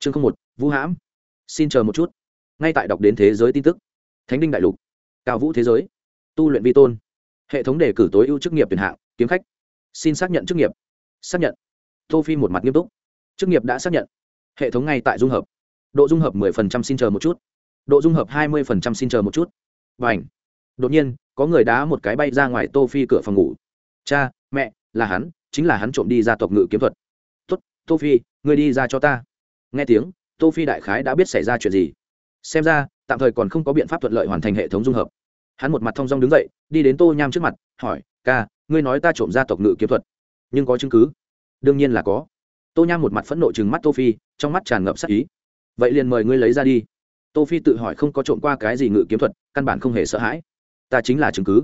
chương không một, vũ hãm. Xin chờ một chút. Ngay tại đọc đến thế giới tin tức, thánh đinh đại lục, cao vũ thế giới, tu luyện vi tôn, hệ thống đề cử tối ưu chức nghiệp tuyển hạng, kiếm khách. Xin xác nhận chức nghiệp. Xác nhận. Tô phi một mặt nghiêm túc. Chức nghiệp đã xác nhận. Hệ thống ngay tại dung hợp. Độ dung hợp 10% xin chờ một chút. Độ dung hợp 20% xin chờ một chút. Và ảnh đột nhiên, có người đá một cái bay ra ngoài tô phi cửa phòng ngủ. Cha, mẹ, là hắn, chính là hắn trộm đi ra tộc ngự kiếm thuật. Tốt, tô phi, ngươi đi ra cho ta nghe tiếng, tô phi đại khái đã biết xảy ra chuyện gì. Xem ra, tạm thời còn không có biện pháp thuận lợi hoàn thành hệ thống dung hợp. Hắn một mặt thong dong đứng dậy, đi đến tô nham trước mặt, hỏi, ca, ngươi nói ta trộm ra tộc ngự kiếm thuật, nhưng có chứng cứ? Đương nhiên là có. Tô nham một mặt phẫn nộ chừng mắt tô phi, trong mắt tràn ngập sắc ý. Vậy liền mời ngươi lấy ra đi. Tô phi tự hỏi không có trộm qua cái gì ngự kiếm thuật, căn bản không hề sợ hãi. Ta chính là chứng cứ.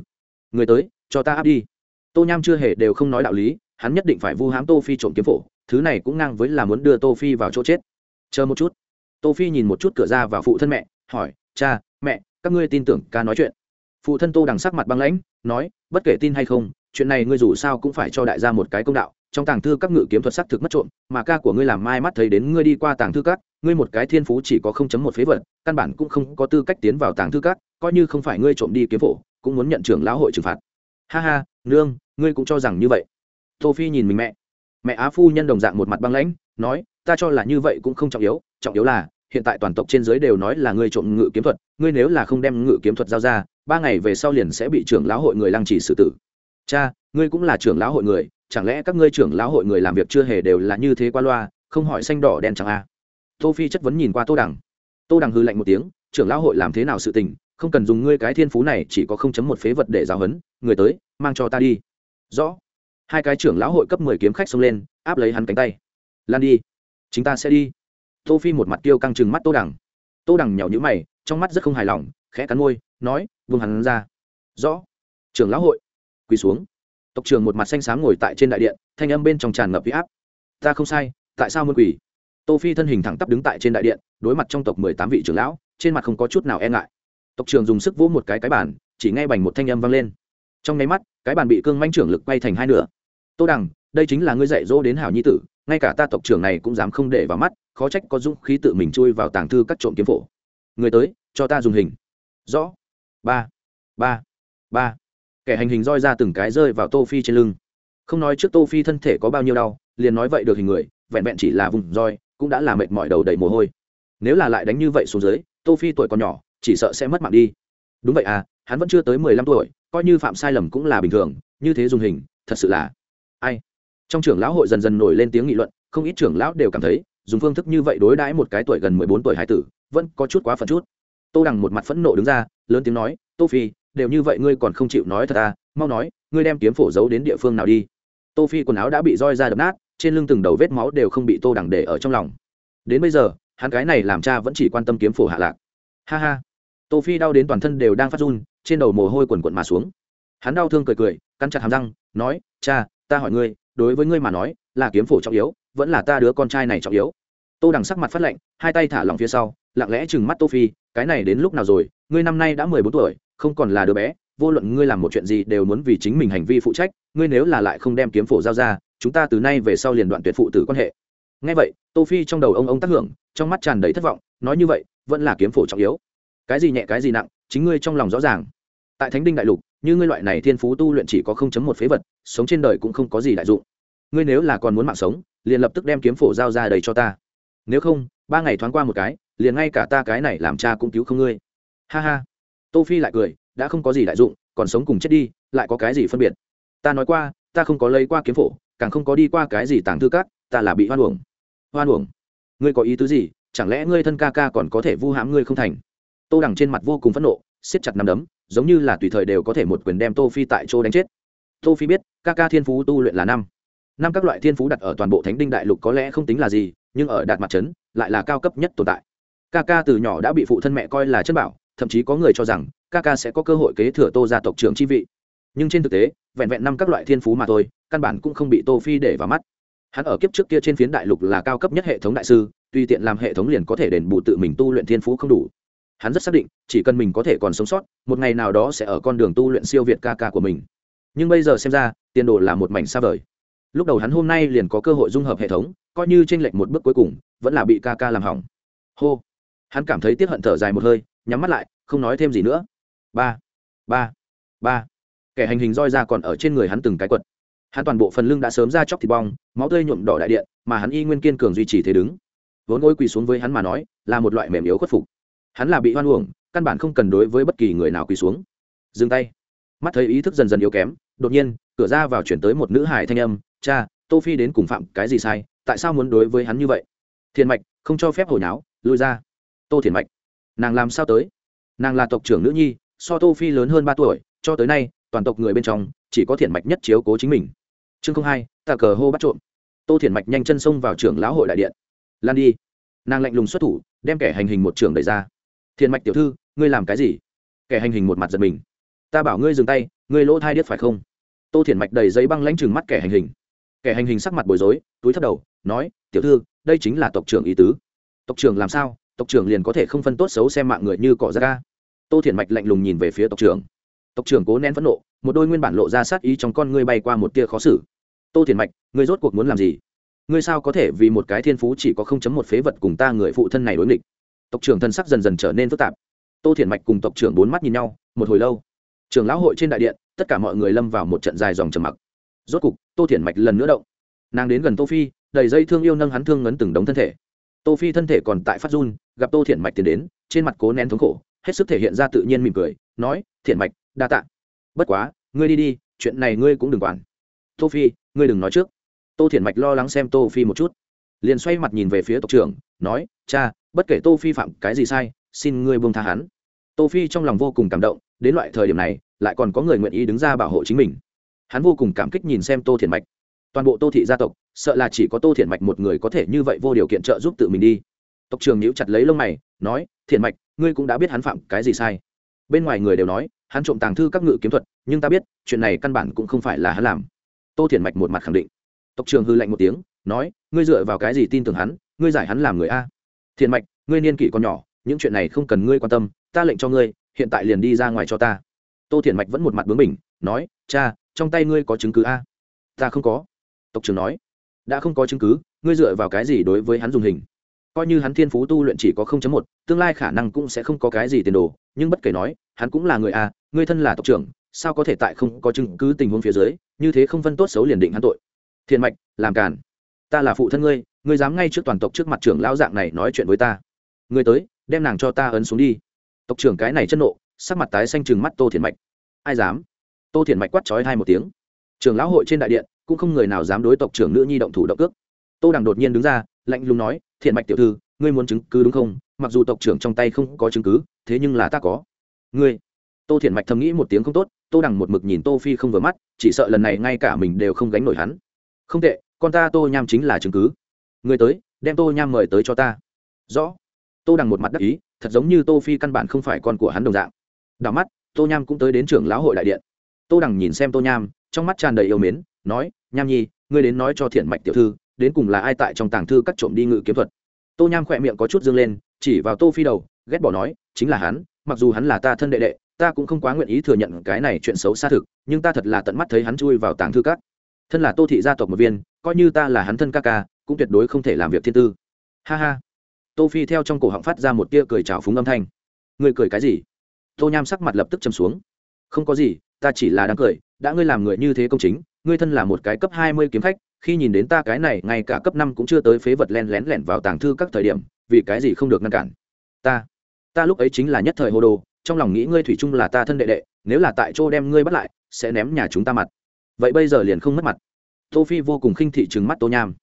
Người tới, cho ta áp đi. Tô nham chưa hề đều không nói đạo lý, hắn nhất định phải vu hãm tô phi trộm kiếm phổ, thứ này cũng ngang với là muốn đưa tô phi vào chỗ chết chờ một chút. Tô phi nhìn một chút cửa ra và phụ thân mẹ, hỏi, cha, mẹ, các ngươi tin tưởng ca nói chuyện? Phụ thân tô đằng sắc mặt băng lãnh, nói, bất kể tin hay không, chuyện này ngươi dù sao cũng phải cho đại gia một cái công đạo, trong tàng thư các ngự kiếm thuật sắc thực mất trộm, mà ca của ngươi làm mai mắt thấy đến ngươi đi qua tàng thư các, ngươi một cái thiên phú chỉ có không chấm một phế vật, căn bản cũng không có tư cách tiến vào tàng thư các, coi như không phải ngươi trộm đi kiếm phổ, cũng muốn nhận trưởng lão hội trừng phạt. Ha ha, nương, ngươi cũng cho rằng như vậy. Tô phi nhìn mình mẹ. Mẹ á phu nhân đồng dạng một mặt băng lãnh, nói ta cho là như vậy cũng không trọng yếu trọng yếu là, hiện tại toàn tộc trên dưới đều nói là ngươi trộm ngự kiếm thuật, ngươi nếu là không đem ngự kiếm thuật giao ra, ba ngày về sau liền sẽ bị trưởng lão hội người lăng trì xử tử. Cha, ngươi cũng là trưởng lão hội người, chẳng lẽ các ngươi trưởng lão hội người làm việc chưa hề đều là như thế qua loa, không hỏi xanh đỏ đen chẳng a à? tô phi chất vấn nhìn qua tô đằng. Tô đằng hư lạnh một tiếng, trưởng lão hội làm thế nào sự tình, không cần dùng ngươi cái thiên phú này, chỉ có không chấm một phế vật để giáo hấn người tới, mang cho ta đi. Rõ. Hai cái trưởng lão hội cấp mười kiếm khách xông lên, áp lấy hắn cánh tay. Lan đi chúng ta sẽ đi. Tô phi một mặt tiêu căng chừng mắt tô đằng. Tô đằng nhảy nhữ mày, trong mắt rất không hài lòng, khẽ cắn môi, nói, vương hắn ra. Rõ. Trưởng lão hội. Quỳ xuống. Tộc trưởng một mặt xanh xám ngồi tại trên đại điện, thanh âm bên trong tràn ngập huy áp. Ta không sai, tại sao muốn quỳ? Tô phi thân hình thẳng tắp đứng tại trên đại điện, đối mặt trong tộc mười tám vị trưởng lão, trên mặt không có chút nào e ngại. Tộc trưởng dùng sức vỗ một cái cái bàn, chỉ nghe bành một thanh âm vang lên. Trong nháy mắt, cái bàn bị cương manh trưởng lực quay thành hai nửa. Tô đằng, đây chính là ngươi dạy dỗ đến hảo nhi tử ngay cả ta tộc trưởng này cũng dám không để vào mắt, khó trách có dũng khí tự mình chui vào tàng thư các trộm kiếm phổ. Người tới, cho ta dùng hình. Rõ. Ba. Ba. Ba. Kẻ hành hình roi ra từng cái rơi vào tô phi trên lưng. Không nói trước tô phi thân thể có bao nhiêu đau, liền nói vậy được hình người, vẹn vẹn chỉ là vùng roi, cũng đã làm mệt mỏi đầu đầy mồ hôi. Nếu là lại đánh như vậy xuống dưới, tô phi tuổi còn nhỏ, chỉ sợ sẽ mất mạng đi. Đúng vậy à hắn vẫn chưa tới mười lăm tuổi, coi như phạm sai lầm cũng là bình thường, như thế dùng hình, thật sự là ai? Trong trưởng lão hội dần dần nổi lên tiếng nghị luận, không ít trưởng lão đều cảm thấy, dùng phương thức như vậy đối đãi một cái tuổi gần mười bốn tuổi hải tử, vẫn có chút quá phần chút. Tô đằng một mặt phẫn nộ đứng ra, lớn tiếng nói, tô phi, đều như vậy ngươi còn không chịu nói thật à? Mau nói, ngươi đem kiếm phổ giấu đến địa phương nào đi? Tô phi quần áo đã bị roi ra đập nát, trên lưng từng đầu vết máu đều không bị tô đằng để ở trong lòng. Đến bây giờ, hắn cái này làm cha vẫn chỉ quan tâm kiếm phổ hạ lạc. Ha ha. Tô phi đau đến toàn thân đều đang phát run, trên đầu mồ hôi quần quận mà xuống. Hắn đau thương cười cười, cắn chặt hàm răng, nói, cha, ta hỏi ngươi đối với ngươi mà nói là kiếm phổ trọng yếu vẫn là ta đứa con trai này trọng yếu. Tô đằng sắc mặt phát lệnh, hai tay thả lỏng phía sau lặng lẽ chừng mắt tô phi cái này đến lúc nào rồi ngươi năm nay đã mười bốn tuổi không còn là đứa bé vô luận ngươi làm một chuyện gì đều muốn vì chính mình hành vi phụ trách ngươi nếu là lại không đem kiếm phổ giao ra chúng ta từ nay về sau liền đoạn tuyệt phụ tử quan hệ. Ngay vậy tô phi trong đầu ông ông tác hưởng trong mắt tràn đầy thất vọng nói như vậy vẫn là kiếm phổ trọng yếu. Cái gì nhẹ cái gì nặng chính ngươi trong lòng rõ ràng. Tại thánh đinh đại lục như ngươi loại này thiên phú tu luyện chỉ có không chấm một phế vật, sống trên đời cũng không có gì đại dụng. Ngươi nếu là còn muốn mạng sống, liền lập tức đem kiếm phổ giao ra đầy cho ta. Nếu không, ba ngày thoáng qua một cái, liền ngay cả ta cái này làm cha cũng cứu không ngươi. Ha ha. Tô phi lại cười, đã không có gì đại dụng, còn sống cùng chết đi, lại có cái gì phân biệt? Ta nói qua, ta không có lấy qua kiếm phổ, càng không có đi qua cái gì tàng thư cát ta là bị hoan uổng. Hoan uổng? Ngươi có ý tứ gì? Chẳng lẽ ngươi thân ca ca còn có thể vu hãm ngươi không thành? Tô đằng trên mặt vô cùng phẫn nộ siết chặt nằm đấm, giống như là tùy thời đều có thể một quyền đem tô phi tại chỗ đánh chết. Tô phi biết, ca ca thiên phú tu luyện là năm. Năm các loại thiên phú đặt ở toàn bộ thánh đinh đại lục có lẽ không tính là gì, nhưng ở đạt mặt trấn, lại là cao cấp nhất tồn tại. Ca ca từ nhỏ đã bị phụ thân mẹ coi là chân bảo, thậm chí có người cho rằng, ca ca sẽ có cơ hội kế thừa tô gia tộc trưởng chi vị. Nhưng trên thực tế, vẹn vẹn năm các loại thiên phú mà thôi, căn bản cũng không bị tô phi để vào mắt. Hắn ở kiếp trước kia trên phiến đại lục là cao cấp nhất hệ thống đại sư tuy tiện làm hệ thống liền có thể đền bù tự mình tu luyện thiên phú không đủ hắn rất xác định, chỉ cần mình có thể còn sống sót, một ngày nào đó sẽ ở con đường tu luyện siêu việt ca ca của mình. Nhưng bây giờ xem ra, tiền đồ là một mảnh xa vời. Lúc đầu hắn hôm nay liền có cơ hội dung hợp hệ thống, coi như tranh lệch một bước cuối cùng, vẫn là bị ca ca làm hỏng. Hô. Hắn cảm thấy tiếc hận thở dài một hơi, nhắm mắt lại, không nói thêm gì nữa. Ba. Ba. Ba. Kẻ hành hình roi ra còn ở trên người hắn từng cái quật. Hắn toàn bộ phần lưng đã sớm ra chóc thịt bong, máu tươi nhuộm đỏ đại điện, mà hắn y nguyên kiên cường duy trì thế đứng. Vốn ngôi quỳ xuống với hắn mà nói, là một loại mềm yếu khuất phục hắn là bị hoan uổng, căn bản không cần đối với bất kỳ người nào quỳ xuống. Dừng tay. Mắt thấy ý thức dần dần yếu kém, đột nhiên, cửa ra vào chuyển tới một nữ hải thanh âm, cha, tô phi đến cùng phạm cái gì sai? Tại sao muốn đối với hắn như vậy? Thiền mạch, không cho phép hồi náo, lui ra. Tô thiền mạch, nàng làm sao tới? Nàng là tộc trưởng nữ nhi, so tô phi lớn hơn ba tuổi, cho tới nay, toàn tộc người bên trong, chỉ có thiền mạch nhất chiếu cố chính mình. Chương không hai tà cờ hô bắt trộm. Tô thiền mạch nhanh chân xông vào trưởng lão hội đại điện. Lan đi. Nàng lạnh lùng xuất thủ, đem kẻ hành hình một trưởng đẩy ra thiền mạch tiểu thư, ngươi làm cái gì? Kẻ hành hình một mặt giật mình. Ta bảo ngươi dừng tay, ngươi lỗ thai điếc phải không? Tô thiền mạch đầy giấy băng lãnh chừng mắt kẻ hành hình. Kẻ hành hình sắc mặt bối rối, túi thấp đầu, nói, tiểu thư, đây chính là tộc trưởng ý tứ. Tộc trưởng làm sao? Tộc trưởng liền có thể không phân tốt xấu xem mạng người như cỏ ra ca tô Thiển mạch lạnh lùng nhìn về phía tộc trưởng. Tộc trưởng cố nén phẫn nộ, một đôi nguyên bản lộ ra sát ý trong con ngươi bay qua một tia khó xử. Tô Thiển mạch, ngươi rốt cuộc muốn làm gì? Ngươi sao có thể vì một cái thiên phú chỉ có không chấm một phế vật cùng ta người phụ thân này đối nghịch? Tộc trưởng thân sắc dần dần trở nên phức tạp. Tô Thiển mạch cùng tộc trưởng bốn mắt nhìn nhau, một hồi lâu. Trưởng lão hội trên đại điện, tất cả mọi người lâm vào một trận dài dòng trầm mặc. Rốt cục, tô Thiển mạch lần nữa động. Nàng đến gần tô phi, đầy dây thương yêu nâng hắn thương ngấn từng đống thân thể. Tô phi thân thể còn tại phát run, gặp tô Thiển mạch tiến đến, trên mặt cố nén thống khổ, hết sức thể hiện ra tự nhiên mỉm cười, nói, Thiển mạch, đa tạ. Bất quá, ngươi đi đi, chuyện này ngươi cũng đừng quản. Tô phi, ngươi đừng nói trước. Tô Thiển mạch lo lắng xem tô phi một chút. Liền xoay mặt nhìn về phía tộc trưởng, nói, cha bất kể tô phi phạm cái gì sai, xin ngươi buông tha hắn. Tô phi trong lòng vô cùng cảm động, đến loại thời điểm này, lại còn có người nguyện ý đứng ra bảo hộ chính mình. Hắn vô cùng cảm kích nhìn xem tô thiện mạch. Toàn bộ tô thị gia tộc, sợ là chỉ có tô thiện mạch một người có thể như vậy vô điều kiện trợ giúp tự mình đi. Tộc trường nhíu chặt lấy lông mày, nói thiện mạch, ngươi cũng đã biết hắn phạm cái gì sai. Bên ngoài người đều nói, hắn trộm tàng thư các ngự kiếm thuật, nhưng ta biết, chuyện này căn bản cũng không phải là hắn làm. Tô thiện mạch một mặt khẳng định. Tộc trường hư lạnh một tiếng, nói, ngươi dựa vào cái gì tin tưởng hắn? Ngươi giải hắn làm người a thiện mạch, ngươi niên kỷ còn nhỏ, những chuyện này không cần ngươi quan tâm, ta lệnh cho ngươi, hiện tại liền đi ra ngoài cho ta. Tô thiện mạch vẫn một mặt bướng bỉnh, nói, cha, trong tay ngươi có chứng cứ a? Ta không có. Tộc trưởng nói, đã không có chứng cứ, ngươi dựa vào cái gì đối với hắn dùng hình? Coi như hắn thiên phú tu luyện chỉ có không chấm một, tương lai khả năng cũng sẽ không có cái gì tiền đồ, nhưng bất kể nói, hắn cũng là người a, ngươi thân là tộc trưởng, sao có thể tại không có chứng cứ tình huống phía dưới, như thế không phân tốt xấu liền định hắn tội? Thiện mạch, làm cản ta là phụ thân ngươi ngươi dám ngay trước toàn tộc trước mặt trưởng lão dạng này nói chuyện với ta. Ngươi tới, đem nàng cho ta ấn xuống đi. Tộc trưởng cái này chân nộ, sắc mặt tái xanh trừng mắt tô thiền mạch. Ai dám? Tô thiền mạch quát trói hai một tiếng. Trưởng lão hội trên đại điện, cũng không người nào dám đối tộc trưởng nữ nhi động thủ động cước. Tô đằng đột nhiên đứng ra, lạnh lùng nói thiện mạch tiểu thư, ngươi muốn chứng cứ đúng không? Mặc dù tộc trưởng trong tay không có chứng cứ, thế nhưng là ta có. Ngươi? Tô thiện mạch thầm nghĩ một tiếng không tốt, tô đằng một mực nhìn tô phi không vừa mắt, chỉ sợ lần này ngay cả mình đều không gánh nổi hắn. Không tệ con ta tô nham chính là chứng cứ. Người tới, đem tô nham mời tới cho ta. Rõ. Tô đằng một mặt đắc ý, thật giống như tô phi căn bản không phải con của hắn đồng dạng. Đảo mắt, tô nham cũng tới đến trưởng lão hội đại điện. Tô đằng nhìn xem tô nham, trong mắt tràn đầy yêu mến, nói, nham nhi, ngươi đến nói cho thiện mạch tiểu thư, đến cùng là ai tại trong tàng thư cắt trộm đi ngự kiếm thuật? Tô nham khỏe miệng có chút dương lên, chỉ vào tô phi đầu, ghét bỏ nói, chính là hắn, mặc dù hắn là ta thân đệ đệ, ta cũng không quá nguyện ý thừa nhận cái này chuyện xấu xa thực, nhưng ta thật là tận mắt thấy hắn chui vào tàng thư cắt. Thân là tô thị gia tộc một viên coi như ta là hắn thân ca ca, cũng tuyệt đối không thể làm việc thiên tư. Ha ha. Tô phi theo trong cổ họng phát ra một tia cười trào phúng âm thanh. Người cười cái gì? Tô nham sắc mặt lập tức châm xuống. Không có gì, ta chỉ là đang cười, đã ngươi làm người như thế công chính, ngươi thân là một cái cấp hai mươi kiếm khách, khi nhìn đến ta cái này, ngay cả cấp năm cũng chưa tới phế vật len lén lẻn vào tàng thư các thời điểm, vì cái gì không được ngăn cản? Ta ta lúc ấy chính là nhất thời hồ đồ, trong lòng nghĩ ngươi thủy chung là ta thân đệ đệ, nếu là tại chỗ đem ngươi bắt lại, sẽ ném nhà chúng ta mặt. Vậy bây giờ liền không mất mặt tô phi vô cùng khinh thị trừng mắt tô nham.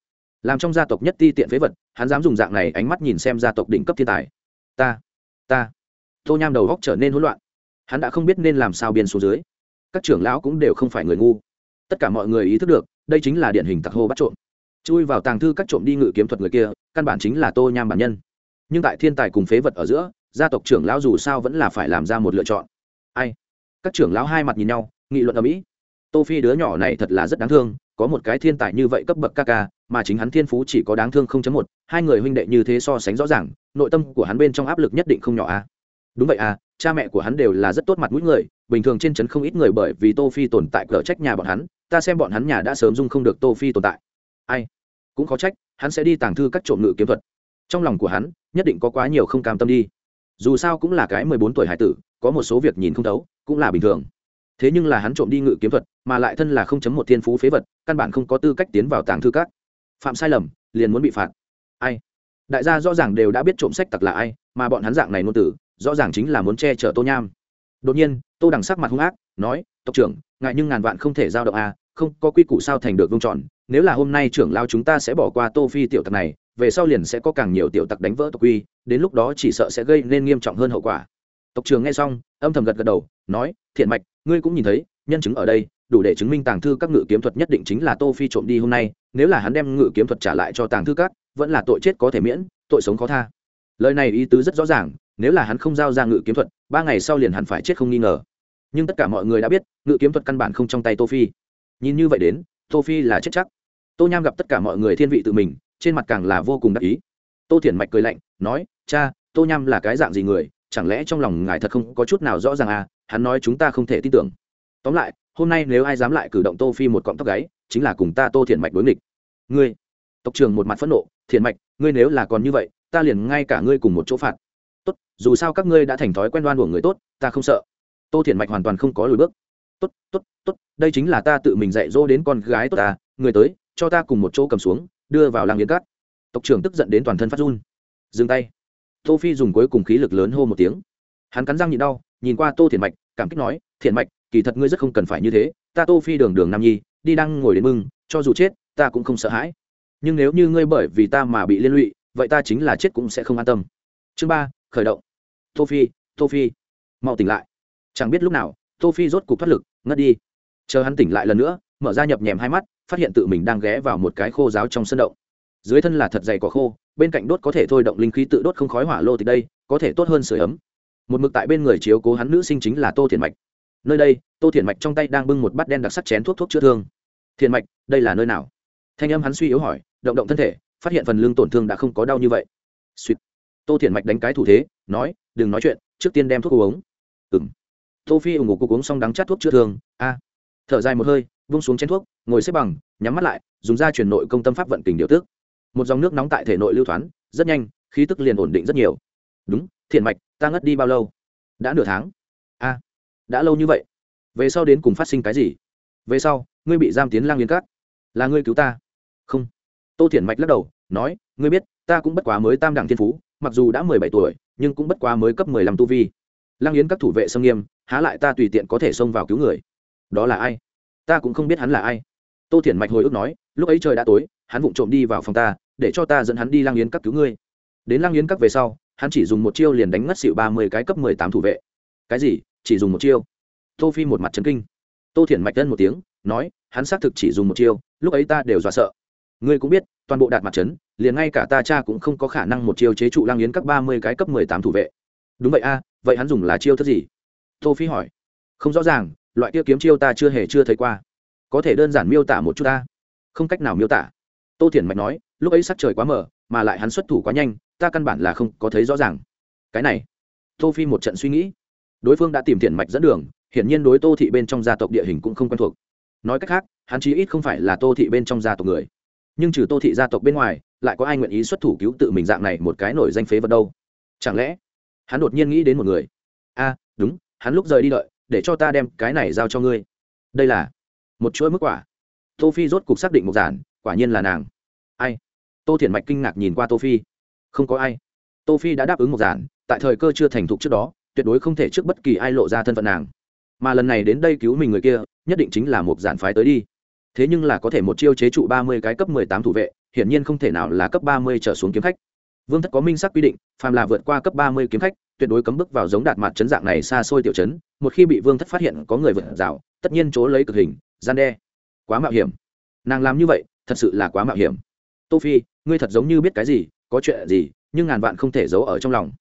Làm trong gia tộc nhất ti tiện phế vật, hắn dám dùng dạng này ánh mắt nhìn xem gia tộc đỉnh cấp thiên tài. Ta ta. Tô nham đầu góc trở nên hỗn loạn. Hắn đã không biết nên làm sao biên số dưới. Các trưởng lão cũng đều không phải người ngu. Tất cả mọi người ý thức được, đây chính là điển hình tặc hô bắt trộm. Chui vào tàng thư các trộm đi ngự kiếm thuật người kia, căn bản chính là tô nham bản nhân. Nhưng tại thiên tài cùng phế vật ở giữa, gia tộc trưởng lão dù sao vẫn là phải làm ra một lựa chọn. Ai? Các trưởng lão hai mặt nhìn nhau, nghị luận ở mỹ tô phi đứa nhỏ này thật là rất đáng thương, có một cái thiên tài như vậy cấp bậc ca ca, mà chính hắn thiên phú chỉ có đáng thương không chấm một, hai người huynh đệ như thế so sánh rõ ràng, nội tâm của hắn bên trong áp lực nhất định không nhỏ a à? đúng vậy à cha mẹ của hắn đều là rất tốt mặt mũi người, bình thường trên trấn không ít người bởi vì tô phi tồn tại cờ trách nhà bọn hắn, ta xem bọn hắn nhà đã sớm dung không được tô phi tồn tại. Ai? Cũng khó trách, hắn sẽ đi tàng thư các trộm ngự kiếm thuật. Trong lòng của hắn, nhất định có quá nhiều không cam tâm đi. Dù sao cũng là cái mười bốn tuổi hải tử, có một số việc nhìn không thấu, cũng là bình thường thế nhưng là hắn trộm đi ngự kiếm thuật, mà lại thân là không chấm một thiên phú phế vật, căn bản không có tư cách tiến vào tàng thư các. Phạm sai lầm, liền muốn bị phạt. Ai? Đại gia rõ ràng đều đã biết trộm sách tặc là ai, mà bọn hắn dạng này ngôn tử, rõ ràng chính là muốn che chở tô nham. Đột nhiên, tô đằng sắc mặt hung ác, nói, tộc trưởng ngại nhưng ngàn vạn không thể giao động à không có quy củ sao thành được vương tròn nếu là hôm nay trưởng lao chúng ta sẽ bỏ qua tô phi tiểu tặc này, về sau liền sẽ có càng nhiều tiểu tặc đánh vỡ tộc quy, đến lúc đó chỉ sợ sẽ gây nên nghiêm trọng hơn hậu quả. Tộc trưởng nghe xong, âm thầm gật gật đầu, nói, thiện mạch ngươi cũng nhìn thấy, nhân chứng ở đây, đủ để chứng minh tàng thư các ngự kiếm thuật nhất định chính là tô phi trộm đi hôm nay, nếu là hắn đem ngự kiếm thuật trả lại cho tàng thư các, vẫn là tội chết có thể miễn, tội sống khó tha. Lời này ý tứ rất rõ ràng, nếu là hắn không giao ra ngự kiếm thuật, ba ngày sau liền hẳn phải chết không nghi ngờ. Nhưng tất cả mọi người đã biết, ngự kiếm thuật căn bản không trong tay tô phi. Nhìn như vậy đến, tô phi là chết chắc. Tô nham gặp tất cả mọi người thiên vị tự mình, trên mặt càng là vô cùng đắc ý. Tô thiển mạch cười lạnh, nói, cha, tô nham là cái dạng gì người? Chẳng lẽ trong lòng ngài thật không có chút nào rõ ràng à? Hắn nói chúng ta không thể tin tưởng. Tóm lại, hôm nay nếu ai dám lại cử động tô phi một cọng tóc gáy, chính là cùng ta tô thiền mạch đối nghịch. Ngươi, tộc trưởng một mặt phẫn nộ thiền mạch, ngươi nếu là còn như vậy, ta liền ngay cả ngươi cùng một chỗ phạt. Tốt, dù sao các ngươi đã thành thói quen đoan của người tốt, ta không sợ. Tô thiền mạch hoàn toàn không có lùi bước. Tốt tốt tốt, đây chính là ta tự mình dạy dỗ đến con gái tốt ta, người tới, cho ta cùng một chỗ cầm xuống, đưa vào làng yến cát. Tộc trưởng tức giận đến toàn thân phát run. Dừng tay. Tô phi dùng cuối cùng khí lực lớn hô một tiếng. Hắn cắn răng nhịn đau nhìn qua tô thiện mạch, cảm kích nói, thiện mạch, kỳ thật ngươi rất không cần phải như thế, ta tô phi đường đường nam nhi, đi đang ngồi đến mưng cho dù chết, ta cũng không sợ hãi. Nhưng nếu như ngươi bởi vì ta mà bị liên lụy, vậy ta chính là chết cũng sẽ không an tâm. Chương ba, khởi động. Tô phi tô phi, mau tỉnh lại. Chẳng biết lúc nào, tô phi rốt cục thoát lực, ngất đi. Chờ hắn tỉnh lại lần nữa, mở ra nhập nhèm hai mắt, phát hiện tự mình đang ghé vào một cái khô giáo trong sân động. Dưới thân là thật dày cỏ khô, bên cạnh đốt có thể thôi động linh khí tự đốt không khói hỏa lô thì đây, có thể tốt hơn sửa ấm một mực tại bên người chiếu cố hắn nữ sinh chính là tô thiền mạch nơi đây tô thiền mạch trong tay đang bưng một bát đen đặc sắc chén thuốc thuốc chữa thương thiền mạch đây là nơi nào thanh âm hắn suy yếu hỏi động động thân thể phát hiện phần lưng tổn thương đã không có đau như vậy suýt tô thiền mạch đánh cái thủ thế nói đừng nói chuyện trước tiên đem thuốc uống ừng tô phi ủng ngủ cuộc uống xong đắng chát thuốc chữa thương a thở dài một hơi vung xuống chén thuốc ngồi xếp bằng nhắm mắt lại dùng da truyền nội công tâm pháp vận kình điều tức một dòng nước nóng tại thể nội lưu thoáng rất nhanh khí tức liền ổn định rất nhiều đúng thiện mạch, ta ngất đi bao lâu? Đã nửa tháng. A đã lâu như vậy. Về sau đến cùng phát sinh cái gì? Về sau, ngươi bị giam tiến lang liên cát là ngươi cứu ta? Không. Tô thiện mạch lắc đầu, nói, ngươi biết, ta cũng bất quá mới tam đẳng thiên phú, mặc dù đã mười bảy tuổi, nhưng cũng bất quá mới cấp mười lăm tu vi. Lang yến các thủ vệ xâm nghiêm, há lại ta tùy tiện có thể xông vào cứu người. Đó là ai? Ta cũng không biết hắn là ai. Tô thiển mạch hồi ức nói, lúc ấy trời đã tối, hắn vụng trộm đi vào phòng ta, để cho ta dẫn hắn đi lang yến các cứu ngươi. Đến lang yến các về sau hắn chỉ dùng một chiêu liền đánh ngất xịu ba mươi cái cấp mười tám thủ vệ. Cái gì? Chỉ dùng một chiêu? Tô phi một mặt chấn kinh. Tô thiển mạch tân một tiếng, nói, hắn xác thực chỉ dùng một chiêu, lúc ấy ta đều dọa sợ. Ngươi cũng biết, toàn bộ đạt mặt trấn liền ngay cả ta cha cũng không có khả năng một chiêu chế trụ lang yến các ba mươi cái cấp mười tám thủ vệ. Đúng vậy a, vậy hắn dùng là chiêu thức gì? Tô phi hỏi. Không rõ ràng, loại kia kiếm chiêu ta chưa hề chưa thấy qua. Có thể đơn giản miêu tả một chút ta? Không cách nào miêu tả. Tô thiển mạch nói, lúc ấy sắc trời quá mở mà lại hắn xuất thủ quá nhanh ta căn bản là không có thấy rõ ràng. Cái này, tô phi một trận suy nghĩ. Đối phương đã tìm thiện mạch dẫn đường, hiển nhiên đối tô thị bên trong gia tộc địa hình cũng không quen thuộc. Nói cách khác, hắn chí ít không phải là tô thị bên trong gia tộc người. Nhưng trừ tô thị gia tộc bên ngoài, lại có ai nguyện ý xuất thủ cứu tự mình dạng này một cái nổi danh phế vật đâu? Chẳng lẽ, hắn đột nhiên nghĩ đến một người? A, đúng, hắn lúc rời đi đợi, để cho ta đem cái này giao cho ngươi. Đây là một chuỗi mức quả. Tô phi rốt cục xác định một giản quả nhiên là nàng. Ai? Tô thiển mạch kinh ngạc nhìn qua tô phi không có ai. Tô phi đã đáp ứng một giản, tại thời cơ chưa thành thục trước đó, tuyệt đối không thể trước bất kỳ ai lộ ra thân phận nàng. Mà lần này đến đây cứu mình người kia, nhất định chính là một giản phái tới đi. Thế nhưng là có thể một chiêu chế trụ ba mươi cái cấp mười tám thủ vệ, hiển nhiên không thể nào là cấp ba mươi trở xuống kiếm khách. Vương thất có minh xác quy định, phàm là vượt qua cấp ba mươi kiếm khách, tuyệt đối cấm bước vào giống đạt mặt chấn dạng này xa xôi tiểu chấn, một khi bị vương thất phát hiện có người vượt rào, tất nhiên chỗ lấy cực hình, gian đe. Quá mạo hiểm. Nàng làm như vậy, thật sự là quá mạo hiểm. Tô phi, ngươi thật giống như biết cái gì có chuyện gì, nhưng ngàn vạn không thể giấu ở trong lòng.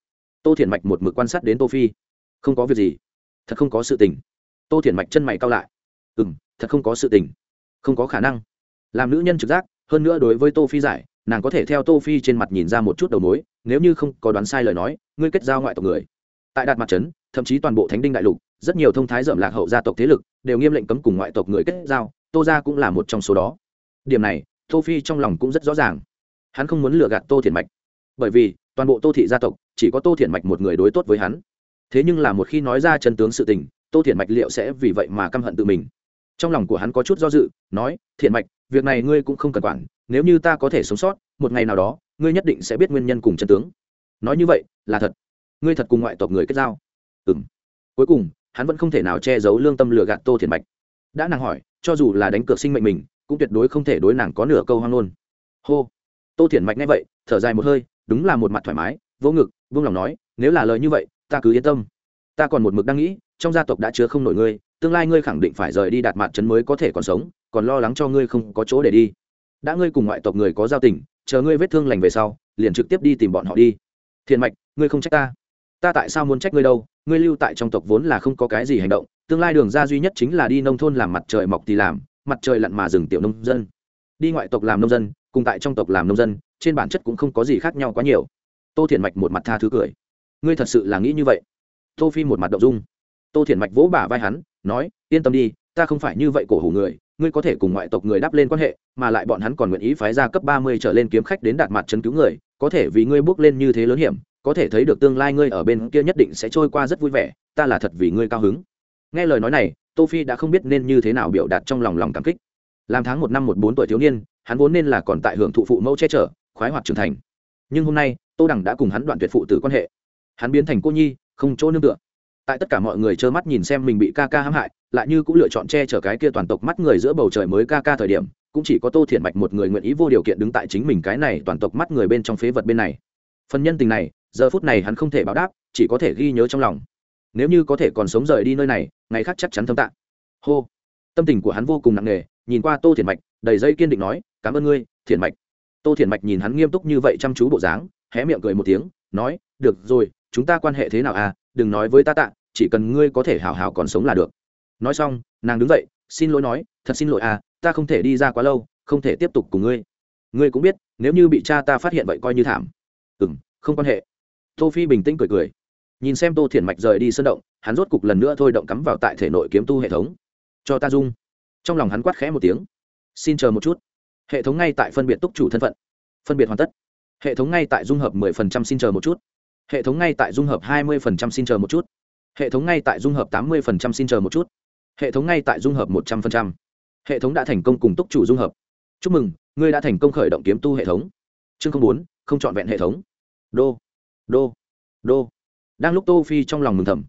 Tô thiển mạch một mực quan sát đến tô phi. Không có việc gì. Thật không có sự tình. Tô thiển mạch chân mày cao lại. Ừ m thật không có sự tình. Không có khả năng. Làm nữ nhân trực giác, hơn nữa đối với tô phi giải, nàng có thể theo tô phi trên mặt nhìn ra một chút đầu mối, nếu như không có đoán sai lời nói, ngươi kết giao ngoại tộc người. Tại đạt mặt trấn, thậm chí toàn bộ thánh đinh đại lục, rất nhiều thông thái dởm lạc hậu gia tộc thế lực, đều nghiêm lệnh cấm cùng ngoại tộc người kết giao, tô gia cũng là một trong số đó. Điểm này, tô phi trong lòng cũng rất rõ ràng hắn không muốn lừa gạt tô thiền mạch, bởi vì toàn bộ tô thị gia tộc chỉ có tô thiện mạch một người đối tốt với hắn. Thế nhưng là một khi nói ra chân tướng sự tình, tô thiện mạch liệu sẽ vì vậy mà căm hận tự mình? Trong lòng của hắn có chút do dự, nói thiện mạch, việc này ngươi cũng không cần quản, nếu như ta có thể sống sót, một ngày nào đó, ngươi nhất định sẽ biết nguyên nhân cùng chân tướng. Nói như vậy, là thật. Ngươi thật cùng ngoại tộc người kết giao. Ừ m cuối cùng, hắn vẫn không thể nào che giấu lương tâm lừa gạt tô thiện mạch. Đã nàng hỏi, cho dù là đánh cược sinh mệnh mình, cũng tuyệt đối không thể đối nàng có nửa câu hoang ngôn. Hô tô Thiển mạch nghe vậy, thở dài một hơi, đúng là một mặt thoải mái, vô ngực vương lòng nói, nếu là lời như vậy, ta cứ yên tâm. Ta còn một mực đang nghĩ, trong gia tộc đã chứa không nổi ngươi, tương lai ngươi khẳng định phải rời đi đạt mặt trấn mới có thể còn sống, còn lo lắng cho ngươi không có chỗ để đi. Đã ngươi cùng ngoại tộc người có giao tình, chờ ngươi vết thương lành về sau, liền trực tiếp đi tìm bọn họ đi. Thiện mạch, ngươi không trách ta. Ta tại sao muốn trách ngươi đâu? Ngươi lưu tại trong tộc vốn là không có cái gì hành động, tương lai đường ra duy nhất chính là đi nông thôn làm mặt trời mọc thì làm, mặt trời lặn mà rừng tiểu nông dân. Đi ngoại tộc làm nông dân cùng tại trong tộc làm nông dân, trên bản chất cũng không có gì khác nhau quá nhiều. Tô thiện mạch một mặt tha thứ cười. Ngươi thật sự là nghĩ như vậy? Tô phi một mặt động dung. Tô thiện mạch vỗ bả vai hắn, nói, yên tâm đi, ta không phải như vậy cổ hủ người, ngươi có thể cùng ngoại tộc người đáp lên quan hệ, mà lại bọn hắn còn nguyện ý phái ra cấp ba mươi trở lên kiếm khách đến đạt mặt chấn cứu người, có thể vì ngươi bước lên như thế lớn hiểm, có thể thấy được tương lai ngươi ở bên kia nhất định sẽ trôi qua rất vui vẻ, ta là thật vì ngươi cao hứng. Nghe lời nói này, tô phi đã không biết nên như thế nào biểu đạt trong lòng lòng cảm kích. Làm tháng một năm một bốn tuổi thiếu niên hắn vốn nên là còn tại hưởng thụ phụ mẫu che chở, khoái hoạt trưởng thành. Nhưng hôm nay, tô đẳng đã cùng hắn đoạn tuyệt phụ tử quan hệ. Hắn biến thành cô nhi, không chỗ nương tựa. Tại tất cả mọi người trơ mắt nhìn xem mình bị ca ca hãm hại, lại như cũng lựa chọn che chở cái kia toàn tộc mắt người giữa bầu trời mới ca ca thời điểm, cũng chỉ có tô thiện bạch một người nguyện ý vô điều kiện đứng tại chính mình cái này toàn tộc mắt người bên trong phế vật bên này. Phần nhân tình này, giờ phút này hắn không thể báo đáp, chỉ có thể ghi nhớ trong lòng. Nếu như có thể còn sống rời đi nơi này, ngày khác chắc chắn thâm tạng hô. Tâm tình của hắn vô cùng nặng nề, nhìn qua tô thiện mạch đầy dây kiên định nói cảm ơn ngươi thiện mạch. Tô thiện mạch nhìn hắn nghiêm túc như vậy chăm chú bộ dáng, hé miệng cười một tiếng, nói, được rồi, chúng ta quan hệ thế nào à? Đừng nói với ta tạ, chỉ cần ngươi có thể hào hào còn sống là được. Nói xong, nàng đứng dậy, xin lỗi nói, thật xin lỗi à ta không thể đi ra quá lâu, không thể tiếp tục cùng ngươi. Ngươi cũng biết, nếu như bị cha ta phát hiện vậy coi như thảm. Ừ m không quan hệ. Tô phi bình tĩnh cười cười. Nhìn xem tô thiển mạch rời đi sân động, hắn rốt cục lần nữa thôi động cắm vào tại thể nội kiếm tu hệ thống. Cho ta dung. Trong lòng hắn quát khẽ một tiếng. Xin chờ một chút hệ thống ngay tại phân biệt túc chủ thân phận, phân biệt hoàn tất. Hệ thống ngay tại dung hợp 10% xin chờ một chút. Hệ thống ngay tại dung hợp 20% xin chờ một chút. Hệ thống ngay tại dung hợp 80% xin chờ một chút. Hệ thống ngay tại dung hợp 100%. hệ thống đã thành công cùng túc chủ dung hợp. Chúc mừng, ngươi đã thành công khởi động kiếm tu hệ thống. Chương không bốn, không chọn vẹn hệ thống. Đô đô đô. Đang lúc tô phi trong lòng mừng thầm,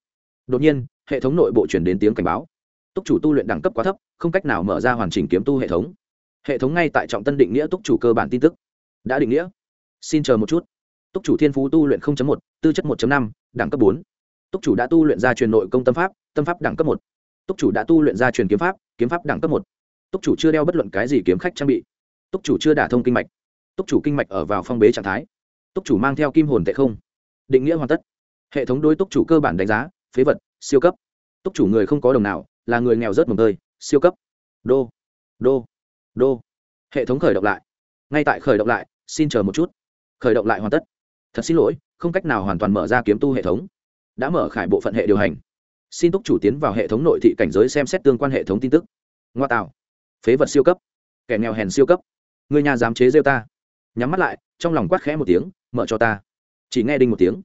đột nhiên, hệ thống nội bộ chuyển đến tiếng cảnh báo. Túc chủ tu luyện đẳng cấp quá thấp, không cách nào mở ra hoàn chỉnh kiếm tu hệ thống hệ thống ngay tại trọng tân định nghĩa túc chủ cơ bản tin tức. Đã định nghĩa. Xin chờ một chút. Túc chủ thiên phú tu luyện một, tư chất 1 năm, đẳng cấp bốn. Túc chủ đã tu luyện ra truyền nội công tâm pháp tâm pháp đẳng cấp một. Túc chủ đã tu luyện ra truyền kiếm pháp kiếm pháp đẳng cấp một. Túc chủ chưa đeo bất luận cái gì kiếm khách trang bị. Túc chủ chưa đả thông kinh mạch. Túc chủ kinh mạch ở vào phong bế trạng thái. Túc chủ mang theo kim hồn tệ không. Định nghĩa hoàn tất. Hệ thống đối túc chủ cơ bản đánh giá, phế vật, siêu cấp. Túc chủ người không có đồng nào, là người nghèo rớt mồng tơi, siêu cấp. Đô. Đô đô. Hệ thống khởi động lại. Ngay tại khởi động lại, xin chờ một chút. Khởi động lại hoàn tất. Thật xin lỗi, không cách nào hoàn toàn mở ra kiếm tu hệ thống. Đã mở khải bộ phận hệ điều hành. Xin túc chủ tiến vào hệ thống nội thị cảnh giới xem xét tương quan hệ thống tin tức. Ngoa tạo. Phế vật siêu cấp. Kẻ nghèo hèn siêu cấp. Người nhà dám chế rêu ta. Nhắm mắt lại, trong lòng quát khẽ một tiếng, mở cho ta. Chỉ nghe đinh một tiếng.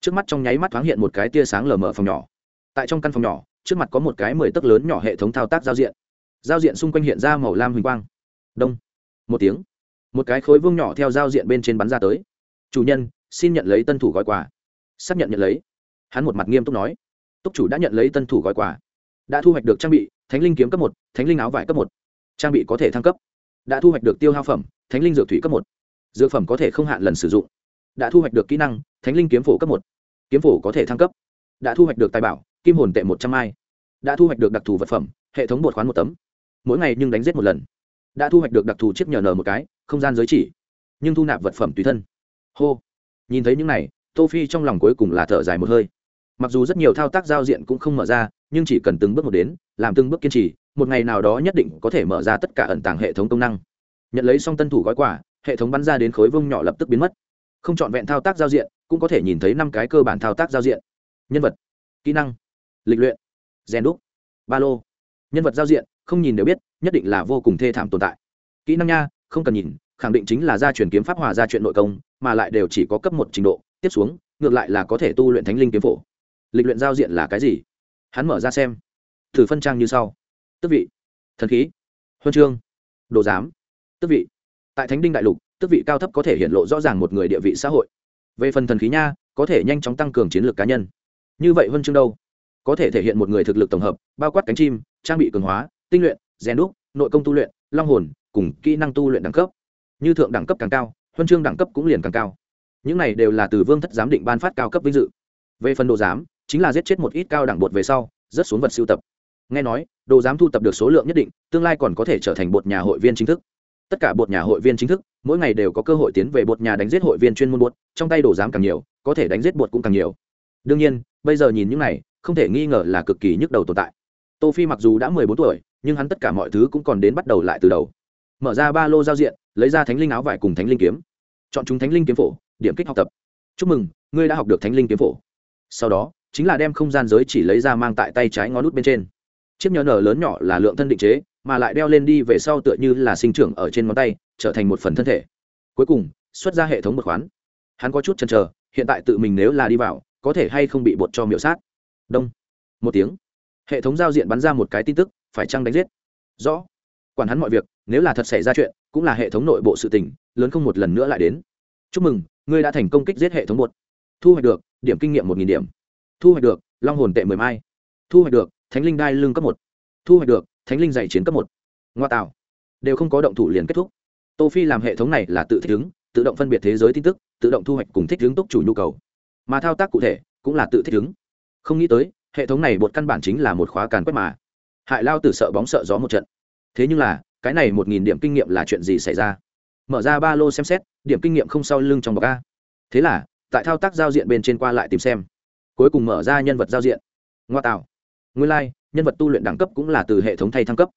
Trước mắt trong nháy mắt thoáng hiện một cái tia sáng lờ mờ phòng nhỏ. Tại trong căn phòng nhỏ, trước mặt có một cái mười tấc lớn nhỏ hệ thống thao tác giao diện giao diện xung quanh hiện ra màu lam huỳnh quang. Đông. Một tiếng. Một cái khối vương nhỏ theo giao diện bên trên bắn ra tới. Chủ nhân, xin nhận lấy tân thủ gói quà. Xác nhận nhận lấy. Hắn một mặt nghiêm túc nói. Túc chủ đã nhận lấy tân thủ gói quà. Đã thu hoạch được trang bị, thánh linh kiếm cấp một, thánh linh áo vải cấp một. Trang bị có thể thăng cấp. Đã thu hoạch được tiêu hao phẩm, thánh linh dược thủy cấp một. Dược phẩm có thể không hạn lần sử dụng. Đã thu hoạch được kỹ năng, thánh linh kiếm phổ cấp một. Kiếm phổ có thể thăng cấp. Đã thu hoạch được tài bảo, kim hồn tệ một trăm ai đã thu hoạch được đặc thù vật phẩm, hệ thống bột khoán một tấm mỗi ngày nhưng đánh giết một lần. Đã thu hoạch được đặc thù chiếc nhờ nở một cái, không gian giới chỉ, nhưng thu nạp vật phẩm tùy thân. Hô. Nhìn thấy những này, tô phi trong lòng cuối cùng là thở dài một hơi. Mặc dù rất nhiều thao tác giao diện cũng không mở ra, nhưng chỉ cần từng bước một đến, làm từng bước kiên trì, một ngày nào đó nhất định có thể mở ra tất cả ẩn tàng hệ thống công năng. Nhận lấy xong tân thủ gói quà, hệ thống bắn ra đến khối vông nhỏ lập tức biến mất. Không chọn vẹn thao tác giao diện, cũng có thể nhìn thấy năm cái cơ bản thao tác giao diện. Nhân vật, kỹ năng, lịch luyện, rèn đúc, ba lô. Nhân vật giao diện không nhìn đều biết, nhất định là vô cùng thê thảm tồn tại. Kỹ năng nha, không cần nhìn, khẳng định chính là gia truyền kiếm pháp hòa gia chuyện nội công, mà lại đều chỉ có cấp một trình độ. Tiếp xuống, ngược lại là có thể tu luyện thánh linh kiếm phổ. Lịch luyện giao diện là cái gì? Hắn mở ra xem. Thử phân trang như sau. Tức vị, thần khí, huân chương, đồ giám. Tức vị, tại thánh đinh đại lục, tức vị cao thấp có thể hiện lộ rõ ràng một người địa vị xã hội. Về phần thần khí nha, có thể nhanh chóng tăng cường chiến lược cá nhân. Như vậy huân chương đâu? Có thể thể hiện một người thực lực tổng hợp, bao quát cánh chim, trang bị cường hóa tinh luyện, rèn đúc, nội công tu luyện, long hồn, cùng kỹ năng tu luyện đẳng cấp. Như thượng đẳng cấp càng cao, huân chương đẳng cấp cũng liền càng cao. Những này đều là từ vương thất giám định ban phát cao cấp vinh dự. Về phần đồ giám, chính là giết chết một ít cao đẳng bột về sau rất xuống vật siêu tập. Nghe nói, đồ giám thu tập được số lượng nhất định, tương lai còn có thể trở thành bột nhà hội viên chính thức. Tất cả bột nhà hội viên chính thức, mỗi ngày đều có cơ hội tiến về bột nhà đánh giết hội viên chuyên môn bột, trong tay đồ giám càng nhiều, có thể đánh giết bột cũng càng nhiều. Đương nhiên, bây giờ nhìn những này, không thể nghi ngờ là cực kỳ nhức đầu tồn tại. Tô phi mặc dù đã mười bốn tuổi nhưng hắn tất cả mọi thứ cũng còn đến bắt đầu lại từ đầu. Mở ra ba lô giao diện, lấy ra thánh linh áo vải cùng thánh linh kiếm. Chọn chúng thánh linh kiếm phổ, điểm kích học tập. Chúc mừng, ngươi đã học được thánh linh kiếm phổ. Sau đó, chính là đem không gian giới chỉ lấy ra mang tại tay trái ngón nút bên trên. Chiếc nhỏ nở lớn nhỏ là lượng thân định chế, mà lại đeo lên đi về sau tựa như là sinh trưởng ở trên ngón tay, trở thành một phần thân thể. Cuối cùng, xuất ra hệ thống một khoán. Hắn có chút chần chờ, hiện tại tự mình nếu là đi vào, có thể hay không bị bột cho miểu sát. Đông. Một tiếng. Hệ thống giao diện bắn ra một cái tin tức phải chăng đánh giết? Rõ. Quản hắn mọi việc, nếu là thật xảy ra chuyện, cũng là hệ thống nội bộ sự tình, lớn không một lần nữa lại đến. Chúc mừng, ngươi đã thành công kích giết hệ thống một thu hoạch được, điểm kinh nghiệm một nghìn điểm. Thu hoạch được, long hồn tệ mười mai. Thu hoạch được, thánh linh đai lương cấp một. Thu hoạch được, thánh linh dạy chiến cấp một. Ngoa tạo. Đều không có động thủ liền kết thúc. Tô phi làm hệ thống này là tự thích ứng, tự động phân biệt thế giới tin tức, tự động thu hoạch cùng thích ứng túc chủ nhu cầu. Mà thao tác cụ thể, cũng là tự thích ứng. Không nghĩ tới, hệ thống này bột căn bản chính là một khóa càn quét mà hại lao tử sợ bóng sợ gió một trận. Thế nhưng là cái này một nghìn điểm kinh nghiệm là chuyện gì xảy ra? Mở ra ba lô xem xét điểm kinh nghiệm không sau lưng trong bọc a. Thế là tại thao tác giao diện bên trên qua lại tìm xem. Cuối cùng mở ra nhân vật giao diện. Ngoa tạo. Nguyên lai、like, nhân vật tu luyện đẳng cấp cũng là từ hệ thống thay thăng cấp.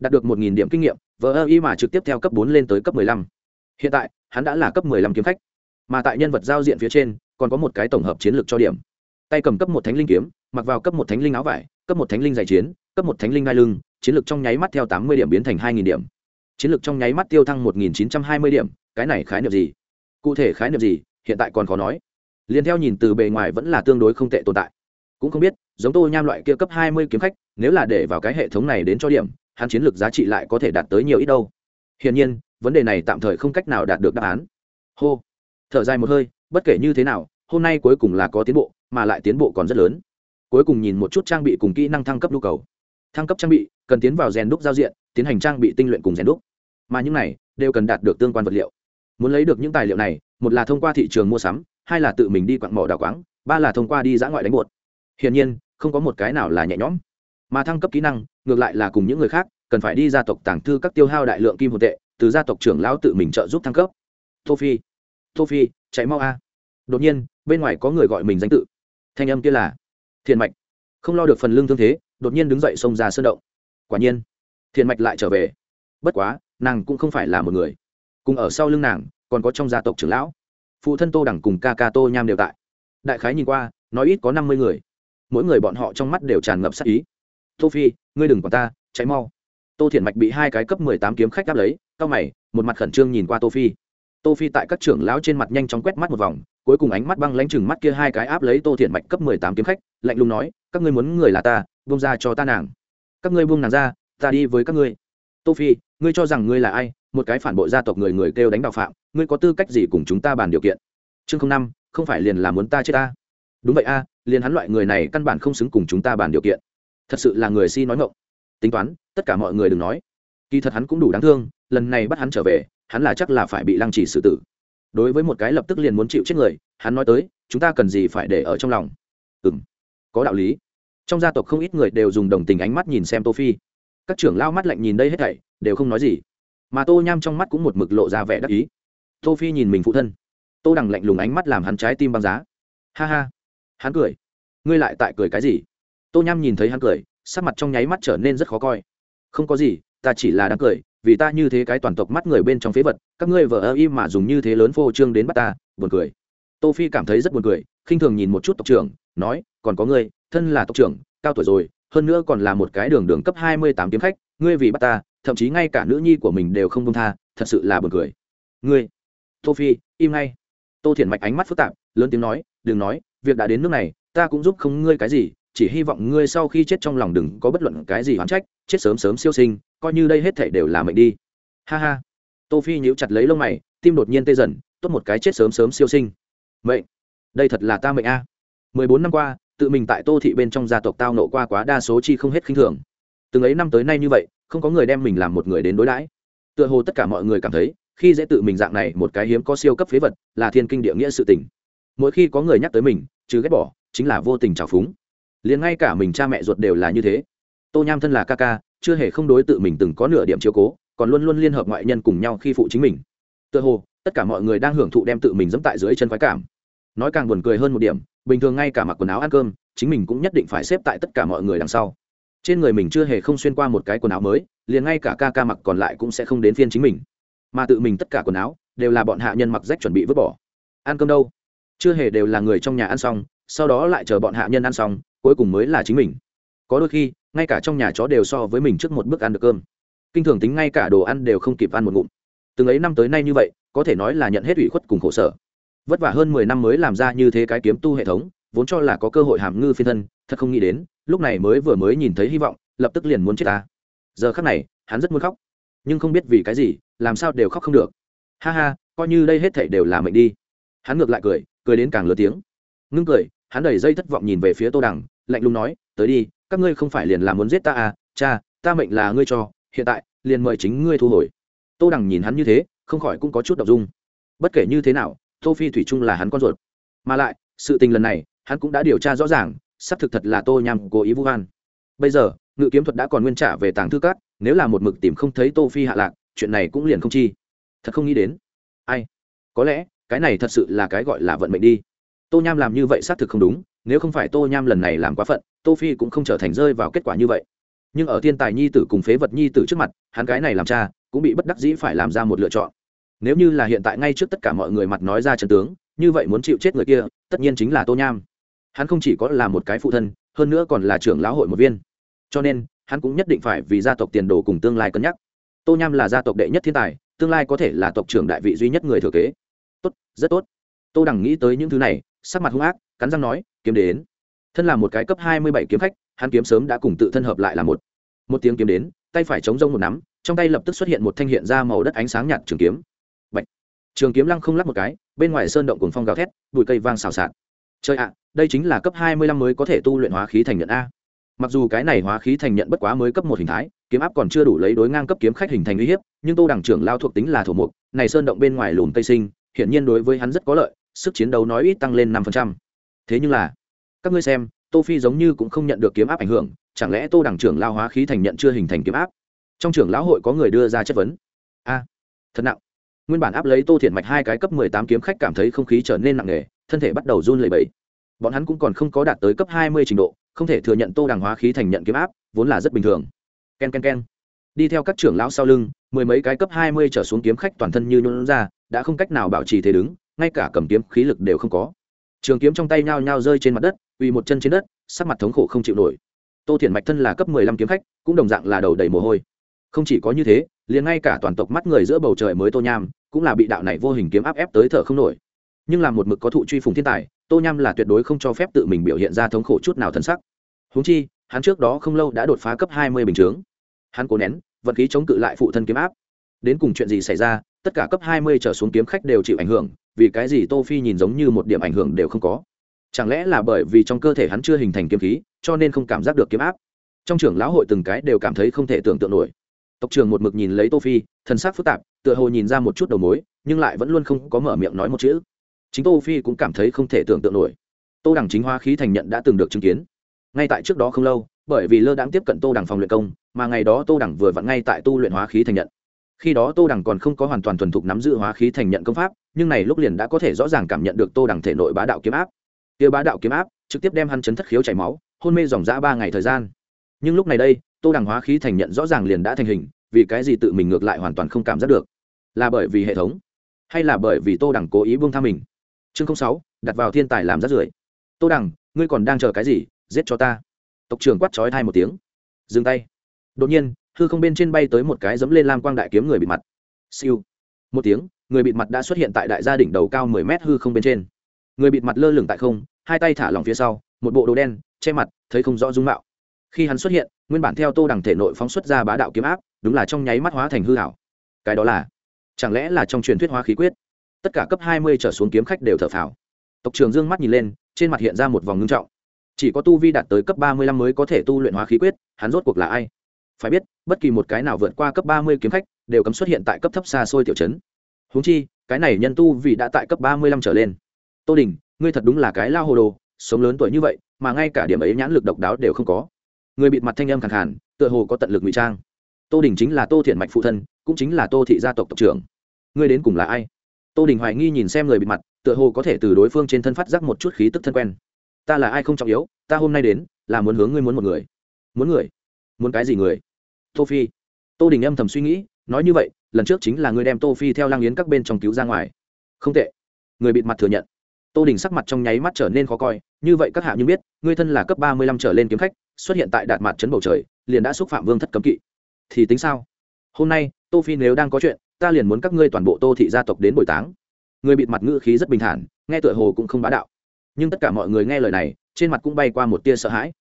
Đạt được một nghìn điểm kinh nghiệm vờ ơ y mà trực tiếp theo cấp bốn lên tới cấp mười lăm. Hiện tại hắn đã là cấp mười lăm kiếm khách. Mà tại nhân vật giao diện phía trên còn có một cái tổng hợp chiến lược cho điểm. Tay cầm cấp một thánh linh kiếm mặc vào cấp một thánh linh áo vải cấp một thánh linh giải chiến cấp một thánh linh ngai lưng, chiến lược trong nháy mắt theo tám mươi điểm biến thành hai nghìn điểm. Chiến lược trong nháy mắt tiêu thăng một nghìn chín trăm hai mươi điểm, cái này khái niệm gì? Cụ thể khái niệm gì? Hiện tại còn khó nói. Liền theo nhìn từ bề ngoài vẫn là tương đối không tệ tồn tại. Cũng không biết, giống tô nham loại kia cấp hai mươi kiếm khách, nếu là để vào cái hệ thống này đến cho điểm, hắn chiến lược giá trị lại có thể đạt tới nhiều ít đâu. Hiển nhiên, vấn đề này tạm thời không cách nào đạt được đáp án. Hô. Thở dài một hơi, bất kể như thế nào, hôm nay cuối cùng là có tiến bộ, mà lại tiến bộ còn rất lớn. Cuối cùng nhìn một chút trang bị cùng kỹ năng thăng cấp nhu cầu thăng cấp trang bị, cần tiến vào rèn đúc giao diện, tiến hành trang bị tinh luyện cùng rèn đúc. Mà những này đều cần đạt được tương quan vật liệu. Muốn lấy được những tài liệu này, một là thông qua thị trường mua sắm, hai là tự mình đi quặng mỏ đào quáng, ba là thông qua đi dã ngoại đánh bột. Hiển nhiên, không có một cái nào là nhẹ nhõm. Mà thăng cấp kỹ năng, ngược lại là cùng những người khác, cần phải đi gia tộc tàng thư các tiêu hao đại lượng kim hồn tệ, từ gia tộc trưởng lão tự mình trợ giúp thăng cấp. Tô phi tô phi, chạy mau a. Đột nhiên, bên ngoài có người gọi mình danh tự. Thanh âm kia là thiền mạch. Không lo được phần lương thương thế đột nhiên đứng dậy xông ra sơn động. Quả nhiên thiền mạch lại trở về. Bất quá, nàng cũng không phải là một người. Cùng ở sau lưng nàng, còn có trong gia tộc trưởng lão. Phụ thân tô đẳng cùng ca ca tô nham đều tại. Đại khái nhìn qua, nói ít có năm mươi người. Mỗi người bọn họ trong mắt đều tràn ngập sắc ý. Tô phi, ngươi đừng quản ta cháy mau. Tô thiện mạch bị hai cái cấp mười tám kiếm khách đáp lấy, cao mày, một mặt khẩn trương nhìn qua tô phi. Tô phi tại các trưởng lão trên mặt nhanh chóng quét mắt một vòng, cuối cùng ánh mắt băng lãnh chừng mắt kia hai cái áp lấy tô thiện mạch cấp mười tám kiếm khách, lạnh lùng nói, các ngươi muốn người là ta buông ra cho ta nàng. Các ngươi buông nàng ra, ta đi với các ngươi. Tô phi ngươi cho rằng ngươi là ai? Một cái phản bội gia tộc người người kêu đánh đạo phạm, ngươi có tư cách gì cùng chúng ta bàn điều kiện? Chương không năm, không phải liền là muốn ta chết ta? Đúng vậy a, liền hắn loại người này căn bản không xứng cùng chúng ta bàn điều kiện. Thật sự là người si nói ngọng. Tính toán, tất cả mọi người đừng nói. Kỳ thật hắn cũng đủ đáng thương, lần này bắt hắn trở về, hắn là chắc là phải bị lăng trì xử tử. Đối với một cái lập tức liền muốn chịu chết người, hắn nói tới, chúng ta cần gì phải để ở trong lòng? Ừ m có đạo lý trong gia tộc không ít người đều dùng đồng tình ánh mắt nhìn xem tô phi. Các trưởng lao mắt lạnh nhìn đây hết thảy, đều không nói gì. Mà tô nham trong mắt cũng một mực lộ ra vẻ đắc ý. Tô phi nhìn mình phụ thân. Tô đằng lạnh lùng ánh mắt làm hắn trái tim băng giá. Ha ha. Hắn cười. Ngươi lại tại cười cái gì? Tô nham nhìn thấy hắn cười, sắc mặt trong nháy mắt trở nên rất khó coi. Không có gì, ta chỉ là đang cười, vì ta như thế cái toàn tộc mắt người bên trong phế vật, các ngươi vợ ơ y mà dùng như thế lớn phô trương đến bắt ta, buồn cười. Tô phi cảm thấy rất buồn cười, khinh thường nhìn một chút tộc trưởng, nói, còn có ngươi thân là tộc trưởng, cao tuổi rồi, hơn nữa còn là một cái đường đường cấp hai mươi tám kiếm khách, ngươi vì bắt ta, thậm chí ngay cả nữ nhi của mình đều không công tha, thật sự là buồn cười. Ngươi tô phi im ngay. Tô Thiển mạch ánh mắt phức tạp, lớn tiếng nói, đừng nói, việc đã đến nước này, ta cũng giúp không ngươi cái gì, chỉ hy vọng ngươi sau khi chết trong lòng đừng có bất luận cái gì oán trách, chết sớm sớm siêu sinh, coi như đây hết thể đều là mệnh đi. Ha ha. Tô phi nhíu chặt lấy lông mày, tim đột nhiên tê dần, tốt một cái chết sớm sớm siêu sinh. Mệnh. Đây thật là ta mệnh a. Mười bốn năm qua tự mình tại tô thị bên trong gia tộc tao nộ qua quá đa số chi không hết khinh thường. Từng ấy năm tới nay như vậy, không có người đem mình làm một người đến đối đãi. Tựa hồ tất cả mọi người cảm thấy, khi dễ tự mình dạng này một cái hiếm có siêu cấp phế vật, là thiên kinh địa nghĩa sự tình. Mỗi khi có người nhắc tới mình chứ ghét bỏ, chính là vô tình trào phúng. Liền ngay cả mình cha mẹ ruột đều là như thế. Tô nham thân là ca ca, chưa hề không đối tự mình từng có nửa điểm chiếu cố, còn luôn luôn liên hợp ngoại nhân cùng nhau khi phụ chính mình. Tựa hồ, tất cả mọi người đang hưởng thụ đem tự mình dẫm tại dưới chân khoái cảm nói càng buồn cười hơn một điểm, bình thường ngay cả mặc quần áo ăn cơm, chính mình cũng nhất định phải xếp tại tất cả mọi người đằng sau. Trên người mình chưa hề không xuyên qua một cái quần áo mới, liền ngay cả ca ca mặc còn lại cũng sẽ không đến phiên chính mình. Mà tự mình tất cả quần áo, đều là bọn hạ nhân mặc rách chuẩn bị vứt bỏ. Ăn cơm đâu? Chưa hề đều là người trong nhà ăn xong, sau đó lại chờ bọn hạ nhân ăn xong, cuối cùng mới là chính mình. Có đôi khi, ngay cả trong nhà chó đều so với mình trước một bước ăn được cơm. Kinh thường tính ngay cả đồ ăn đều không kịp ăn một ngụm. Từng ấy năm tới nay như vậy, có thể nói là nhận hết ủy khuất cùng khổ sở vất vả hơn mười năm mới làm ra như thế cái kiếm tu hệ thống, vốn cho là có cơ hội hàm ngư phiên thân, thật không nghĩ đến, lúc này mới vừa mới nhìn thấy hy vọng, lập tức liền muốn chết ta. Giờ khắc này, hắn rất muốn khóc. Nhưng không biết vì cái gì, làm sao đều khóc không được. Ha ha, coi như đây hết thảy đều là mệnh đi. Hắn ngược lại cười cười đến càng lớn tiếng. Ngưng cười, hắn đẩy dây thất vọng nhìn về phía tô đằng, lạnh lùng nói, tới đi, các ngươi không phải liền là muốn giết ta à? Cha, ta mệnh là ngươi cho, hiện tại, liền mời chính ngươi thu hồi. Tô đằng nhìn hắn như thế, không khỏi cũng có chút đ ộ n g dung. Bất kể như thế nào tô phi thủy chung là hắn con ruột. Mà lại, sự tình lần này, hắn cũng đã điều tra rõ ràng, xác thực thật là tô nhằm cố ý vu van bây giờ, ngự kiếm thuật đã còn nguyên trả về tàng thư cát nếu là một mực tìm không thấy tô phi hạ lạc, chuyện này cũng liền không chi. Thật không nghĩ đến. Ai? Có lẽ, cái này thật sự là cái gọi là vận mệnh đi. Tô nham làm như vậy xác thực không đúng, nếu không phải tô nham lần này làm quá phận, tô phi cũng không trở thành rơi vào kết quả như vậy. Nhưng ở thiên tài nhi tử cùng phế vật nhi tử trước mặt, hắn cái này làm cha, cũng bị bất đắc dĩ phải làm ra một lựa chọn nếu như là hiện tại ngay trước tất cả mọi người mặt nói ra trận tướng, như vậy muốn chịu chết người kia, tất nhiên chính là tô nham. Hắn không chỉ có là một cái phụ thân, hơn nữa còn là trưởng lão hội một viên. Cho nên, hắn cũng nhất định phải vì gia tộc tiền đồ cùng tương lai cân nhắc. Tô nham là gia tộc đệ nhất thiên tài, tương lai có thể là tộc trưởng đại vị duy nhất người thừa kế. Tốt, rất tốt. Tô đằng nghĩ tới những thứ này, sắc mặt hung ác, cắn răng nói, kiếm đến. Thân là một cái cấp hai mươi bảy kiếm khách, hắn kiếm sớm đã cùng tự thân hợp lại là một. Một tiếng kiếm đến, tay phải chống rông một nắm, trong tay lập tức xuất hiện một thanh hiện ra màu đất ánh sáng nhạt trường kiếm trường kiếm lăng không lắc một cái, bên ngoài sơn động cùng phong gào thét, bụi cây vang xào xạc. Chơi ạ, đây chính là cấp hai mươi lăm mới có thể tu luyện hóa khí thành nhận a. Mặc dù cái này hóa khí thành nhận bất quá mới cấp một hình thái, kiếm áp còn chưa đủ lấy đối ngang cấp kiếm khách hình thành uy hiếp, nhưng tô đẳng trưởng lao thuộc tính là thổ mục, này sơn động bên ngoài lùm tây sinh, hiển nhiên đối với hắn rất có lợi, sức chiến đấu nói ít tăng lên năm thế nhưng là, các ngươi xem, tô phi giống như cũng không nhận được kiếm áp ảnh hưởng, chẳng lẽ tô đẳng trưởng lao hóa khí thành nhận chưa hình thành kiếm áp? Trong trưởng lão hội có người đưa ra chất vấn. A, thật nặng nguyên bản áp lấy tô thiện mạch hai cái cấp mười tám kiếm khách cảm thấy không khí trở nên nặng nề, thân thể bắt đầu run lẩy bẩy. Bọn hắn cũng còn không có đạt tới cấp hai mươi trình độ, không thể thừa nhận tô đằng hóa khí thành nhận kiếm áp, vốn là rất bình thường. K e n k e n k e n đi theo các trưởng lão sau lưng, mười mấy cái cấp hai mươi trở xuống kiếm khách toàn thân như nhuận ra, đã không cách nào bảo trì thế đứng, ngay cả cầm kiếm khí lực đều không có. Trường kiếm trong tay nhao nhao rơi trên mặt đất, uy một chân trên đất, sắc mặt thống khổ không chịu nổi. Tô thiện mạch thân là cấp mười lăm kiếm khách, cũng đồng dạng là đầu đầy mồ hôi không chỉ có như thế, liền ngay cả toàn tộc mắt người giữa bầu trời mới tô nham, cũng là bị đạo này vô hình kiếm áp ép tới thở không nổi. Nhưng là một mực có thụ truy phùng thiên tài, tô nham là tuyệt đối không cho phép tự mình biểu hiện ra thống khổ chút nào thân sắc. Húng chi, hắn trước đó không lâu đã đột phá cấp hai mươi bình chướng. Hắn cố nén, vận khí chống cự lại phụ thân kiếm áp. Đến cùng chuyện gì xảy ra, tất cả cấp hai mươi trở xuống kiếm khách đều chịu ảnh hưởng, vì cái gì tô phi nhìn giống như một điểm ảnh hưởng đều không có. Chẳng lẽ là bởi vì trong cơ thể hắn chưa hình thành kiếm khí, cho nên không cảm giác được kiếm áp? Trong trưởng lão hội từng cái đều cảm thấy không thể tưởng tượng nổi tộc trưởng một mực nhìn lấy tô phi, thần sắc phức tạp, tựa hồ nhìn ra một chút đầu mối, nhưng lại vẫn luôn không có mở miệng nói một chữ. Chính tô phi cũng cảm thấy không thể tưởng tượng nổi. Tô đẳng chính hoa khí thành nhận đã từng được chứng kiến. Ngay tại trước đó không lâu, bởi vì lơ đãng tiếp cận tô đẳng phòng luyện công, mà ngày đó tô đẳng vừa vặn ngay tại tu luyện hóa khí thành nhận. Khi đó tô đẳng còn không có hoàn toàn thuần thục nắm giữ hóa khí thành nhận công pháp, nhưng này lúc liền đã có thể rõ ràng cảm nhận được tô đẳng thể nội bá đạo kiếm áp. Kia bá đạo kiếm áp trực tiếp đem hắn chấn thất khiếu chảy máu, hôn mê dòng dã ba ngày thời gian. Nhưng lúc này đây tô đẳng hóa khí thành nhận rõ ràng liền đã thành hình, vì cái gì tự mình ngược lại hoàn toàn không cảm giác được? Là bởi vì hệ thống? Hay là bởi vì tô đẳng cố ý buông tha mình? Chương sáu, đặt vào thiên tài làm rát rưởi. Tô đẳng ngươi còn đang chờ cái gì? Giết cho ta. Tộc trưởng quát trói thai một tiếng. Dừng tay. Đột nhiên, hư không bên trên bay tới một cái dẫm lên lam quang đại kiếm người bị mặt. Siêu. Một tiếng, người bịt mặt đã xuất hiện tại đại gia đỉnh đầu cao mười mét hư không bên trên. Người bịt mặt lơ lửng tại không, hai tay thả lỏng phía sau, một bộ đồ đen, che mặt, thấy không rõ dung mạo khi hắn xuất hiện, nguyên bản theo tô đằng thể nội phóng xuất ra bá đạo kiếm áp, đúng là trong nháy mắt hóa thành hư hảo cái đó là, chẳng lẽ là trong truyền thuyết hóa khí quyết? Tất cả cấp hai mươi trở xuống kiếm khách đều thở phào. Tộc trường dương mắt nhìn lên, trên mặt hiện ra một vòng ngưng trọng. Chỉ có tu vi đạt tới cấp ba mươi lăm mới có thể tu luyện hóa khí quyết, hắn rốt cuộc là ai? Phải biết, bất kỳ một cái nào vượt qua cấp ba mươi kiếm khách, đều cấm xuất hiện tại cấp thấp xa xôi tiểu chấn húng chi, cái này nhân tu vì đã tại cấp ba mươi lăm trở lên. Tô đình ngươi thật đúng là cái lao hồ đồ, sống lớn tuổi như vậy, mà ngay cả điểm ấy nhãn lực độc đáo đều không có người bịt mặt thanh âm khẳng hẳn tựa hồ có tận lực ngụy trang. Tô đình chính là tô thiện mạch phụ thân, cũng chính là tô thị gia tộc tộc trưởng. Ngươi đến cùng là ai? Tô đình hoài nghi nhìn xem người bịt mặt, tựa hồ có thể từ đối phương trên thân phát giác một chút khí tức thân quen. Ta là ai không trọng yếu, ta hôm nay đến, là muốn hướng ngươi muốn một người. Muốn người? Muốn cái gì người? Tô phi. Tô đình âm thầm suy nghĩ, nói như vậy, lần trước chính là ngươi đem tô phi theo lang yến các bên trong cứu ra ngoài. Không tệ. Người bịt mặt thừa nhận. Tô đình sắc mặt trong nháy mắt trở nên khó coi, như vậy các hạ như biết, ngươi thân là cấp ba mươi lăm trở lên kiếm khách xuất hiện tại đạt mặt trấn bầu trời, liền đã xúc phạm vương thất cấm kỵ. Thì tính sao? Hôm nay, tô phi nếu đang có chuyện, ta liền muốn các ngươi toàn bộ tô thị gia tộc đến bồi táng. Người bịt mặt ngữ khí rất bình thản, nghe tựa hồ cũng không bá đạo. Nhưng tất cả mọi người nghe lời này, trên mặt cũng bay qua một tia sợ hãi.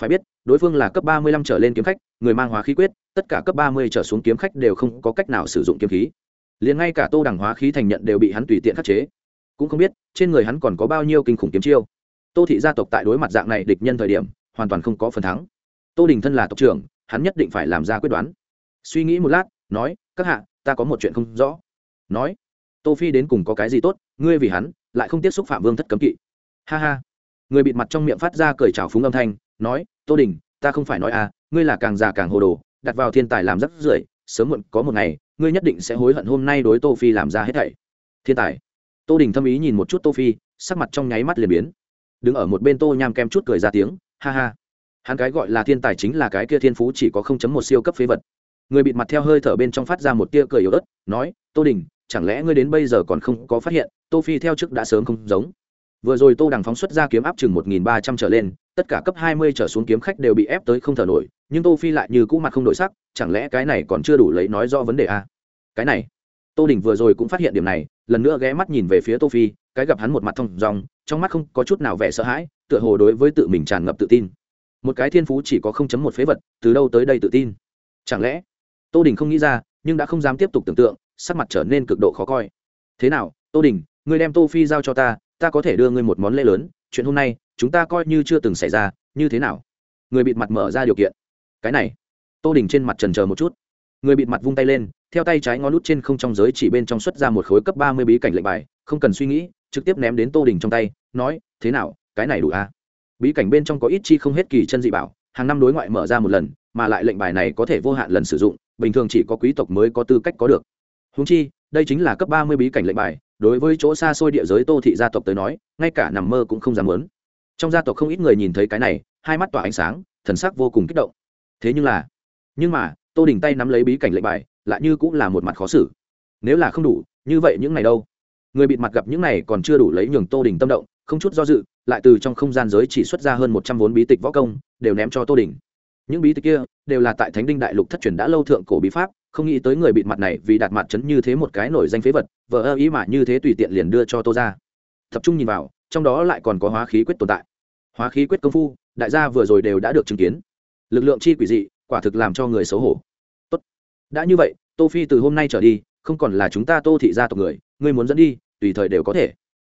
Phải biết, đối phương là cấp ba mươi lăm trở lên kiếm khách, người mang hóa khí quyết, tất cả cấp ba mươi trở xuống kiếm khách đều không có cách nào sử dụng kiếm khí. Liền ngay cả tô đẳng hóa khí thành nhận đều bị hắn tùy tiện khắc chế. Cũng không biết, trên người hắn còn có bao nhiêu kinh khủng kiếm chiêu. Tô thị gia tộc tại đối mặt dạng này địch nhân thời điểm hoàn toàn không có phần thắng. Tô đình thân là tộc trưởng, hắn nhất định phải làm ra quyết đoán. Suy nghĩ một lát, nói, các hạ, ta có một chuyện không rõ. Nói, tô phi đến cùng có cái gì tốt, ngươi vì hắn, lại không tiếp xúc phạm vương thất cấm kỵ. Ha ha. Người bịt mặt trong miệng phát ra cười trào phúng âm thanh, nói, tô đình, ta không phải nói à ngươi là càng già càng hồ đồ, đặt vào thiên tài làm rất rưởi, sớm muộn có một ngày, ngươi nhất định sẽ hối hận hôm nay đối tô phi làm ra hết thảy. Thiên tài. Tô đình thâm ý nhìn một chút tô phi, sắc mặt trong nháy mắt liền biến. Đứng ở một bên tô nham kem chút cười ra tiếng ha ha. Hắn cái gọi là thiên tài chính là cái kia thiên phú chỉ có không chấm một siêu cấp phế vật. Người bịt mặt theo hơi thở bên trong phát ra một tia cười yếu ớt, nói, tô đình, chẳng lẽ ngươi đến bây giờ còn không có phát hiện, tô phi theo trước đã sớm không giống? Vừa rồi tô đằng phóng xuất ra kiếm áp chừng một nghìn ba trăm trở lên, tất cả cấp hai mươi trở xuống kiếm khách đều bị ép tới không thở nổi, nhưng tô phi lại như cũ mặt không đổi sắc, chẳng lẽ cái này còn chưa đủ lấy nói rõ vấn đề a à? cái này. Tô đình vừa rồi cũng phát hiện điểm này, lần nữa ghé mắt nhìn về phía tô phi cái gặp hắn một mặt thông dòng trong mắt không có chút nào vẻ sợ hãi, tựa hồ đối với tự mình tràn ngập tự tin. Một cái thiên phú chỉ có không chấm một phế vật, từ đâu tới đây tự tin? Chẳng lẽ, tô đình không nghĩ ra, nhưng đã không dám tiếp tục tưởng tượng, sắc mặt trở nên cực độ khó coi. Thế nào, tô đình, ngươi đem tô phi giao cho ta ta có thể đưa ngươi một món lễ lớn, chuyện hôm nay, chúng ta coi như chưa từng xảy ra, như thế nào? Người bịt mặt mở ra điều kiện. Cái này, tô đình trên mặt trần chờ một chút. Người bịt mặt vung tay lên, theo tay trái ngó lút trên không trong giới chỉ bên trong xuất ra một khối cấp ba mươi bí cảnh lệnh bài, không cần suy nghĩ trực tiếp ném đến tô đình trong tay, nói, thế nào, cái này đủ à? bí cảnh bên trong có ít chi không hết kỳ chân dị bảo, hàng năm đối ngoại mở ra một lần, mà lại lệnh bài này có thể vô hạn lần sử dụng, bình thường chỉ có quý tộc mới có tư cách có được. Húng chi, đây chính là cấp ba mươi bí cảnh lệnh bài, đối với chỗ xa xôi địa giới tô thị gia tộc tới nói, ngay cả nằm mơ cũng không dám muốn. Trong gia tộc không ít người nhìn thấy cái này, hai mắt tỏa ánh sáng, thần sắc vô cùng kích động. Thế nhưng là, nhưng mà, tô đình tay nắm lấy bí cảnh lệnh bài, lại như cũng là một mặt khó xử. Nếu là không đủ, như vậy những ngày đâu? Người bịt mặt gặp những này còn chưa đủ lấy nhường tô đình tâm động, không chút do dự, lại từ trong không gian giới chỉ xuất ra hơn một trăm vốn bí tịch võ công, đều ném cho tô đình. Những bí tịch kia đều là tại thánh đinh đại lục thất truyền đã lâu thượng cổ bí pháp, không nghĩ tới người bịt mặt này vì đạt mặt chấn như thế một cái nổi danh phế vật vợ ơ ý mà như thế tùy tiện liền đưa cho tô ra. Tập trung nhìn vào, trong đó lại còn có hóa khí quyết tồn tại. Hóa khí quyết công phu, đại gia vừa rồi đều đã được chứng kiến. Lực lượng chi quỷ dị, quả thực làm cho người xấu hổ. Tốt. Đã như vậy, tô phi từ hôm nay trở đi, không còn là chúng ta tô thị gia tộc người, ngươi muốn dẫn đi tùy thời đều có thể.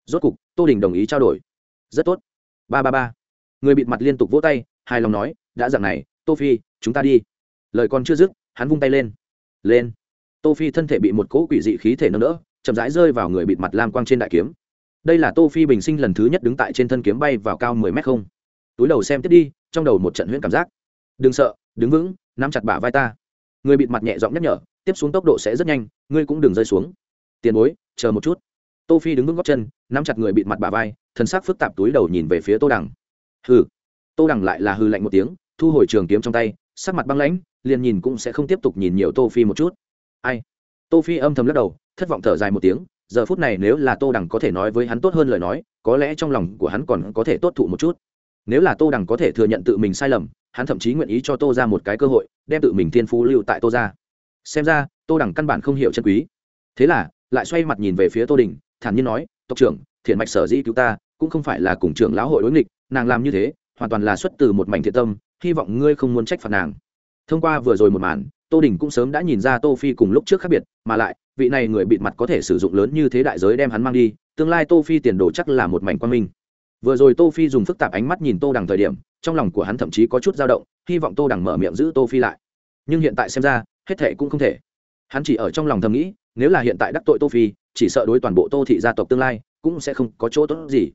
Rốt cục, tô đình đồng ý trao đổi. Rất tốt. Ba ba ba. Người bịt mặt liên tục vỗ tay, hài lòng nói, đã dặn này, tô phi, chúng ta đi. Lời còn chưa dứt, hắn vung tay lên. Lên. Tô phi thân thể bị một cỗ quỷ dị khí thể nâng đỡ, chậm rãi rơi vào người bịt mặt lam quang trên đại kiếm. Đây là tô phi bình sinh lần thứ nhất đứng tại trên thân kiếm bay vào cao mười mét không. Túi đầu xem tiếp đi, trong đầu một trận huyễn cảm giác. Đừng sợ, đứng vững, nắm chặt bả vai ta. Người bịt mặt nhẹ giọng nhắc nhở, tiếp xuống tốc độ sẽ rất nhanh, ngươi cũng đừng rơi xuống. Tiền bối, chờ một chút tô phi đứng vững góc chân, nắm chặt người bịt mặt bà vai thân xác phức tạp túi đầu nhìn về phía tô đằng. Hừ. Tô đằng lại là hư lạnh một tiếng, thu hồi trường kiếm trong tay, sắc mặt băng lãnh, liền nhìn cũng sẽ không tiếp tục nhìn nhiều tô phi một chút. Ai? Tô phi âm thầm lắc đầu, thất vọng thở dài một tiếng, giờ phút này nếu là tô đằng có thể nói với hắn tốt hơn lời nói, có lẽ trong lòng của hắn còn có thể tốt thụ một chút. Nếu là tô đằng có thể thừa nhận tự mình sai lầm, hắn thậm chí nguyện ý cho tô ra một cái cơ hội, đem tự mình thiên phú lưu tại tô ra. Xem ra, tô đằng căn bản không hiểu chân quý. Thế là, lại xoay mặt nhìn về phía tô đình thản nhiên nói, tộc trưởng, thiện mạch sở dĩ cứu ta, cũng không phải là cùng trưởng lão hội đối nghịch, nàng làm như thế, hoàn toàn là xuất từ một mảnh thiện tâm, hy vọng ngươi không muốn trách phạt nàng. Thông qua vừa rồi một màn, tô đình cũng sớm đã nhìn ra tô phi cùng lúc trước khác biệt, mà lại, vị này người bịt mặt có thể sử dụng lớn như thế đại giới đem hắn mang đi, tương lai tô phi tiền đồ chắc là một mảnh quan minh. Vừa rồi tô phi dùng phức tạp ánh mắt nhìn tô đằng thời điểm, trong lòng của hắn thậm chí có chút dao động, hy vọng tô đằng mở miệng giữ tô phi lại. Nhưng hiện tại xem ra, hết thệ cũng không thể hắn chỉ ở trong lòng thầm nghĩ, nếu là hiện tại đắc tội tô phi, chỉ sợ đối toàn bộ tô thị gia tộc tương lai cũng sẽ không có chỗ tốt gì.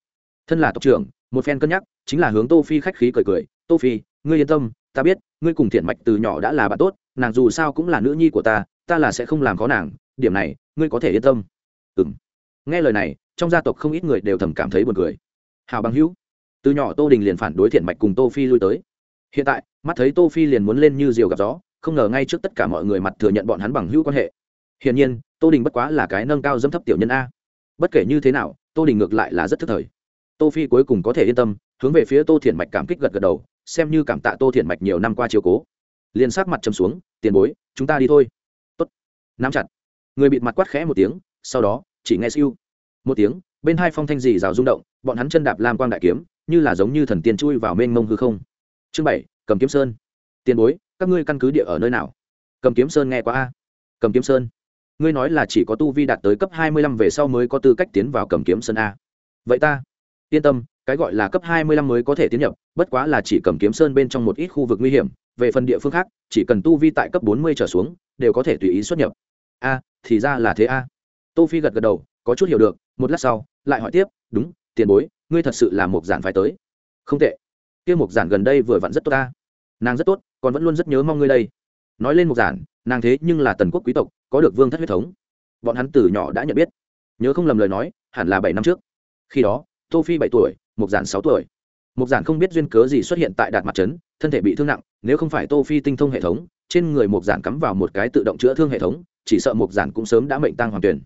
Thân là tộc trưởng, một phen cân nhắc, chính là hướng tô phi khách khí cười cười, tô phi, ngươi yên tâm, ta biết, ngươi cùng thiện mạch từ nhỏ đã là bạn tốt, nàng dù sao cũng là nữ nhi của ta ta là sẽ không làm khó nàng, điểm này, ngươi có thể yên tâm. Ừm. Nghe lời này, trong gia tộc không ít người đều thầm cảm thấy buồn cười. Hào bằng hữu. Từ nhỏ tô đình liền phản đối thiện mạch cùng tô phi lui tới. Hiện tại, mắt thấy tô phi liền muốn lên như diều gặp gió không ngờ ngay trước tất cả mọi người mặt thừa nhận bọn hắn bằng hữu quan hệ. Hiển nhiên, tô đình bất quá là cái nâng cao dâm thấp tiểu nhân a. Bất kể như thế nào, tô đình ngược lại là rất thức thời. Tô phi cuối cùng có thể yên tâm, hướng về phía tô thiển mạch cảm kích gật gật đầu, xem như cảm tạ tô thiển mạch nhiều năm qua chiều cố. Liền sát mặt châm xuống, tiền bối, chúng ta đi thôi. Tốt. Nắm chặt. Người bịt mặt quát khẽ một tiếng, sau đó, chỉ nghe siêu. Một tiếng, bên hai phong thanh dì rào rung động, bọn hắn chân đạp lam quang đại kiếm, như là giống như thần tiên chui vào mênh mông hư không. Chương bảy, cầm kiếm sơn. Tiền bối các ngươi căn cứ địa ở nơi nào? Cầm kiếm sơn nghe qua a? Cầm kiếm sơn. Ngươi nói là chỉ có tu vi đạt tới cấp hai mươi lăm về sau mới có tư cách tiến vào cầm kiếm sơn a. Vậy ta, yên tâm, cái gọi là cấp hai mươi lăm mới có thể tiến nhập, bất quá là chỉ cầm kiếm sơn bên trong một ít khu vực nguy hiểm, về phần địa phương khác, chỉ cần tu vi tại cấp bốn mươi trở xuống, đều có thể tùy ý xuất nhập. A, thì ra là thế a. Tô phi gật gật đầu, có chút hiểu được, một lát sau, lại hỏi tiếp, đúng, tiền bối, ngươi thật sự là một giản phải tới. Không tệ. Kia một giản gần đây vừa vặn rất tốt ta nàng rất tốt, còn vẫn luôn rất nhớ mong ngươi đây. Nói lên một giản, nàng thế nhưng là tần quốc quý tộc, có được vương thất huyết thống. Bọn hắn từ nhỏ đã nhận biết. Nhớ không lầm lời nói, hẳn là bảy năm trước. Khi đó, tô phi bảy tuổi mục giản sáu tuổi. Mục giản không biết duyên cớ gì xuất hiện tại đạt mặt trấn, thân thể bị thương nặng, nếu không phải tô phi tinh thông hệ thống, trên người mục giản cắm vào một cái tự động chữa thương hệ thống, chỉ sợ mục giản cũng sớm đã mệnh tăng hoàn tuyển.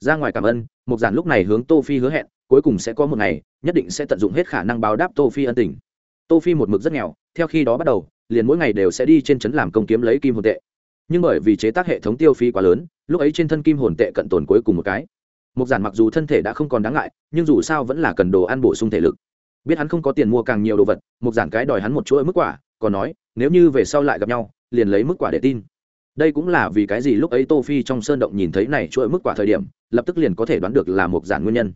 Ra ngoài cảm ơn mục giản lúc này hướng tô phi hứa hẹn, cuối cùng sẽ có một ngày, nhất định sẽ tận dụng hết khả năng báo đáp tô phi ân tình. Tô phi một mực rất nghèo, theo khi đó bắt đầu liền mỗi ngày đều sẽ đi trên trấn làm công kiếm lấy kim hồn tệ. Nhưng bởi vì chế tác hệ thống tiêu phí quá lớn lúc ấy trên thân kim hồn tệ cận tồn cuối cùng một cái. Mục giản mặc dù thân thể đã không còn đáng ngại nhưng dù sao vẫn là cần đồ ăn bổ sung thể lực. Biết hắn không có tiền mua càng nhiều đồ vật mục giản cái đòi hắn một chuỗi mức quả còn nói nếu như về sau lại gặp nhau liền lấy mức quả để tin. Đây cũng là vì cái gì lúc ấy tô phi trong sơn động nhìn thấy này chuỗi mức quả thời điểm lập tức liền có thể đoán được là mục giản nguyên nhân.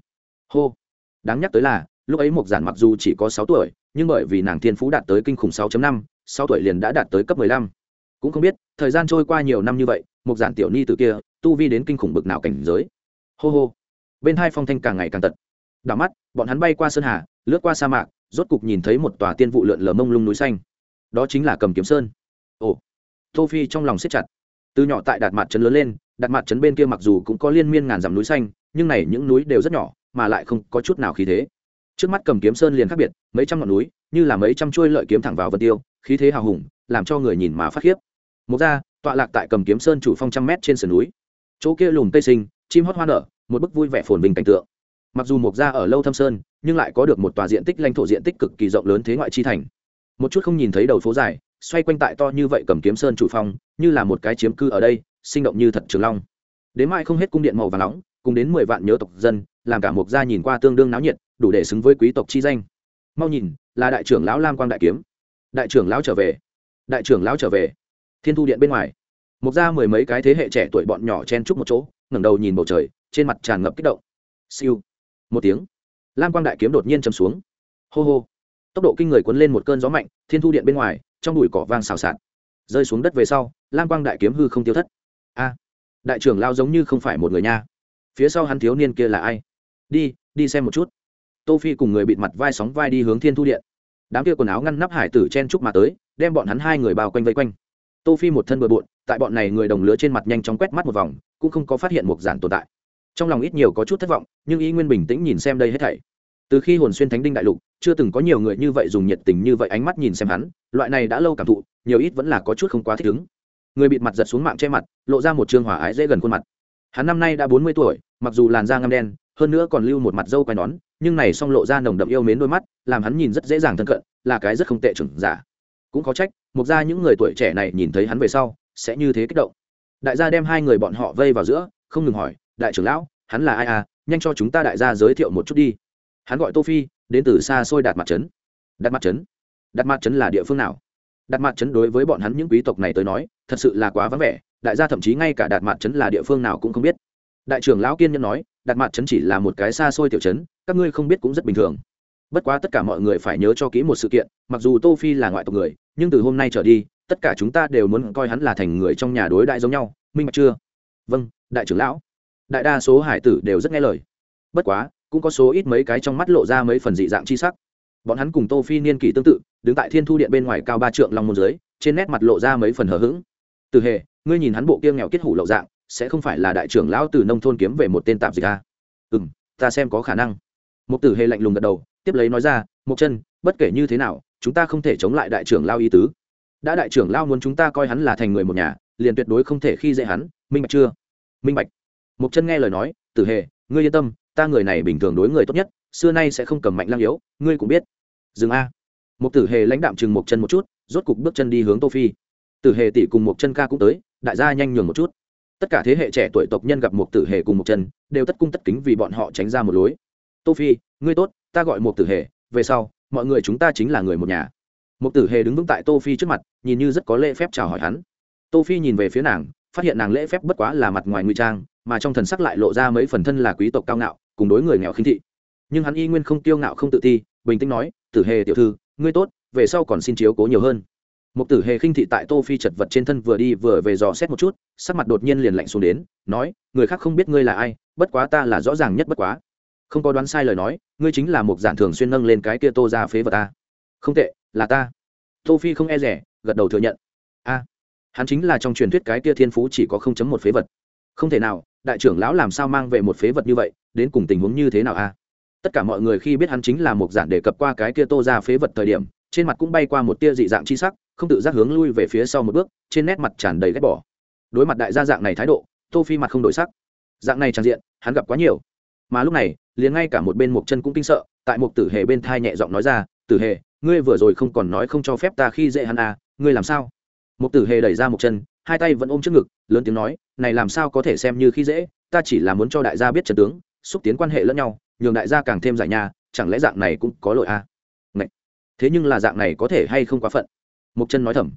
Hô. Đáng nhắc tới là lúc ấy mục giản mặc dù chỉ có sáu tuổi nhưng bởi vì nàng thiên phú đạt tới kinh khủng 6.5, sáu tuổi liền đã đạt tới cấp 15. cũng không biết, thời gian trôi qua nhiều năm như vậy, một giản tiểu ni từ kia, tu vi đến kinh khủng bực nào cảnh giới. Hô hô. Bên hai phong thanh càng ngày càng tật. Đảo mắt, bọn hắn bay qua sơn hà, lướt qua sa mạc, rốt cục nhìn thấy một tòa tiên vụ lượn lờ mông lung núi xanh. Đó chính là cầm kiếm sơn. Ồ. Tô phi trong lòng siết chặt. Từ nhỏ tại đạt mặt trấn lớn lên, đạt mặt trấn bên kia mặc dù cũng có liên miên ngàn dặm núi xanh, nhưng này những núi đều rất nhỏ, mà lại không có chút nào khí thế. Trước mắt cầm kiếm sơn liền khác biệt, mấy trăm ngọn núi, như là mấy trăm chuôi lợi kiếm thẳng vào vân tiêu khí thế hào hùng, làm cho người nhìn mà phát khiếp. Một ra, tọa lạc tại cầm kiếm sơn chủ phong trăm mét trên sườn núi. Chỗ kia lùm cây sinh, chim hót hoa nở, một bức vui vẻ phồn bình cảnh tượng. Mặc dù mộc gia ở lâu thâm sơn, nhưng lại có được một tòa diện tích lãnh thổ diện tích cực kỳ rộng lớn thế ngoại chi thành. Một chút không nhìn thấy đầu phố dài, xoay quanh tại to như vậy cầm kiếm sơn chủ phong, như là một cái chiếm cư ở đây, sinh động như thật trường long. Đến mai không hết cung điện màu và nóng, cùng đến mười vạn nhớ tộc dân, làm cả mộc gia nhìn qua tương đương náo nhiệt, đủ để xứng với quý tộc chi danh. Mau nhìn, là đại trưởng lão lam quang đại kiếm đại trưởng lão trở về. Đại trưởng lão trở về. Thiên thu điện bên ngoài. Mục gia mười mấy cái thế hệ trẻ tuổi bọn nhỏ chen chúc một chỗ, ngẩng đầu nhìn bầu trời, trên mặt tràn ngập kích động. Siêu. Một tiếng. Lam quang đại kiếm đột nhiên chầm xuống. Hô hô. Tốc độ kinh người cuốn lên một cơn gió mạnh, thiên thu điện bên ngoài, trong đùi cỏ vang xào xạc. Rơi xuống đất về sau, lam quang đại kiếm hư không tiêu thất. A. Đại trưởng lao giống như không phải một người nha. Phía sau hắn thiếu niên kia là ai? Đi đi xem một chút. Tô phi cùng người bịt mặt vai sóng vai đi hướng thiên thu điện đám kia quần áo ngăn nắp hải tử chen chúc mà tới, đem bọn hắn hai người bao quanh vây quanh. Tô phi một thân bừa bộn, tại bọn này người đồng lứa trên mặt nhanh chóng quét mắt một vòng, cũng không có phát hiện một giản tồn tại. Trong lòng ít nhiều có chút thất vọng, nhưng ý nguyên bình tĩnh nhìn xem đây hết thảy. Từ khi hồn xuyên thánh đinh đại lục, chưa từng có nhiều người như vậy dùng nhiệt tình như vậy ánh mắt nhìn xem hắn, loại này đã lâu cảm thụ, nhiều ít vẫn là có chút không quá thích ứng. Người bịt mặt giật xuống mạng che mặt, lộ ra một trương hỏa ái dễ gần khuôn mặt. Hắn năm nay đã bốn mươi tuổi, mặc dù làn da ngăm đen hơn nữa còn lưu một mặt dâu quai nón, nhưng này song lộ ra nồng đậm yêu mến đôi mắt, làm hắn nhìn rất dễ dàng thân cận, là cái rất không tệ trưởng giả. Cũng có trách, mục ra những người tuổi trẻ này nhìn thấy hắn về sau, sẽ như thế kích động. Đại gia đem hai người bọn họ vây vào giữa, không ngừng hỏi, đại trưởng lão, hắn là ai à? Nhanh cho chúng ta đại gia giới thiệu một chút đi. Hắn gọi tô phi, đến từ xa xôi đạt mặt trấn. Đạt mặt trấn? Đạt mặt trấn là địa phương nào? Đạt mặt trấn đối với bọn hắn những quý tộc này tới nói, thật sự là quá vắng vẻ, đại gia thậm chí ngay cả đạt mặt trấn là địa phương nào cũng không biết. Đại trưởng lão kiên nhân nói đạt mặt trấn chỉ là một cái xa xôi tiểu trấn, các ngươi không biết cũng rất bình thường. Bất quá tất cả mọi người phải nhớ cho kỹ một sự kiện, mặc dù tô phi là ngoại tộc người, nhưng từ hôm nay trở đi, tất cả chúng ta đều muốn coi hắn là thành người trong nhà đối đại giống nhau, minh bạch chưa? Vâng đại trưởng lão. Đại đa số hải tử đều rất nghe lời. Bất quá, cũng có số ít mấy cái trong mắt lộ ra mấy phần dị dạng chi sắc. Bọn hắn cùng tô phi niên kỷ tương tự, đứng tại thiên thu điện bên ngoài cao ba trượng long môn dưới, trên nét mặt lộ ra mấy phần hờ hững. Từ hề, ngươi nhìn hắn bộ kia nghèo kết hủ lậu dạng sẽ không phải là đại trưởng lão từ nông thôn kiếm về một tên tạp dịch à? ừ ta xem có khả năng. Một tử hề lạnh lùng gật đầu, tiếp lấy nói ra, mục chân, bất kể như thế nào, chúng ta không thể chống lại đại trưởng lao ý tứ. Đã đại trưởng lao muốn chúng ta coi hắn là thành người một nhà, liền tuyệt đối không thể khi dễ hắn. Minh bạch chưa? Minh bạch. Mục chân nghe lời nói, tử hề, ngươi yên tâm, ta người này bình thường đối người tốt nhất, xưa nay sẽ không cầm mạnh lang yếu, ngươi cũng biết. Dừng a. Một tử hề lãnh đạm chừng mục chân một chút, rốt cục bước chân đi hướng tô phi. Tử hề tỷ cùng mục chân ca cũng tới, đại gia nhanh nhường một chút tất cả thế hệ trẻ tuổi tộc nhân gặp một tử hề cùng một chân, đều tất cung tất kính vì bọn họ tránh ra một lối. Tô phi, ngươi tốt, ta gọi một tử hề, về sau, mọi người chúng ta chính là người một nhà. Một tử hề đứng vững tại tô phi trước mặt, nhìn như rất có lễ phép chào hỏi hắn. Tô phi nhìn về phía nàng, phát hiện nàng lễ phép bất quá là mặt ngoài ngụy trang, mà trong thần sắc lại lộ ra mấy phần thân là quý tộc cao ngạo, cùng đối người nghèo khinh thị. Nhưng hắn y nguyên không tiêu ngạo không tự ti, bình tĩnh nói, tử hề tiểu thư, ngươi tốt, về sau còn xin chiếu cố nhiều hơn một tử hề khinh thị tại tô phi chật vật trên thân vừa đi vừa về dò xét một chút sắc mặt đột nhiên liền lạnh xuống đến nói người khác không biết ngươi là ai bất quá ta là rõ ràng nhất bất quá. Không có đoán sai lời nói ngươi chính là một giản thường xuyên nâng lên cái kia tô gia phế vật ta. Không tệ là ta. Tô phi không e dè, gật đầu thừa nhận. A hắn chính là trong truyền thuyết cái kia thiên phú chỉ có không chấm một phế vật. Không thể nào đại trưởng lão làm sao mang về một phế vật như vậy đến cùng tình huống như thế nào a? Tất cả mọi người khi biết hắn chính là một giản đề cập qua cái kia tô gia phế vật thời điểm trên mặt cũng bay qua một tia dị dạng chi sắc không tự giác hướng lui về phía sau một bước, trên nét mặt tràn đầy ghét bỏ. Đối mặt đại gia dạng này thái độ, tô phi mặt không đổi sắc. Dạng này tràn diện, hắn gặp quá nhiều. Mà lúc này, liền ngay cả một bên một chân cũng kinh sợ, tại một tử hề bên thai nhẹ giọng nói ra, tử hề, ngươi vừa rồi không còn nói không cho phép ta khi dễ hắn à ngươi làm sao? Một tử hề đẩy ra một chân, hai tay vẫn ôm trước ngực, lớn tiếng nói, này làm sao có thể xem như khi dễ, ta chỉ là muốn cho đại gia biết trần tướng, xúc tiến quan hệ lẫn nhau, nhường đại gia càng thêm giải nhà, chẳng lẽ dạng này cũng có lỗi à? Ngậy. thế nhưng là dạng này có thể hay không quá phận? Mục chân nói thầm.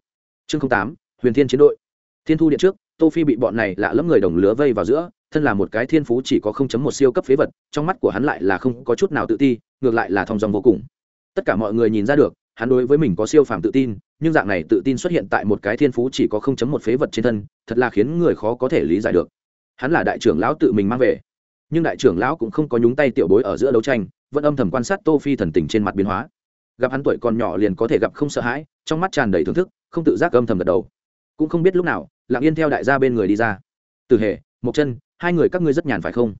Chương tám, huyền thiên chiến đội. Thiên thu điện trước, tô phi bị bọn này lạ lẫm người đồng lứa vây vào giữa, thân là một cái thiên phú chỉ có không chấm một siêu cấp phế vật, trong mắt của hắn lại là không có chút nào tự ti, ngược lại là thong dong vô cùng. Tất cả mọi người nhìn ra được, hắn đối với mình có siêu phàm tự tin, nhưng dạng này tự tin xuất hiện tại một cái thiên phú chỉ có không chấm một phế vật trên thân, thật là khiến người khó có thể lý giải được. Hắn là đại trưởng lão tự mình mang về. Nhưng đại trưởng lão cũng không có nhúng tay tiểu bối ở giữa đấu tranh, vẫn âm thầm quan sát tô phi thần tình trên mặt biến hóa gặp hắn tuổi còn nhỏ liền có thể gặp không sợ hãi, trong mắt tràn đầy thưởng thức, không tự giác âm thầm gật đầu. Cũng không biết lúc nào, lặng yên theo đại gia bên người đi ra. Từ hệ một chân, hai người các ngươi rất nhàn phải không?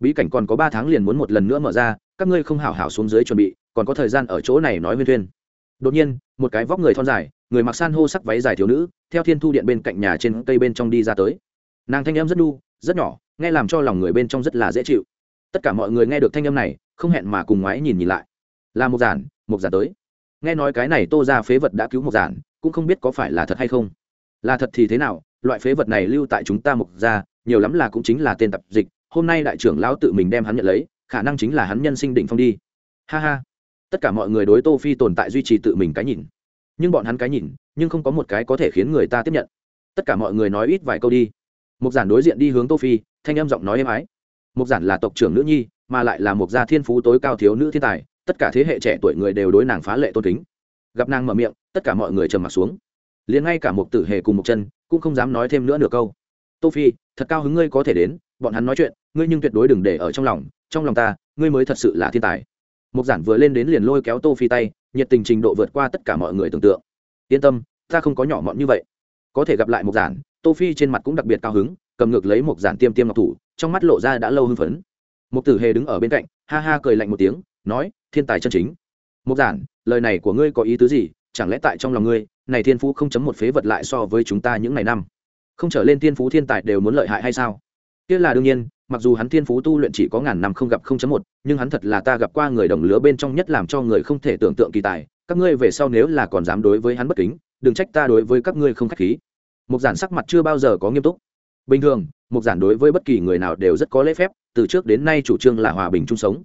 Bí cảnh còn có ba tháng liền muốn một lần nữa mở ra, các ngươi không hảo hảo xuống dưới chuẩn bị, còn có thời gian ở chỗ này nói viên thuyên. Đột nhiên, một cái vóc người thon dài, người mặc san hô sắc váy dài thiếu nữ, theo thiên thu điện bên cạnh nhà trên cây bên trong đi ra tới. Nàng thanh em rất đu rất nhỏ, nghe làm cho lòng người bên trong rất là dễ chịu. Tất cả mọi người nghe được thanh âm này, không hẹn mà cùng ngoái nhìn nhìn lại. Là một giản Mục giản tới. Nghe nói cái này tô ra phế vật đã cứu mục giản cũng không biết có phải là thật hay không. Là thật thì thế nào, loại phế vật này lưu tại chúng ta mục ra nhiều lắm là cũng chính là tên tập dịch, hôm nay đại trưởng lão tự mình đem hắn nhận lấy, khả năng chính là hắn nhân sinh định phong đi. Ha ha. Tất cả mọi người đối tô phi tồn tại duy trì tự mình cái nhìn. Nhưng bọn hắn cái nhìn, nhưng không có một cái có thể khiến người ta tiếp nhận. Tất cả mọi người nói ít vài câu đi. Mục giản đối diện đi hướng tô phi, thanh âm giọng nói êm ái. Mục giản là tộc trưởng nữ nhi, mà lại là một gia thiên phú tối cao thiếu nữ thiên tài tất cả thế hệ trẻ tuổi người đều đối nàng phá lệ tôn kính. Gặp nàng mở miệng, tất cả mọi người trầm mặt xuống. Liền ngay cả một tử hề cùng một chân cũng không dám nói thêm nữa nửa câu. Tô phi, thật cao hứng ngươi có thể đến, bọn hắn nói chuyện, ngươi nhưng tuyệt đối đừng để ở trong lòng trong lòng ta, ngươi mới thật sự là thiên tài. Mục giản vừa lên đến liền lôi kéo tô phi tay, nhiệt tình trình độ vượt qua tất cả mọi người tưởng tượng. Yên tâm, ta không có nhỏ mọn như vậy. Có thể gặp lại mục giản, tô phi trên mặt cũng đặc biệt cao hứng, cầm ngược lấy mục giản tiêm tiêm ngọc thủ, trong mắt lộ ra đã lâu hưng phấn. Mục tử hề đứng ở bên cạnh, ha ha cười lạnh một tiếng nói, thiên tài chân chính. Mục giản, lời này của ngươi có ý tứ gì? Chẳng lẽ tại trong lòng ngươi, này thiên phú không chấm một phế vật lại so với chúng ta những ngày năm? Không trở lên thiên phú thiên tài đều muốn lợi hại hay sao? Kia là đương nhiên, mặc dù hắn thiên phú tu luyện chỉ có ngàn năm không gặp không chấm một, nhưng hắn thật là ta gặp qua người đồng lứa bên trong nhất làm cho người không thể tưởng tượng kỳ tài. Các ngươi về sau nếu là còn dám đối với hắn bất kính, đừng trách ta đối với các ngươi không khách khí. Mục giản sắc mặt chưa bao giờ có nghiêm túc. Bình thường, mục giản đối với bất kỳ người nào đều rất có lễ phép, từ trước đến nay chủ trương là hòa bình chung sống.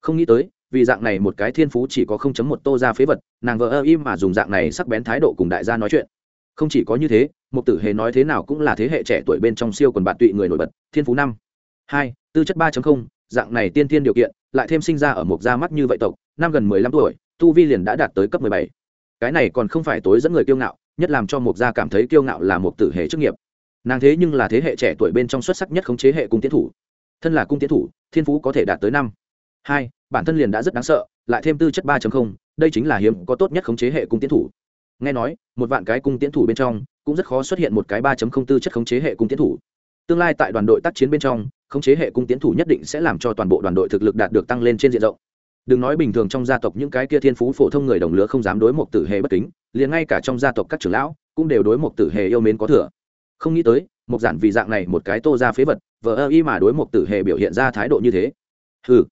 Không nghĩ tới vì dạng này một cái thiên phú chỉ có không chấm một tô ra phế vật, nàng vợ ơ im mà dùng dạng này sắc bén thái độ cùng đại gia nói chuyện. Không chỉ có như thế một tử hề nói thế nào cũng là thế hệ trẻ tuổi bên trong siêu quần bạn tụy người nổi bật, thiên phú năm. Hai, tư chất ba dạng này tiên tiên điều kiện, lại thêm sinh ra ở một gia mắt như vậy tộc, năm gần mười lăm tuổi, tu vi liền đã đạt tới cấp mười bảy. Cái này còn không phải tối dẫn người kiêu ngạo, nhất làm cho một gia cảm thấy kiêu ngạo là một tử hệ chức nghiệp. Nàng thế nhưng là thế hệ trẻ tuổi bên trong xuất sắc nhất khống chế hệ cung tiến thủ. Thân là cung tiến thủ, thiên phú có thể đạt tới năm. Hai bản thân liền đã rất đáng sợ, lại thêm tư chất ba đây chính là hiếm có tốt nhất khống chế hệ cung tiến thủ. Nghe nói, một vạn cái cung tiến thủ bên trong, cũng rất khó xuất hiện một cái ba tư chất khống chế hệ cung tiến thủ. Tương lai tại đoàn đội tác chiến bên trong, khống chế hệ cung tiến thủ nhất định sẽ làm cho toàn bộ đoàn đội thực lực đạt được tăng lên trên diện rộng. Đừng nói bình thường trong gia tộc những cái kia thiên phú phổ thông người đồng lứa không dám đối một tử hề bất kính, liền ngay cả trong gia tộc các trưởng lão cũng đều đối một tử hề yêu mến có thừa. Không nghĩ tới, một giản vì dạng này một cái tô ra phế vật, vờ ơ y mà đối một tử hề biểu hiện ra thái độ như thế. Hừ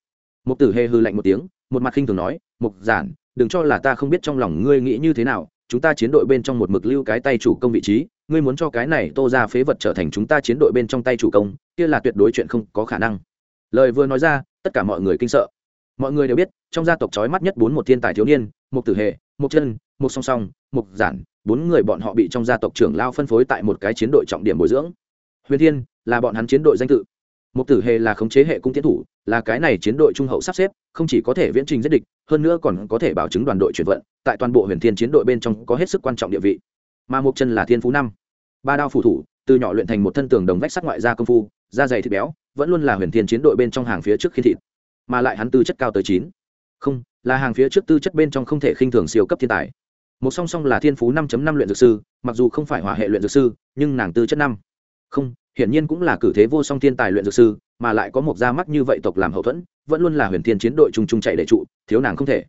mục tử hề hư lạnh một tiếng, một mặt khinh thường nói, mục giản, đừng cho là ta không biết trong lòng ngươi nghĩ như thế nào. Chúng ta chiến đội bên trong một mực lưu cái tay chủ công vị trí. Ngươi muốn cho cái này tô ra phế vật trở thành chúng ta chiến đội bên trong tay chủ công, kia là tuyệt đối chuyện không có khả năng. Lời vừa nói ra, tất cả mọi người kinh sợ. Mọi người đều biết, trong gia tộc trói mắt nhất bốn một thiên tài thiếu niên một tử hệ một chân một song song một giản, bốn người bọn họ bị trong gia tộc trưởng lao phân phối tại một cái chiến đội trọng điểm bồi dưỡng. Huyền thiên là bọn hắn chiến đội danh tự. Mục tử hề là khống chế hệ cung tiến thủ, là cái này chiến đội trung hậu sắp xếp, không chỉ có thể viễn trình giết địch, hơn nữa còn có thể bảo chứng đoàn đội chuyển vận, tại toàn bộ huyền thiên chiến đội bên trong có hết sức quan trọng địa vị. Mà Mục chân là thiên phú năm. Ba đao phù thủ, từ nhỏ luyện thành một thân tường đồng vách sắc ngoại gia công phu, da dày thịt béo, vẫn luôn là huyền thiên chiến đội bên trong hàng phía trước khi thịt. Mà lại hắn tư chất cao tới chín. Không, là hàng phía trước tư chất bên trong không thể khinh thường siêu cấp thiên tài. Một song song là thiên phú năm năm luyện dược sư, mặc dù không phải hỏa hệ luyện dược sư, nhưng nàng tư chất năm. Không hiển nhiên cũng là cử thế vô song thiên tài luyện dược sư, mà lại có một da mắt như vậy tộc làm hậu thuẫn, vẫn luôn là huyền thiên chiến đội trung trung chạy để trụ, thiếu nàng không thể.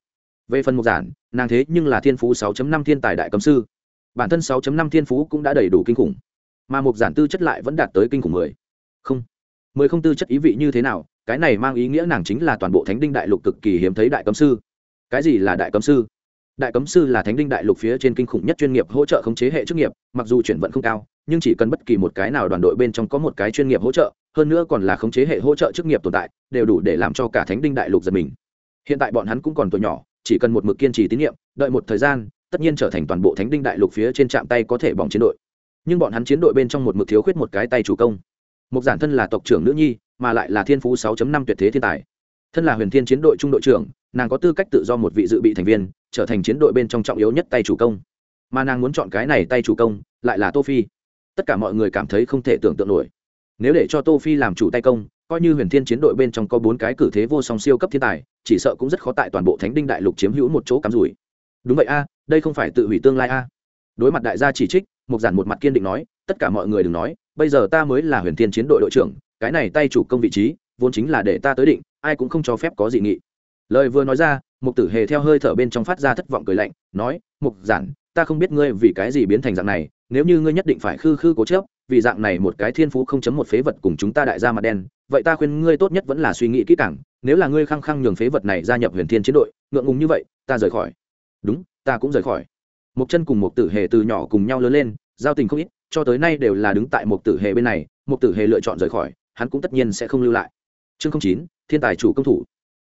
Về phần mục giản, nàng thế nhưng là thiên phú 6 năm thiên tài đại cấm sư. Bản thân 6 năm thiên phú cũng đã đầy đủ kinh khủng, mà mục giản tư chất lại vẫn đạt tới kinh khủng mười. Không mười không tư chất ý vị như thế nào, cái này mang ý nghĩa nàng chính là toàn bộ thánh đinh đại lục cực kỳ hiếm thấy đại cấm sư. Cái gì là đại cấm sư? Đại cấm sư là thánh đinh đại lục phía trên kinh khủng nhất chuyên nghiệp hỗ trợ khống chế hệ chức nghiệp, mặc dù chuyển vận không cao nhưng chỉ cần bất kỳ một cái nào đoàn đội bên trong có một cái chuyên nghiệp hỗ trợ, hơn nữa còn là khống chế hệ hỗ trợ chức nghiệp tồn tại, đều đủ để làm cho cả thánh đinh đại lục giật mình. Hiện tại bọn hắn cũng còn tuổi nhỏ, chỉ cần một mực kiên trì tín nhiệm, đợi một thời gian, tất nhiên trở thành toàn bộ thánh đinh đại lục phía trên trạm tay có thể bỏng chiến đội. Nhưng bọn hắn chiến đội bên trong một mực thiếu khuyết một cái tay chủ công. Một giản thân là tộc trưởng nữ nhi, mà lại là thiên phú 6 năm tuyệt thế thiên tài. Thân là huyền thiên chiến đội trung đội trưởng, nàng có tư cách tự do một vị dự bị thành viên, trở thành chiến đội bên trong trọng yếu nhất tay chủ công. Mà nàng muốn chọn cái này tay chủ công, lại là tô phi tất cả mọi người cảm thấy không thể tưởng tượng nổi. Nếu để cho tô phi làm chủ tay công, coi như huyền thiên chiến đội bên trong có bốn cái cử thế vô song siêu cấp thiên tài, chỉ sợ cũng rất khó tại toàn bộ thánh đinh đại lục chiếm hữu một chỗ cắm rủi. Đúng vậy a, đây không phải tự hủy tương lai a. Đối mặt đại gia chỉ trích mục giản một mặt kiên định nói, tất cả mọi người đừng nói, bây giờ ta mới là huyền thiên chiến đội đội trưởng, cái này tay chủ công vị trí, vốn chính là để ta tới định, ai cũng không cho phép có dị nghị. Lời vừa nói ra mục tử hề theo hơi thở bên trong phát ra thất vọng cười lạnh, nói mục giản, ta không biết ngươi vì cái gì biến thành dạng này nếu như ngươi nhất định phải khư khư cố chấp, vì dạng này một cái thiên phú không chấm một phế vật cùng chúng ta đại gia mặt đen, vậy ta khuyên ngươi tốt nhất vẫn là suy nghĩ kỹ càng, nếu là ngươi khăng khăng nhường phế vật này gia nhập huyền thiên chiến đội, ngượng ngùng như vậy, ta rời khỏi. Đúng, ta cũng rời khỏi. Một chân cùng một tử hề từ nhỏ cùng nhau lớn lên, giao tình không ít, cho tới nay đều là đứng tại một tử hề bên này một tử hề lựa chọn rời khỏi, hắn cũng tất nhiên sẽ không lưu lại. Chương chín, thiên tài chủ công thủ.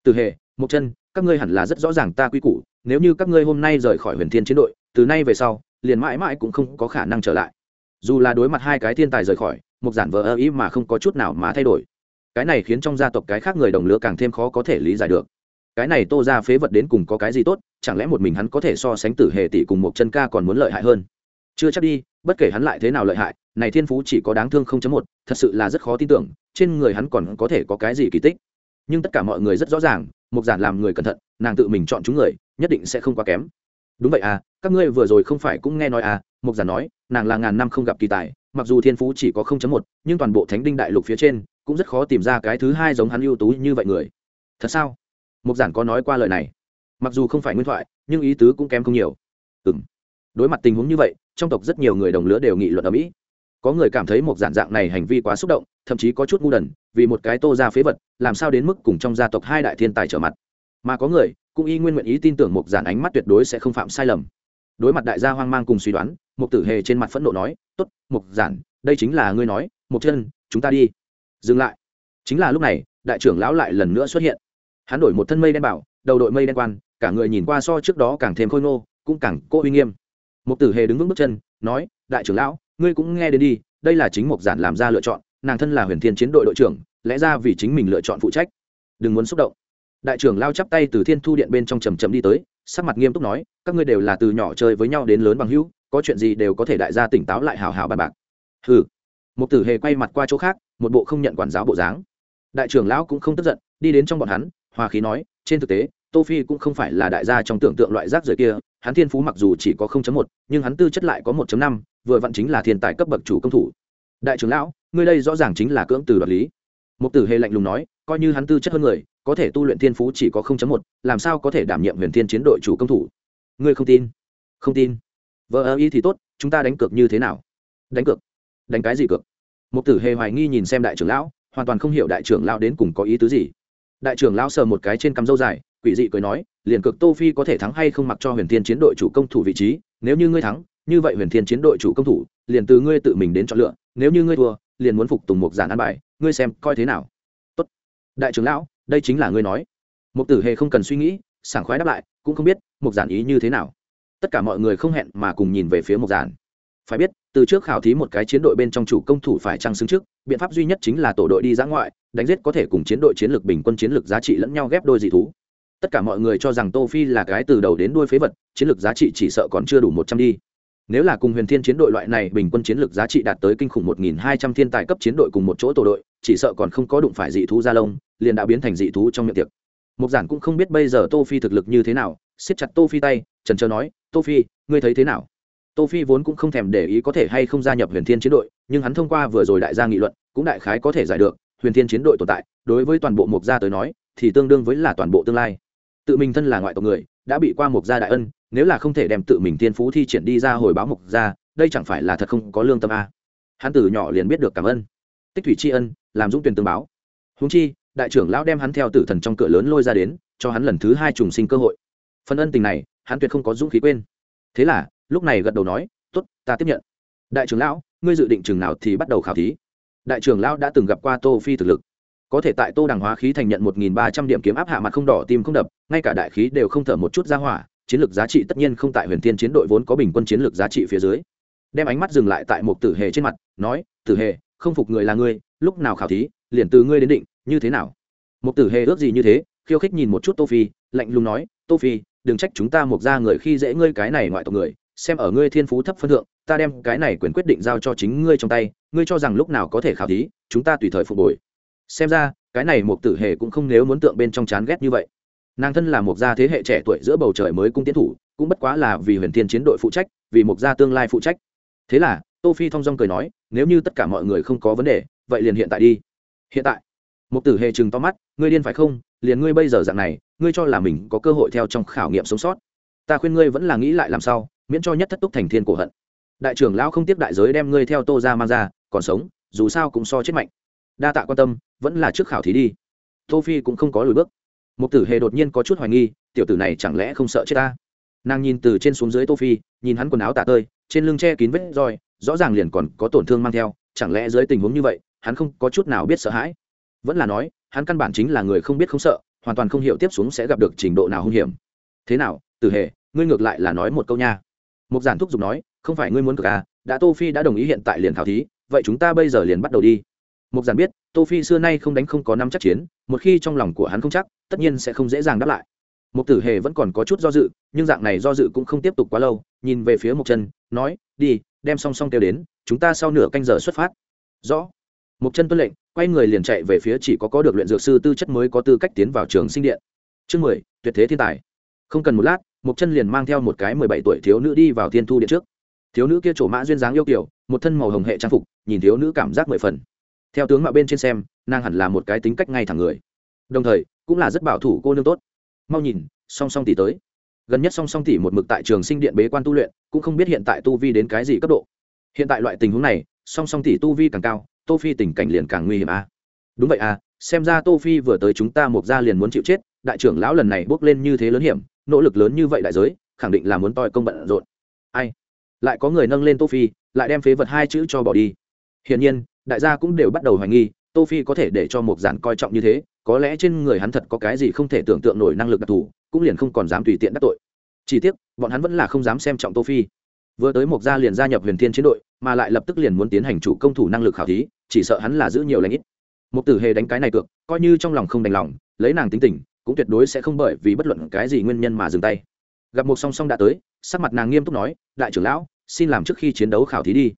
Tử hề một chân, các ngươi hẳn là rất rõ ràng ta quy củ, nếu như các ngươi hôm nay rời khỏi huyền thiên chiến đội, từ nay về sau liền mãi mãi cũng không có khả năng trở lại. Dù là đối mặt hai cái thiên tài rời khỏi, một giản vờ ơ ý mà không có chút nào mà thay đổi. Cái này khiến trong gia tộc cái khác người đồng lứa càng thêm khó có thể lý giải được. Cái này tô ra phế vật đến cùng có cái gì tốt, chẳng lẽ một mình hắn có thể so sánh tử hề tỷ cùng một chân ca còn muốn lợi hại hơn? Chưa chắc đi, bất kể hắn lại thế nào lợi hại, này thiên phú chỉ có đáng thương không chấm một, thật sự là rất khó tin tưởng, trên người hắn còn có thể có cái gì kỳ tích. Nhưng tất cả mọi người rất rõ ràng, một giản làm người cẩn thận, nàng tự mình chọn chúng người, nhất định sẽ không quá kém đúng vậy à các ngươi vừa rồi không phải cũng nghe nói à mục giả nói, nàng là ngàn năm không gặp kỳ tài, mặc dù thiên phú chỉ có không chấm một, nhưng toàn bộ thánh đinh đại lục phía trên, cũng rất khó tìm ra cái thứ hai giống hắn ưu tú như vậy người. Thật sao? Mục giản có nói qua lời này. Mặc dù không phải nguyên thoại, nhưng ý tứ cũng kém không nhiều. Ừ m đối mặt tình huống như vậy, trong tộc rất nhiều người đồng lứa đều nghị luận ở mỹ. Có người cảm thấy một giản dạng này hành vi quá xúc động, thậm chí có chút ngu đần, vì một cái tô ra phế vật, làm sao đến mức cùng trong gia tộc hai đại thiên tài trở mặt. Mà có người cũng y nguyên nguyện ý tin tưởng mục giản ánh mắt tuyệt đối sẽ không phạm sai lầm. Đối mặt đại gia hoang mang cùng suy đoán, mục tử hề trên mặt phẫn nộ nói, tốt, mục giản, đây chính là ngươi nói một chân, chúng ta đi. Dừng lại. Chính là lúc này, đại trưởng lão lại lần nữa xuất hiện. Hắn đổi một thân mây đen bảo, đầu đội mây đen quan, cả người nhìn qua so trước đó càng thêm khôi ngô, cũng càng cô uy nghiêm. Mục tử hề đứng vững bước chân, nói, đại trưởng lão, ngươi cũng nghe đến đi, đây là chính mục giản làm ra lựa chọn, nàng thân là huyền thiên chiến đội đội trưởng, lẽ ra vì chính mình lựa chọn phụ trách. Đừng muốn xúc động đại trưởng lao chắp tay từ thiên thu điện bên trong trầm trầm đi tới sắc mặt nghiêm túc nói các ngươi đều là từ nhỏ chơi với nhau đến lớn bằng hữu có chuyện gì đều có thể đại gia tỉnh táo lại hào hào bàn bạc. Hừ. Một tử hề quay mặt qua chỗ khác một bộ không nhận quản giáo bộ dáng. Đại trưởng lão cũng không tức giận đi đến trong bọn hắn hòa khí nói trên thực tế tô phi cũng không phải là đại gia trong tưởng tượng loại rác rưởi kia hắn thiên phú mặc dù chỉ có 0.1, nhưng hắn tư chất lại có 1.5, vừa vặn chính là thiên tài cấp bậc chủ công thủ. Đại trưởng lão ngươi đây rõ ràng chính là cưỡng từ đoạt lý. Một tử hề lạnh lùng nói coi như hắn tư chất hơn người có thể tu luyện thiên phú chỉ có 0.1, làm sao có thể đảm nhiệm huyền thiên chiến đội chủ công thủ? Ngươi không tin? Không tin. Vợ ơ y thì tốt chúng ta đánh cược như thế nào? Đánh cược. Đánh cái gì cược? Một tử hề hoài nghi nhìn xem đại trưởng lão hoàn toàn không hiểu đại trưởng lão đến cùng có ý tứ gì. Đại trưởng lão sờ một cái trên cắm râu dài quỷ dị cười nói liền cực tô phi có thể thắng hay không mặc cho huyền thiên chiến đội chủ công thủ vị trí nếu như ngươi thắng như vậy huyền thiên chiến đội chủ công thủ liền từ ngươi tự mình đến chọn lựa nếu như ngươi thua liền muốn phục tùng một giản ăn bài ngươi xem coi thế nào. Tốt. Đại trưởng lão đây chính là ngươi nói. Mục tử hề không cần suy nghĩ, sảng khoái đáp lại, cũng không biết mục giản ý như thế nào. Tất cả mọi người không hẹn mà cùng nhìn về phía mục giản. Phải biết, từ trước khảo thí một cái chiến đội bên trong chủ công thủ phải trăng xứng trước, biện pháp duy nhất chính là tổ đội đi giã ngoại, đánh giết có thể cùng chiến đội chiến lược bình quân chiến lược giá trị lẫn nhau ghép đôi dị thú. Tất cả mọi người cho rằng tô phi là cái từ đầu đến đuôi phế vật, chiến lược giá trị chỉ sợ còn chưa đủ một trăm đi. Nếu là cùng huyền thiên chiến đội loại này bình quân chiến lược giá trị đạt tới kinh khủng một nghìn hai trăm thiên tài cấp chiến đội cùng một chỗ tổ đội, chỉ sợ còn không có đụng phải dị thú gia lông liền đã biến thành dị thú trong miệng tiệc. Mục giản cũng không biết bây giờ tô phi thực lực như thế nào, siết chặt tô phi tay, trần trờ nói, tô phi, ngươi thấy thế nào? Tô phi vốn cũng không thèm để ý có thể hay không gia nhập huyền thiên chiến đội, nhưng hắn thông qua vừa rồi đại gia nghị luận, cũng đại khái có thể giải được, huyền thiên chiến đội tồn tại, đối với toàn bộ mục gia tới nói, thì tương đương với là toàn bộ tương lai. Tự mình thân là ngoại tộc người, đã bị qua mục gia đại ân, nếu là không thể đem tự mình tiên phú thi triển đi ra hồi báo mục gia, đây chẳng phải là thật không có lương tâm a? Hắn từ nhỏ liền biết được cảm ơn. Tích thủy tri ân, làm dũng tuyển tương báo. Húng chi đại trưởng lão đem hắn theo tử thần trong cửa lớn lôi ra đến, cho hắn lần thứ hai trùng sinh cơ hội. Phần ân tình này, hắn tuyệt không có dũng khí quên. Thế là, lúc này gật đầu nói t ố t ta tiếp nhận. Đại trưởng lão, ngươi dự định chừng nào thì bắt đầu khảo thí? Đại trưởng lão đã từng gặp qua tô phi thực lực. Có thể tại tô đằng hóa khí thành nhận một nghìn ba trăm điểm kiếm áp hạ mặt không đỏ, tim không đập, ngay cả đại khí đều không thở một chút ra hỏa, chiến lược giá trị tất nhiên không tại huyền thiên chiến đội vốn có bình quân chiến lược giá trị phía dưới. Đem ánh mắt dừng lại tại một tử hề trên mặt, nói, tử hề, không phục người là ngươi, lúc nào khảo thí, liền từ ngươi đến định như thế nào? Một tử hề ước gì như thế, khiêu khích nhìn một chút tô phi, lạnh lùng nói, tô phi, đừng trách chúng ta Mục ra người khi dễ ngươi cái này ngoại tộc người, xem ở ngươi thiên phú thấp phân thượng, ta đem cái này quyền quyết định giao cho chính ngươi trong tay, ngươi cho rằng lúc nào có thể khảo thí, chúng ta tùy thời phục hồi. Xem ra, cái này Mục tử hề cũng không nếu muốn tượng bên trong chán ghét như vậy. Nàng thân là một gia thế hệ trẻ tuổi giữa bầu trời mới cung tiến thủ, cũng bất quá là vì huyền thiên chiến đội phụ trách, vì một gia tương lai phụ trách. Thế là, tô phi thong dong cười nói, nếu như tất cả mọi người không có vấn đề, vậy liền hiện tại đi. Hiện tại một tử hề trừng to mắt, ngươi điên phải không? Liền ngươi bây giờ dạng này, ngươi cho là mình có cơ hội theo trong khảo nghiệm sống sót. Ta khuyên ngươi vẫn là nghĩ lại làm sao, miễn cho nhất thất túc thành thiên cổ hận. Đại trưởng lão không tiếp đại giới đem ngươi theo tô ra mang ra, còn sống, dù sao cũng so chết mạnh. Đa tạ quan tâm, vẫn là trước khảo thí đi. Tô phi cũng không có lùi bước. Một tử hề đột nhiên có chút hoài nghi, tiểu tử này chẳng lẽ không sợ chết ta? Nàng nhìn từ trên xuống dưới tô phi, nhìn hắn quần áo tả tơi, trên lưng che kín vết roi, rõ ràng liền còn có tổn thương mang theo, chẳng lẽ dưới tình huống như vậy, hắn không có chút nào biết sợ hãi vẫn là nói hắn căn bản chính là người không biết không sợ hoàn toàn không hiểu tiếp xuống sẽ gặp được trình độ nào hung hiểm thế nào tử hề ngươi ngược lại là nói một câu nha mục giản thúc giục nói không phải ngươi muốn cực à đã tô phi đã đồng ý hiện tại liền khảo thí vậy chúng ta bây giờ liền bắt đầu đi Mục giản biết, Tô Phi xưa nay không đánh không có năm chắc chiến, một khi trong lòng của hắn không chắc, tất nhiên sẽ không dễ dàng đáp lại. Mục Tử Hề vẫn còn có chút do dự, nhưng dạng này do dự cũng không tiếp tục quá lâu, nhìn về phía Mục Chân, nói: "Đi, đem song song kêu đến, chúng ta sau nửa canh giờ xuất phát." "Rõ." Mục Chân tuân lệnh, quay người liền chạy về phía chỉ có có được luyện dược sư tư chất mới có tư cách tiến vào trường sinh điện. Chương mười, tuyệt thế thiên tài. Không cần một lát, Mục Chân liền mang theo một cái mười bảy tuổi thiếu nữ đi vào Thiên Thu điện trước. Thiếu nữ kia trổ mã duyên dáng yêu kiều, một thân màu hồng hệ trang phục, nhìn thiếu nữ cảm giác mười phần theo tướng mạo bên trên xem nàng hẳn là một cái tính cách ngay thẳng người đồng thời cũng là rất bảo thủ cô nương tốt mau nhìn song song tỷ tới gần nhất song song tỷ một mực tại trường sinh điện bế quan tu luyện cũng không biết hiện tại tu vi đến cái gì cấp độ hiện tại loại tình huống này song song tỷ tu vi càng cao tô phi tình cảnh liền càng nguy hiểm a. À? đúng vậy à xem ra tô phi vừa tới chúng ta một gia liền muốn chịu chết, đại trưởng lão lần này bước lên như thế lớn hiểm, nỗ lực lớn như vậy đại giới, khẳng định là muốn toi công bận rộn. Ai? Lại có người nâng lên tô phi, lại đem phế vật hai chữ cho bỏ đi. Hiển nhiên, đại gia cũng đều bắt đầu hoài nghi, tô phi có thể để cho một giản coi trọng như thế, có lẽ trên người hắn thật có cái gì không thể tưởng tượng nổi năng lực đặc thù, cũng liền không còn dám tùy tiện đắc tội. Chỉ tiếc, bọn hắn vẫn là không dám xem trọng tô phi. Vừa tới một gia liền gia nhập huyền thiên chiến đội, mà lại lập tức liền muốn tiến hành chủ công thủ năng lực khảo thí chỉ sợ hắn là giữ nhiều lãnh ít. Một tử hề đánh cái này cược, coi như trong lòng không đành lòng, lấy nàng tính tình, cũng tuyệt đối sẽ không bởi vì bất luận cái gì nguyên nhân mà dừng tay. Gặp một song song đã tới, sắc mặt nàng nghiêm túc nói, đại trưởng lão, xin làm trước khi chiến đấu khảo thí đi.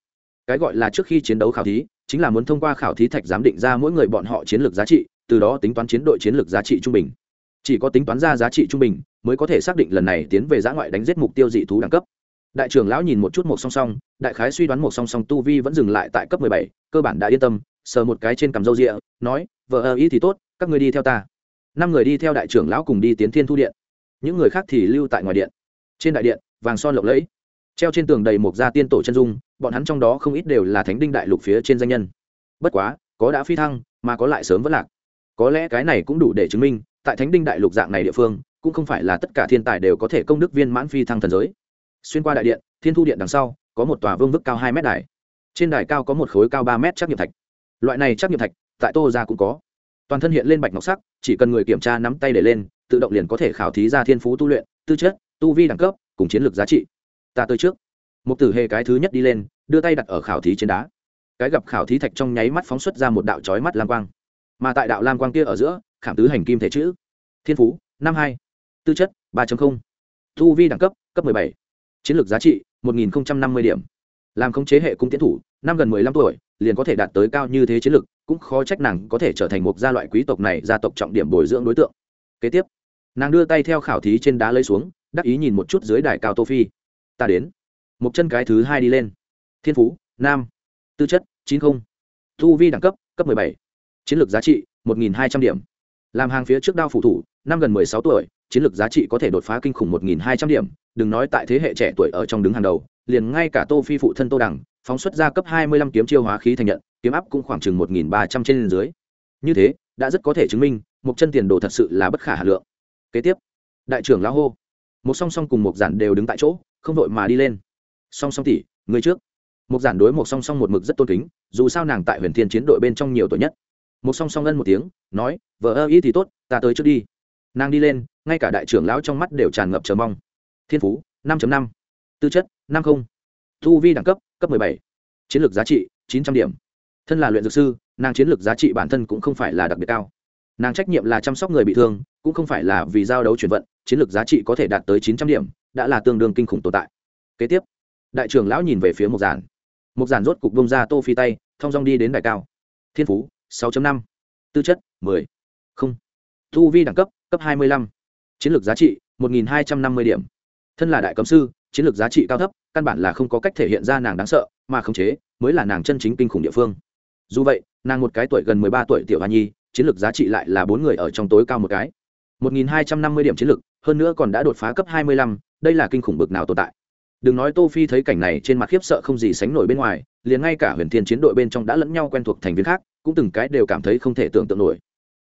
Cái gọi là trước khi chiến đấu khảo thí, chính là muốn thông qua khảo thí thạch giám định ra mỗi người bọn họ chiến lược giá trị, từ đó tính toán chiến đội chiến lược giá trị trung bình. Chỉ có tính toán ra giá trị trung bình, mới có thể xác định lần này tiến về giã ngoại đánh giết mục tiêu dị thú đẳng cấp đại trưởng lão nhìn một chút một song song, đại khái suy đoán một song song tu vi vẫn dừng lại tại cấp mười bảy, cơ bản đã yên tâm, sờ một cái trên cằm râu rịa, nói, vợ ơ ý thì tốt, các người đi theo ta. Năm người đi theo đại trưởng lão cùng đi tiến thiên thu điện. Những người khác thì lưu tại ngoài điện. Trên đại điện, vàng son lộng lẫy. Treo trên tường đầy một gia tiên tổ chân dung, bọn hắn trong đó không ít đều là thánh đinh đại lục phía trên danh nhân. Bất quá, có đã phi thăng, mà có lại sớm vẫn lạc. Có lẽ cái này cũng đủ để chứng minh, tại thánh đinh đại lục dạng này địa phương, cũng không phải là tất cả thiên tài đều có thể công đức viên mãn phi thăng thần giới xuyên qua đại điện, thiên thu điện đằng sau, có một tòa vương vức cao hai mét đài. Trên đài cao có một khối cao ba mét chắc nghiệm thạch. Loại này chắc nghiệm thạch, tại tô ra cũng có. Toàn thân hiện lên bạch ngọc sắc, chỉ cần người kiểm tra nắm tay để lên, tự động liền có thể khảo thí ra thiên phú tu luyện, tư chất, tu vi đẳng cấp, cùng chiến lược giá trị. Ta tới trước. Một tử hề cái thứ nhất đi lên, đưa tay đặt ở khảo thí trên đá. Cái gặp khảo thí thạch trong nháy mắt phóng xuất ra một đạo trói mắt lam quang. Mà tại đạo lam quang kia ở giữa, khảm tứ hành kim thể chữ. Thiên phú, năm hai. Tư chất, ba tu vi đẳng cấp cấp m ộ ư ơ i bảy chiến lược giá trị một nghìn năm mươi điểm. Làm khống chế hệ cung tiến thủ, năm gần mười lăm tuổi, liền có thể đạt tới cao như thế chiến lược, cũng khó trách nàng có thể trở thành một gia loại quý tộc này gia tộc trọng điểm bồi dưỡng đối tượng. Kế tiếp, nàng đưa tay theo khảo thí trên đá lấy xuống, đắc ý nhìn một chút dưới đài cao tô phi. Ta đến. Một chân cái thứ hai đi lên. Thiên phú, nam. Tư chất, chín không. Thu vi đẳng cấp cấp m ộ ư ơ i bảy. Chiến lược giá trị, một nghìn hai trăm điểm. Làm hàng phía trước đao phủ thủ, năm gần mười sáu tuổi chiến lược giá trị có thể đột phá kinh khủng một nghìn hai trăm điểm, đừng nói tại thế hệ trẻ tuổi ở trong đứng hàng đầu, liền ngay cả tô phi phụ thân tô đẳng phóng xuất ra cấp hai mươi lăm kiếm chiêu hóa khí thành nhận, kiếm áp cũng khoảng chừng một nghìn ba trăm trên dưới. Như thế, đã rất có thể chứng minh, một chân tiền đồ thật sự là bất khả hà lượng. Kế tiếp, đại trưởng lão hô. Một song song cùng một giản đều đứng tại chỗ, không đội mà đi lên. Song song tỷ, người trước. Một giản đối một song song một mực rất tôn kính, dù sao nàng tại huyền thiên chiến đội bên trong nhiều tuổi nhất. Một song song ân một tiếng, nói, vợ ơ, ý thì tốt, ta tới trước đi. Nàng đi lên ngay cả đại trưởng lão trong mắt đều tràn ngập chờ mong. Thiên phú năm năm. Tư chất năm không. Thu vi đẳng cấp cấp bảy. Chiến lược giá trị chín trăm điểm. Thân là luyện dược sư nàng chiến lược giá trị bản thân cũng không phải là đặc biệt cao. Nàng trách nhiệm là chăm sóc người bị thương cũng không phải là vì giao đấu chuyển vận chiến lược giá trị có thể đạt tới chín trăm điểm đã là tương đương kinh khủng tồn tại. Kế tiếp đại trưởng lão nhìn về phía mục giản. Mục giản rốt cục bông ra tô phi tay thong dong đi đến đài cao. Thiên phú 6.5, tư chất 10. không. Thu vi đẳng cấp cấp 25 chiến lược giá trị 1.250 điểm. Thân là đại cấm sư chiến lược giá trị cao thấp căn bản là không có cách thể hiện ra nàng đáng sợ mà khống chế mới là nàng chân chính kinh khủng địa phương. Dù vậy nàng một cái tuổi gần 13 tuổi tiểu hoa nhi chiến lược giá trị lại là bốn người ở trong tối cao một cái. 1.250 điểm chiến lược hơn nữa còn đã đột phá cấp 25, đây là kinh khủng bực nào tồn tại. Đừng nói tô phi thấy cảnh này trên mặt khiếp sợ không gì sánh nổi bên ngoài liền ngay cả huyền thiên chiến đội bên trong đã lẫn nhau quen thuộc thành viên khác cũng từng cái đều cảm thấy không thể tưởng tượng nổi.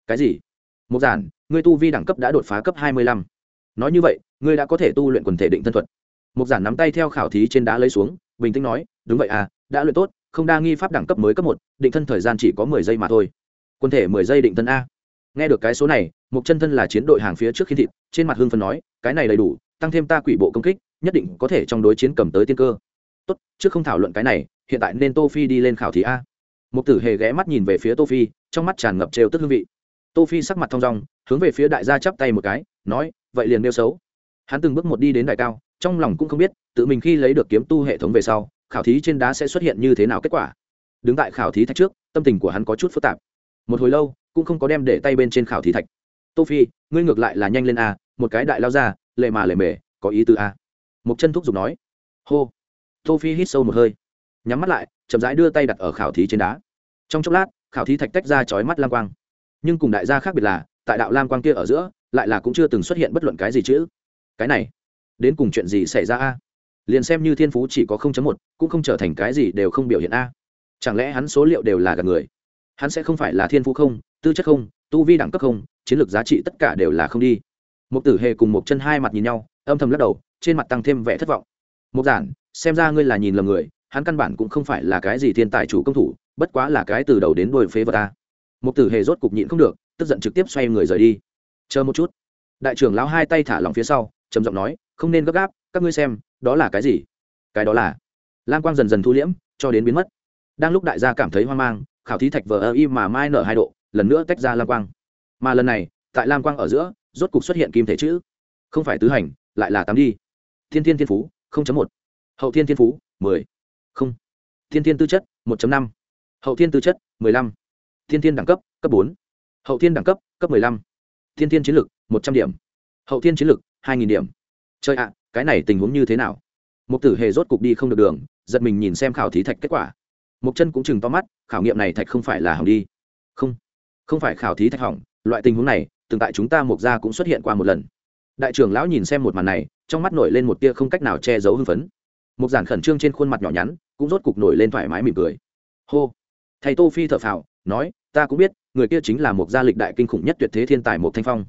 Cái gì? Một giản, ngươi tu vi đẳng cấp đã đột phá cấp hai mươi lăm. Nói như vậy, ngươi đã có thể tu luyện quần thể định thân thuật. Một giản nắm tay theo khảo thí trên đá lấy xuống, bình tĩnh nói, đúng vậy à đã luyện tốt, không đa nghi pháp đẳng cấp mới cấp một, định thân thời gian chỉ có mười giây mà thôi. Quân thể mười giây định thân a. Nghe được cái số này một chân thân là chiến đội hàng phía trước khi thịt, trên mặt hương phân nói, cái này đầy đủ, tăng thêm ta quỷ bộ công kích, nhất định có thể trong đối chiến cầm tới tiên cơ. Tốt, trước không thảo luận cái này, hiện tại nên tô phi đi lên khảo thí a. Một tử hề ghé mắt nhìn về phía tô phi, trong mắt tràn ngập trêu tức hương vị tô phi sắc mặt thong dong, hướng về phía đại gia chắp tay một cái, nói, vậy liền nêu xấu. Hắn từng bước một đi đến đại cao, trong lòng cũng không biết, tự mình khi lấy được kiếm tu hệ thống về sau, khảo thí trên đá sẽ xuất hiện như thế nào kết quả. Đứng tại khảo thí thạch trước, tâm tình của hắn có chút phức tạp. Một hồi lâu, cũng không có đem để tay bên trên khảo thí thạch. Tô phi, ngươi ngược lại là nhanh lên a, một cái đại lao ra, lệ mà lệ mề, có ý tư a. Một chân thúc giục nói. Hô. Tô phi hít sâu một hơi, nhắm mắt lại, chậm rãi đưa tay đặt ở khảo thí trên đá. Trong chốc lát, khảo thí thạch tách ra chói mắt lam quang nhưng cùng đại gia khác biệt là, tại đạo lam quang kia ở giữa, lại là cũng chưa từng xuất hiện bất luận cái gì chữ. Cái này, đến cùng chuyện gì xảy ra a? Liền xem như thiên phú chỉ có một, cũng không trở thành cái gì đều không biểu hiện a. Chẳng lẽ hắn số liệu đều là gạt người? Hắn sẽ không phải là thiên phú không, tư chất không, tu vi đẳng cấp không, chiến lược giá trị tất cả đều là không đi. Một tử hề cùng một chân hai mặt nhìn nhau, âm thầm lắc đầu, trên mặt tăng thêm vẻ thất vọng. Một giản, xem ra ngươi là nhìn lầm người, hắn căn bản cũng không phải là cái gì thiên tài chủ công thủ, bất quá là cái từ đầu đến đuôi phế vật ta một tử hề rốt cục nhịn không được, tức giận trực tiếp xoay người rời đi. Chờ một chút. Đại trưởng lão hai tay thả lỏng phía sau, trầm giọng nói, không nên gấp gáp, các ngươi xem, đó là cái gì? Cái đó là lam quang dần dần thu liễm, cho đến biến mất. Đang lúc đại gia cảm thấy hoang mang, khảo thí thạch vờ ơ y mà mai nở hai độ, lần nữa tách ra lam quang. Mà lần này, tại lam quang ở giữa, rốt cục xuất hiện kim thể chữ. Không phải tứ hành, lại là tám đi. Thiên thiên thiên phú một. Hậu thiên thiên phú, mười. Không. Thiên thiên tư chất, một năm. Hậu thiên tư chất, mười lăm thiên thiên đẳng cấp cấp bốn. Hậu thiên đẳng cấp cấp mười lăm. Thiên thiên chiến lược, một trăm điểm. Hậu thiên chiến lược, hai nghìn điểm. Chơi ạ cái này tình huống như thế nào? Một tử hề rốt cục đi không được đường giật mình nhìn xem khảo thí thạch kết quả. Một chân cũng chừng to mắt khảo nghiệm này thạch không phải là hỏng đi. Không không phải khảo thí thạch hỏng loại tình huống này từng tại chúng ta mục gia cũng xuất hiện qua một lần. Đại trưởng lão nhìn xem một màn này trong mắt nổi lên một tia không cách nào che giấu hưng phấn. Một giản khẩn trương trên khuôn mặt nhỏ nhắn cũng rốt cục nổi lên thoải mái mỉm cười. Hô thầy tô phi thở phào nói, ta cũng biết, người kia chính là một gia lịch đại kinh khủng nhất tuyệt thế thiên tài một thanh phong.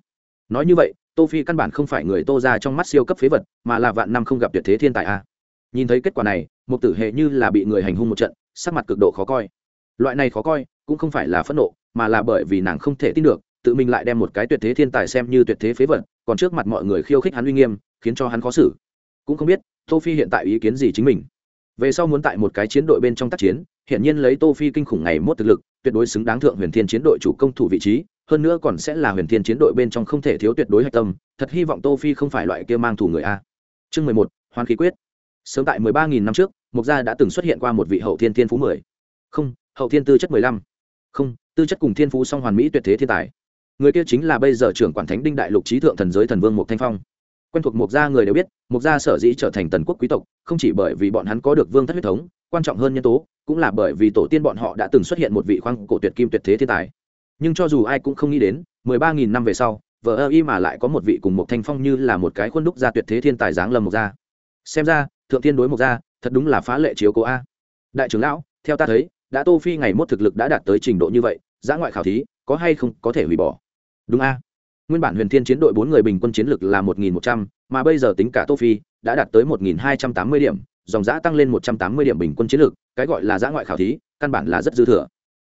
Nói như vậy, tô phi căn bản không phải người tô ra trong mắt siêu cấp phế vật, mà là vạn năm không gặp tuyệt thế thiên tài a. À. nhìn thấy kết quả này một tử hệ như là bị người hành hung một trận, sắc mặt cực độ khó coi. Loại này khó coi, cũng không phải là phẫn nộ, mà là bởi vì nàng không thể tin được, tự mình lại đem một cái tuyệt thế thiên tài xem như tuyệt thế phế vật, còn trước mặt mọi người khiêu khích hắn uy nghiêm, khiến cho hắn khó xử. Cũng không biết, tô phi hiện tại ý kiến gì chính mình. Về sau muốn tại một cái chiến đội bên trong tác chiến hiện nhiên lấy tô phi kinh khủng ngày mốt thực lực, tuyệt đối xứng đáng thượng huyền thiên chiến đội chủ công thủ vị trí, hơn nữa còn sẽ là huyền thiên chiến đội bên trong không thể thiếu tuyệt đối hạch tâm, thật hy vọng tô phi không phải loại kia mang thủ người a. Chương mười một hoàn khí quyết. Sớm tại mười ba nghìn năm trước mục gia đã từng xuất hiện qua một vị hậu thiên thiên phú mười. Không, hậu thiên tư chất mười lăm. Không, tư chất cùng thiên phú song hoàn mỹ tuyệt thế thiên tài. Người kia chính là bây giờ trưởng quản thánh đinh đại lục trí thượng thần giới thần vương mục thanh phong. Quen thuộc mục gia người đều biết mục gia sở dĩ trở thành tần quốc quý tộc, không chỉ bởi vì bọn hắn có được vương thất huyết thống quan trọng hơn nhân tố, cũng là bởi vì tổ tiên bọn họ đã từng xuất hiện một vị khoang cổ tuyệt kim tuyệt thế thiên tài. Nhưng cho dù ai cũng không nghĩ đến, mười ba nghìn năm về sau vợ ơ y mà lại có một vị cùng một thanh phong như là một cái khuôn đúc ra tuyệt thế thiên tài giáng lầm mộc gia. Xem ra, thượng thiên đối mộc gia, thật đúng là phá lệ chiếu cố a. Đại trưởng lão, theo ta thấy, đã tô phi ngày mốt thực lực đã đạt tới trình độ như vậy, giã ngoại khảo thí, có hay không có thể hủy bỏ? Đúng a. Nguyên bản huyền thiên chiến đội bốn người bình quân chiến lực là một nghìn một trăm, mà bây giờ tính cả tô phi, đã đạt tới một nghìn hai trăm tám mươi điểm dòng giã tăng lên một trăm tám mươi điểm bình quân chiến lược, cái gọi là giã ngoại khảo thí căn bản là rất dư thừa.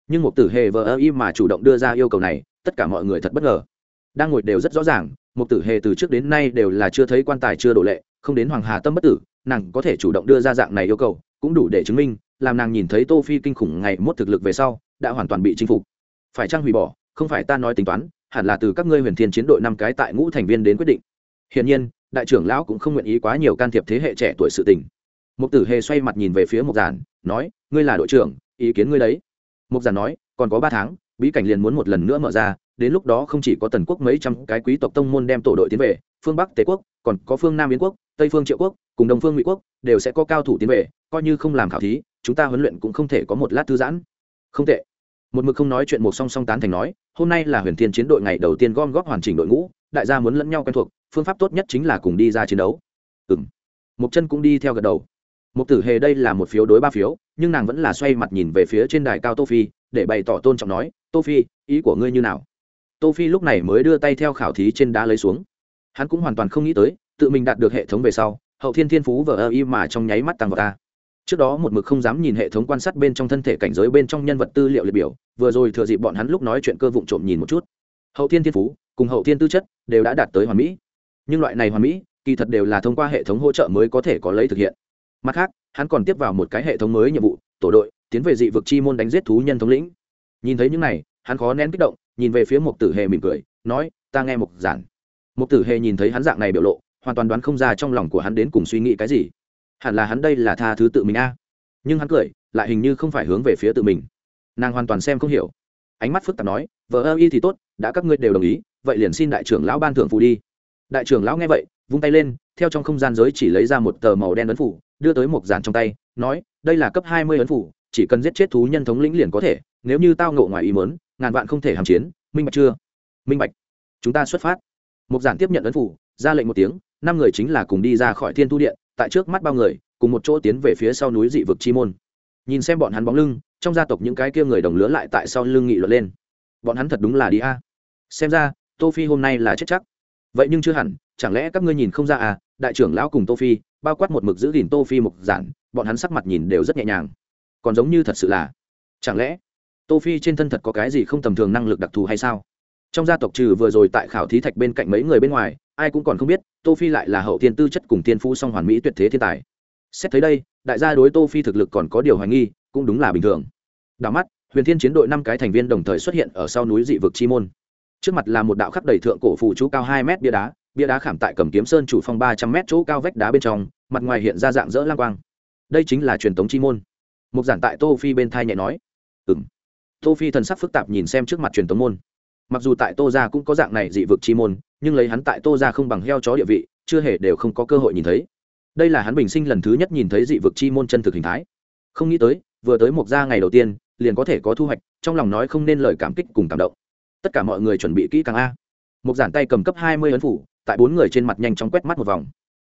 Nhưng một tử hề vờ ơ y mà chủ động đưa ra yêu cầu này tất cả mọi người thật bất ngờ. Đang ngồi đều rất rõ ràng một tử hề từ trước đến nay đều là chưa thấy quan tài chưa đổ lệ không đến hoàng hà tâm bất tử nàng có thể chủ động đưa ra dạng này yêu cầu cũng đủ để chứng minh làm nàng nhìn thấy tô phi kinh khủng ngày mốt thực lực về sau đã hoàn toàn bị chinh phục. Phải trang hủy bỏ không phải ta nói tính toán hẳn là từ các ngươi huyền thiên chiến đội năm cái tại ngũ thành viên đến quyết định. Hiển nhiên đại trưởng lão cũng không nguyện ý quá nhiều can thiệp thế hệ trẻ tuổi sự tình mục tử hề xoay mặt nhìn về phía mục giản, nói, ngươi là đội trưởng, ý kiến ngươi đấy. Mục giản nói, còn có ba tháng, bí cảnh liền muốn một lần nữa mở ra, đến lúc đó không chỉ có tần quốc mấy trăm cái quý tộc tông môn đem tổ đội tiến về, phương bắc tề quốc, còn có phương nam yến quốc, tây phương triệu quốc, cùng đông phương ngụy quốc, đều sẽ có cao thủ tiến về, coi như không làm khảo thí, chúng ta huấn luyện cũng không thể có một lát thư giãn. Không tệ. Một mực không nói chuyện một song song tán thành nói, hôm nay là huyền thiên chiến đội ngày đầu tiên gom góp hoàn chỉnh đội ngũ, đại gia muốn lẫn nhau quen thuộc, phương pháp tốt nhất chính là cùng đi ra chiến đấu. Ừ m một chân cũng đi theo gật đầu một tử hề đây là một phiếu đối ba phiếu, nhưng nàng vẫn là xoay mặt nhìn về phía trên đài cao tô phi, để bày tỏ tôn trọng nói, tô phi, ý của ngươi như nào? Tô phi lúc này mới đưa tay theo khảo thí trên đá lấy xuống. Hắn cũng hoàn toàn không nghĩ tới, tự mình đạt được hệ thống về sau, hậu thiên thiên phú vờ ơ y mà trong nháy mắt tăng vào ta trước đó một mực không dám nhìn hệ thống quan sát bên trong thân thể cảnh giới bên trong nhân vật tư liệu liệt biểu, vừa rồi thừa dịp bọn hắn lúc nói chuyện cơ vụng trộm nhìn một chút. Hậu thiên thiên phú cùng hậu thiên tư chất đều đã đạt tới hoàn mỹ. Nhưng loại này hoàn mỹ, kỳ thật đều là thông qua hệ thống hỗ trợ mới có thể có lấy thực hiện mặt khác, hắn còn tiếp vào một cái hệ thống mới nhiệm vụ, tổ đội, tiến về dị vực chi môn đánh giết thú nhân thống lĩnh. Nhìn thấy những này, hắn khó nén kích động, nhìn về phía Mục tử hề mỉm cười, nói, ta nghe mục giản. Mục tử hề nhìn thấy hắn dạng này biểu lộ, hoàn toàn đoán không ra trong lòng của hắn đến cùng suy nghĩ cái gì. Hẳn là hắn đây là tha thứ tự mình a. Nhưng hắn cười, lại hình như không phải hướng về phía tự mình. Nàng hoàn toàn xem không hiểu. Ánh mắt phức tạp nói, vợ ơ y thì tốt, đã các ngươi đều đồng ý, vậy liền xin đại trưởng lão ban thưởng phù đi. Đại trưởng lão nghe vậy, vung tay lên, theo trong không gian giới chỉ lấy ra một tờ màu đen ấn phủ đưa tới một dàn trong tay, nói, đây là cấp hai mươi ấn phủ, chỉ cần giết chết thú nhân thống lĩnh liền có thể, nếu như tao ngộ ngoài ý mớn ngàn vạn không thể hàm chiến, minh bạch chưa? Minh bạch. Chúng ta xuất phát. Một giản tiếp nhận ấn phủ, ra lệnh một tiếng, năm người chính là cùng đi ra khỏi thiên tu điện, tại trước mắt bao người, cùng một chỗ tiến về phía sau núi dị vực chi môn. Nhìn xem bọn hắn bóng lưng, trong gia tộc những cái kia người đồng lứa lại tại sau lưng nghị luận lên. Bọn hắn thật đúng là đi a. Xem ra, tô phi hôm nay là chết chắc. Vậy nhưng chưa hẳn, chẳng lẽ các ngươi nhìn không ra à đại trưởng lão cùng tô phi bao quát một mực giữ gìn tô phi mục giản, bọn hắn sắc mặt nhìn đều rất nhẹ nhàng. Còn giống như thật sự là, chẳng lẽ tô phi trên thân thật có cái gì không tầm thường năng lực đặc thù hay sao? Trong gia tộc trừ vừa rồi tại khảo thí thạch bên cạnh mấy người bên ngoài, ai cũng còn không biết, tô phi lại là hậu thiên tư chất cùng thiên phú song hoàn mỹ tuyệt thế thiên tài. Xét thấy đây, đại gia đối tô phi thực lực còn có điều hoài nghi, cũng đúng là bình thường. Đảo mắt, huyền thiên chiến đội năm cái thành viên đồng thời xuất hiện ở sau núi dị vực chi môn. Trước mặt là một đạo khắc đầy thượng cổ phù chú cao hai mét bia đá bia đá khảm tại cầm kiếm sơn chủ phong ba trăm mét chỗ cao vách đá bên trong, mặt ngoài hiện ra dạng dỡ lang quang. Đây chính là truyền thống chi môn. Mục giản tại tô phi bên thai nhẹ nói. Ừm. Tô phi thần sắc phức tạp nhìn xem trước mặt truyền thống môn. Mặc dù tại tô gia cũng có dạng này dị vực chi môn, nhưng lấy hắn tại tô gia không bằng heo chó địa vị, chưa hề đều không có cơ hội nhìn thấy. Đây là hắn bình sinh lần thứ nhất nhìn thấy dị vực chi môn chân thực hình thái. Không nghĩ tới, vừa tới mục gia ngày đầu tiên, liền có thể có thu hoạch, trong lòng nói không nên lời cảm kích cùng cảm động. Tất cả mọi người chuẩn bị kỹ càng a. Mục giản tay cầm cấp hai mươi ấn phủ tại bốn người trên mặt nhanh chóng quét mắt một vòng.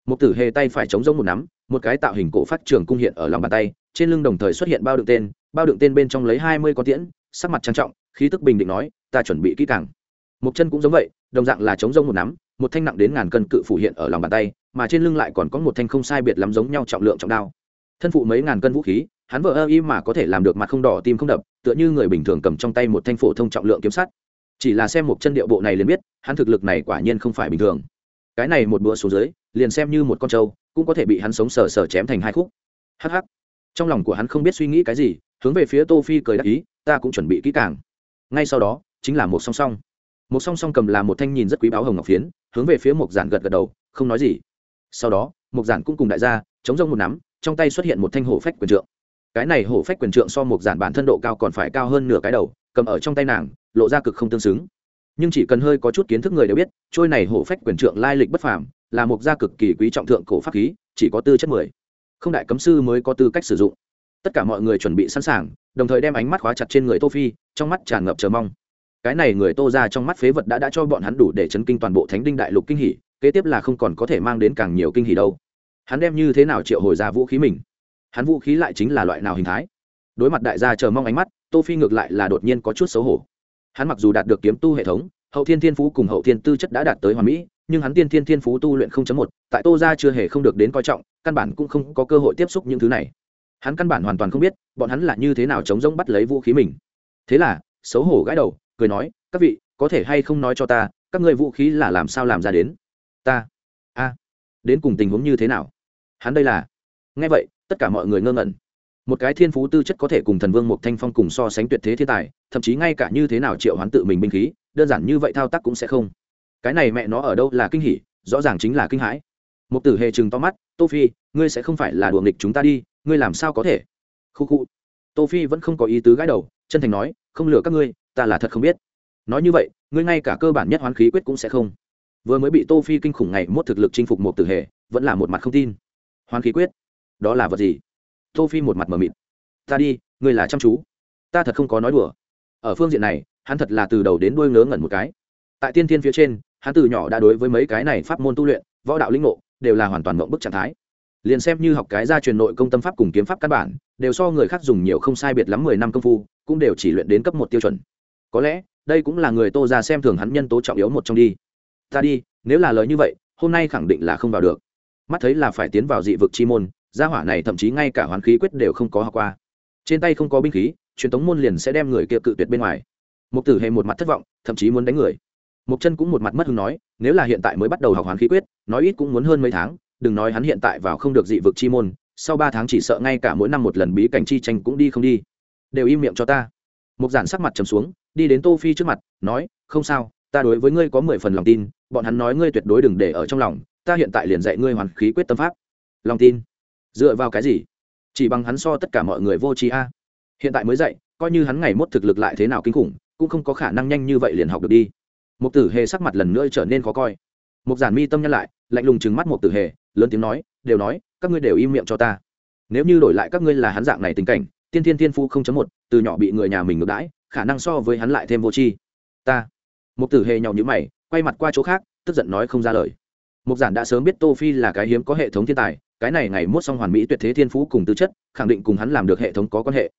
Một tử hề tay phải chống giống một nắm, một cái tạo hình cổ phát trường cung hiện ở lòng bàn tay, trên lưng đồng thời xuất hiện bao đựng tên, bao đựng tên bên trong lấy hai mươi con tiễn, sắc mặt trang trọng, khí tức bình định nói, ta chuẩn bị kỹ càng. Một chân cũng giống vậy, đồng dạng là chống rông một nắm, một thanh nặng đến ngàn cân cự phủ hiện ở lòng bàn tay, mà trên lưng lại còn có một thanh không sai biệt lắm giống nhau trọng lượng trọng đao. Thân phụ mấy ngàn cân vũ khí, hắn vợ ơ y mà có thể làm được mặt không đỏ, tim không đập, tựa như người bình thường cầm trong tay một thanh phổ thông trọng lượng kiếm sắt chỉ là xem một chân điệu bộ này liền biết, hắn thực lực này quả nhiên không phải bình thường. Cái này một bữa xuống dưới, liền xem như một con trâu, cũng có thể bị hắn sống sờ sờ chém thành hai khúc. Hắc hắc. Trong lòng của hắn không biết suy nghĩ cái gì, hướng về phía tô phi cười đáp ý, ta cũng chuẩn bị kỹ càng. Ngay sau đó, chính là một song song. Một song song cầm là một thanh nhìn rất quý báo hồng ngọc phiến, hướng về phía một giản gật gật đầu, không nói gì. Sau đó một giản cũng cùng đại gia, chống rông một nắm, trong tay xuất hiện một thanh hổ phách quyền trượng. Cái này hổ phách quyền trượng so một giản bản thân độ cao còn phải cao hơn nửa cái đầu cầm ở trong tay nàng, lộ ra cực không tương xứng. Nhưng chỉ cần hơi có chút kiến thức người đều biết, trôi này hổ phách quyền trượng lai lịch bất phàm, là một gia cực kỳ quý trọng thượng cổ pháp khí, chỉ có tư chất mười. Không đại cấm sư mới có tư cách sử dụng. Tất cả mọi người chuẩn bị sẵn sàng, đồng thời đem ánh mắt khóa chặt trên người tô phi, trong mắt tràn ngập chờ mong. Cái này người tô ra trong mắt phế vật đã đã cho bọn hắn đủ để chấn kinh toàn bộ thánh đinh đại lục kinh hỉ, kế tiếp là không còn có thể mang đến càng nhiều kinh hỉ đâu. Hắn đem như thế nào triệu hồi ra vũ khí mình? Hắn vũ khí lại chính là loại nào hình thái? Đối mặt đại gia chờ mong ánh mắt, tô phi ngược lại là đột nhiên có chút xấu hổ. Hắn mặc dù đạt được kiếm tu hệ thống, hậu thiên thiên phú cùng hậu thiên tư chất đã đạt tới hoàn mỹ, nhưng hắn tiên thiên thiên phú tu luyện không chấm một, tại tô gia chưa hề không được đến coi trọng, căn bản cũng không có cơ hội tiếp xúc những thứ này. Hắn căn bản hoàn toàn không biết, bọn hắn là như thế nào chống rỗng bắt lấy vũ khí mình. Thế là, xấu hổ gãi đầu, cười nói, các vị, có thể hay không nói cho ta, các ngươi vũ khí là làm sao làm ra đến? Ta? A, đến cùng tình huống như thế nào? Hắn đây là. Nghe vậy, tất cả mọi người ngơ ngẩn một cái thiên phú tư chất có thể cùng thần vương một thanh phong cùng so sánh tuyệt thế thiên tài, thậm chí ngay cả như thế nào triệu hoán tự mình binh khí, đơn giản như vậy thao tác cũng sẽ không. Cái này mẹ nó ở đâu là kinh hỉ, rõ ràng chính là kinh hãi. Một tử hề chừng to mắt, tô phi, ngươi sẽ không phải là đùa nghịch chúng ta đi, ngươi làm sao có thể? Khu khu. Tô phi vẫn không có ý tứ gãi đầu, chân thành nói, không lừa các ngươi, ta là thật không biết. Nói như vậy, ngươi ngay cả cơ bản nhất hoán khí quyết cũng sẽ không. Vừa mới bị tô phi kinh khủng ngày mốt thực lực chinh phục một tử hệ vẫn là một mặt không tin. Hoán khí quyết? Đó là vật gì? Tô phi một mặt mờ mịt. Ta đi, ngươi là chăm chú. Ta thật không có nói đùa. Ở phương diện này, hắn thật là từ đầu đến đuôi ngớ ngẩn một cái. Tại tiên thiên phía trên, hắn từ nhỏ đã đối với mấy cái này pháp môn tu luyện, võ đạo linh ngộ, đều là hoàn toàn mộng bức trạng thái. Liền xem như học cái gia truyền nội công tâm pháp cùng kiếm pháp căn bản, đều so người khác dùng nhiều không sai biệt lắm mười năm công phu, cũng đều chỉ luyện đến cấp một tiêu chuẩn. Có lẽ, đây cũng là người tô ra xem thường hắn nhân tố trọng yếu một trong đi. Ta đi, nếu là lời như vậy, hôm nay khẳng định là không vào được. Mắt thấy là phải tiến vào dị vực chi môn gia hỏa này thậm chí ngay cả hoán khí quyết đều không có học qua. Trên tay không có binh khí, truyền thống môn liền sẽ đem người kia cự tuyệt bên ngoài. Mục tử hề một mặt thất vọng, thậm chí muốn đánh người. Mục chân cũng một mặt mất hứng nói, nếu là hiện tại mới bắt đầu học hoán khí quyết, nói ít cũng muốn hơn mấy tháng, đừng nói hắn hiện tại vào không được dị vực chi môn, sau ba tháng chỉ sợ ngay cả mỗi năm một lần bí cảnh chi tranh cũng đi không đi. Đều im miệng cho ta. Mục giản sắc mặt trầm xuống, đi đến tô phi trước mặt, nói, không sao, ta đối với ngươi có mười phần lòng tin, bọn hắn nói ngươi tuyệt đối đừng để ở trong lòng, ta hiện tại liền dạy ngươi hoàn khí quyết tâm pháp. Lòng tin? Dựa vào cái gì? Chỉ bằng hắn so tất cả mọi người vô tri a. Hiện tại mới dạy, coi như hắn ngày mốt thực lực lại thế nào kinh khủng, cũng không có khả năng nhanh như vậy liền học được đi. Mục tử hề sắc mặt lần nữa trở nên khó coi. Mục giản mi tâm nhăn lại, lạnh lùng trừng mắt mục tử hề, lớn tiếng nói, đều nói, các ngươi đều im miệng cho ta. Nếu như đổi lại các ngươi là hắn dạng này tình cảnh, tiên thiên thiên phu không chấm một, từ nhỏ bị người nhà mình ngược đãi, khả năng so với hắn lại thêm vô tri. Ta. Mục tử hề nhàu nhữ mày, quay mặt qua chỗ khác, tức giận nói không ra lời. Mục giản đã sớm biết tô phi là cái hiếm có hệ thống thiên tài cái này ngày mốt xong hoàn mỹ tuyệt thế thiên phú cùng tư chất, khẳng định cùng hắn làm được hệ thống có quan hệ.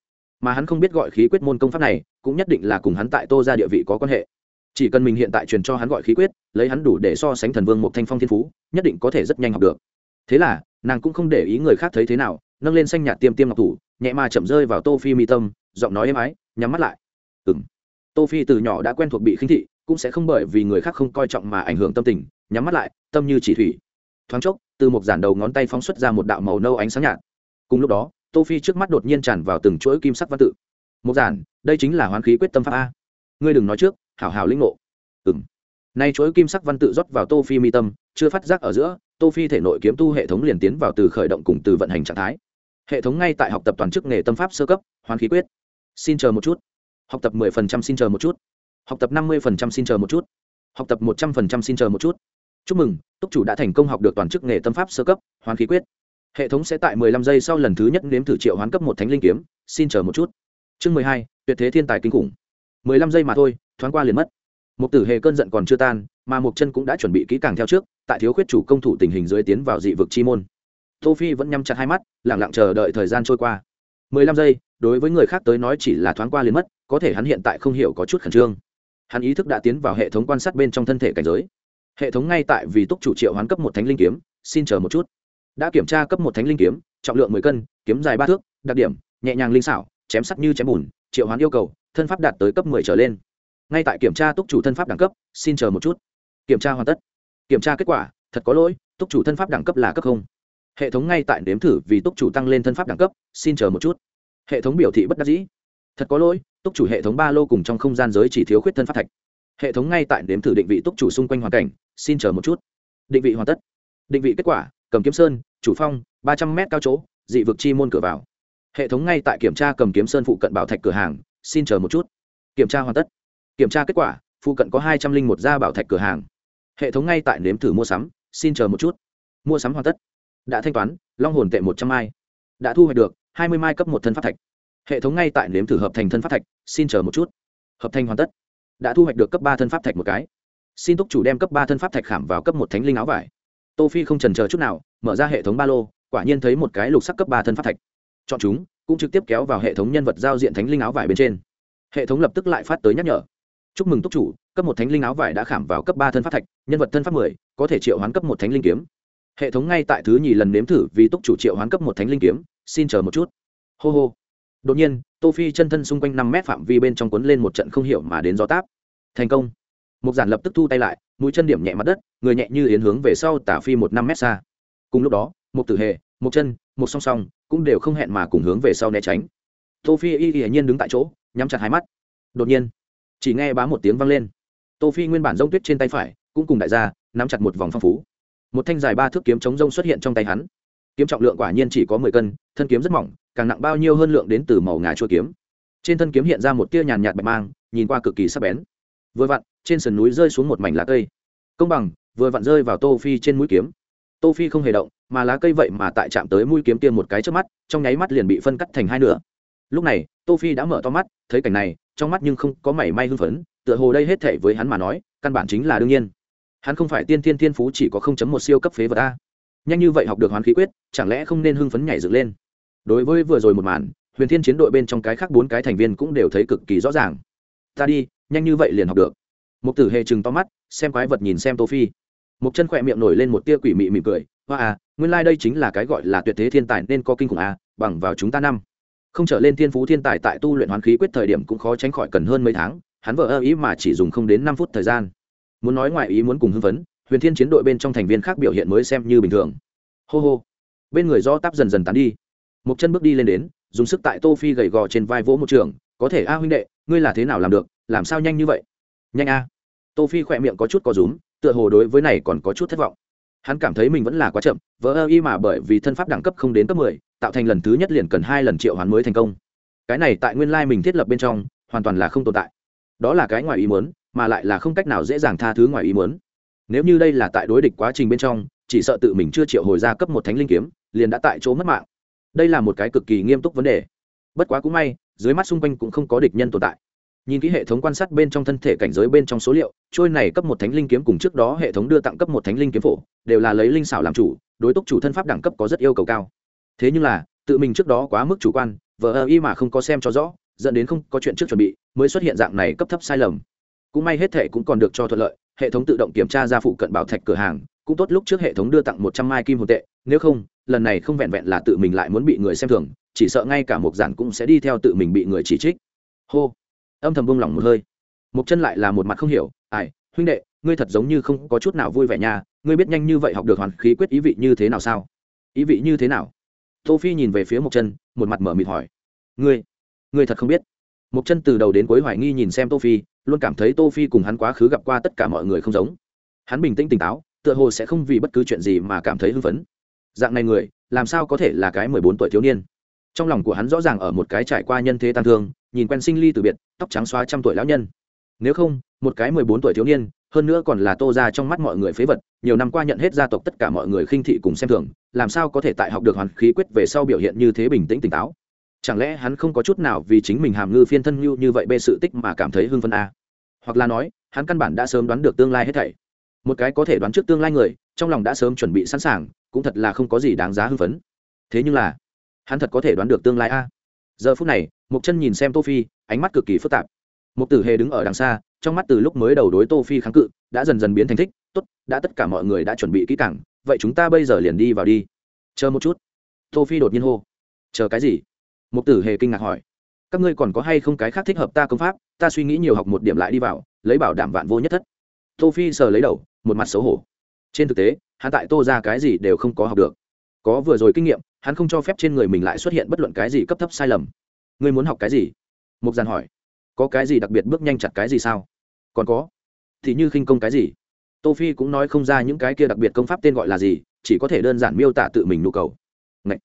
Mà hắn không biết gọi khí quyết môn công pháp này, cũng nhất định là cùng hắn tại tô ra địa vị có quan hệ. Chỉ cần mình hiện tại truyền cho hắn gọi khí quyết, lấy hắn đủ để so sánh thần vương một thanh phong thiên phú, nhất định có thể rất nhanh học được. Thế là, nàng cũng không để ý người khác thấy thế nào, nâng lên xanh nhạt tiêm tiêm ngọc thủ, nhẹ mà chậm rơi vào tô phi mi tâm, giọng nói êm ái, nhắm mắt lại. Ừng tô phi từ nhỏ đã quen thuộc bị khinh thị, cũng sẽ không bởi vì người khác không coi trọng mà ảnh hưởng tâm tình, nhắm mắt lại, tâm như chỉ thủy thoáng chốc, từ một giản đầu ngón tay phóng xuất ra một đạo màu nâu ánh sáng nhạt. Cùng lúc đó, tô phi trước mắt đột nhiên tràn vào từng chuỗi kim sắc văn tự. Một giản, đây chính là hoán khí quyết tâm pháp a. Ngươi đừng nói trước, hảo hảo linh ngộ. Ừm. Nay chuỗi kim sắc văn tự rót vào tô phi mi tâm, chưa phát giác ở giữa, tô phi thể nội kiếm tu hệ thống liền tiến vào từ khởi động cùng từ vận hành trạng thái. Hệ thống ngay tại học tập toàn chức nghề tâm pháp sơ cấp, hoán khí quyết. Xin chờ một chút. Học tập 10% xin chờ một chút. Học tập 50% xin chờ một chút. Học tập 100% xin chờ một chút chúc mừng túc chủ đã thành công học được toàn chức nghề tâm pháp sơ cấp hoán khí quyết. Hệ thống sẽ tại 15 giây sau lần thứ nhất nếm thử triệu hoán cấp một thánh linh kiếm xin chờ một chút. Chương 12, tuyệt thế thiên tài kinh khủng. 15 giây mà thôi thoáng qua liền mất. Một tử hề cơn giận còn chưa tan mà một chân cũng đã chuẩn bị kỹ càng theo trước tại thiếu khuyết chủ công thủ tình hình dưới tiến vào dị vực chi môn. Tô phi vẫn nhắm chặt hai mắt lặng lặng chờ đợi thời gian trôi qua. 15 giây đối với người khác tới nói chỉ là thoáng qua liền mất có thể hắn hiện tại không hiểu có chút khẩn trương. Hắn ý thức đã tiến vào hệ thống quan sát bên trong thân thể cảnh giới hệ thống ngay tại vì túc chủ triệu hoán cấp một thánh linh kiếm, xin chờ một chút. Đã kiểm tra cấp một thánh linh kiếm, trọng lượng mười cân, kiếm dài ba thước, đặc điểm, nhẹ nhàng linh xảo, chém sắt như chém bùn, triệu hoán yêu cầu, thân pháp đạt tới cấp mười trở lên. Ngay tại kiểm tra túc chủ thân pháp đẳng cấp, xin chờ một chút. Kiểm tra hoàn tất. Kiểm tra kết quả, thật có lỗi, túc chủ thân pháp đẳng cấp là cấp không. Hệ thống ngay tại nếm thử vì túc chủ tăng lên thân pháp đẳng cấp, xin chờ một chút. Hệ thống biểu thị bất đắc dĩ. Thật có lỗi, túc chủ hệ thống ba lô cùng trong không gian giới chỉ thiếu khuyết thân pháp thạch. Hệ thống ngay tại nếm thử định vị túc chủ xung quanh hoàn cảnh xin chờ một chút. Định vị hoàn tất. Định vị kết quả, cầm kiếm sơn, chủ phong, ba trăm m cao chỗ, dị vực chi môn cửa vào. Hệ thống ngay tại kiểm tra cầm kiếm sơn phụ cận bảo thạch cửa hàng, xin chờ một chút. Kiểm tra hoàn tất. Kiểm tra kết quả, phụ cận có hai trăm linh một gia bảo thạch cửa hàng. Hệ thống ngay tại nếm thử mua sắm, xin chờ một chút. Mua sắm hoàn tất. Đã thanh toán, long hồn tệ một trăm mai. Đã thu hoạch được, hai mươi mai cấp một thân pháp thạch. Hệ thống ngay tại nếm thử hợp thành thân pháp thạch, xin chờ một chút. Hợp thành hoàn tất. Đã thu hoạch được cấp ba thân pháp thạch một cái xin túc chủ đem cấp ba thân pháp thạch khảm vào cấp một thánh linh áo vải. Tô phi không trần chờ chút nào, mở ra hệ thống ba lô, quả nhiên thấy một cái lục sắc cấp ba thân pháp thạch. Chọn chúng, cũng trực tiếp kéo vào hệ thống nhân vật giao diện thánh linh áo vải bên trên. Hệ thống lập tức lại phát tới nhắc nhở. Chúc mừng túc chủ, cấp một thánh linh áo vải đã khảm vào cấp ba thân pháp thạch, nhân vật thân pháp mười, có thể triệu hoán cấp một thánh linh kiếm. Hệ thống ngay tại thứ nhì lần nếm thử vì túc chủ triệu hoán cấp một thánh linh kiếm, xin chờ một chút. Hô hô. Đột nhiên, tô phi chân thân xung quanh năm mét phạm vi bên trong cuốn lên một trận không hiểu mà đến gió táp. Thành công một giản lập tức thu tay lại, mũi chân điểm nhẹ mặt đất, người nhẹ như yến hướng về sau tả phi một năm mét xa. Cùng lúc đó một tử hề một chân một song song cũng đều không hẹn mà cùng hướng về sau né tránh. Tô phi y y nhiên đứng tại chỗ, nhắm chặt hai mắt. Đột nhiên, chỉ nghe bá một tiếng vang lên. Tô phi nguyên bản rông tuyết trên tay phải, cũng cùng đại gia nắm chặt một vòng phong phú. Một thanh dài ba thước kiếm chống rông xuất hiện trong tay hắn. Kiếm trọng lượng quả nhiên chỉ có mười cân, thân kiếm rất mỏng, càng nặng bao nhiêu hơn lượng đến từ màu ngà chua kiếm. Trên thân kiếm hiện ra một tia nhàn nhạt bạch mang, nhìn qua cực kỳ sắc bén. Vừa vặn trên sườn núi rơi xuống một mảnh lá cây. Công bằng, vừa vặn rơi vào tô phi trên mũi kiếm. Tô phi không hề động, mà lá cây vậy mà tại chạm tới mũi kiếm kia một cái trước mắt, trong nháy mắt liền bị phân cắt thành hai nửa. Lúc này, tô phi đã mở to mắt, thấy cảnh này, trong mắt nhưng không có mảy may hưng phấn, tựa hồ đây hết thể với hắn mà nói, căn bản chính là đương nhiên. Hắn không phải tiên thiên thiên phú chỉ có không chấm một siêu cấp phế vật a. Nhanh như vậy học được hoán khí quyết, chẳng lẽ không nên hưng phấn nhảy dựng lên? Đối với vừa rồi một màn, huyền thiên chiến đội bên trong cái khác bốn cái thành viên cũng đều thấy cực kỳ rõ ràng. Ta đi, nhanh như vậy liền học được một tử hề chừng to mắt, xem quái vật nhìn xem tô phi. Một chân khỏe miệng nổi lên một tia quỷ mị mỉm cười. Hoa à nguyên lai đây chính là cái gọi là tuyệt thế thiên tài nên có kinh khủng à bằng vào chúng ta năm. Không trở lên thiên phú thiên tài tại tu luyện hoán khí quyết thời điểm cũng khó tránh khỏi cần hơn mấy tháng, hắn vợ ơ ý mà chỉ dùng không đến năm phút thời gian. Muốn nói ngoài ý muốn cùng hưng phấn, huyền thiên chiến đội bên trong thành viên khác biểu hiện mới xem như bình thường. Hô hô. Bên người do táp dần dần tán đi. Một chân bước đi lên đến, dùng sức tại tô phi gầy gò trên vai vỗ một trường, có thể a huynh đệ, ngươi là thế nào làm được? Làm sao nhanh như vậy? Nhanh a tô phi khỏe miệng có chút có rúm, tựa hồ đối với này còn có chút thất vọng. Hắn cảm thấy mình vẫn là quá chậm, vỡ ơ y mà bởi vì thân pháp đẳng cấp không đến cấp mười, tạo thành lần thứ nhất liền cần hai lần triệu hoán mới thành công. Cái này tại nguyên lai mình thiết lập bên trong, hoàn toàn là không tồn tại. Đó là cái ngoài ý muốn, mà lại là không cách nào dễ dàng tha thứ ngoài ý muốn. Nếu như đây là tại đối địch quá trình bên trong, chỉ sợ tự mình chưa triệu hồi ra cấp một thánh linh kiếm, liền đã tại chỗ mất mạng. Đây là một cái cực kỳ nghiêm túc vấn đề. Bất quá cũng may, dưới mắt xung quanh cũng không có địch nhân tồn tại nhìn kỹ hệ thống quan sát bên trong thân thể cảnh giới bên trong số liệu, trôi này cấp một thánh linh kiếm cùng trước đó hệ thống đưa tặng cấp một thánh linh kiếm phổ, đều là lấy linh xảo làm chủ, đối tốc chủ thân pháp đẳng cấp có rất yêu cầu cao. Thế nhưng là, tự mình trước đó quá mức chủ quan, vờ ơ y mà không có xem cho rõ, dẫn đến không có chuyện trước chuẩn bị, mới xuất hiện dạng này cấp thấp sai lầm. Cũng may hết thể cũng còn được cho thuận lợi, hệ thống tự động kiểm tra ra phụ cận bảo thạch cửa hàng, cũng tốt lúc trước hệ thống đưa tặng một trăm mai kim hồn tệ, nếu không, lần này không vẹn vẹn là tự mình lại muốn bị người xem thường, chỉ sợ ngay cả một giản cũng sẽ đi theo tự mình bị người chỉ trích. Hô âm thầm buông lỏng một hơi. Một chân lại là một mặt không hiểu, ai, huynh đệ, ngươi thật giống như không có chút nào vui vẻ nha, ngươi biết nhanh như vậy học được hoàn khí quyết ý vị như thế nào sao? Ý vị như thế nào? Tô phi nhìn về phía một chân, một mặt mở mịt hỏi. Ngươi ngươi thật không biết? Một chân từ đầu đến cuối hoài nghi nhìn xem tô phi, luôn cảm thấy tô phi cùng hắn quá khứ gặp qua tất cả mọi người không giống. Hắn bình tĩnh tỉnh táo, tựa hồ sẽ không vì bất cứ chuyện gì mà cảm thấy hưng phấn. Dạng này người, làm sao có thể là cái mười bốn tuổi thiếu niên? Trong lòng của hắn rõ ràng ở một cái trải qua nhân thế tan thương nhìn quen sinh ly từ biệt, tóc trắng xóa trăm tuổi lão nhân. Nếu không, một cái mười bốn tuổi thiếu niên, hơn nữa còn là tô ra trong mắt mọi người phế vật, nhiều năm qua nhận hết gia tộc tất cả mọi người khinh thị cùng xem thường, làm sao có thể tại học được hoàn khí quyết về sau biểu hiện như thế bình tĩnh tỉnh táo? Chẳng lẽ hắn không có chút nào vì chính mình hàm ngư phiên thân như như vậy bê sự tích mà cảm thấy hưng phân a à? hoặc là nói, hắn căn bản đã sớm đoán được tương lai hết thảy. Một cái có thể đoán trước tương lai người, trong lòng đã sớm chuẩn bị sẵn sàng, cũng thật là không có gì đáng giá hưng phấn. Thế nhưng là, hắn thật có thể đoán được tương lai a? Giờ phút này một chân nhìn xem tô phi, ánh mắt cực kỳ phức tạp. Một tử hề đứng ở đằng xa, trong mắt từ lúc mới đầu đối tô phi kháng cự, đã dần dần biến thành thích, tốt, đã tất cả mọi người đã chuẩn bị kỹ càng, vậy chúng ta bây giờ liền đi vào đi. Chờ một chút. Tô phi đột nhiên hô. Chờ cái gì? Một tử hề kinh ngạc hỏi. Các ngươi còn có hay không cái khác thích hợp ta công pháp? Ta suy nghĩ nhiều học một điểm lại đi vào, lấy bảo đảm vạn vô nhất thất. Tô phi sờ lấy đầu, một mặt xấu hổ. Trên thực tế, hắn tại tô ra cái gì đều không có học được. Có vừa rồi kinh nghiệm hắn không cho phép trên người mình lại xuất hiện bất luận cái gì cấp thấp sai lầm. Ngươi muốn học cái gì? Mục giàn hỏi. Có cái gì đặc biệt bước nhanh chặt cái gì sao? Còn có. Thì như khinh công cái gì? Tô phi cũng nói không ra những cái kia đặc biệt công pháp tên gọi là gì, chỉ có thể đơn giản miêu tả tự mình nhu cầu. Ngậy.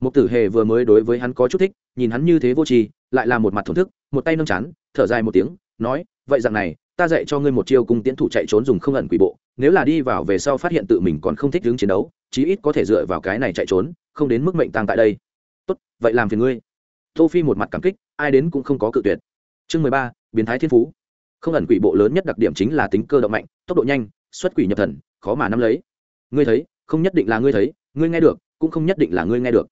một tử hề vừa mới đối với hắn có chút thích, nhìn hắn như thế vô tri, lại là một mặt thổn thức, một tay nâng chán, thở dài một tiếng, nói, vậy dạng này, ta dạy cho ngươi một chiêu cung tiễn thủ chạy trốn dùng không ẩn quỷ bộ, nếu là đi vào về sau phát hiện tự mình còn không thích đứng chiến đấu, chí ít có thể dựa vào cái này chạy trốn không đến mức mệnh tàng tại đây. Tốt, vậy làm phiền ngươi. Tô phi một mặt cảm kích, ai đến cũng không có cự tuyệt. Chương mười ba, biến thái thiên phú. Không ẩn quỷ bộ lớn nhất đặc điểm chính là tính cơ động mạnh, tốc độ nhanh, xuất quỷ nhập thần, khó mà nắm lấy. Ngươi thấy, không nhất định là ngươi thấy, ngươi nghe được, cũng không nhất định là ngươi nghe được.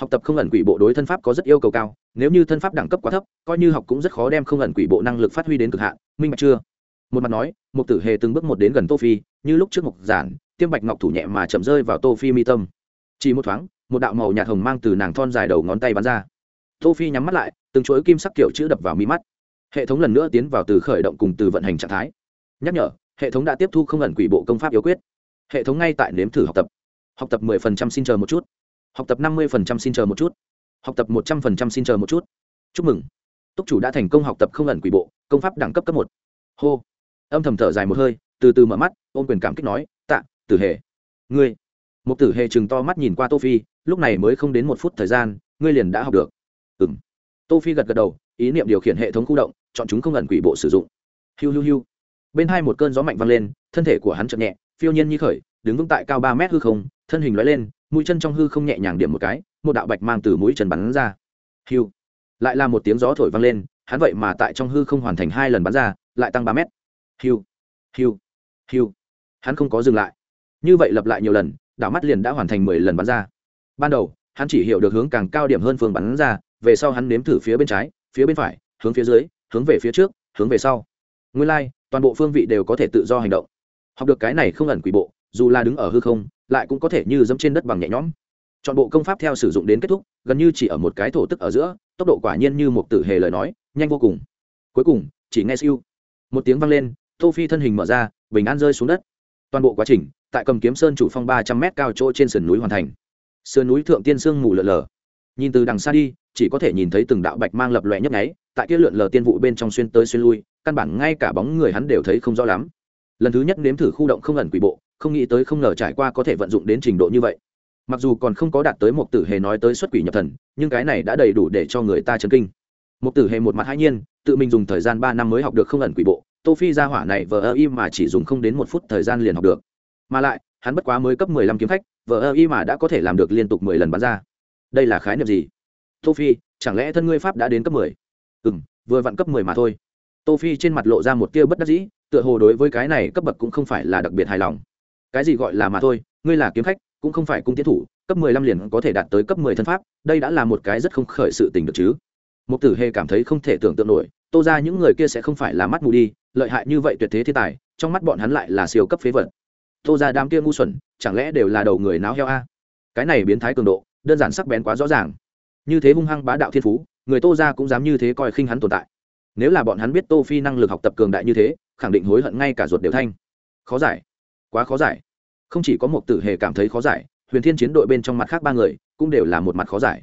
Học tập không ẩn quỷ bộ đối thân pháp có rất yêu cầu cao, nếu như thân pháp đẳng cấp quá thấp, coi như học cũng rất khó đem không ẩn quỷ bộ năng lực phát huy đến cực hạn, minh bạch chưa? Một mặt nói một tử hề từng bước một đến gần tô phi, như lúc trước mục giản, tiêm bạch ngọc thủ nhẹ mà chậm rơi vào tô phi mi tâm. Chỉ một thoáng một đạo màu nhạt hồng mang từ nàng thon dài đầu ngón tay bắn ra. Tô phi nhắm mắt lại, từng chuỗi kim sắc kiểu chữ đập vào mi mắt. Hệ thống lần nữa tiến vào từ khởi động cùng từ vận hành trạng thái. Nhắc nhở, hệ thống đã tiếp thu không ẩn quỷ bộ công pháp yếu quyết. Hệ thống ngay tại nếm thử học tập. Học tập 10% xin chờ một chút. Học tập 50% xin chờ một chút. Học tập 100% xin chờ một chút. Chúc mừng. Túc chủ đã thành công học tập không ẩn quỷ bộ, công pháp đẳng cấp cấp một. Hô. Âm thầm thở dài một hơi, từ từ mở mắt, ôm quyền cảm kích nói, tạ, tử hề. Ngươi. Một tử hề chừng to mắt nhìn qua tô phi lúc này mới không đến một phút thời gian, ngươi liền đã học được. Ừng tô phi gật gật đầu, ý niệm điều khiển hệ thống khu động, chọn chúng không ẩn quỷ bộ sử dụng. Hiu hiu hiu. Bên hai một cơn gió mạnh vang lên, thân thể của hắn chậm nhẹ, phiêu nhiên như khởi, đứng vững tại cao ba mét hư không, thân hình lóe lên, mũi chân trong hư không nhẹ nhàng điểm một cái, một đạo bạch mang từ mũi chân bắn ra. Hiu. Lại là một tiếng gió thổi vang lên, hắn vậy mà tại trong hư không hoàn thành hai lần bắn ra, lại tăng ba mét. Hiu. Hiu. Hiu. Hắn không có dừng lại. Như vậy lặp lại nhiều lần đảo mắt liền đã hoàn thành mười lần bắn ra ban đầu hắn chỉ hiểu được hướng càng cao điểm hơn phương bắn ra về sau hắn nếm thử phía bên trái phía bên phải hướng phía dưới hướng về phía trước hướng về sau. Nguyên lai、like, toàn bộ phương vị đều có thể tự do hành động. Học được cái này không ẩn quỷ bộ dù là đứng ở hư không lại cũng có thể như dẫm trên đất bằng nhẹ nhõm. Chọn bộ công pháp theo sử dụng đến kết thúc gần như chỉ ở một cái thổ tức ở giữa tốc độ quả nhiên như một tử hề lời nói nhanh vô cùng. Cuối cùng chỉ nghe siêu. Một tiếng vang lên tô phi thân hình mở ra bình an rơi xuống đất. Toàn bộ quá trình tại cầm kiếm sơn chủ phong ba trăm m cao chỗ trên sườn núi hoàn thành sườn núi thượng tiên sương mù lờ lờ nhìn từ đằng xa đi, chỉ có thể nhìn thấy từng đạo bạch mang lập lòe nhấp nháy, tại kia lượn lờ tiên vụ bên trong xuyên tới xuyên lui, căn bản ngay cả bóng người hắn đều thấy không rõ lắm. Lần thứ nhất nếm thử khu động không ẩn quỷ bộ, không nghĩ tới không ngờ trải qua có thể vận dụng đến trình độ như vậy. Mặc dù còn không có đạt tới một tử hề nói tới xuất quỷ nhập thần, nhưng cái này đã đầy đủ để cho người ta chấn kinh. Một tử hề một mặt hãi nhiên, tự mình dùng thời gian ba năm mới học được không ẩn quỷ bộ, tô phi ra hỏa này vờ ơ im mà chỉ dùng không đến một phút thời gian liền học được. Mà lại hắn bất quá mới cấp mười lăm kiếm khách vợ ơ y mà đã có thể làm được liên tục mười lần bắn ra. Đây là khái niệm gì? Tô phi chẳng lẽ thân ngươi pháp đã đến cấp mười? Ừ m vừa vặn cấp mười mà thôi. Tô phi trên mặt lộ ra một tia bất đắc dĩ, tựa hồ đối với cái này cấp bậc cũng không phải là đặc biệt hài lòng. Cái gì gọi là mà thôi, ngươi là kiếm khách, cũng không phải cung tiến thủ, cấp mười lăm liền có thể đạt tới cấp mười thân pháp, đây đã là một cái rất không khởi sự tình được chứ. Mục tử hề cảm thấy không thể tưởng tượng nổi, tô ra những người kia sẽ không phải là mắt mù đi, lợi hại như vậy tuyệt thế thiên tài, trong mắt bọn hắn lại là siêu cấp phế vật tô ra đám kia ngu xuẩn, chẳng lẽ đều là đầu người náo heo a? Cái này biến thái cường độ, đơn giản sắc bén quá rõ ràng. Như thế hung hăng bá đạo thiên phú, người tô ra cũng dám như thế coi khinh hắn tồn tại. Nếu là bọn hắn biết tô phi năng lực học tập cường đại như thế, khẳng định hối hận ngay cả ruột đều thanh. Khó giải. Quá khó giải. Không chỉ có một tử hề cảm thấy khó giải, huyền thiên chiến đội bên trong mặt khác ba người cũng đều là một mặt khó giải.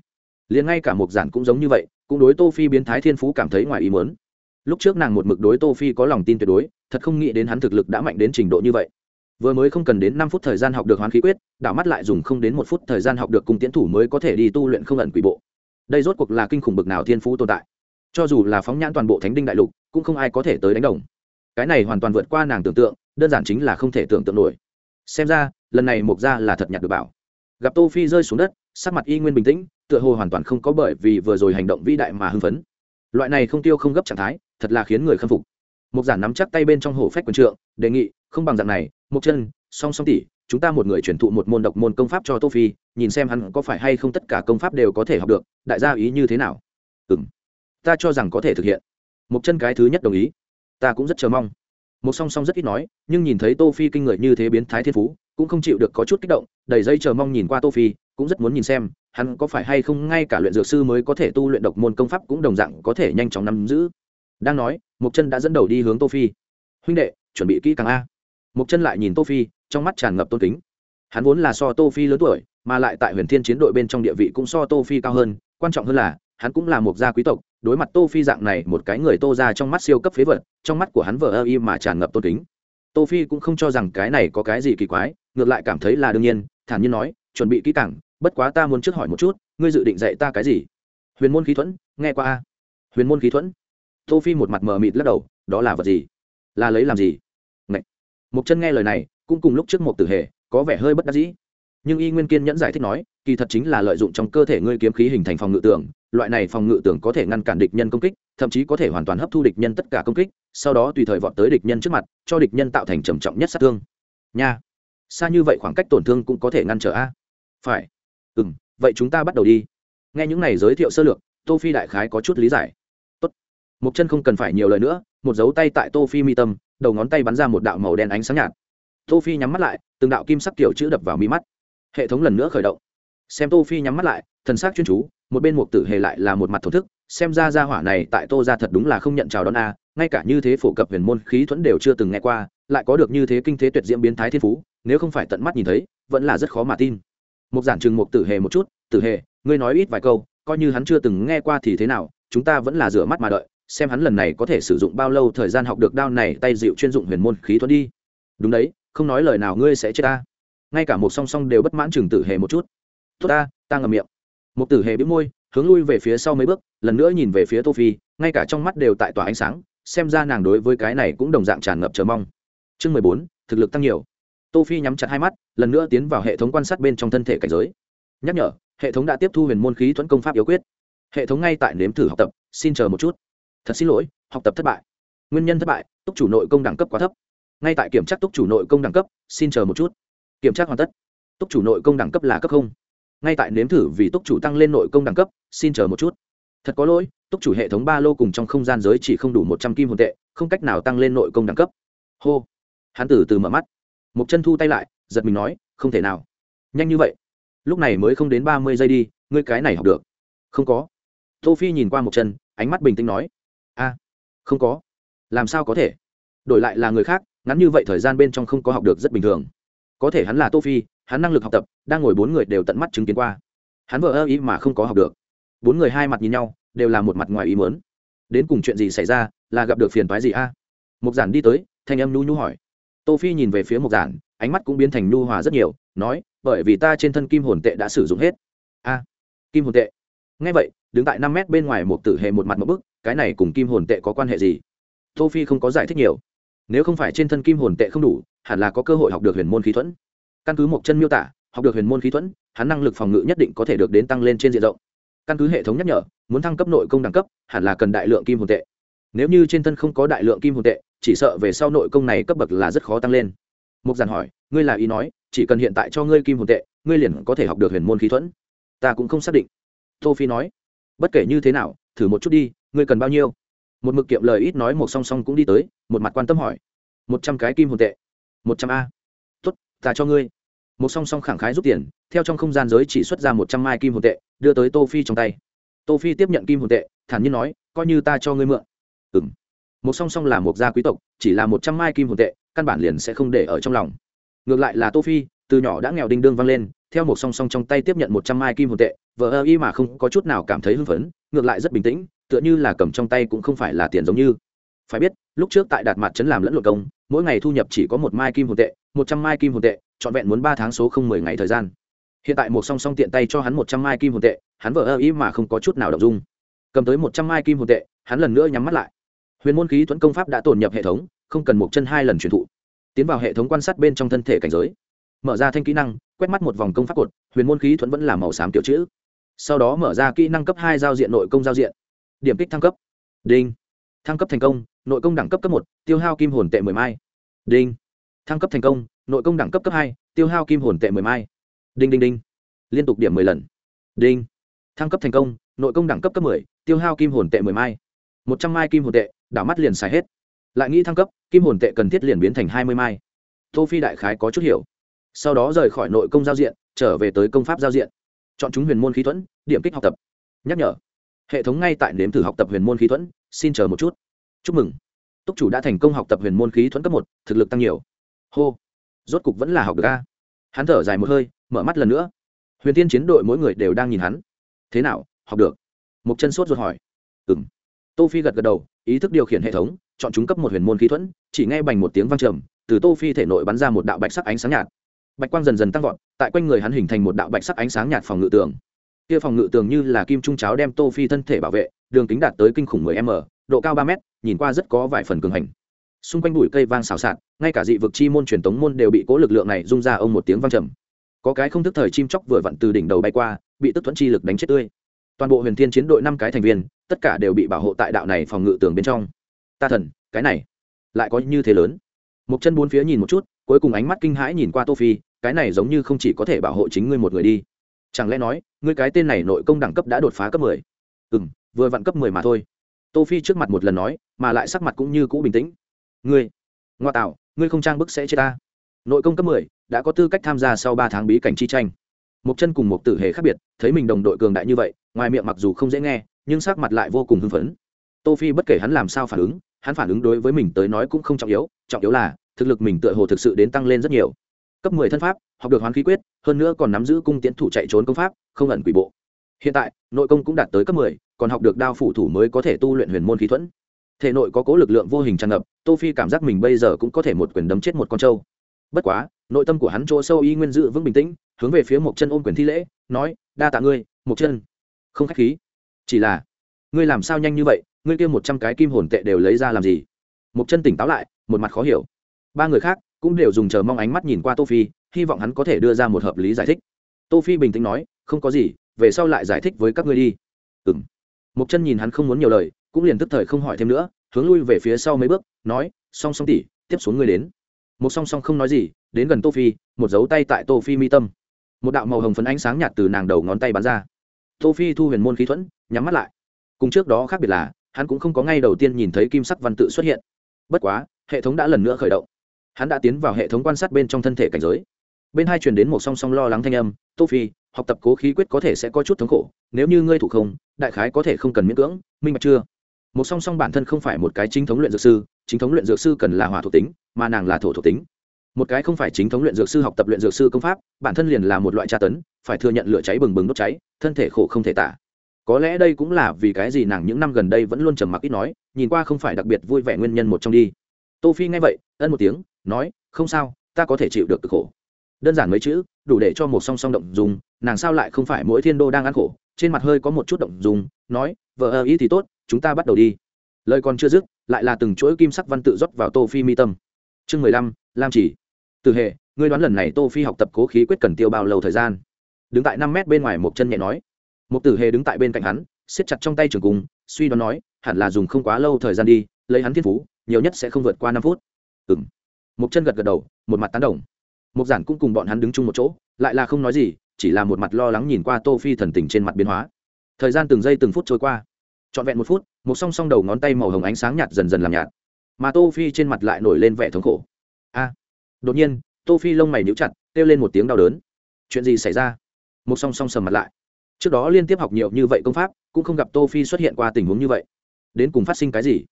Liền ngay cả một giản cũng giống như vậy, cũng đối tô phi biến thái thiên phú cảm thấy ngoài ý muốn. Lúc trước nàng một mực đối tô phi có lòng tin tuyệt đối, thật không nghĩ đến hắn thực lực đã mạnh đến trình độ như vậy vừa mới không cần đến năm phút thời gian học được hoán khí quyết, đảo mắt lại dùng không đến một phút thời gian học được cung tiến thủ mới có thể đi tu luyện không ẩn quỷ bộ. Đây rốt cuộc là kinh khủng bực nào thiên phú tồn tại. Cho dù là phóng nhãn toàn bộ thánh đinh đại lục, cũng không ai có thể tới đánh đồng. Cái này hoàn toàn vượt qua nàng tưởng tượng, đơn giản chính là không thể tưởng tượng nổi. Xem ra, lần này mục gia là thật nhặt được bảo. Gặp tô phi rơi xuống đất, sắc mặt y nguyên bình tĩnh, tựa hồ hoàn toàn không có bởi vì vừa rồi hành động vĩ đại mà hưng phấn. Loại này không tiêu không gấp trạng thái, thật là khiến người khâm phục mục giản nắm chắc tay bên trong hổ phách quyền trượng, đề nghị, không bằng dạng này một chân, song song tỷ, chúng ta một người truyền thụ một môn độc môn công pháp cho tô phi, nhìn xem hắn có phải hay không tất cả công pháp đều có thể học được, đại gia ý như thế nào? Ừm, ta cho rằng có thể thực hiện. Mục chân cái thứ nhất đồng ý. Ta cũng rất chờ mong. Mục song song rất ít nói, nhưng nhìn thấy tô phi kinh người như thế biến thái thiên phú, cũng không chịu được có chút kích động, đầy dây chờ mong nhìn qua tô phi, cũng rất muốn nhìn xem, hắn có phải hay không ngay cả luyện dược sư mới có thể tu luyện độc môn công pháp cũng đồng dạng có thể nhanh chóng nắm giữ đang nói một chân đã dẫn đầu đi hướng tô phi. Huynh đệ, chuẩn bị kỹ càng a. Một chân lại nhìn tô phi, trong mắt tràn ngập tôn kính. Hắn vốn là so tô phi lớn tuổi, mà lại tại huyền thiên chiến đội bên trong địa vị cũng so tô phi cao hơn. Quan trọng hơn là, hắn cũng là một gia quý tộc, đối mặt tô phi dạng này, một cái người tô ra trong mắt siêu cấp phế vật, trong mắt của hắn vờ ơ y mà tràn ngập tôn kính. Tô phi cũng không cho rằng cái này có cái gì kỳ quái, ngược lại cảm thấy là đương nhiên, thản nhiên nói, chuẩn bị kỹ càng, bất quá ta muốn trước hỏi một chút, ngươi dự định dạy ta cái gì? Huyền môn khí thuẫn, nghe qua a. Huyền môn khí thuẫn? Tô phi một mặt mờ mịt lắc đầu, đó là vật gì? Là lấy làm gì? Ngậy. một chân nghe lời này, cũng cùng lúc trước một tử hệ có vẻ hơi bất đắc dĩ. Nhưng y nguyên kiên nhẫn giải thích nói, kỳ thật chính là lợi dụng trong cơ thể ngươi kiếm khí hình thành phòng ngự tưởng loại này phòng ngự tưởng có thể ngăn cản địch nhân công kích, thậm chí có thể hoàn toàn hấp thu địch nhân tất cả công kích, sau đó tùy thời vọt tới địch nhân trước mặt, cho địch nhân tạo thành trầm trọng nhất sát thương. Nha. Xa như vậy khoảng cách tổn thương cũng có thể ngăn trở a? Phải. Ừ vậy chúng ta bắt đầu đi. Nghe những này giới thiệu sơ lược, tô phi đại khái có chút lý giải một chân không cần phải nhiều lời nữa, một dấu tay tại tô phi mi tâm, đầu ngón tay bắn ra một đạo màu đen ánh sáng nhạt. Tô phi nhắm mắt lại, từng đạo kim sắc kiểu chữ đập vào mi mắt. Hệ thống lần nữa khởi động. Xem tô phi nhắm mắt lại, thần sắc chuyên chú, một bên mục tử hề lại là một mặt thổ thức, xem ra gia hỏa này tại tô ra thật đúng là không nhận chào đón a, ngay cả như thế phổ cập huyền môn khí thuẫn đều chưa từng nghe qua, lại có được như thế kinh thế tuyệt diễm biến thái thiên phú, nếu không phải tận mắt nhìn thấy, vẫn là rất khó mà tin. Một giản chừng một tử hề một chút, tử hề, ngươi nói ít vài câu, coi như hắn chưa từng nghe qua thì thế nào, chúng ta vẫn là rửa mắt mà đợi xem hắn lần này có thể sử dụng bao lâu thời gian học được đao này tay dịu chuyên dụng huyền môn khí thuẫn đi. Đúng đấy, không nói lời nào ngươi sẽ chết ta. Ngay cả một song song đều bất mãn chừng tử hề một chút. Tốt ta ta ngầm miệng. Một tử hề bĩu môi, hướng lui về phía sau mấy bước, lần nữa nhìn về phía tô phi, ngay cả trong mắt đều tại tỏa ánh sáng, xem ra nàng đối với cái này cũng đồng dạng tràn ngập chờ mong. Chương mười bốn, thực lực tăng nhiều. Tô phi nhắm chặt hai mắt, lần nữa tiến vào hệ thống quan sát bên trong thân thể cảnh giới. Nhắc nhở, hệ thống đã tiếp thu huyền môn khí thuẫn công pháp yếu quyết. Hệ thống ngay tại nếm thử học tập, xin chờ một chút thật xin lỗi, học tập thất bại. Nguyên nhân thất bại, túc chủ nội công đẳng cấp quá thấp. Ngay tại kiểm tra túc chủ nội công đẳng cấp, xin chờ một chút. Kiểm tra hoàn tất. Túc chủ nội công đẳng cấp là cấp không. Ngay tại nếm thử vì túc chủ tăng lên nội công đẳng cấp, xin chờ một chút. Thật có lỗi, túc chủ hệ thống ba lô cùng trong không gian giới chỉ không đủ một trăm kim hồn tệ, không cách nào tăng lên nội công đẳng cấp. Hô. Hắn từ từ mở mắt. Một chân thu tay lại, giật mình nói, không thể nào. Nhanh như vậy. Lúc này mới không đến ba mươi giây đi, ngươi cái này học được. Không có. Tô phi nhìn qua một chân, ánh mắt bình tĩnh nói không có. Làm sao có thể? Đổi lại là người khác, ngắn như vậy thời gian bên trong không có học được rất bình thường. Có thể hắn là tô phi, hắn năng lực học tập, đang ngồi bốn người đều tận mắt chứng kiến qua. Hắn vợ ơ ý mà không có học được. Bốn người hai mặt nhìn nhau, đều là một mặt ngoài ý mớn đến cùng chuyện gì xảy ra, là gặp được phiền toái gì a? À? mục giản đi tới, thanh âm nhu nhu hỏi. Tô phi nhìn về phía mục giản, ánh mắt cũng biến thành nhu hòa rất nhiều, nói, bởi vì ta trên thân kim hồn tệ đã sử dụng hết. A, kim hồn tệ? Nghe vậy, đứng tại năm mét bên ngoài một tử hệ một mặt một bức cái này cùng kim hồn tệ có quan hệ gì? Tô phi không có giải thích nhiều. Nếu không phải trên thân kim hồn tệ không đủ, hẳn là có cơ hội học được huyền môn khí thuẫn. Căn cứ một chân miêu tả, học được huyền môn khí thuẫn, hắn năng lực phòng ngự nhất định có thể được đến tăng lên trên diện rộng. Căn cứ hệ thống nhắc nhở, muốn thăng cấp nội công đẳng cấp, hẳn là cần đại lượng kim hồn tệ. Nếu như trên thân không có đại lượng kim hồn tệ, chỉ sợ về sau nội công này cấp bậc là rất khó tăng lên. Mục giản hỏi, ngươi là ý nói, chỉ cần hiện tại cho ngươi kim hồn tệ, ngươi liền có thể học được huyền môn khí thuẫn? Ta cũng không xác định. Tô phi nói, bất kể như thế nào, thử một chút đi ngươi cần bao nhiêu? Một mực kiệm lời ít nói một song song cũng đi tới, một mặt quan tâm hỏi. Một trăm cái kim hồn tệ. Một trăm a. Tốt, ta cho ngươi. Một song song khẳng khái rút tiền, theo trong không gian giới chỉ xuất ra một trăm mai kim hồn tệ, đưa tới tô phi trong tay. Tô phi tiếp nhận kim hồn tệ, thản nhiên nói, coi như ta cho ngươi mượn. Ừm. Một song song là một gia quý tộc, chỉ là một trăm mai kim hồn tệ, căn bản liền sẽ không để ở trong lòng. Ngược lại là tô phi, từ nhỏ đã nghèo đinh đương vang lên, theo một song song trong tay tiếp nhận một trăm mai kim hồn tệ vợ ơ y mà không có chút nào cảm thấy hưng phấn, ngược lại rất bình tĩnh tựa như là cầm trong tay cũng không phải là tiền giống như. Phải biết, lúc trước tại đạt mặt trấn làm lẫn lộn công, mỗi ngày thu nhập chỉ có một mai kim hồn tệ, một trăm mai kim hồn tệ, trọn vẹn muốn ba tháng số không mười ngày thời gian. Hiện tại một song song tiện tay cho hắn một trăm mai kim hồn tệ, hắn vỡ ơ ý mà không có chút nào đ ộ n g dung. Cầm tới một trăm mai kim hồn tệ, hắn lần nữa nhắm mắt lại. Huyền môn khí thuẫn công pháp đã tổn nhập hệ thống, không cần một chân hai lần truyền thụ. Tiến vào hệ thống quan sát bên trong thân thể cảnh giới. Mở ra thanh kỹ năng, quét mắt một vòng công pháp cột, huyền môn khí thuẫn vẫn là màu xám kiểu chữ. Sau đó mở ra kỹ năng cấp hai giao diện nội công giao diện điểm kích thăng cấp. Đinh. Thăng cấp thành công, nội công đẳng cấp cấp một, tiêu hao kim hồn tệ mười mai. Đinh. Thăng cấp thành công, nội công đẳng cấp cấp hai, tiêu hao kim hồn tệ mười mai. Đinh đinh đinh. Liên tục điểm mười lần. Đinh. Thăng cấp thành công, nội công đẳng cấp cấp mười, tiêu hao kim hồn tệ mười mai. Một trăm mai kim hồn tệ, đảo mắt liền xài hết. Lại nghĩ thăng cấp, kim hồn tệ cần thiết liền biến thành hai mươi mai. Tô phi đại khái có chút hiểu. Sau đó rời khỏi nội công giao diện, trở về tới công pháp giao diện. Chọn chúng huyền môn khí thuẫn, điểm kích học tập. Nhắc nhở hệ thống ngay tại nếm thử học tập huyền môn khí thuẫn, xin chờ một chút. Chúc mừng. Túc chủ đã thành công học tập huyền môn khí thuẫn cấp một, thực lực tăng nhiều. Hô. Rốt cục vẫn là học được a. Hắn thở dài một hơi, mở mắt lần nữa. Huyền tiên chiến đội mỗi người đều đang nhìn hắn. Thế nào, học được? Một chân sốt ruột hỏi. Ừng tô phi gật gật đầu, ý thức điều khiển hệ thống, chọn chúng cấp một huyền môn khí thuẫn, chỉ nghe bành một tiếng vang trầm, từ tô phi thể nội bắn ra một đạo bạch sắc ánh sáng nhạt. Bạch quang dần dần tăng vọt, tại quanh người hắn hình thành một đạo bạch sắc ánh sáng nhạt phòng ngự tường kia phòng ngự tường như là kim trung cháo đem tô phi thân thể bảo vệ, đường kính đạt tới kinh khủng 10 m, độ cao 3 m nhìn qua rất có vài phần cường hành. Xung quanh bụi cây vang xào xạc, ngay cả dị vực chi môn truyền tống môn đều bị cố lực lượng này rung ra ông một tiếng vang trầm. Có cái không thức thời chim chóc vừa vặn từ đỉnh đầu bay qua, bị tức thuẫn chi lực đánh chết tươi. Toàn bộ huyền thiên chiến đội năm cái thành viên, tất cả đều bị bảo hộ tại đạo này phòng ngự tường bên trong. Ta thần, cái này, lại có như thế lớn. Một chân bốn phía nhìn một chút, cuối cùng ánh mắt kinh hãi nhìn qua tô phi, cái này giống như không chỉ có thể bảo hộ chính ngươi một người đi chẳng lẽ nói, ngươi cái tên này nội công đẳng cấp đã đột phá cấp mười? Ừ m vừa vặn cấp mười mà thôi. Tô phi trước mặt một lần nói, mà lại sắc mặt cũng như cũ bình tĩnh. Ngươi, ngoa tạo, ngươi không trang bức sẽ chết ta. Nội công cấp mười, đã có tư cách tham gia sau ba tháng bí cảnh chi tranh. Một chân cùng một tử hề khác biệt, thấy mình đồng đội cường đại như vậy, ngoài miệng mặc dù không dễ nghe, nhưng sắc mặt lại vô cùng hưng phấn. Tô phi bất kể hắn làm sao phản ứng, hắn phản ứng đối với mình tới nói cũng không trọng yếu trọng yếu là thực lực mình tựa hồ thực sự đến tăng lên rất nhiều cấp mười thân pháp, học được hoán khí quyết, hơn nữa còn nắm giữ cung tiến thủ chạy trốn công pháp, không ẩn quỷ bộ. Hiện tại, nội công cũng đạt tới cấp mười, còn học được đao phủ thủ mới có thể tu luyện huyền môn khí thuẫn. Thể nội có cố lực lượng vô hình tràn ngập, tô phi cảm giác mình bây giờ cũng có thể một quyền đấm chết một con trâu. Bất quá, nội tâm của hắn chỗ sâu y nguyên dự vững bình tĩnh, hướng về phía một chân ôm quyền thi lễ, nói, đa tạ ngươi một chân. Không khách khí. Chỉ là, ngươi làm sao nhanh như vậy? Ngươi kia một trăm cái kim hồn tệ đều lấy ra làm gì? Một chân tỉnh táo lại, một mặt khó hiểu. Ba người khác cũng đều dùng chờ mong ánh mắt nhìn qua tô phi hy vọng hắn có thể đưa ra một hợp lý giải thích. Tô phi bình tĩnh nói không có gì về sau lại giải thích với các ngươi đi. Ừm. Một chân nhìn hắn không muốn nhiều lời cũng liền tức thời không hỏi thêm nữa hướng lui về phía sau mấy bước nói song song tỷ, tiếp xuống ngươi đến. Một song song không nói gì đến gần tô phi một dấu tay tại tô phi mi tâm. Một đạo màu hồng phấn ánh sáng nhạt từ nàng đầu ngón tay bắn ra. Tô phi thu huyền môn khí thuẫn nhắm mắt lại. Cùng trước đó khác biệt là hắn cũng không có ngay đầu tiên nhìn thấy kim sắc văn tự xuất hiện. Bất quá hệ thống đã lần nữa khởi động hắn đã tiến vào hệ thống quan sát bên trong thân thể cảnh giới. Bên hai truyền đến một song song lo lắng thanh âm, tô phi, học tập cố khí quyết có thể sẽ có chút thống khổ, nếu như ngươi thủ không, đại khái có thể không cần miễn cưỡng, minh bạch chưa? Một song song bản thân không phải một cái chính thống luyện dược sư, chính thống luyện dược sư cần là hỏa thuộc tính, mà nàng là thổ thuộc tính. Một cái không phải chính thống luyện dược sư học tập luyện dược sư công pháp, bản thân liền là một loại tra tấn, phải thừa nhận lửa cháy bừng bừng đốt cháy, thân thể khổ không thể tả. Có lẽ đây cũng là vì cái gì nàng những năm gần đây vẫn luôn trầm mặc ít nói, nhìn qua không phải đặc biệt vui vẻ nguyên nhân một trong đi. Tô phi nghe vậy, ân một tiếng nói, không sao, ta có thể chịu được cực khổ. Đơn giản mấy chữ, đủ để cho một song song động dùng, nàng sao lại không phải mỗi thiên đô đang ăn khổ, trên mặt hơi có một chút động dùng, nói, vợ ơ ý thì tốt, chúng ta bắt đầu đi. Lời còn chưa dứt, lại là từng chuỗi kim sắc văn tự rót vào tô phi mi tâm. Chương mười lăm, lam chỉ. Từ hệ ngươi đoán lần này tô phi học tập cố khí quyết cần tiêu bao lâu thời gian? Đứng tại năm mét bên ngoài một chân nhẹ nói. Một tử hề đứng tại bên cạnh hắn, siết chặt trong tay trường cung, suy đoán nói, hẳn là dùng không quá lâu thời gian đi, lấy hắn thiên phú, nhiều nhất sẽ không vượt qua năm phút. Ừng một chân gật gật đầu, một mặt tán đồng. Một giản cũng cùng bọn hắn đứng chung một chỗ, lại là không nói gì, chỉ là một mặt lo lắng nhìn qua tô phi thần tình trên mặt biến hóa. Thời gian từng giây từng phút trôi qua. Trọn vẹn một phút một song song đầu ngón tay màu hồng ánh sáng nhạt dần dần làm nhạt. Mà tô phi trên mặt lại nổi lên vẻ thống khổ. A! Đột nhiên, tô phi lông mày nhíu chặt, kêu lên một tiếng đau đớn. Chuyện gì xảy ra? Một song song sầm mặt lại. Trước đó liên tiếp học nhiều như vậy công pháp, cũng không gặp tô phi xuất hiện qua tình huống như vậy. Đến cùng phát sinh cái gì?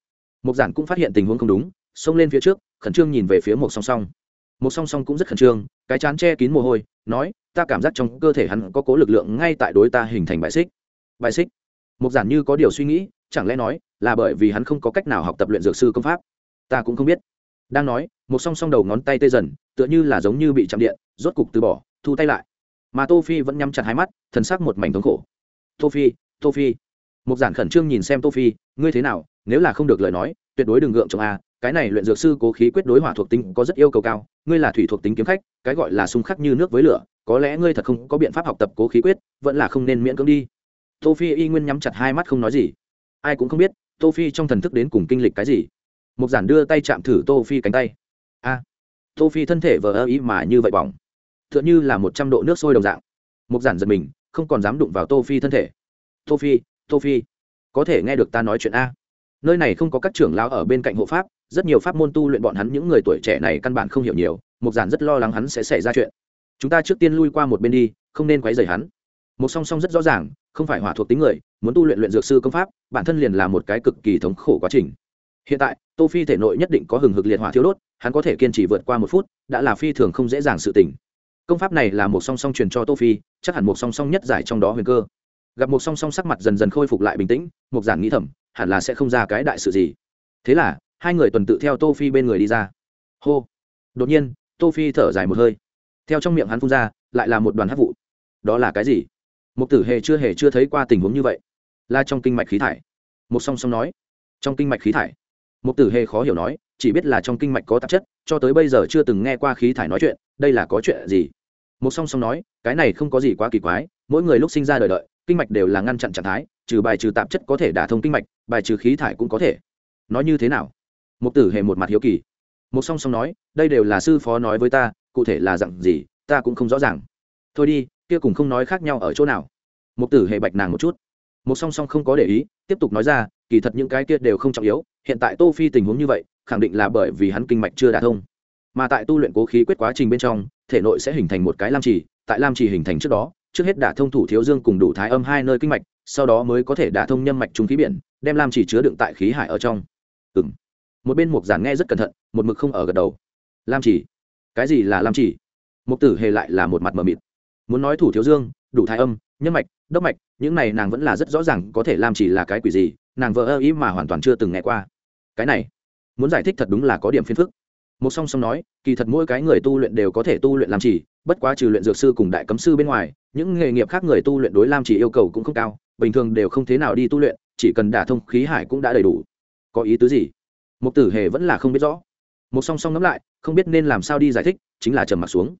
Mục giản cũng phát hiện tình huống không đúng, xông lên phía trước khẩn trương nhìn về phía một song song. Một song song cũng rất khẩn trương, cái chán che kín mồ hôi, nói, ta cảm giác trong cơ thể hắn có cố lực lượng ngay tại đối ta hình thành bài xích. Bài xích? Một giản như có điều suy nghĩ, chẳng lẽ nói là bởi vì hắn không có cách nào học tập luyện dược sư công pháp? Ta cũng không biết. Đang nói, một song song đầu ngón tay tê dần, tựa như là giống như bị chạm điện, rốt cục từ bỏ, thu tay lại. Mà tô phi vẫn nhắm chặt hai mắt, thần sắc một mảnh thống khổ. Tô phi tô phi. Một giản khẩn trương nhìn xem tô phi, ngươi thế nào? Nếu là không được lời nói, tuyệt đối đừng gượng chồng a cái này luyện dược sư cố khí quyết đối hỏa thuộc tính có rất yêu cầu cao, ngươi là thủy thuộc tính kiếm khách, cái gọi là xung khắc như nước với lửa, có lẽ ngươi thật không có biện pháp học tập cố khí quyết, vẫn là không nên miễn cưỡng đi. Tô phi y nguyên nhắm chặt hai mắt không nói gì. Ai cũng không biết tô phi trong thần thức đến cùng kinh lịch cái gì. Mục giản đưa tay chạm thử tô phi cánh tay. A tô phi thân thể vờ ơ ý mà như vậy bỏng. Tựa như là một trăm độ nước sôi đồng dạng. Mục giản giật mình, không còn dám đụng vào tô phi thân thể. Tô phi tô phi có thể nghe được ta nói chuyện a. Nơi này không có các trưởng lão ở bên cạnh hộ pháp rất nhiều pháp môn tu luyện bọn hắn những người tuổi trẻ này căn bản không hiểu nhiều, mục giản rất lo lắng hắn sẽ xảy ra chuyện. Chúng ta trước tiên lui qua một bên đi, không nên quấy rầy hắn. Một song song rất rõ ràng, không phải hỏa thuộc tính người, muốn tu luyện luyện dược sư công pháp, bản thân liền là một cái cực kỳ thống khổ quá trình. Hiện tại, tô phi thể nội nhất định có hừng hực liệt hỏa thiếu đốt, hắn có thể kiên trì vượt qua một phút, đã là phi thường không dễ dàng sự tỉnh công pháp này là một song song truyền cho tô phi, chắc hẳn một song song nhất giải trong đó huyền cơ. Gặp một song song sắc mặt dần dần khôi phục lại bình tĩnh một giản nghĩ thầm, hẳn là sẽ không ra cái đại sự gì. Thế là hai người tuần tự theo tô phi bên người đi ra. Hô. Đột nhiên, tô phi thở dài một hơi. Theo trong miệng hắn phun ra, lại là một đoàn hấp vụ. Đó là cái gì? Một tử hề chưa hề chưa thấy qua tình huống như vậy. Là trong kinh mạch khí thải. Một song song nói. Trong kinh mạch khí thải. Một tử hề khó hiểu nói, chỉ biết là trong kinh mạch có tạp chất, cho tới bây giờ chưa từng nghe qua khí thải nói chuyện, đây là có chuyện gì? Một song song nói, cái này không có gì quá kỳ quái, mỗi người lúc sinh ra đời đợi, kinh mạch đều là ngăn chặn trạng thái, trừ bài trừ tạp chất có thể đả thông kinh mạch, bài trừ khí thải cũng có thể. Nói như thế nào? Một tử hề một mặt hiếu kỳ. Một song song nói, đây đều là sư phó nói với ta, cụ thể là dặn gì, ta cũng không rõ ràng. Thôi đi, kia cùng không nói khác nhau ở chỗ nào. Một tử hề bạch nàng một chút. Một song song không có để ý, tiếp tục nói ra, kỳ thật những cái kia đều không trọng yếu, hiện tại tô phi tình huống như vậy, khẳng định là bởi vì hắn kinh mạch chưa đả thông. Mà tại tu luyện cố khí quyết quá trình bên trong, thể nội sẽ hình thành một cái lam trì, tại lam trì hình thành trước đó, trước hết đả thông thủ thiếu dương cùng đủ thái âm hai nơi kinh mạch, sau đó mới có thể đả thông nhâm mạch trung khí biển, đem lam trì chứa đựng tại khí hải ở trong. Ừng một bên mục giản nghe rất cẩn thận một mực không ở gật đầu. Lam chỉ, cái gì là lam chỉ? mục tử hề lại là một mặt mờ mịt. Muốn nói thủ thiếu dương đủ thái âm nhâm mạch đốc mạch những này nàng vẫn là rất rõ ràng có thể lam chỉ là cái quỷ gì nàng vợ ơ ý mà hoàn toàn chưa từng nghe qua. Cái này muốn giải thích thật đúng là có điểm phiền phức. Một song song nói kỳ thật mỗi cái người tu luyện đều có thể tu luyện làm chỉ bất quá trừ luyện dược sư cùng đại cấm sư bên ngoài những nghề nghiệp khác người tu luyện đối lam chỉ yêu cầu cũng không cao bình thường đều không thế nào đi tu luyện chỉ cần đả thông khí hải cũng đã đầy đủ. Có ý tứ gì? Một tử hề vẫn là không biết rõ. Một song song ngẫm lại, không biết nên làm sao đi giải thích, chính là trầm mặt xuống.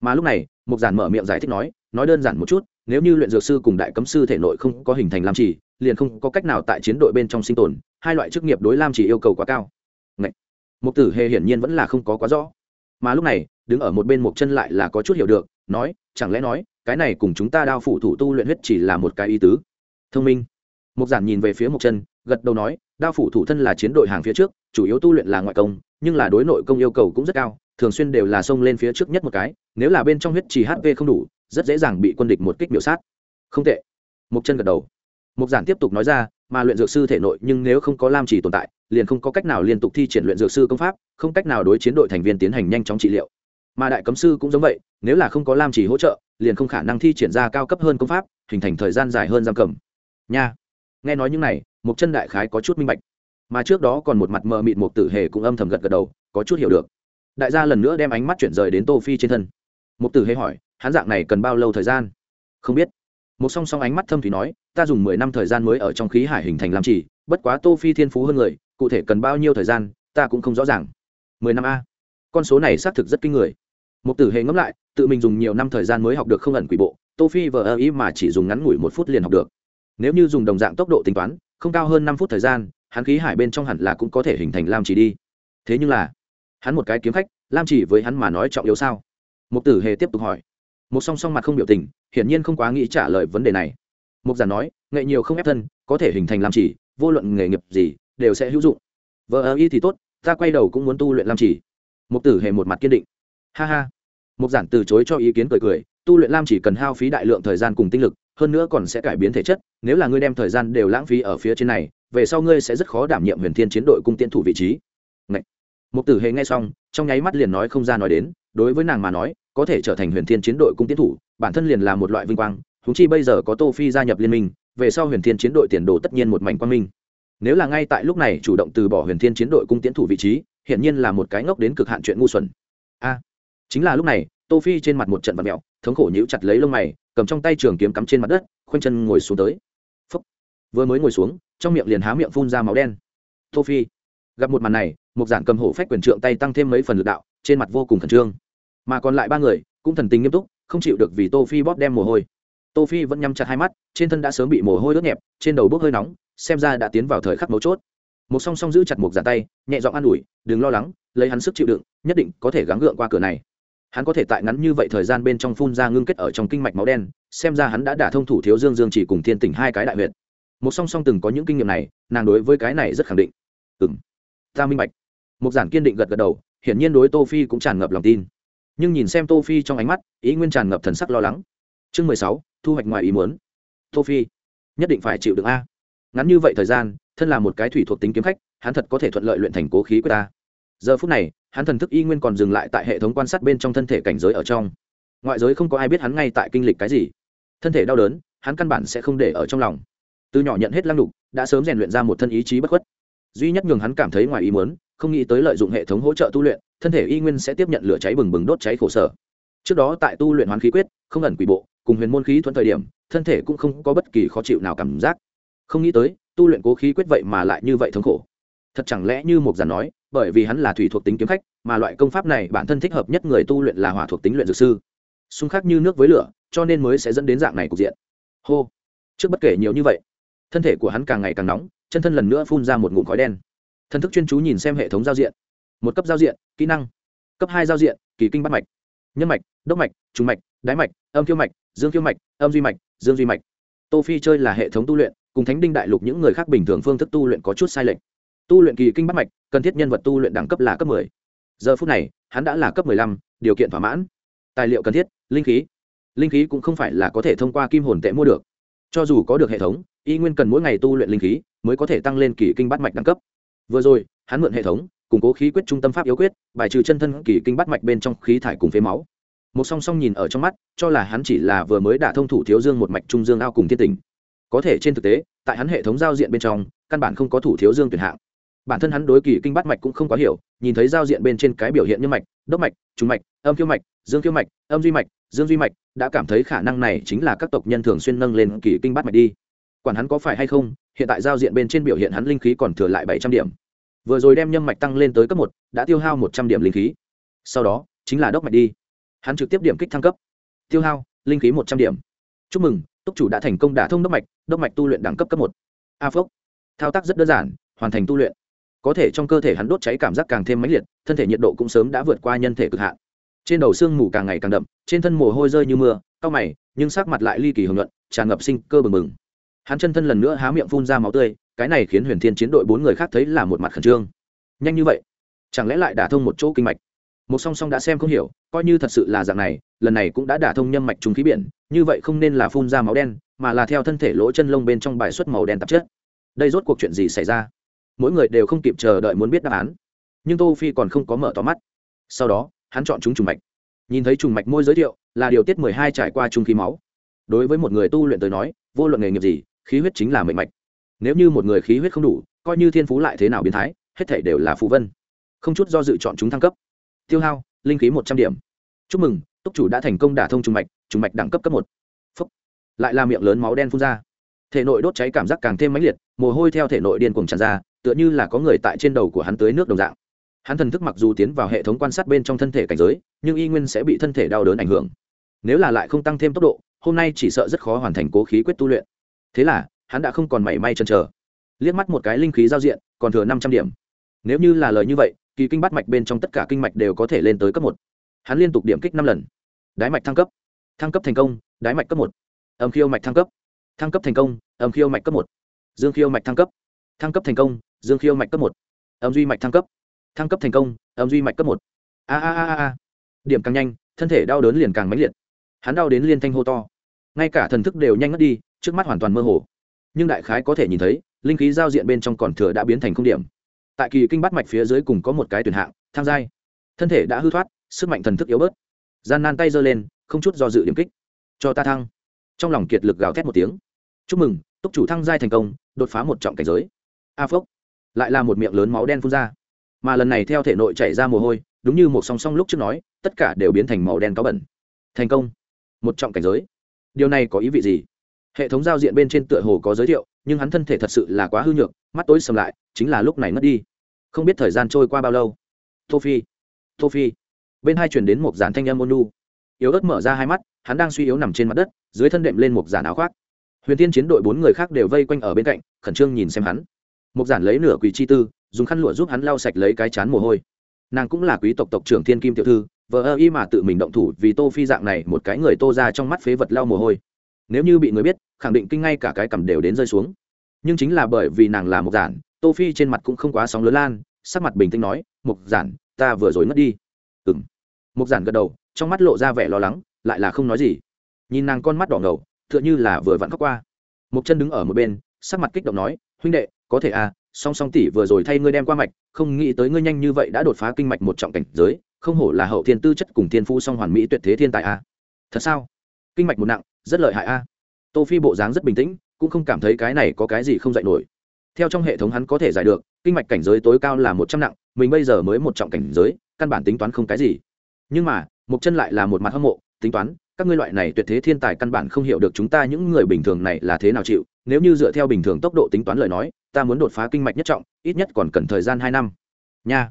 Mà lúc này một giản mở miệng giải thích nói nói đơn giản một chút, nếu như luyện dược sư cùng đại cấm sư thể nội không có hình thành lam chỉ liền không có cách nào tại chiến đội bên trong sinh tồn, hai loại chức nghiệp đối lam chỉ yêu cầu quá cao. Ngậy! mục tử hề hiển nhiên vẫn là không có quá rõ. Mà lúc này, đứng ở một bên một chân lại là có chút hiểu được, nói, chẳng lẽ nói, cái này cùng chúng ta đao phủ thủ tu luyện huyết chỉ là một cái ý tứ? Thông minh! Mục giản nhìn về phía một chân gật đầu nói, đao phủ thủ thân là chiến đội hàng phía trước, chủ yếu tu luyện là ngoại công, nhưng là đối nội công yêu cầu cũng rất cao, thường xuyên đều là xông lên phía trước nhất một cái, nếu là bên trong huyết trì hp không đủ, rất dễ dàng bị quân địch một kích biểu sát. Không tệ. Mục chân gật đầu. Mục giản tiếp tục nói ra, mà luyện dược sư thể nội nhưng nếu không có lam chỉ tồn tại, liền không có cách nào liên tục thi triển luyện dược sư công pháp, không cách nào đối chiến đội thành viên tiến hành nhanh chóng trị liệu. Mà đại cấm sư cũng giống vậy, nếu là không có lam chỉ hỗ trợ, liền không khả năng thi triển ra cao cấp hơn công pháp, hình thành thời gian dài hơn giam cầm. Nha. Nghe nói những này một chân đại khái có chút minh bạch. Mà trước đó còn một mặt mờ mịt một tử hề cũng âm thầm gật gật đầu, có chút hiểu được. Đại gia lần nữa đem ánh mắt chuyển rời đến tô phi trên thân. Một tử hề hỏi, hắn dạng này cần bao lâu thời gian? Không biết. Một song song ánh mắt thâm thủy nói, ta dùng mười năm thời gian mới ở trong khí hải hình thành làm chỉ bất quá tô phi thiên phú hơn người, cụ thể cần bao nhiêu thời gian, ta cũng không rõ ràng. Mười năm a? Con số này xác thực rất kinh người. Một tử hề ngẫm lại, tự mình dùng nhiều năm thời gian mới học được không ẩn quỷ bộ, tô phi vờ ơ ý mà chỉ dùng ngắn ngủi một phút liền học được. Nếu như dùng đồng dạng tốc độ tính toán không cao hơn năm phút thời gian, hắn khí hải bên trong hẳn là cũng có thể hình thành lam chỉ đi. Thế nhưng là, hắn một cái kiếm khách, lam chỉ với hắn mà nói trọng yếu sao? Một tử hề tiếp tục hỏi. Một song song mặt không biểu tình, hiển nhiên không quá nghĩ trả lời vấn đề này. Mục giản nói, nghệ nhiều không ép thân, có thể hình thành lam chỉ, vô luận nghề nghiệp gì, đều sẽ hữu dụng. Vợ ơ y thì tốt, ta quay đầu cũng muốn tu luyện lam chỉ. Mục tử hề một mặt kiên định. Ha ha. Mục giản từ chối cho ý kiến cười cười, tu luyện lam chỉ cần hao phí đại lượng thời gian cùng tinh lực hơn nữa còn sẽ cải biến thể chất, nếu là ngươi đem thời gian đều lãng phí ở phía trên này, về sau ngươi sẽ rất khó đảm nhiệm huyền thiên chiến đội cung tiến thủ vị trí. Ngậy! một tử hề nghe xong, trong nháy mắt liền nói không ra nói đến, đối với nàng mà nói, có thể trở thành huyền thiên chiến đội cung tiến thủ, bản thân liền là một loại vinh quang húng chi bây giờ có tô phi gia nhập liên minh, về sau huyền thiên chiến đội tiền đồ tất nhiên một mảnh quang minh. Nếu là ngay tại lúc này chủ động từ bỏ huyền thiên chiến đội cung tiến thủ vị trí hiện nhiên là một cái ngốc đến cực hạn chuyện ngu xuẩn. A. Chính là lúc này, tô phi trên mặt một trận vật mèo thống khổ nhíu chặt lấy lông mày cầm trong tay trường kiếm cắm trên mặt đất, khoanh chân ngồi xuống tới. Phúc. vừa mới ngồi xuống, trong miệng liền há miệng phun ra máu đen. Tô phi. Gặp một màn này một giản cầm hổ phách quyền trượng tay tăng thêm mấy phần lực đạo, trên mặt vô cùng khẩn trương. Mà còn lại ba người, cũng thần tình nghiêm túc, không chịu được vì tô phi bóp đem mồ hôi. Tô phi vẫn nhắm chặt hai mắt, trên thân đã sớm bị mồ hôi ướt nhẹp, trên đầu bốc hơi nóng, xem ra đã tiến vào thời khắc mấu chốt. Một song song giữ chặt một giản tay, nhẹ giọng an ủi, đừng lo lắng, lấy hắn sức chịu đựng, nhất định có thể gắng gượng qua cửa này hắn có thể tại ngắn như vậy thời gian bên trong phun ra ngưng kết ở trong kinh mạch máu đen, xem ra hắn đã đả thông thủ thiếu dương dương chỉ cùng thiên tỉnh hai cái đại huyện một song song từng có những kinh nghiệm này, nàng đối với cái này rất khẳng định. Ừng ta minh bạch. Một giản kiên định gật gật đầu, hiển nhiên đối tô phi cũng tràn ngập lòng tin. Nhưng nhìn xem tô phi trong ánh mắt, ý nguyên tràn ngập thần sắc lo lắng. Chương mười sáu, thu hoạch ngoài ý muốn. Tô phi, nhất định phải chịu được a. Ngắn như vậy thời gian, thân là một cái thủy thuộc tính kiếm khách, hắn thật có thể thuận lợi luyện thành cố khí của ta giờ phút này, hắn thần thức y nguyên còn dừng lại tại hệ thống quan sát bên trong thân thể cảnh giới ở trong. Ngoại giới không có ai biết hắn ngay tại kinh lịch cái gì. Thân thể đau đớn, hắn căn bản sẽ không để ở trong lòng. Từ nhỏ nhận hết lăng đục đã sớm rèn luyện ra một thân ý chí bất khuất. Duy nhất nhường hắn cảm thấy ngoài ý muốn, không nghĩ tới lợi dụng hệ thống hỗ trợ tu luyện, thân thể y nguyên sẽ tiếp nhận lửa cháy bừng bừng đốt cháy khổ sở. Trước đó tại tu luyện hoán khí quyết, không ẩn quỷ bộ, cùng huyền môn khí thuận thời điểm, thân thể cũng không có bất kỳ khó chịu nào cảm giác. Không nghĩ tới, tu luyện cố khí quyết vậy mà lại như vậy thống khổ thật chẳng lẽ như một giản nói, bởi vì hắn là thủy thuộc tính kiếm khách, mà loại công pháp này bản thân thích hợp nhất người tu luyện là hỏa thuộc tính luyện dược sư. Xung khắc như nước với lửa, cho nên mới sẽ dẫn đến dạng này cục diện. Hô. Trước bất kể nhiều như vậy, thân thể của hắn càng ngày càng nóng, chân thân lần nữa phun ra một ngụm khói đen. Thân thức chuyên chú nhìn xem hệ thống giao diện. Một cấp giao diện, kỹ năng. Cấp hai giao diện, kỳ kinh bắt mạch, nhân mạch, đốc mạch, trùng mạch, đái mạch, âm kiêu mạch, dương kiêu mạch, âm duy mạch, dương duy mạch. Tô phi chơi là hệ thống tu luyện, cùng thánh đinh đại lục những người khác bình thường phương thức tu luyện có chút sai lệch tu luyện kỳ kinh bắt mạch cần thiết nhân vật tu luyện đẳng cấp là cấp 10. giờ phút này hắn đã là cấp 15, điều kiện thỏa mãn. Tài liệu cần thiết linh khí. Linh khí cũng không phải là có thể thông qua kim hồn tệ mua được. Cho dù có được hệ thống y nguyên cần mỗi ngày tu luyện linh khí mới có thể tăng lên kỳ kinh bắt mạch đẳng cấp. Vừa rồi hắn mượn hệ thống củng cố khí quyết trung tâm pháp yếu quyết bài trừ chân thân kỳ kinh bắt mạch bên trong khí thải cùng phế máu. Một song song nhìn ở trong mắt cho là hắn chỉ là vừa mới đả thông thủ thiếu dương một mạch trung dương ao cùng thiên tình. Có thể trên thực tế tại hắn hệ thống giao diện bên trong căn bản không có thủ thiếu dương tuyển hạng bản thân hắn đối kỳ kinh bát mạch cũng không quá hiểu, nhìn thấy giao diện bên trên cái biểu hiện như mạch, đốc mạch, trùng mạch, âm khiêu mạch, dương khiêu mạch, âm duy mạch, dương duy mạch, đã cảm thấy khả năng này chính là các tộc nhân thường xuyên nâng lên kỳ kinh bát mạch đi. Quản hắn có phải hay không, hiện tại giao diện bên trên biểu hiện hắn linh khí còn thừa lại bảy trăm điểm. Vừa rồi đem nhâm mạch tăng lên tới cấp một, đã tiêu hao một trăm điểm linh khí. Sau đó, chính là đốc mạch đi. Hắn trực tiếp điểm kích thăng cấp. Tiêu hao, linh khí một trăm điểm. Chúc mừng, túc chủ đã thành công đả thông đốc mạch đốc mạch tu luyện đẳng cấp cấp một. A phốc. Thao tác rất đơn giản, hoàn thành tu luyện có thể trong cơ thể hắn đốt cháy cảm giác càng thêm mãnh liệt, thân thể nhiệt độ cũng sớm đã vượt qua nhân thể cực hạn. Trên đầu xương mù càng ngày càng đậm, trên thân mồ hôi rơi như mưa, cau mày, nhưng sắc mặt lại ly kỳ hưởng luận tràn ngập sinh cơ bừng bừng. Hắn chân thân lần nữa há miệng phun ra máu tươi, cái này khiến huyền thiên chiến đội bốn người khác thấy là một mặt khẩn trương. Nhanh như vậy? Chẳng lẽ lại đả thông một chỗ kinh mạch? Một song song đã xem không hiểu, coi như thật sự là dạng này, lần này cũng đã đả thông nhâm mạch trùng khí biển, như vậy không nên là phun ra máu đen, mà là theo thân thể lỗ chân lông bên trong bài xuất màu đen tạp chất. Đây rốt cuộc chuyện gì xảy ra? Mỗi người đều không kịp chờ đợi muốn biết đáp án. Nhưng tô phi còn không có mở to mắt. Sau đó, hắn chọn chúng trùng mạch. Nhìn thấy trùng mạch môi giới thiệu, là điều tiết mười hai trải qua trung khí máu. Đối với một người tu luyện tới nói, vô luận nghề nghiệp gì, khí huyết chính là mệnh mạch. Nếu như một người khí huyết không đủ, coi như thiên phú lại thế nào biến thái, hết thể đều là phù vân. Không chút do dự chọn chúng thăng cấp. Tiêu hao, linh khí một trăm điểm. Chúc mừng, túc chủ đã thành công đả thông trùng mạch trùng mạch đẳng cấp cấp một. Phúc. Lại là miệng lớn máu đen phun ra. Thể nội đốt cháy cảm giác càng thêm mãnh liệt, mồ hôi theo thể nội điên cuồng tràn ra tựa như là có người tại trên đầu của hắn tưới nước đồng dạng. Hắn thần thức mặc dù tiến vào hệ thống quan sát bên trong thân thể cảnh giới, nhưng y nguyên sẽ bị thân thể đau đớn ảnh hưởng. Nếu là lại không tăng thêm tốc độ, hôm nay chỉ sợ rất khó hoàn thành cố khí quyết tu luyện. Thế là, hắn đã không còn mảy may chần chờ. Liếc mắt một cái linh khí giao diện, còn thừa năm trăm điểm. Nếu như là lời như vậy, kỳ kinh bắt mạch bên trong tất cả kinh mạch đều có thể lên tới cấp một. Hắn liên tục điểm kích năm lần. Đái mạch thăng cấp. Thăng cấp thành công, đái mạch cấp một. Âm khiêu mạch thăng cấp. Thăng cấp thành công, âm khiêu mạch cấp một. Dương khiêu mạch thăng cấp. Thăng cấp thành công dương khiêu mạch cấp một, âm duy mạch thăng cấp thăng cấp thành công, âm duy mạch cấp một. A a a a điểm càng nhanh, thân thể đau đớn liền càng mãnh liệt. Hắn đau đến liên thanh hô to. Ngay cả thần thức đều nhanh ngất đi, trước mắt hoàn toàn mơ hồ. Nhưng đại khái có thể nhìn thấy, linh khí giao diện bên trong còn thừa đã biến thành không điểm. Tại kỳ kinh bắt mạch phía dưới cùng có một cái tuyển hạng tham giai. Thân thể đã hư thoát, sức mạnh thần thức yếu bớt. Gian nan tay giơ lên, không chút do dự điểm kích. Cho ta thăng. Trong lòng kiệt lực gào thét một tiếng. Chúc mừng túc chủ thăng giai thành công, đột phá một trọng cảnh giới. A phốc lại là một miệng lớn máu đen phun ra. Mà lần này theo thể nội chảy ra mồ hôi, đúng như một song song lúc trước nói, tất cả đều biến thành màu đen có bẩn. Thành công. Một trọng cảnh giới. Điều này có ý vị gì? Hệ thống giao diện bên trên tựa hồ có giới thiệu, nhưng hắn thân thể thật sự là quá hư nhược, mắt tối sầm lại, chính là lúc này mất đi. Không biết thời gian trôi qua bao lâu. Tô phi tô phi bên hai chuyển đến một dàn thanh âm ôn nu yếu ớt mở ra hai mắt, hắn đang suy yếu nằm trên mặt đất, dưới thân đệm lên một dàn áo khoác. Huyền tiên chiến đội bốn người khác đều vây quanh ở bên cạnh, khẩn trương nhìn xem hắn một giản lấy nửa quỷ chi tư, dùng khăn lụa giúp hắn lau sạch lấy cái chán mồ hôi. Nàng cũng là quý tộc tộc trưởng thiên kim tiểu thư vợ ơ y mà tự mình động thủ vì tô phi dạng này một cái người tô ra trong mắt phế vật lau mồ hôi. Nếu như bị người biết, khẳng định kinh ngay cả cái cầm đều đến rơi xuống. Nhưng chính là bởi vì nàng là một giản, tô phi trên mặt cũng không quá sóng lớn lan, sắc mặt bình tĩnh nói, Mục giản, ta vừa rồi mất đi. Ừng Mục giản gật đầu, trong mắt lộ ra vẻ lo lắng, lại là không nói gì. Nhìn nàng con mắt đỏ ngầu, tựa như là vừa vặn khóc qua. Một chân đứng ở một bên, sắc mặt kích động nói, huynh đệ có thể à song song tỷ vừa rồi thay ngươi đem qua mạch, không nghĩ tới ngươi nhanh như vậy đã đột phá kinh mạch một trọng cảnh giới, không hổ là hậu thiên tư chất cùng thiên phu song hoàn mỹ tuyệt thế thiên tài à. thật sao kinh mạch một nặng, rất lợi hại a à. tô phi bộ dáng rất bình tĩnh, cũng không cảm thấy cái này có cái gì không dạy nổi theo trong hệ thống hắn có thể giải được, kinh mạch cảnh giới tối cao là một trăm nặng, mình bây giờ mới một trọng cảnh giới, căn bản tính toán không cái gì nhưng mà, một chân lại là một mặt hâm mộ, tính toán, các ngươi loại này tuyệt thế thiên tài căn bản không hiểu được chúng ta những người bình thường này là thế nào chịu, nếu như dựa theo bình thường tốc độ tính toán lời nói ta muốn đột phá kinh mạch nhất trọng, ít nhất còn cần thời gian hai năm. Nha.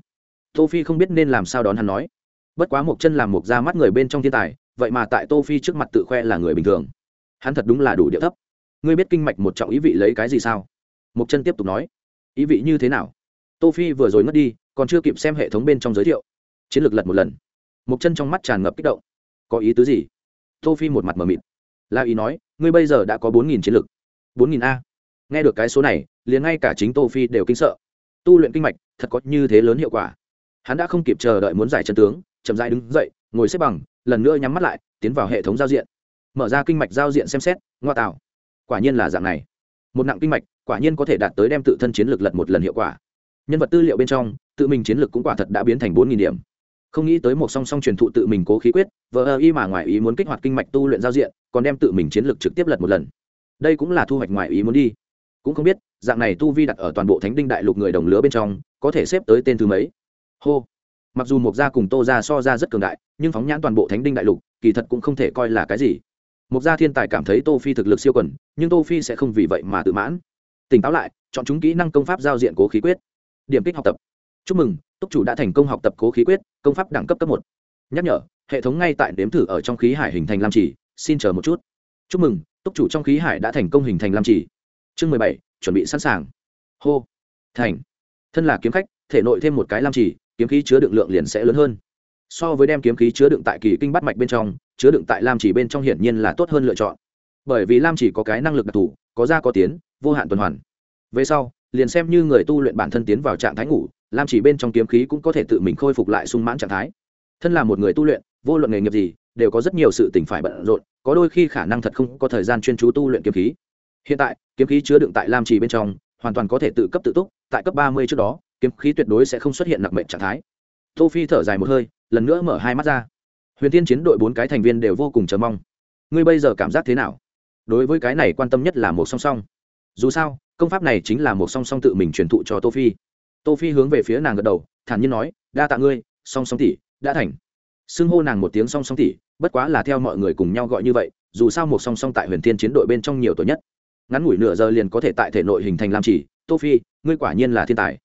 Tô phi không biết nên làm sao đón hắn nói. Bất quá một chân làm một ra mắt người bên trong thiên tài, vậy mà tại tô phi trước mặt tự khoe là người bình thường. Hắn thật đúng là đủ địa thấp. Ngươi biết kinh mạch một trọng ý vị lấy cái gì sao? Một chân tiếp tục nói. Ý vị như thế nào? Tô phi vừa rồi ngất đi, còn chưa kịp xem hệ thống bên trong giới thiệu. Chiến lược lật một lần. Một chân trong mắt tràn ngập kích động. Có ý tứ gì? Tô phi một mặt mờ mịt. La ý nói, ngươi bây giờ đã có bốn nghìn chiến lược. bốn nghìn a nghe được cái số này, liền ngay cả chính tô phi đều kinh sợ. Tu luyện kinh mạch, thật có như thế lớn hiệu quả. Hắn đã không kịp chờ đợi muốn giải chân tướng, chậm rãi đứng dậy, ngồi xếp bằng, lần nữa nhắm mắt lại, tiến vào hệ thống giao diện. Mở ra kinh mạch giao diện xem xét, ngoa tạo. Quả nhiên là dạng này. Một nặng kinh mạch, quả nhiên có thể đạt tới đem tự thân chiến lược lật một lần hiệu quả. Nhân vật tư liệu bên trong, tự mình chiến lược cũng quả thật đã biến thành bốn nghìn điểm. Không nghĩ tới một song song truyền thụ tự mình cố khí quyết, vờ ơ y mà ngoài ý muốn kích hoạt kinh mạch tu luyện giao diện, còn đem tự mình chiến lược trực tiếp lật một lần. Đây cũng là thu hoạch ngoài ý muốn đi cũng không biết, dạng này tu vi đặt ở toàn bộ thánh đinh đại lục người đồng lứa bên trong, có thể xếp tới tên thứ mấy. Hô. Mặc dù mộc gia cùng tô gia so ra rất cường đại, nhưng phóng nhãn toàn bộ thánh đinh đại lục, kỳ thật cũng không thể coi là cái gì. Mộc gia thiên tài cảm thấy tô phi thực lực siêu quần, nhưng tô phi sẽ không vì vậy mà tự mãn. Tỉnh táo lại, chọn chúng kỹ năng công pháp giao diện cố khí quyết. Điểm kích học tập. Chúc mừng, túc chủ đã thành công học tập cố khí quyết, công pháp đẳng cấp cấp một. Nhắc nhở, hệ thống ngay tại đếm thử ở trong khí hải hình thành lam chỉ xin chờ một chút. Chúc mừng, túc chủ trong khí hải đã thành công hình thành lam chỉ chương mười bảy, chuẩn bị sẵn sàng. Hô. Thành. Thân là kiếm khách, thể nội thêm một cái lam chỉ kiếm khí chứa đựng lượng liền sẽ lớn hơn. So với đem kiếm khí chứa đựng tại kỳ kinh bắt mạch bên trong, chứa đựng tại lam chỉ bên trong hiển nhiên là tốt hơn lựa chọn. Bởi vì lam chỉ có cái năng lực đặc thù, có ra có tiến, vô hạn tuần hoàn. Về sau, liền xem như người tu luyện bản thân tiến vào trạng thái ngủ, lam chỉ bên trong kiếm khí cũng có thể tự mình khôi phục lại sung mãn trạng thái. Thân là một người tu luyện, vô luận nghề nghiệp gì, đều có rất nhiều sự tình phải bận rộn, có đôi khi khả năng thật không có thời gian chuyên chú tu luyện kiếm khí hiện tại, kiếm khí chứa đựng tại lam trì bên trong, hoàn toàn có thể tự cấp tự túc, tại cấp ba mươi trước đó, kiếm khí tuyệt đối sẽ không xuất hiện nặc mệnh trạng thái. Tô phi thở dài một hơi, lần nữa mở hai mắt ra. Huyền tiên chiến đội bốn cái thành viên đều vô cùng chờ mong. Ngươi bây giờ cảm giác thế nào? Đối với cái này quan tâm nhất là một song song. Dù sao, công pháp này chính là một song song tự mình truyền thụ cho tô phi. Tô phi hướng về phía nàng gật đầu, thản nhiên nói, đa tạ ngươi, song song tỷ, đã thành. Xưng hô nàng một tiếng song song tỷ, bất quá là theo mọi người cùng nhau gọi như vậy, dù sao một song song tại huyền thiên chiến đội bên trong nhiều tuổi nhất ngắn ngủi nửa giờ liền có thể tại thể nội hình thành làm chỉ tô phi, ngươi quả nhiên là thiên tài.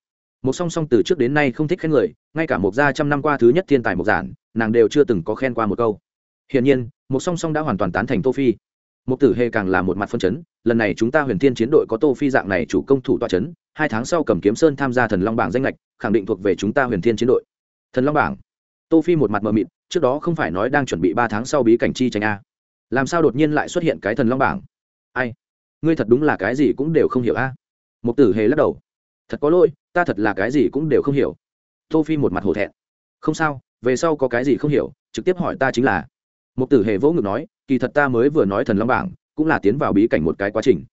Một song song từ trước đến nay không thích khen người, ngay cả một gia trăm năm qua thứ nhất thiên tài một giản, nàng đều chưa từng có khen qua một câu. Hiển nhiên một song song đã hoàn toàn tán thành tô phi. Một tử hề càng là một mặt phân chấn, lần này chúng ta huyền thiên chiến đội có tô phi dạng này chủ công thủ tọa chấn, hai tháng sau cầm kiếm sơn tham gia thần long bảng danh lệch, khẳng định thuộc về chúng ta huyền thiên chiến đội. Thần long bảng. Tô phi một mặt mờ mịt, trước đó không phải nói đang chuẩn bị ba tháng sau bí cảnh chi tranh a. Làm sao đột nhiên lại xuất hiện cái thần long bảng? Ai? Ngươi thật đúng là cái gì cũng đều không hiểu a. Một tử hề lắc đầu. Thật có lỗi, ta thật là cái gì cũng đều không hiểu. Tô phi một mặt hổ thẹn. Không sao, về sau có cái gì không hiểu, trực tiếp hỏi ta chính là. Một tử hề vỗ ngực nói, kỳ thật ta mới vừa nói thần long bảng, cũng là tiến vào bí cảnh một cái quá trình.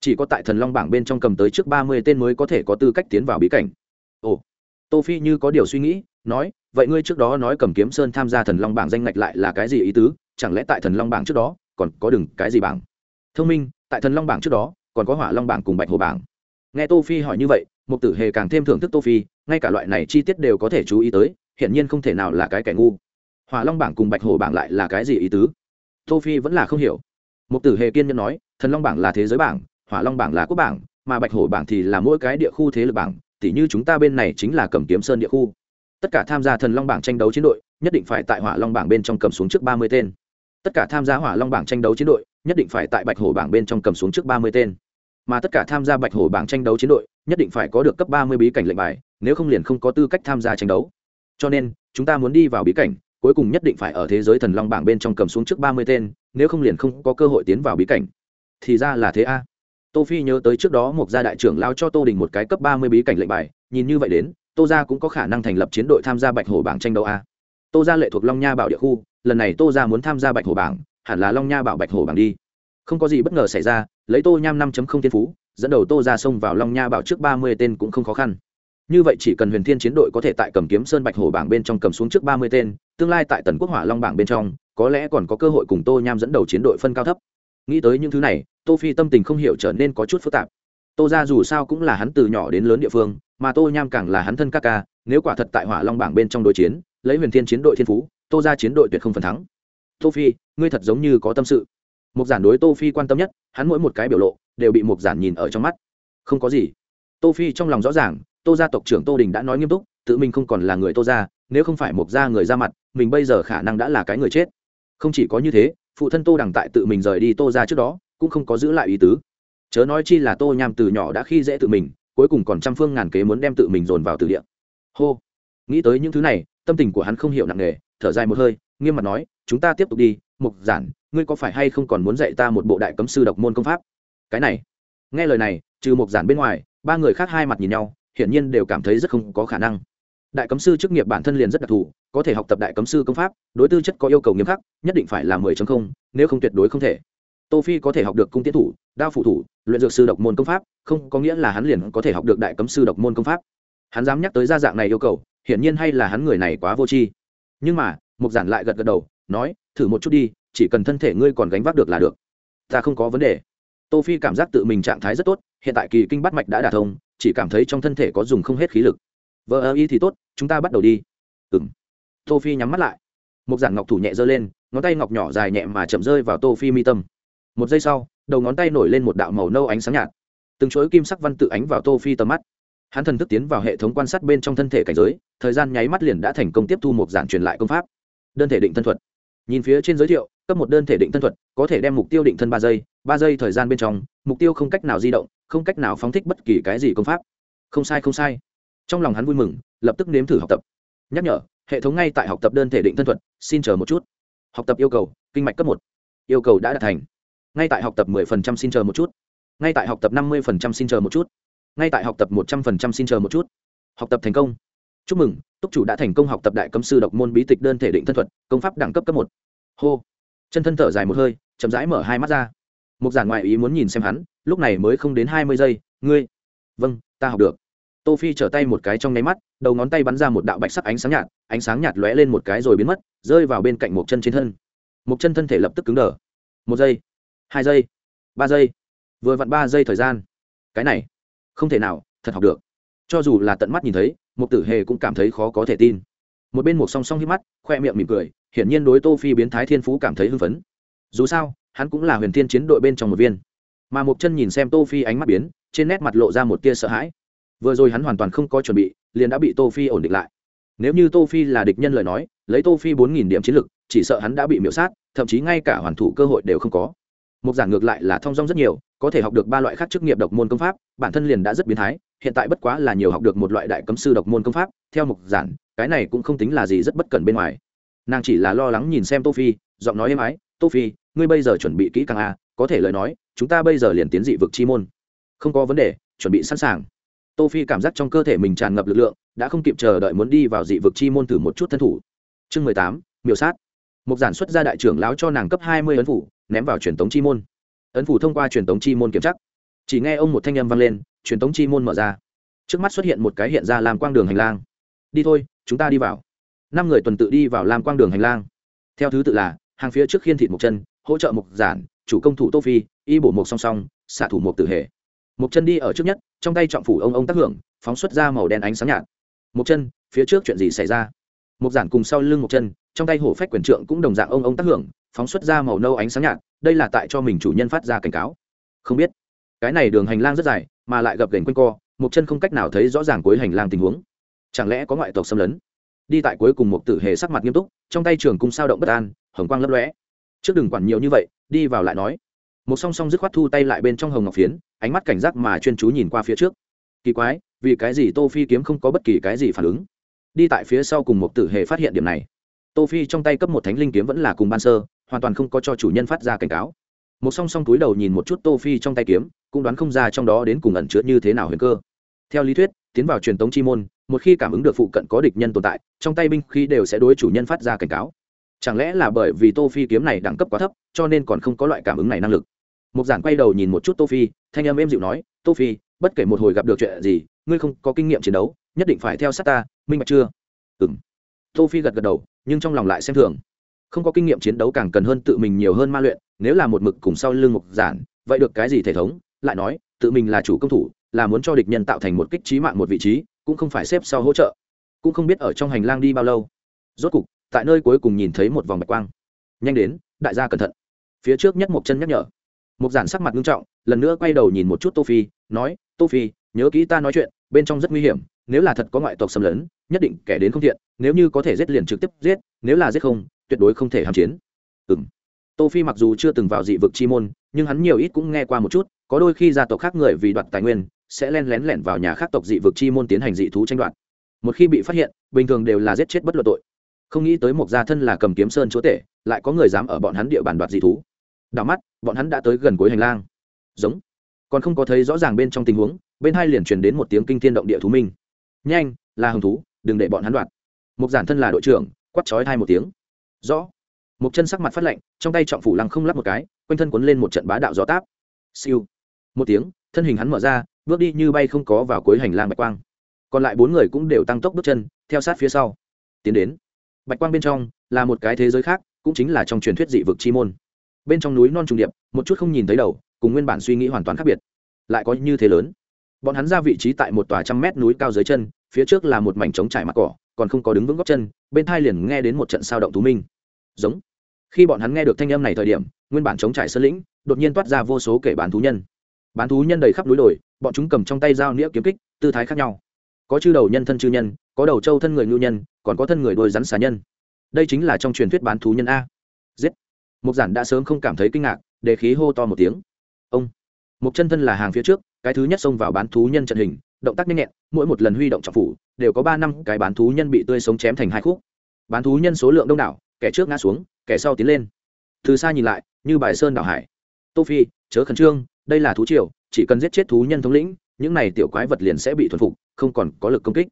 Chỉ có tại thần long bảng bên trong cầm tới trước ba mươi tên mới có thể có tư cách tiến vào bí cảnh. Ồ. Tô phi như có điều suy nghĩ, nói, vậy ngươi trước đó nói cầm kiếm sơn tham gia thần long bảng danh ngạch lại là cái gì ý tứ? Chẳng lẽ tại thần long bảng trước đó, còn có đừng cái gì bảng? Thông minh tại thần long bảng trước đó, còn có hỏa long bảng cùng bạch hồ bảng. Nghe tô phi hỏi như vậy, mục tử hề càng thêm thưởng thức tô phi, ngay cả loại này chi tiết đều có thể chú ý tới, hiển nhiên không thể nào là cái kẻ ngu. Hỏa long bảng cùng bạch hồ bảng lại là cái gì ý tứ? Tô phi vẫn là không hiểu. Mục tử hề kiên nhẫn nói, thần long bảng là thế giới bảng, hỏa long bảng là quốc bảng, mà bạch hổ bảng thì là mỗi cái địa khu thế lực bảng, tỉ như chúng ta bên này chính là cầm kiếm sơn địa khu. Tất cả tham gia thần long bảng tranh đấu chiến đội, nhất định phải tại hỏa long bảng bên trong cầm xuống trước ba mươi tên tất cả tham gia hỏa long bảng tranh đấu chiến đội, nhất định phải tại bạch hổ bảng bên trong cầm xuống trước ba mươi tên. Mà tất cả tham gia bạch hổ bảng tranh đấu chiến đội, nhất định phải có được cấp ba mươi bí cảnh lệnh bài, nếu không liền không có tư cách tham gia tranh đấu. Cho nên, chúng ta muốn đi vào bí cảnh, cuối cùng nhất định phải ở thế giới thần long bảng bên trong cầm xuống trước ba mươi tên, nếu không liền không có cơ hội tiến vào bí cảnh. Thì ra là thế a. Tô phi nhớ tới trước đó một gia đại trưởng lao cho tô đình một cái cấp ba mươi bí cảnh lệnh bài, nhìn như vậy đến, tô gia cũng có khả năng thành lập chiến đội tham gia bạch hổ bảng tranh đấu a. Tô gia lệ thuộc long nha bảo địa khu lần này tô Ra muốn tham gia bạch hổ bảng, hẳn là long nha bảo bạch hổ bảng đi. Không có gì bất ngờ xảy ra, lấy tô nham năm không thiên phú, dẫn đầu tô Ra xông vào long nha bảo trước ba mươi tên cũng không khó khăn. Như vậy chỉ cần huyền thiên chiến đội có thể tại cầm kiếm sơn bạch hổ bảng bên trong cầm xuống trước ba mươi tên, tương lai tại tần quốc hỏa long bảng bên trong, có lẽ còn có cơ hội cùng tô nham dẫn đầu chiến đội phân cao thấp. Nghĩ tới những thứ này, tô phi tâm tình không hiểu trở nên có chút phức tạp. Tô ra dù sao cũng là hắn từ nhỏ đến lớn địa phương, mà tô nham càng là hắn thân ca ca, nếu quả thật tại hỏa long bảng bên trong đối chiến, lấy huyền thiên chiến đội thiên phú tô ra chiến đội tuyệt không phần thắng. Tô phi, ngươi thật giống như có tâm sự. Một giản đối tô phi quan tâm nhất, hắn mỗi một cái biểu lộ, đều bị một giản nhìn ở trong mắt. Không có gì. Tô phi trong lòng rõ ràng, tô gia tộc trưởng tô đình đã nói nghiêm túc, tự mình không còn là người tô gia, nếu không phải một gia người ra mặt, mình bây giờ khả năng đã là cái người chết. Không chỉ có như thế, phụ thân tô đằng tại tự mình rời đi tô gia trước đó, cũng không có giữ lại ý tứ. Chớ nói chi là tô nham từ nhỏ đã khi dễ tự mình, cuối cùng còn trăm phương ngàn kế muốn đem tự mình dồn vào từ địa. Hô. Nghĩ tới những thứ này, tâm tình của hắn không hiểu nặng nề thở dài một hơi, nghiêm mặt nói, chúng ta tiếp tục đi, mục giản, ngươi có phải hay không còn muốn dạy ta một bộ đại cấm sư độc môn công pháp? Cái này, nghe lời này, trừ mục giản bên ngoài, ba người khác hai mặt nhìn nhau, hiển nhiên đều cảm thấy rất không có khả năng. Đại cấm sư chức nghiệp bản thân liền rất đặc thù, có thể học tập đại cấm sư công pháp, đối tư chất có yêu cầu nghiêm khắc, nhất định phải là mười chấm không, nếu không tuyệt đối không thể. Tô phi có thể học được cung tiến thủ, đao phụ thủ, luyện dược sư độc môn công pháp, không có nghĩa là hắn liền có thể học được đại cấm sư độc môn công pháp. Hắn dám nhắc tới gia dạng này yêu cầu, hiển nhiên hay là hắn người này quá vô tri nhưng mà, mục giản lại gật gật đầu, nói, thử một chút đi, chỉ cần thân thể ngươi còn gánh vác được là được. Ta không có vấn đề. Tô phi cảm giác tự mình trạng thái rất tốt, hiện tại kỳ kinh bắt mạch đã đả thông, chỉ cảm thấy trong thân thể có dùng không hết khí lực. Vợ ơ y thì tốt, chúng ta bắt đầu đi. Ừm. Tô phi nhắm mắt lại. Một giản ngọc thủ nhẹ giơ lên, ngón tay ngọc nhỏ dài nhẹ mà chậm rơi vào tô phi mi tâm. Một giây sau, đầu ngón tay nổi lên một đạo màu nâu ánh sáng nhạt. Từng chuỗi kim sắc văn tự ánh vào tô phi tầm mắt hắn thần thức tiến vào hệ thống quan sát bên trong thân thể cảnh giới, thời gian nháy mắt liền đã thành công tiếp thu một giản truyền lại công pháp. Đơn thể định thân thuật. Nhìn phía trên giới thiệu, cấp một đơn thể định thân thuật, có thể đem mục tiêu định thân ba giây ba giây thời gian bên trong, mục tiêu không cách nào di động, không cách nào phóng thích bất kỳ cái gì công pháp. Không sai không sai. Trong lòng hắn vui mừng, lập tức nếm thử học tập. Nhắc nhở, hệ thống ngay tại học tập đơn thể định thân thuật, xin chờ một chút. Học tập yêu cầu, kinh mạch cấp một. Yêu cầu đã đạt thành. Ngay tại học tập 10% xin chờ một chút. Ngay tại học tập 50% xin chờ một chút ngay tại học tập 100% xin chờ một chút. Học tập thành công. Chúc mừng, túc chủ đã thành công học tập đại cấm sư độc môn bí tịch đơn thể định thân thuật, công pháp đẳng cấp cấp một. Hô. Chân thân thở dài một hơi, chậm rãi mở hai mắt ra. Một giản ngoại ý muốn nhìn xem hắn, lúc này mới không đến hai mươi giây, ngươi? Vâng ta học được. Tô phi trở tay một cái trong nháy mắt, đầu ngón tay bắn ra một đạo bạch sắc ánh sáng nhạt, ánh sáng nhạt lóe lên một cái rồi biến mất, rơi vào bên cạnh một chân trên thân. Một chân thân thể lập tức cứng đờ. Một giây, hai giây, ba giây, vừa vặn ba giây thời gian. Cái này không thể nào, thật học được. Cho dù là tận mắt nhìn thấy một tử hề cũng cảm thấy khó có thể tin. Một bên một song song hít mắt, khoe miệng mỉm cười, hiển nhiên đối tô phi biến thái thiên phú cảm thấy hưng phấn. Dù sao, hắn cũng là huyền thiên chiến đội bên trong một viên. Mà một chân nhìn xem tô phi ánh mắt biến, trên nét mặt lộ ra một tia sợ hãi. Vừa rồi hắn hoàn toàn không có chuẩn bị, liền đã bị tô phi ổn định lại. Nếu như tô phi là địch nhân lời nói, lấy tô phi bốn nghìn điểm chiến lực, chỉ sợ hắn đã bị miễu sát, thậm chí ngay cả hoàn thủ cơ hội đều không có một giản ngược lại là thông dong rất nhiều, có thể học được ba loại khác chức nghiệp độc môn công pháp, bản thân liền đã rất biến thái, hiện tại bất quá là nhiều học được một loại đại cấm sư độc môn công pháp, theo mục giản cái này cũng không tính là gì rất bất cẩn bên ngoài. Nàng chỉ là lo lắng nhìn xem tô phi giọng nói êm ái tô phi ngươi bây giờ chuẩn bị kỹ càng à có thể lời nói, chúng ta bây giờ liền tiến dị vực chi môn. Không có vấn đề, chuẩn bị sẵn sàng. Tô phi cảm giác trong cơ thể mình tràn ngập lực lượng, đã không kịp chờ đợi muốn đi vào dị vực chi môn thử một chút thân thủ. Chương mười tám miêu sát. Một giản xuất ra đại trưởng lão cho nàng cấp hai mươi ấn phủ ném vào truyền tống chi môn. Ấn phủ thông qua truyền tống chi môn kiểm chắc chỉ nghe ông một thanh âm vang lên, truyền tống chi môn mở ra. Trước mắt xuất hiện một cái hiện ra làm quang đường hành lang. Đi thôi, chúng ta đi vào. Năm người tuần tự đi vào làm quang đường hành lang. Theo thứ tự là, hàng phía trước khiên thịt một chân, hỗ trợ mục giản, chủ công thủ tô phi, y bổ mục song song, xạ thủ mục tử hệ. Một chân đi ở trước nhất, trong tay trọng phủ ông ông tác hưởng, phóng xuất ra màu đen ánh sáng nhạt. Một chân, phía trước chuyện gì xảy ra? Một giản cùng sau lưng một chân, trong tay hổ phách quyền trượng cũng đồng dạng ông ông tác hưởng phóng xuất ra màu nâu ánh sáng nhạt, đây là tại cho mình chủ nhân phát ra cảnh cáo. Không biết, cái này đường hành lang rất dài, mà lại gập ghềnh quanh co, một chân không cách nào thấy rõ ràng cuối hành lang tình huống. Chẳng lẽ có ngoại tộc xâm lấn? Đi tại cuối cùng một tử hề sắc mặt nghiêm túc, trong tay trường cung sao động bất an, hồng quang lấp lóe. Trước đừng quản nhiều như vậy, đi vào lại nói. Một song song dứt khoát thu tay lại bên trong hồng ngọc phiến, ánh mắt cảnh giác mà chuyên chú nhìn qua phía trước. Kỳ quái, vì cái gì tô phi kiếm không có bất kỳ cái gì phản ứng? Đi tại phía sau cùng một tử hề phát hiện điểm này. Tô phi trong tay cấp một thánh linh kiếm vẫn là cùng ban sơ hoàn toàn không có cho chủ nhân phát ra cảnh cáo. Một song song túi đầu nhìn một chút tô phi trong tay kiếm, cũng đoán không ra trong đó đến cùng ẩn chứa như thế nào huyền cơ. Theo lý thuyết, tiến vào truyền tống chi môn, một khi cảm ứng được phụ cận có địch nhân tồn tại, trong tay binh khí đều sẽ đối chủ nhân phát ra cảnh cáo. Chẳng lẽ là bởi vì tô phi kiếm này đẳng cấp quá thấp, cho nên còn không có loại cảm ứng này năng lực? Một giản quay đầu nhìn một chút tô phi, thanh âm êm dịu nói, tô phi, bất kể một hồi gặp được chuyện gì, ngươi không có kinh nghiệm chiến đấu, nhất định phải theo sát ta, minh bạch chưa? Ừm. Tô phi gật gật đầu, nhưng trong lòng lại xem thường không có kinh nghiệm chiến đấu càng cần hơn tự mình nhiều hơn ma luyện, nếu là một mực cùng sau lưng mục giản, vậy được cái gì thể thống? Lại nói, tự mình là chủ công thủ, là muốn cho địch nhân tạo thành một kích trí mạng một vị trí, cũng không phải xếp sau hỗ trợ. Cũng không biết ở trong hành lang đi bao lâu. Rốt cục, tại nơi cuối cùng nhìn thấy một vòng bạch quang. Nhanh đến, đại gia cẩn thận. Phía trước nhất một chân nhắc nhở. Một giản sắc mặt nghiêm trọng, lần nữa quay đầu nhìn một chút tô phi, nói, tô phi, nhớ kỹ ta nói chuyện, bên trong rất nguy hiểm, nếu là thật có ngoại tộc xâm lấn, nhất định kẻ đến không thiện, nếu như có thể giết liền trực tiếp giết, nếu là giết không tuyệt đối không thể hàm chiến. Ừm. Tô phi mặc dù chưa từng vào dị vực chi môn, nhưng hắn nhiều ít cũng nghe qua một chút, có đôi khi gia tộc khác người vì đoạt tài nguyên, sẽ len lén lẻn vào nhà khác tộc dị vực chi môn tiến hành dị thú tranh đoạt. Một khi bị phát hiện, bình thường đều là giết chết bất luận tội. Không nghĩ tới một gia thân là cầm kiếm sơn chúa tể, lại có người dám ở bọn hắn địa bàn đoạt dị thú. Đảo mắt, bọn hắn đã tới gần cuối hành lang. Giống. Còn không có thấy rõ ràng bên trong tình huống, bên hai liền truyền đến một tiếng kinh thiên động địa thú minh. Nhanh, là hồng thú, đừng để bọn hắn đoạt. Một giản thân là đội trưởng, quát chói hai một tiếng rõ. Một chân sắc mặt phát lạnh, trong tay trọng phủ lăng không lắp một cái, quanh thân quấn lên một trận bá đạo gió táp. Siêu. Một tiếng, thân hình hắn mở ra, bước đi như bay không có vào cuối hành lang bạch quang. Còn lại bốn người cũng đều tăng tốc bước chân, theo sát phía sau. Tiến đến. Bạch quang bên trong, là một cái thế giới khác, cũng chính là trong truyền thuyết dị vực chi môn. Bên trong núi non trùng điệp, một chút không nhìn thấy đầu, cùng nguyên bản suy nghĩ hoàn toàn khác biệt. Lại có như thế lớn. Bọn hắn ra vị trí tại một tòa trăm mét núi cao dưới chân, phía trước là một mảnh trống trải mặt cỏ, còn không có đứng vững góc chân bên thai liền nghe đến một trận sao động thú minh. Giống. Khi bọn hắn nghe được thanh âm này thời điểm, nguyên bản chống trải sơn lĩnh, đột nhiên toát ra vô số kể bán thú nhân. Bán thú nhân đầy khắp núi đồi, bọn chúng cầm trong tay dao nĩa kiếm kích, tư thái khác nhau. Có chư đầu nhân thân chư nhân, có đầu trâu thân người ngưu nhân, còn có thân người đôi rắn xà nhân. Đây chính là trong truyền thuyết bán thú nhân a. Giết. Mục giản đã sớm không cảm thấy kinh ngạc, để khí hô to một tiếng. Ông. Một chân thân là hàng phía trước, cái thứ nhất xông vào bán thú nhân trận hình động tác nhanh nhẹn, mỗi một lần huy động trọng phủ đều có ba năm cái bán thú nhân bị tươi sống chém thành hai khúc. Bán thú nhân số lượng đông đảo, kẻ trước ngã xuống, kẻ sau tiến lên. Từ xa nhìn lại, như bài sơn đảo hải. Tô phi, chớ khẩn trương, đây là thú triều, chỉ cần giết chết thú nhân thống lĩnh, những này tiểu quái vật liền sẽ bị thuần phục, không còn có lực công kích.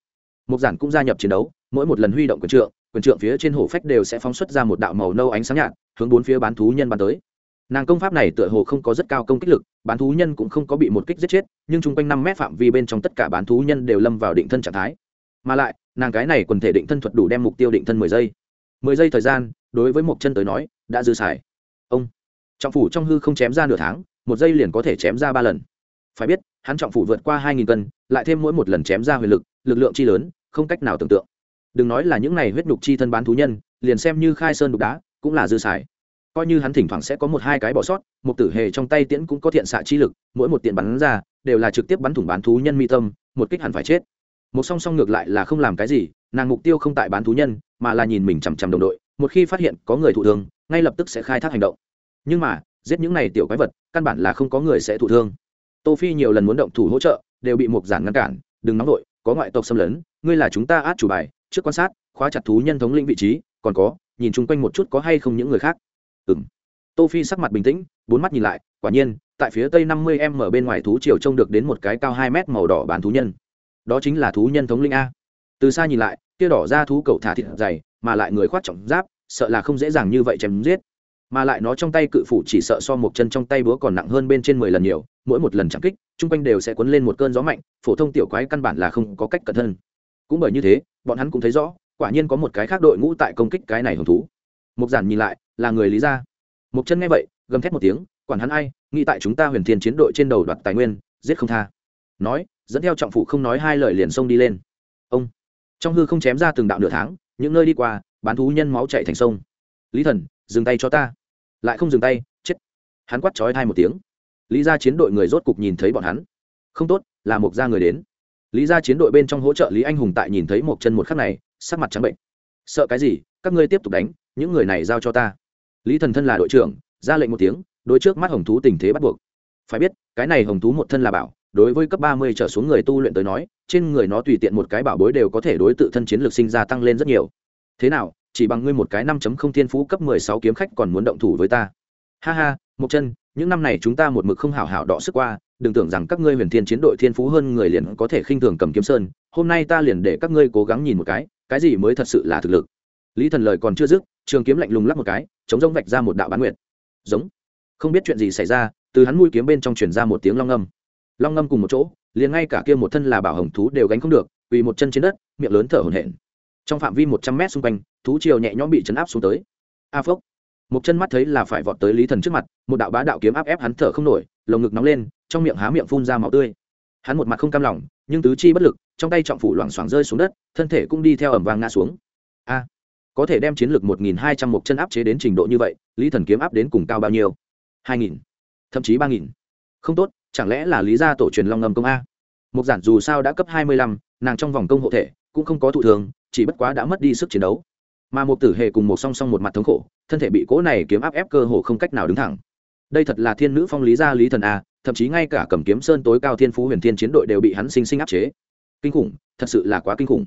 Mục giản cũng gia nhập chiến đấu, mỗi một lần huy động quyền trượng quyền trượng phía trên hổ phách đều sẽ phóng xuất ra một đạo màu nâu ánh sáng nhạt, hướng bốn phía bán thú nhân bắn tới nàng công pháp này tựa hồ không có rất cao công kích lực, bán thú nhân cũng không có bị một kích giết chết, nhưng chung quanh năm mét phạm vi bên trong tất cả bán thú nhân đều lâm vào định thân trạng thái. Mà lại, nàng cái này quần thể định thân thuật đủ đem mục tiêu định thân mười giây. Mười giây thời gian, đối với một chân tới nói, đã dư xài. Ông, trọng phủ trong hư không chém ra nửa tháng, một giây liền có thể chém ra ba lần. Phải biết, hắn trọng phủ vượt qua hai nghìn cân, lại thêm mỗi một lần chém ra huyền lực lực lượng chi lớn, không cách nào tưởng tượng. Đừng nói là những này huyết nhục chi thân bán thú nhân, liền xem như khai sơn đục đá, cũng là dư xài coi như hắn thỉnh thoảng sẽ có một hai cái bỏ sót một tử hề trong tay tiễn cũng có thiện xạ chi lực, mỗi một tiện bắn ra, đều là trực tiếp bắn thủng bán thú nhân mi tâm, một kích hẳn phải chết. Một song song ngược lại là không làm cái gì, nàng mục tiêu không tại bán thú nhân, mà là nhìn mình chằm chằm đồng đội, một khi phát hiện có người thụ thương, ngay lập tức sẽ khai thác hành động. Nhưng mà, giết những này tiểu quái vật, căn bản là không có người sẽ thụ thương. Tô phi nhiều lần muốn động thủ hỗ trợ, đều bị mục giản ngăn cản, đừng nóng đội có ngoại tộc xâm lấn, ngươi là chúng ta át chủ bài, trước quan sát, khóa chặt thú nhân thống lĩnh vị trí, còn có, nhìn chung quanh một chút có hay không những người khác ừm. Tô phi sắc mặt bình tĩnh, bốn mắt nhìn lại, quả nhiên, tại phía tây năm mươi m ở bên ngoài thú triều trông được đến một cái cao hai mét màu đỏ bán thú nhân. Đó chính là thú nhân thống linh a. Từ xa nhìn lại, kia đỏ ra thú cầu thả thịt dày, mà lại người khoác trọng giáp, sợ là không dễ dàng như vậy chém giết. Mà lại nó trong tay cự phủ chỉ sợ so một chân trong tay búa còn nặng hơn bên trên mười lần nhiều, mỗi một lần chạm kích, chung quanh đều sẽ cuốn lên một cơn gió mạnh, phổ thông tiểu quái căn bản là không có cách cẩn thân cũng bởi như thế, bọn hắn cũng thấy rõ, quả nhiên có một cái khác đội ngũ tại công kích cái này hứng thú mục giản nhìn lại, là người lý gia. Mục chân nghe vậy, gầm thét một tiếng, quản hắn ai, nghĩ tại chúng ta huyền thiên chiến đội trên đầu đoạt tài nguyên, giết không tha. Nói, dẫn theo trọng phụ không nói hai lời liền xông đi lên. Ông, trong hư không chém ra từng đạo nửa tháng, những nơi đi qua, bán thú nhân máu chạy thành sông. Lý thần, dừng tay cho ta. Lại không dừng tay, chết. Hắn quát trói thai một tiếng. Lý ra chiến đội người rốt cục nhìn thấy bọn hắn. Không tốt, là một gia người đến. Lý ra chiến đội bên trong hỗ trợ lý anh hùng tại nhìn thấy một chân một khắc này, sắc mặt trắng bệnh. Sợ cái gì, các ngươi tiếp tục đánh những người này giao cho ta. Lý thần thân là đội trưởng, ra lệnh một tiếng, đối trước mắt hồng thú tình thế bắt buộc. Phải biết, cái này hồng thú một thân là bảo, đối với cấp ba mươi trở xuống người tu luyện tới nói, trên người nó tùy tiện một cái bảo bối đều có thể đối tự thân chiến lược sinh ra tăng lên rất nhiều. Thế nào, chỉ bằng ngươi một cái năm chấm không thiên phú cấp mười sáu kiếm khách còn muốn động thủ với ta. Ha ha một chân, những năm này chúng ta một mực không hảo hảo đọ sức qua, đừng tưởng rằng các ngươi huyền thiên chiến đội thiên phú hơn người liền có thể khinh thường cầm kiếm sơn, hôm nay ta liền để các ngươi cố gắng nhìn một cái cái gì mới thật sự là thực lực? Lý thần lời còn chưa dứt, trường kiếm lạnh lùng lắp một cái, chống rông vạch ra một đạo bán nguyệt. Giống. Không biết chuyện gì xảy ra, từ hắn mũi kiếm bên trong truyền ra một tiếng long ngâm. Long ngâm cùng một chỗ, liền ngay cả kia một thân là bảo hồng thú đều gánh không được, vì một chân trên đất, miệng lớn thở hổn hển. Trong phạm vi một trăm mét xung quanh, thú triều nhẹ nhõm bị chấn áp xuống tới. A phốc. Một chân mắt thấy là phải vọt tới lý thần trước mặt, một đạo bá đạo kiếm áp ép hắn thở không nổi, lồng ngực nóng lên, trong miệng há miệng phun ra máu tươi. Hắn một mặt không cam lòng, nhưng tứ chi bất lực, trong tay trọng phủ loảng xoảng rơi xuống đất, thân thể cũng đi theo ẩm vàng ngã xuống. A có thể đem chiến lược một nghìn hai trăm chân áp chế đến trình độ như vậy, lý thần kiếm áp đến cùng cao bao nhiêu? hai nghìn, thậm chí ba nghìn. Không tốt, chẳng lẽ là lý gia tổ truyền long ngầm công a? Mục giản dù sao đã cấp hai mươi lăm, nàng trong vòng công hộ thể cũng không có thụ thường, chỉ bất quá đã mất đi sức chiến đấu. Mà một tử hề cùng một song song một mặt thống khổ, thân thể bị cố này kiếm áp ép cơ hồ không cách nào đứng thẳng. Đây thật là thiên nữ phong lý gia lý thần a, thậm chí ngay cả cầm kiếm sơn tối cao thiên phú huyền thiên chiến đội đều bị hắn sinh sinh áp chế. Kinh khủng, thật sự là quá kinh khủng.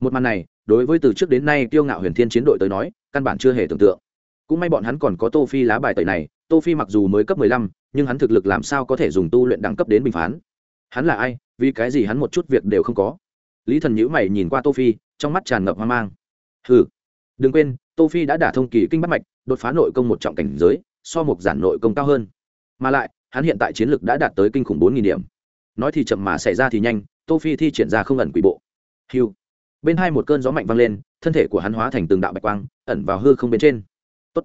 Một màn này đối với từ trước đến nay tiêu ngạo huyền thiên chiến đội tới nói, căn bản chưa hề tưởng tượng. Cũng may bọn hắn còn có tô phi lá bài tẩy này, tô phi mặc dù mới cấp mười lăm, nhưng hắn thực lực làm sao có thể dùng tu luyện đẳng cấp đến bình phán? Hắn là ai, vì cái gì hắn một chút việc đều không có? Lý thần nhữ mày nhìn qua tô phi, trong mắt tràn ngập hoang mang. Hừ, đừng quên, tô phi đã đả thông kỳ kinh bắt mạch, đột phá nội công một trọng cảnh giới, so một giản nội công cao hơn. Mà lại, hắn hiện tại chiến lực đã đạt tới kinh khủng bốn nghìn điểm. Nói thì chậm mà xảy ra thì nhanh, tô phi thi triển ra không ẩn quỷ bộ. Hiu bên hai một cơn gió mạnh vang lên, thân thể của hắn hóa thành từng đạo bạch quang, ẩn vào hư không bên trên. Tốt.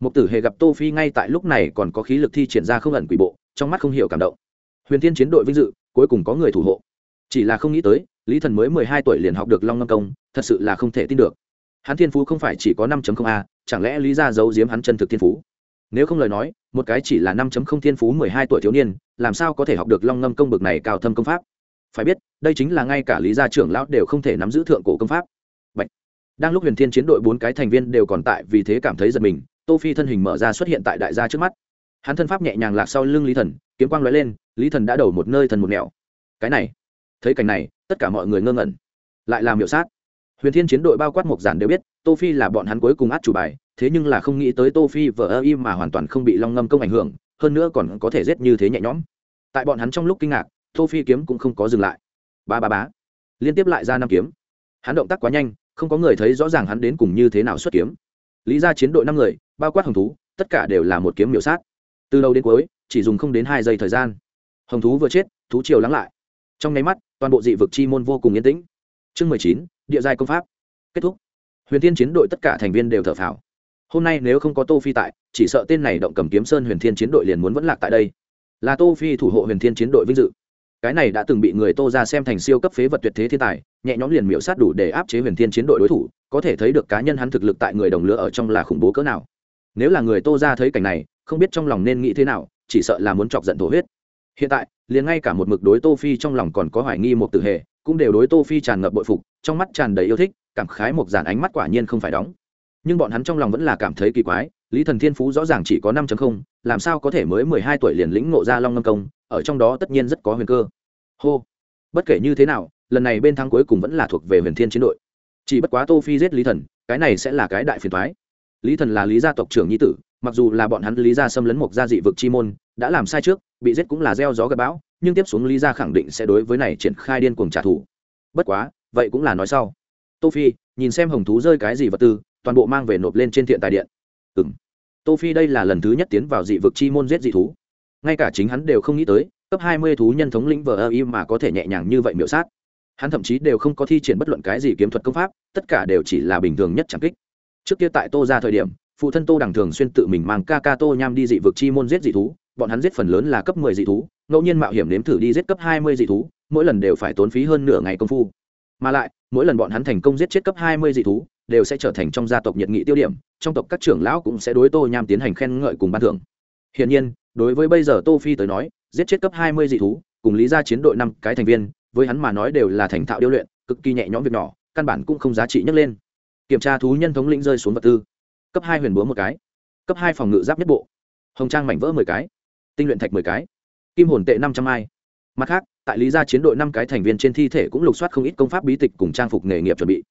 một tử hề gặp tô phi ngay tại lúc này còn có khí lực thi triển ra không ẩn quỷ bộ, trong mắt không hiểu cảm động. Huyền thiên chiến đội vinh dự, cuối cùng có người thủ hộ. Chỉ là không nghĩ tới, lý thần mới mười hai tuổi liền học được long ngâm công, thật sự là không thể tin được. Hắn thiên phú không phải chỉ có năm a, chẳng lẽ lý ra giấu giếm hắn chân thực thiên phú? Nếu không lời nói, một cái chỉ là năm thiên phú mười hai tuổi thiếu niên, làm sao có thể học được long ngâm công bực này cao thâm công pháp? Phải biết, đây chính là ngay cả lý gia trưởng lão đều không thể nắm giữ thượng cổ công pháp. Bạch. đang lúc huyền thiên chiến đội bốn cái thành viên đều còn tại vì thế cảm thấy giật mình, tô phi thân hình mở ra xuất hiện tại đại gia trước mắt. Hắn thân pháp nhẹ nhàng lạc sau lưng lý thần, kiếm quang lóe lên, lý thần đã đầu một nơi thần một nẻo. Cái này, thấy cảnh này, tất cả mọi người ngơ ngẩn. Lại làm hiệu sát. Huyền thiên chiến đội bao quát một giản đều biết, tô phi là bọn hắn cuối cùng át chủ bài, thế nhưng là không nghĩ tới tô phi vờ ơ im mà hoàn toàn không bị long ngâm công ảnh hưởng, hơn nữa còn có thể giết như thế nhẹ nhõm. Tại bọn hắn trong lúc kinh ngạc tô phi kiếm cũng không có dừng lại. Ba ba bá liên tiếp lại ra năm kiếm. Hắn động tác quá nhanh, không có người thấy rõ ràng hắn đến cùng như thế nào xuất kiếm. Lý ra chiến đội năm người, bao quát hồng thú, tất cả đều là một kiếm miểu sát. Từ đầu đến cuối, chỉ dùng không đến hai giây thời gian. Hồng thú vừa chết, thú triều lắng lại. Trong nháy mắt, toàn bộ dị vực chi môn vô cùng yên tĩnh. Chương mười chín, địa giai công pháp. Kết thúc. Huyền thiên chiến đội tất cả thành viên đều thở phào. Hôm nay nếu không có tô phi tại, chỉ sợ tên này động cầm kiếm sơn huyền thiên chiến đội liền muốn vẫn lạc tại đây. Là tô phi thủ hộ huyền thiên chiến đội vinh dự cái này đã từng bị người tô ra xem thành siêu cấp phế vật tuyệt thế thiên tài, nhẹ nhõm liền miễu sát đủ để áp chế huyền thiên chiến đội đối thủ, có thể thấy được cá nhân hắn thực lực tại người đồng lứa ở trong là khủng bố cỡ nào. Nếu là người tô ra thấy cảnh này, không biết trong lòng nên nghĩ thế nào, chỉ sợ là muốn chọc giận thổ huyết. Hiện tại, liền ngay cả một mực đối tô phi trong lòng còn có hoài nghi một tử hệ, cũng đều đối tô phi tràn ngập bội phục, trong mắt tràn đầy yêu thích, cảm khái một dàn ánh mắt quả nhiên không phải đóng. Nhưng bọn hắn trong lòng vẫn là cảm thấy kỳ quái, lý thần thiên phú rõ ràng chỉ có năm làm sao có thể mới mười hai tuổi liền lĩnh ngộ ra long ngâm công ở trong đó tất nhiên rất có huyền cơ. Hô. Bất kể như thế nào lần này bên thắng cuối cùng vẫn là thuộc về huyền thiên chiến đội. Chỉ bất quá tô phi giết lý thần cái này sẽ là cái đại phiền thoái lý thần là lý gia tộc trưởng nhi tử mặc dù là bọn hắn lý gia xâm lấn một gia dị vực chi môn đã làm sai trước bị giết cũng là gieo gió gặp bão nhưng tiếp xuống lý gia khẳng định sẽ đối với này triển khai điên cuồng trả thù. Bất quá vậy cũng là nói sau. Tô phi nhìn xem hồng thú rơi cái gì vật tư toàn bộ mang về nộp lên trên thiện tài điện. Ừm, tô phi đây là lần thứ nhất tiến vào dị vực chi môn giết dị thú ngay cả chính hắn đều không nghĩ tới, cấp hai mươi thú nhân thống lĩnh vờ ơ y mà có thể nhẹ nhàng như vậy miểu sát. Hắn thậm chí đều không có thi triển bất luận cái gì kiếm thuật công pháp, tất cả đều chỉ là bình thường nhất chẳng kích. Trước kia tại tô ra thời điểm, phụ thân tô đằng thường xuyên tự mình mang ca ca tô nham đi dị vực chi môn giết dị thú, bọn hắn giết phần lớn là cấp mười dị thú, ngẫu nhiên mạo hiểm nếm thử đi giết cấp hai mươi dị thú, mỗi lần đều phải tốn phí hơn nửa ngày công phu. Mà lại, mỗi lần bọn hắn thành công giết chết cấp hai mươi dị thú, đều sẽ trở thành trong gia tộc nhiệt nghị tiêu điểm, trong tộc các trưởng lão cũng sẽ đối tô nham tiến hành khen ngợi cùng ban thưởng. Hiển nhiên đối với bây giờ tô phi tới nói, giết chết cấp hai mươi dị thú, cùng lý ra chiến đội năm cái thành viên, với hắn mà nói đều là thành thạo điêu luyện, cực kỳ nhẹ nhõm việc nhỏ, căn bản cũng không giá trị nhấc lên. Kiểm tra thú nhân thống lĩnh rơi xuống vật tư. Cấp hai huyền búa một cái. Cấp hai phòng ngự giáp nhất bộ. Hồng trang mảnh vỡ mười cái. Tinh luyện thạch mười cái. Kim hồn tệ năm trăm ai mặt khác, tại lý gia chiến đội năm cái thành viên trên thi thể cũng lục soát không ít công pháp bí tịch cùng trang phục nghề nghiệp chuẩn bị.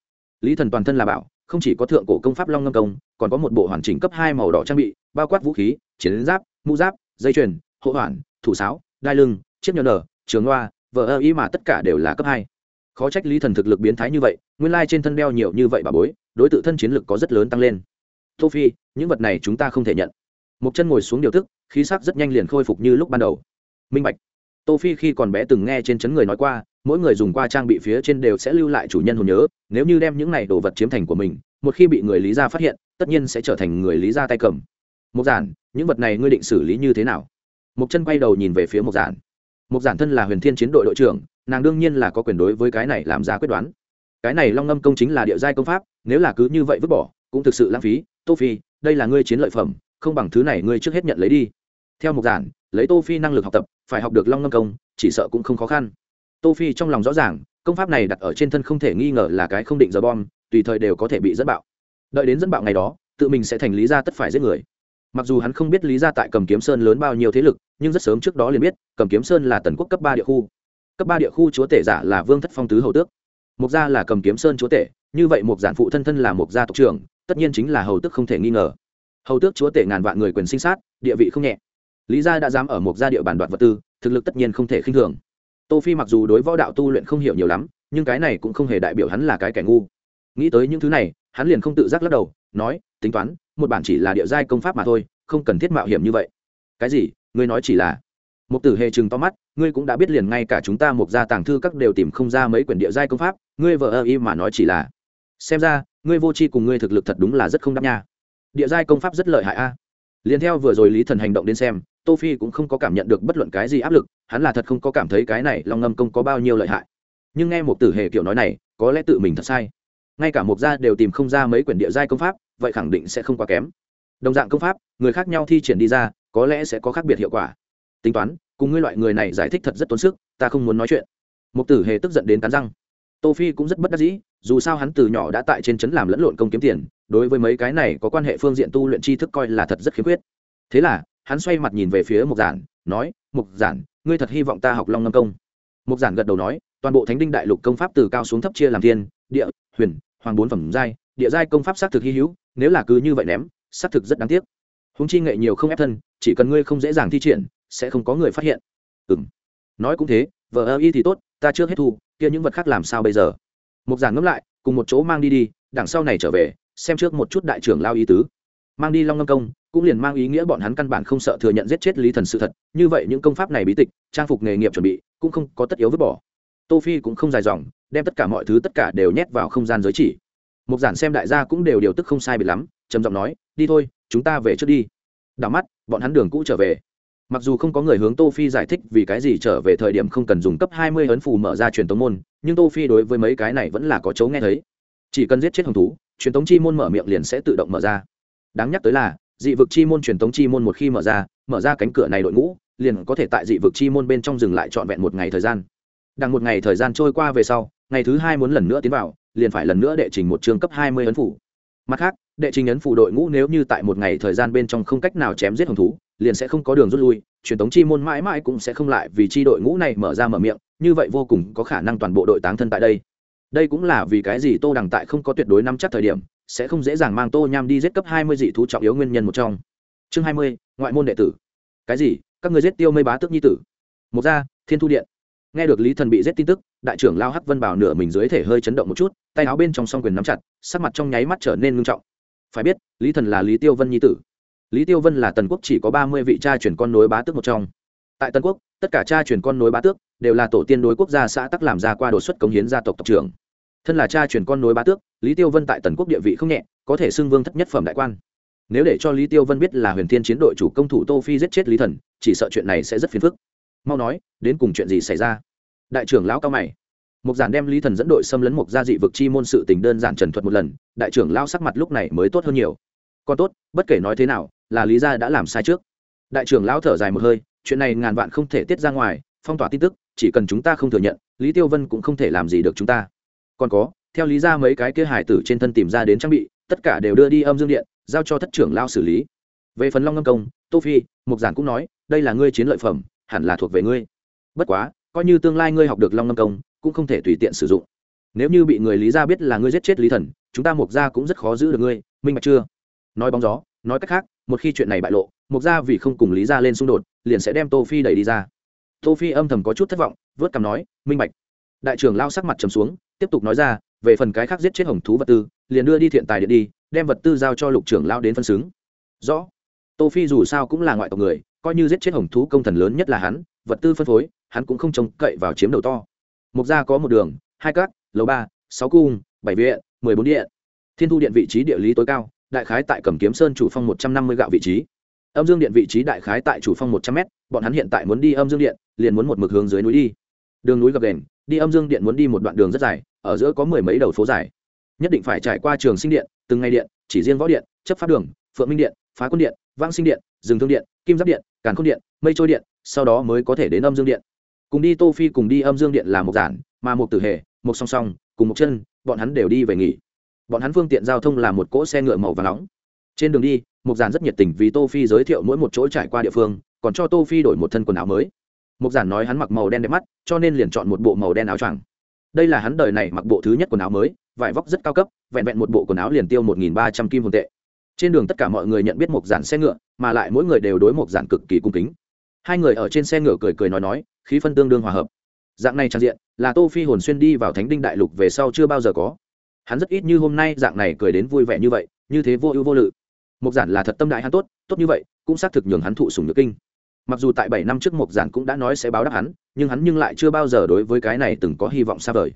Lý thần toàn thân là bảo, không chỉ có thượng cổ công pháp long ngâm công, còn có một bộ hoàn chỉnh cấp hai màu đỏ trang bị, bao quát vũ khí, chiến giáp, mũ giáp dây chuyền, hộ hoàn thủ sáo, đai lưng, chiếc nhờ nở, trường loa vợ ơ ý mà tất cả đều là cấp hai. Khó trách lý thần thực lực biến thái như vậy, nguyên lai trên thân đeo nhiều như vậy bà bối, đối tượng thân chiến lực có rất lớn tăng lên. Tô phi những vật này chúng ta không thể nhận. Một chân ngồi xuống điều tức, khí sắc rất nhanh liền khôi phục như lúc ban đầu. Minh bạch. Tô phi khi còn bé từng nghe trên chấn người nói qua, mỗi người dùng qua trang bị phía trên đều sẽ lưu lại chủ nhân hồn nhớ, nếu như đem những này đồ vật chiếm thành của mình, một khi bị người lý gia phát hiện, tất nhiên sẽ trở thành người lý gia tay cầm. Mục giản, những vật này ngươi định xử lý như thế nào? Mục chân quay đầu nhìn về phía Mục giản. Mục giản thân là huyền thiên chiến đội đội trưởng, nàng đương nhiên là có quyền đối với cái này làm ra quyết đoán. Cái này long ngâm công chính là địa giai công pháp, nếu là cứ như vậy vứt bỏ, cũng thực sự lãng phí. Tô phi, đây là ngươi chiến lợi phẩm, không bằng thứ này ngươi trước hết nhận lấy đi. Theo Mục giản, lấy tô phi năng lực học tập, phải học được long ngâm công, chỉ sợ cũng không khó khăn. Tô phi trong lòng rõ ràng, công pháp này đặt ở trên thân không thể nghi ngờ là cái không định giờ bom, tùy thời đều có thể bị dẫn bạo. Đợi đến dẫn bạo ngày đó, tự mình sẽ thành lý ra tất phải giết người mặc dù hắn không biết lý gia tại cầm kiếm sơn lớn bao nhiêu thế lực, nhưng rất sớm trước đó liền biết, cầm kiếm sơn là tần quốc cấp ba địa khu. Cấp ba địa khu chúa tể giả là vương thất phong tứ hầu tước. Mục gia là cầm kiếm sơn chúa tể, như vậy một giản phụ thân thân là một gia tộc trưởng, tất nhiên chính là hầu tước không thể nghi ngờ. Hầu tước chúa tể ngàn vạn người quyền sinh sát, địa vị không nhẹ. Lý gia đã dám ở một gia địa bàn đoạt vật tư, thực lực tất nhiên không thể khinh thường. Tô phi mặc dù đối võ đạo tu luyện không hiểu nhiều lắm, nhưng cái này cũng không hề đại biểu hắn là cái kẻ ngu. Nghĩ tới những thứ này, hắn liền không tự giác lắc đầu, nói, tính toán một bản chỉ là địa giai công pháp mà thôi, không cần thiết mạo hiểm như vậy. Cái gì? Ngươi nói chỉ là? Một tử hề chừng to mắt, ngươi cũng đã biết liền ngay cả chúng ta một gia tàng thư các đều tìm không ra mấy quyển địa giai công pháp, ngươi vợ ơ y mà nói chỉ là. Xem ra, ngươi vô tri cùng ngươi thực lực thật đúng là rất không đáp nha. Địa giai công pháp rất lợi hại a. Liền theo vừa rồi lý thần hành động đến xem, tô phi cũng không có cảm nhận được bất luận cái gì áp lực, hắn là thật không có cảm thấy cái này long ngâm công có bao nhiêu lợi hại. Nhưng nghe một tử hề kiểu nói này, có lẽ tự mình thật sai. Ngay cả một gia đều tìm không ra mấy quyển địa giai công pháp vậy khẳng định sẽ không quá kém. Đồng dạng công pháp, người khác nhau thi triển đi ra, có lẽ sẽ có khác biệt hiệu quả. Tính toán, cùng ngươi loại người này giải thích thật rất tốn sức, ta không muốn nói chuyện. Mục tử hề tức giận đến cắn răng. Tô phi cũng rất bất đắc dĩ, dù sao hắn từ nhỏ đã tại trên trấn làm lẫn lộn công kiếm tiền, đối với mấy cái này có quan hệ phương diện tu luyện tri thức coi là thật rất khiếm khuyết. Thế là, hắn xoay mặt nhìn về phía mục giản, nói, mục giản, ngươi thật hy vọng ta học long ngâm công? Mục giản gật đầu nói, toàn bộ thánh đinh đại lục công pháp từ cao xuống thấp chia làm thiên, địa, huyền, hoàng bốn phẩm giai địa giai công pháp xác thực hy hữu, nếu là cứ như vậy ném, xác thực rất đáng tiếc. Húng chi nghệ nhiều không ép thân, chỉ cần ngươi không dễ dàng thi triển, sẽ không có người phát hiện. Ừ m nói cũng thế vợ ơ y thì tốt, ta chưa hết thu, kia những vật khác làm sao bây giờ? Một giản ngẫm lại, cùng một chỗ mang đi đi, đằng sau này trở về, xem trước một chút đại trưởng lao ý tứ. Mang đi long ngâm công, cũng liền mang ý nghĩa bọn hắn căn bản không sợ thừa nhận giết chết lý thần sự thật, như vậy những công pháp này bí tịch, trang phục nghề nghiệp chuẩn bị, cũng không có tất yếu vứt bỏ. Tô phi cũng không dài dòng, đem tất cả mọi thứ tất cả đều nhét vào không gian giới chỉ mục giản xem đại gia cũng đều điều tức không sai biệt lắm, trầm giọng nói, đi thôi, chúng ta về trước đi. Đảo mắt, bọn hắn đường cũ trở về. Mặc dù không có người hướng tô phi giải thích vì cái gì trở về thời điểm không cần dùng cấp hai mươi ấn phù mở ra truyền tống môn, nhưng tô phi đối với mấy cái này vẫn là có chấu nghe thấy. Chỉ cần giết chết hồng thú, truyền tống chi môn mở miệng liền sẽ tự động mở ra. Đáng nhắc tới là, dị vực chi môn truyền tống chi môn một khi mở ra mở ra cánh cửa này đội ngũ, liền có thể tại dị vực chi môn bên trong dừng lại trọn vẹn một ngày thời gian. Đằng một ngày thời gian trôi qua về sau, ngày thứ hai muốn lần nữa tiến vào liền phải lần nữa đệ trình một chương cấp hai mươi ấn phủ. Mặt khác, đệ trình ấn phủ đội ngũ nếu như tại một ngày thời gian bên trong không cách nào chém giết hồng thú, liền sẽ không có đường rút lui, truyền thống chi môn mãi mãi cũng sẽ không lại vì chi đội ngũ này mở ra mở miệng, như vậy vô cùng có khả năng toàn bộ đội táng thân tại đây. Đây cũng là vì cái gì tô đằng tại không có tuyệt đối nắm chắc thời điểm, sẽ không dễ dàng mang tô nham đi giết cấp hai mươi dị thú trọng yếu nguyên nhân một trong. Chương hai mươi, ngoại môn đệ tử. Cái gì? Các người giết tiêu mây bá tước nhi tử. Một ra, thiên thu điện nghe được lý thần bị giết tin tức, đại trưởng lao hắc vân bảo nửa mình dưới thể hơi chấn động một chút, tay áo bên trong song quyền nắm chặt, sắc mặt trong nháy mắt trở nên ngưng trọng. Phải biết, lý thần là lý tiêu vân nhi tử. Lý tiêu vân là tần quốc chỉ có ba mươi vị cha truyền con nối bá tước một trong. Tại Tần quốc, tất cả cha truyền con nối bá tước đều là tổ tiên đối quốc gia xã tắc làm ra qua đột xuất cống hiến gia tộc tộc trưởng. Thân là cha truyền con nối bá tước, lý tiêu vân tại tần quốc địa vị không nhẹ, có thể xưng vương thất nhất phẩm đại quan. Nếu để cho lý tiêu vân biết là huyền thiên chiến đội chủ công thủ tô phi giết chết lý thần, chỉ sợ chuyện này sẽ rất phiền phức mau nói, đến cùng chuyện gì xảy ra? Đại trưởng lão cao mày. Mục giản đem lý thần dẫn đội xâm lấn mục gia dị vực chi môn sự tình đơn giản trần thuật một lần, đại trưởng lão sắc mặt lúc này mới tốt hơn nhiều. Còn tốt, bất kể nói thế nào, là lý gia đã làm sai trước. Đại trưởng lão thở dài một hơi, chuyện này ngàn vạn không thể tiết ra ngoài, phong tỏa tin tức, chỉ cần chúng ta không thừa nhận, lý tiêu vân cũng không thể làm gì được chúng ta. Còn có, theo lý ra mấy cái kia hải tử trên thân tìm ra đến trang bị, tất cả đều đưa đi âm dương điện, giao cho thất trưởng lao xử lý. Về phần long ngâm công, tô phi, mục giản cũng nói, đây là ngươi chiến lợi phẩm hẳn là thuộc về ngươi. Bất quá, coi như tương lai ngươi học được long ngâm công, cũng không thể tùy tiện sử dụng. Nếu như bị người lý ra biết là ngươi giết chết lý thần, chúng ta mục gia cũng rất khó giữ được ngươi, minh bạch chưa? Nói bóng gió, nói cách khác, một khi chuyện này bại lộ mục gia vì không cùng lý ra lên xung đột, liền sẽ đem tô phi đẩy đi ra. Tô phi âm thầm có chút thất vọng, vớt cằm nói, minh bạch. Đại trưởng lao sắc mặt trầm xuống, tiếp tục nói ra, về phần cái khác giết chết hồng thú vật tư, liền đưa đi thiện tài điện đi, đem vật tư giao cho lục trưởng lao đến phân xứng. Rõ. Tô phi dù sao cũng là ngoại tộc người coi như giết chết hồng thú công thần lớn nhất là hắn, vật tư phân phối, hắn cũng không trông cậy vào chiếm đầu to. Mục gia có một đường, hai cát lầu ba, sáu cung, bảy viện, mười bốn điện. Thiên thu điện vị trí địa lý tối cao, đại khái tại cẩm kiếm sơn chủ phong một trăm năm mươi gạo vị trí. Âm dương điện vị trí đại khái tại chủ phong một trăm m bọn hắn hiện tại muốn đi âm dương điện, liền muốn một mực hướng dưới núi đi. Đường núi gập đền đi âm dương điện muốn đi một đoạn đường rất dài, ở giữa có mười mấy đầu phố dài. Nhất định phải trải qua trường sinh điện, từng ngày điện, chỉ riêng võ điện, chấp pháp đường, phượng minh điện, phá quân điện vãng sinh điện, rừng thương điện, kim giáp điện, càn khôn điện, mây trôi điện, sau đó mới có thể đến âm dương điện. Cùng đi tô phi cùng đi âm dương điện là một giản, mà một tử hệ, một song song, cùng một chân, bọn hắn đều đi về nghỉ. Bọn hắn phương tiện giao thông là một cỗ xe ngựa màu và nóng. Trên đường đi mục giản rất nhiệt tình vì tô phi giới thiệu mỗi một chỗ trải qua địa phương, còn cho tô phi đổi một thân quần áo mới. Mục giản nói hắn mặc màu đen đẹp mắt, cho nên liền chọn một bộ màu đen áo choàng. Đây là hắn đời này mặc bộ thứ nhất quần áo mới, vải vóc rất cao cấp, vẹn vẹn một bộ quần áo liền tiêu một nghìn ba trăm kim hồn tệ trên đường tất cả mọi người nhận biết mục giản xe ngựa, mà lại mỗi người đều đối mục giản cực kỳ cung kính. Hai người ở trên xe ngựa cười cười nói nói, khí phân tương đương hòa hợp. Dạng này trang diện, là tô phi hồn xuyên đi vào thánh đinh đại lục về sau chưa bao giờ có. Hắn rất ít như hôm nay dạng này cười đến vui vẻ như vậy, như thế vô ưu vô lự. Mục giản là thật tâm đại hắn tốt tốt như vậy, cũng xác thực nhường hắn thụ sùng nhược kinh. Mặc dù tại bảy năm trước mục giản cũng đã nói sẽ báo đáp hắn, nhưng hắn nhưng lại chưa bao giờ đối với cái này từng có hy vọng xa vời.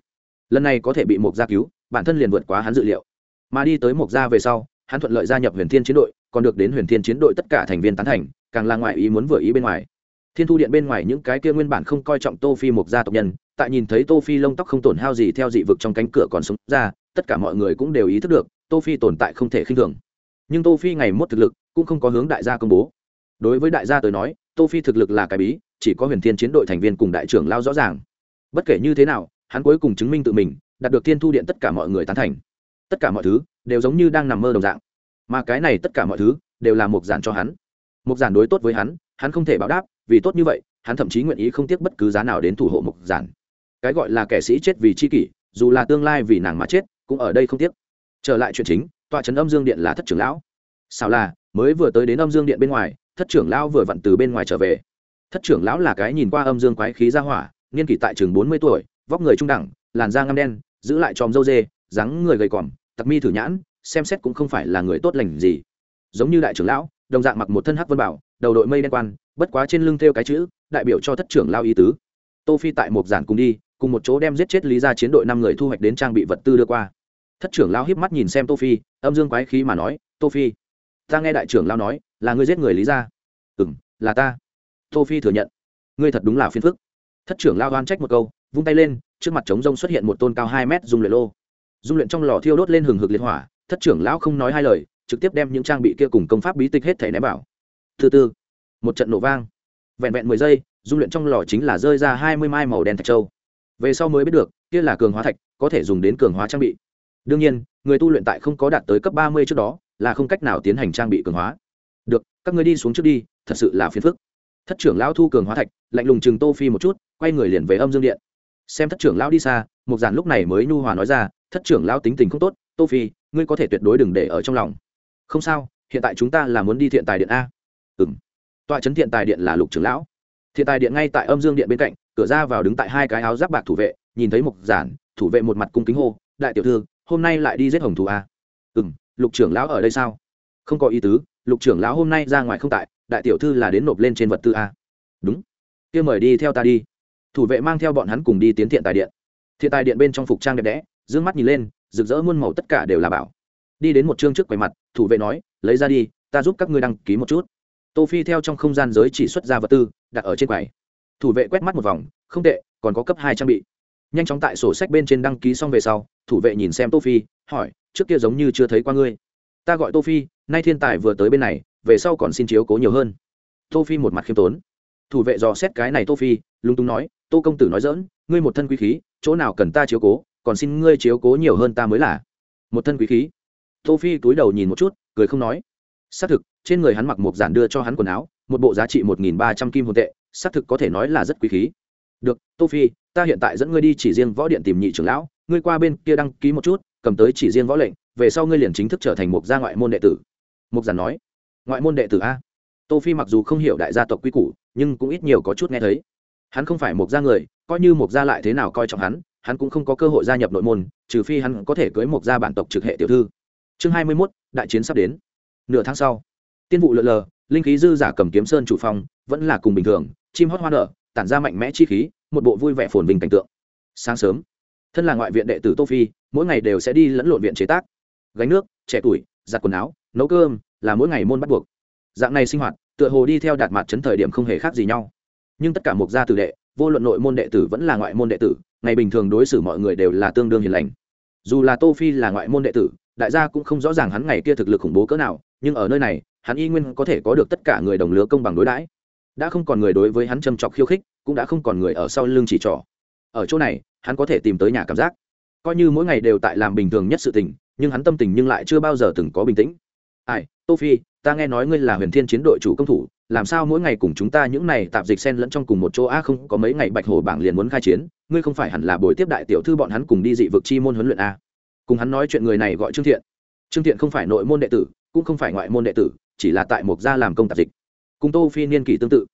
Lần này có thể bị mục gia cứu, bản thân liền vượt quá hắn dự liệu. Mà đi tới mục gia về sau hắn thuận lợi gia nhập huyền thiên chiến đội, còn được đến huyền thiên chiến đội tất cả thành viên tán thành, càng là ngoại ý muốn vừa ý bên ngoài. Thiên thu điện bên ngoài những cái kia nguyên bản không coi trọng tô phi một gia tộc nhân, tại nhìn thấy tô phi lông tóc không tổn hao gì theo dị vực trong cánh cửa còn sống ra, tất cả mọi người cũng đều ý thức được, tô phi tồn tại không thể khinh thường. Nhưng tô phi ngày mốt thực lực cũng không có hướng đại gia công bố. Đối với đại gia tới nói, tô phi thực lực là cái bí, chỉ có huyền thiên chiến đội thành viên cùng đại trưởng lao rõ ràng. Bất kể như thế nào, hắn cuối cùng chứng minh tự mình, đạt được thiên thu điện tất cả mọi người tán thành tất cả mọi thứ đều giống như đang nằm mơ đồng dạng. Mà cái này tất cả mọi thứ đều là một giản cho hắn. Một giản đối tốt với hắn hắn không thể báo đáp, vì tốt như vậy, hắn thậm chí nguyện ý không tiếc bất cứ giá nào đến thủ hộ một giản. Cái gọi là kẻ sĩ chết vì chi kỷ, dù là tương lai vì nàng mà chết, cũng ở đây không tiếc. Trở lại chuyện chính tọa trấn âm dương điện là thất trưởng lão. Sao là, mới vừa tới đến âm dương điện bên ngoài, thất trưởng lão vừa vặn từ bên ngoài trở về. Thất trưởng lão là cái nhìn qua âm dương quái khí ra hỏa, niên kỷ tại trường bốn mươi tuổi, vóc người trung đẳng, làn da ngăm đen, giữ lại tròm dâu dê, dáng người gầy còm tặc mi thử nhãn, xem xét cũng không phải là người tốt lành gì. Giống như đại trưởng lão, đồng dạng mặc một thân hắc vân bảo, đầu đội mây đen quan, bất quá trên lưng thêu cái chữ, đại biểu cho thất trưởng lao ý tứ. Tô phi tại một giản cùng đi, cùng một chỗ đem giết chết lý gia chiến đội năm người thu hoạch đến trang bị vật tư đưa qua. Thất trưởng lao híp mắt nhìn xem tô phi, âm dương quái khí mà nói, tô phi, ta nghe đại trưởng lao nói, là ngươi giết người lý gia. Ừ là ta. Tô phi thừa nhận. Ngươi thật đúng là phiền phức. Thất trưởng lao oan trách một câu, vung tay lên, trước mặt trống rông xuất hiện một tôn cao hai mét dùng luyện lô dung luyện trong lò thiêu đốt lên hừng hực liệt hỏa, thất trưởng lão không nói hai lời, trực tiếp đem những trang bị kia cùng công pháp bí tịch hết thể ném vào. Thứ tư, một trận nổ vang. Vẹn vẹn mười giây, dung luyện trong lò chính là rơi ra hai mươi mai màu đen thạch châu. Về sau mới biết được, kia là cường hóa thạch, có thể dùng đến cường hóa trang bị. Đương nhiên, người tu luyện tại không có đạt tới cấp ba mươi trước đó, là không cách nào tiến hành trang bị cường hóa. Được, các người đi xuống trước đi, thật sự là phiền phức. Thất trưởng lão thu cường hóa thạch, lạnh lùng chừng tô phi một chút, quay người liền về âm dương điện. Xem thất trưởng lão đi xa một giản lúc này mới nhu hòa nói ra thất trưởng lão tính tình không tốt, tô phi, ngươi có thể tuyệt đối đừng để ở trong lòng. Không sao, hiện tại chúng ta là muốn đi thiện tài điện a. Ừ m tọa trấn thiện tài điện là lục trưởng lão. Thiện tài điện ngay tại âm dương điện bên cạnh, cửa ra vào đứng tại hai cái áo giáp bạc thủ vệ, nhìn thấy mục giản, thủ vệ một mặt cung kính hô, đại tiểu thư, hôm nay lại đi giết hồng thù a. Ừ m lục trưởng lão ở đây sao? Không có ý tứ, lục trưởng lão hôm nay ra ngoài không tại, đại tiểu thư là đến nộp lên trên vật tư a. Đúng. Kia mời đi theo ta đi. Thủ vệ mang theo bọn hắn cùng đi tiến thiện tài điện. Thiện tài điện bên trong phục trang đẹp đẽ d ư ơ n g mắt nhìn lên, rực rỡ muôn màu tất cả đều là bảo. Đi đến một chương trước quầy mặt, thủ vệ nói, lấy ra đi, ta giúp các ngươi đăng ký một chút. Tô phi theo trong không gian giới chỉ xuất ra vật tư, đặt ở trên quầy. Thủ vệ quét mắt một vòng, không tệ, còn có cấp hai trang bị. Nhanh chóng tại sổ sách bên trên đăng ký xong về sau, thủ vệ nhìn xem tô phi, hỏi, trước kia giống như chưa thấy qua ngươi. Ta gọi tô phi, nay thiên tài vừa tới bên này, về sau còn xin chiếu cố nhiều hơn. Tô phi một mặt khiêm tốn. Thủ vệ dò xét cái này tô phi, lúng túng nói, tô công tử nói dỡn ngươi một thân quý khí, chỗ nào cần ta chiếu cố còn xin ngươi chiếu cố nhiều hơn ta mới là. Một thân quý khí. Tô phi túi đầu nhìn một chút, cười không nói. Xác thực, trên người hắn mặc một giản đưa cho hắn quần áo, một bộ giá trị một nghìn ba trăm kim hồn tệ, xác thực có thể nói là rất quý khí. Được tô phi ta hiện tại dẫn ngươi đi chỉ riêng võ điện tìm nhị trưởng lão, ngươi qua bên kia đăng ký một chút, cầm tới chỉ riêng võ lệnh, về sau ngươi liền chính thức trở thành một gia ngoại môn đệ tử. Mục giản nói. Ngoại môn đệ tử a? Tô phi mặc dù không hiểu đại gia tộc quy củ, nhưng cũng ít nhiều có chút nghe thấy. Hắn không phải một gia người, coi như một gia lại thế nào coi trọng hắn hắn cũng không có cơ hội gia nhập nội môn trừ phi hắn có thể cưới một gia bản tộc trực hệ tiểu thư. Chương hai mươi 21, đại chiến sắp đến. Nửa tháng sau tiên vụ lượn lờ linh khí dư giả cầm kiếm sơn chủ phong vẫn là cùng bình thường chim hót hoa nở tản ra mạnh mẽ chi khí một bộ vui vẻ phồn vinh cảnh tượng. Sáng sớm thân là ngoại viện đệ tử tô phi mỗi ngày đều sẽ đi lẫn lộn viện chế tác. Gánh nước trẻ tuổi giặt quần áo nấu cơm là mỗi ngày môn bắt buộc. Dạng này sinh hoạt tựa hồ đi theo đạt mặt chấn thời điểm không hề khác gì nhau. Nhưng tất cả mục gia tử đệ vô luận nội môn đệ tử vẫn là ngoại môn đệ tử ngày bình thường đối xử mọi người đều là tương đương hiền lành. Dù là tô phi là ngoại môn đệ tử, đại gia cũng không rõ ràng hắn ngày kia thực lực khủng bố cỡ nào, nhưng ở nơi này, hắn y nguyên có thể có được tất cả người đồng lứa công bằng đối đãi. Đã không còn người đối với hắn châm chọc khiêu khích, cũng đã không còn người ở sau lưng chỉ trỏ. Ở chỗ này, hắn có thể tìm tới nhà cảm giác. Coi như mỗi ngày đều tại làm bình thường nhất sự tình, nhưng hắn tâm tình nhưng lại chưa bao giờ từng có bình tĩnh. Ai, tô phi, ta nghe nói ngươi là huyền thiên chiến đội chủ công thủ, làm sao mỗi ngày cùng chúng ta những này tạp dịch xen lẫn trong cùng một chỗ a không có mấy ngày bạch hổ bảng liền muốn khai chiến? Ngươi không phải hẳn là buổi tiếp đại tiểu thư bọn hắn cùng đi dị vực chi môn huấn luyện a cùng hắn nói chuyện người này gọi trương thiện. Trương thiện không phải nội môn đệ tử, cũng không phải ngoại môn đệ tử, chỉ là tại mộc gia làm công tạp dịch. Cùng tô phi niên kỷ tương tự.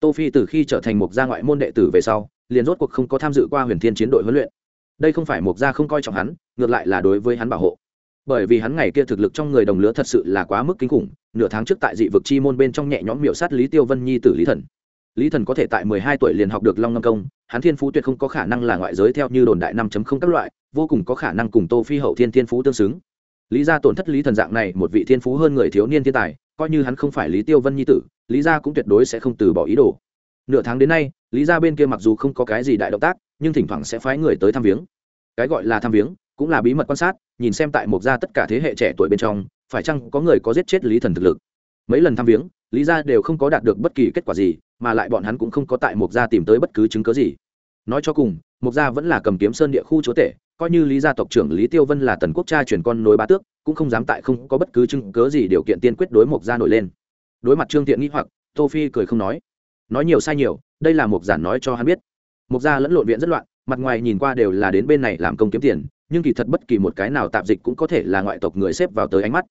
Tô phi từ khi trở thành mộc gia ngoại môn đệ tử về sau, liền rốt cuộc không có tham dự qua huyền thiên chiến đội huấn luyện. Đây không phải mộc gia không coi trọng hắn, ngược lại là đối với hắn bảo hộ. Bởi vì hắn ngày kia thực lực trong người đồng lứa thật sự là quá mức kinh khủng, nửa tháng trước tại dị vực chi môn bên trong nhẹ nhõm miểu sát lý tiêu vân nhi tử lý thần. Lý thần có thể tại mười hai tuổi liền học được long ngâm công hắn thiên phú tuyệt không có khả năng là ngoại giới theo như đồn đại năm chấm không các loại, vô cùng có khả năng cùng tô phi hậu thiên thiên phú tương xứng. Lý gia tổn thất lý thần dạng này một vị thiên phú hơn người thiếu niên thiên tài, coi như hắn không phải lý tiêu vân nhi tử, lý gia cũng tuyệt đối sẽ không từ bỏ ý đồ. Nửa tháng đến nay, lý gia bên kia mặc dù không có cái gì đại động tác, nhưng thỉnh thoảng sẽ phái người tới thăm viếng. Cái gọi là thăm viếng, cũng là bí mật quan sát, nhìn xem tại mộc gia tất cả thế hệ trẻ tuổi bên trong, phải chăng có người có giết chết lý thần thực lực. Mấy lần thăm viếng, lý gia đều không có đạt được bất kỳ kết quả gì mà lại bọn hắn cũng không có tại mục gia tìm tới bất cứ chứng cớ gì. Nói cho cùng, mục gia vẫn là cầm kiếm sơn địa khu chúa tể, coi như lý gia tộc trưởng lý tiêu vân là tần quốc cha chuyển con nối bá tước, cũng không dám tại không có bất cứ chứng cớ gì điều kiện tiên quyết đối mục gia nổi lên. Đối mặt trương tiện nghĩ hoặc, tô phi cười không nói. Nói nhiều sai nhiều, đây là mục giản nói cho hắn biết. Mục gia lẫn lộn viện rất loạn, mặt ngoài nhìn qua đều là đến bên này làm công kiếm tiền, nhưng kỳ thật bất kỳ một cái nào tạp dịch cũng có thể là ngoại tộc người xếp vào tới ánh mắt.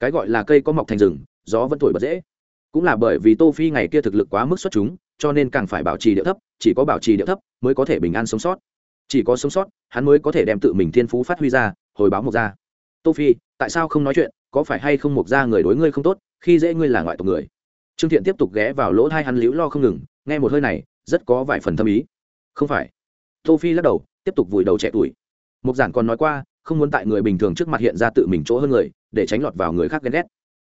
Cái gọi là cây có mọc thành rừng, gió vẫn thổi bật dễ cũng là bởi vì tô phi ngày kia thực lực quá mức xuất chúng, cho nên càng phải bảo trì địa thấp, chỉ có bảo trì địa thấp mới có thể bình an sống sót. Chỉ có sống sót, hắn mới có thể đem tự mình thiên phú phát huy ra, hồi báo một gia. Tô phi, tại sao không nói chuyện? Có phải hay không một gia người đối ngươi không tốt, khi dễ ngươi là ngoại tộc người? Trương thiện tiếp tục ghé vào lỗ tai hắn liễu lo không ngừng, nghe một hơi này, rất có vài phần thâm ý. Không phải. Tô phi lắc đầu, tiếp tục vùi đầu trẻ tuổi. Mục giản còn nói qua, không muốn tại người bình thường trước mặt hiện ra tự mình chỗ hơn người, để tránh lọt vào người khác ghen ghét.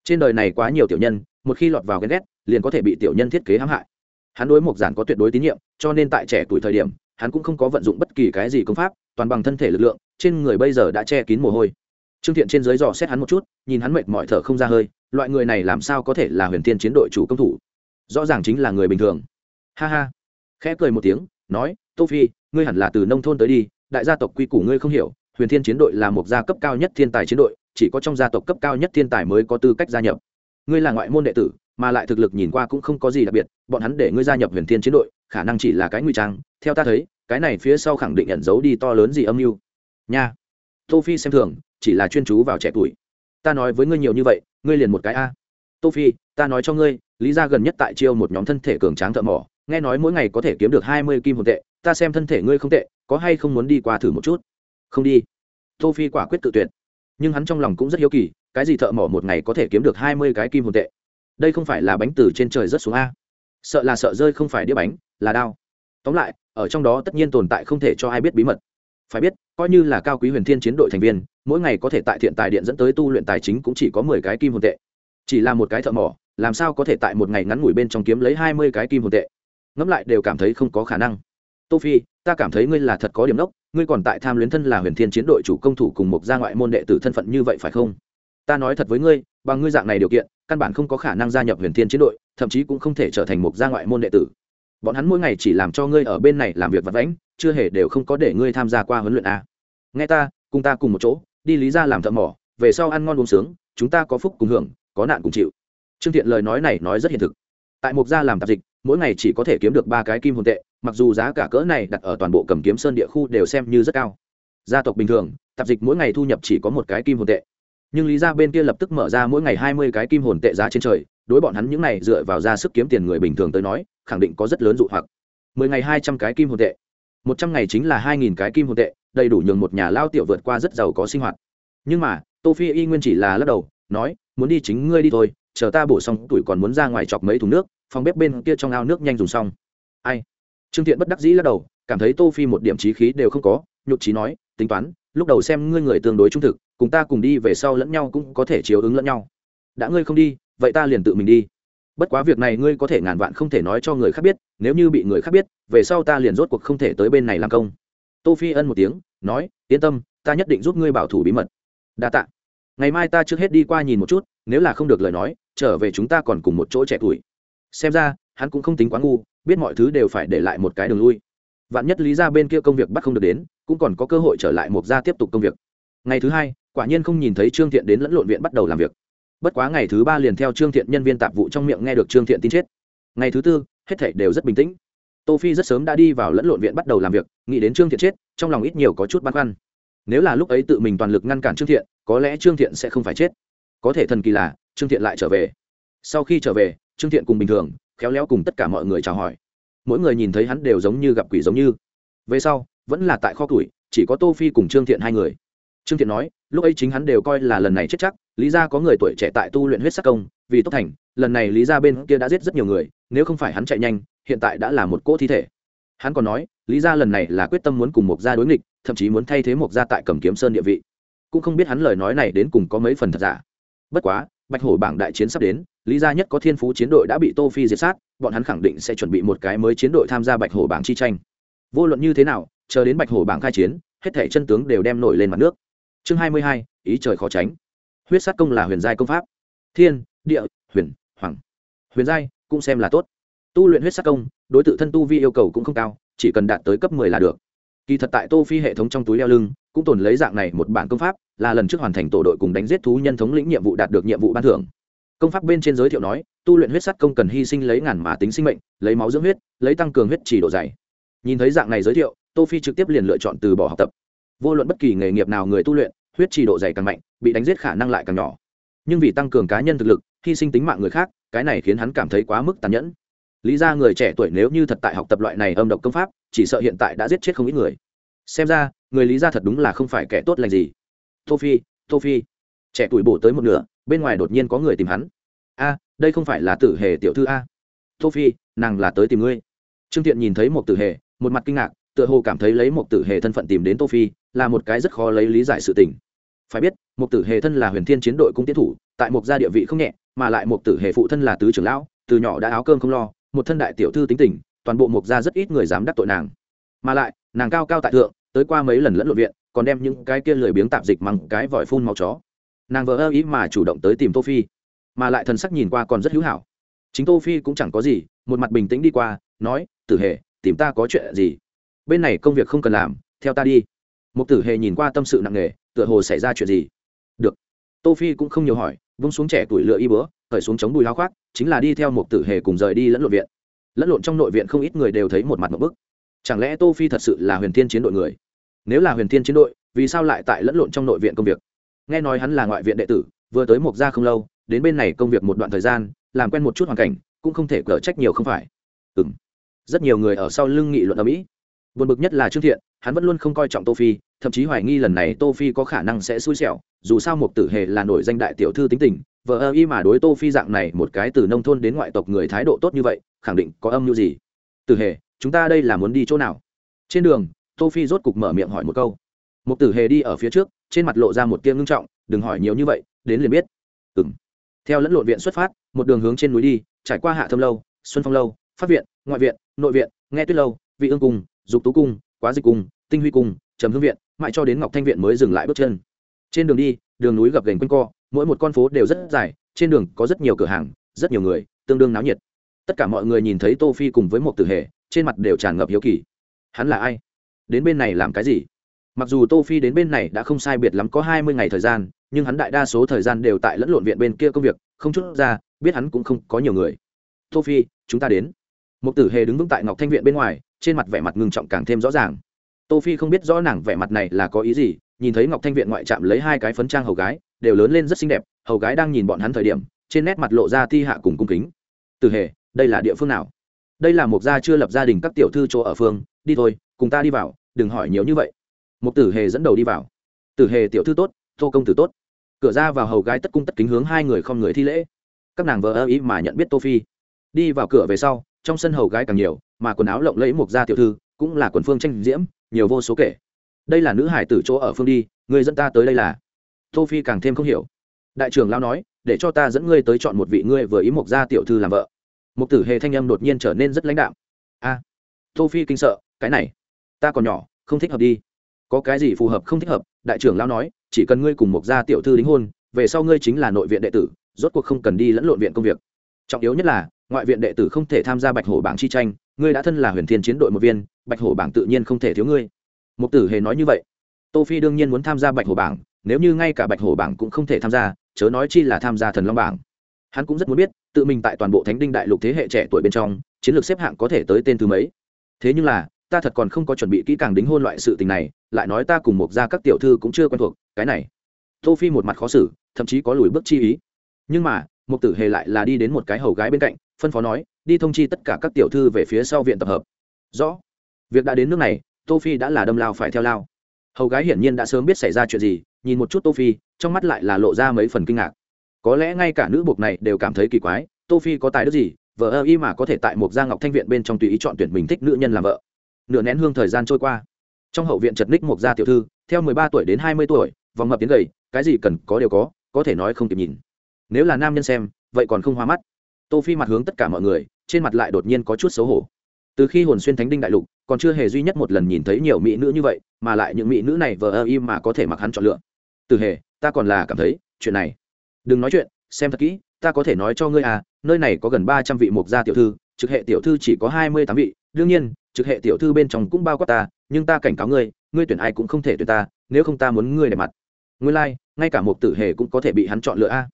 Trên đời này quá nhiều tiểu nhân một khi lọt vào ghen ghét, liền có thể bị tiểu nhân thiết kế hãm hại. Hắn đối mục giản có tuyệt đối tín nhiệm, cho nên tại trẻ tuổi thời điểm, hắn cũng không có vận dụng bất kỳ cái gì công pháp, toàn bằng thân thể lực lượng, trên người bây giờ đã che kín mồ hôi. Trương thiện trên dưới dò xét hắn một chút, nhìn hắn mệt mỏi thở không ra hơi, loại người này làm sao có thể là huyền tiên chiến đội chủ công thủ? Rõ ràng chính là người bình thường. Ha ha. Khẽ cười một tiếng, nói, tô phi, ngươi hẳn là từ nông thôn tới đi, đại gia tộc quy củ ngươi không hiểu, huyền thiên chiến đội là một gia cấp cao nhất thiên tài chiến đội, chỉ có trong gia tộc cấp cao nhất thiên tài mới có tư cách gia nhập ngươi là ngoại môn đệ tử, mà lại thực lực nhìn qua cũng không có gì đặc biệt, bọn hắn để ngươi gia nhập huyền thiên chiến đội, khả năng chỉ là cái nguy trang. Theo ta thấy, cái này phía sau khẳng định ẩn giấu đi to lớn gì âm mưu. Nha. Tô phi xem thường, chỉ là chuyên chú vào trẻ tuổi. Ta nói với ngươi nhiều như vậy, ngươi liền một cái a. Tô phi, ta nói cho ngươi, lý gia gần nhất tại chiêu một nhóm thân thể cường tráng thợ mỏ, nghe nói mỗi ngày có thể kiếm được hai mươi kim hồn tệ, ta xem thân thể ngươi không tệ, có hay không muốn đi qua thử một chút? Không đi. Tô phi quả quyết tự tuyệt nhưng hắn trong lòng cũng rất hiếu kỳ, cái gì thợ mỏ một ngày có thể kiếm được hai mươi cái kim hồn tệ? Đây không phải là bánh từ trên trời rớt xuống a. Sợ là sợ rơi không phải đĩa bánh, là đao. Tóm lại, ở trong đó tất nhiên tồn tại không thể cho ai biết bí mật. Phải biết, coi như là cao quý huyền thiên chiến đội thành viên, mỗi ngày có thể tại thiện tài điện dẫn tới tu luyện tài chính cũng chỉ có mười cái kim hồn tệ. Chỉ là một cái thợ mỏ, làm sao có thể tại một ngày ngắn ngủi bên trong kiếm lấy hai mươi cái kim hồn tệ? Ngẫm lại đều cảm thấy không có khả năng. Tô phi, ta cảm thấy ngươi là thật có điểm đốc ngươi còn tại tham luyến thân là huyền thiên chiến đội chủ công thủ cùng một gia ngoại môn đệ tử thân phận như vậy phải không? Ta nói thật với ngươi, bằng ngươi dạng này điều kiện, căn bản không có khả năng gia nhập huyền thiên chiến đội, thậm chí cũng không thể trở thành một gia ngoại môn đệ tử. Bọn hắn mỗi ngày chỉ làm cho ngươi ở bên này làm việc vật vãnh, chưa hề đều không có để ngươi tham gia qua huấn luyện a. Nghe ta, cùng ta cùng một chỗ, đi lý ra làm thợ mỏ, về sau ăn ngon uống sướng, chúng ta có phúc cùng hưởng, có nạn cùng chịu. Trương thiện lời nói này nói rất hiện thực tại mục gia làm tạp dịch, mỗi ngày chỉ có thể kiếm được ba cái kim hồn tệ, mặc dù giá cả cỡ này đặt ở toàn bộ cầm kiếm sơn địa khu đều xem như rất cao. Gia tộc bình thường, tạp dịch mỗi ngày thu nhập chỉ có một cái kim hồn tệ. Nhưng lý gia bên kia lập tức mở ra mỗi ngày hai mươi cái kim hồn tệ giá trên trời, đối bọn hắn những này dựa vào ra sức kiếm tiền người bình thường tới nói, khẳng định có rất lớn dụ hoặc. mười ngày hai trăm cái kim hồn tệ. Một trăm ngày chính là hai nghìn cái kim hồn tệ, đầy đủ nhường một nhà lao tiểu vượt qua rất giàu có sinh hoạt. Nhưng mà, tô phi y nguyên chỉ là lắc đầu, nói, muốn đi chính ngươi đi thôi chờ ta bổ xong tuổi còn muốn ra ngoài chọc mấy thùng nước, phòng bếp bên kia trong ao nước nhanh dùng xong. Ai? Trương thiện bất đắc dĩ lắc đầu, cảm thấy tô phi một điểm trí khí đều không có, nhụt trí nói, tính toán, lúc đầu xem ngươi người tương đối trung thực, cùng ta cùng đi về sau lẫn nhau cũng có thể chiếu ứng lẫn nhau. Đã ngươi không đi, vậy ta liền tự mình đi. Bất quá việc này ngươi có thể ngàn vạn không thể nói cho người khác biết, nếu như bị người khác biết, về sau ta liền rốt cuộc không thể tới bên này làm công. Tô phi ân một tiếng, nói, yên tâm, ta nhất định giúp ngươi bảo thủ bí mật. Đa tạ. Ngày mai ta trước hết đi qua nhìn một chút, nếu là không được lời nói trở về chúng ta còn cùng một chỗ trẻ tuổi. Xem ra, hắn cũng không tính quá ngu, biết mọi thứ đều phải để lại một cái đường lui. Vạn nhất lý ra bên kia công việc bắt không được đến, cũng còn có cơ hội trở lại mộc gia tiếp tục công việc. Ngày thứ hai, quả nhiên không nhìn thấy trương thiện đến lẫn lộn viện bắt đầu làm việc. Bất quá ngày thứ ba liền theo trương thiện nhân viên tạp vụ trong miệng nghe được trương thiện tin chết. Ngày thứ tư, hết thảy đều rất bình tĩnh. Tô phi rất sớm đã đi vào lẫn lộn viện bắt đầu làm việc, nghĩ đến trương thiện chết, trong lòng ít nhiều có chút băn khoăn. Nếu là lúc ấy tự mình toàn lực ngăn cản trương thiện, có lẽ trương thiện sẽ không phải chết có thể thần kỳ là, trương thiện lại trở về. Sau khi trở về, trương thiện cùng bình thường, khéo léo cùng tất cả mọi người chào hỏi. Mỗi người nhìn thấy hắn đều giống như gặp quỷ giống như. Về sau, vẫn là tại kho tuổi, chỉ có tô phi cùng trương thiện hai người. Trương thiện nói, lúc ấy chính hắn đều coi là lần này chết chắc, lý ra có người tuổi trẻ tại tu luyện huyết sắc công, vì tốt thành, lần này lý ra bên kia đã giết rất nhiều người, nếu không phải hắn chạy nhanh, hiện tại đã là một cỗ thi thể. Hắn còn nói, lý ra lần này là quyết tâm muốn cùng một gia đối nghịch, thậm chí muốn thay thế một gia tại cầm kiếm sơn địa vị. Cũng không biết hắn lời nói này đến cùng có mấy phần thật giả bất quá bạch hổ bảng đại chiến sắp đến lý gia nhất có thiên phú chiến đội đã bị tô phi diệt sát bọn hắn khẳng định sẽ chuẩn bị một cái mới chiến đội tham gia bạch hổ bảng chi tranh. Vô luận như thế nào chờ đến bạch hổ bảng khai chiến hết thảy chân tướng đều đem nổi lên mặt nước. Chương hai mươi hai, ý trời khó tránh. Huyết sát công là huyền giai công pháp. Thiên địa huyền hoàng. Huyền giai cũng xem là tốt. Tu luyện huyết sát công đối tượng thân tu vi yêu cầu cũng không cao chỉ cần đạt tới cấp mười là được. Kỳ thật tại tô phi hệ thống trong túi đeo lưng cũng tồn lấy dạng này một bản công pháp, là lần trước hoàn thành tổ đội cùng đánh giết thú nhân thống lĩnh nhiệm vụ đạt được nhiệm vụ ban thưởng. Công pháp bên trên giới thiệu nói, tu luyện huyết sắt công cần hy sinh lấy ngàn mà tính sinh mệnh, lấy máu dưỡng huyết, lấy tăng cường huyết chỉ độ dày. Nhìn thấy dạng này giới thiệu, tô phi trực tiếp liền lựa chọn từ bỏ học tập. Vô luận bất kỳ nghề nghiệp nào người tu luyện, huyết chỉ độ dày càng mạnh, bị đánh giết khả năng lại càng nhỏ. Nhưng vì tăng cường cá nhân thực lực, hy sinh tính mạng người khác, cái này khiến hắn cảm thấy quá mức tàn nhẫn. Lý ra người trẻ tuổi nếu như thật tại học tập loại này âm độc công pháp, chỉ sợ hiện tại đã giết chết không ít người xem ra, người lý ra thật đúng là không phải kẻ tốt lành gì. Tô phi tô phi. Trẻ tuổi bổ tới một nửa, bên ngoài đột nhiên có người tìm hắn. A, đây không phải là tử hề tiểu thư a. Tô phi, nàng là tới tìm ngươi. Trương thiện nhìn thấy một tử hề, một mặt kinh ngạc, tựa hồ cảm thấy lấy một tử hề thân phận tìm đến tô phi là một cái rất khó lấy lý giải sự tình. Phải biết, một tử hề thân là huyền thiên chiến đội cung tiến thủ, tại một gia địa vị không nhẹ, mà lại một tử hề phụ thân là tứ trưởng lão, từ nhỏ đã áo cơm không lo, một thân đại tiểu thư tính tình, toàn bộ một gia rất ít người dám đắc tội nàng. Mà lại nàng cao cao tại thượng, tới qua mấy lần lẫn lộn viện, còn đem những cái kia lười biếng tạp dịch măng cái vòi phun màu chó. Nàng vỡ ơ ý mà chủ động tới tìm tô phi, mà lại thần sắc nhìn qua còn rất hữu hảo. Chính tô phi cũng chẳng có gì, một mặt bình tĩnh đi qua, nói, tử hề, tìm ta có chuyện gì? Bên này công việc không cần làm, theo ta đi. Một tử hề nhìn qua tâm sự nặng nề, tựa hồ xảy ra chuyện gì? Được. Tô phi cũng không nhiều hỏi, vung xuống trẻ tuổi lựa y bữa khởi xuống chống đùi lao khoác, chính là đi theo một tử hề cùng rời đi lẫn lộn viện. Lẫn lộn trong nội viện không ít người đều thấy một mặt một bức chẳng lẽ tô phi thật sự là huyền thiên chiến đội người? Nếu là huyền thiên chiến đội, vì sao lại tại lẫn lộn trong nội viện công việc? Nghe nói hắn là ngoại viện đệ tử, vừa tới mộc gia không lâu, đến bên này công việc một đoạn thời gian, làm quen một chút hoàn cảnh, cũng không thể cở trách nhiều không phải. Ừ m rất nhiều người ở sau lưng nghị luận ở mỹ buồn bực nhất là trương thiện, hắn vẫn luôn không coi trọng tô phi, thậm chí hoài nghi lần này tô phi có khả năng sẽ xui xẻo, dù sao một tử hề là nổi danh đại tiểu thư tính tình vợ ơ y mà đối tô phi dạng này một cái từ nông thôn đến ngoại tộc người thái độ tốt như vậy, khẳng định có âm mưu gì? Tử hề chúng ta đây là muốn đi chỗ nào? Trên đường, tô phi rốt cục mở miệng hỏi một câu. Một tử hề đi ở phía trước, trên mặt lộ ra một tiếng ngưng trọng, đừng hỏi nhiều như vậy, đến liền biết. Ừm. Theo lẫn lộn viện xuất phát, một đường hướng trên núi đi, trải qua hạ thâm lâu, xuân phong lâu, phát viện, ngoại viện, nội viện, nghe tuyết lâu, vị ương cung, dục tú cung, quá dịch cung, tinh huy cung, trầm hương viện, mãi cho đến ngọc thanh viện mới dừng lại bước chân. Trên đường đi, đường núi gập ghềnh quanh co, mỗi một con phố đều rất dài, trên đường có rất nhiều cửa hàng, rất nhiều người, tương đương náo nhiệt. Tất cả mọi người nhìn thấy tô phi cùng với một tử hề trên mặt đều tràn ngập hiếu kỳ. Hắn là ai? Đến bên này làm cái gì? Mặc dù tô phi đến bên này đã không sai biệt lắm có hai mươi ngày thời gian, nhưng hắn đại đa số thời gian đều tại lẫn lộn viện bên kia công việc, không chút ra, biết hắn cũng không có nhiều người. Tô phi, chúng ta đến. Một tử hề đứng vững tại ngọc thanh viện bên ngoài, trên mặt vẻ mặt ngưng trọng càng thêm rõ ràng. Tô phi không biết rõ nàng vẻ mặt này là có ý gì, nhìn thấy ngọc thanh viện ngoại trạm lấy hai cái phấn trang hầu gái, đều lớn lên rất xinh đẹp, hầu gái đang nhìn bọn hắn thời điểm, trên nét mặt lộ ra thi hạ cùng cung kính. Tử hề, đây là địa phương nào? Đây là một gia chưa lập gia đình các tiểu thư chỗ ở phương, đi thôi, cùng ta đi vào, đừng hỏi nhiều như vậy. Một tử hề dẫn đầu đi vào. Tử hề tiểu thư tốt, tô công tử tốt. Cửa ra vào hầu gái tất cung tất kính hướng hai người không người thi lễ. Các nàng vợ ơ ý mà nhận biết tô phi. Đi vào cửa về sau, trong sân hầu gái càng nhiều, mà quần áo lộng lẫy một gia tiểu thư, cũng là quần phương tranh diễm, nhiều vô số kể. Đây là nữ hải tử chỗ ở phương đi, người dẫn ta tới đây là. Tô phi càng thêm không hiểu. Đại trưởng lao nói, để cho ta dẫn ngươi tới chọn một vị ngươi vừa ý một gia tiểu thư làm vợ một tử hề thanh âm đột nhiên trở nên rất lãnh đạm. A, tô phi kinh sợ, cái này, ta còn nhỏ, không thích hợp đi. Có cái gì phù hợp không thích hợp, đại trưởng lão nói, chỉ cần ngươi cùng một gia tiểu thư đính hôn, về sau ngươi chính là nội viện đệ tử, rốt cuộc không cần đi lẫn lộn viện công việc. Trọng yếu nhất là, ngoại viện đệ tử không thể tham gia bạch hổ bảng chi tranh, ngươi đã thân là huyền thiên chiến đội một viên, bạch hổ bảng tự nhiên không thể thiếu ngươi. Mục tử hề nói như vậy. Tô phi đương nhiên muốn tham gia bạch hổ bảng, nếu như ngay cả bạch hổ bảng cũng không thể tham gia, chớ nói chi là tham gia thần long bảng hắn cũng rất muốn biết, tự mình tại toàn bộ thánh đinh đại lục thế hệ trẻ tuổi bên trong, chiến lược xếp hạng có thể tới tên thứ mấy. Thế nhưng là, ta thật còn không có chuẩn bị kỹ càng đính hôn loại sự tình này, lại nói ta cùng một gia các tiểu thư cũng chưa quen thuộc, cái này. Tô phi một mặt khó xử, thậm chí có lùi bước chi ý. Nhưng mà một tử hề lại là đi đến một cái hầu gái bên cạnh, phân phó nói, đi thông chi tất cả các tiểu thư về phía sau viện tập hợp. Rõ. Việc đã đến nước này, tô phi đã là đâm lao phải theo lao. Hầu gái hiển nhiên đã sớm biết xảy ra chuyện gì, nhìn một chút tô phi, trong mắt lại là lộ ra mấy phần kinh ngạc có lẽ ngay cả nữ buộc này đều cảm thấy kỳ quái, tô phi có tài đức gì, vợ ơ y mà có thể tại một gia ngọc thanh viện bên trong tùy ý chọn tuyển mình thích nữ nhân làm vợ. Nửa nén hương thời gian trôi qua. Trong hậu viện chật ních một gia tiểu thư, theo mười ba tuổi đến hai mươi tuổi, vòng mập tiến gầy, cái gì cần có đều có có thể nói không kịp nhìn. Nếu là nam nhân xem, vậy còn không hoa mắt. Tô phi mặt hướng tất cả mọi người, trên mặt lại đột nhiên có chút xấu hổ. Từ khi hồn xuyên thánh đinh đại lục, còn chưa hề duy nhất một lần nhìn thấy nhiều mỹ nữ như vậy, mà lại những mỹ nữ này vờ ơ y mà có thể mặc hắn chọn lựa. Từ hề, ta còn là cảm thấy, chuyện này đừng nói chuyện xem thật kỹ ta có thể nói cho ngươi à nơi này có gần ba trăm vị mục gia tiểu thư trực hệ tiểu thư chỉ có hai mươi tám vị. Đương nhiên trực hệ tiểu thư bên trong cũng bao quát ta nhưng ta cảnh cáo ngươi ngươi tuyển ai cũng không thể tuyển ta nếu không ta muốn ngươi để mặt. Ngươi lai、like, ngay cả một tử hề cũng có thể bị hắn chọn lựa a.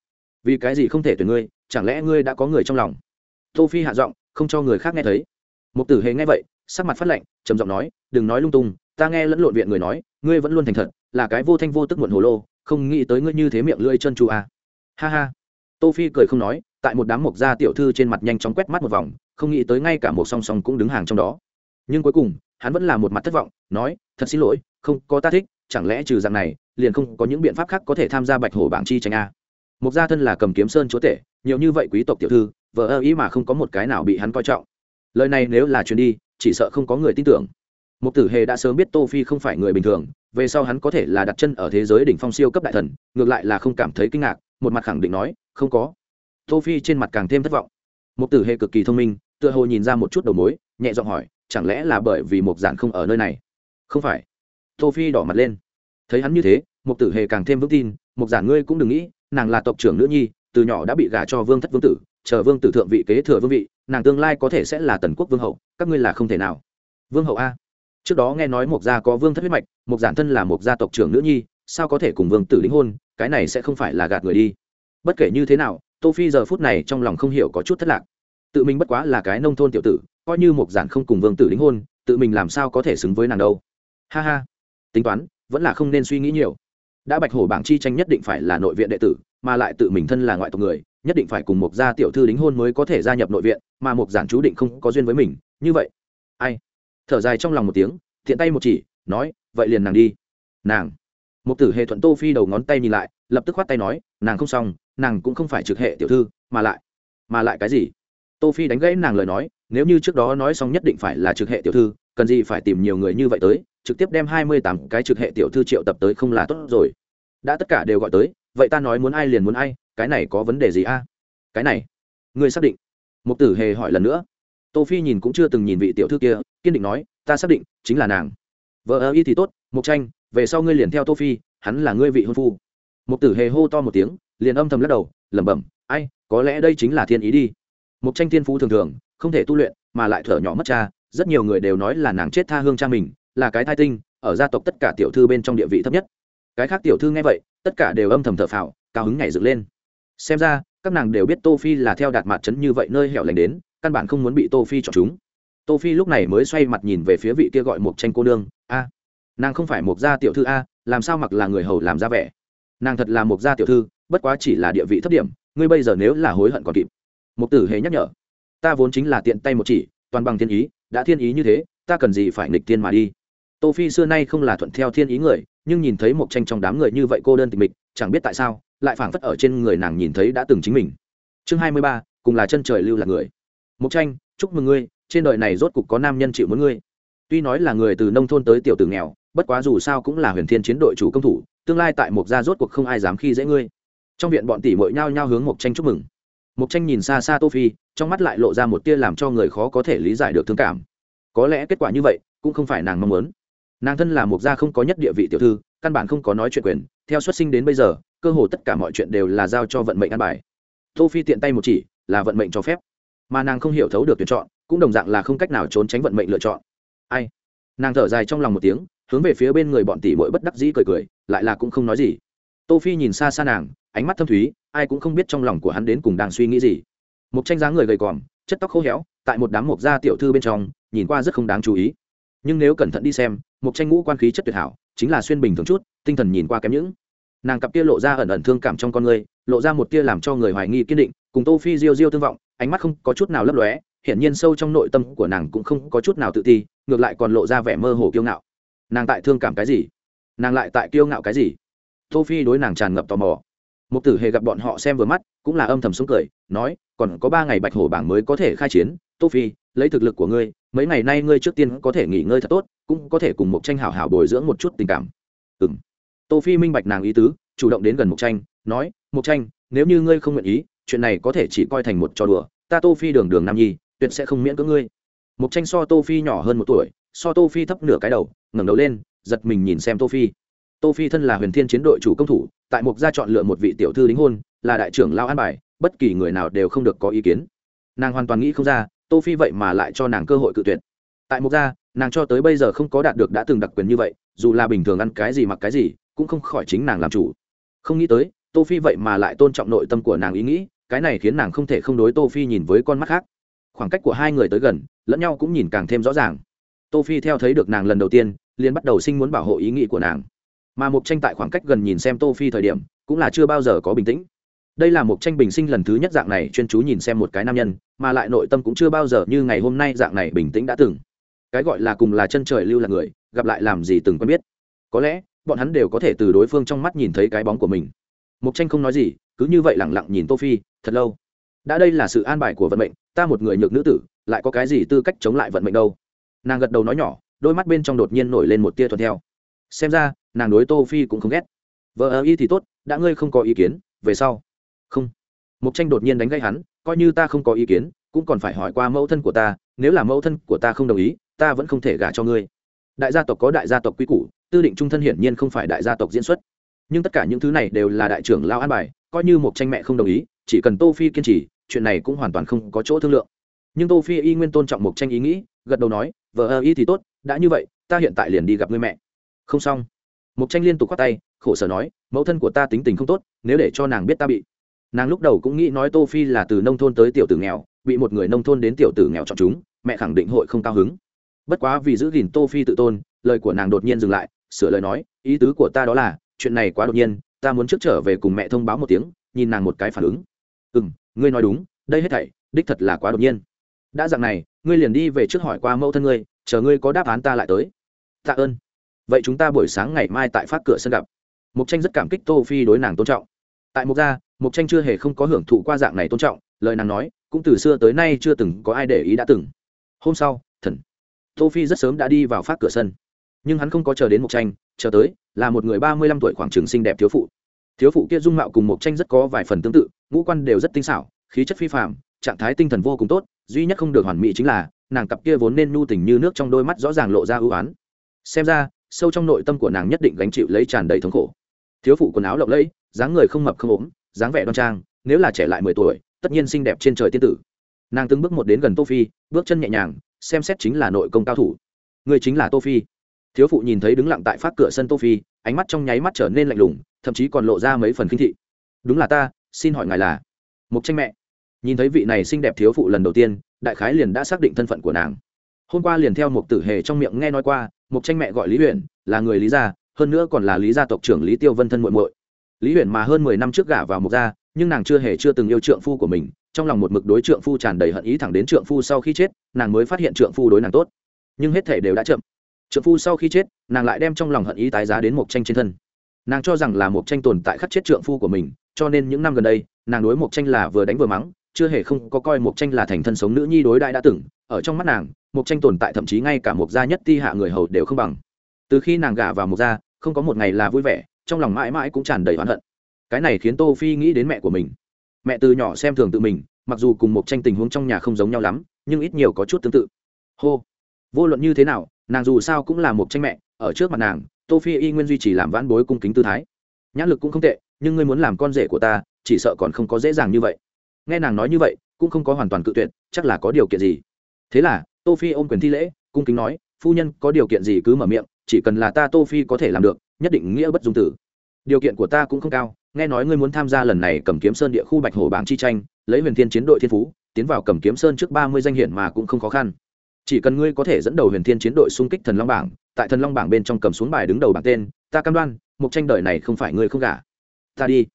Vì cái gì không thể tuyển ngươi chẳng lẽ ngươi đã có người trong lòng? Tô phi hạ giọng không cho người khác nghe thấy. Một tử hề nghe vậy sắc mặt phát lạnh trầm giọng nói đừng nói lung tung ta nghe lẫn lộn viện người nói ngươi vẫn luôn thành thật là cái vô thanh vô tức muộn hồ lô không nghĩ tới ngươi như thế miệng lưỡi chân chu à ha ha. Tô phi cười không nói, tại một đám mộc gia tiểu thư trên mặt nhanh chóng quét mắt một vòng, không nghĩ tới ngay cả một song song cũng đứng hàng trong đó. Nhưng cuối cùng, hắn vẫn là một mặt thất vọng, nói, thật xin lỗi, không có ta thích, chẳng lẽ trừ dạng này, liền không có những biện pháp khác có thể tham gia bạch hổ bảng chi tranh a? Mộc gia thân là cầm kiếm sơn chúa tể, nhiều như vậy quý tộc tiểu thư vợ ơ ý mà không có một cái nào bị hắn coi trọng. Lời này nếu là truyền đi, chỉ sợ không có người tin tưởng. Mục tử hề đã sớm biết tô phi không phải người bình thường, về sau hắn có thể là đặt chân ở thế giới đỉnh phong siêu cấp đại thần, ngược lại là không cảm thấy kinh ngạc một mặt khẳng định nói, không có. Tô phi trên mặt càng thêm thất vọng. Mục tử hề cực kỳ thông minh, tựa hồ nhìn ra một chút đầu mối, nhẹ giọng hỏi, chẳng lẽ là bởi vì mục giản không ở nơi này? Không phải. Tô phi đỏ mặt lên. Thấy hắn như thế, mục tử hề càng thêm vững tin, mục giản ngươi cũng đừng nghĩ, nàng là tộc trưởng nữ nhi, từ nhỏ đã bị gả cho vương thất vương tử, chờ vương tử thượng vị kế thừa vương vị, nàng tương lai có thể sẽ là tần quốc vương hậu, các ngươi là không thể nào. Vương hậu a? Trước đó nghe nói mục gia có vương thất huyết mạch, mục giản thân là một gia tộc trưởng nữ nhi, sao có thể cùng vương tử đính hôn cái này sẽ không phải là gạt người đi. Bất kể như thế nào, tô phi giờ phút này trong lòng không hiểu có chút thất lạc. Tự mình bất quá là cái nông thôn tiểu tử, coi như mục giản không cùng vương tử đính hôn, tự mình làm sao có thể xứng với nàng đâu. Ha ha. Tính toán, vẫn là không nên suy nghĩ nhiều. Đã bạch hổ bảng chi tranh nhất định phải là nội viện đệ tử, mà lại tự mình thân là ngoại tộc người, nhất định phải cùng một gia tiểu thư đính hôn mới có thể gia nhập nội viện, mà một giản chú định không có duyên với mình, như vậy. Ai? Thở dài trong lòng một tiếng, thiện tay một chỉ, nói, vậy liền nàng đi. Nàng một tử hề thuận tô phi đầu ngón tay nhìn lại, lập tức khoát tay nói, nàng không xong, nàng cũng không phải trực hệ tiểu thư, mà lại mà lại cái gì? Tô phi đánh gãy nàng lời nói, nếu như trước đó nói xong nhất định phải là trực hệ tiểu thư, cần gì phải tìm nhiều người như vậy tới, trực tiếp đem hai mươi tám cái trực hệ tiểu thư triệu tập tới không là tốt rồi. Đã tất cả đều gọi tới, vậy ta nói muốn ai liền muốn ai, cái này có vấn đề gì a? Cái này, ngươi xác định? Mục tử hề hỏi lần nữa. Tô phi nhìn cũng chưa từng nhìn vị tiểu thư kia, kiên định nói, ta xác định chính là nàng. Vợ ơ y thì tốt mục tranh về sau ngươi liền theo tô phi, hắn là ngươi vị hôn phu. Mục tử hề hô to một tiếng, liền âm thầm lắc đầu, lẩm bẩm, ai, có lẽ đây chính là thiên ý đi. Mục tranh thiên phú thường thường, không thể tu luyện, mà lại thở nhỏ mất cha, rất nhiều người đều nói là nàng chết tha hương cha mình, là cái thai tinh, ở gia tộc tất cả tiểu thư bên trong địa vị thấp nhất. Cái khác tiểu thư nghe vậy, tất cả đều âm thầm thở phào, cao hứng nhảy dựng lên. Xem ra, các nàng đều biết tô phi là theo đạt mặt trấn như vậy nơi hẻo lánh đến, căn bản không muốn bị tô phi chọn chúng. Tô phi lúc này mới xoay mặt nhìn về phía vị kia gọi một tranh cô nương, a nàng không phải một gia tiểu thư a, làm sao mặc là người hầu làm ra vẻ? Nàng thật là một gia tiểu thư, bất quá chỉ là địa vị thấp điểm, ngươi bây giờ nếu là hối hận còn kịp. Mục tử hề nhắc nhở. Ta vốn chính là tiện tay một chỉ, toàn bằng thiên ý, đã thiên ý như thế, ta cần gì phải nghịch thiên mà đi? Tô phi xưa nay không là thuận theo thiên ý người, nhưng nhìn thấy một tranh trong đám người như vậy cô đơn tịch mịch, chẳng biết tại sao, lại phảng phất ở trên người nàng nhìn thấy đã từng chính mình. Chương hai mươi ba, cùng là chân trời lưu là người. Mục tranh, chúc mừng ngươi, trên đời này rốt cục có nam nhân chịu muốn ngươi. Tuy nói là người từ nông thôn tới tiểu tử nghèo bất quá dù sao cũng là huyền thiên chiến đội chủ công thủ, tương lai tại một gia rốt cuộc không ai dám khi dễ ngươi. Trong viện bọn tỷ mội nhao nhao hướng mộc tranh chúc mừng. Mộc tranh nhìn xa xa tô phi, trong mắt lại lộ ra một tia làm cho người khó có thể lý giải được thương cảm. Có lẽ kết quả như vậy, cũng không phải nàng mong muốn. Nàng thân là một gia không có nhất địa vị tiểu thư, căn bản không có nói chuyện quyền, theo xuất sinh đến bây giờ, cơ hồ tất cả mọi chuyện đều là giao cho vận mệnh ăn bài. Tô phi tiện tay một chỉ, là vận mệnh cho phép. Mà nàng không hiểu thấu được tuyển chọn, cũng đồng dạng là không cách nào trốn tránh vận mệnh lựa chọn. Ai? Nàng thở dài trong lòng một tiếng hướng về phía bên người bọn tỷ muội bất đắc dĩ cười cười, lại là cũng không nói gì. Tô phi nhìn xa xa nàng, ánh mắt thâm thúy, ai cũng không biết trong lòng của hắn đến cùng đang suy nghĩ gì. Một tranh dáng người gầy còm, chất tóc khô héo, tại một đám mộc gia tiểu thư bên trong, nhìn qua rất không đáng chú ý. Nhưng nếu cẩn thận đi xem một tranh ngũ quan khí chất tuyệt hảo, chính là xuyên bình thường chút, tinh thần nhìn qua kém những. Nàng cặp kia lộ ra ẩn ẩn thương cảm trong con người, lộ ra một tia làm cho người hoài nghi kiên định, cùng tô phi diêu diêu tương vọng, ánh mắt không có chút nào lấp lóe, hiển nhiên sâu trong nội tâm của nàng cũng không có chút nào tự ti, ngược lại còn lộ ra vẻ mơ hồ kiêu ngạo nàng tại thương cảm cái gì? Nàng lại tại kiêu ngạo cái gì? Tô phi đối nàng tràn ngập tò mò. Mục tử hề gặp bọn họ xem vừa mắt, cũng là âm thầm xuống cười, nói, còn có ba ngày bạch hổ bảng mới có thể khai chiến. Tô phi lấy thực lực của ngươi, mấy ngày nay ngươi trước tiên có thể nghỉ ngơi thật tốt, cũng có thể cùng Mục tranh hảo hảo bồi dưỡng một chút tình cảm. Ừm. Tô phi minh bạch nàng ý tứ, chủ động đến gần Mục tranh nói Mục tranh nếu như ngươi không nguyện ý, chuyện này có thể chỉ coi thành một trò đùa. Ta tô phi đường đường nam nhi, tuyệt sẽ không miễn cưỡng ngươi. Mục tranh so tô phi nhỏ hơn một tuổi so tô phi thấp nửa cái đầu, ngẩng đầu lên, giật mình nhìn xem tô phi. Tô phi thân là huyền thiên chiến đội chủ công thủ, tại mục gia chọn lựa một vị tiểu thư đính hôn, là đại trưởng lao an bài, bất kỳ người nào đều không được có ý kiến. Nàng hoàn toàn nghĩ không ra, tô phi vậy mà lại cho nàng cơ hội cự tuyệt. Tại mục gia, nàng cho tới bây giờ không có đạt được đã từng đặc quyền như vậy, dù là bình thường ăn cái gì mặc cái gì, cũng không khỏi chính nàng làm chủ. Không nghĩ tới, tô phi vậy mà lại tôn trọng nội tâm của nàng ý nghĩ, cái này khiến nàng không thể không đối tô phi nhìn với con mắt khác. Khoảng cách của hai người tới gần, lẫn nhau cũng nhìn càng thêm rõ ràng tô phi theo thấy được nàng lần đầu tiên, liền bắt đầu sinh muốn bảo hộ ý nghĩ của nàng. Mà mục tranh tại khoảng cách gần nhìn xem tô phi thời điểm, cũng là chưa bao giờ có bình tĩnh. Đây là một tranh bình sinh lần thứ nhất dạng này chuyên chú nhìn xem một cái nam nhân, mà lại nội tâm cũng chưa bao giờ như ngày hôm nay dạng này bình tĩnh đã từng. Cái gọi là cùng là chân trời lưu là người, gặp lại làm gì từng quen biết. Có lẽ, bọn hắn đều có thể từ đối phương trong mắt nhìn thấy cái bóng của mình. Mục tranh không nói gì, cứ như vậy lẳng lặng nhìn tô phi, thật lâu. Đã đây là sự an bài của vận mệnh, ta một người nhược nữ tử, lại có cái gì tư cách chống lại vận mệnh đâu? Nàng gật đầu nói nhỏ, đôi mắt bên trong đột nhiên nổi lên một tia thuận theo. Xem ra, nàng đối tô phi cũng không ghét. Vợ ơ y thì tốt, đã ngươi không có ý kiến, về sau. Không. Mục tranh đột nhiên đánh gây hắn, coi như ta không có ý kiến, cũng còn phải hỏi qua mẫu thân của ta, nếu là mẫu thân của ta không đồng ý, ta vẫn không thể gả cho ngươi. Đại gia tộc có đại gia tộc quy củ, tư định trung thân hiển nhiên không phải đại gia tộc diễn xuất. Nhưng tất cả những thứ này đều là đại trưởng lao an bài, coi như một tranh mẹ không đồng ý, chỉ cần tô phi kiên trì, chuyện này cũng hoàn toàn không có chỗ thương lượng. Nhưng tô phi y nguyên tôn trọng một tranh ý nghĩ gật đầu nói vợ ơ y thì tốt, đã như vậy, ta hiện tại liền đi gặp người mẹ. Không xong. Mộc tranh liên tục khoát tay, khổ sở nói, mẫu thân của ta tính tình không tốt, nếu để cho nàng biết ta bị. Nàng lúc đầu cũng nghĩ nói tô phi là từ nông thôn tới tiểu tử nghèo, bị một người nông thôn đến tiểu tử nghèo chọn chúng, mẹ khẳng định hội không cao hứng. Bất quá vì giữ gìn tô phi tự tôn, lời của nàng đột nhiên dừng lại, sửa lời nói, ý tứ của ta đó là, chuyện này quá đột nhiên, ta muốn trước trở về cùng mẹ thông báo một tiếng, nhìn nàng một cái phản ứng. Ừ ngươi nói đúng, đây hết thảy, đích thật là quá đột nhiên. Đã dặn này ngươi liền đi về trước hỏi qua mẫu thân ngươi, chờ ngươi có đáp án ta lại tới. Tạ ơn. Vậy chúng ta buổi sáng ngày mai tại phát cửa sân gặp. Mục tranh rất cảm kích tô phi đối nàng tôn trọng. Tại mục gia mục tranh chưa hề không có hưởng thụ qua dạng này tôn trọng, lời nàng nói, cũng từ xưa tới nay chưa từng có ai để ý đã từng. Hôm sau, thần. Tô phi rất sớm đã đi vào phát cửa sân. Nhưng hắn không có chờ đến mục tranh, chờ tới là một người ba mươi lăm tuổi khoảng trường xinh đẹp thiếu phụ. Thiếu phụ kia dung mạo cùng mục tranh rất có vài phần tương tự, ngũ quan đều rất tinh xảo, khí chất phi phàm, trạng thái tinh thần vô cùng tốt duy nhất không được hoàn mỹ chính là, nàng cặp kia vốn nên nhu tình như nước trong đôi mắt rõ ràng lộ ra ưu ái xem ra, sâu trong nội tâm của nàng nhất định gánh chịu lấy tràn đầy thống khổ. Thiếu phụ quần áo lộng lẫy, dáng người không mập không ốm, dáng vẻ đoan trang, nếu là trẻ lại mười tuổi, tất nhiên xinh đẹp trên trời tiên tử. Nàng từng bước một đến gần tô phi, bước chân nhẹ nhàng, xem xét chính là nội công cao thủ. Người chính là tô phi. Thiếu phụ nhìn thấy đứng lặng tại phát cửa sân tô phi, ánh mắt trong nháy mắt trở nên lạnh lùng, thậm chí còn lộ ra mấy phần kinh thị. Đúng là ta, xin hỏi ngài là mục tranh mẹ nhìn thấy vị này xinh đẹp thiếu phụ lần đầu tiên, đại khái liền đã xác định thân phận của nàng. Hôm qua liền theo một tử hề trong miệng nghe nói qua mục tranh mẹ gọi lý huyền là người lý gia, hơn nữa còn là lý gia tộc trưởng lý tiêu vân thân muội muội. Lý huyền mà hơn mười năm trước gả vào mục gia, nhưng nàng chưa hề chưa từng yêu trượng phu của mình, trong lòng một mực đối trượng phu tràn đầy hận ý thẳng đến trượng phu sau khi chết, nàng mới phát hiện trượng phu đối nàng tốt. Nhưng hết thể đều đã chậm. Trượng phu sau khi chết, nàng lại đem trong lòng hận ý tái giá đến một tranh trên thân. Nàng cho rằng là một tranh tồn tại khắc chết trượng phu của mình, cho nên những năm gần đây, nàng đối một tranh là vừa đánh vừa mắng chưa hề không có coi mộc tranh là thành thân sống nữ nhi đối đại đã từng, ở trong mắt nàng, mộc tranh tồn tại thậm chí ngay cả mộc gia nhất ti hạ người hầu đều không bằng. Từ khi nàng gả vào mộc gia, không có một ngày là vui vẻ, trong lòng mãi mãi cũng tràn đầy oán hận. Cái này khiến tô phi nghĩ đến mẹ của mình. Mẹ từ nhỏ xem thường tự mình, mặc dù cùng mộc tranh tình huống trong nhà không giống nhau lắm, nhưng ít nhiều có chút tương tự. Hô! Vô luận như thế nào, nàng dù sao cũng là mộc tranh mẹ, ở trước mặt nàng, tô phi y nguyên duy trì làm vãn bối cung kính tư thái. Nhãn lực cũng không tệ, nhưng ngươi muốn làm con rể của ta, chỉ sợ còn không có dễ dàng như vậy nghe nàng nói như vậy, cũng không có hoàn toàn cự tuyệt, chắc là có điều kiện gì. Thế là, tô phi ôm quyền thi lễ, cung kính nói, phu nhân, có điều kiện gì cứ mở miệng, chỉ cần là ta tô phi có thể làm được, nhất định nghĩa bất dung tử. Điều kiện của ta cũng không cao, nghe nói ngươi muốn tham gia lần này cầm kiếm sơn địa khu bạch hổ bảng chi tranh, lấy huyền thiên chiến đội thiên phú, tiến vào cầm kiếm sơn trước ba mươi danh hiển mà cũng không khó khăn. Chỉ cần ngươi có thể dẫn đầu huyền thiên chiến đội xung kích thần long bảng, tại thần long bảng bên trong cầm xuống bài đứng đầu bảng tên, ta cam đoan, mục tranh đời này không phải ngươi không gả. Ta đi.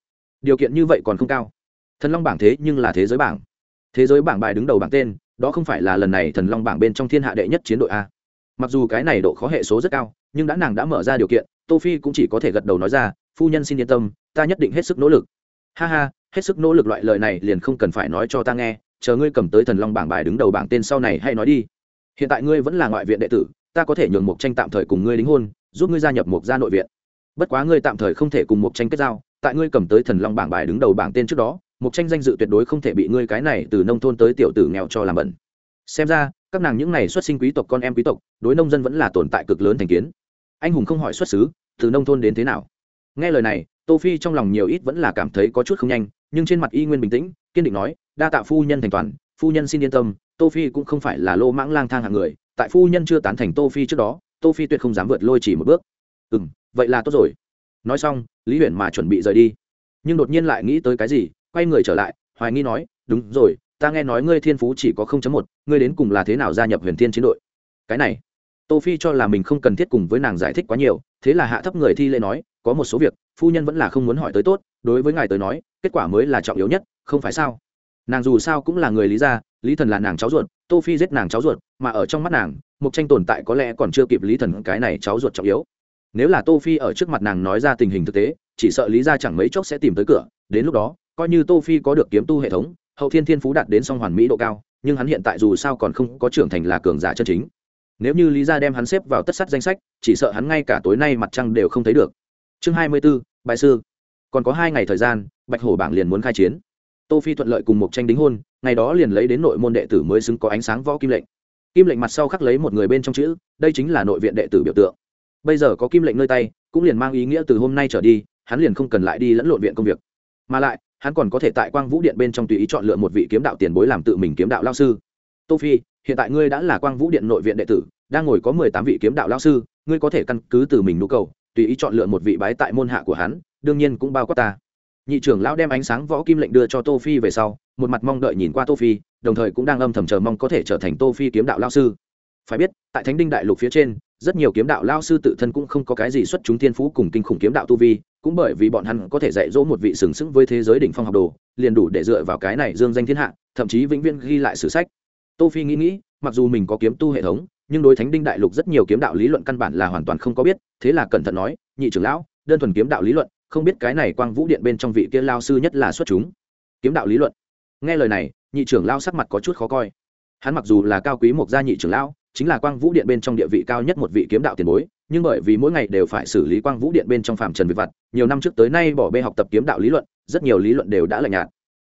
Điều kiện như vậy còn không cao thần long bảng thế nhưng là thế giới bảng. Thế giới bảng bài đứng đầu bảng tên, đó không phải là lần này thần long bảng bên trong thiên hạ đệ nhất chiến đội a. Mặc dù cái này độ khó hệ số rất cao, nhưng đã nàng đã mở ra điều kiện, tô phi cũng chỉ có thể gật đầu nói ra, phu nhân xin yên tâm, ta nhất định hết sức nỗ lực. Ha ha, hết sức nỗ lực loại lời này liền không cần phải nói cho ta nghe, chờ ngươi cầm tới thần long bảng bài đứng đầu bảng tên sau này hay nói đi. Hiện tại ngươi vẫn là ngoại viện đệ tử, ta có thể nhường một tranh tạm thời cùng ngươi đính hôn, giúp ngươi gia nhập một gia nội viện. Bất quá ngươi tạm thời không thể cùng một tranh kết giao, tại ngươi cầm tới thần long bảng bài đứng đầu bảng tên trước đó một tranh danh dự tuyệt đối không thể bị ngươi cái này từ nông thôn tới tiểu tử nghèo cho làm bẩn. Xem ra, các nàng những này xuất sinh quý tộc con em quý tộc, đối nông dân vẫn là tồn tại cực lớn thành kiến. Anh hùng không hỏi xuất xứ, từ nông thôn đến thế nào? Nghe lời này, tô phi trong lòng nhiều ít vẫn là cảm thấy có chút không nhanh, nhưng trên mặt y nguyên bình tĩnh, kiên định nói, đa tạ phu nhân thành toàn, phu nhân xin yên tâm, tô phi cũng không phải là lô mãng lang thang hạng người, tại phu nhân chưa tán thành tô phi trước đó, tô phi tuyệt không dám vượt lôi chỉ một bước. Ừ vậy là tốt rồi. Nói xong, lý huyền mà chuẩn bị rời đi. Nhưng đột nhiên lại nghĩ tới cái gì quay người trở lại, hoài nghi nói, đúng rồi, ta nghe nói ngươi thiên phú chỉ có không chấm một, ngươi đến cùng là thế nào gia nhập huyền thiên chiến đội? Cái này, tô phi cho là mình không cần thiết cùng với nàng giải thích quá nhiều, thế là hạ thấp người thi lễ nói, có một số việc, phu nhân vẫn là không muốn hỏi tới tốt, đối với ngài tới nói, kết quả mới là trọng yếu nhất, không phải sao? Nàng dù sao cũng là người lý gia, lý thần là nàng cháu ruột, tô phi giết nàng cháu ruột, mà ở trong mắt nàng mục tranh tồn tại có lẽ còn chưa kịp lý thần cái này cháu ruột trọng yếu. Nếu là tô phi ở trước mặt nàng nói ra tình hình thực tế, chỉ sợ lý gia chẳng mấy chốc sẽ tìm tới cửa, đến lúc đó coi như tô phi có được kiếm tu hệ thống hậu thiên thiên phú đạt đến song hoàn mỹ độ cao nhưng hắn hiện tại dù sao còn không có trưởng thành là cường giả chân chính. Nếu như lý gia đem hắn xếp vào tất sắt danh sách chỉ sợ hắn ngay cả tối nay mặt trăng đều không thấy được. Chương hai mươi 24, bài sư. Còn có hai ngày thời gian bạch hổ bảng liền muốn khai chiến. Tô phi thuận lợi cùng một tranh đính hôn ngày đó liền lấy đến nội môn đệ tử mới xứng có ánh sáng võ kim lệnh. Kim lệnh mặt sau khắc lấy một người bên trong chữ đây chính là nội viện đệ tử biểu tượng. Bây giờ có kim lệnh nơi tay cũng liền mang ý nghĩa từ hôm nay trở đi hắn liền không cần lại đi lẫn lộn viện công việc. Mà lại hắn còn có thể tại quang vũ điện bên trong tùy ý chọn lựa một vị kiếm đạo tiền bối làm tự mình kiếm đạo lao sư. Tô phi, hiện tại ngươi đã là quang vũ điện nội viện đệ tử, đang ngồi có mười tám vị kiếm đạo lao sư, ngươi có thể căn cứ từ mình nhu cầu, tùy ý chọn lựa một vị bái tại môn hạ của hắn, đương nhiên cũng bao quát ta. Nhị trưởng lão đem ánh sáng võ kim lệnh đưa cho tô phi về sau, một mặt mong đợi nhìn qua tô phi, đồng thời cũng đang âm thầm chờ mong có thể trở thành tô phi kiếm đạo lao sư. Phải biết, tại thánh đinh đại lục phía trên rất nhiều kiếm đạo lao sư tự thân cũng không có cái gì xuất chúng thiên phú cùng kinh khủng kiếm đạo tu vi, cũng bởi vì bọn hắn có thể dạy dỗ một vị sừng sững với thế giới đỉnh phong học đồ, liền đủ để dựa vào cái này dương danh thiên hạ, thậm chí vĩnh viễn ghi lại sử sách. Tô phi nghĩ nghĩ, mặc dù mình có kiếm tu hệ thống, nhưng đối thánh đinh đại lục rất nhiều kiếm đạo lý luận căn bản là hoàn toàn không có biết, thế là cẩn thận nói, nhị trưởng lão, đơn thuần kiếm đạo lý luận, không biết cái này quang vũ điện bên trong vị kia lao sư nhất là xuất chúng. Kiếm đạo lý luận. Nghe lời này, nhị trưởng lao sắc mặt có chút khó coi. Hắn mặc dù là cao quý một gia nhị trưởng lão chính là quang vũ điện bên trong địa vị cao nhất một vị kiếm đạo tiền bối, nhưng bởi vì mỗi ngày đều phải xử lý quang vũ điện bên trong phạm trần việc vặt, nhiều năm trước tới nay bỏ bê học tập kiếm đạo lý luận, rất nhiều lý luận đều đã lạnh nhạt.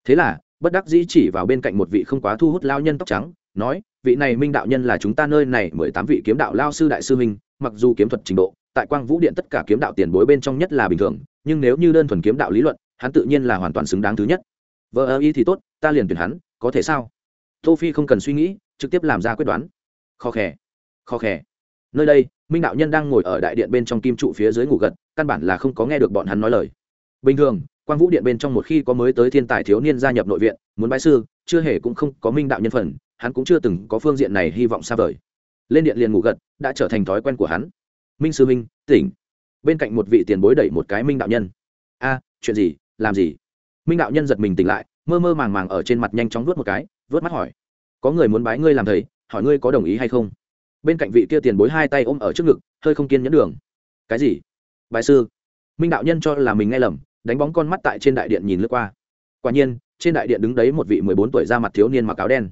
Thế là, bất đắc dĩ chỉ vào bên cạnh một vị không quá thu hút lao nhân tóc trắng, nói, vị này minh đạo nhân là chúng ta nơi này mười tám vị kiếm đạo lao sư đại sư minh mặc dù kiếm thuật trình độ, tại quang vũ điện tất cả kiếm đạo tiền bối bên trong nhất là bình thường, nhưng nếu như đơn thuần kiếm đạo lý luận, hắn tự nhiên là hoàn toàn xứng đáng thứ nhất. Vợ ơ y thì tốt, ta liền tuyển hắn, có thể sao? Tô phi không cần suy nghĩ, trực tiếp làm ra quyết đoán khó khè khó khè. Nơi đây, minh đạo nhân đang ngồi ở đại điện bên trong kim trụ phía dưới ngủ gật, căn bản là không có nghe được bọn hắn nói lời. Bình thường, quang vũ điện bên trong một khi có mới tới thiên tài thiếu niên gia nhập nội viện, muốn bái sư, chưa hề cũng không có minh đạo nhân phần, hắn cũng chưa từng có phương diện này hy vọng xa vời. Lên điện liền ngủ gật, đã trở thành thói quen của hắn. Minh sư minh tỉnh. Bên cạnh một vị tiền bối đẩy một cái minh đạo nhân. A, chuyện gì, làm gì? Minh đạo nhân giật mình tỉnh lại, mơ mơ màng màng ở trên mặt nhanh chóng vớt một cái vớt mắt hỏi. Có người muốn bái ngươi làm thầy hỏi ngươi có đồng ý hay không? Bên cạnh vị kia tiền bối hai tay ôm ở trước ngực, hơi không kiên nhẫn đường. Cái gì? Bài sư. Minh đạo nhân cho là mình nghe lầm, đánh bóng con mắt tại trên đại điện nhìn lướt qua. Quả nhiên, trên đại điện đứng đấy một vị mười bốn tuổi ra mặt thiếu niên mặc áo đen.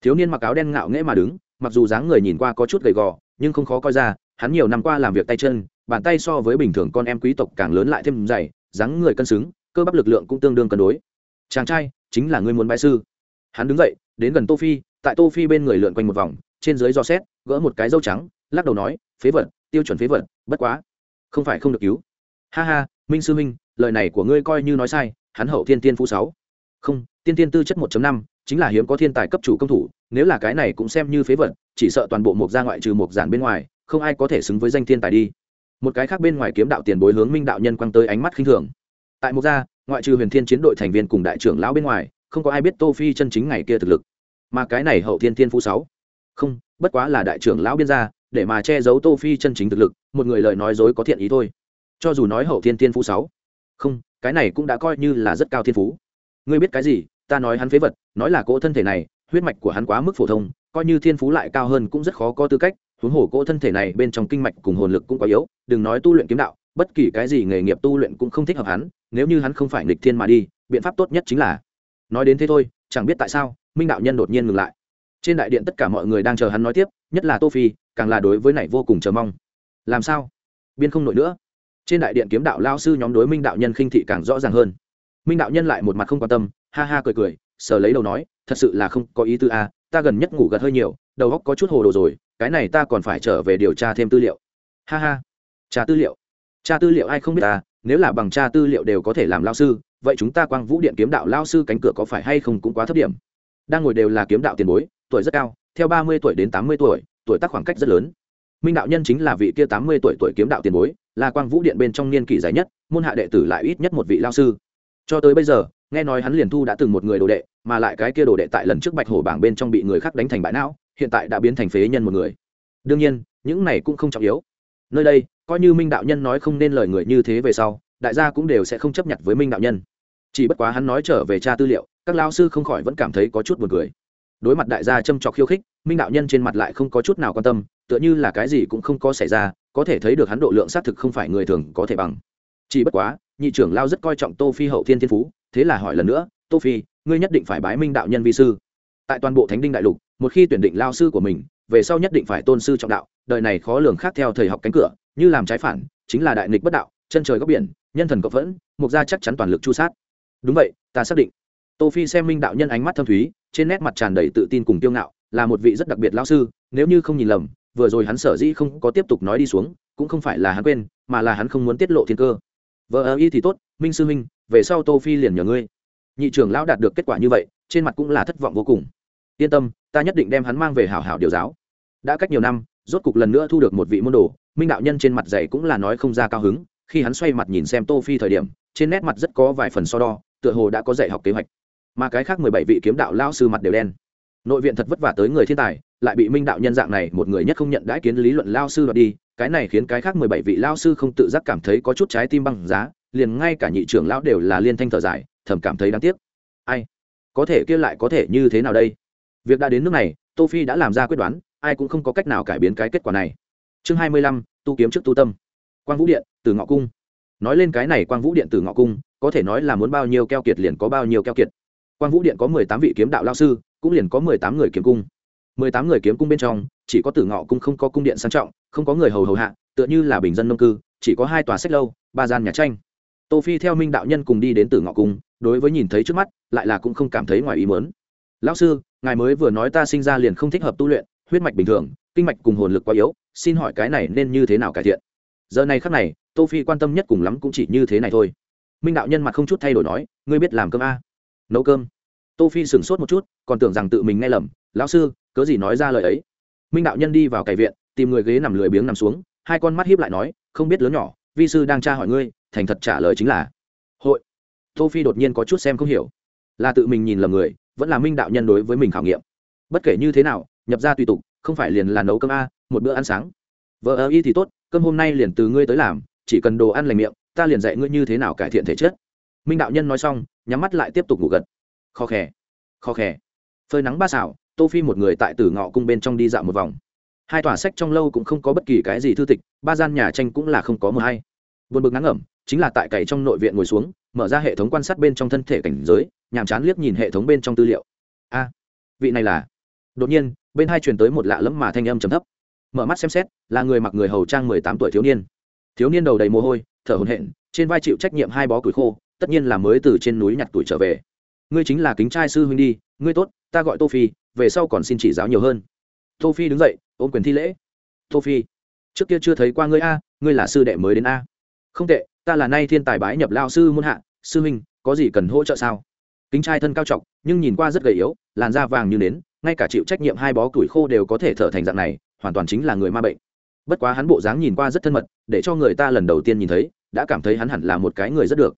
Thiếu niên mặc áo đen ngạo nghễ mà đứng, mặc dù dáng người nhìn qua có chút gầy gò, nhưng không khó coi ra, hắn nhiều năm qua làm việc tay chân, bàn tay so với bình thường con em quý tộc càng lớn lại thêm dày, dáng người cân xứng, cơ bắp lực lượng cũng tương đương cân đối. Chàng trai, chính là người muốn bãi sư. Hắn đứng dậy, đến gần tô phi tại tô phi bên người lượn quanh một vòng, trên dưới do xét, gỡ một cái dâu trắng, lắc đầu nói, phế vật, tiêu chuẩn phế vật, bất quá, không phải không được cứu. Ha ha, minh sư minh lời này của ngươi coi như nói sai, hắn hậu thiên tiên phú sáu. Không, tiên tiên tư chất 1 năm, chính là hiếm có thiên tài cấp chủ công thủ, nếu là cái này cũng xem như phế vật, chỉ sợ toàn bộ mục gia ngoại trừ mục giản bên ngoài, không ai có thể xứng với danh thiên tài đi. Một cái khác bên ngoài kiếm đạo tiền bối hướng minh đạo nhân quăng tới ánh mắt khinh thường. Tại mục gia, ngoại trừ huyền thiên chiến đội thành viên cùng đại trưởng lão bên ngoài, không có ai biết tô phi chân chính ngày kia thực lực mà cái này hậu thiên thiên phú sáu. Không, bất quá là đại trưởng lão biên gia, để mà che giấu tô phi chân chính thực lực, một người lời nói dối có thiện ý thôi. Cho dù nói hậu thiên thiên phú sáu. Không, cái này cũng đã coi như là rất cao thiên phú. Ngươi biết cái gì, ta nói hắn phế vật, nói là cỗ thân thể này, huyết mạch của hắn quá mức phổ thông, coi như thiên phú lại cao hơn cũng rất khó có tư cách, huống hồ cỗ thân thể này bên trong kinh mạch cùng hồn lực cũng quá yếu, đừng nói tu luyện kiếm đạo, bất kỳ cái gì nghề nghiệp tu luyện cũng không thích hợp hắn, nếu như hắn không phải nghịch thiên mà đi, biện pháp tốt nhất chính là, nói đến thế thôi, chẳng biết tại sao minh đạo nhân đột nhiên ngừng lại. Trên đại điện tất cả mọi người đang chờ hắn nói tiếp nhất là tô phi càng là đối với này vô cùng chờ mong. Làm sao? Biên không nổi nữa. Trên đại điện kiếm đạo lao sư nhóm đối minh đạo nhân khinh thị càng rõ ràng hơn. Minh đạo nhân lại một mặt không quan tâm ha ha cười cười sờ lấy đầu nói thật sự là không có ý tư a à, ta gần nhất ngủ gật hơi nhiều đầu óc có chút hồ đồ rồi cái này ta còn phải trở về điều tra thêm tư liệu. Ha ha. Tra tư liệu? Tra tư liệu ai không biết ta nếu là bằng tra tư liệu đều có thể làm lao sư vậy chúng ta quang vũ điện kiếm đạo lao sư cánh cửa có phải hay không cũng quá thấp điểm đang ngồi đều là kiếm đạo tiền bối, tuổi rất cao, theo ba mươi tuổi đến tám mươi tuổi tuổi tác khoảng cách rất lớn. Minh đạo nhân chính là vị kia tám mươi tuổi tuổi kiếm đạo tiền bối, là quang vũ điện bên trong niên kỷ dài nhất, môn hạ đệ tử lại ít nhất một vị lao sư. Cho tới bây giờ, nghe nói hắn liền thu đã từng một người đồ đệ, mà lại cái kia đồ đệ tại lần trước bạch hổ bảng bên trong bị người khác đánh thành bãi não, hiện tại đã biến thành phế nhân một người. Đương nhiên, những này cũng không trọng yếu. Nơi đây, coi như minh đạo nhân nói không nên lời người như thế về sau, đại gia cũng đều sẽ không chấp nhận với minh đạo nhân. Chỉ bất quá hắn nói trở về tra tư liệu các lao sư không khỏi vẫn cảm thấy có chút buồn cười. Đối mặt đại gia châm trọc khiêu khích, minh đạo nhân trên mặt lại không có chút nào quan tâm, tựa như là cái gì cũng không có xảy ra, có thể thấy được hắn độ lượng xác thực không phải người thường có thể bằng. Chỉ bất quá, nhị trưởng lao rất coi trọng tô phi hậu thiên thiên phú, thế là hỏi lần nữa, tô phi, ngươi nhất định phải bái minh đạo nhân vi sư. Tại toàn bộ thánh đinh đại lục, một khi tuyển định lao sư của mình, về sau nhất định phải tôn sư trọng đạo, đời này khó lường khác theo thời học cánh cửa, như làm trái phản, chính là đại nghịch bất đạo, chân trời góc biển, nhân thần cộng phẫn, mục gia chắc chắn toàn lực chu sát. Đúng vậy, ta xác định tô phi xem minh đạo nhân ánh mắt thâm thúy, trên nét mặt tràn đầy tự tin cùng kiêu ngạo, là một vị rất đặc biệt lão sư, nếu như không nhìn lầm, vừa rồi hắn sở dĩ không có tiếp tục nói đi xuống, cũng không phải là hắn quên, mà là hắn không muốn tiết lộ thiên cơ. Vợ ơ y thì tốt, minh sư minh về sau tô phi liền nhờ ngươi. Nhị trưởng lão đạt được kết quả như vậy, trên mặt cũng là thất vọng vô cùng. Yên tâm, ta nhất định đem hắn mang về hảo hảo điều giáo. Đã cách nhiều năm, rốt cục lần nữa thu được một vị môn đồ, minh đạo nhân trên mặt dày cũng là nói không ra cao hứng, khi hắn xoay mặt nhìn xem tô phi thời điểm, trên nét mặt rất có vài phần so đo, tựa hồ đã có dạy học kế hoạch mà cái khác mười bảy vị kiếm đạo lao sư mặt đều đen. Nội viện thật vất vả tới người thiên tài, lại bị minh đạo nhân dạng này một người nhất không nhận đãi kiến lý luận lao sư đoạt đi, cái này khiến cái khác mười bảy vị lao sư không tự giác cảm thấy có chút trái tim băng giá, liền ngay cả nhị trưởng lão đều là liên thanh thở dài, thầm cảm thấy đáng tiếc. Ai? Có thể kia lại có thể như thế nào đây? Việc đã đến nước này, tô phi đã làm ra quyết đoán, ai cũng không có cách nào cải biến cái kết quả này. Chương hai mươi lăm, tu kiếm trước tu tâm. Quang vũ điện từ ngọ cung. Nói lên cái này quang vũ điện, tử ngọ cung, có thể nói là muốn bao nhiêu keo kiệt liền có bao nhiêu keo kiệt quang vũ điện có mười tám vị kiếm đạo lao sư, cũng liền có mười tám người kiếm cung. mười tám người kiếm cung bên trong, chỉ có tử ngọ cung không có cung điện sang trọng, không có người hầu hầu hạ, tựa như là bình dân nông cư, chỉ có hai tòa sách lâu, ba gian nhà tranh. Tô phi theo minh đạo nhân cùng đi đến tử ngọ cung, đối với nhìn thấy trước mắt, lại là cũng không cảm thấy ngoài ý muốn. Lão sư, ngài mới vừa nói ta sinh ra liền không thích hợp tu luyện, huyết mạch bình thường, kinh mạch cùng hồn lực quá yếu, xin hỏi cái này nên như thế nào cải thiện? Giờ này khắc này, tô phi quan tâm nhất cùng lắm cũng chỉ như thế này thôi. Minh đạo nhân mặt không chút thay đổi nói, ngươi biết làm cơm a? Nấu cơm. Tô phi sửng sốt một chút, còn tưởng rằng tự mình nghe lầm, lão sư, cớ gì nói ra lời ấy? Minh đạo nhân đi vào cày viện, tìm người ghế nằm lười biếng nằm xuống, hai con mắt hiếp lại nói, không biết lớn nhỏ, vi sư đang tra hỏi ngươi, thành thật trả lời chính là hội. Tô phi đột nhiên có chút xem không hiểu. Là tự mình nhìn lầm người, vẫn là minh đạo nhân đối với mình khảo nghiệm. Bất kể như thế nào, nhập ra tùy tục, không phải liền là nấu cơm a, một bữa ăn sáng. Vợ ơ y thì tốt, cơm hôm nay liền từ ngươi tới làm, chỉ cần đồ ăn lành miệng, ta liền dạy ngươi như thế nào cải thiện thể chất. Minh đạo nhân nói xong nhắm mắt lại tiếp tục ngủ gật. Kho khè kho khè. Phơi nắng ba xảo tô phi một người tại tử ngọ cung bên trong đi dạo một vòng. Hai tòa sách trong lâu cũng không có bất kỳ cái gì thư tịch, ba gian nhà tranh cũng là không có mờ hay. Buồn bực ngắn ngẩm, chính là tại cày trong nội viện ngồi xuống, mở ra hệ thống quan sát bên trong thân thể cảnh giới, nhàm chán liếc nhìn hệ thống bên trong tư liệu. A, vị này là. Đột nhiên, bên hai truyền tới một lạ lẫm mà thanh âm trầm thấp. Mở mắt xem xét, là người mặc người hầu trang mười tám tuổi thiếu niên. Thiếu niên đầu đầy mồ hôi, thở hổn hển, trên vai chịu trách nhiệm hai bó củi khô tất nhiên là mới từ trên núi nhặt tuổi trở về. Ngươi chính là kính trai sư huynh đi, ngươi tốt, ta gọi tô phi, về sau còn xin chỉ giáo nhiều hơn. Tô phi đứng dậy, ôm quyền thi lễ. Tô phi, trước kia chưa thấy qua ngươi a, ngươi là sư đệ mới đến a. Không tệ, ta là nay thiên tài bái nhập lao sư muôn hạ, sư huynh, có gì cần hỗ trợ sao? Kính trai thân cao trọng nhưng nhìn qua rất gầy yếu, làn da vàng như nến, ngay cả chịu trách nhiệm hai bó củi khô đều có thể thở thành dạng này, hoàn toàn chính là người ma bệnh. Bất quá hắn bộ dáng nhìn qua rất thân mật, để cho người ta lần đầu tiên nhìn thấy, đã cảm thấy hắn hẳn là một cái người rất được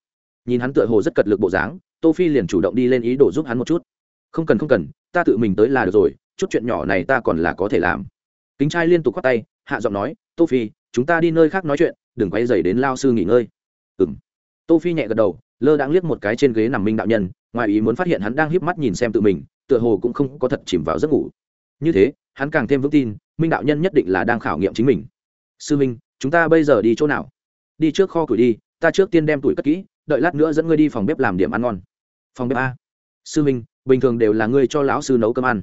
nhìn hắn tựa hồ rất cật lực bộ dáng, tô phi liền chủ động đi lên ý đồ giúp hắn một chút. Không cần không cần, ta tự mình tới là được rồi, chút chuyện nhỏ này ta còn là có thể làm. Kính trai liên tục khoát tay, hạ giọng nói, tô phi, chúng ta đi nơi khác nói chuyện, đừng quay dày đến lao sư nghỉ ngơi. Ừm. Tô phi nhẹ gật đầu, lơ đang liếc một cái trên ghế nằm minh đạo nhân, ngoài ý muốn phát hiện hắn đang híp mắt nhìn xem tự mình, tựa hồ cũng không có thật chìm vào giấc ngủ. Như thế, hắn càng thêm vững tin, minh đạo nhân nhất định là đang khảo nghiệm chính mình. Sư minh, chúng ta bây giờ đi chỗ nào? Đi trước kho củi đi, ta trước tiên đem tuổi cất kỹ đợi lát nữa dẫn ngươi đi phòng bếp làm điểm ăn ngon. Phòng bếp a. Sư minh, bình thường đều là ngươi cho lão sư nấu cơm ăn.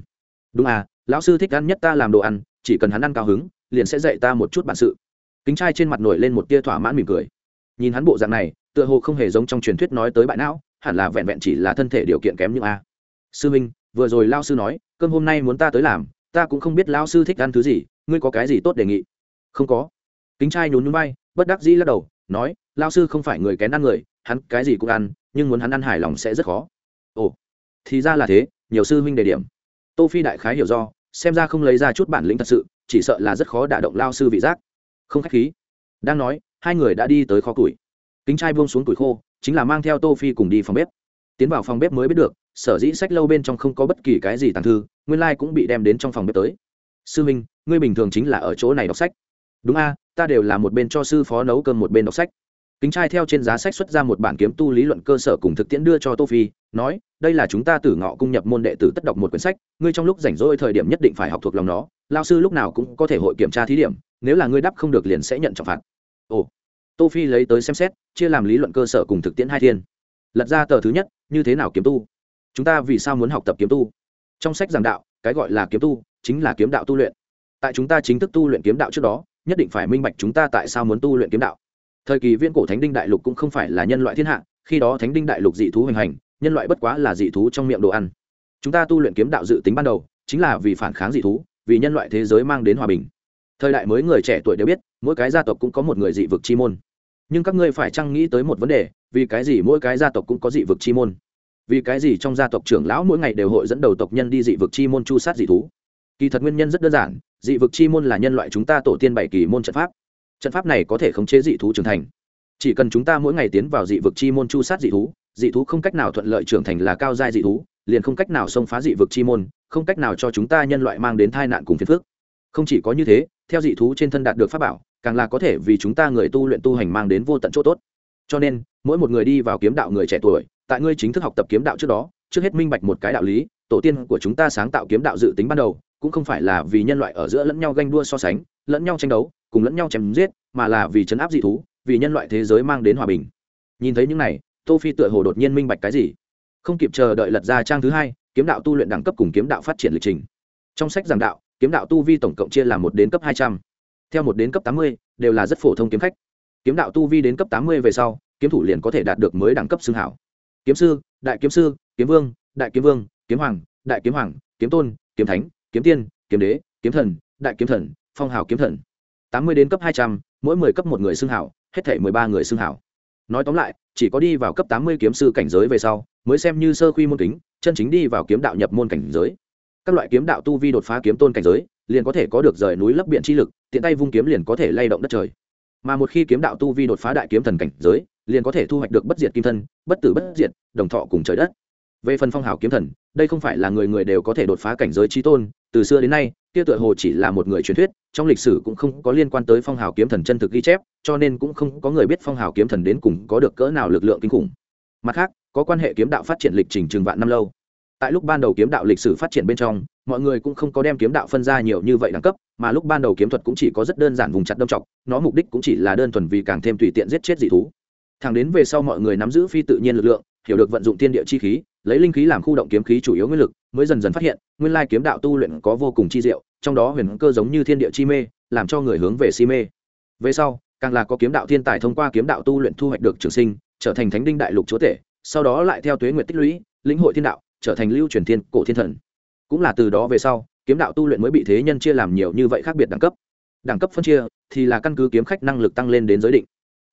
Đúng à lão sư thích ăn nhất ta làm đồ ăn, chỉ cần hắn ăn cao hứng, liền sẽ dạy ta một chút bản sự. Kính trai trên mặt nổi lên một tia thỏa mãn mỉm cười. Nhìn hắn bộ dạng này, tựa hồ không hề giống trong truyền thuyết nói tới bại não, hẳn là vẹn vẹn chỉ là thân thể điều kiện kém như a. Sư minh, vừa rồi lao sư nói, cơm hôm nay muốn ta tới làm, ta cũng không biết lao sư thích ăn thứ gì, ngươi có cái gì tốt đề nghị? Không có. Kính trai nhún núi bay bất đắc dĩ lắc đầu, nói lao sư không phải người kén ăn người hắn cái gì cũng ăn, nhưng muốn hắn ăn hài lòng sẽ rất khó. Ồ, thì ra là thế, nhiều sư huynh đề điểm. Tô phi đại khái hiểu do, xem ra không lấy ra chút bản lĩnh thật sự, chỉ sợ là rất khó đả động lao sư vị giác. Không khách khí. Đang nói, hai người đã đi tới kho củi. Kính trai buông xuống củi khô, chính là mang theo tô phi cùng đi phòng bếp. Tiến vào phòng bếp mới biết được, sở dĩ sách lâu bên trong không có bất kỳ cái gì tàng thư, nguyên lai cũng bị đem đến trong phòng bếp tới. Sư minh ngươi bình thường chính là ở chỗ này đọc sách. Đúng a, ta đều là một bên cho sư phó nấu cơm một bên đọc sách kính trai theo trên giá sách xuất ra một bản kiếm tu lý luận cơ sở cùng thực tiễn đưa cho tô phi, nói, đây là chúng ta tử ngọ cung nhập môn đệ tử tất đọc một quyển sách, ngươi trong lúc rảnh rỗi thời điểm nhất định phải học thuộc lòng nó, lao sư lúc nào cũng có thể hội kiểm tra thí điểm, nếu là ngươi đáp không được liền sẽ nhận trọng phạt. Ồ. Tô phi lấy tới xem xét, chia làm lý luận cơ sở cùng thực tiễn hai thiên. Lật ra tờ thứ nhất, như thế nào kiếm tu? Chúng ta vì sao muốn học tập kiếm tu? Trong sách giảng đạo, cái gọi là kiếm tu, chính là kiếm đạo tu luyện. Tại chúng ta chính thức tu luyện kiếm đạo trước đó, nhất định phải minh bạch chúng ta tại sao muốn tu luyện kiếm đạo thời kỳ viễn cổ thánh đinh đại lục cũng không phải là nhân loại thiên hạ, khi đó thánh đinh đại lục dị thú hoành hành, nhân loại bất quá là dị thú trong miệng đồ ăn. Chúng ta tu luyện kiếm đạo dự tính ban đầu, chính là vì phản kháng dị thú, vì nhân loại thế giới mang đến hòa bình. Thời đại mới người trẻ tuổi đều biết, mỗi cái gia tộc cũng có một người dị vực chi môn. Nhưng các ngươi phải chăng nghĩ tới một vấn đề, vì cái gì mỗi cái gia tộc cũng có dị vực chi môn? Vì cái gì trong gia tộc trưởng lão mỗi ngày đều hội dẫn đầu tộc nhân đi dị vực chi môn chu sát dị thú? Kỳ thật nguyên nhân rất đơn giản, dị vực chi môn là nhân loại chúng ta tổ tiên bảy kỳ môn trận pháp trận pháp này có thể khống chế dị thú trưởng thành. Chỉ cần chúng ta mỗi ngày tiến vào dị vực chi môn chu sát dị thú dị thú không cách nào thuận lợi trưởng thành là cao giai dị thú, liền không cách nào xông phá dị vực chi môn, không cách nào cho chúng ta nhân loại mang đến tai nạn cùng phiền phước không chỉ có như thế, theo dị thú trên thân đạt được pháp bảo, càng là có thể vì chúng ta người tu luyện tu hành mang đến vô tận chỗ tốt. Cho nên, mỗi một người đi vào kiếm đạo người trẻ tuổi, tại ngươi chính thức học tập kiếm đạo trước đó, trước hết minh bạch một cái đạo lý, tổ tiên của chúng ta sáng tạo kiếm đạo dự tính ban đầu, cũng không phải là vì nhân loại ở giữa lẫn nhau ganh đua so sánh, lẫn nhau tranh đấu cùng lẫn nhau chém giết, mà là vì chấn áp dị thú, vì nhân loại thế giới mang đến hòa bình. Nhìn thấy những này, tô phi tựa hồ đột nhiên minh bạch cái gì. Không kịp chờ đợi lật ra trang thứ hai, kiếm đạo tu luyện đẳng cấp cùng kiếm đạo phát triển lịch trình. Trong sách giảng đạo, kiếm đạo tu vi tổng cộng chia làm một đến cấp hai trăm. Theo một đến cấp tám mươi, đều là rất phổ thông kiếm khách. Kiếm đạo tu vi đến cấp tám mươi về sau, kiếm thủ liền có thể đạt được mới đẳng cấp xưng hảo. Kiếm sư, đại kiếm sư, kiếm vương, đại kiếm vương, kiếm hoàng, đại kiếm hoàng, kiếm tôn, kiếm thánh, kiếm tiên, kiếm đế, kiếm thần, đại kiếm thần, phong hào kiếm thần tám mươi đến cấp hai trăm, mỗi mười cấp một người xưng hảo, hết thể mười ba người xưng hảo. Nói tóm lại, chỉ có đi vào cấp tám mươi kiếm sư cảnh giới về sau, mới xem như sơ khuy môn kính, chân chính đi vào kiếm đạo nhập môn cảnh giới. Các loại kiếm đạo tu vi đột phá kiếm tôn cảnh giới, liền có thể có được rời núi lấp biển chi lực, tiện tay vung kiếm liền có thể lay động đất trời. Mà một khi kiếm đạo tu vi đột phá đại kiếm thần cảnh giới, liền có thể thu hoạch được bất diệt kim thân, bất tử bất diệt, đồng thọ cùng trời đất. Về phần phong hào kiếm thần, đây không phải là người người đều có thể đột phá cảnh giới trí tôn, từ xưa đến nay kia tựa hồ chỉ là một người truyền thuyết, trong lịch sử cũng không có liên quan tới phong hào kiếm thần chân thực ghi chép, cho nên cũng không có người biết phong hào kiếm thần đến cùng có được cỡ nào lực lượng kinh khủng. Mặt khác, có quan hệ kiếm đạo phát triển lịch trình trường vạn năm lâu. Tại lúc ban đầu kiếm đạo lịch sử phát triển bên trong, mọi người cũng không có đem kiếm đạo phân ra nhiều như vậy đẳng cấp, mà lúc ban đầu kiếm thuật cũng chỉ có rất đơn giản vùng chặt đâm chọc, nó mục đích cũng chỉ là đơn thuần vì càng thêm tùy tiện giết chết dị thú. Thẳng đến về sau mọi người nắm giữ phi tự nhiên lực lượng hiểu được vận dụng Thiên địa chi khí, lấy linh khí làm khu động kiếm khí chủ yếu nguyên lực, mới dần dần phát hiện, nguyên lai kiếm đạo tu luyện có vô cùng chi diệu, trong đó huyền cơ giống như thiên địa chi mê, làm cho người hướng về si mê. Về sau, càng là có kiếm đạo thiên tài thông qua kiếm đạo tu luyện thu hoạch được trường sinh, trở thành thánh đinh đại lục chúa tể, sau đó lại theo tuế nguyện tích lũy, lĩnh hội thiên đạo, trở thành lưu truyền thiên cổ thiên thần. Cũng là từ đó về sau, kiếm đạo tu luyện mới bị thế nhân chia làm nhiều như vậy khác biệt đẳng cấp. Đẳng cấp phân chia thì là căn cứ kiếm khách năng lực tăng lên đến giới định.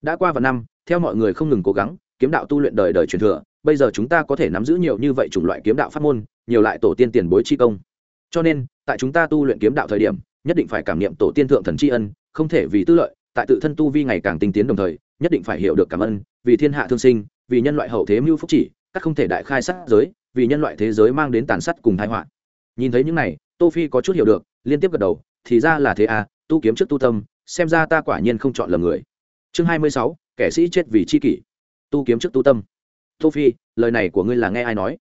Đã qua vài năm, theo mọi người không ngừng cố gắng kiếm đạo tu luyện đời đời truyền thừa bây giờ chúng ta có thể nắm giữ nhiều như vậy chủng loại kiếm đạo pháp môn nhiều lại tổ tiên tiền bối chi công. Cho nên tại chúng ta tu luyện kiếm đạo thời điểm nhất định phải cảm nghiệm tổ tiên thượng thần tri ân không thể vì tư lợi tại tự thân tu vi ngày càng tinh tiến đồng thời nhất định phải hiểu được cảm ơn vì thiên hạ thương sinh vì nhân loại hậu thế mưu phúc chỉ các không thể đại khai sát giới vì nhân loại thế giới mang đến tàn sát cùng thái họa. Nhìn thấy những này tô phi có chút hiểu được liên tiếp gật đầu thì ra là thế à tu kiếm trước tu tâm xem ra ta quả nhiên không chọn lầm người. Chương hai mươi sáu, kẻ sĩ chết vì chi kỷ tu kiếm trước tu tâm. Tô phi, lời này của ngươi là nghe ai nói?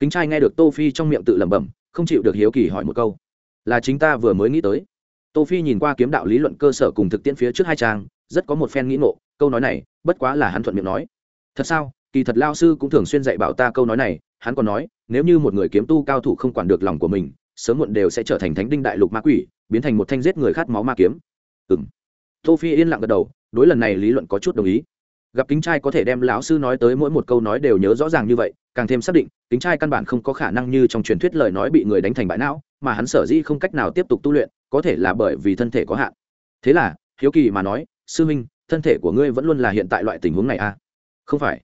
Kính trai nghe được tô phi trong miệng tự lẩm bẩm, không chịu được hiếu kỳ hỏi một câu. Là chính ta vừa mới nghĩ tới. Tô phi nhìn qua kiếm đạo lý luận cơ sở cùng thực tiễn phía trước hai trang, rất có một phen nghĩ ngộ câu nói này, bất quá là hắn thuận miệng nói. Thật sao? Kỳ thật lao sư cũng thường xuyên dạy bảo ta câu nói này, hắn còn nói, nếu như một người kiếm tu cao thủ không quản được lòng của mình, sớm muộn đều sẽ trở thành thánh đinh đại lục ma quỷ, biến thành một thanh giết người khát máu ma kiếm. Ừm. tô phi yên lặng gật đầu, đối lần này lý luận có chút đồng ý gặp kính trai có thể đem lão sư nói tới mỗi một câu nói đều nhớ rõ ràng như vậy, càng thêm xác định, kính trai căn bản không có khả năng như trong truyền thuyết lời nói bị người đánh thành bại não, mà hắn sở dĩ không cách nào tiếp tục tu luyện, có thể là bởi vì thân thể có hạn. Thế là, hiếu kỳ mà nói, sư minh thân thể của ngươi vẫn luôn là hiện tại loại tình huống này à? Không phải.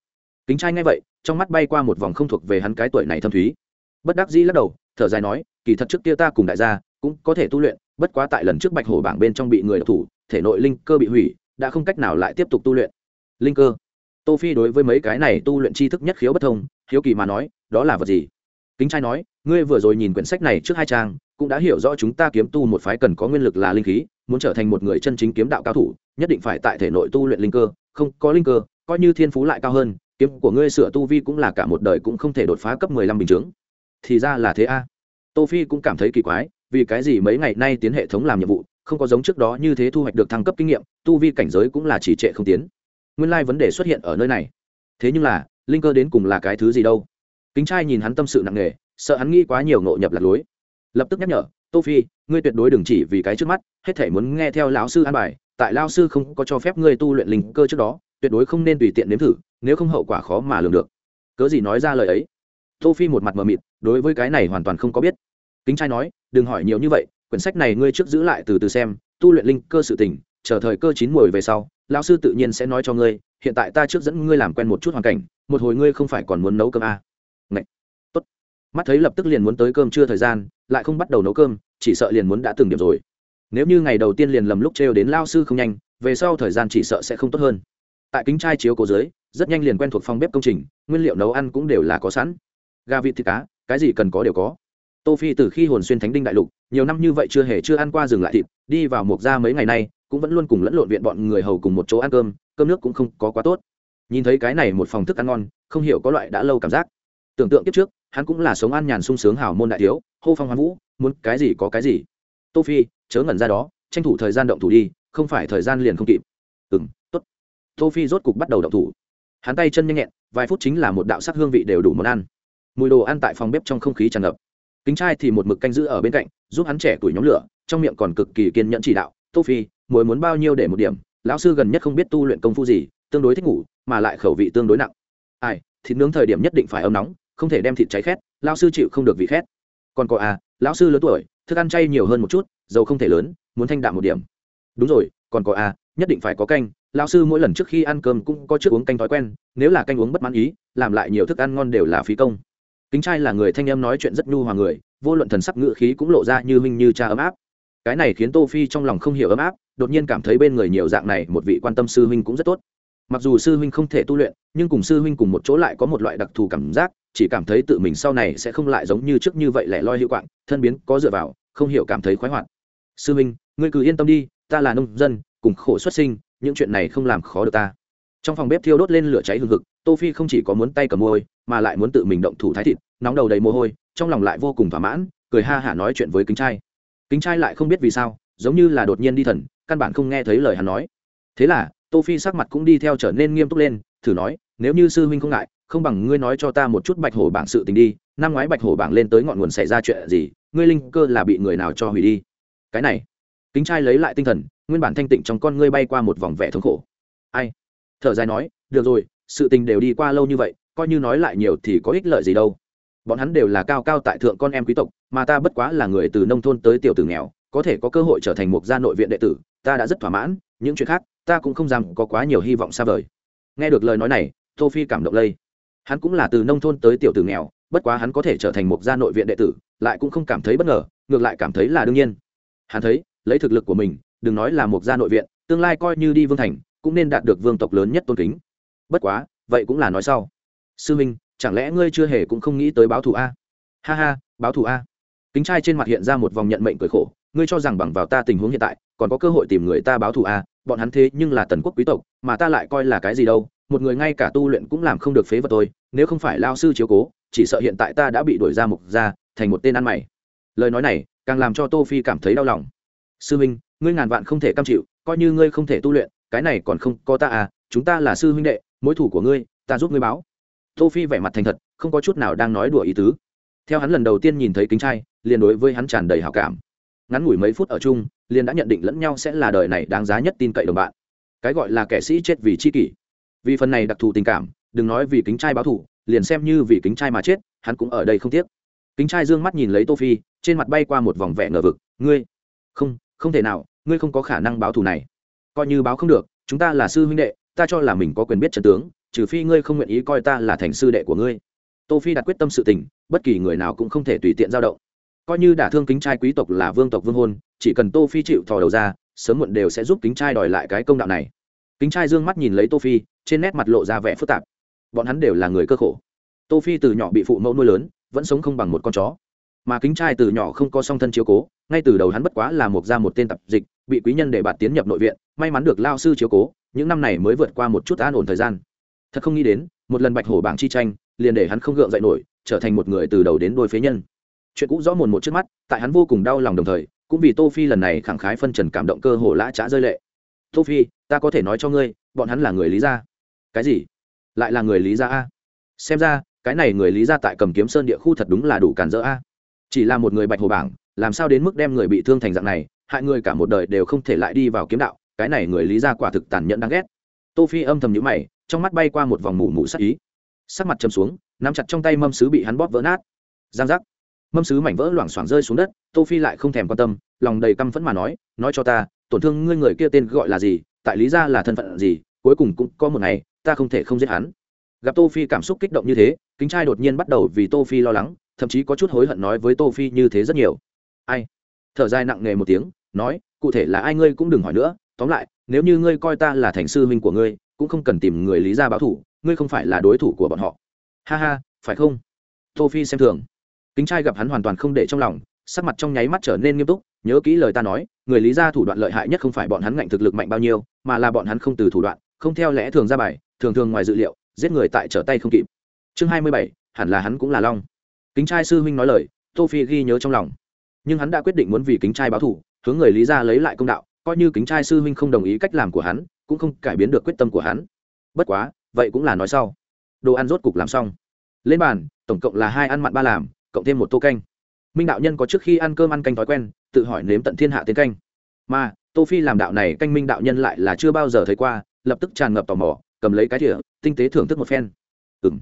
Kính trai nghe vậy, trong mắt bay qua một vòng không thuộc về hắn cái tuổi này thâm thúy. Bất đắc dĩ lắc đầu, thở dài nói, kỳ thật trước kia ta cùng đại gia cũng có thể tu luyện, bất quá tại lần trước bạch hổ bảng bên trong bị người độc thủ, thể nội linh cơ bị hủy, đã không cách nào lại tiếp tục tu luyện linh cơ. Tô phi đối với mấy cái này tu luyện tri thức nhất khiếu bất thông, hiếu kỳ mà nói, đó là vật gì? Kính trai nói, ngươi vừa rồi nhìn quyển sách này trước hai trang, cũng đã hiểu rõ chúng ta kiếm tu một phái cần có nguyên lực là linh khí, muốn trở thành một người chân chính kiếm đạo cao thủ, nhất định phải tại thể nội tu luyện linh cơ, không có linh cơ, coi như thiên phú lại cao hơn, kiếm của ngươi sửa tu vi cũng là cả một đời cũng không thể đột phá cấp mười lăm bình chứng thì ra là thế a. Tô phi cũng cảm thấy kỳ quái, vì cái gì mấy ngày nay tiến hệ thống làm nhiệm vụ, không có giống trước đó như thế thu hoạch được thăng cấp kinh nghiệm, tu vi cảnh giới cũng là chỉ trệ không tiến nguyên lai vấn đề xuất hiện ở nơi này. Thế nhưng là, linh cơ đến cùng là cái thứ gì đâu? Kính trai nhìn hắn tâm sự nặng nề, sợ hắn nghĩ quá nhiều ngộ nhập lạc lối. Lập tức nhắc nhở, tô phi, ngươi tuyệt đối đừng chỉ vì cái trước mắt, hết thể muốn nghe theo lão sư an bài. Tại lão sư không có cho phép ngươi tu luyện linh cơ trước đó, tuyệt đối không nên tùy tiện nếm thử, nếu không hậu quả khó mà lường được. Cớ gì nói ra lời ấy? Tô phi một mặt mờ mịt, đối với cái này hoàn toàn không có biết. Kính trai nói, đừng hỏi nhiều như vậy, quyển sách này ngươi trước giữ lại từ từ xem, tu luyện linh cơ sự tình, chờ thời cơ chín muồi về sau lão sư tự nhiên sẽ nói cho ngươi, hiện tại ta trước dẫn ngươi làm quen một chút hoàn cảnh, một hồi ngươi không phải còn muốn nấu cơm à. Ngậy. Tốt. mắt thấy lập tức liền muốn tới cơm trưa thời gian, lại không bắt đầu nấu cơm, chỉ sợ liền muốn đã từng điểm rồi nếu như ngày đầu tiên liền lầm lúc trêu đến lao sư không nhanh, về sau thời gian chỉ sợ sẽ không tốt hơn tại kính trai chiếu cố dưới, rất nhanh liền quen thuộc phòng bếp công trình, nguyên liệu nấu ăn cũng đều là có sẵn gà vịt thịt cá, cái gì cần có đều có tô phi từ khi hồn xuyên thánh đinh đại lục, nhiều năm như vậy chưa hề chưa ăn qua dừng lại thịt, đi vào mộc ra mấy ngày nay cũng vẫn luôn cùng lẫn lộn viện bọn người hầu cùng một chỗ ăn cơm cơm nước cũng không có quá tốt. Nhìn thấy cái này một phòng thức ăn ngon, không hiểu có loại đã lâu cảm giác. Tưởng tượng tiếp trước, hắn cũng là sống an nhàn sung sướng hào môn đại thiếu, hô phong hoán vũ, muốn cái gì có cái gì. Tô phi, chớ ngẩn ra đó, tranh thủ thời gian động thủ đi, không phải thời gian liền không kịp. Ừm, tốt. Tô phi rốt cục bắt đầu động thủ. Hắn tay chân nhanh nhẹn, vài phút chính là một đạo sắc hương vị đều đủ món ăn. Mùi đồ ăn tại phòng bếp trong không khí tràn ngập. Kính trai thì một mực canh giữ ở bên cạnh, giúp hắn trẻ tuổi nhóm lửa, trong miệng còn cực kỳ kiên nhẫn chỉ đạo, tô phi muối muốn bao nhiêu để một điểm, lão sư gần nhất không biết tu luyện công phu gì, tương đối thích ngủ, mà lại khẩu vị tương đối nặng. Ai, thịt nướng thời điểm nhất định phải ấm nóng, không thể đem thịt cháy khét, lão sư chịu không được vị khét. Còn có à lão sư lớn tuổi, thức ăn chay nhiều hơn một chút, dầu không thể lớn, muốn thanh đạm một điểm. Đúng rồi, còn có à nhất định phải có canh, lão sư mỗi lần trước khi ăn cơm cũng có trước uống canh thói quen, nếu là canh uống bất mãn ý, làm lại nhiều thức ăn ngon đều là phí công. Kính trai là người thanh em nói chuyện rất nhu hòa người, vô luận thần sắc ngữ khí cũng lộ ra như minh như cha ấm áp cái này khiến tô phi trong lòng không hiểu ấm áp, đột nhiên cảm thấy bên người nhiều dạng này, một vị quan tâm sư huynh cũng rất tốt. Mặc dù sư huynh không thể tu luyện, nhưng cùng sư huynh cùng một chỗ lại có một loại đặc thù cảm giác, chỉ cảm thấy tự mình sau này sẽ không lại giống như trước như vậy lẻ loi hiệu quạng, thân biến có dựa vào, không hiểu cảm thấy khoái hoạt. Sư huynh, ngươi cứ yên tâm đi, ta là nông dân, cùng khổ xuất sinh, những chuyện này không làm khó được ta. Trong phòng bếp thiêu đốt lên lửa cháy hừng hực, tô phi không chỉ có muốn tay cầm môi, mà lại muốn tự mình động thủ thái thịt, nóng đầu đầy mồ hôi, trong lòng lại vô cùng thỏa mãn, cười ha hả nói chuyện với kính trai kính trai lại không biết vì sao, giống như là đột nhiên đi thần, căn bản không nghe thấy lời hắn nói. Thế là, tô phi sắc mặt cũng đi theo trở nên nghiêm túc lên, thử nói, nếu như sư huynh không ngại, không bằng ngươi nói cho ta một chút bạch hổ bảng sự tình đi, năm ngoái bạch hổ bảng lên tới ngọn nguồn xảy ra chuyện gì, ngươi linh cơ là bị người nào cho hủy đi? Cái này, kính trai lấy lại tinh thần, nguyên bản thanh tịnh trong con ngươi bay qua một vòng vẻ thống khổ. Ai? Thở dài nói, được rồi, sự tình đều đi qua lâu như vậy, coi như nói lại nhiều thì có ích lợi gì đâu bọn hắn đều là cao cao tại thượng con em quý tộc, mà ta bất quá là người từ nông thôn tới tiểu tử nghèo, có thể có cơ hội trở thành một gia nội viện đệ tử, ta đã rất thỏa mãn, những chuyện khác, ta cũng không dám có quá nhiều hy vọng xa vời. Nghe được lời nói này tô phi cảm động lây. Hắn cũng là từ nông thôn tới tiểu tử nghèo, bất quá hắn có thể trở thành một gia nội viện đệ tử, lại cũng không cảm thấy bất ngờ, ngược lại cảm thấy là đương nhiên. Hắn thấy, lấy thực lực của mình, đừng nói là một gia nội viện, tương lai coi như đi vương thành, cũng nên đạt được vương tộc lớn nhất tôn kính. Bất quá, vậy cũng là nói sau. Sư minh chẳng lẽ ngươi chưa hề cũng không nghĩ tới báo thù a? Ha ha, báo thù a. Kính trai trên mặt hiện ra một vòng nhận mệnh cười khổ, ngươi cho rằng bằng vào ta tình huống hiện tại, còn có cơ hội tìm người ta báo thù a, bọn hắn thế nhưng là tần quốc quý tộc, mà ta lại coi là cái gì đâu, một người ngay cả tu luyện cũng làm không được phế vật tôi, nếu không phải lao sư chiếu cố, chỉ sợ hiện tại ta đã bị đuổi ra mục ra, thành một tên ăn mày. Lời nói này, càng làm cho tô phi cảm thấy đau lòng. Sư huynh ngươi ngàn vạn không thể cam chịu, coi như ngươi không thể tu luyện, cái này còn không có ta à chúng ta là sư huynh đệ, mối thủ của ngươi, ta giúp ngươi báo tô phi vẻ mặt thành thật, không có chút nào đang nói đùa ý tứ. Theo hắn lần đầu tiên nhìn thấy kính trai, liền đối với hắn tràn đầy hảo cảm. Ngắn ngủi mấy phút ở chung, liền đã nhận định lẫn nhau sẽ là đời này đáng giá nhất tin cậy đồng bạn. Cái gọi là kẻ sĩ chết vì chi kỷ. Vì phần này đặc thù tình cảm, đừng nói vì kính trai báo thù, liền xem như vì kính trai mà chết, hắn cũng ở đây không tiếc. Kính trai dương mắt nhìn lấy tô phi, trên mặt bay qua một vòng vẻ ngờ vực. Ngươi? Không không thể nào, ngươi không có khả năng báo thù này. Coi như báo không được, chúng ta là sư huynh đệ, ta cho là mình có quyền biết trận tướng trừ phi ngươi không nguyện ý coi ta là thành sư đệ của ngươi. Tô phi đặt quyết tâm sự tình, bất kỳ người nào cũng không thể tùy tiện giao động. Coi như đả thương kính trai quý tộc là vương tộc vương hôn, chỉ cần tô phi chịu thò đầu ra, sớm muộn đều sẽ giúp kính trai đòi lại cái công đạo này. Kính trai dương mắt nhìn lấy tô phi, trên nét mặt lộ ra vẻ phức tạp. Bọn hắn đều là người cơ khổ. Tô phi từ nhỏ bị phụ mẫu nuôi lớn, vẫn sống không bằng một con chó. Mà kính trai từ nhỏ không có song thân chiếu cố, ngay từ đầu hắn bất quá là một ra một tên tập dịch, bị quý nhân để bạt tiến nhập nội viện, may mắn được lao sư chiếu cố, những năm này mới vượt qua một chút an ổn thời gian thật không nghĩ đến, một lần bạch hổ bảng chi tranh, liền để hắn không gượng dậy nổi, trở thành một người từ đầu đến đôi phế nhân. Chuyện cũ rõ mồn một trước mắt, tại hắn vô cùng đau lòng đồng thời, cũng vì tô phi lần này khẳng khái phân trần cảm động cơ hồ lã trá rơi lệ. Tô phi, ta có thể nói cho ngươi, bọn hắn là người lý gia. Cái gì? Lại là người lý gia a? Xem ra, cái này người lý gia tại cầm kiếm sơn địa khu thật đúng là đủ cản rỡ a. Chỉ là một người bạch hồ bảng, làm sao đến mức đem người bị thương thành dạng này, hại người cả một đời đều không thể lại đi vào kiếm đạo, cái này người lý gia quả thực tàn nhẫn đáng ghét. Tô phi âm thầm nhíu mày trong mắt bay qua một vòng mù mù sắc ý. Sắc mặt chầm xuống, nắm chặt trong tay mâm sứ bị hắn bóp vỡ nát. Giang giác. Mâm sứ mảnh vỡ loảng xoảng rơi xuống đất, tô phi lại không thèm quan tâm, lòng đầy căm phẫn mà nói nói cho ta, tổn thương ngươi người kia tên gọi là gì, tại lý gia là thân phận gì, cuối cùng cũng có một ngày, ta không thể không giết hắn. Gặp tô phi cảm xúc kích động như thế, kính trai đột nhiên bắt đầu vì tô phi lo lắng, thậm chí có chút hối hận nói với tô phi như thế rất nhiều. Ai? Thở dài nặng nề một tiếng, nói, cụ thể là ai ngươi cũng đừng hỏi nữa, tóm lại, nếu như ngươi coi ta là thành sư huynh của ngươi cũng không cần tìm người lý gia báo thủ, ngươi không phải là đối thủ của bọn họ. Ha ha, phải không? Tô phi xem thường. Kính trai gặp hắn hoàn toàn không để trong lòng, sắc mặt trong nháy mắt trở nên nghiêm túc, nhớ kỹ lời ta nói, người lý gia thủ đoạn lợi hại nhất không phải bọn hắn ngạnh thực lực mạnh bao nhiêu, mà là bọn hắn không từ thủ đoạn, không theo lẽ thường ra bài, thường thường ngoài dự liệu, giết người tại trở tay không kịp. Chương hai mươi bảy, hẳn là hắn cũng là long. Kính trai sư huynh nói lời, tô phi ghi nhớ trong lòng. Nhưng hắn đã quyết định muốn vì kính trai báo thù hướng người lý gia lấy lại công đạo, coi như kính trai sư huynh không đồng ý cách làm của hắn cũng không cải biến được quyết tâm của hắn. Bất quá, vậy cũng là nói sau. Đồ ăn rốt cục làm xong. Lên bàn, tổng cộng là hai ăn mặn ba làm, cộng thêm một tô canh. Minh đạo nhân có trước khi ăn cơm ăn canh thói quen, tự hỏi nếm tận thiên hạ tiến canh. Mà, tô phi làm đạo này canh minh đạo nhân lại là chưa bao giờ thấy qua, lập tức tràn ngập tò mò, cầm lấy cái thìa, tinh tế thưởng thức một phen. Ừm,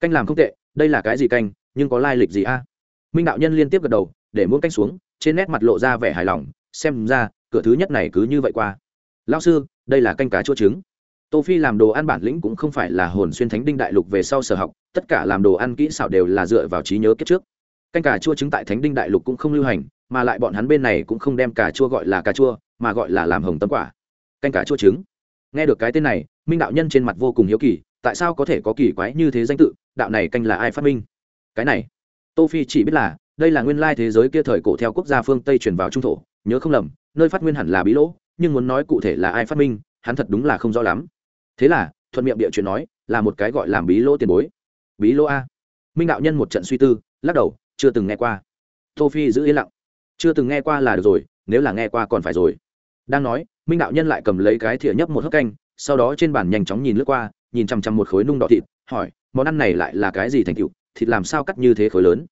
canh làm không tệ, đây là cái gì canh, nhưng có lai lịch gì a? Minh đạo nhân liên tiếp gật đầu, để muỗng canh xuống, trên nét mặt lộ ra vẻ hài lòng, xem ra, cửa thứ nhất này cứ như vậy qua. Lão sư đây là canh cá chua trứng. Tô phi làm đồ ăn bản lĩnh cũng không phải là hồn xuyên thánh đinh đại lục về sau sở học, tất cả làm đồ ăn kỹ xảo đều là dựa vào trí nhớ kết trước. Canh cà chua trứng tại thánh đinh đại lục cũng không lưu hành, mà lại bọn hắn bên này cũng không đem cà chua gọi là cà chua, mà gọi là làm hồng tấm quả. Canh cà chua trứng. Nghe được cái tên này, minh đạo nhân trên mặt vô cùng hiếu kỳ, tại sao có thể có kỳ quái như thế danh tự, đạo này canh là ai phát minh? Cái này, tô phi chỉ biết là, đây là nguyên lai thế giới kia thời cổ theo quốc gia phương tây truyền vào trung thổ, nhớ không lầm, nơi phát nguyên hẳn là bí lỗ nhưng muốn nói cụ thể là ai phát minh, hắn thật đúng là không rõ lắm. Thế là, thuận miệng địa chuyện nói, là một cái gọi làm bí lỗ tiền bối. Bí lỗ a. Minh đạo nhân một trận suy tư, lắc đầu, chưa từng nghe qua. Tô phi giữ yên lặng. Chưa từng nghe qua là được rồi, nếu là nghe qua còn phải rồi. Đang nói, minh đạo nhân lại cầm lấy cái thìa nhấp một hớp canh, sau đó trên bàn nhanh chóng nhìn lướt qua, nhìn chằm chằm một khối nung đỏ thịt, hỏi, món ăn này lại là cái gì thành tựu, thịt làm sao cắt như thế khối lớn?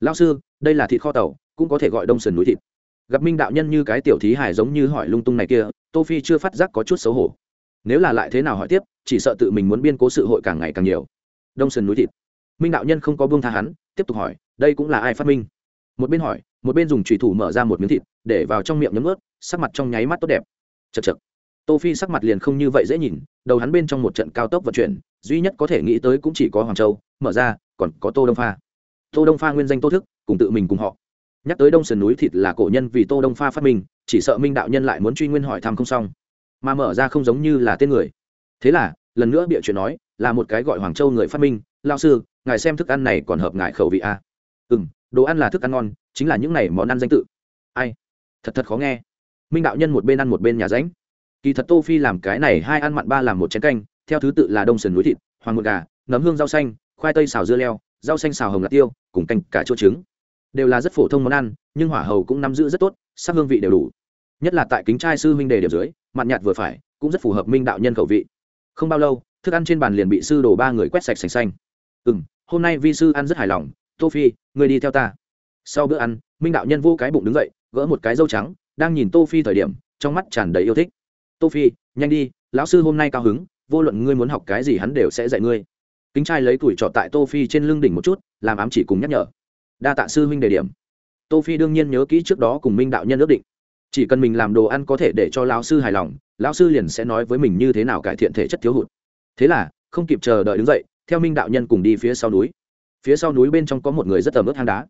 Lao sư, đây là thịt kho tàu, cũng có thể gọi đông sườn núi thịt gặp minh đạo nhân như cái tiểu thí hải giống như hỏi lung tung này kia, tô phi chưa phát giác có chút xấu hổ. Nếu là lại thế nào hỏi tiếp, chỉ sợ tự mình muốn biên cố sự hội càng ngày càng nhiều. Đông sơn núi thịt. Minh đạo nhân không có buông tha hắn, tiếp tục hỏi, đây cũng là ai phát minh? Một bên hỏi, một bên dùng trùy thủ mở ra một miếng thịt, để vào trong miệng nhấm ướt sắc mặt trong nháy mắt tốt đẹp. Chật chật tô phi sắc mặt liền không như vậy dễ nhìn, đầu hắn bên trong một trận cao tốc vận chuyển, duy nhất có thể nghĩ tới cũng chỉ có hoàng châu, mở ra, còn có tô đông pha. Tô đông pha nguyên danh tô thức, cùng tự mình cùng họ nhắc tới đông sườn núi thịt là cổ nhân vì tô đông pha phát minh, chỉ sợ minh đạo nhân lại muốn truy nguyên hỏi thăm không xong. Mà mở ra không giống như là tên người. Thế là, lần nữa bịa chuyện nói, là một cái gọi hoàng châu người phát minh lao sư, ngài xem thức ăn này còn hợp ngài khẩu vị a à? ừ m đồ ăn là thức ăn ngon, chính là những này món ăn danh tự. Ai? Thật thật khó nghe. Minh đạo nhân một bên ăn một bên nhà ránh. Kỳ thật tô phi làm cái này hai ăn mặn ba làm một chén canh, theo thứ tự là đông sườn núi thịt, hoàng một gà, nấm hương rau xanh, khoai tây xào dưa leo, rau xanh xào hồng lạc tiêu, cùng canh cả chỗ trứng đều là rất phổ thông món ăn, nhưng hỏa hầu cũng nắm giữ rất tốt, sắc hương vị đều đủ. Nhất là tại kính trai sư minh đề điểm dưới, mặn nhạt vừa phải, cũng rất phù hợp minh đạo nhân khẩu vị. Không bao lâu, thức ăn trên bàn liền bị sư đổ ba người quét sạch sành xanh. Ừ m hôm nay vi sư ăn rất hài lòng tô phi người đi theo ta. Sau bữa ăn, minh đạo nhân vô cái bụng đứng dậy, gỡ một cái dâu trắng, đang nhìn tô phi thời điểm, trong mắt tràn đầy yêu thích. Tô phi nhanh đi, lão sư hôm nay cao hứng, vô luận ngươi muốn học cái gì hắn đều sẽ dạy ngươi. Kính trai lấy tuổi trọ tại tô phi trên lưng đỉnh một chút, làm ám chỉ cùng nhắc nhở đa tạ sư huynh đề điểm. Tô phi đương nhiên nhớ kỹ trước đó cùng minh đạo nhân ước định. Chỉ cần mình làm đồ ăn có thể để cho lão sư hài lòng, lão sư liền sẽ nói với mình như thế nào cải thiện thể chất thiếu hụt. Thế là, không kịp chờ đợi đứng dậy, theo minh đạo nhân cùng đi phía sau núi. Phía sau núi bên trong có một người rất ẩm ướt hang đá.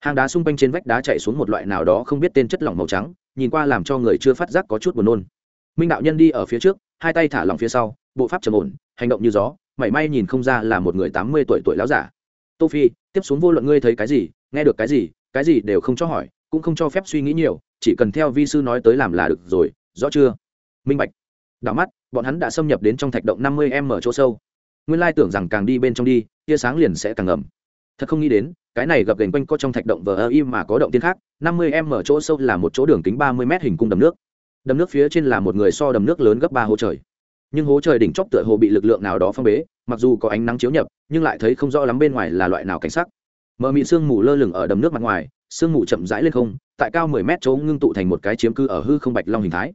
Hang đá xung quanh trên vách đá chạy xuống một loại nào đó không biết tên chất lỏng màu trắng, nhìn qua làm cho người chưa phát giác có chút buồn nôn. Minh đạo nhân đi ở phía trước, hai tay thả lỏng phía sau, bộ pháp trầm ổn, hành động như gió, mảy may nhìn không ra là một người tám mươi tuổi tuổi láo giả tô phi, tiếp xuống vô luận ngươi thấy cái gì, nghe được cái gì cái gì đều không cho hỏi, cũng không cho phép suy nghĩ nhiều, chỉ cần theo vi sư nói tới làm là được rồi, rõ chưa? Minh bạch. Đảo mắt, bọn hắn đã xâm nhập đến trong thạch động năm mươi m chỗ sâu. Nguyên lai tưởng rằng càng đi bên trong đi, tia sáng liền sẽ càng ngầm. Thật không nghĩ đến, cái này gặp gành quanh có trong thạch động vờ ơ im mà có động tiên khác, năm mươi m chỗ sâu là một chỗ đường kính ba mươi m hình cung đầm nước. Đầm nước phía trên là một người so đầm nước lớn gấp ba hồ trời nhưng hố trời đỉnh chóp tựa hồ bị lực lượng nào đó phong bế, mặc dù có ánh nắng chiếu nhập, nhưng lại thấy không rõ lắm bên ngoài là loại nào cảnh sắc. Mờ mị sương mù lơ lửng ở đầm nước mặt ngoài, sương mù chậm rãi lên không, tại cao mười mét chỗ ngưng tụ thành một cái chiếm cư ở hư không bạch long hình thái.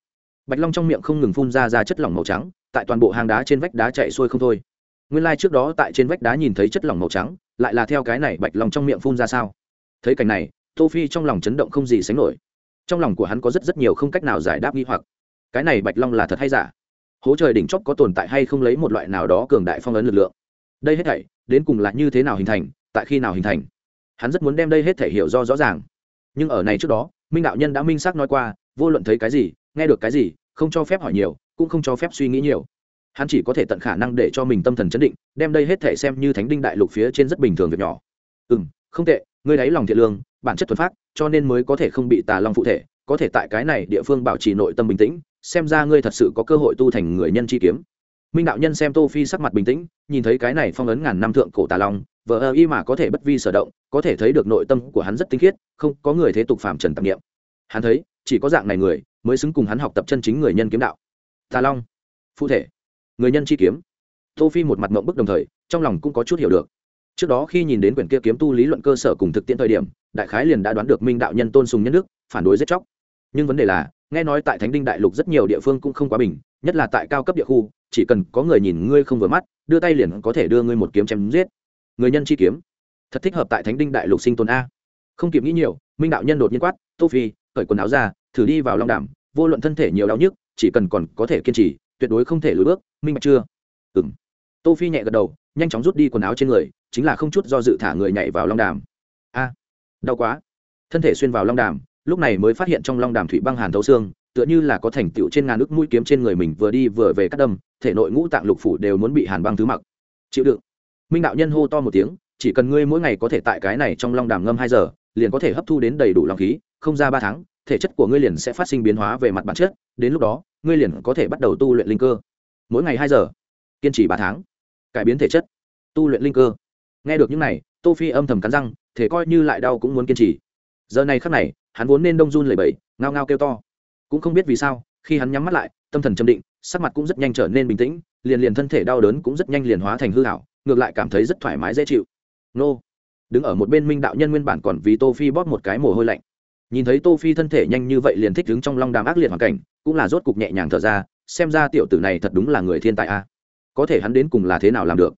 Bạch long trong miệng không ngừng phun ra ra chất lỏng màu trắng, tại toàn bộ hang đá trên vách đá chạy xuôi không thôi. Nguyên lai trước đó tại trên vách đá nhìn thấy chất lỏng màu trắng, lại là theo cái này bạch long trong miệng phun ra sao? Thấy cảnh này, tô phi trong lòng chấn động không gì sánh nổi. Trong lòng của hắn có rất rất nhiều không cách nào giải đáp nghi hoặc. Cái này bạch long là thật hay giả? Hố trời đỉnh chóp có tồn tại hay không lấy một loại nào đó cường đại phong ấn lực lượng. Đây hết thảy, đến cùng là như thế nào hình thành, tại khi nào hình thành? Hắn rất muốn đem đây hết thể hiểu do rõ ràng. Nhưng ở này trước đó, minh đạo nhân đã minh xác nói qua, vô luận thấy cái gì, nghe được cái gì, không cho phép hỏi nhiều, cũng không cho phép suy nghĩ nhiều. Hắn chỉ có thể tận khả năng để cho mình tâm thần chấn định, đem đây hết thể xem như thánh đinh đại lục phía trên rất bình thường việc nhỏ. Ừ m không tệ, ngươi đáy lòng thiện lương, bản chất thuần phát cho nên mới có thể không bị tà long phụ thể, có thể tại cái này địa phương bảo trì nội tâm bình tĩnh xem ra ngươi thật sự có cơ hội tu thành người nhân chi kiếm. Minh đạo nhân xem tô phi sắc mặt bình tĩnh, nhìn thấy cái này phong ấn ngàn năm thượng cổ tà long vợ ơ y mà có thể bất vi sở động, có thể thấy được nội tâm của hắn rất tinh khiết, không có người thế tục phạm trần tạp nghiệm hắn thấy, chỉ có dạng này người mới xứng cùng hắn học tập chân chính người nhân kiếm đạo. Tà long, phụ thể, người nhân chi kiếm. Tô phi một mặt mộng bức đồng thời, trong lòng cũng có chút hiểu được. Trước đó khi nhìn đến quyển kia kiếm tu lý luận cơ sở cùng thực tiễn thời điểm, đại khái liền đã đoán được minh đạo nhân tôn sùng nhân đức, phản đối giết chóc. Nhưng vấn đề là nghe nói tại thánh đinh đại lục rất nhiều địa phương cũng không quá bình, nhất là tại cao cấp địa khu, chỉ cần có người nhìn ngươi không vừa mắt, đưa tay liền có thể đưa ngươi một kiếm chém giết. Người nhân chi kiếm. Thật thích hợp tại thánh đinh đại lục sinh tồn a. Không kịp nghĩ nhiều, minh đạo nhân đột nhiên quát, tô phi, cởi quần áo ra, thử đi vào long đảm vô luận thân thể nhiều đau nhức, chỉ cần còn có thể kiên trì, tuyệt đối không thể lùi bước, minh bạch chưa? Ừm. Tô phi nhẹ gật đầu, nhanh chóng rút đi quần áo trên người, chính là không chút do dự thả người nhảy vào long đàm a, đau quá. Thân thể xuyên vào long đàm lúc này mới phát hiện trong long đàm thủy băng hàn thấu xương, tựa như là có thành tựu trên ngàn nước mũi kiếm trên người mình vừa đi vừa về cắt đâm, thể nội ngũ tạng lục phủ đều muốn bị hàn băng thứ mặc. Chịu đựng. Minh đạo nhân hô to một tiếng, chỉ cần ngươi mỗi ngày có thể tại cái này trong long đàm ngâm hai giờ, liền có thể hấp thu đến đầy đủ long khí, không ra ba tháng, thể chất của ngươi liền sẽ phát sinh biến hóa về mặt bản chất, đến lúc đó, ngươi liền có thể bắt đầu tu luyện linh cơ. Mỗi ngày hai giờ, kiên trì ba tháng. Cải biến thể chất, tu luyện linh cơ. Nghe được những này, tô phi âm thầm cắn răng, thể coi như lại đau cũng muốn kiên trì. Giờ này khắc này hắn vốn nên đông run lẩy bẩy, ngao ngao kêu to. Cũng không biết vì sao, khi hắn nhắm mắt lại, tâm thần châm định, sắc mặt cũng rất nhanh trở nên bình tĩnh, liền liền thân thể đau đớn cũng rất nhanh liền hóa thành hư hảo ngược lại cảm thấy rất thoải mái dễ chịu. Nô, đứng ở một bên minh đạo nhân nguyên bản còn vì tô phi bóp một cái mồ hôi lạnh. Nhìn thấy tô phi thân thể nhanh như vậy liền thích đứng trong long đàm ác liệt hoàn cảnh, cũng là rốt cục nhẹ nhàng thở ra, xem ra tiểu tử này thật đúng là người thiên tài a. Có thể hắn đến cùng là thế nào làm được?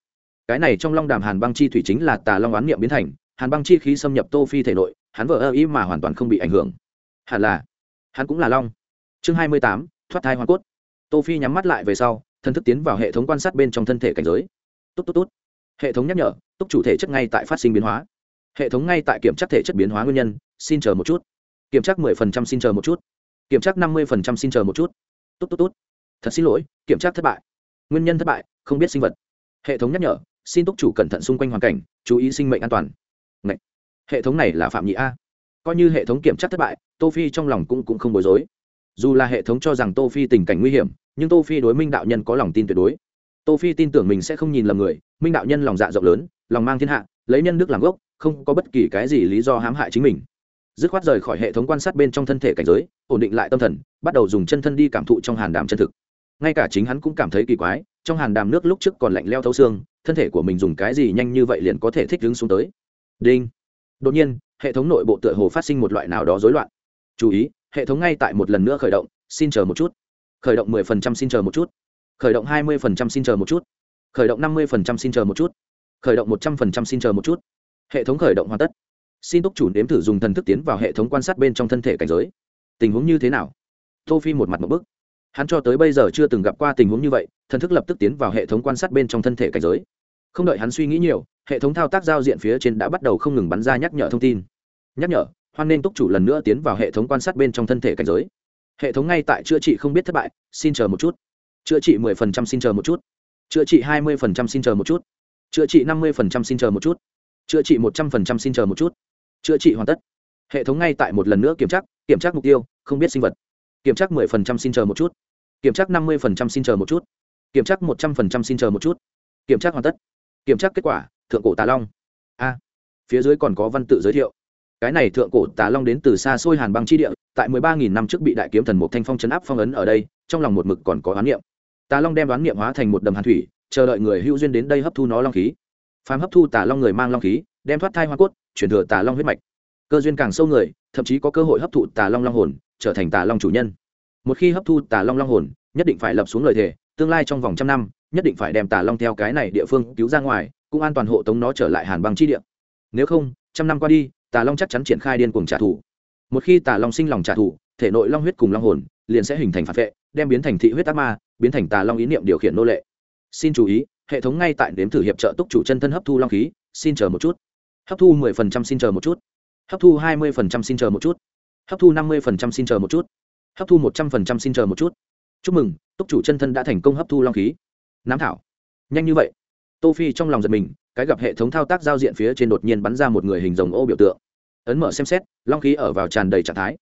Cái này trong long đàm hàn băng chi thủy chính là tà long oán niệm biến thành, hàn băng chi khí xâm nhập tô phi thể nội hắn vợ ơ ý mà hoàn toàn không bị ảnh hưởng. Hẳn là, hắn cũng là long. Chương hai mươi tám, thoát thai hoa cốt. Tô phi nhắm mắt lại về sau thân thức tiến vào hệ thống quan sát bên trong thân thể cảnh giới. Tốt tốt tốt. Hệ thống nhắc nhở, túc chủ thể chất ngay tại phát sinh biến hóa. Hệ thống ngay tại kiểm tra thể chất biến hóa nguyên nhân, xin chờ một chút. Kiểm tra mười phần trăm xin chờ một chút. Kiểm tra năm mươi phần trăm xin chờ một chút. Tốt tốt tốt. Thật xin lỗi, kiểm tra thất bại. Nguyên nhân thất bại, không biết sinh vật. Hệ thống nhắc nhở, xin túc chủ cẩn thận xung quanh hoàn cảnh, chú ý sinh mệnh an toàn hệ thống này là phạm nhị a. Coi như hệ thống kiểm tra thất bại, tô phi trong lòng cũng cũng không bối rối. Dù là hệ thống cho rằng tô phi tình cảnh nguy hiểm, nhưng tô phi đối minh đạo nhân có lòng tin tuyệt đối. Tô phi tin tưởng mình sẽ không nhìn lầm người, minh đạo nhân lòng dạ rộng lớn, lòng mang thiên hạ, lấy nhân đức làm gốc, không có bất kỳ cái gì lý do hãm hại chính mình. Dứt khoát rời khỏi hệ thống quan sát bên trong thân thể cảnh giới, ổn định lại tâm thần, bắt đầu dùng chân thân đi cảm thụ trong hàn đàm chân thực. Ngay cả chính hắn cũng cảm thấy kỳ quái, trong hàn đàm nước lúc trước còn lạnh leo thấu xương, thân thể của mình dùng cái gì nhanh như vậy liền có thể thích đứng xuống tới. Đinh đột nhiên, hệ thống nội bộ tựa hồ phát sinh một loại nào đó rối loạn. Chú ý, hệ thống ngay tại một lần nữa khởi động, xin chờ một chút. Khởi động 10% xin chờ một chút. Khởi động 20% xin chờ một chút. Khởi động 50% xin chờ một chút. Khởi động 100% xin chờ một chút. Hệ thống khởi động hoàn tất. Xin túc chủ nếm thử dùng thần thức tiến vào hệ thống quan sát bên trong thân thể cảnh giới. Tình huống như thế nào? Tô phi một mặt một bức. Hắn cho tới bây giờ chưa từng gặp qua tình huống như vậy, thần thức lập tức tiến vào hệ thống quan sát bên trong thân thể cảnh giới không đợi hắn suy nghĩ nhiều, hệ thống thao tác giao diện phía trên đã bắt đầu không ngừng bắn ra nhắc nhở thông tin. Nhắc nhở, hoan nên túc chủ lần nữa tiến vào hệ thống quan sát bên trong thân thể cảnh giới. Hệ thống ngay tại chữa trị không biết thất bại, xin chờ một chút. Chữa trị mười phần trăm xin chờ một chút. Chữa trị hai mươi phần trăm xin chờ một chút. Chữa trị năm mươi phần trăm xin chờ một chút. Chữa trị một trăm phần trăm xin chờ một chút. Chữa trị hoàn tất. Hệ thống ngay tại một lần nữa kiểm tra kiểm tra mục tiêu, không biết sinh vật. Kiểm tra mười phần trăm xin chờ một chút. Kiểm tra năm mươi phần trăm xin chờ một chút. Kiểm tra một trăm phần trăm xin chờ một chút. Kiểm tra hoàn tất kiểm tra kết quả, thượng cổ tà long. A, phía dưới còn có văn tự giới thiệu. Cái này thượng cổ tà long đến từ xa xôi hàn băng chi địa, tại mười ba nghìn năm trước bị đại kiếm thần một thanh phong chấn áp phong ấn ở đây, trong lòng một mực còn có oán niệm. Tà long đem oán niệm hóa thành một đầm hàn thủy, chờ đợi người hữu duyên đến đây hấp thu nó long khí. Phàm hấp thu tà long người mang long khí, đem thoát thai hoa cốt, chuyển thừa tà long huyết mạch. Cơ duyên càng sâu người, thậm chí có cơ hội hấp thụ tà long long hồn, trở thành tà long chủ nhân. Một khi hấp thu tà long long hồn, nhất định phải lập xuống lời thề, tương lai trong vòng trăm năm nhất định phải đem tà long theo cái này địa phương cứu ra ngoài, cũng an toàn hộ tống nó trở lại hàn băng chi địa. Nếu không, trăm năm qua đi, tà long chắc chắn triển khai điên cuồng trả thù. Một khi tà long sinh lòng trả thù, thể nội long huyết cùng long hồn liền sẽ hình thành phản vệ, đem biến thành thị huyết ác ma, biến thành tà long ý niệm điều khiển nô lệ. Xin chú ý, hệ thống ngay tại đếm thử hiệp trợ túc chủ chân thân hấp thu long khí, xin chờ một chút. Hấp thu mười phần trăm xin chờ một chút. Hấp thu hai mươi phần trăm xin chờ một chút. Hấp thu năm mươi phần trăm xin chờ một chút. Hấp thu một trăm phần trăm xin chờ một chút. Chúc mừng, túc chủ chân thân đã thành công hấp thu long khí nám thảo. Nhanh như vậy? Tô phi trong lòng giật mình, cái gặp hệ thống thao tác giao diện phía trên đột nhiên bắn ra một người hình rồng ô biểu tượng. Ấn mở xem xét, long khí ở vào tràn đầy trạng thái.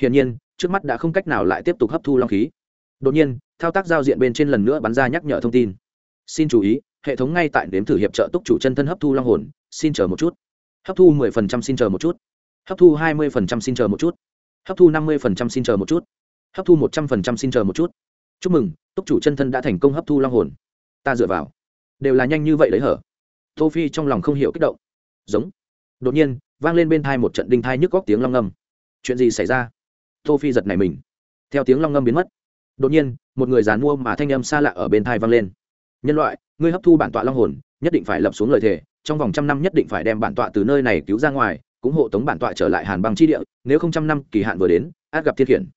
Hiển nhiên, trước mắt đã không cách nào lại tiếp tục hấp thu long khí. Đột nhiên, thao tác giao diện bên trên lần nữa bắn ra nhắc nhở thông tin. Xin chú ý, hệ thống ngay tại đếm thử hiệp trợ túc chủ chân thân hấp thu long hồn, xin chờ một chút. Hấp thu 10% xin chờ một chút. Hấp thu 20% xin chờ một chút. Hấp thu 50% xin chờ một chút. Hấp thu 100% xin chờ một chút. Chúc mừng, túc chủ chân thân đã thành công hấp thu long hồn ta dựa vào. Đều là nhanh như vậy đấy hở? Tô phi trong lòng không hiểu kích động. Giống. Đột nhiên, vang lên bên thai một trận đinh thai nhức góc tiếng long ngâm. Chuyện gì xảy ra? Tô phi giật này mình. Theo tiếng long ngâm biến mất. Đột nhiên, một người dàn mua mà thanh âm xa lạ ở bên thai vang lên. Nhân loại, ngươi hấp thu bản tọa long hồn, nhất định phải lập xuống lời thề, trong vòng trăm năm nhất định phải đem bản tọa từ nơi này cứu ra ngoài, cũng hộ tống bản tọa trở lại hàn băng chi địa, nếu không trăm năm kỳ hạn vừa đến, át gặp thiết khiển.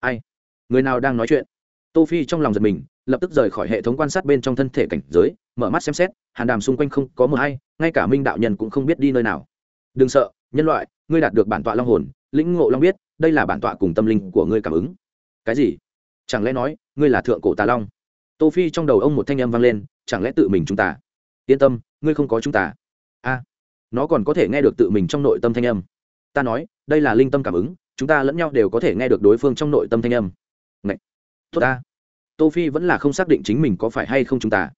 Ai? Người nào đang nói chuyện? Tô phi trong lòng giật mình lập tức rời khỏi hệ thống quan sát bên trong thân thể cảnh giới, mở mắt xem xét, hàn đàm xung quanh không có mờ hay, ngay cả minh đạo nhân cũng không biết đi nơi nào. Đừng sợ, nhân loại, ngươi đạt được bản tọa long hồn, lĩnh ngộ long biết, đây là bản tọa cùng tâm linh của ngươi cảm ứng. Cái gì? Chẳng lẽ nói, ngươi là thượng cổ tà long? Tô phi trong đầu ông một thanh âm vang lên, chẳng lẽ tự mình chúng ta? Yên tâm, ngươi không có chúng ta. A, nó còn có thể nghe được tự mình trong nội tâm thanh âm. Ta nói, đây là linh tâm cảm ứng, chúng ta lẫn nhau đều có thể nghe được đối phương trong nội tâm thanh âm. Ngậy! tốt ta tô phi vẫn là không xác định chính mình có phải hay không chúng ta.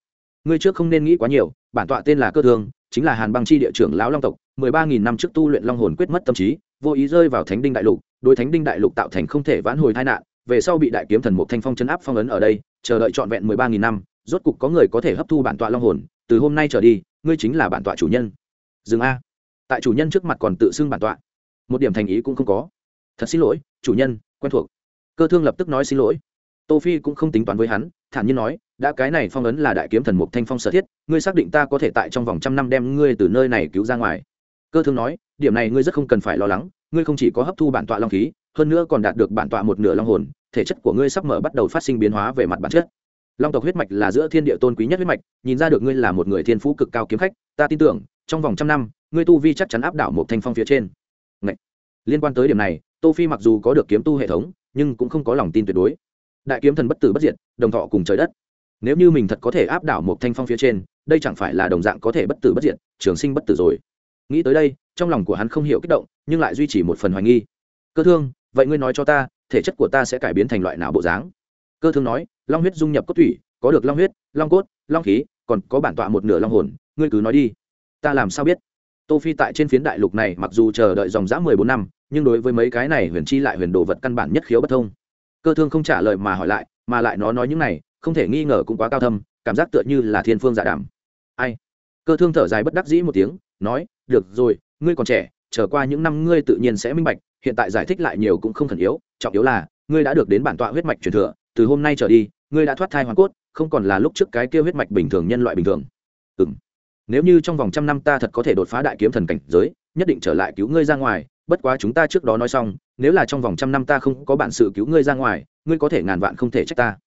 Ngươi trước không nên nghĩ quá nhiều, bản tọa tên là cơ thương, chính là hàn băng chi địa trưởng lão long tộc, mười ba nghìn năm trước tu luyện long hồn quyết mất tâm trí, vô ý rơi vào thánh đinh đại lục, đối thánh đinh đại lục tạo thành không thể vãn hồi tai nạn, về sau bị đại kiếm thần mục thanh phong chấn áp phong ấn ở đây, chờ đợi trọn vẹn mười ba nghìn năm, rốt cục có người có thể hấp thu bản tọa long hồn, từ hôm nay trở đi, ngươi chính là bản tọa chủ nhân. Dừng a. Tại chủ nhân trước mặt còn tự xưng bản tọa. Một điểm thành ý cũng không có. Thật xin lỗi, chủ nhân, quen thuộc. Cơ thương lập tức nói xin lỗi tô phi cũng không tính toán với hắn, thản nhiên nói, đã cái này phong ấn là đại kiếm thần mục thanh phong sở thiết, ngươi xác định ta có thể tại trong vòng trăm năm đem ngươi từ nơi này cứu ra ngoài. Cơ thương nói, điểm này ngươi rất không cần phải lo lắng, ngươi không chỉ có hấp thu bản tọa long khí, hơn nữa còn đạt được bản tọa một nửa long hồn, thể chất của ngươi sắp mở bắt đầu phát sinh biến hóa về mặt bản chất. Long tộc huyết mạch là giữa thiên địa tôn quý nhất huyết mạch, nhìn ra được ngươi là một người thiên phú cực cao kiếm khách, ta tin tưởng, trong vòng trăm năm, ngươi tu vi chắc chắn áp đảo một thanh phong phía trên. Ngậy. liên quan tới điểm này, tô phi mặc dù có được kiếm tu hệ thống, nhưng cũng không có lòng tin tuyệt đối đại kiếm thần bất tử bất diệt, đồng thọ cùng trời đất. Nếu như mình thật có thể áp đảo một thanh phong phía trên, đây chẳng phải là đồng dạng có thể bất tử bất diệt, trường sinh bất tử rồi. Nghĩ tới đây, trong lòng của hắn không hiểu kích động, nhưng lại duy trì một phần hoài nghi. Cơ thương, vậy ngươi nói cho ta, thể chất của ta sẽ cải biến thành loại nào bộ dáng? Cơ thương nói, long huyết dung nhập cốt thủy, có được long huyết, long cốt, long khí, còn có bản tọa một nửa long hồn, ngươi cứ nói đi. Ta làm sao biết? Tô phi tại trên phiến đại lục này mặc dù chờ đợi dòng dã mười bốn năm, nhưng đối với mấy cái này huyền chi lại huyền đồ vật căn bản nhất khiếu bất thông cơ thương không trả lời mà hỏi lại, mà lại nó nói những này, không thể nghi ngờ cũng quá cao thâm, cảm giác tựa như là thiên phương giả dạ đảm ai? Cơ thương thở dài bất đắc dĩ một tiếng, nói, được rồi, ngươi còn trẻ trở qua những năm ngươi tự nhiên sẽ minh bạch, hiện tại giải thích lại nhiều cũng không khẩn yếu, trọng yếu là, ngươi đã được đến bản tọa huyết mạch truyền thừa, từ hôm nay trở đi, ngươi đã thoát thai hoàn cốt, không còn là lúc trước cái kia huyết mạch bình thường nhân loại bình thường. Ừ m nếu như trong vòng trăm năm ta thật có thể đột phá đại kiếm thần cảnh giới, nhất định trở lại cứu ngươi ra ngoài, bất quá chúng ta trước đó nói xong nếu là trong vòng trăm năm ta không có bản sự cứu ngươi ra ngoài, ngươi có thể ngàn vạn không thể trách ta.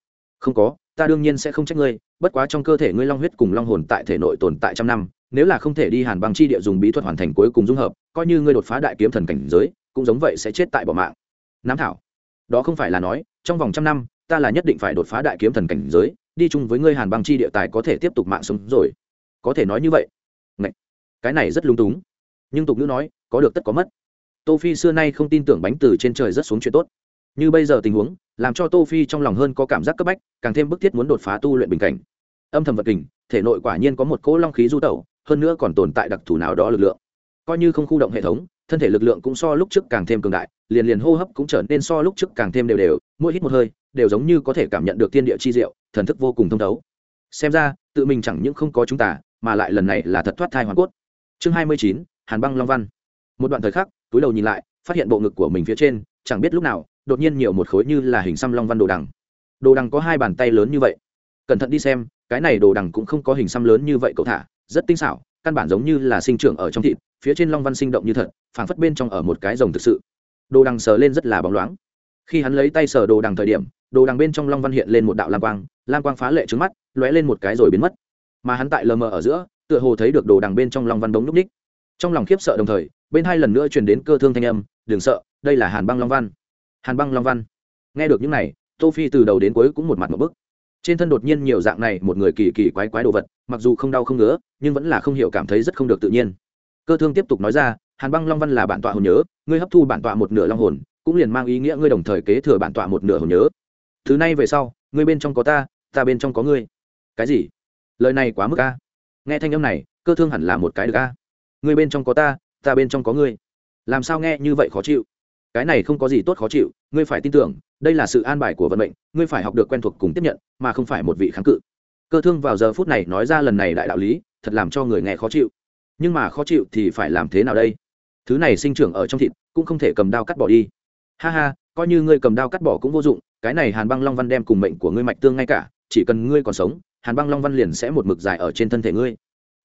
Không có, ta đương nhiên sẽ không trách ngươi, bất quá trong cơ thể ngươi long huyết cùng long hồn tại thể nội tồn tại trăm năm, nếu là không thể đi hàn bằng chi địa dùng bí thuật hoàn thành cuối cùng dung hợp, coi như ngươi đột phá đại kiếm thần cảnh giới, cũng giống vậy sẽ chết tại bỏ mạng. Nam thảo, đó không phải là nói, trong vòng trăm năm, ta là nhất định phải đột phá đại kiếm thần cảnh giới, đi chung với ngươi hàn băng chi địa tài có thể tiếp tục mạng sống rồi. Có thể nói như vậy. Ngậy! cái này rất lung túng. Nhưng tục ngữ nói, có được tất có mất tô phi xưa nay không tin tưởng bánh từ trên trời rất xuống chuyện tốt. Như bây giờ tình huống, làm cho tô phi trong lòng hơn có cảm giác cấp bách, càng thêm bức thiết muốn đột phá tu luyện bình cảnh. Âm thầm vật kình, thể nội quả nhiên có một cỗ long khí du tẩu, hơn nữa còn tồn tại đặc thù nào đó lực lượng. Coi như không khu động hệ thống, thân thể lực lượng cũng so lúc trước càng thêm cường đại, liền liền hô hấp cũng trở nên so lúc trước càng thêm đều đều, mỗi hít một hơi, đều giống như có thể cảm nhận được thiên địa chi diệu, thần thức vô cùng thông thấu. Xem ra, tự mình chẳng những không có chúng ta, mà lại lần này là thật thoát thai hoàn cốt. Chương hai mươi chín, hàn băng long văn. Một đoạn thời khắc túi đầu nhìn lại, phát hiện bộ ngực của mình phía trên, chẳng biết lúc nào, đột nhiên nhiều một khối như là hình xăm long văn đồ đằng. Đồ đằng có hai bàn tay lớn như vậy. Cẩn thận đi xem, cái này đồ đằng cũng không có hình xăm lớn như vậy cậu thả, rất tinh xảo, căn bản giống như là sinh trưởng ở trong thịt, phía trên long văn sinh động như thật, phảng phất bên trong ở một cái rồng thực sự. Đồ đằng sờ lên rất là bóng loáng. Khi hắn lấy tay sờ đồ đằng thời điểm, đồ đằng bên trong long văn hiện lên một đạo lam quang lam quang phá lệ trứng mắt, lóe lên một cái rồi biến mất. Mà hắn tại lờ mờ ở giữa, tựa hồ thấy được đồ đằng bên trong long văn đống núp ních. Trong lòng khiếp sợ đồng thời bên hai lần nữa truyền đến cơ thương thanh âm, đừng sợ, đây là hàn băng long văn. Hàn băng long văn. Nghe được những này, tô phi từ đầu đến cuối cũng một mặt một bức. Trên thân đột nhiên nhiều dạng này một người kỳ kỳ quái quái đồ vật, mặc dù không đau không ngứa, nhưng vẫn là không hiểu cảm thấy rất không được tự nhiên. Cơ thương tiếp tục nói ra, hàn băng long văn là bản tọa hồn nhớ, ngươi hấp thu bản tọa một nửa long hồn, cũng liền mang ý nghĩa ngươi đồng thời kế thừa bản tọa một nửa hồn nhớ. Thứ này về sau, ngươi bên trong có ta ta bên trong có ngươi. Cái gì? Lời này quá mức a. Nghe thanh âm này, cơ thương hẳn là một cái được a. Ngươi bên trong có ta ta bên trong có ngươi. Làm sao nghe như vậy khó chịu? Cái này không có gì tốt khó chịu, ngươi phải tin tưởng, đây là sự an bài của vận mệnh, ngươi phải học được quen thuộc cùng tiếp nhận, mà không phải một vị kháng cự. Cơ thương vào giờ phút này nói ra lần này đại đạo lý, thật làm cho người nghe khó chịu. Nhưng mà khó chịu thì phải làm thế nào đây? Thứ này sinh trưởng ở trong thịt, cũng không thể cầm đao cắt bỏ đi. Ha ha, coi như ngươi cầm đao cắt bỏ cũng vô dụng, cái này hàn băng long văn đem cùng mệnh của ngươi mạch tương ngay cả, chỉ cần ngươi còn sống, hàn băng long văn liền sẽ một mực dài ở trên thân thể ngươi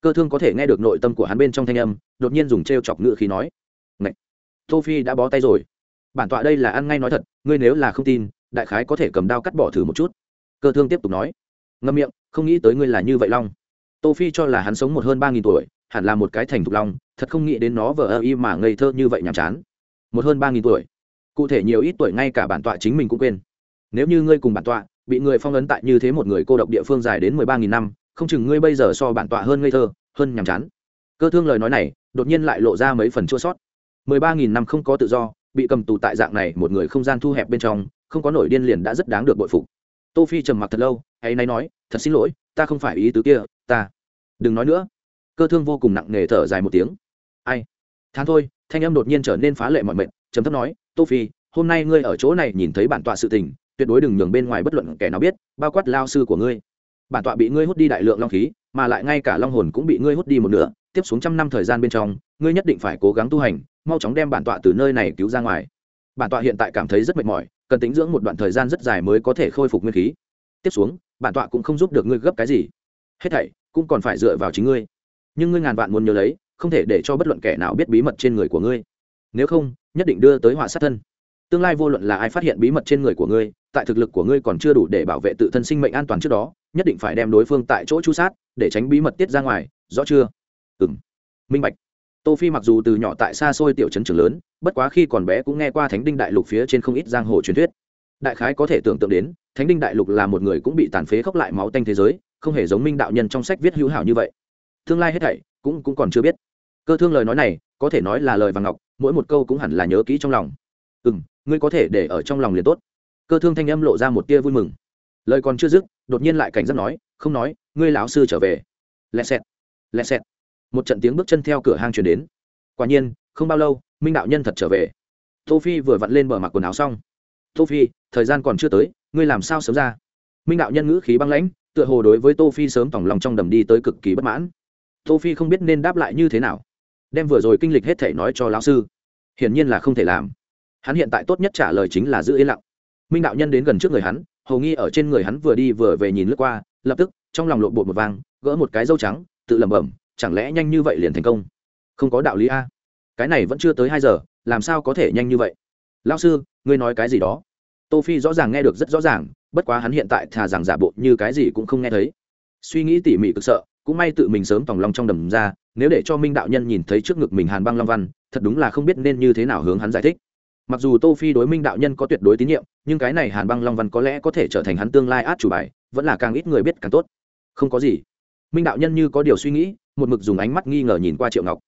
cơ thương có thể nghe được nội tâm của hắn bên trong thanh âm, đột nhiên dùng t r e o chọc ngựa khí nói, Ngậy! tô phi đã bó tay rồi. Bản tọa đây là ăn ngay nói thật, ngươi nếu là không tin, đại khái có thể cầm đao cắt bỏ thử một chút. Cơ thương tiếp tục nói, ngâm miệng, không nghĩ tới ngươi là như vậy, long. Tô phi cho là hắn sống một hơn ba nghìn tuổi, hẳn là một cái thành thục long, thật không nghĩ đến nó vờ ơ y mà ngây thơ như vậy nhàm chán. Một hơn ba nghìn tuổi. Cụ thể nhiều ít tuổi ngay cả bản tọa chính mình cũng quên. Nếu như ngươi cùng bản tọa, bị người phong ấn tại như thế một người cô độc địa phương dài đến mười ba nghìn năm không chừng ngươi bây giờ so bản tọa hơn ngây thơ, hơn nhàm chán. Cơ thương lời nói này, đột nhiên lại lộ ra mấy phần chua sót. Mười ba nghìn năm không có tự do, bị cầm tù tại dạng này một người không gian thu hẹp bên trong, không có nổi điên liền đã rất đáng được bội phục. Tô phi trầm mặc thật lâu, hay nay nói, thật xin lỗi, ta không phải ý tứ kia, ta đừng nói nữa. Cơ thương vô cùng nặng nề thở dài một tiếng. Ai? Thán thôi. Thanh âm đột nhiên trở nên phá lệ mọi mệnh trầm thấp nói, tô phi, hôm nay ngươi ở chỗ này nhìn thấy bản tọa sự tình, tuyệt đối đừng nhường bên ngoài bất luận kẻ nào biết, bao quát lao sư của ngươi bản tọa bị ngươi hút đi đại lượng long khí, mà lại ngay cả long hồn cũng bị ngươi hút đi một nửa, tiếp xuống trăm năm thời gian bên trong, ngươi nhất định phải cố gắng tu hành, mau chóng đem bản tọa từ nơi này cứu ra ngoài. Bản tọa hiện tại cảm thấy rất mệt mỏi, cần tính dưỡng một đoạn thời gian rất dài mới có thể khôi phục nguyên khí. Tiếp xuống, bản tọa cũng không giúp được ngươi gấp cái gì. Hết thảy cũng còn phải dựa vào chính ngươi. Nhưng ngươi ngàn vạn muốn nhớ lấy, không thể để cho bất luận kẻ nào biết bí mật trên người của ngươi. Nếu không, nhất định đưa tới họa sát thân. Tương lai vô luận là ai phát hiện bí mật trên người của ngươi tại thực lực của ngươi còn chưa đủ để bảo vệ tự thân sinh mệnh an toàn trước đó, nhất định phải đem đối phương tại chỗ chu sát, để tránh bí mật tiết ra ngoài, rõ chưa? Ừ m minh bạch. Tô phi mặc dù từ nhỏ tại xa xôi tiểu trấn trường lớn, bất quá khi còn bé cũng nghe qua thánh đinh đại lục phía trên không ít giang hồ truyền thuyết. Đại khái có thể tưởng tượng đến, thánh đinh đại lục là một người cũng bị tàn phế khốc lại máu tanh thế giới, không hề giống minh đạo nhân trong sách viết hữu hảo như vậy. Tương lai hết thảy cũng cũng còn chưa biết. Cơ thương lời nói này, có thể nói là lời vàng ngọc, mỗi một câu cũng hẳn là nhớ kỹ trong lòng. Ừ m ngươi có thể để ở trong lòng liền tốt cơ thương thanh âm lộ ra một tia vui mừng. Lời còn chưa dứt, đột nhiên lại cảnh giác nói, không nói, ngươi lão sư trở về. Lẹ xẹt lẹ xẹt. Một trận tiếng bước chân theo cửa hang chuyển đến. Quả nhiên, không bao lâu, minh đạo nhân thật trở về. Tô phi vừa vặn lên bờ mặc quần áo xong. Tô phi, thời gian còn chưa tới, ngươi làm sao sớm ra? Minh đạo nhân ngữ khí băng lãnh, tựa hồ đối với tô phi sớm tỏng lòng trong đầm đi tới cực kỳ bất mãn. Tô phi không biết nên đáp lại như thế nào. Đem vừa rồi kinh lịch hết thể nói cho lão sư. Hiển nhiên là không thể làm. Hắn hiện tại tốt nhất trả lời chính là giữ yên lặng minh đạo nhân đến gần trước người hắn, hầu nghi ở trên người hắn vừa đi vừa về nhìn lướt qua, lập tức, trong lòng lộn bột một vang, gỡ một cái dâu trắng, tự lẩm bẩm, chẳng lẽ nhanh như vậy liền thành công? Không có đạo lý a. Cái này vẫn chưa tới hai giờ, làm sao có thể nhanh như vậy? Lao sư, ngươi nói cái gì đó? Tô phi rõ ràng nghe được rất rõ ràng, bất quá hắn hiện tại thà rằng giả bộ như cái gì cũng không nghe thấy. Suy nghĩ tỉ mỉ cực sợ, cũng may tự mình sớm tòng long trong đầm ra, nếu để cho minh đạo nhân nhìn thấy trước ngực mình hàn băng long văn, thật đúng là không biết nên như thế nào hướng hắn giải thích mặc dù tô phi đối minh đạo nhân có tuyệt đối tín nhiệm, nhưng cái này hàn băng long văn có lẽ có thể trở thành hắn tương lai át chủ bài, vẫn là càng ít người biết càng tốt. Không có gì. Minh đạo nhân như có điều suy nghĩ, một mực dùng ánh mắt nghi ngờ nhìn qua triệu ngọc.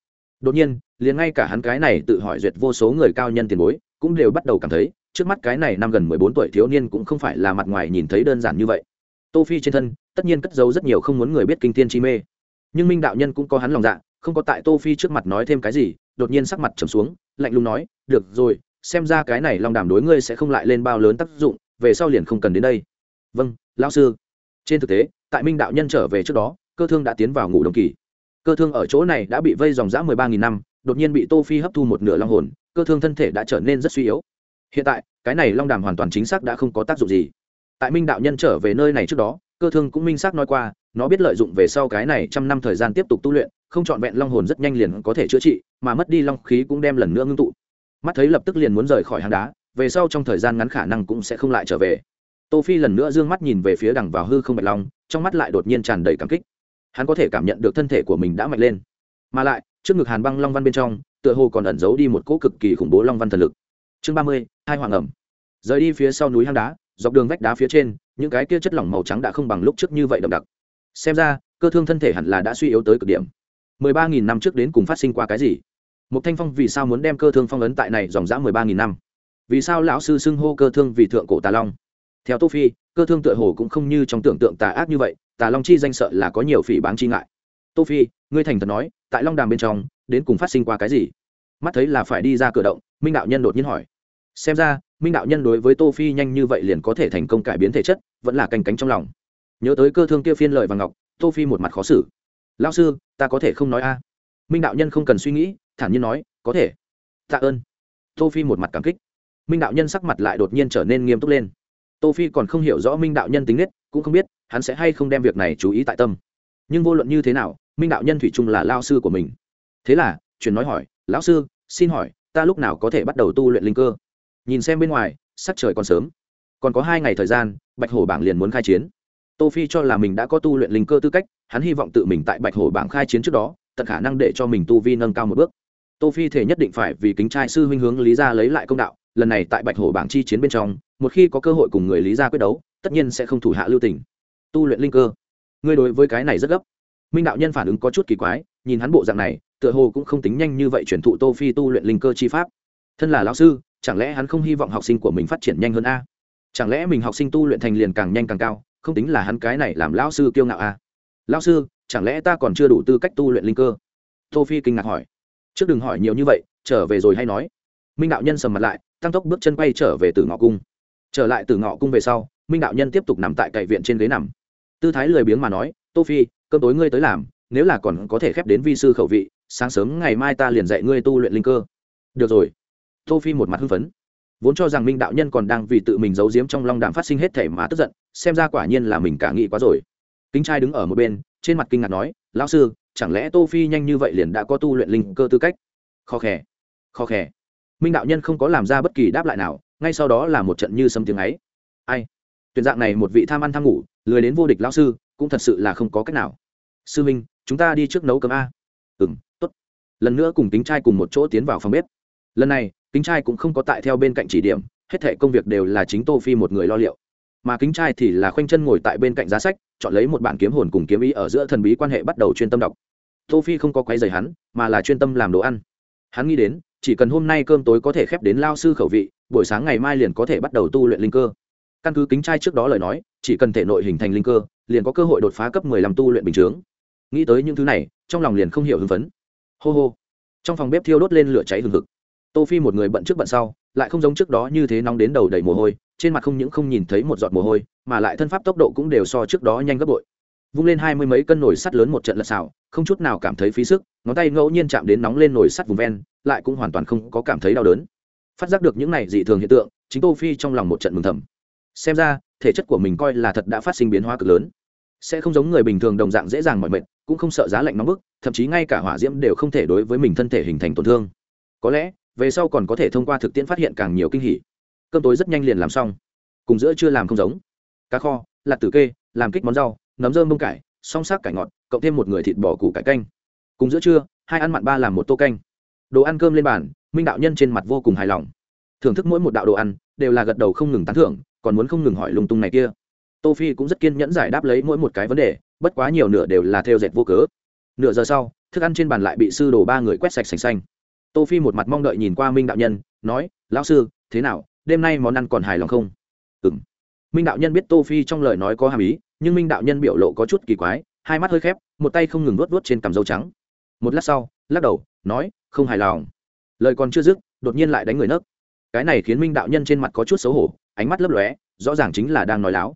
Đột nhiên, liền ngay cả hắn cái này tự hỏi duyệt vô số người cao nhân tiền bối, cũng đều bắt đầu cảm thấy, trước mắt cái này năm gần mười bốn tuổi thiếu niên cũng không phải là mặt ngoài nhìn thấy đơn giản như vậy. Tô phi trên thân, tất nhiên cất giấu rất nhiều không muốn người biết kinh thiên chi mê. Nhưng minh đạo nhân cũng có hắn lòng dạ không có tại tô phi trước mặt nói thêm cái gì, đột nhiên sắc mặt trầm xuống, lạnh lùng nói, được rồi xem ra cái này long đàm đối ngươi sẽ không lại lên bao lớn tác dụng, về sau liền không cần đến đây. Vâng lão sư. Trên thực tế, tại minh đạo nhân trở về trước đó, cơ thương đã tiến vào ngủ đồng kỳ. Cơ thương ở chỗ này đã bị vây dòng dã mười ba nghìn năm, đột nhiên bị tô phi hấp thu một nửa long hồn, cơ thương thân thể đã trở nên rất suy yếu. Hiện tại, cái này long đàm hoàn toàn chính xác đã không có tác dụng gì. Tại minh đạo nhân trở về nơi này trước đó, cơ thương cũng minh xác nói qua, nó biết lợi dụng về sau cái này trăm năm thời gian tiếp tục tu luyện, không trọn vẹn long hồn rất nhanh liền có thể chữa trị, mà mất đi long khí cũng đem lần nữa ngưng tụ mắt thấy lập tức liền muốn rời khỏi hang đá, về sau trong thời gian ngắn khả năng cũng sẽ không lại trở về. Tô phi lần nữa d ư ơ n g mắt nhìn về phía đằng vào hư không bạch long, trong mắt lại đột nhiên tràn đầy cảm kích. Hắn có thể cảm nhận được thân thể của mình đã mạnh lên. Mà lại, trước ngực hàn băng long văn bên trong, tựa hồ còn ẩn giấu đi một cỗ cực kỳ khủng bố long văn thần lực. Chương ba mươi, hai hoàng ẩm. Rời đi phía sau núi hang đá, dọc đường vách đá phía trên, những cái kia chất lỏng màu trắng đã không bằng lúc trước như vậy đậm đặc. Xem ra, cơ thương thân thể hẳn là đã suy yếu tới cực điểm. Mười ba nghìn năm trước đến cùng phát sinh qua cái gì? Một thanh phong vì sao muốn đem cơ thương phong ấn tại này dòng dã mười ba nghìn năm? Vì sao lão sư xưng hô cơ thương vì thượng cổ tà long? Theo tô phi, cơ thương tựa hồ cũng không như trong tưởng tượng tà ác như vậy, tà long chi danh sợ là có nhiều phỉ báng chi ngại. Tô phi, ngươi thành thật nói, tại long đàm bên trong, đến cùng phát sinh qua cái gì? Mắt thấy là phải đi ra cửa động, minh đạo nhân đột nhiên hỏi. Xem ra, minh đạo nhân đối với tô phi nhanh như vậy liền có thể thành công cải biến thể chất, vẫn là canh cánh trong lòng. Nhớ tới cơ thương kia phiên lời và ngọc, tô phi một mặt khó xử. Lão sư, ta có thể không nói a? Minh đạo nhân không cần suy nghĩ thản nhiên nói, có thể. Tạ ơn. Tô phi một mặt cảm kích. Minh đạo nhân sắc mặt lại đột nhiên trở nên nghiêm túc lên. Tô phi còn không hiểu rõ minh đạo nhân tính nết, cũng không biết hắn sẽ hay không đem việc này chú ý tại tâm. Nhưng vô luận như thế nào, minh đạo nhân thủy chung là lao sư của mình. Thế là, chuyển nói hỏi, lão sư, xin hỏi, ta lúc nào có thể bắt đầu tu luyện linh cơ? Nhìn xem bên ngoài, sắc trời còn sớm. Còn có hai ngày thời gian, bạch hổ bảng liền muốn khai chiến. Tô phi cho là mình đã có tu luyện linh cơ tư cách, hắn hy vọng tự mình tại bạch hổ bảng khai chiến trước đó, tận khả năng để cho mình tu vi nâng cao một bước tô phi thể nhất định phải vì kính trai sư huynh hướng lý gia lấy lại công đạo, lần này tại bạch hổ bảng chi chiến bên trong, một khi có cơ hội cùng người lý gia quyết đấu, tất nhiên sẽ không thủ hạ lưu tình. Tu luyện linh cơ. Ngươi đối với cái này rất gấp. Minh đạo nhân phản ứng có chút kỳ quái, nhìn hắn bộ dạng này, tựa hồ cũng không tính nhanh như vậy chuyển thụ tô phi tu luyện linh cơ chi pháp. Thân là lão sư, chẳng lẽ hắn không hy vọng học sinh của mình phát triển nhanh hơn a? Chẳng lẽ mình học sinh tu luyện thành liền càng nhanh càng cao, không tính là hắn cái này làm lão sư kiêu ngạo a? Lão sư, chẳng lẽ ta còn chưa đủ tư cách tu luyện linh cơ? Tô phi kinh ngạc hỏi trước đừng hỏi nhiều như vậy, trở về rồi hay nói. Minh đạo nhân sầm mặt lại, tăng tốc bước chân quay trở về từ ngọ cung. Trở lại từ ngọ cung về sau, minh đạo nhân tiếp tục nằm tại cậy viện trên ghế nằm. Tư thái lười biếng mà nói, tô phi, cơm tối ngươi tới làm, nếu là còn có thể khép đến vi sư khẩu vị, sáng sớm ngày mai ta liền dạy ngươi tu luyện linh cơ. Được rồi. Tô phi một mặt hưng phấn. Vốn cho rằng minh đạo nhân còn đang vì tự mình giấu giếm trong long đàm phát sinh hết thể mà tức giận, xem ra quả nhiên là mình cả nghĩ quá rồi. Kính trai đứng ở một bên, trên mặt kinh ngạc nói, lão sư chẳng lẽ tô phi nhanh như vậy liền đã có tu luyện linh cơ tư cách? Khó khè khó khè. Minh đạo nhân không có làm ra bất kỳ đáp lại nào, ngay sau đó là một trận như sấm tiếng ấy. Ai? Tuyển dạng này một vị tham ăn tham ngủ, lười đến vô địch lão sư, cũng thật sự là không có cách nào. Sư minh, chúng ta đi trước nấu cơm a. Ừm, tốt. Lần nữa cùng tính trai cùng một chỗ tiến vào phòng bếp. Lần này tính trai cũng không có tại theo bên cạnh chỉ điểm, hết thệ công việc đều là chính tô phi một người lo liệu mà kính trai thì là khoanh chân ngồi tại bên cạnh giá sách, chọn lấy một bản kiếm hồn cùng kiếm ý ở giữa thần bí quan hệ bắt đầu chuyên tâm đọc. Tô phi không có quấy rầy hắn, mà là chuyên tâm làm đồ ăn. Hắn nghĩ đến, chỉ cần hôm nay cơm tối có thể khép đến lao sư khẩu vị, buổi sáng ngày mai liền có thể bắt đầu tu luyện linh cơ. Căn cứ kính trai trước đó lời nói, chỉ cần thể nội hình thành linh cơ, liền có cơ hội đột phá cấp mười lăm tu luyện bình chướng nghĩ tới những thứ này, trong lòng liền không hiểu hưng phấn. Hô hô. Trong phòng bếp thiêu đốt lên lửa cháy hừng hực. Tô phi một người bận trước bận sau, lại không giống trước đó như thế nóng đến đầu đầy mồ hôi trên mặt không những không nhìn thấy một giọt mồ hôi, mà lại thân pháp tốc độ cũng đều so trước đó nhanh gấp bội. Vung lên hai mươi mấy cân nồi sắt lớn một trận lật xào, không chút nào cảm thấy phí sức, ngón tay ngẫu nhiên chạm đến nóng lên nồi sắt vùng ven, lại cũng hoàn toàn không có cảm thấy đau đớn. Phát giác được những này dị thường hiện tượng, chính tô phi trong lòng một trận mừng thầm. Xem ra, thể chất của mình coi là thật đã phát sinh biến hóa cực lớn. Sẽ không giống người bình thường đồng dạng dễ dàng mọi mệt, cũng không sợ giá lạnh nóng bức, thậm chí ngay cả hỏa diễm đều không thể đối với mình thân thể hình thành tổn thương. Có lẽ, về sau còn có thể thông qua thực tiễn phát hiện càng nhiều kinh hỉ cơm tối rất nhanh liền làm xong. Cùng giữa chưa làm không giống. Cá kho, lạt tử kê, làm kích món rau, nấm rơm bông cải, song sắc cải ngọt, cộng thêm một người thịt bò củ cải canh. Cùng giữa trưa, hai ăn mặn ba làm một tô canh. Đồ ăn cơm lên bàn, minh đạo nhân trên mặt vô cùng hài lòng. Thưởng thức mỗi một đạo đồ ăn, đều là gật đầu không ngừng tán thưởng, còn muốn không ngừng hỏi lung tung này kia. Tô phi cũng rất kiên nhẫn giải đáp lấy mỗi một cái vấn đề, bất quá nhiều nửa đều là theo dệt vô cớ. Nửa giờ sau, thức ăn trên bàn lại bị sư đồ ba người quét sạch sành xanh. Tô phi một mặt mong đợi nhìn qua minh đạo nhân, nói, lão sư, thế nào? Đêm nay món ăn còn hài lòng không? Ừm. Minh đạo nhân biết tô phi trong lời nói có hàm ý, nhưng minh đạo nhân biểu lộ có chút kỳ quái, hai mắt hơi khép, một tay không ngừng vuốt vuốt trên cằm dâu trắng. Một lát sau, lắc đầu, nói, không hài lòng. Lời còn chưa dứt, đột nhiên lại đánh người nấc. Cái này khiến minh đạo nhân trên mặt có chút xấu hổ, ánh mắt lấp lóe, rõ ràng chính là đang nói láo.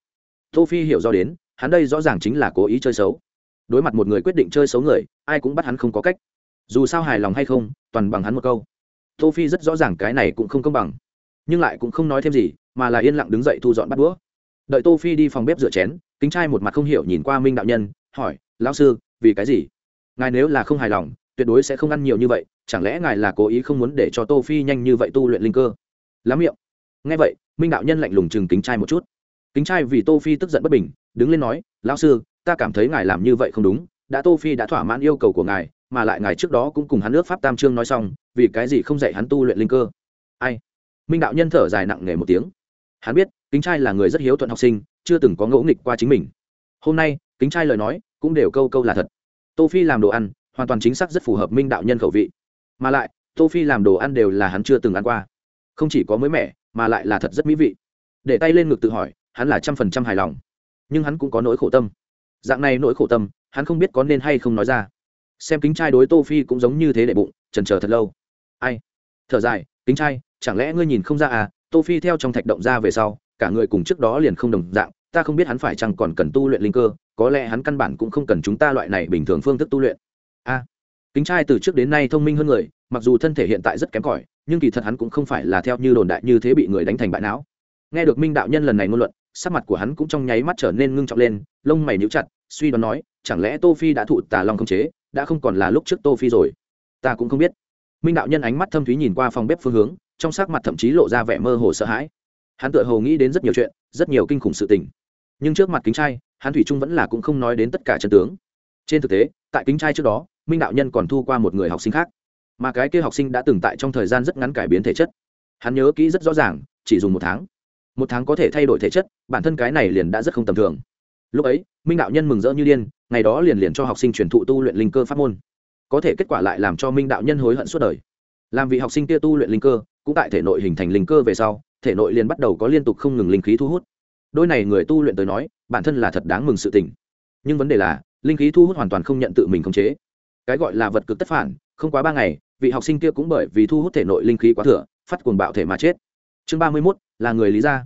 Tô phi hiểu do đến, hắn đây rõ ràng chính là cố ý chơi xấu. Đối mặt một người quyết định chơi xấu người, ai cũng bắt hắn không có cách. Dù sao hài lòng hay không, toàn bằng hắn một câu. Tô phi rất rõ ràng cái này cũng không công bằng nhưng lại cũng không nói thêm gì, mà là yên lặng đứng dậy thu dọn bắt đũa. Đợi tô phi đi phòng bếp rửa chén, kính trai một mặt không hiểu nhìn qua minh đạo nhân, hỏi, lão sư, vì cái gì? Ngài nếu là không hài lòng, tuyệt đối sẽ không ăn nhiều như vậy, chẳng lẽ ngài là cố ý không muốn để cho tô phi nhanh như vậy tu luyện linh cơ? Lắm miệng. Nghe vậy, minh đạo nhân lạnh lùng chừng kính trai một chút. Kính trai vì tô phi tức giận bất bình, đứng lên nói, lão sư, ta cảm thấy ngài làm như vậy không đúng, đã tô phi đã thỏa mãn yêu cầu của ngài, mà lại ngài trước đó cũng cùng hắn nước pháp tam trương nói xong, vì cái gì không dạy hắn tu luyện linh cơ? Ai? Minh đạo nhân thở dài nặng nề một tiếng. Hắn biết, kính trai là người rất hiếu thuận học sinh, chưa từng có ngẫu nghịch qua chính mình. Hôm nay, kính trai lời nói cũng đều câu câu là thật. Tô phi làm đồ ăn, hoàn toàn chính xác rất phù hợp minh đạo nhân khẩu vị. Mà lại, tô phi làm đồ ăn đều là hắn chưa từng ăn qua. Không chỉ có mới mẻ, mà lại là thật rất mỹ vị. Để tay lên ngực tự hỏi, hắn là trăm phần trăm hài lòng. Nhưng hắn cũng có nỗi khổ tâm. Dạng này nỗi khổ tâm, hắn không biết có nên hay không nói ra. Xem kính trai đối tô phi cũng giống như thế để bụng trần chờ thật lâu. Ai? Thở dài, kính trai chẳng lẽ ngươi nhìn không ra à tô phi theo trong thạch động ra về sau, cả người cùng trước đó liền không đồng dạng, ta không biết hắn phải chăng còn cần tu luyện linh cơ, có lẽ hắn căn bản cũng không cần chúng ta loại này bình thường phương thức tu luyện. A kính trai từ trước đến nay thông minh hơn người, mặc dù thân thể hiện tại rất kém cỏi, nhưng kỳ thật hắn cũng không phải là theo như đồn đại như thế bị người đánh thành bại não. Nghe được minh đạo nhân lần này ngôn luận, sắc mặt của hắn cũng trong nháy mắt trở nên ngưng trọng lên, lông mày níu chặt, suy đoán nói, chẳng lẽ tô phi đã thụ tà long không chế, đã không còn là lúc trước tô phi rồi? Ta cũng không biết. Minh đạo nhân ánh mắt thâm thúy nhìn qua phòng bếp phương hướng trong sắc mặt thậm chí lộ ra vẻ mơ hồ sợ hãi. Hắn tự hồ nghĩ đến rất nhiều chuyện, rất nhiều kinh khủng sự tình. Nhưng trước mặt kính trai, hắn thủy trung vẫn là cũng không nói đến tất cả chân tướng. Trên thực tế, tại kính trai trước đó, minh đạo nhân còn thu qua một người học sinh khác. Mà cái kia học sinh đã từng tại trong thời gian rất ngắn cải biến thể chất. Hắn nhớ kỹ rất rõ ràng, chỉ dùng một tháng. Một tháng có thể thay đổi thể chất, bản thân cái này liền đã rất không tầm thường. Lúc ấy, minh đạo nhân mừng rỡ như điên, ngày đó liền liền cho học sinh truyền thụ tu luyện linh cơ pháp môn. Có thể kết quả lại làm cho minh đạo nhân hối hận suốt đời. Làm vị học sinh kia tu luyện linh cơ cũng tại thể nội hình thành linh cơ về sau, thể nội liền bắt đầu có liên tục không ngừng linh khí thu hút. Đôi này người tu luyện tới nói, bản thân là thật đáng mừng sự tỉnh nhưng vấn đề là, linh khí thu hút hoàn toàn không nhận tự mình khống chế. Cái gọi là vật cực tất phản, không quá ba ngày, vị học sinh kia cũng bởi vì thu hút thể nội linh khí quá thừa, phát cuồng bạo thể mà chết. Chương ba mươi mốt, là người lý gia.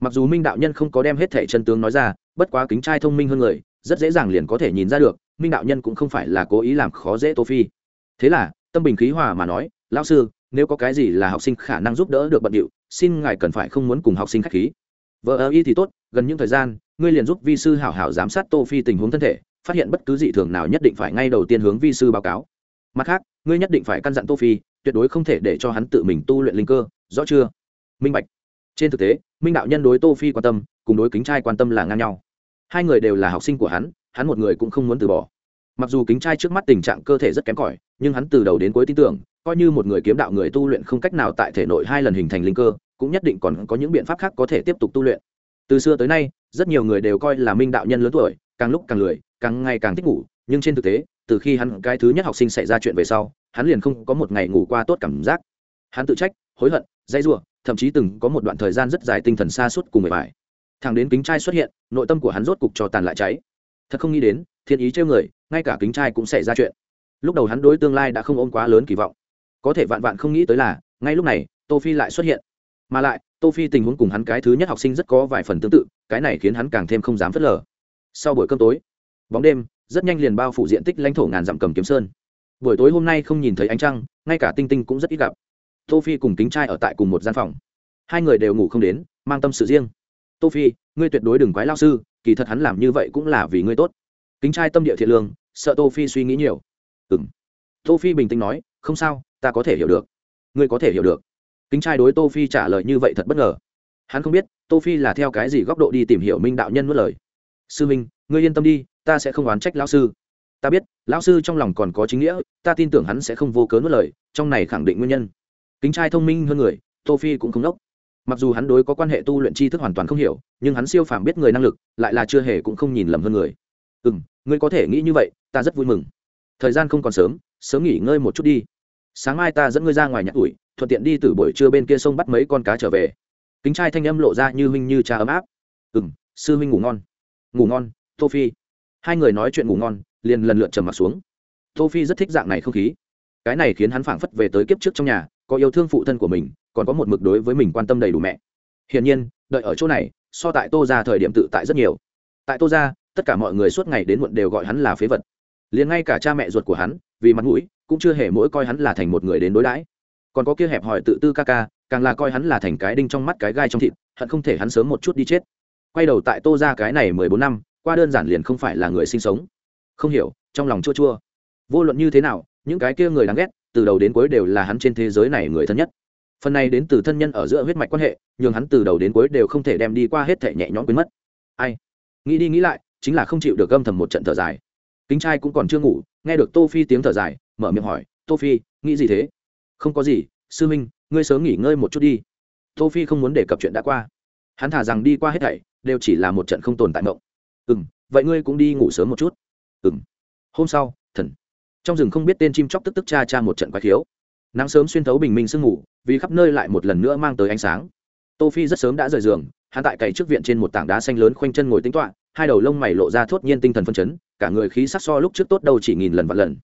Mặc dù minh đạo nhân không có đem hết thể chân tướng nói ra, bất quá kính trai thông minh hơn người, rất dễ dàng liền có thể nhìn ra được, minh đạo nhân cũng không phải là cố ý làm khó dễ tô phi. Thế là, tâm bình khí hòa mà nói, lão sư nếu có cái gì là học sinh khả năng giúp đỡ được bận điệu, xin ngài cần phải không muốn cùng học sinh khách khí. Vợ ơ y thì tốt, gần những thời gian, ngươi liền giúp vi sư hảo hảo giám sát tô phi tình huống thân thể, phát hiện bất cứ dị thường nào nhất định phải ngay đầu tiên hướng vi sư báo cáo. Mặt khác, ngươi nhất định phải căn dặn tô phi, tuyệt đối không thể để cho hắn tự mình tu luyện linh cơ, rõ chưa? Minh bạch. Trên thực tế, minh đạo nhân đối tô phi quan tâm, cùng đối kính trai quan tâm là ngang nhau. Hai người đều là học sinh của hắn hắn một người cũng không muốn từ bỏ mặc dù kính trai trước mắt tình trạng cơ thể rất kém cỏi, nhưng hắn từ đầu đến cuối tin tưởng, coi như một người kiếm đạo người tu luyện không cách nào tại thể nội hai lần hình thành linh cơ, cũng nhất định còn có những biện pháp khác có thể tiếp tục tu luyện. Từ xưa tới nay, rất nhiều người đều coi là minh đạo nhân lớn tuổi, càng lúc càng lười, càng ngày càng thích ngủ, nhưng trên thực tế, từ khi hắn, cái thứ nhất học sinh xảy ra chuyện về sau, hắn liền không có một ngày ngủ qua tốt cảm giác. Hắn tự trách, hối hận dây giụa thậm chí từng có một đoạn thời gian rất dài tinh thần xa suốt cùng người bài thằng đến kính trai xuất hiện, nội tâm của hắn rốt cục cho tàn lại cháy. Thật không nghĩ đến thiên ý trêu người, ngay cả kính trai cũng xảy ra chuyện. Lúc đầu hắn đối tương lai đã không ôm quá lớn kỳ vọng. Có thể vạn vạn không nghĩ tới là, ngay lúc này, tô phi lại xuất hiện. Mà lại, tô phi tình huống cùng hắn cái thứ nhất học sinh rất có vài phần tương tự, cái này khiến hắn càng thêm không dám phớt lờ. Sau buổi cơm tối, bóng đêm, rất nhanh liền bao phủ diện tích lãnh thổ ngàn dặm cầm kiếm sơn. Buổi tối hôm nay không nhìn thấy ánh trăng, ngay cả tinh tinh cũng rất ít gặp. Tô phi cùng kính trai ở tại cùng một gian phòng. Hai người đều ngủ không đến, mang tâm sự riêng. Tô phi, ngươi tuyệt đối đừng quái lao sư, kỳ thật hắn làm như vậy cũng là vì ngươi tốt kính trai tâm địa thiện lương, sợ tô phi suy nghĩ nhiều. Ừm. Tô phi bình tĩnh nói, không sao, ta có thể hiểu được. Ngươi có thể hiểu được. Kính trai đối tô phi trả lời như vậy thật bất ngờ. Hắn không biết, tô phi là theo cái gì góc độ đi tìm hiểu minh đạo nhân nuốt lời. Sư minh, ngươi yên tâm đi, ta sẽ không oán trách lão sư. Ta biết, lão sư trong lòng còn có chính nghĩa, ta tin tưởng hắn sẽ không vô cớ nuốt lời, trong này khẳng định nguyên nhân. Kính trai thông minh hơn người, tô phi cũng không đốc. Mặc dù hắn đối có quan hệ tu luyện tri thức hoàn toàn không hiểu, nhưng hắn siêu phàm biết người năng lực, lại là chưa hề cũng không nhìn lầm hơn người. Ừ m ngươi có thể nghĩ như vậy, ta rất vui mừng. Thời gian không còn sớm sớm nghỉ ngơi một chút đi. Sáng mai ta dẫn ngươi ra ngoài nhặt ủi thuận tiện đi từ buổi trưa bên kia sông bắt mấy con cá trở về. Kính trai thanh âm lộ ra như huynh như cha ấm áp. Ừ m sư huynh ngủ ngon. Ngủ ngon, tô phi. Hai người nói chuyện ngủ ngon, liền lần lượt trầm mặt xuống. Tô phi rất thích dạng này không khí. Cái này khiến hắn phảng phất về tới kiếp trước trong nhà, có yêu thương phụ thân của mình, còn có một mực đối với mình quan tâm đầy đủ mẹ. Hiển nhiên, đợi ở chỗ này, so tại tô ra thời điểm tự tại rất nhiều. Tại tô ra tất cả mọi người suốt ngày đến muộn đều gọi hắn là phế vật. Liền ngay cả cha mẹ ruột của hắn, vì mặt mũi, cũng chưa hề mỗi coi hắn là thành một người đến đối đãi. Còn có kia hẹp hòi tự tư ca ca, càng là coi hắn là thành cái đinh trong mắt cái gai trong thịt, hận không thể hắn sớm một chút đi chết. Quay đầu tại tô ra cái này mười bốn năm, qua đơn giản liền không phải là người sinh sống. Không hiểu, trong lòng chua chua. Vô luận như thế nào, những cái kia người đáng ghét, từ đầu đến cuối đều là hắn trên thế giới này người thân nhất. Phần này đến từ thân nhân ở giữa huyết mạch quan hệ nhưng hắn từ đầu đến cuối đều không thể đem đi qua hết thể nhẹ nhõm quên mất. Ai? Nghĩ đi nghĩ lại chính là không chịu được gâm thầm một trận thở dài. Kính trai cũng còn chưa ngủ, nghe được tô phi tiếng thở dài, mở miệng hỏi, tô phi, nghĩ gì thế? Không có gì, sư minh ngươi sớm nghỉ ngơi một chút đi. Tô phi không muốn đề cập chuyện đã qua. Hắn thả rằng đi qua hết thảy, đều chỉ là một trận không tồn tại mộng. Ừ vậy ngươi cũng đi ngủ sớm một chút. Ừ hôm sau, thần. Trong rừng không biết tên chim chóc tức tức cha cha một trận quái thiếu nắng sớm xuyên thấu bình minh sương ngủ vì khắp nơi lại một lần nữa mang tới ánh sáng tô phi rất sớm đã rời giường, hắn tại cày trước viện trên một tảng đá xanh lớn khoanh chân ngồi tính toạ hai đầu lông mày lộ ra thốt nhiên tinh thần phân chấn, cả người khí sắc so lúc trước tốt đâu chỉ nghìn lần vạn lần.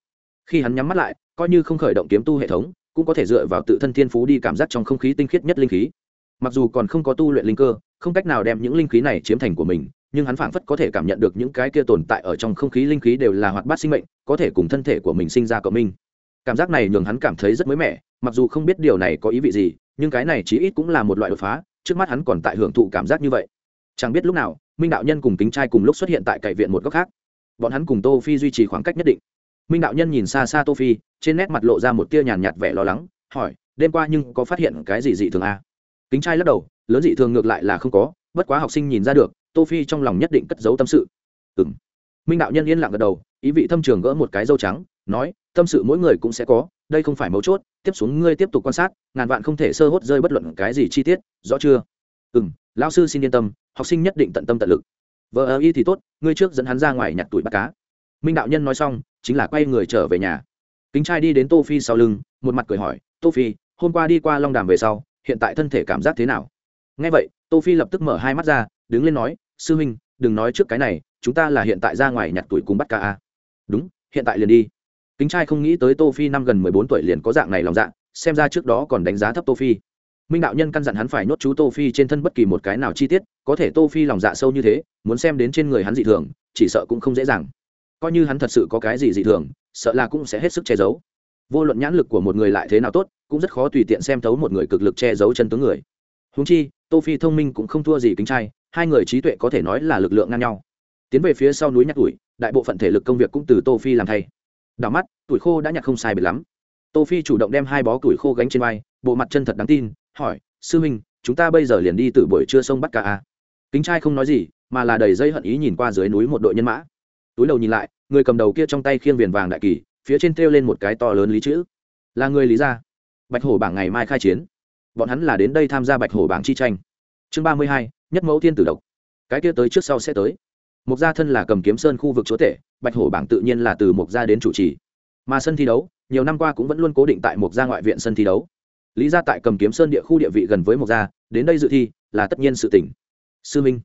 Khi hắn nhắm mắt lại, coi như không khởi động kiếm tu hệ thống, cũng có thể dựa vào tự thân thiên phú đi cảm giác trong không khí tinh khiết nhất linh khí. Mặc dù còn không có tu luyện linh cơ, không cách nào đem những linh khí này chiếm thành của mình, nhưng hắn phảng phất có thể cảm nhận được những cái kia tồn tại ở trong không khí linh khí đều là hoạt bát sinh mệnh, có thể cùng thân thể của mình sinh ra cộng minh. Cảm giác này nhường hắn cảm thấy rất mới mẻ, mặc dù không biết điều này có ý vị gì, nhưng cái này chí ít cũng là một loại đột phá trước mắt hắn còn tại hưởng thụ cảm giác như vậy. Chẳng biết lúc nào, minh đạo nhân cùng kính trai cùng lúc xuất hiện tại cậy viện một góc khác. Bọn hắn cùng tô phi duy trì khoảng cách nhất định. Minh đạo nhân nhìn xa xa tô phi, trên nét mặt lộ ra một tia nhàn nhạt vẻ lo lắng, hỏi, đêm qua nhưng có phát hiện cái gì dị thường à? kính trai lắc đầu, lớn dị thường ngược lại là không có, bất quá học sinh nhìn ra được, tô phi trong lòng nhất định cất giấu tâm sự. Ừm. Minh đạo nhân yên lặng gật đầu, ý vị thâm trường gỡ một cái dâu trắng, nói, tâm sự mỗi người cũng sẽ có đây không phải mấu chốt, tiếp xuống ngươi tiếp tục quan sát, ngàn vạn không thể sơ hốt rơi bất luận cái gì chi tiết, rõ chưa? Ừ m lão sư xin yên tâm, học sinh nhất định tận tâm tận lực. Vợ ơ y thì tốt, ngươi trước dẫn hắn ra ngoài nhặt tuổi bắt cá. Minh đạo nhân nói xong, chính là quay người trở về nhà. Kính trai đi đến tô phi sau lưng, một mặt cười hỏi, tô phi, hôm qua đi qua long đàm về sau, hiện tại thân thể cảm giác thế nào? Ngay vậy, tô phi lập tức mở hai mắt ra, đứng lên nói, sư huynh, đừng nói trước cái này, chúng ta là hiện tại ra ngoài nhặt tuổi cùng bắt cá a đúng, hiện tại liền đi kính trai không nghĩ tới tô phi năm gần mười bốn tuổi liền có dạng này lòng dạ xem ra trước đó còn đánh giá thấp tô phi. Minh đạo nhân căn dặn hắn phải nhốt chú tô phi trên thân bất kỳ một cái nào chi tiết, có thể tô phi lòng dạ sâu như thế, muốn xem đến trên người hắn dị thường, chỉ sợ cũng không dễ dàng. Coi như hắn thật sự có cái gì dị thường, sợ là cũng sẽ hết sức che giấu. Vô luận nhãn lực của một người lại thế nào tốt, cũng rất khó tùy tiện xem thấu một người cực lực che giấu chân tướng người. Húng chi, tô phi thông minh cũng không thua gì kính trai, hai người trí tuệ có thể nói là lực lượng ngang nhau. Tiến về phía sau núi nhắc tuổi, đại bộ phận thể lực công việc cũng từ tô phi làm thay đảo mắt, tuổi khô đã nhặt không sai biệt lắm. Tô phi chủ động đem hai bó tuổi khô gánh trên vai, bộ mặt chân thật đáng tin, hỏi, sư huynh, chúng ta bây giờ liền đi từ buổi trưa sông bắt cá à? kính trai không nói gì, mà là đầy dây hận ý nhìn qua dưới núi một đội nhân mã. Túi đầu nhìn lại, người cầm đầu kia trong tay khiêng viền vàng đại kỳ, phía trên treo lên một cái to lớn lý chữ. Là người lý gia. Bạch hổ bảng ngày mai khai chiến. Bọn hắn là đến đây tham gia bạch hổ bảng chi tranh. Chương ba mươi hai, nhất mẫu thiên tử độc. Cái kia tới trước sau sẽ tới. Mục gia thân là cầm kiếm sơn khu vực chúa tể bạch hổ bảng tự nhiên là từ mục gia đến chủ trì. Mà sân thi đấu, nhiều năm qua cũng vẫn luôn cố định tại mục gia ngoại viện sân thi đấu. Lý gia tại cầm kiếm sơn địa khu địa vị gần với mục gia, đến đây dự thi là tất nhiên sự tỉnh. Sư minh,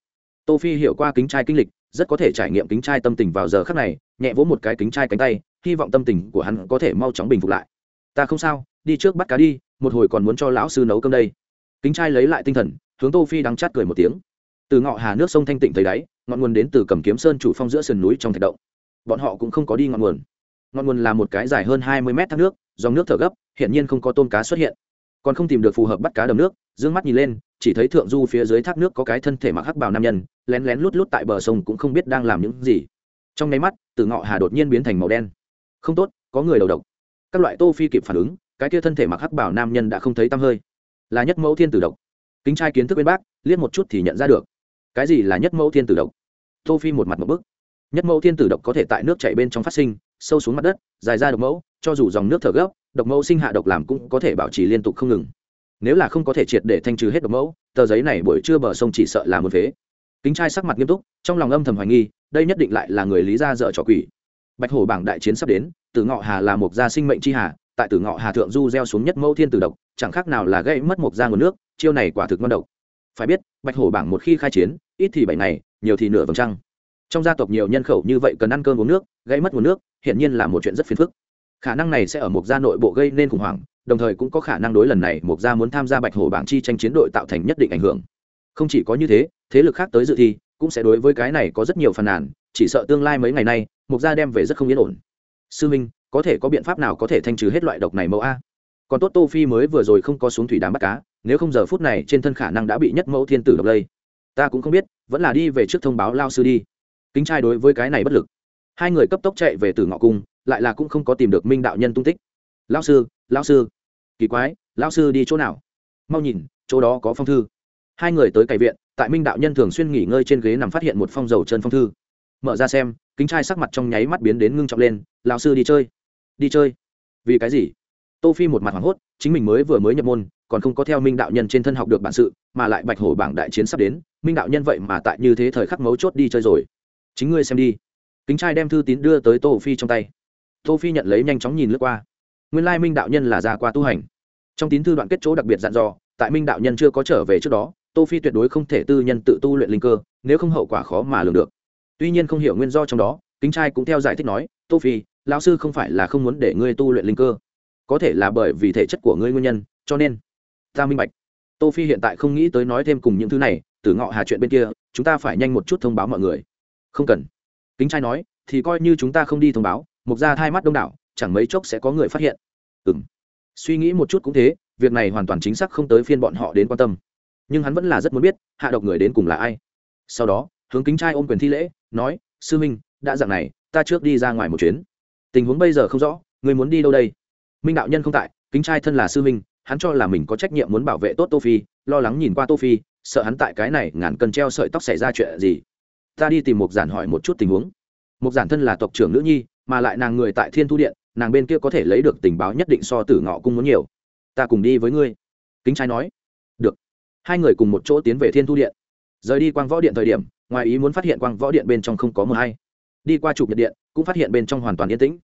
tô phi hiểu qua kính trai kinh lịch, rất có thể trải nghiệm kính trai tâm tình vào giờ khắc này, nhẹ vỗ một cái kính trai cánh tay, hy vọng tâm tình của hắn có thể mau chóng bình phục lại. Ta không sao, đi trước bắt cá đi, một hồi còn muốn cho lão sư nấu cơm đây. Kính trai lấy lại tinh thần, hướng tô phi đang chát cười một tiếng. Từ ngọ hà nước sông thanh tịnh thấy đáy, ngọn nguồn đến từ cầm kiếm sơn chủ phong giữa sườn núi trong thạch động bọn họ cũng không có đi ngọn nguồn. Ngọn nguồn là một cái dài hơn hai mươi mét thác nước, dòng nước thở gấp hiện nhiên không có tôm cá xuất hiện. Còn không tìm được phù hợp bắt cá đầm nước d ư ơ n g mắt nhìn lên, chỉ thấy thượng du phía dưới thác nước có cái thân thể mặc hắc bào nam nhân, lén lén lút lút tại bờ sông cũng không biết đang làm những gì. Trong nháy mắt, từ ngọ hà đột nhiên biến thành màu đen. Không tốt, có người đầu độc. Các loại tô phi kịp phản ứng, cái kia thân thể mặc hắc bảo nam nhân đã không thấy tăm hơi. Là nhất mẫu thiên tử độc. Kính trai kiến thức bên bác, liếc một chút thì nhận ra được. Cái gì là nhất mẫu thiên tử độc? Tô phi một mặt một bức nhất mẫu thiên tử độc có thể tại nước chảy bên trong phát sinh, sâu xuống mặt đất, dài ra độc mẫu, cho dù dòng nước thở gấp, độc mẫu sinh hạ độc làm cũng có thể bảo trì liên tục không ngừng. Nếu là không có thể triệt để thanh trừ hết độc mẫu, tờ giấy này buổi trưa bờ sông chỉ sợ là một phế. Kính trai sắc mặt nghiêm túc, trong lòng âm thầm hoài nghi, đây nhất định lại là người lý gia dợ trò quỷ. Bạch hổ bảng đại chiến sắp đến, Tử ngọ hà là một gia sinh mệnh chi hà, tại tử ngọ hà thượng du gieo xuống nhất mẫu thiên tử độc, chẳng khác nào là gây mất một gia nguồn nước, chiêu này quả thực ngon độc. Phải biết, bạch hổ bảng một khi khai chiến, ít thì bảy ngày, nhiều thì nửa vòng trăng trong gia tộc nhiều nhân khẩu như vậy cần ăn cơm uống nước gây mất nguồn nước hiện nhiên là một chuyện rất phiền phức. Khả năng này sẽ ở một gia nội bộ gây nên khủng hoảng, đồng thời cũng có khả năng đối lần này một gia muốn tham gia bạch hổ bảng chi tranh chiến đội tạo thành nhất định ảnh hưởng. Không chỉ có như thế thế lực khác tới dự thi, cũng sẽ đối với cái này có rất nhiều phàn nàn, chỉ sợ tương lai mấy ngày nay, một gia đem về rất không yên ổn. Sư minh, có thể có biện pháp nào có thể thanh trừ hết loại độc này mẫu a? Còn tốt tô phi mới vừa rồi không có xuống thủy đám bắt cá, nếu không giờ phút này trên thân khả năng đã bị nhất mẫu thiên tử độc lây. Ta cũng không biết, vẫn là đi về trước thông báo lao sư đi kính trai đối với cái này bất lực. Hai người cấp tốc chạy về từ ngọ cung, lại là cũng không có tìm được minh đạo nhân tung tích. Lão sư lão sư. Kỳ quái, lão sư đi chỗ nào? Mau nhìn, chỗ đó có phong thư. Hai người tới cày viện, tại minh đạo nhân thường xuyên nghỉ ngơi trên ghế nằm phát hiện một phong dầu chân phong thư. Mở ra xem, kính trai sắc mặt trong nháy mắt biến đến ngưng trọng lên, lão sư đi chơi. Đi chơi? Vì cái gì? Tô phi một mặt hoảng hốt, chính mình mới vừa mới nhập môn, còn không có theo minh đạo nhân trên thân học được bản sự, mà lại bạch hổ bảng đại chiến sắp đến, minh đạo nhân vậy mà tại như thế thời khắc mấu chốt đi chơi rồi chính ngươi xem đi. Kính trai đem thư tín đưa tới tô phi trong tay. Tô phi nhận lấy nhanh chóng nhìn lướt qua. Nguyên lai minh đạo nhân là già qua tu hành. Trong tín thư đoạn kết chỗ đặc biệt dặn dò, tại minh đạo nhân chưa có trở về trước đó, tô phi tuyệt đối không thể tư nhân tự tu luyện linh cơ, nếu không hậu quả khó mà lường được. Tuy nhiên không hiểu nguyên do trong đó, kính trai cũng theo giải thích nói, tô phi, lão sư không phải là không muốn để ngươi tu luyện linh cơ. Có thể là bởi vì thể chất của ngươi nguyên nhân, cho nên ta minh bạch. Tô phi hiện tại không nghĩ tới nói thêm cùng những thứ này, từ ngọ hà chuyện bên kia, chúng ta phải nhanh một chút thông báo mọi người không cần. Kính trai nói, thì coi như chúng ta không đi thông báo, mục ra thay mắt đông đảo, chẳng mấy chốc sẽ có người phát hiện. Ừm. Suy nghĩ một chút cũng thế, việc này hoàn toàn chính xác không tới phiên bọn họ đến quan tâm. Nhưng hắn vẫn là rất muốn biết, hạ độc người đến cùng là ai. Sau đó, hướng kính trai ôm quyền thi lễ, nói, sư minh, đã dặn này, ta trước đi ra ngoài một chuyến. Tình huống bây giờ không rõ, người muốn đi đâu đây? Minh đạo nhân không tại, kính trai thân là sư minh, hắn cho là mình có trách nhiệm muốn bảo vệ tốt tô phi, lo lắng nhìn qua tô phi, sợ hắn tại cái này ngàn cân treo sợi tóc xảy ra chuyện gì ta đi tìm một giản hỏi một chút tình huống. Một giản thân là tộc trưởng nữ nhi, mà lại nàng người tại thiên thu điện, nàng bên kia có thể lấy được tình báo nhất định so tử ngọ cung muốn nhiều. Ta cùng đi với ngươi. Kính trai nói. Được. Hai người cùng một chỗ tiến về thiên thu điện. Rời đi quang võ điện thời điểm, ngoài ý muốn phát hiện quang võ điện bên trong không có mờ hay. Đi qua chụp nhật điện, cũng phát hiện bên trong hoàn toàn yên tĩnh.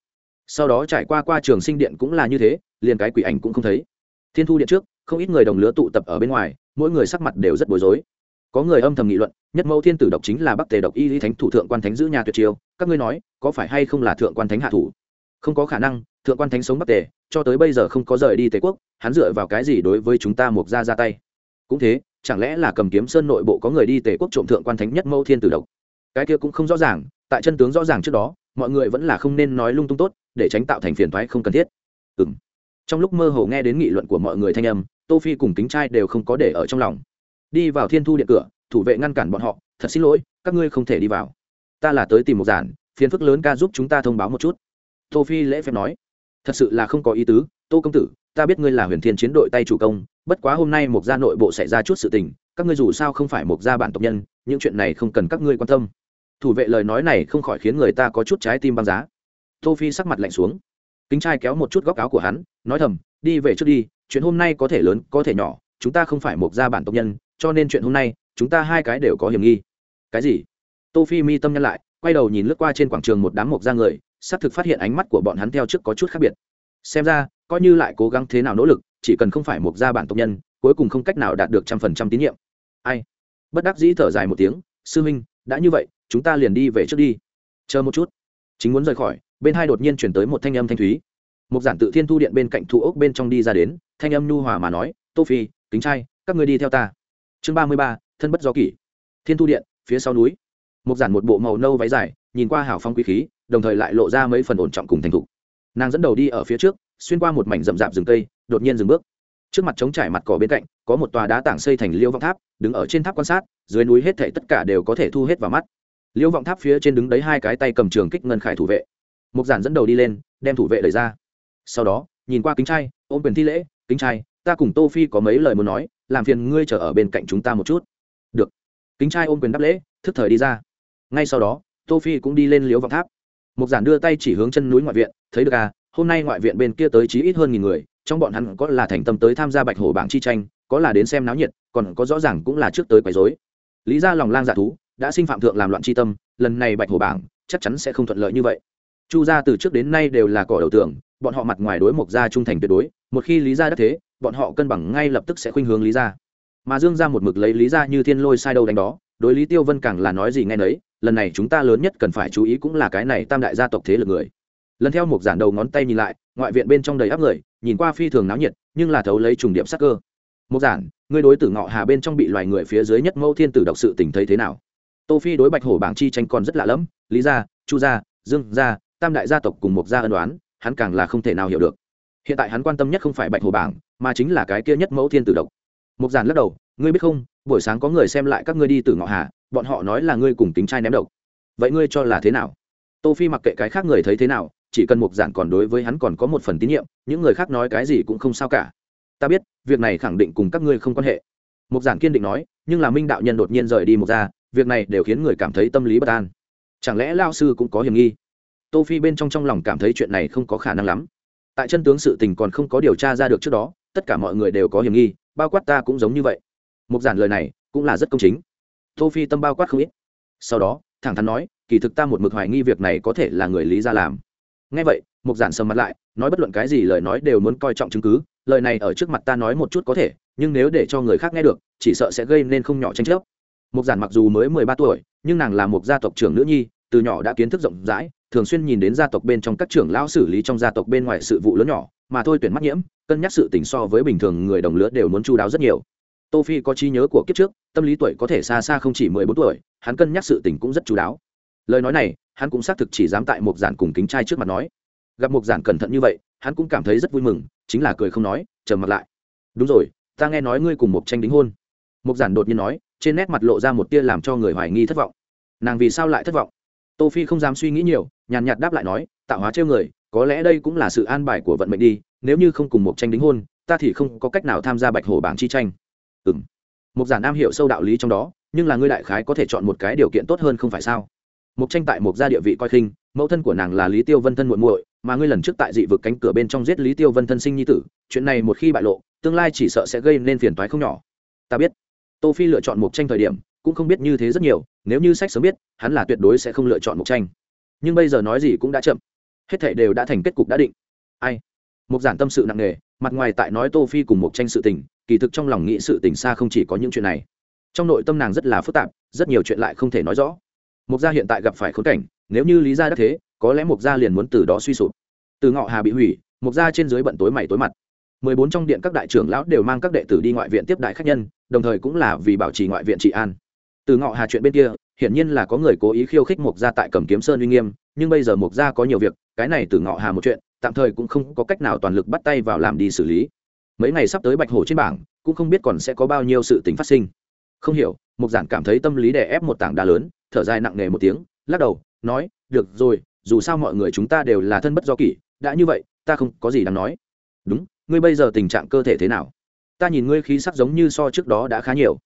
Sau đó trải qua qua trường sinh điện cũng là như thế, liền cái quỷ ảnh cũng không thấy. Thiên thu điện trước, không ít người đồng lứa tụ tập ở bên ngoài, mỗi người sắc mặt đều rất bối rối. Có người âm thầm nghị luận nhất mẫu thiên tử độc chính là bắc tề độc y lý thánh thủ thượng quan thánh giữ nhà tuyệt chiêu, các ngươi nói, có phải hay không là thượng quan thánh hạ thủ? Không có khả năng, thượng quan thánh sống bắc tề, cho tới bây giờ không có rời đi tề quốc, hắn dựa vào cái gì đối với chúng ta mục ra ra tay? Cũng thế, chẳng lẽ là cầm kiếm sơn nội bộ có người đi tề quốc trộm thượng quan thánh nhất mẫu thiên tử độc? Cái kia cũng không rõ ràng, tại chân tướng rõ ràng trước đó, mọi người vẫn là không nên nói lung tung tốt, để tránh tạo thành phiền thoái không cần thiết. Ừ m trong lúc mơ hồ nghe đến nghị luận của mọi người thanh âm, tô phi cùng kính trai đều không có để ở trong lòng. Đi vào thiên thu điện cửa thủ vệ ngăn cản bọn họ, thật xin lỗi, các ngươi không thể đi vào. Ta là tới tìm một giản, phiền phức lớn ca giúp chúng ta thông báo một chút. Tô phi lễ phép nói. Thật sự là không có ý tứ, tô công tử, ta biết ngươi là huyền thiên chiến đội tay chủ công, bất quá hôm nay một gia nội bộ xảy ra chút sự tình, các ngươi dù sao không phải một gia bản tộc nhân, những chuyện này không cần các ngươi quan tâm. Thủ vệ lời nói này không khỏi khiến người ta có chút trái tim băng giá. Tô phi sắc mặt lạnh xuống. Kính trai kéo một chút góc áo của hắn, nói thầm, đi về trước đi, chuyện hôm nay có thể lớn, có thể nhỏ, chúng ta không phải một gia bản tộc nhân, cho nên chuyện hôm nay chúng ta hai cái đều có hiểm nghi. Cái gì? Tô phi mi tâm nhân lại, quay đầu nhìn lướt qua trên quảng trường một đám mộc gia người, xác thực phát hiện ánh mắt của bọn hắn theo trước có chút khác biệt. Xem ra, coi như lại cố gắng thế nào nỗ lực, chỉ cần không phải mộc gia bản tộc nhân, cuối cùng không cách nào đạt được trăm phần trăm tín nhiệm. Ai? Bất đắc dĩ thở dài một tiếng, sư minh, đã như vậy, chúng ta liền đi về trước đi. Chờ một chút. Chính muốn rời khỏi, bên hai đột nhiên chuyển tới một thanh âm thanh thúy. Một giản tự thiên thu điện bên cạnh thu ốc bên trong đi ra đến, thanh âm nhu hòa mà nói, tô phi, kính trai, các người đi theo ta. Chương ba mươi ba thân bất do kỷ. Thiên thu điện, phía sau núi. Một giản một bộ màu nâu váy dài, nhìn qua hào phong quý khí, đồng thời lại lộ ra mấy phần ổn trọng cùng thành thục. Nàng dẫn đầu đi ở phía trước, xuyên qua một mảnh rậm rạp rừng cây, đột nhiên dừng bước. Trước mặt trống trải mặt cỏ bên cạnh, có một tòa đá tảng xây thành liêu vọng tháp, đứng ở trên tháp quan sát, dưới núi hết thảy tất cả đều có thể thu hết vào mắt. Liêu vọng tháp phía trên đứng đấy hai cái tay cầm trường kích ngân khải thủ vệ. Mục giản dẫn đầu đi lên, đem thủ vệ đẩy ra. Sau đó, nhìn qua kính trai, ôm quyền thi lễ, kính trai, ta cùng tô phi có mấy lời muốn nói, làm phiền ngươi chờ ở bên cạnh chúng ta một chút kính trai ôm quyền đáp lễ, thức thời đi ra. Ngay sau đó, tô phi cũng đi lên liếu vọng tháp. Mục giản đưa tay chỉ hướng chân núi ngoại viện, thấy được à hôm nay ngoại viện bên kia tới chí ít hơn nghìn người, trong bọn hắn có là thành tâm tới tham gia bạch hổ bảng chi tranh, có là đến xem náo nhiệt, còn có rõ ràng cũng là trước tới quấy rối. Lý ra lòng lang dạ thú, đã sinh phạm thượng làm loạn chi tâm, lần này bạch hổ bảng, chắc chắn sẽ không thuận lợi như vậy. Chu gia từ trước đến nay đều là cỏ đầu tường, bọn họ mặt ngoài đối mục gia trung thành tuyệt đối, một khi lý gia đắc thế, bọn họ cân bằng ngay lập tức sẽ khuynh hướng lý gia mà dương ra một mực lấy lý gia như thiên lôi sai đâu đánh đó, đối lý tiêu vân càng là nói gì nghe nấy, lần này chúng ta lớn nhất cần phải chú ý cũng là cái này tam đại gia tộc thế lực người. Lần theo một giản đầu ngón tay nhìn lại, ngoại viện bên trong đầy áp người, nhìn qua phi thường náo nhiệt, nhưng là thấu lấy trùng điểm sắc cơ. Một giản ngươi đối tử ngọ hà bên trong bị loài người phía dưới nhất mẫu thiên tử độc sự tình thấy thế nào? Tô phi đối bạch hổ bảng chi tranh còn rất lạ lẫm, lý gia, chu gia, dương gia, tam đại gia tộc cùng một gia ân đoán hắn càng là không thể nào hiểu được. Hiện tại hắn quan tâm nhất không phải bạch hổ bảng, mà chính là cái kia nhất mẫu thiên tử độc mục giản lắc đầu, ngươi biết không, buổi sáng có người xem lại các ngươi đi từ ngọ hà, bọn họ nói là ngươi cùng tính trai ném độc. Vậy ngươi cho là thế nào? Tô phi mặc kệ cái khác người thấy thế nào, chỉ cần mục giản còn đối với hắn còn có một phần tín nhiệm, những người khác nói cái gì cũng không sao cả. Ta biết, việc này khẳng định cùng các ngươi không quan hệ. Mục giản kiên định nói, nhưng là minh đạo nhân đột nhiên rời đi một ra, việc này đều khiến người cảm thấy tâm lý bất an. Chẳng lẽ lao sư cũng có hiểm nghi? Tô phi bên trong trong lòng cảm thấy chuyện này không có khả năng lắm. Tại chân tướng sự tình còn không có điều tra ra được trước đó, tất cả mọi người đều có hiểm nghi bao quát ta cũng giống như vậy. Một giản lời này cũng là rất công chính. Tô phi tâm bao quát không ít. Sau đó, thẳng thắn nói, kỳ thực ta một mực hoài nghi việc này có thể là người lý ra làm. Nghe vậy một giản sầm mặt lại, nói bất luận cái gì lời nói đều muốn coi trọng chứng cứ, lời này ở trước mặt ta nói một chút có thể, nhưng nếu để cho người khác nghe được, chỉ sợ sẽ gây nên không nhỏ tranh chấp. Một giản mặc dù mới mười ba tuổi, nhưng nàng là một gia tộc trưởng nữ nhi từ nhỏ đã kiến thức rộng rãi, thường xuyên nhìn đến gia tộc bên trong các trưởng lão xử lý trong gia tộc bên ngoài sự vụ lớn nhỏ, mà thôi tuyển mắt nhiễm, cân nhắc sự tình so với bình thường người đồng lứa đều muốn chu đáo rất nhiều. Tô phi có trí nhớ của kiếp trước, tâm lý tuổi có thể xa xa không chỉ mười bốn tuổi, hắn cân nhắc sự tình cũng rất chú đáo. Lời nói này, hắn cũng xác thực chỉ dám tại một giản cùng kính trai trước mặt nói. Gặp một giản cẩn thận như vậy, hắn cũng cảm thấy rất vui mừng, chính là cười không nói chờ mặt lại. Đúng rồi, ta nghe nói ngươi cùng một tranh đính hôn. Một giản đột nhiên nói, trên nét mặt lộ ra một tia làm cho người hoài nghi thất vọng. Nàng vì sao lại thất vọng? Tô phi không dám suy nghĩ nhiều, nhàn nhạt đáp lại nói, tạo hóa trêu người, có lẽ đây cũng là sự an bài của vận mệnh đi, nếu như không cùng một tranh đính hôn, ta thì không có cách nào tham gia bạch hổ bảng chi tranh. Ừ m một giản nam hiểu sâu đạo lý trong đó, nhưng là ngươi đại khái có thể chọn một cái điều kiện tốt hơn không phải sao? Một tranh tại một gia địa vị coi khinh, mẫu thân của nàng là lý tiêu vân thân muộn muội, mà ngươi lần trước tại dị vực cánh cửa bên trong giết lý tiêu vân thân sinh nhi tử, chuyện này một khi bại lộ, tương lai chỉ sợ sẽ gây nên phiền toái không nhỏ. Ta biết. Tô phi lựa chọn một tranh thời điểm cũng không biết như thế rất nhiều, nếu như sách sớm biết, hắn là tuyệt đối sẽ không lựa chọn Mộc tranh. Nhưng bây giờ nói gì cũng đã chậm. Hết thảy đều đã thành kết cục đã định. Ai? Một giản tâm sự nặng nề, mặt ngoài tại nói tô phi cùng Mộc tranh sự tình, kỳ thực trong lòng nghĩ sự tình xa không chỉ có những chuyện này. Trong nội tâm nàng rất là phức tạp, rất nhiều chuyện lại không thể nói rõ. Mục gia hiện tại gặp phải khốn cảnh, nếu như lý gia đã thế, có lẽ mục gia liền muốn từ đó suy sụp. Từ ngọ hà bị hủy mục gia trên dưới bận tối mày tối mặt. Mười bốn trong điện các đại trưởng lão đều mang các đệ tử đi ngoại viện tiếp đại khách nhân, đồng thời cũng là vì bảo trì ngoại viện trị an từ ngọ hà chuyện bên kia, hiển nhiên là có người cố ý khiêu khích mục gia tại cầm kiếm sơn uy nghiêm, nhưng bây giờ mục gia có nhiều việc, cái này từ ngọ hà một chuyện, tạm thời cũng không có cách nào toàn lực bắt tay vào làm đi xử lý. Mấy ngày sắp tới bạch hổ trên bảng, cũng không biết còn sẽ có bao nhiêu sự tình phát sinh. Không hiểu mục giản cảm thấy tâm lý đè ép một tảng đá lớn, thở dài nặng nề một tiếng, lắc đầu, nói, được rồi, dù sao mọi người chúng ta đều là thân bất do kỷ, đã như vậy, ta không có gì đáng nói. Đúng, ngươi bây giờ tình trạng cơ thể thế nào? Ta nhìn ngươi khí sắc giống như so trước đó đã khá nhiều.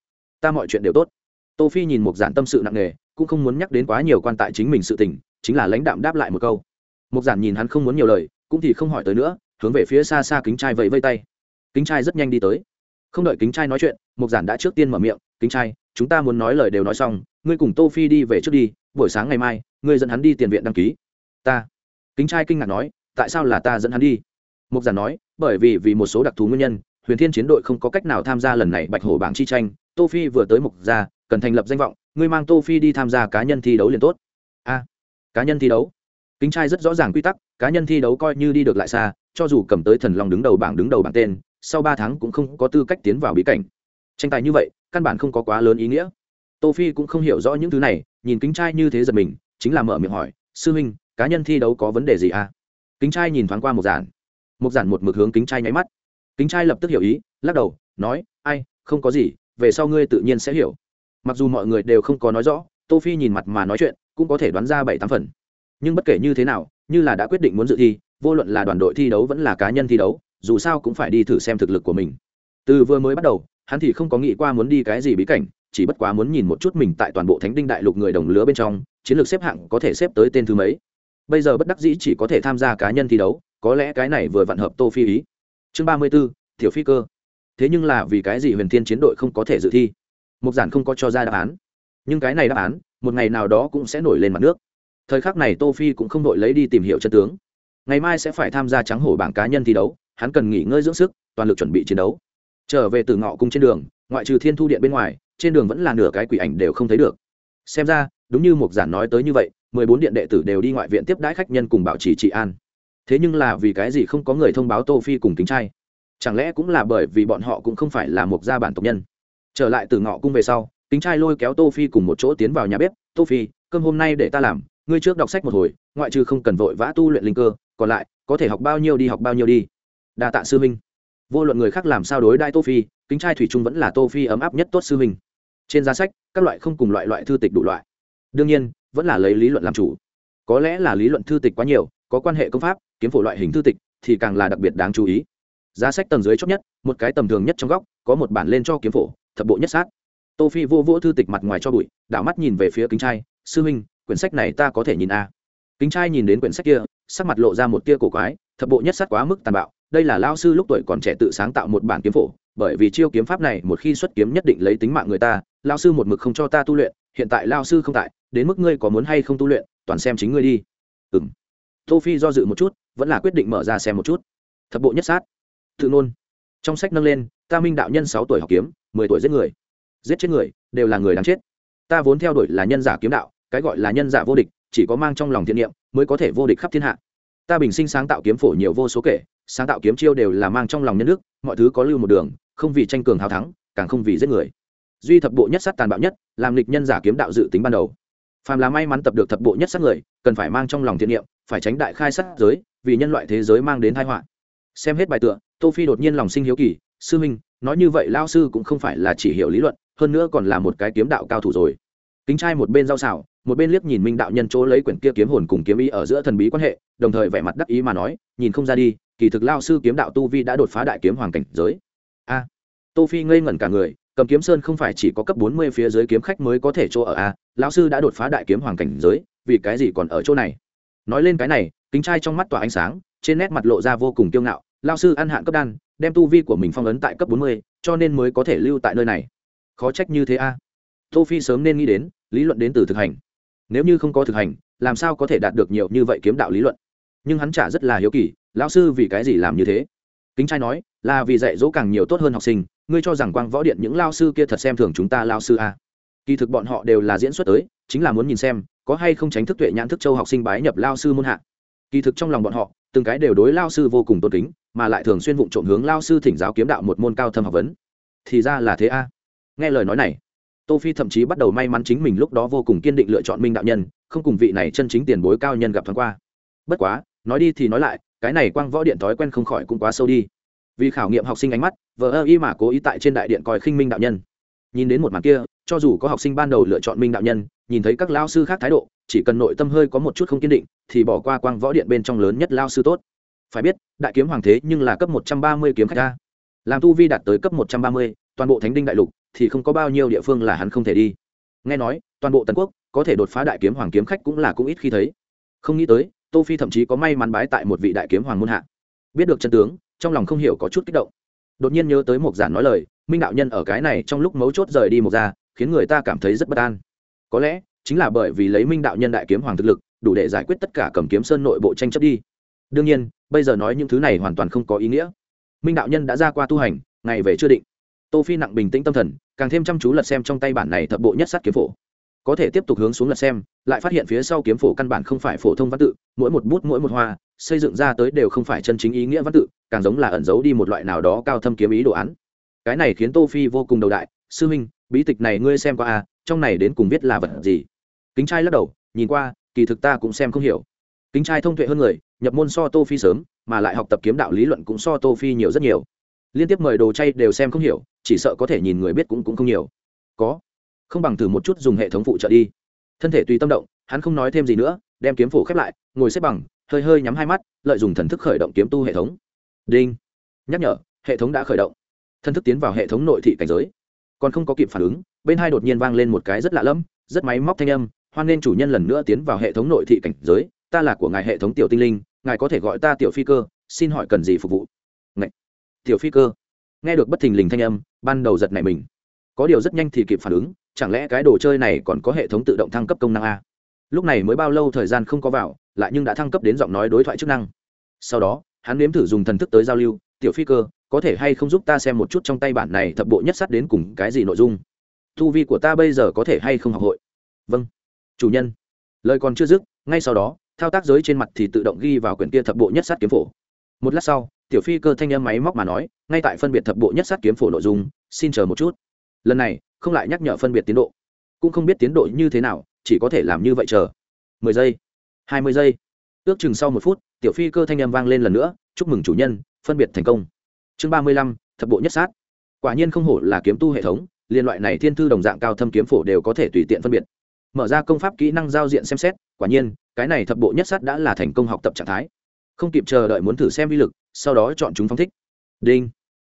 Ta mọi chuyện đều tốt tô phi nhìn một giản tâm sự nặng nề, cũng không muốn nhắc đến quá nhiều quan tại chính mình sự tình, chính là lãnh đạm đáp lại một câu. Một giản nhìn hắn không muốn nhiều lời, cũng thì không hỏi tới nữa, hướng về phía xa xa kính trai vẫy vây tay. Kính trai rất nhanh đi tới. Không đợi kính trai nói chuyện, một giản đã trước tiên mở miệng, kính trai, chúng ta muốn nói lời đều nói xong, ngươi cùng tô phi đi về trước đi, buổi sáng ngày mai, ngươi dẫn hắn đi tiền viện đăng ký. Ta. Kính trai kinh ngạc nói, tại sao là ta dẫn hắn đi? Mục giản nói, bởi vì vì một số đặc thù nguyên nhân, huyền thiên chiến đội không có cách nào tham gia lần này bạch hổ bảng chi tranh, tô phi vừa tới mục gia cần thành lập danh vọng, ngươi mang tô phi đi tham gia cá nhân thi đấu liền tốt. A, cá nhân thi đấu. Kính trai rất rõ ràng quy tắc, cá nhân thi đấu coi như đi được lại xa, cho dù cầm tới thần long đứng đầu bảng đứng đầu bảng tên, sau ba tháng cũng không có tư cách tiến vào bí cảnh. Tranh tài như vậy, căn bản không có quá lớn ý nghĩa. Tô phi cũng không hiểu rõ những thứ này, nhìn kính trai như thế giật mình, chính là mở miệng hỏi, sư huynh, cá nhân thi đấu có vấn đề gì à kính trai nhìn thoáng qua một giản một giản một mực hướng kính trai nháy mắt. Kính trai lập tức hiểu ý, lắc đầu, nói, ai, không có gì, về sau ngươi tự nhiên sẽ hiểu mặc dù mọi người đều không có nói rõ tô phi nhìn mặt mà nói chuyện cũng có thể đoán ra bảy tám phần. Nhưng bất kể như thế nào như là đã quyết định muốn dự thi vô luận là đoàn đội thi đấu vẫn là cá nhân thi đấu dù sao cũng phải đi thử xem thực lực của mình. Từ vừa mới bắt đầu hắn thì không có nghĩ qua muốn đi cái gì bí cảnh chỉ bất quá muốn nhìn một chút mình tại toàn bộ thánh đinh đại lục người đồng lứa bên trong chiến lược xếp hạng có thể xếp tới tên thứ mấy. Bây giờ bất đắc dĩ chỉ có thể tham gia cá nhân thi đấu có lẽ cái này vừa vặn hợp tô phi ý. Chương ba mươi 34, tiểu phi cơ. Thế nhưng là vì cái gì huyền thiên chiến đội không có thể dự thi? Mục giản không có cho ra đáp án. Nhưng cái này đáp án, một ngày nào đó cũng sẽ nổi lên mặt nước. Thời khắc này tô phi cũng không đội lấy đi tìm hiểu chân tướng. Ngày mai sẽ phải tham gia trắng hổ bảng cá nhân thi đấu, hắn cần nghỉ ngơi dưỡng sức, toàn lực chuẩn bị chiến đấu. Trở về từ ngọ cung trên đường, ngoại trừ thiên thu điện bên ngoài, trên đường vẫn là nửa cái quỷ ảnh đều không thấy được. Xem ra, đúng như Mục giản nói tới như vậy, mười bốn điện đệ tử đều đi ngoại viện tiếp đãi khách nhân cùng bảo trì trị an. Thế nhưng là vì cái gì không có người thông báo tô phi cùng kính trai? Chẳng lẽ cũng là bởi vì bọn họ cũng không phải là một gia bản tộc nhân? Trở lại từ ngọ cung về sau, kính trai lôi kéo tô phi cùng một chỗ tiến vào nhà bếp. Tô phi, cơm hôm nay để ta làm, ngươi trước đọc sách một hồi, ngoại trừ không cần vội vã tu luyện linh cơ, còn lại, có thể học bao nhiêu đi học bao nhiêu đi. Đa tạ sư minh vô luận người khác làm sao đối đai tô phi, kính trai thủy trung vẫn là tô phi ấm áp nhất tốt sư minh trên giá sách, các loại không cùng loại loại thư tịch đủ loại. Đương nhiên, vẫn là lấy lý luận làm chủ. Có lẽ là lý luận thư tịch quá nhiều, có quan hệ công pháp, kiếm phổ loại hình thư tịch thì càng là đặc biệt đáng chú ý. Giá sách tầng dưới chót nhất, một cái tầm thường nhất trong góc, có một bản lên cho kiếm phổ thập bộ nhất sát. Tô phi vô vỗ thư tịch mặt ngoài cho bụi, đảo mắt nhìn về phía kính trai. Sư huynh, quyển sách này ta có thể nhìn a à. kính trai nhìn đến quyển sách kia, sắc mặt lộ ra một tia cổ quái, thập bộ nhất sát quá mức tàn bạo. Đây là lao sư lúc tuổi còn trẻ tự sáng tạo một bản kiếm phổ, bởi vì chiêu kiếm pháp này một khi xuất kiếm nhất định lấy tính mạng người ta. Lao sư một mực không cho ta tu luyện, hiện tại lao sư không tại, đến mức ngươi có muốn hay không tu luyện, toàn xem chính ngươi đi. Ừ m tô phi do dự một chút, vẫn là quyết định mở ra xem một chút. Thập bộ nhất sát. Tự nôn. Trong sách nâng lên, ta minh đạo nhân sáu tuổi học kiếm mười tuổi giết người. Giết chết người, đều là người đáng chết. Ta vốn theo đuổi là nhân giả kiếm đạo, cái gọi là nhân giả vô địch, chỉ có mang trong lòng thiện niệm, mới có thể vô địch khắp thiên hạ. Ta bình sinh sáng tạo kiếm phổ nhiều vô số kể, sáng tạo kiếm chiêu đều là mang trong lòng nhân đức, mọi thứ có lưu một đường, không vì tranh cường hào thắng, càng không vì giết người. Duy thập bộ nhất sát tàn bạo nhất, làm lịch nhân giả kiếm đạo dự tính ban đầu. Phàm là may mắn tập được thập bộ nhất sát người, cần phải mang trong lòng thiện niệm, phải tránh đại khai sát giới, vì nhân loại thế giới mang đến tai họa. Xem hết bài tựa, tô phi đột nhiên lòng sinh hiếu kỳ, sư minh nói như vậy lao sư cũng không phải là chỉ hiểu lý luận, hơn nữa còn là một cái kiếm đạo cao thủ rồi. Kính trai một bên giao xảo, một bên liếc nhìn minh đạo nhân chỗ lấy quyển kia kiếm hồn cùng kiếm ý ở giữa thần bí quan hệ, đồng thời vẻ mặt đắc ý mà nói, nhìn không ra đi, kỳ thực lao sư kiếm đạo tu vi đã đột phá đại kiếm hoàng cảnh giới. A, tô phi ngây ngẩn cả người, cầm kiếm sơn không phải chỉ có cấp bốn mươi phía dưới kiếm khách mới có thể chỗ ở a, lão sư đã đột phá đại kiếm hoàng cảnh giới, vì cái gì còn ở chỗ này? Nói lên cái này, kính trai trong mắt tỏa ánh sáng, trên nét mặt lộ ra vô cùng kiêu ngạo lao sư ăn hạn cấp đan đem tu vi của mình phong ấn tại cấp bốn mươi, cho nên mới có thể lưu tại nơi này. Khó trách như thế a. Tô phi sớm nên nghĩ đến lý luận đến từ thực hành. Nếu như không có thực hành, làm sao có thể đạt được nhiều như vậy kiếm đạo lý luận? Nhưng hắn trả rất là hiếu kỳ, lão sư vì cái gì làm như thế? Kính trai nói, là vì dạy dỗ càng nhiều tốt hơn học sinh, ngươi cho rằng quang võ điện những lao sư kia thật xem thường chúng ta lao sư a? Kỳ thực bọn họ đều là diễn xuất tới, chính là muốn nhìn xem, có hay không tránh thức tuệ nhãn thức châu học sinh bái nhập lao sư môn hạ kỳ thực trong lòng bọn họ, từng cái đều đối lao sư vô cùng tôn kính, mà lại thường xuyên vụng trộm hướng lao sư thỉnh giáo kiếm đạo một môn cao thâm học vấn. Thì ra là thế a. Nghe lời nói này, tô phi thậm chí bắt đầu may mắn chính mình lúc đó vô cùng kiên định lựa chọn minh đạo nhân, không cùng vị này chân chính tiền bối cao nhân gặp thoáng qua. Bất quá, nói đi thì nói lại, cái này quang võ điện thói quen không khỏi cũng quá sâu đi. Vì khảo nghiệm học sinh ánh mắt vợ ơ y mà cố ý tại trên đại điện coi khinh minh đạo nhân. Nhìn đến một màn kia, cho dù có học sinh ban đầu lựa chọn minh đạo nhân, nhìn thấy các lao sư khác thái độ chỉ cần nội tâm hơi có một chút không kiên định, thì bỏ qua quang võ điện bên trong lớn nhất lao sư tốt. Phải biết, đại kiếm hoàng thế nhưng là cấp một trăm ba mươi kiếm khách ta làm tu vi đạt tới cấp một trăm ba mươi, toàn bộ thánh đinh đại lục thì không có bao nhiêu địa phương là hắn không thể đi. Nghe nói, toàn bộ tần quốc có thể đột phá đại kiếm hoàng kiếm khách cũng là cũng ít khi thấy. Không nghĩ tới, tô phi thậm chí có may mắn bái tại một vị đại kiếm hoàng môn hạ. Biết được chân tướng, trong lòng không hiểu có chút kích động. Đột nhiên nhớ tới một giản nói lời, minh đạo nhân ở cái này trong lúc mấu chốt rời đi một ra khiến người ta cảm thấy rất bất an. Có lẽ chính là bởi vì lấy minh đạo nhân đại kiếm hoàng thực lực, đủ để giải quyết tất cả cầm kiếm sơn nội bộ tranh chấp đi. Đương nhiên, bây giờ nói những thứ này hoàn toàn không có ý nghĩa. Minh đạo nhân đã ra qua tu hành, ngày về chưa định. Tô phi nặng bình tĩnh tâm thần, càng thêm chăm chú lật xem trong tay bản này thập bộ nhất sát kiếm phổ. Có thể tiếp tục hướng xuống lật xem, lại phát hiện phía sau kiếm phổ căn bản không phải phổ thông văn tự, mỗi một bút mỗi một hoa, xây dựng ra tới đều không phải chân chính ý nghĩa văn tự, càng giống là ẩn giấu đi một loại nào đó cao thâm kiếm ý đồ án. Cái này khiến tô phi vô cùng đầu đại, sư huynh bí tịch này ngươi xem qua à trong này đến cùng viết là vật gì? Kính trai lắc đầu, nhìn qua, kỳ thực ta cũng xem không hiểu. Kính trai thông tuệ hơn người, nhập môn so tô phi sớm, mà lại học tập kiếm đạo lý luận cũng so tô phi nhiều rất nhiều. Liên tiếp mời đồ chay đều xem không hiểu, chỉ sợ có thể nhìn người biết cũng cũng không nhiều. Có. Không bằng thử một chút dùng hệ thống phụ trợ đi. Thân thể tùy tâm động, hắn không nói thêm gì nữa, đem kiếm phủ khép lại, ngồi xếp bằng, hơi hơi nhắm hai mắt, lợi dùng thần thức khởi động kiếm tu hệ thống. Đinh. Nhắc nhở, hệ thống đã khởi động. Thân thức tiến vào hệ thống nội thị cảnh giới. Còn không có kịp phản ứng, bên hai đột nhiên vang lên một cái rất lạ lẫm, rất máy móc thanh âm hoan nên chủ nhân lần nữa tiến vào hệ thống nội thị cảnh giới, ta là của ngài hệ thống tiểu tinh linh, ngài có thể gọi ta tiểu phi cơ, xin hỏi cần gì phục vụ? Ngậy! tiểu phi cơ. Nghe được bất thình lình thanh âm, ban đầu giật nảy mình. Có điều rất nhanh thì kịp phản ứng, chẳng lẽ cái đồ chơi này còn có hệ thống tự động thăng cấp công năng a? Lúc này mới bao lâu thời gian không có vào, lại nhưng đã thăng cấp đến giọng nói đối thoại chức năng. Sau đó, hắn nếm thử dùng thần thức tới giao lưu, tiểu phi cơ, có thể hay không giúp ta xem một chút trong tay bản này thập bộ nhất sắt đến cùng cái gì nội dung? Thu vi của ta bây giờ có thể hay không học hội? Vâng chủ nhân. Lời còn chưa dứt, ngay sau đó, thao tác giới trên mặt thì tự động ghi vào quyển kia thập bộ nhất sát kiếm phổ. Một lát sau, tiểu phi cơ thanh âm máy móc mà nói, ngay tại phân biệt thập bộ nhất sát kiếm phổ nội dung, xin chờ một chút. Lần này, không lại nhắc nhở phân biệt tiến độ. Cũng không biết tiến độ như thế nào, chỉ có thể làm như vậy chờ. Mười giây. Hai mươi giây. Ước chừng sau một phút, tiểu phi cơ thanh âm vang lên lần nữa, chúc mừng chủ nhân, phân biệt thành công. Chương ba mươi lăm, thập bộ nhất sát. Quả nhiên không hổ là kiếm tu hệ thống, liên loại này thiên thư đồng dạng cao thâm kiếm phổ đều có thể tùy tiện phân biệt mở ra công pháp kỹ năng giao diện xem xét, quả nhiên, cái này thập bộ nhất sát đã là thành công học tập trạng thái. Không kịp chờ đợi muốn thử xem vi lực, sau đó chọn chúng phong thích. Đinh.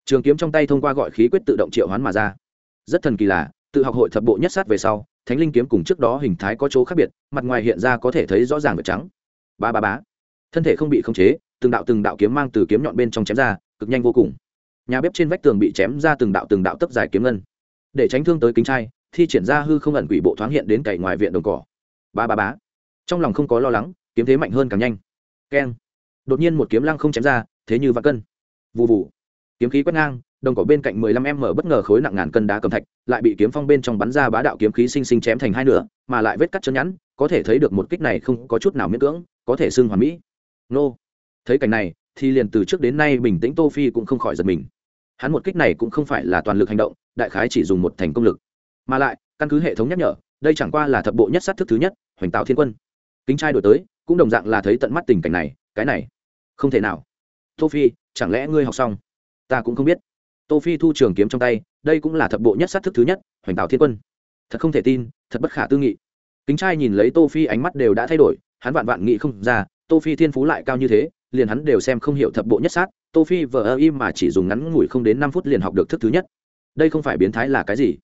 Trường kiếm trong tay thông qua gọi khí quyết tự động triệu hoán mà ra. Rất thần kỳ là, tự học hội thập bộ nhất sát về sau, thánh linh kiếm cùng trước đó hình thái có chỗ khác biệt, mặt ngoài hiện ra có thể thấy rõ ràng vật trắng. Ba ba bá thân thể không bị khống chế, từng đạo từng đạo kiếm mang từ kiếm nhọn bên trong chém ra, cực nhanh vô cùng. Nhà bếp trên vách tường bị chém ra từng đạo từng đạo tấp dài kiếm ngân. Để tránh thương tới kính trai thi triển ra hư không ẩn quỷ bộ thoáng hiện đến cày ngoài viện đồng cỏ. Ba ba bá trong lòng không có lo lắng, kiếm thế mạnh hơn càng nhanh. Keng. Đột nhiên một kiếm lăng không chém ra, thế như vạn cân. Vụ vụ kiếm khí quét ngang, đồng cỏ bên cạnh mười lăm em mở bất ngờ khối nặng ngàn cân đá cầm thạch, lại bị kiếm phong bên trong bắn ra bá đạo kiếm khí sinh sinh chém thành hai nửa, mà lại vết cắt chân nhẵn, có thể thấy được một kích này không có chút nào miễn cưỡng, có thể xưng hoàn mỹ. Nô. Thấy cảnh này, thì liền từ trước đến nay bình tĩnh tô phi cũng không khỏi giật mình. Hắn một kích này cũng không phải là toàn lực hành động, đại khái chỉ dùng một thành công lực mà lại, căn cứ hệ thống nhắc nhở, đây chẳng qua là thập bộ nhất sát thức thứ nhất, hoành tạo thiên quân. Kính trai đổi tới, cũng đồng dạng là thấy tận mắt tình cảnh này, cái này, không thể nào. Tô phi, chẳng lẽ ngươi học xong? Ta cũng không biết. Tô phi thu trường kiếm trong tay, đây cũng là thập bộ nhất sát thức thứ nhất, hoành tạo thiên quân. Thật không thể tin, thật bất khả tư nghị. Kính trai nhìn lấy tô phi ánh mắt đều đã thay đổi, hắn vạn vạn nghĩ không ra, tô phi thiên phú lại cao như thế, liền hắn đều xem không hiểu thập bộ nhất sát, tô phi vờ ơ im mà chỉ dùng ngắn ngủi không đến năm phút liền học được thức thứ nhất. Đây không phải biến thái là cái gì?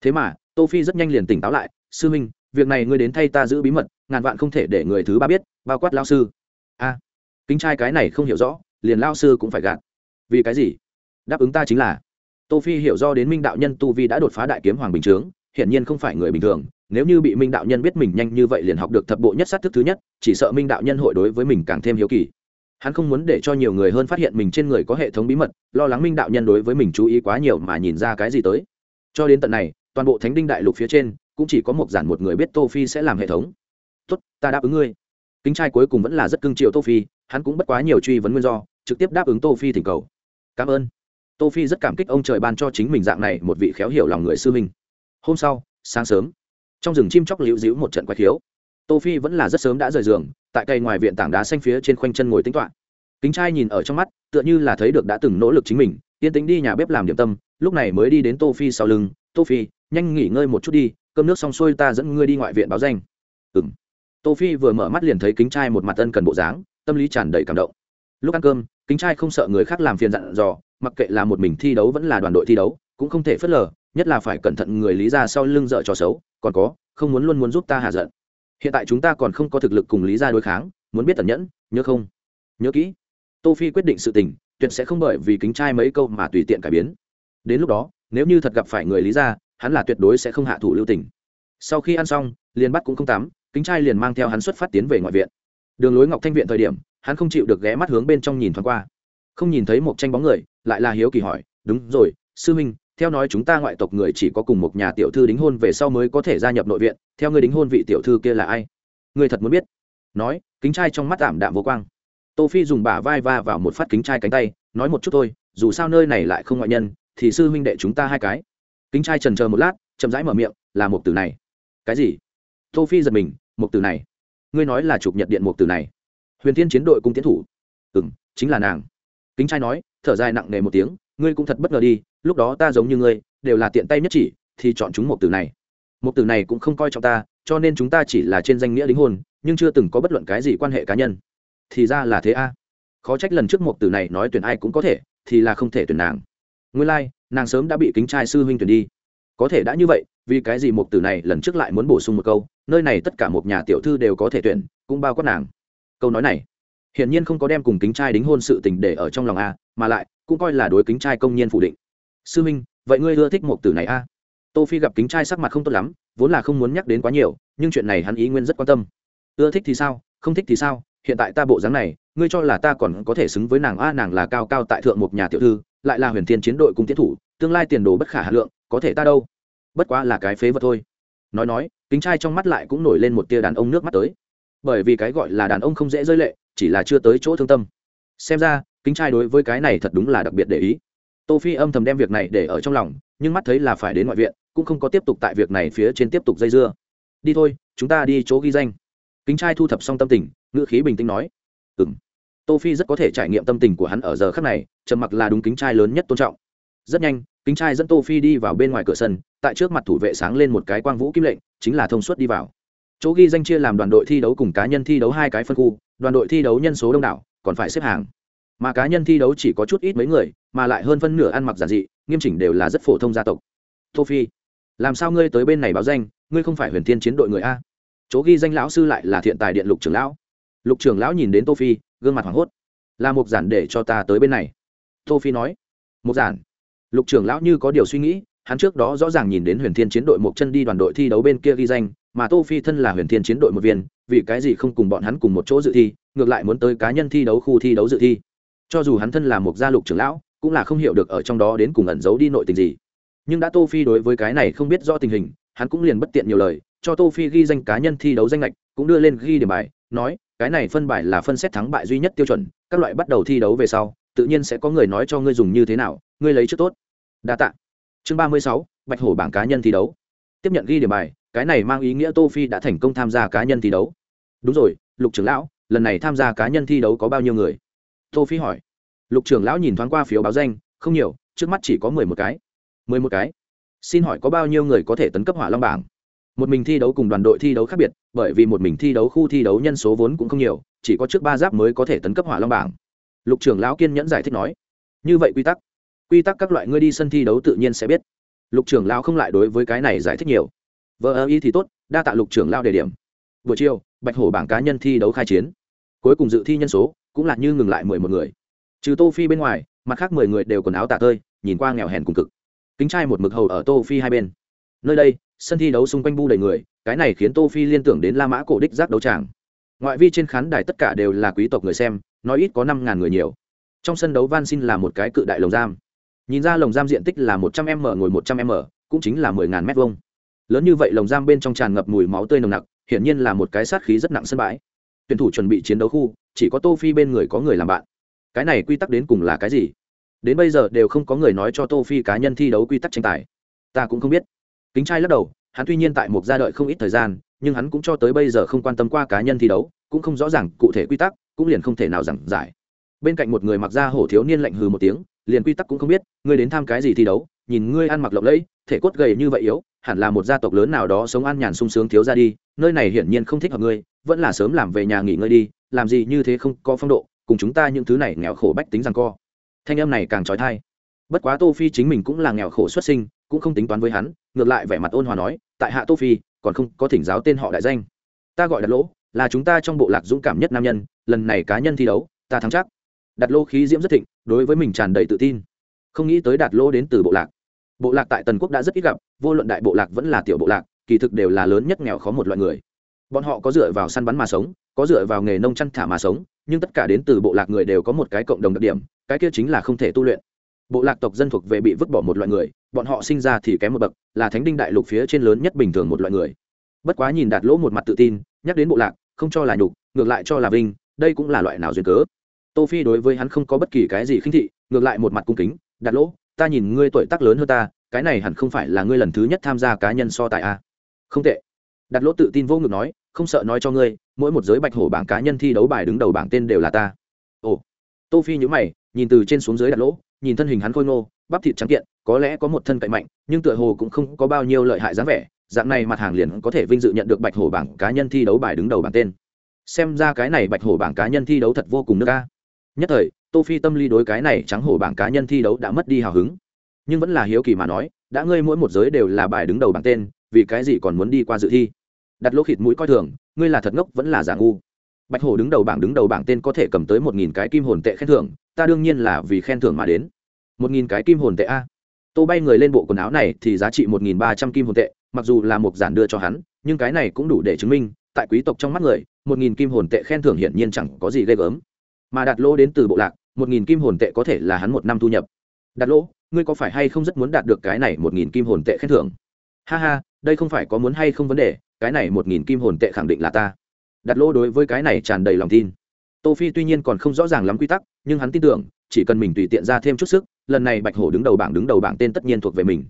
Thế mà, tô phi rất nhanh liền tỉnh táo lại, sư minh việc này ngươi đến thay ta giữ bí mật, ngàn vạn không thể để người thứ ba biết, bao quát lao sư. A, kính trai cái này không hiểu rõ, liền lao sư cũng phải gạt. Vì cái gì? Đáp ứng ta chính là. Tô phi hiểu do đến minh đạo nhân tu vi đã đột phá đại kiếm hoàng bình trướng hiển nhiên không phải người bình thường, nếu như bị minh đạo nhân biết mình nhanh như vậy liền học được thập bộ nhất sát thức thứ nhất, chỉ sợ minh đạo nhân hội đối với mình càng thêm hiếu kỳ. Hắn không muốn để cho nhiều người hơn phát hiện mình trên người có hệ thống bí mật, lo lắng minh đạo nhân đối với mình chú ý quá nhiều mà nhìn ra cái gì tới. Cho đến tận này toàn bộ thánh đinh đại lục phía trên, cũng chỉ có một giản một người biết tô phi sẽ làm hệ thống. Tốt, ta đáp ứng ngươi. Kính trai cuối cùng vẫn là rất cưng chiều tô phi, hắn cũng bất quá nhiều truy vấn nguyên do, trực tiếp đáp ứng tô phi thỉnh cầu. Cảm ơn. Tô phi rất cảm kích ông trời ban cho chính mình dạng này một vị khéo hiểu lòng người sư minh hôm sau, sáng sớm, trong rừng chim chóc liễu diễu một trận quái thiếu tô phi vẫn là rất sớm đã rời giường, tại cây ngoài viện tảng đá xanh phía trên khoanh chân ngồi tính toán. Kính trai nhìn ở trong mắt, tựa như là thấy được đã từng nỗ lực chính mình, yên tĩnh đi nhà bếp làm điểm tâm, lúc này mới đi đến tô phi sau lưng, tô phi nhanh nghỉ ngơi một chút đi, cơm nước xong xuôi ta dẫn ngươi đi ngoại viện báo danh. Ừm. Tô phi vừa mở mắt liền thấy kính trai một mặt ân cần bộ dáng, tâm lý tràn đầy cảm động. Lúc ăn cơm, kính trai không sợ người khác làm phiền dặn dò, mặc kệ là một mình thi đấu vẫn là đoàn đội thi đấu, cũng không thể phớt lờ, nhất là phải cẩn thận người lý ra sau lưng dợ trò xấu, còn có, không muốn luôn muốn giúp ta hạ giận. Hiện tại chúng ta còn không có thực lực cùng lý ra đối kháng, muốn biết tẩn nhẫn, nhớ không? Nhớ kỹ. Tô phi quyết định sự tình, tuyệt sẽ không bởi vì kính trai mấy câu mà tùy tiện cải biến. Đến lúc đó, nếu như thật gặp phải người lý ra hắn là tuyệt đối sẽ không hạ thủ lưu tình. Sau khi ăn xong, liền bắt cũng không tắm, kính trai liền mang theo hắn xuất phát tiến về ngoại viện. Đường lối ngọc thanh viện thời điểm, hắn không chịu được ghé mắt hướng bên trong nhìn thoáng qua. Không nhìn thấy một tranh bóng người, lại là hiếu kỳ hỏi, đúng rồi, sư minh theo nói chúng ta ngoại tộc người chỉ có cùng một nhà tiểu thư đính hôn về sau mới có thể gia nhập nội viện, theo ngươi đính hôn vị tiểu thư kia là ai? Ngươi thật muốn biết. Nói, kính trai trong mắt ảm đạm vô quang. Tô phi dùng bả vai va vào một phát kính trai cánh tay, nói một chút thôi, dù sao nơi này lại không ngoại nhân, thì sư huynh đệ chúng ta hai cái kính trai trần chờ một lát, chậm rãi mở miệng, là một từ này. Cái gì? Tô phi giật mình một từ này. Ngươi nói là chụp nhật điện một từ này. Huyền thiên chiến đội cung tiến thủ. Ừ chính là nàng. Kính trai nói, thở dài nặng nề một tiếng, ngươi cũng thật bất ngờ đi, lúc đó ta giống như ngươi, đều là tiện tay nhất chỉ, thì chọn chúng một từ này. Một từ này cũng không coi trọng ta, cho nên chúng ta chỉ là trên danh nghĩa đính hôn, nhưng chưa từng có bất luận cái gì quan hệ cá nhân. Thì ra là thế a. Khó trách lần trước một từ này nói tuyển ai cũng có thể, thì là không thể tuyển nàng nguyên lai、like, nàng sớm đã bị kính trai sư huynh tuyển đi. Có thể đã như vậy vì cái gì một tử này lần trước lại muốn bổ sung một câu nơi này tất cả một nhà tiểu thư đều có thể tuyển cũng bao quát nàng. Câu nói này hiển nhiên không có đem cùng kính trai đính hôn sự tình để ở trong lòng a mà lại cũng coi là đối kính trai công nhiên phủ định. Sư minh vậy ngươi ưa thích một tử này a? Tô phi gặp kính trai sắc mặt không tốt lắm vốn là không muốn nhắc đến quá nhiều nhưng chuyện này hắn ý nguyên rất quan tâm. Ưa thích thì sao không thích thì sao hiện tại ta bộ dáng này ngươi cho là ta còn có thể xứng với nàng a nàng là cao cao tại thượng một nhà tiểu thư lại là huyền thiên chiến đội cung tiến thủ, tương lai tiền đồ bất khả hà lượng, có thể ta đâu? Bất quá là cái phế vật thôi. Nói nói, kính trai trong mắt lại cũng nổi lên một tia đàn ông nước mắt tới. Bởi vì cái gọi là đàn ông không dễ rơi lệ, chỉ là chưa tới chỗ thương tâm. Xem ra, kính trai đối với cái này thật đúng là đặc biệt để ý. Tô phi âm thầm đem việc này để ở trong lòng, nhưng mắt thấy là phải đến ngoại viện, cũng không có tiếp tục tại việc này phía trên tiếp tục dây dưa. Đi thôi, chúng ta đi chỗ ghi danh. Kính trai thu thập xong tâm tình, ngữ khí bình tĩnh nói. Ừng tô phi rất có thể trải nghiệm tâm tình của hắn ở giờ khắc này, trầm mặc là đúng kính trai lớn nhất tôn trọng. Rất nhanh, kính trai dẫn tô phi đi vào bên ngoài cửa sân, tại trước mặt thủ vệ sáng lên một cái quang vũ kim lệnh, chính là thông suốt đi vào. Chỗ ghi danh chia làm đoàn đội thi đấu cùng cá nhân thi đấu hai cái phân khu, đoàn đội thi đấu nhân số đông đảo, còn phải xếp hàng. Mà cá nhân thi đấu chỉ có chút ít mấy người, mà lại hơn phân nửa ăn mặc giản dị, nghiêm chỉnh đều là rất phổ thông gia tộc. Tô phi, làm sao ngươi tới bên này báo danh, ngươi không phải huyền thiên chiến đội người a? Chỗ ghi danh lão sư lại là thiện tài điện lục trưởng lão lục trưởng lão nhìn đến tô phi, gương mặt hoảng hốt. Là một giản để cho ta tới bên này. Tô phi nói. Một giản. Lục trưởng lão như có điều suy nghĩ, hắn trước đó rõ ràng nhìn đến huyền thiên chiến đội một chân đi đoàn đội thi đấu bên kia ghi danh, mà tô phi thân là huyền thiên chiến đội một viên, vì cái gì không cùng bọn hắn cùng một chỗ dự thi, ngược lại muốn tới cá nhân thi đấu khu thi đấu dự thi. Cho dù hắn thân là một gia lục trưởng lão, cũng là không hiểu được ở trong đó đến cùng ẩn giấu đi nội tình gì. Nhưng đã tô phi đối với cái này không biết rõ tình hình, hắn cũng liền bất tiện nhiều lời, cho tô phi ghi danh cá nhân thi đấu danh lệch cũng đưa lên ghi điểm bài, nói cái này phân bài là phân xét thắng bại duy nhất tiêu chuẩn, các loại bắt đầu thi đấu về sau, tự nhiên sẽ có người nói cho ngươi dùng như thế nào, ngươi lấy trước tốt. Đa tạ. Chương ba mươi sáu, bạch hổ bảng cá nhân thi đấu. Tiếp nhận ghi điểm bài, cái này mang ý nghĩa tô phi đã thành công tham gia cá nhân thi đấu. Đúng rồi, lục trưởng lão, lần này tham gia cá nhân thi đấu có bao nhiêu người? Tô phi hỏi. Lục trưởng lão nhìn thoáng qua phiếu báo danh, không nhiều, trước mắt chỉ có mười một cái. Mười một cái. Xin hỏi có bao nhiêu người có thể tấn cấp hỏa long bảng? Một mình thi đấu cùng đoàn đội thi đấu khác biệt, bởi vì một mình thi đấu khu thi đấu nhân số vốn cũng không nhiều, chỉ có trước ba giáp mới có thể tấn cấp hỏa long bảng. Lục trưởng lão kiên nhẫn giải thích nói. Như vậy quy tắc quy tắc các loại ngươi đi sân thi đấu tự nhiên sẽ biết. Lục trưởng lão không lại đối với cái này giải thích nhiều. Vợ ơ y thì tốt, đa tạ lục trưởng lão đề điểm. Buổi chiều, bạch hổ bảng cá nhân thi đấu khai chiến. Cuối cùng dự thi nhân số cũng là như ngừng lại mười một người. Trừ tô phi bên ngoài, mặt khác mười người đều quần áo tả tơi, nhìn qua nghèo hèn cùng cực. Kính trai một mực hầu ở tô phi hai bên nơi đây, sân thi đấu xung quanh bu đầy người, cái này khiến tô phi liên tưởng đến la mã cổ đích giác đấu tràng. Ngoại vi trên khán đài tất cả đều là quý tộc người xem, nói ít có năm ngàn người nhiều. Trong sân đấu van xin là một cái cự đại lồng giam. Nhìn ra lồng giam diện tích là một trăm m, ngồi một trăm m, cũng chính là mười ngàn mét vuông. Lớn như vậy lồng giam bên trong tràn ngập mùi máu tươi nồng nặc, hiển nhiên là một cái sát khí rất nặng sân bãi. Tuyển thủ chuẩn bị chiến đấu khu, chỉ có tô phi bên người có người làm bạn. Cái này quy tắc đến cùng là cái gì? Đến bây giờ đều không có người nói cho tô phi cá nhân thi đấu quy tắc tranh tài. Ta cũng không biết kính trai lắc đầu, hắn tuy nhiên tại một gia đợi không ít thời gian, nhưng hắn cũng cho tới bây giờ không quan tâm qua cá nhân thi đấu, cũng không rõ ràng cụ thể quy tắc, cũng liền không thể nào giảng giải. Bên cạnh một người mặc ra hổ thiếu niên lạnh hừ một tiếng, liền quy tắc cũng không biết, ngươi đến tham cái gì thi đấu, nhìn ngươi ăn mặc lộng lẫy, thể cốt gầy như vậy yếu, hẳn là một gia tộc lớn nào đó sống ăn nhàn sung sướng thiếu ra đi, nơi này hiển nhiên không thích hợp ngươi, vẫn là sớm làm về nhà nghỉ ngơi đi, làm gì như thế không có phong độ, cùng chúng ta những thứ này nghèo khổ bách tính rằng co. Thanh em này càng trói thai. Bất quá tô phi chính mình cũng là nghèo khổ xuất sinh cũng không tính toán với hắn, ngược lại vẻ mặt ôn hòa nói, tại hạ tô phi, còn không có thỉnh giáo tên họ đại danh. Ta gọi đặt lỗ, là chúng ta trong bộ lạc dũng cảm nhất nam nhân, lần này cá nhân thi đấu, ta thắng chắc. Đặt lỗ khí diễm rất thịnh, đối với mình tràn đầy tự tin. Không nghĩ tới đặt lỗ đến từ bộ lạc. Bộ lạc tại tần quốc đã rất ít gặp, vô luận đại bộ lạc vẫn là tiểu bộ lạc, kỳ thực đều là lớn nhất nghèo khó một loại người. Bọn họ có dựa vào săn bắn mà sống, có dựa vào nghề nông chăn thả mà sống, nhưng tất cả đến từ bộ lạc người đều có một cái cộng đồng đặc điểm, cái kia chính là không thể tu luyện bộ lạc tộc dân thuộc về bị vứt bỏ một loại người, bọn họ sinh ra thì kém một bậc, là thánh đinh đại lục phía trên lớn nhất bình thường một loại người. Bất quá nhìn đạt lỗ một mặt tự tin, nhắc đến bộ lạc, không cho là nhục, ngược lại cho là vinh, đây cũng là loại nào duyên cớ. Tô phi đối với hắn không có bất kỳ cái gì khinh thị, ngược lại một mặt cung kính, đạt lỗ, ta nhìn ngươi tuổi tác lớn hơn ta, cái này hẳn không phải là ngươi lần thứ nhất tham gia cá nhân so tài a à? không tệ. Đạt lỗ tự tin vô ngực nói, không sợ nói cho ngươi, mỗi một giới bạch hổ bảng cá nhân thi đấu bài đứng đầu bảng tên đều là ta. Ồ. Tô phi nhíu mày, nhìn từ trên xuống dưới đạt lỗ nhìn thân hình hắn khôi ngô, bắp thịt trắng kiện, có lẽ có một thân cậy mạnh, nhưng tựa hồ cũng không có bao nhiêu lợi hại dáng vẻ, dạng này mặt hàng liền có thể vinh dự nhận được bạch hổ bảng cá nhân thi đấu bài đứng đầu bảng tên. Xem ra cái này bạch hổ bảng cá nhân thi đấu thật vô cùng nước ca nhất thời, tô phi tâm lý đối cái này trắng hổ bảng cá nhân thi đấu đã mất đi hào hứng. Nhưng vẫn là hiếu kỳ mà nói, đã ngươi mỗi một giới đều là bài đứng đầu bảng tên, vì cái gì còn muốn đi qua dự thi? Đặt lỗ khịt mũi coi thường, ngươi là thật ngốc vẫn là giả ngu bạch hổ đứng đầu bảng đứng đầu bảng tên có thể cầm tới một nghìn cái kim hồn tệ khen thưởng, ta đương nhiên là vì khen thưởng mà đến. Một nghìn cái kim hồn tệ a. Tô bay người lên bộ quần áo này thì giá trị một nghìn ba trăm kim hồn tệ, mặc dù là một giản đưa cho hắn, nhưng cái này cũng đủ để chứng minh, tại quý tộc trong mắt người, một nghìn kim hồn tệ khen thưởng hiển nhiên chẳng có gì ghê gớm. Mà đạt lỗ đến từ bộ lạc, một nghìn kim hồn tệ có thể là hắn một năm thu nhập. Đạt lỗ, ngươi có phải hay không rất muốn đạt được cái này một nghìn kim hồn tệ khen thưởng? Ha ha, đây không phải có muốn hay không vấn đề, cái này một nghìn kim hồn tệ khẳng định là ta đặt lỗ đối với cái này tràn đầy lòng tin. Tô phi tuy nhiên còn không rõ ràng lắm quy tắc, nhưng hắn tin tưởng, chỉ cần mình tùy tiện ra thêm chút sức, lần này bạch hổ đứng đầu bảng đứng đầu bảng tên tất nhiên thuộc về mình.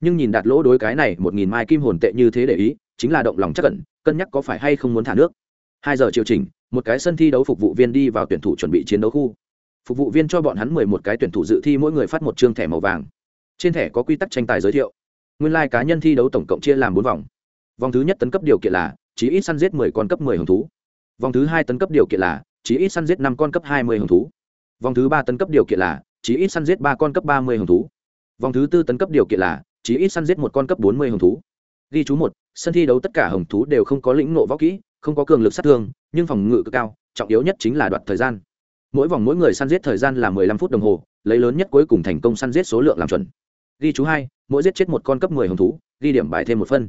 Nhưng nhìn đạt lỗ đối cái này một nghìn mai kim hồn tệ như thế để ý, chính là động lòng chắc cẩn cân nhắc có phải hay không muốn thả nước. Hai giờ chiều trình một cái sân thi đấu phục vụ viên đi vào tuyển thủ chuẩn bị chiến đấu khu. Phục vụ viên cho bọn hắn mười một cái tuyển thủ dự thi mỗi người phát một chương thẻ màu vàng. Trên thẻ có quy tắc tranh tài giới thiệu. Nguyên lai cá nhân thi đấu tổng cộng chia làm bốn vòng. Vòng thứ nhất tấn cấp điều kiện là chỉ ít săn giết mười con cấp mười hồng thú. Vòng thứ hai tấn cấp điều kiện là chỉ ít săn giết năm con cấp hai mươi hồng thú. Vòng thứ ba tấn cấp điều kiện là chỉ ít săn giết ba con cấp ba mươi hồng thú. Vòng thứ tư tấn cấp điều kiện là chỉ ít săn giết một con cấp bốn mươi hồng thú. Ghi chú một, sân thi đấu tất cả hồng thú đều không có lĩnh nộ võ kỹ, không có cường lực sát thương, nhưng phòng ngự cực cao, trọng yếu nhất chính là đoạt thời gian. Mỗi vòng mỗi người săn giết thời gian là mười lăm phút đồng hồ, lấy lớn nhất cuối cùng thành công săn giết số lượng làm chuẩn. Ghi chú hai, mỗi giết chết một con cấp mười hồng thú, ghi điểm bài thêm một phân.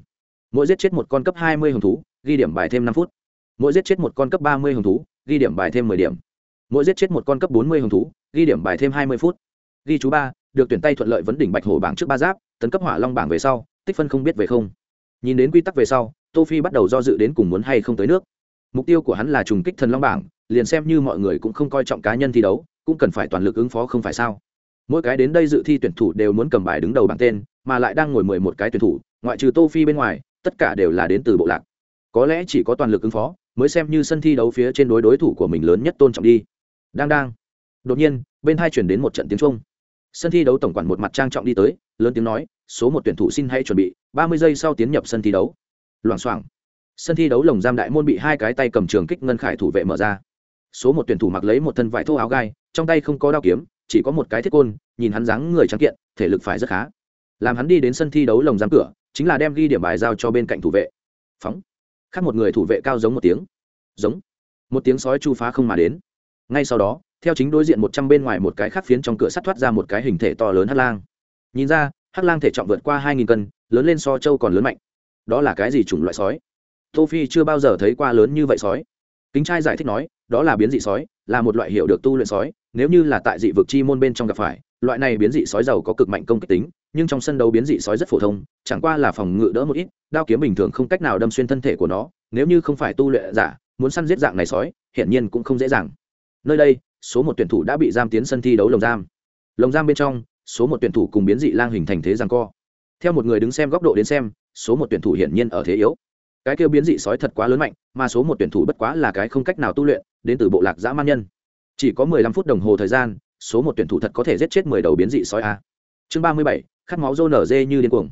Mỗi giết chết một con cấp hai mươi hồng thú ghi điểm bài thêm năm phút. Mỗi giết chết một con cấp ba mươi hồng thú, ghi điểm bài thêm mười điểm. Mỗi giết chết một con cấp bốn mươi hồng thú, ghi điểm bài thêm hai mươi phút. Ghi chú ba, được tuyển tay thuận lợi vấn đỉnh bạch hổ bảng trước ba giáp, tấn cấp hỏa long bảng về sau, tích phân không biết về không. Nhìn đến quy tắc về sau, tô phi bắt đầu do dự đến cùng muốn hay không tới nước. Mục tiêu của hắn là trùng kích thần long bảng, liền xem như mọi người cũng không coi trọng cá nhân thi đấu, cũng cần phải toàn lực ứng phó không phải sao. Mỗi cái đến đây dự thi tuyển thủ đều muốn cầm bài đứng đầu bảng tên, mà lại đang ngồi mười một cái tuyển thủ, ngoại trừ tô phi bên ngoài, tất cả đều là đến từ bộ lạc có lẽ chỉ có toàn lực ứng phó, mới xem như sân thi đấu phía trên đối đối thủ của mình lớn nhất tôn trọng đi. Đang đang. Đột nhiên, bên hai chuyển đến một trận tiếng trung sân thi đấu tổng quản một mặt trang trọng đi tới, lớn tiếng nói, số một tuyển thủ xin hãy chuẩn bị, ba mươi giây sau tiến nhập sân thi đấu. Loảng xoảng. Sân thi đấu lồng giam đại môn bị hai cái tay cầm trường kích ngân khải thủ vệ mở ra. Số một tuyển thủ mặc lấy một thân vải thô áo gai, trong tay không có đao kiếm, chỉ có một cái thiết côn, nhìn hắn dáng người trắng kiện, thể lực phải rất khá. Làm hắn đi đến sân thi đấu lồng giam cửa, chính là đem ghi điểm bài giao cho bên cạnh thủ vệ. Phóng khác một người thủ vệ cao giống một tiếng. Giống. Một tiếng sói chu phá không mà đến. Ngay sau đó, theo chính đối diện một trăm bên ngoài một cái khác phiến trong cửa sắt thoát ra một cái hình thể to lớn hắc lang. Nhìn ra, hắc lang thể trọng vượt qua hai nghìn cân, lớn lên so châu còn lớn mạnh. Đó là cái gì chủng loại sói? Tô phi chưa bao giờ thấy qua lớn như vậy sói. Kính trai giải thích nói, đó là biến dị sói, là một loại hiệu được tu luyện sói, nếu như là tại dị vực chi môn bên trong gặp phải, loại này biến dị sói giàu có cực mạnh công kích tính nhưng trong sân đấu biến dị sói rất phổ thông, chẳng qua là phòng ngự đỡ một ít, đao kiếm bình thường không cách nào đâm xuyên thân thể của nó, nếu như không phải tu luyện giả, muốn săn giết dạng này sói, hiển nhiên cũng không dễ dàng. Nơi đây, số một tuyển thủ đã bị giam tiến sân thi đấu lồng giam. Lồng giam bên trong, số một tuyển thủ cùng biến dị lang hình thành thế rằng co. Theo một người đứng xem góc độ đến xem, số một tuyển thủ hiển nhiên ở thế yếu. Cái kêu biến dị sói thật quá lớn mạnh, mà số một tuyển thủ bất quá là cái không cách nào tu luyện, đến từ bộ lạc dã man nhân. Chỉ có mười lăm phút đồng hồ thời gian, số một tuyển thủ thật có thể giết chết mười đầu biến dị sói a. Chương ba mươi bảy khát máu rô nở dê như điên cuồng.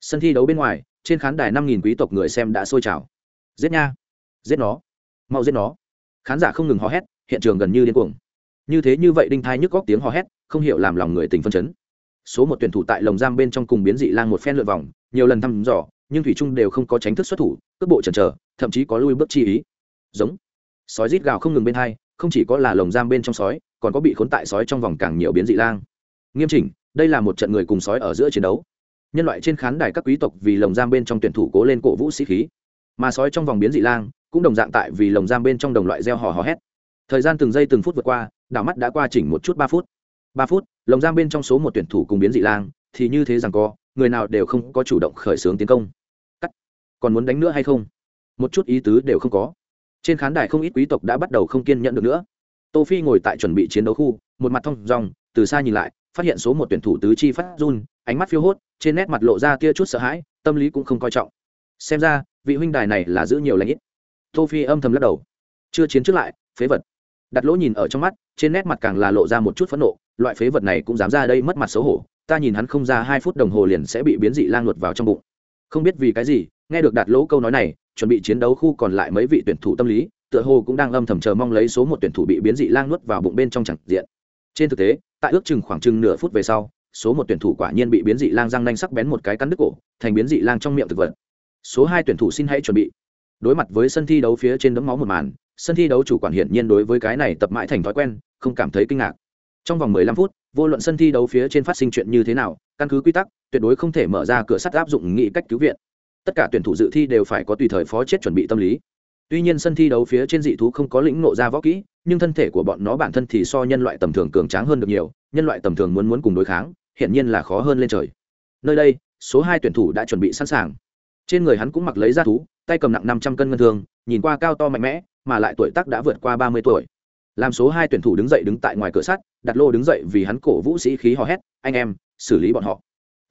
Sân thi đấu bên ngoài, trên khán đài năm nghìn quý tộc người xem đã sôi trào. Giết nha. Giết nó. Mau giết nó. Khán giả không ngừng hò hét, hiện trường gần như điên cuồng. Như thế như vậy đinh thai nhức góc tiếng hò hét, không hiểu làm lòng người tình phân chấn. Số một tuyển thủ tại lồng giam bên trong cùng biến dị lang một phen lượt vòng, nhiều lần thăm dò, nhưng thủy trung đều không có tránh thức xuất thủ, cước bộ chần chờ, thậm chí có lui bước chi ý. Giống. Sói rít gào không ngừng bên hai, không chỉ có là lồng giam bên trong sói, còn có bị khốn tại sói trong vòng càng nhiều biến dị lang. Nghiêm chỉnh đây là một trận người cùng sói ở giữa chiến đấu. Nhân loại trên khán đài các quý tộc vì lồng giam bên trong tuyển thủ cố lên cổ vũ sĩ khí, mà sói trong vòng biến dị lang cũng đồng dạng tại vì lồng giam bên trong đồng loại gieo hò hò hét. Thời gian từng giây từng phút vượt qua, đảo mắt đã qua chỉnh một chút ba phút. Ba phút, lồng giam bên trong số một tuyển thủ cùng biến dị lang thì như thế rằng co, người nào đều không có chủ động khởi xướng tiến công. Cắt. Còn muốn đánh nữa hay không? Một chút ý tứ đều không có. Trên khán đài không ít quý tộc đã bắt đầu không kiên nhẫn được nữa. Tô phi ngồi tại chuẩn bị chiến đấu khu, một mặt thông dòng từ xa nhìn lại phát hiện số một tuyển thủ tứ chi phát run, ánh mắt phiêu hốt, trên nét mặt lộ ra tia chút sợ hãi, tâm lý cũng không coi trọng. Xem ra, vị huynh đài này là giữ nhiều lãnh ít. Tô phi âm thầm lắc đầu. Chưa chiến trước lại, phế vật. Đặt lỗ nhìn ở trong mắt, trên nét mặt càng là lộ ra một chút phẫn nộ, loại phế vật này cũng dám ra đây mất mặt xấu hổ, ta nhìn hắn không ra hai phút đồng hồ liền sẽ bị biến dị lang luật vào trong bụng. Không biết vì cái gì, nghe được đặt lỗ câu nói này, chuẩn bị chiến đấu khu còn lại mấy vị tuyển thủ tâm lý, tựa hồ cũng đang âm thầm chờ mong lấy số một tuyển thủ bị biến dị lang nuốt vào bụng bên trong chẳng diện trên thực tế, tại ước chừng khoảng chừng nửa phút về sau, số một tuyển thủ quả nhiên bị biến dị lang răng nanh sắc bén một cái cắn đứt cổ, thành biến dị lang trong miệng thực vật. Số hai tuyển thủ xin hãy chuẩn bị. Đối mặt với sân thi đấu phía trên đấm máu một màn, sân thi đấu chủ quản hiển nhiên đối với cái này tập mãi thành thói quen, không cảm thấy kinh ngạc. Trong vòng 15 phút, vô luận sân thi đấu phía trên phát sinh chuyện như thế nào, căn cứ quy tắc, tuyệt đối không thể mở ra cửa sắt áp dụng nghị cách cứu viện. Tất cả tuyển thủ dự thi đều phải có tùy thời phó chết chuẩn bị tâm lý tuy nhiên sân thi đấu phía trên dị thú không có lĩnh nộ ra võ kỹ, nhưng thân thể của bọn nó bản thân thì so nhân loại tầm thường cường tráng hơn được nhiều, nhân loại tầm thường muốn muốn cùng đối kháng, hiển nhiên là khó hơn lên trời. Nơi đây, số hai tuyển thủ đã chuẩn bị sẵn sàng. Trên người hắn cũng mặc lấy ra thú, tay cầm nặng năm trăm cân ngân thường, nhìn qua cao to mạnh mẽ, mà lại tuổi tác đã vượt qua ba mươi tuổi. Làm số hai tuyển thủ đứng dậy đứng tại ngoài cửa sắt, đặt lô đứng dậy vì hắn cổ vũ sĩ khí hò hét, anh em, xử lý bọn họ.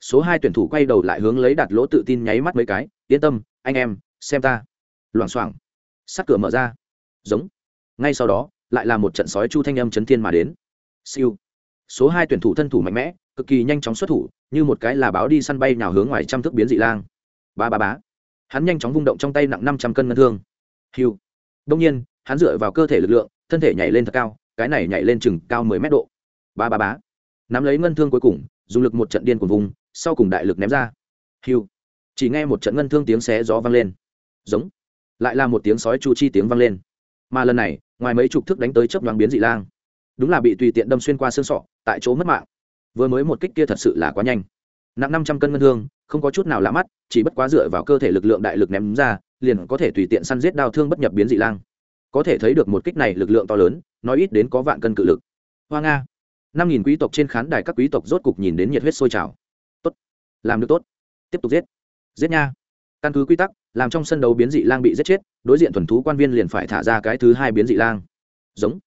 Số hai tuyển thủ quay đầu lại hướng lấy đặt lỗ tự tin nháy mắt mấy cái, yên tâm, anh em, xem ta. Loảng xoảng sắt cửa mở ra. Giống. Ngay sau đó, lại là một trận sói chu thanh âm chấn thiên mà đến. Siêu. Số hai tuyển thủ thân thủ mạnh mẽ, cực kỳ nhanh chóng xuất thủ, như một cái là báo đi săn bay nào hướng ngoài trăm thước biến dị lang. Ba ba bá hắn nhanh chóng vung động trong tay nặng năm trăm cân ngân thương. Hiu. Đông nhiên, hắn dựa vào cơ thể lực lượng, thân thể nhảy lên thật cao, cái này nhảy lên chừng cao mười mét độ. Ba ba bá nắm lấy ngân thương cuối cùng, dùng lực một trận điên của vùng, sau cùng đại lực ném ra. Hiu. Chỉ nghe một trận ngân thương tiếng xé gió vang lên. Giống lại là một tiếng sói chu chi tiếng vang lên. Mà lần này, ngoài mấy chục thước đánh tới chớp nhoáng biến dị lang, đúng là bị tùy tiện đâm xuyên qua xương sọ, tại chỗ mất mạng. Vừa mới một kích kia thật sự là quá nhanh. Nặng năm trăm cân ngân thương không có chút nào lạ mắt, chỉ bất quá dựa vào cơ thể lực lượng đại lực ném ra, liền có thể tùy tiện săn giết đao thương bất nhập biến dị lang. Có thể thấy được một kích này lực lượng to lớn, nói ít đến có vạn cân cự lực. Hoa nga, năm nghìn quý tộc trên khán đài các quý tộc rốt cục nhìn đến nhiệt huyết sôi trào. Tốt, làm được tốt. Tiếp tục giết. Giết nha căn cứ quy tắc, làm trong sân đấu biến dị lang bị giết chết, đối diện thuần thú quan viên liền phải thả ra cái thứ hai biến dị lang. Giống.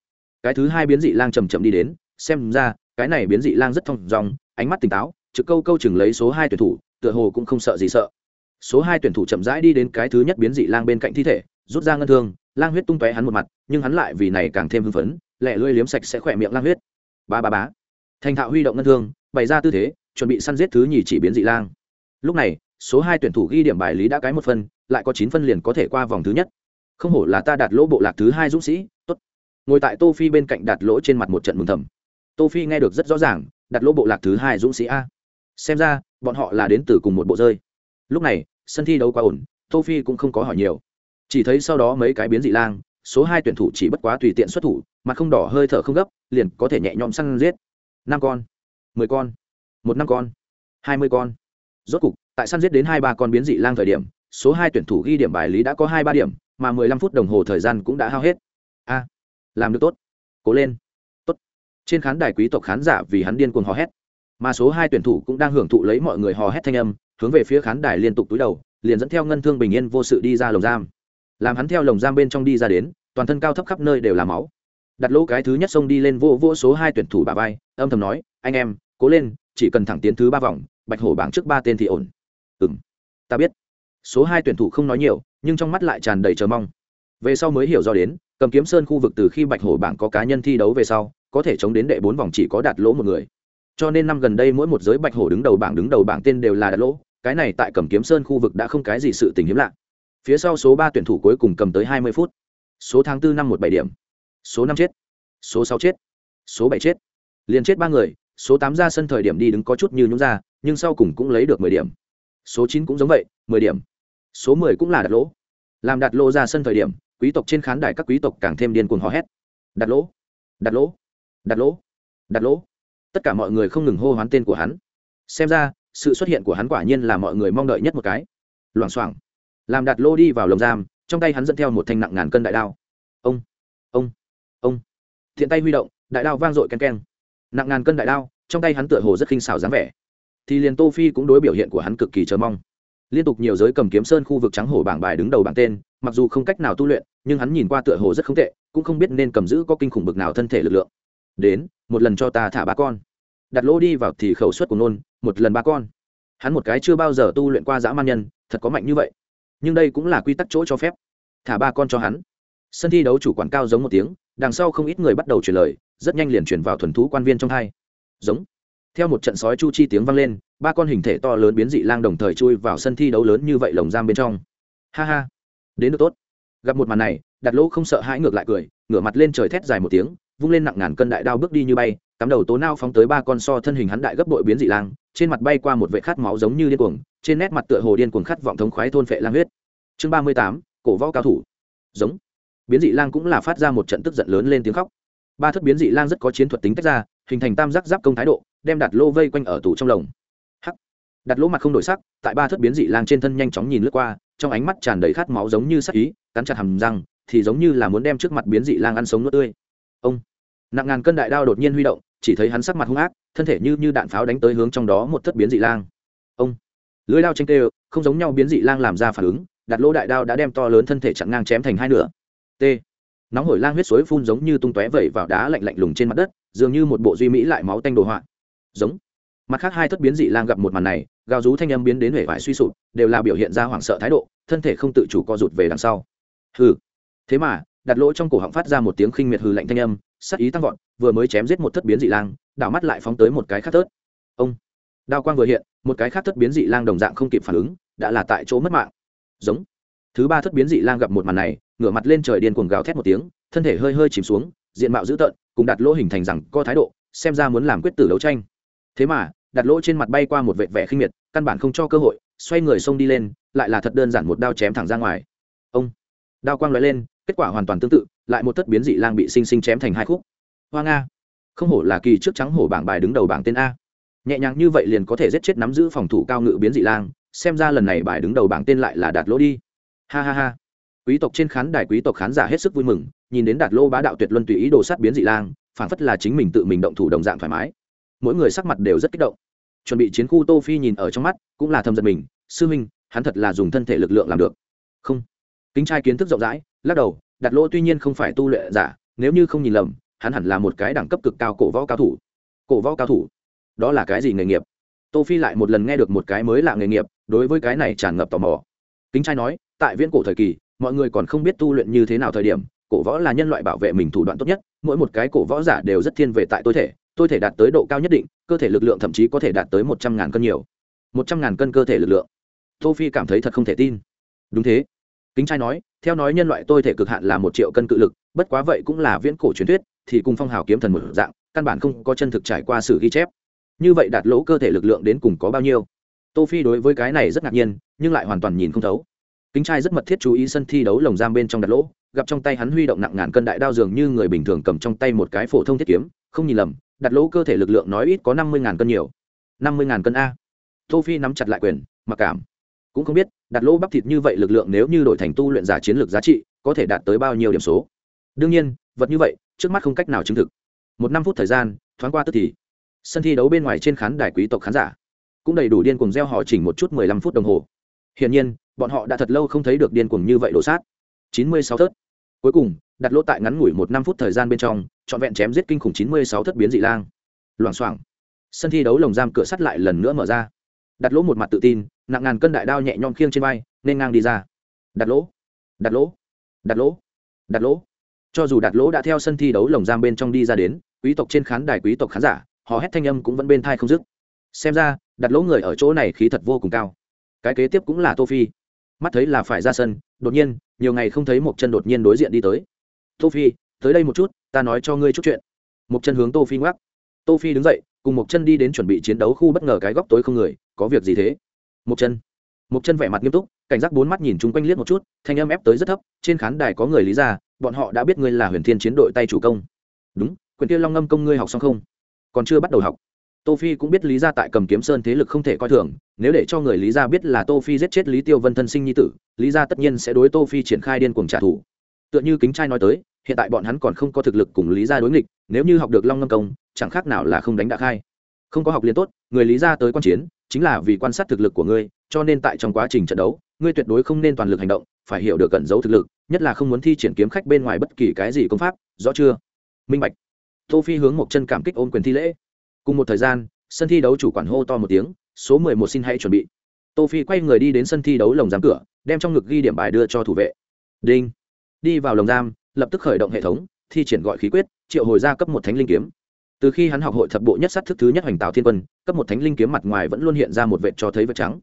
Cái thứ hai biến dị lang chầm chậm đi đến, xem ra, cái này biến dị lang rất thông dòng, ánh mắt tỉnh táo, trực câu câu chừng lấy số hai tuyển thủ, tựa hồ cũng không sợ gì sợ. Số hai tuyển thủ chậm rãi đi đến cái thứ nhất biến dị lang bên cạnh thi thể, rút ra ngân thương, lang huyết tung tóe hắn một mặt, nhưng hắn lại vì này càng thêm hưng phấn lẹ lưỡi liếm sạch sẽ khỏe miệng lang huyết. Ba ba bá thành thạo huy động ngân thương, bày ra tư thế, chuẩn bị săn giết thứ nhì chỉ biến dị lang. Lúc này số hai tuyển thủ ghi điểm bài lý đã cái một phân, lại có chín phân liền có thể qua vòng thứ nhất. Không hổ là ta đạt lỗ bộ lạc thứ hai dũng sĩ, tốt. Ngồi tại tô phi bên cạnh đạt lỗ trên mặt một trận mừng thầm. Tô phi nghe được rất rõ ràng, đạt lỗ bộ lạc thứ hai dũng sĩ a. Xem ra, bọn họ là đến từ cùng một bộ rơi. Lúc này, sân thi đấu quá ổn, tô phi cũng không có hỏi nhiều. Chỉ thấy sau đó mấy cái biến dị lang, số hai tuyển thủ chỉ bất quá tùy tiện xuất thủ, mà không đỏ hơi thở không gấp, liền có thể nhẹ nhõm săn giết. Năm con, mười con, một năm con, hai mươi con. Rốt cục tại săn giết đến hai ba con biến dị lang thời điểm, số hai tuyển thủ ghi điểm bài lý đã có hai ba điểm, mà mười lăm phút đồng hồ thời gian cũng đã hao hết. A, làm được tốt. Cố lên. Tốt. Trên khán đài quý tộc khán giả vì hắn điên cuồng hò hét. Mà số hai tuyển thủ cũng đang hưởng thụ lấy mọi người hò hét thanh âm, hướng về phía khán đài liên tục túi đầu, liền dẫn theo ngân thương bình yên vô sự đi ra lồng giam. Làm hắn theo lồng giam bên trong đi ra đến, toàn thân cao thấp khắp nơi đều là máu. Đặt lỗ cái thứ nhất xông đi lên vô vô số hai tuyển thủ bà vai, âm thầm nói, anh em, cố lên, chỉ cần thẳng tiến thứ ba vòng, bạch hổ bảng trước ba tên thì ổn ừ ta biết. Số hai tuyển thủ không nói nhiều, nhưng trong mắt lại tràn đầy chờ mong. Về sau mới hiểu do đến, cầm kiếm sơn khu vực từ khi bạch hổ bảng có cá nhân thi đấu về sau, có thể chống đến đệ bốn vòng chỉ có đạt lỗ một người. Cho nên năm gần đây mỗi một giới bạch hổ đứng đầu bảng đứng đầu bảng tên đều là đạt lỗ, cái này tại cầm kiếm sơn khu vực đã không cái gì sự tình hiếm lạ. Phía sau số ba tuyển thủ cuối cùng cầm tới hai mươi phút. Số tháng bốn năm một bảy điểm. Số năm chết. Số sáu chết. Số bảy chết. Liền chết ba người, số tám ra sân thời điểm đi đứng có chút như nhúng ra, nhưng sau cùng cũng lấy được mười điểm số chín cũng giống vậy, mười điểm. Số mười cũng là đặt lỗ. Làm đặt lỗ ra sân thời điểm, quý tộc trên khán đài các quý tộc càng thêm điên cuồng hò hét. Đặt lỗ đặt lỗ đặt lỗ đặt lỗ. Tất cả mọi người không ngừng hô hoán tên của hắn. Xem ra, sự xuất hiện của hắn quả nhiên là mọi người mong đợi nhất một cái. Loảng xoảng. Làm đặt lô đi vào lồng giam, trong tay hắn dẫn theo một thanh nặng ngàn cân đại đao. Ông ông ông. Thiện tay huy động, đại đao vang dội ken ken nặng ngàn cân đại đao, trong tay hắn tựa hồ rất khinh xảo dáng vẻ thì liền tô phi cũng đối biểu hiện của hắn cực kỳ chờ mong. Liên tục nhiều giới cầm kiếm sơn khu vực trắng hổ bảng bài đứng đầu bảng tên, mặc dù không cách nào tu luyện, nhưng hắn nhìn qua tựa hồ rất không tệ, cũng không biết nên cầm giữ có kinh khủng bực nào thân thể lực lượng. Đến, một lần cho ta thả ba con. Đặt lỗ đi vào thì khẩu suất của nôn, một lần ba con. Hắn một cái chưa bao giờ tu luyện qua dã man nhân, thật có mạnh như vậy. Nhưng đây cũng là quy tắc chỗ cho phép. Thả ba con cho hắn. Sân thi đấu chủ quản cao giống một tiếng, đằng sau không ít người bắt đầu truyền lời, rất nhanh liền chuyển vào thuần thú quan viên trong hai. Giống theo một trận sói chu chi tiếng vang lên, ba con hình thể to lớn biến dị lang đồng thời chui vào sân thi đấu lớn như vậy lồng giam bên trong. Ha ha. Đến được tốt. Gặp một màn này đặt lỗ không sợ hãi ngược lại cười, ngửa mặt lên trời thét dài một tiếng, vung lên nặng ngàn cân đại đao bước đi như bay, cắm đầu tố nao phóng tới ba con so thân hình hắn đại gấp bội biến dị lang, trên mặt bay qua một vệ khát máu giống như điên cuồng, trên nét mặt tựa hồ điên cuồng khát vọng thống khoái thôn phệ lang huyết. Chương ba mươi tám, cổ võ cao thủ. Giống. Biến dị lang cũng là phát ra một trận tức giận lớn lên tiếng khóc. Ba thất biến dị lang rất có chiến thuật tính tách ra, hình thành tam giác giáp công thái độ đem đặt lô vây quanh ở tủ trong lồng. Hắc. Đặt lỗ mặt không đổi sắc, tại ba thất biến dị lang trên thân nhanh chóng nhìn lướt qua, trong ánh mắt tràn đầy khát máu giống như sắc ý, cắn chặt hầm răng, thì giống như là muốn đem trước mặt biến dị lang ăn sống nuốt tươi. Ông. Nặng ngàn cân đại đao đột nhiên huy động, chỉ thấy hắn sắc mặt hung ác, thân thể như như đạn pháo đánh tới hướng trong đó một thất biến dị lang. Ông. Lưới đao tranh tê không giống nhau biến dị lang làm ra phản ứng, đặt lỗ đại đao đã đem to lớn thân thể chặn ngang chém thành hai nửa. T. Nóng hổi lang huyết suối phun giống như tung tóe vẩy vào đá lạnh lạnh lùng trên mặt đất, dường như một bộ duy mỹ lại máu tanh đồ họa giống. Mặt khác hai thất biến dị lang gặp một màn này, gào rú thanh âm biến đến hể vải suy sụp, đều là biểu hiện ra hoảng sợ thái độ, thân thể không tự chủ co rụt về đằng sau. Hừ. Thế mà, đặt lỗ trong cổ họng phát ra một tiếng khinh miệt hừ lạnh thanh âm sắc ý tăng vọt, vừa mới chém giết một thất biến dị lang, đảo mắt lại phóng tới một cái khác thớt ông. Đao quang vừa hiện, một cái khác thất biến dị lang đồng dạng không kịp phản ứng, đã là tại chỗ mất mạng. Giống. Thứ ba thất biến dị lang gặp một màn này, ngửa mặt lên trời điên cuồng gào thét một tiếng, thân thể hơi hơi chìm xuống, diện mạo dữ tợn, cùng đặt lỗ hình thành rằng có thái độ, xem ra muốn làm quyết tử đấu tranh thế mà, đặt lỗ trên mặt bay qua một vệt vẻ khinh miệt, căn bản không cho cơ hội, xoay người xông đi lên, lại là thật đơn giản một đao chém thẳng ra ngoài. Ông, đao quang loại lên, kết quả hoàn toàn tương tự, lại một thất biến dị lang bị sinh sinh chém thành hai khúc. Hoa nga, không hổ là kỳ trước trắng hổ bảng bài đứng đầu bảng tên a. Nhẹ nhàng như vậy liền có thể giết chết nắm giữ phòng thủ cao ngự biến dị lang, xem ra lần này bài đứng đầu bảng tên lại là đạt lỗ đi. Ha ha ha. Quý tộc trên khán đài, quý tộc khán giả hết sức vui mừng, nhìn đến đạt lô bá đạo tuyệt luân tùy ý đồ sát biến dị lang phản phất là chính mình tự mình động thủ đồng dạng thoải mái mỗi người sắc mặt đều rất kích động. Chuẩn bị chiến khu tô phi nhìn ở trong mắt, cũng là thầm giật mình, sư minh, hắn thật là dùng thân thể lực lượng làm được. Không. Kính trai kiến thức rộng rãi, lắc đầu, đặt lỗ tuy nhiên không phải tu luyện giả, nếu như không nhìn lầm, hắn hẳn là một cái đẳng cấp cực cao cổ võ cao thủ. Cổ võ cao thủ? Đó là cái gì nghề nghiệp? Tô phi lại một lần nghe được một cái mới lạ nghề nghiệp, đối với cái này tràn ngập tò mò. Kính trai nói, tại viễn cổ thời kỳ, mọi người còn không biết tu luyện như thế nào thời điểm, cổ võ là nhân loại bảo vệ mình thủ đoạn tốt nhất, mỗi một cái cổ võ giả đều rất thiên về tại tôi thể tôi thể đạt tới độ cao nhất định, cơ thể lực lượng thậm chí có thể đạt tới một trăm ngàn cân nhiều. một trăm ngàn cân cơ thể lực lượng. Tô phi cảm thấy thật không thể tin. Đúng thế. Kính trai nói, theo nói nhân loại tôi thể cực hạn là một triệu cân cự lực, bất quá vậy cũng là viễn cổ truyền thuyết, thì cùng phong hào kiếm thần một dạng, căn bản không có chân thực trải qua sự ghi chép. Như vậy đạt lỗ cơ thể lực lượng đến cùng có bao nhiêu? Tô phi đối với cái này rất ngạc nhiên, nhưng lại hoàn toàn nhìn không thấu kính trai rất mật thiết chú ý sân thi đấu lồng giam bên trong đặt lỗ, gặp trong tay hắn huy động nặng ngàn cân đại đao dường như người bình thường cầm trong tay một cái phổ thông thiết kiếm, không nhìn lầm, đặt lỗ cơ thể lực lượng nói ít có năm mươi ngàn cân nhiều. năm mươi ngàn cân a. Tô phi nắm chặt lại quyền, mặc cảm. Cũng không biết, đặt lỗ bắp thịt như vậy lực lượng nếu như đổi thành tu luyện giả chiến lược giá trị, có thể đạt tới bao nhiêu điểm số? Đương nhiên, vật như vậy, trước mắt không cách nào chứng thực. Một năm phút thời gian, thoáng qua tức thì. Sân thi đấu bên ngoài trên khán đài quý tộc khán giả cũng đầy đủ điên cuồng gieo họ chỉnh một chút mười lăm phút đồng hồ. Hiển nhiên bọn họ đã thật lâu không thấy được điên cuồng như vậy đổ sát. Chín mươi sáu thớt cuối cùng, đặt lỗ tại ngắn ngủi một năm phút thời gian bên trong, trọn vẹn chém giết kinh khủng chín mươi sáu thất biến dị lang. Loảng xoảng. Sân thi đấu lồng giam cửa sắt lại lần nữa mở ra. Đặt lỗ một mặt tự tin, nặng ngàn cân đại đao nhẹ nhõm khiêng trên vai, nên ngang đi ra. Đặt lỗ. Đặt lỗ. Đặt lỗ. Đặt lỗ. Cho dù đặt lỗ đã theo sân thi đấu lồng giam bên trong đi ra đến, quý tộc trên khán đài, quý tộc khán giả họ hét thanh âm cũng vẫn bên tai không dứt. Xem ra, đặt lỗ người ở chỗ này khí thật vô cùng cao. Cái kế tiếp cũng là tô phi mắt thấy là phải ra sân, đột nhiên, nhiều ngày không thấy một chân đột nhiên đối diện đi tới. Tô phi, tới đây một chút, ta nói cho ngươi chút chuyện. Một chân hướng tô phi ngoắc. Tô phi đứng dậy, cùng một chân đi đến chuẩn bị chiến đấu khu bất ngờ cái góc tối không người, có việc gì thế? Một chân. Một chân vẻ mặt nghiêm túc, cảnh giác bốn mắt nhìn chung quanh liếc một chút, thanh âm ép tới rất thấp, trên khán đài có người lý ra, bọn họ đã biết ngươi là huyền thiên chiến đội tay chủ công. Đúng, quyền kia long ngâm công ngươi học xong không? Còn chưa bắt đầu học tô phi cũng biết lý gia tại cầm kiếm sơn thế lực không thể coi thường, nếu để cho người lý gia biết là tô phi giết chết lý tiêu vân thân sinh nhi tử, lý gia tất nhiên sẽ đối tô phi triển khai điên cuồng trả thù. Tựa như kính trai nói tới, hiện tại bọn hắn còn không có thực lực cùng lý gia đối nghịch, nếu như học được long ngâm công, chẳng khác nào là không đánh đã khai. Không có học liền tốt, người lý gia tới quan chiến, chính là vì quan sát thực lực của ngươi, cho nên tại trong quá trình trận đấu, ngươi tuyệt đối không nên toàn lực hành động, phải hiểu được cẩn giấu thực lực, nhất là không muốn thi triển kiếm khách bên ngoài bất kỳ cái gì công pháp, rõ chưa? Minh bạch. Tô phi hướng một chân cảm kích ôm quyền thi lễ cùng một thời gian, sân thi đấu chủ quản hô to một tiếng, số mười một xin hãy chuẩn bị. Tô phi quay người đi đến sân thi đấu lồng giam cửa, đem trong ngực ghi điểm bài đưa cho thủ vệ. Đinh. Đi vào lồng giam, lập tức khởi động hệ thống, thi triển gọi khí quyết, triệu hồi ra cấp một thánh linh kiếm. Từ khi hắn học hội thập bộ nhất sát thức thứ nhất hoành tạo thiên quân, cấp một thánh linh kiếm mặt ngoài vẫn luôn hiện ra một vệt cho thấy vệt trắng.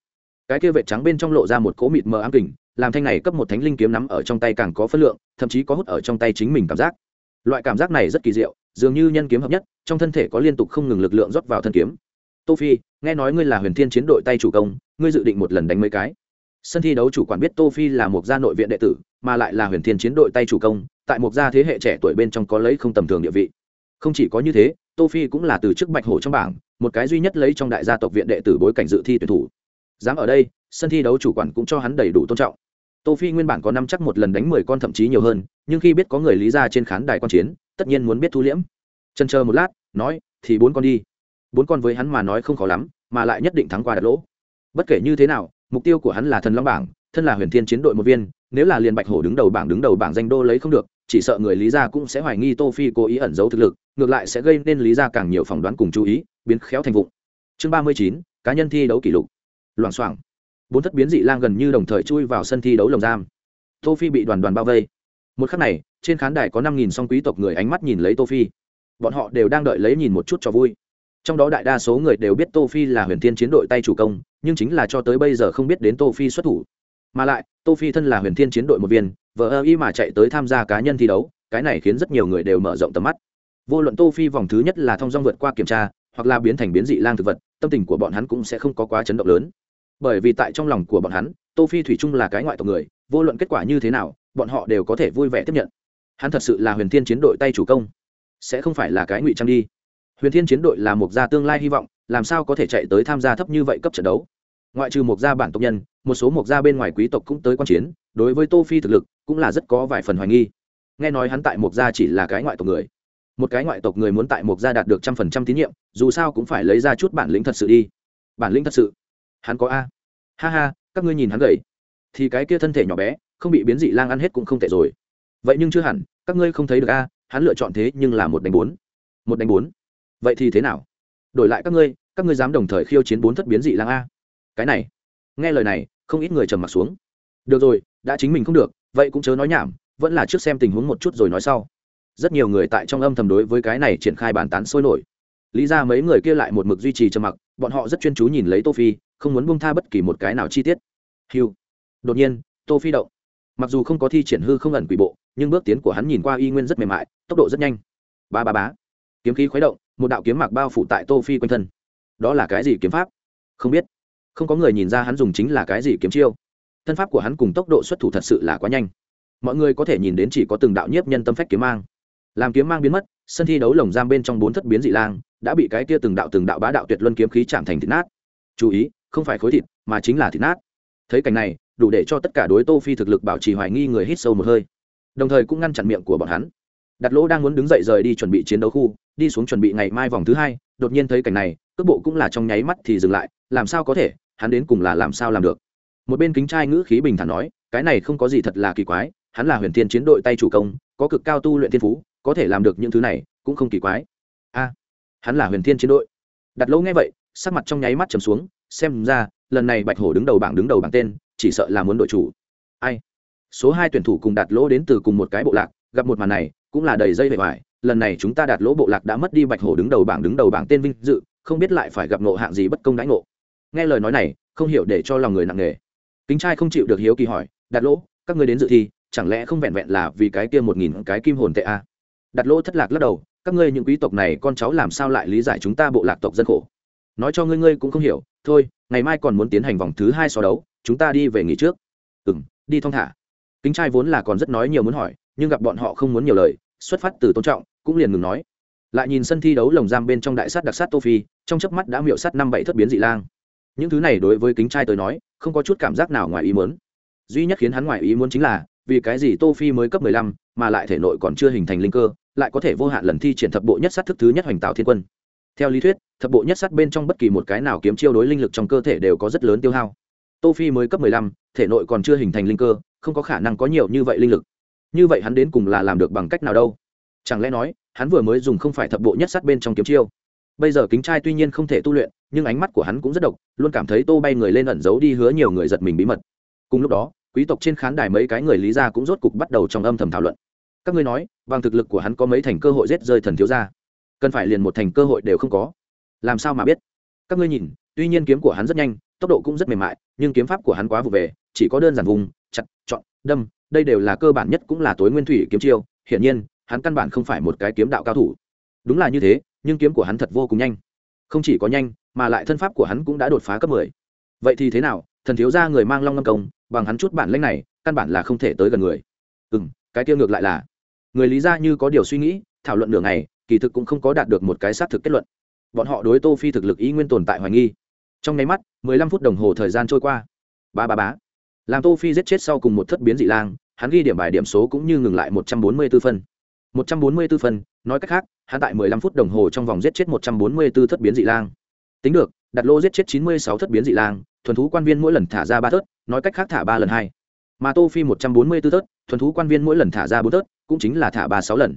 Cái kia vệt trắng bên trong lộ ra một cỗ mịt mờ ám kình, làm thanh này cấp một thánh linh kiếm nắm ở trong tay càng có phân lượng, thậm chí có hút ở trong tay chính mình cảm giác. Loại cảm giác này rất kỳ diệu dường như nhân kiếm hợp nhất, trong thân thể có liên tục không ngừng lực lượng rót vào thân kiếm. Tô phi, nghe nói ngươi là huyền thiên chiến đội tay chủ công, ngươi dự định một lần đánh mấy cái? Sân thi đấu chủ quản biết tô phi là một gia nội viện đệ tử, mà lại là huyền thiên chiến đội tay chủ công, tại một gia thế hệ trẻ tuổi bên trong có lấy không tầm thường địa vị. Không chỉ có như thế, tô phi cũng là từ chức bạch hổ trong bảng, một cái duy nhất lấy trong đại gia tộc viện đệ tử bối cảnh dự thi tuyển thủ. Dám ở đây, sân thi đấu chủ quản cũng cho hắn đầy đủ tôn trọng. Tô phi nguyên bản có năm chắc một lần đánh mười con thậm chí nhiều hơn, nhưng khi biết có người lý ra trên khán đài quan chiến tất nhiên muốn biết thu liễm. Chân chờ một lát, nói, thì bốn con đi. Bốn con với hắn mà nói không khó lắm, mà lại nhất định thắng qua đặt lỗ. Bất kể như thế nào, mục tiêu của hắn là thần long bảng, thân là huyền thiên chiến đội một viên, nếu là liền bạch hổ đứng đầu bảng đứng đầu bảng danh đô lấy không được, chỉ sợ người lý gia cũng sẽ hoài nghi tô phi cố ý ẩn giấu thực lực, ngược lại sẽ gây nên lý gia càng nhiều phỏng đoán cùng chú ý, biến khéo thành vụng. Chương ba mươi chín, cá nhân thi đấu kỷ lục. Loảng xoảng. Bốn thất biến dị lang gần như đồng thời chui vào sân thi đấu lồng giam. Tô phi bị đoàn đoàn bao vây một khắc này, trên khán đài có năm nghìn song quý tộc người ánh mắt nhìn lấy tô phi. Bọn họ đều đang đợi lấy nhìn một chút cho vui. Trong đó đại đa số người đều biết tô phi là huyền thiên chiến đội tay chủ công, nhưng chính là cho tới bây giờ không biết đến tô phi xuất thủ. Mà lại, tô phi thân là huyền thiên chiến đội một viên vợ ơ y mà chạy tới tham gia cá nhân thi đấu, cái này khiến rất nhiều người đều mở rộng tầm mắt. Vô luận tô phi vòng thứ nhất là thông dong vượt qua kiểm tra, hoặc là biến thành biến dị lang thực vật, tâm tình của bọn hắn cũng sẽ không có quá chấn động lớn bởi vì tại trong lòng của bọn hắn, tô phi thủy trung là cái ngoại tộc người, vô luận kết quả như thế nào, bọn họ đều có thể vui vẻ tiếp nhận. Hắn thật sự là huyền thiên chiến đội tay chủ công. Sẽ không phải là cái ngụy trang đi. Huyền thiên chiến đội là một gia tương lai hy vọng, làm sao có thể chạy tới tham gia thấp như vậy cấp trận đấu? Ngoại trừ một gia bản tộc nhân, một số một gia bên ngoài quý tộc cũng tới quan chiến, đối với tô phi thực lực cũng là rất có vài phần hoài nghi. Nghe nói hắn tại một gia chỉ là cái ngoại tộc người. Một cái ngoại tộc người muốn tại một gia đạt được trăm phần trăm tín nhiệm, dù sao cũng phải lấy ra chút bản lĩnh thật sự đi. Bản lĩnh thật sự hắn có a. Ha ha, các ngươi nhìn hắn gầy. Thì cái kia thân thể nhỏ bé, không bị biến dị lang ăn hết cũng không tệ rồi. Vậy nhưng chưa hẳn, các ngươi không thấy được a, hắn lựa chọn thế nhưng là một đánh bốn. Một đánh bốn. Vậy thì thế nào? Đổi lại các ngươi các ngươi dám đồng thời khiêu chiến bốn thất biến dị lang a. Cái này. Nghe lời này, không ít người trầm mặt xuống. Được rồi, đã chính mình không được, vậy cũng chớ nói nhảm, vẫn là trước xem tình huống một chút rồi nói sau. Rất nhiều người tại trong âm thầm đối với cái này triển khai bàn tán sôi nổi. Lý ra mấy người kia lại một mực duy trì trầm mặc, bọn họ rất chuyên chú nhìn lấy tô phi không muốn buông tha bất kỳ một cái nào chi tiết. Hiu đột nhiên, tô phi động. Mặc dù không có thi triển hư không ẩn quỷ bộ, nhưng bước tiến của hắn nhìn qua y nguyên rất mềm mại, tốc độ rất nhanh. Ba ba bá kiếm khí khuấy động, một đạo kiếm mạc bao phủ tại tô phi quanh thân. Đó là cái gì kiếm pháp? Không biết. Không có người nhìn ra hắn dùng chính là cái gì kiếm chiêu. Thân pháp của hắn cùng tốc độ xuất thủ thật sự là quá nhanh. Mọi người có thể nhìn đến chỉ có từng đạo nhiếp nhân tâm phách kiếm mang. Làm kiếm mang biến mất, sân thi đấu lồng giam bên trong bốn thất biến dị lang đã bị cái kia từng đạo từng đạo bá đạo tuyệt luân kiếm khí chạm thành thịt nát. Chú ý không phải khối thịt, mà chính là thịt nát. Thấy cảnh này, đủ để cho tất cả đối tô phi thực lực bảo trì hoài nghi người hít sâu một hơi. Đồng thời cũng ngăn chặn miệng của bọn hắn. Đặt lỗ đang muốn đứng dậy rời đi chuẩn bị chiến đấu khu, đi xuống chuẩn bị ngày mai vòng thứ hai, đột nhiên thấy cảnh này, cước bộ cũng là trong nháy mắt thì dừng lại, làm sao có thể, hắn đến cùng là làm sao làm được. Một bên kính trai ngữ khí bình thản nói, cái này không có gì thật là kỳ quái, hắn là huyền thiên chiến đội tay chủ công, có cực cao tu luyện thiên phú, có thể làm được những thứ này, cũng không kỳ quái. A, hắn là huyền thiên chiến đội. Đặt lỗ nghe vậy, sắc mặt trong nháy mắt trầm xuống xem ra, lần này bạch hổ đứng đầu bảng đứng đầu bảng tên, chỉ sợ là muốn đội chủ. Ai? Số hai tuyển thủ cùng đạt lỗ đến từ cùng một cái bộ lạc, gặp một màn này, cũng là đầy dây vẻ vải. Lần này chúng ta đạt lỗ bộ lạc đã mất đi bạch hổ đứng đầu bảng đứng đầu bảng tên vinh dự, không biết lại phải gặp nộ hạng gì bất công đãi ngộ. Nghe lời nói này, không hiểu để cho lòng người nặng nề. Kính trai không chịu được hiếu kỳ hỏi, đạt lỗ, các ngươi đến dự thi, chẳng lẽ không vẹn vẹn là vì cái kia một nghìn cái kim hồn tệ a à? lỗ thất lạc lắc đầu, các ngươi những quý tộc này, con cháu làm sao lại lý giải chúng ta bộ lạc tộc dân khổ? Nói cho ngươi ngươi cũng không hiểu, thôi, ngày mai còn muốn tiến hành vòng thứ hai so đấu, chúng ta đi về nghỉ trước. Ừ m đi thong thả. Kính trai vốn là còn rất nói nhiều muốn hỏi, nhưng gặp bọn họ không muốn nhiều lời, xuất phát từ tôn trọng, cũng liền ngừng nói. Lại nhìn sân thi đấu lồng giam bên trong đại sát đặc sát tô phi trong chớp mắt đã miệu sát năm bảy thất biến dị lang. Những thứ này đối với kính trai tới nói, không có chút cảm giác nào ngoài ý muốn. Duy nhất khiến hắn ngoài ý muốn chính là, vì cái gì tô phi mới cấp mười lăm, mà lại thể nội còn chưa hình thành linh cơ, lại có thể vô hạn lần thi triển thập bộ nhất sát thức thứ nhất hoành tạo thiên quân. Theo lý thuyết thập bộ nhất sát bên trong bất kỳ một cái nào kiếm chiêu đối linh lực trong cơ thể đều có rất lớn tiêu hao. Tô phi mới cấp mười lăm, thể nội còn chưa hình thành linh cơ, không có khả năng có nhiều như vậy linh lực. Như vậy hắn đến cùng là làm được bằng cách nào đâu? Chẳng lẽ nói, hắn vừa mới dùng không phải thập bộ nhất sát bên trong kiếm chiêu? Bây giờ kính trai tuy nhiên không thể tu luyện, nhưng ánh mắt của hắn cũng rất độc, luôn cảm thấy tô bay người lên ẩn giấu đi hứa nhiều người giật mình bí mật. Cùng lúc đó, quý tộc trên khán đài mấy cái người lý gia cũng rốt cục bắt đầu trong âm thầm thảo luận. Các ngươi nói, bằng thực lực của hắn có mấy thành cơ hội giết rơi thần thiếu gia? Cần phải liền một thành cơ hội đều không có làm sao mà biết? Các ngươi nhìn, tuy nhiên kiếm của hắn rất nhanh, tốc độ cũng rất mềm mại, nhưng kiếm pháp của hắn quá vụ về, chỉ có đơn giản vùng, chặt, chọn, đâm, đây đều là cơ bản nhất cũng là tối nguyên thủy kiếm chiêu, hiển nhiên, hắn căn bản không phải một cái kiếm đạo cao thủ. Đúng là như thế, nhưng kiếm của hắn thật vô cùng nhanh. Không chỉ có nhanh, mà lại thân pháp của hắn cũng đã đột phá cấp mười. Vậy thì thế nào? Thần thiếu gia người mang long ngâm công, bằng hắn chút bản lĩnh này, căn bản là không thể tới gần người. Ừ cái kia ngược lại là. Người lý ra như có điều suy nghĩ, thảo luận nửa ngày, kỳ thực cũng không có đạt được một cái xác thực kết luận bọn họ đối tô phi thực lực ý nguyên tồn tại hoài nghi. Trong nháy mắt, mười lăm phút đồng hồ thời gian trôi qua. Ba ba bá làm tô phi giết chết sau cùng một thất biến dị lang, hắn ghi điểm bài điểm số cũng như ngừng lại một trăm bốn mươi 144 phân. một trăm bốn mươi 144 phân, nói cách khác, hắn tại mười lăm phút đồng hồ trong vòng giết chết một trăm bốn mươi 144 thất biến dị lang. Tính được, đặt lô giết chết chín mươi sáu thất biến dị lang, thuần thú quan viên mỗi lần thả ra ba thớt nói cách khác thả ba lần hai. Mà tô phi một trăm bốn mươi 144 thớt thuần thú quan viên mỗi lần thả ra bốn thất, cũng chính là thả ba sáu lần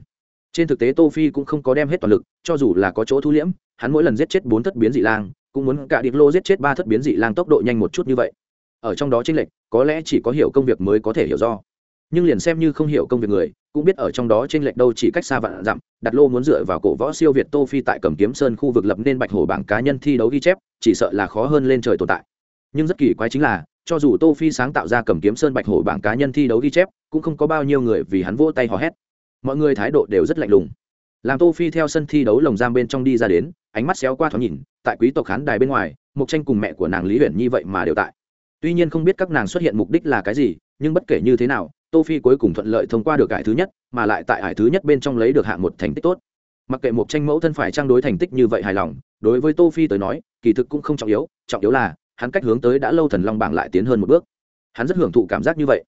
trên thực tế tô phi cũng không có đem hết toàn lực, cho dù là có chỗ thu liễm, hắn mỗi lần giết chết bốn thất biến dị lang, cũng muốn cả điệp lô giết chết ba thất biến dị lang tốc độ nhanh một chút như vậy. Ở trong đó tranh lệch, có lẽ chỉ có hiểu công việc mới có thể hiểu do. Nhưng liền xem như không hiểu công việc người, cũng biết ở trong đó tranh lệch đâu chỉ cách xa vạn dặm, đặt lô muốn dựa vào cổ võ siêu việt tô phi tại cẩm kiếm sơn khu vực lập nên bạch hổ bảng cá nhân thi đấu ghi chép, chỉ sợ là khó hơn lên trời tồn tại. Nhưng rất kỳ quái chính là, cho dù tô phi sáng tạo ra cẩm kiếm sơn bạch hổ bảng cá nhân thi đấu ghi chép, cũng không có bao nhiêu người vì hắn vỗ tay hò hét mọi người thái độ đều rất lạnh lùng. Làm tô phi theo sân thi đấu lồng giam bên trong đi ra đến, ánh mắt xéo qua thoáng nhìn, tại quý tộc khán đài bên ngoài mục tranh cùng mẹ của nàng lý huyền như vậy mà đều tại. Tuy nhiên không biết các nàng xuất hiện mục đích là cái gì, nhưng bất kể như thế nào, tô phi cuối cùng thuận lợi thông qua được ải thứ nhất, mà lại tại ải thứ nhất bên trong lấy được hạng một thành tích tốt. Mặc kệ mục tranh mẫu thân phải trang đối thành tích như vậy hài lòng, đối với tô phi tới nói, kỳ thực cũng không trọng yếu trọng yếu là, hắn cách hướng tới đã lâu thần long bảng lại tiến hơn một bước. Hắn rất hưởng thụ cảm giác như vậy.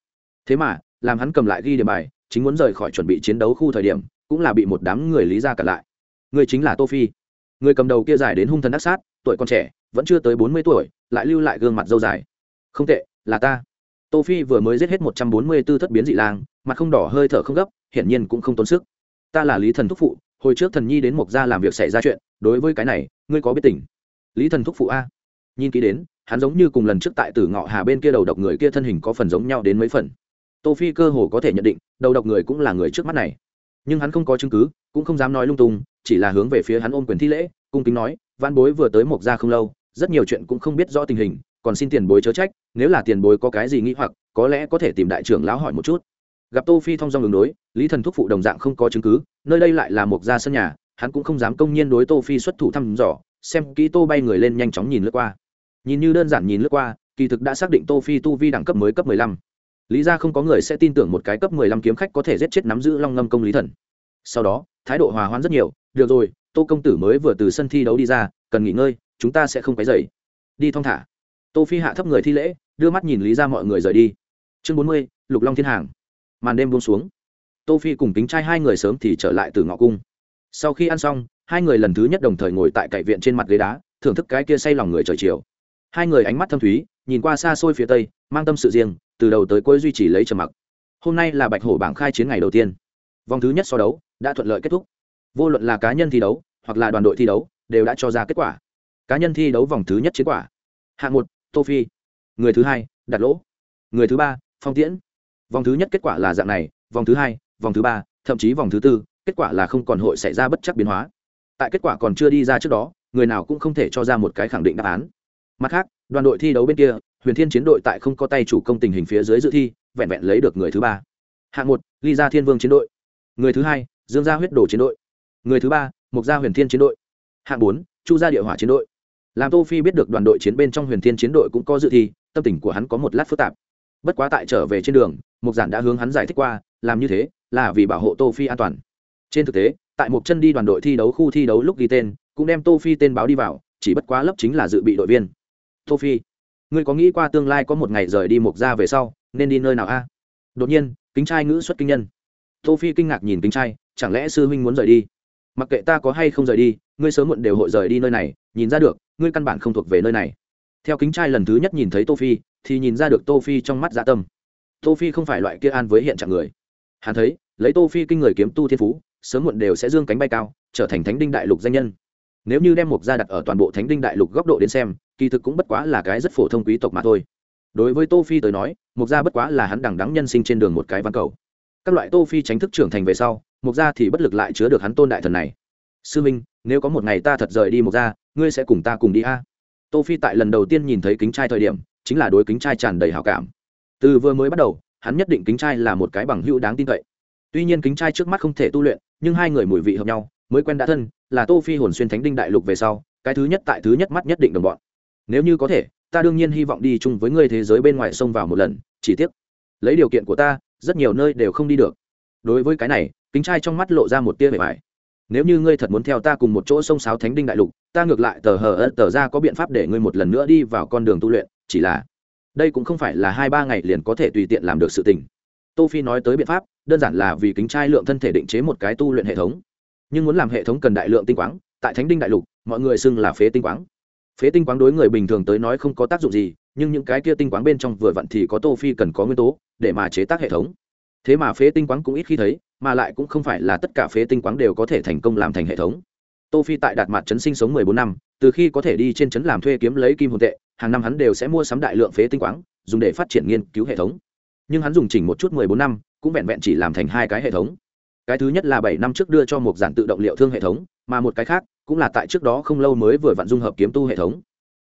Thế mà, làm hắn cầm lại ghi điểm bài chính muốn rời khỏi chuẩn bị chiến đấu khu thời điểm, cũng là bị một đám người lý ra cản lại. Người chính là tô phi. Người cầm đầu kia dài đến hung thần ác sát, tuổi còn trẻ, vẫn chưa tới bốn mươi tuổi, lại lưu lại gương mặt dâu dài. Không tệ, là ta. Tô phi vừa mới giết hết một trăm bốn mươi 144 thất biến dị lang, mặt không đỏ hơi thở không gấp, hiển nhiên cũng không tốn sức. Ta là lý thần thúc phụ, hồi trước thần nhi đến mộc gia làm việc xảy ra chuyện, đối với cái này, ngươi có biết tỉnh lý thần thúc phụ a. Nhìn kỹ đến, hắn giống như cùng lần trước tại tử ngọ hà bên kia đầu độc người kia thân hình có phần giống nhau đến mấy phần tô phi cơ hồ có thể nhận định, đầu độc người cũng là người trước mắt này. Nhưng hắn không có chứng cứ, cũng không dám nói lung tung, chỉ là hướng về phía hắn ôm quyền thi lễ, cung kính nói văn bối vừa tới mộc gia không lâu, rất nhiều chuyện cũng không biết rõ tình hình, còn xin tiền bối chớ trách, nếu là tiền bối có cái gì nghĩ hoặc, có lẽ có thể tìm đại trưởng lão hỏi một chút. Gặp tô phi thông dong đường đối, lý thần thúc phụ đồng dạng không có chứng cứ, nơi đây lại là một gia sân nhà, hắn cũng không dám công nhiên đối tô phi xuất thủ thăm dò, xem kỹ tô bay người lên nhanh chóng nhìn lướt qua. Nhìn như đơn giản nhìn lướt qua, kỳ thực đã xác định tô phi tu vi đẳng cấp mới cấp mười lăm lý ra không có người sẽ tin tưởng một cái cấp mười lăm kiếm khách có thể giết chết nắm giữ long ngâm công lý thần. Sau đó, thái độ hòa hoãn rất nhiều, được rồi, tô công tử mới vừa từ sân thi đấu đi ra, cần nghỉ ngơi, chúng ta sẽ không cái dậy đi thong thả. Tô phi hạ thấp người thi lễ, đưa mắt nhìn lý ra mọi người rời đi. Chương bốn mươi, lục long thiên hàng. Màn đêm buông xuống. Tô phi cùng kính trai hai người sớm thì trở lại từ ngõ cung. Sau khi ăn xong, hai người lần thứ nhất đồng thời ngồi tại cậy viện trên mặt ghế đá, thưởng thức cái kia say lòng người trời chiều. Hai người ánh mắt thâm thúy nhìn qua xa xôi phía tây, mang tâm sự riêng, từ đầu tới cuối duy trì lấy trầm mặc. Hôm nay là bạch hổ bảng khai chiến ngày đầu tiên. Vòng thứ nhất so đấu đã thuận lợi kết thúc. Vô luận là cá nhân thi đấu hoặc là đoàn đội thi đấu đều đã cho ra kết quả. Cá nhân thi đấu vòng thứ nhất chiến quả. Hạng một, tô phi. Người thứ hai đặt lỗ. Người thứ ba, phong tiễn. Vòng thứ nhất kết quả là dạng này, vòng thứ hai, vòng thứ ba, thậm chí vòng thứ tư, kết quả là không còn hội xảy ra bất chắc biến hóa. Tại kết quả còn chưa đi ra trước đó, người nào cũng không thể cho ra một cái khẳng định đáp án. Mặt khác đoàn đội thi đấu bên kia, huyền thiên chiến đội tại không có tay chủ công tình hình phía dưới dự thi, vẹn vẹn lấy được người thứ ba. Hạng một, ly gia thiên vương chiến đội. Người thứ hai, dương gia huyết đồ chiến đội. Người thứ ba mục gia huyền thiên chiến đội. Hạng bốn, chu gia địa hỏa chiến đội. Làm tô phi biết được đoàn đội chiến bên trong huyền thiên chiến đội cũng có dự thi, tâm tình của hắn có một lát phức tạp. Bất quá tại trở về trên đường mục giản đã hướng hắn giải thích qua, làm như thế là vì bảo hộ tô phi an toàn. Trên thực tế, tại một chân đi đoàn đội thi đấu khu thi đấu lúc ghi tên, cũng đem tô phi tên báo đi vào, chỉ bất quá lớp chính là dự bị đội viên tô phi ngươi có nghĩ qua tương lai có một ngày rời đi mục ra về sau, nên đi nơi nào a? Đột nhiên, kính trai ngữ xuất kinh nhân. Tô phi kinh ngạc nhìn kính trai, chẳng lẽ sư huynh muốn rời đi? Mặc kệ ta có hay không rời đi, ngươi sớm muộn đều hội rời đi nơi này, nhìn ra được, ngươi căn bản không thuộc về nơi này. Theo kính trai lần thứ nhất nhìn thấy tô phi thì nhìn ra được tô phi trong mắt dạ tâm. Tô phi không phải loại kia an với hiện trạng người. Hắn thấy, lấy tô phi kinh người kiếm tu thiên phú, sớm muộn đều sẽ dương cánh bay cao, trở thành thánh đinh đại lục danh nhân. Nếu như đem mục gia đặt ở toàn bộ thánh đinh đại lục góc độ đến xem kỳ thực cũng bất quá là cái rất phổ thông quý tộc mà thôi. Đối với tô phi tới nói mục gia bất quá là hắn đằng đắng nhân sinh trên đường một cái văn cầu. Các loại tô phi tránh thức trưởng thành về sau mục gia thì bất lực lại chứa được hắn tôn đại thần này. Sư minh, nếu có một ngày ta thật rời đi mục gia, ngươi sẽ cùng ta cùng đi a? Tô phi tại lần đầu tiên nhìn thấy kính trai thời điểm, chính là đối kính trai tràn đầy hảo cảm. Từ vừa mới bắt đầu, hắn nhất định kính trai là một cái bằng hữu đáng tin cậy. Tuy nhiên kính trai trước mắt không thể tu luyện, nhưng hai người mùi vị hợp nhau, mới quen đã thân, là tô phi hồn xuyên thánh đinh đại lục về sau, cái thứ nhất tại thứ nhất mắt nhất định đồng bọn nếu như có thể, ta đương nhiên hy vọng đi chung với ngươi thế giới bên ngoài sông vào một lần, chỉ tiếc. Lấy điều kiện của ta, rất nhiều nơi đều không đi được. Đối với cái này, kính trai trong mắt lộ ra một tia vẻ vải. Nếu như ngươi thật muốn theo ta cùng một chỗ sông sáo thánh đinh đại lục, ta ngược lại tờ hờ ớt tờ ra có biện pháp để ngươi một lần nữa đi vào con đường tu luyện, chỉ là đây cũng không phải là hai ba ngày liền có thể tùy tiện làm được sự tình. Tô phi nói tới biện pháp, đơn giản là vì kính trai lượng thân thể định chế một cái tu luyện hệ thống. Nhưng muốn làm hệ thống cần đại lượng tinh quáng, tại thánh đinh đại lục, mọi người xưng là phế tinh quáng phế tinh quáng đối người bình thường tới nói không có tác dụng gì, nhưng những cái kia tinh quáng bên trong vừa vặn thì có tô phi cần có nguyên tố, để mà chế tác hệ thống. Thế mà phế tinh quáng cũng ít khi thấy, mà lại cũng không phải là tất cả phế tinh quáng đều có thể thành công làm thành hệ thống. Tô phi tại đạt mặt trấn sinh sống mười bốn năm, từ khi có thể đi trên trấn làm thuê kiếm lấy kim hồn tệ, hàng năm hắn đều sẽ mua sắm đại lượng phế tinh quáng, dùng để phát triển nghiên cứu hệ thống. Nhưng hắn dùng chỉnh một chút mười bốn năm, cũng vẹn vẹn chỉ làm thành hai cái hệ thống. Cái thứ nhất là bảy năm trước đưa cho một giản tự động liệu thương hệ thống, mà một cái khác cũng là tại trước đó không lâu mới vừa vặn dung hợp kiếm tu hệ thống.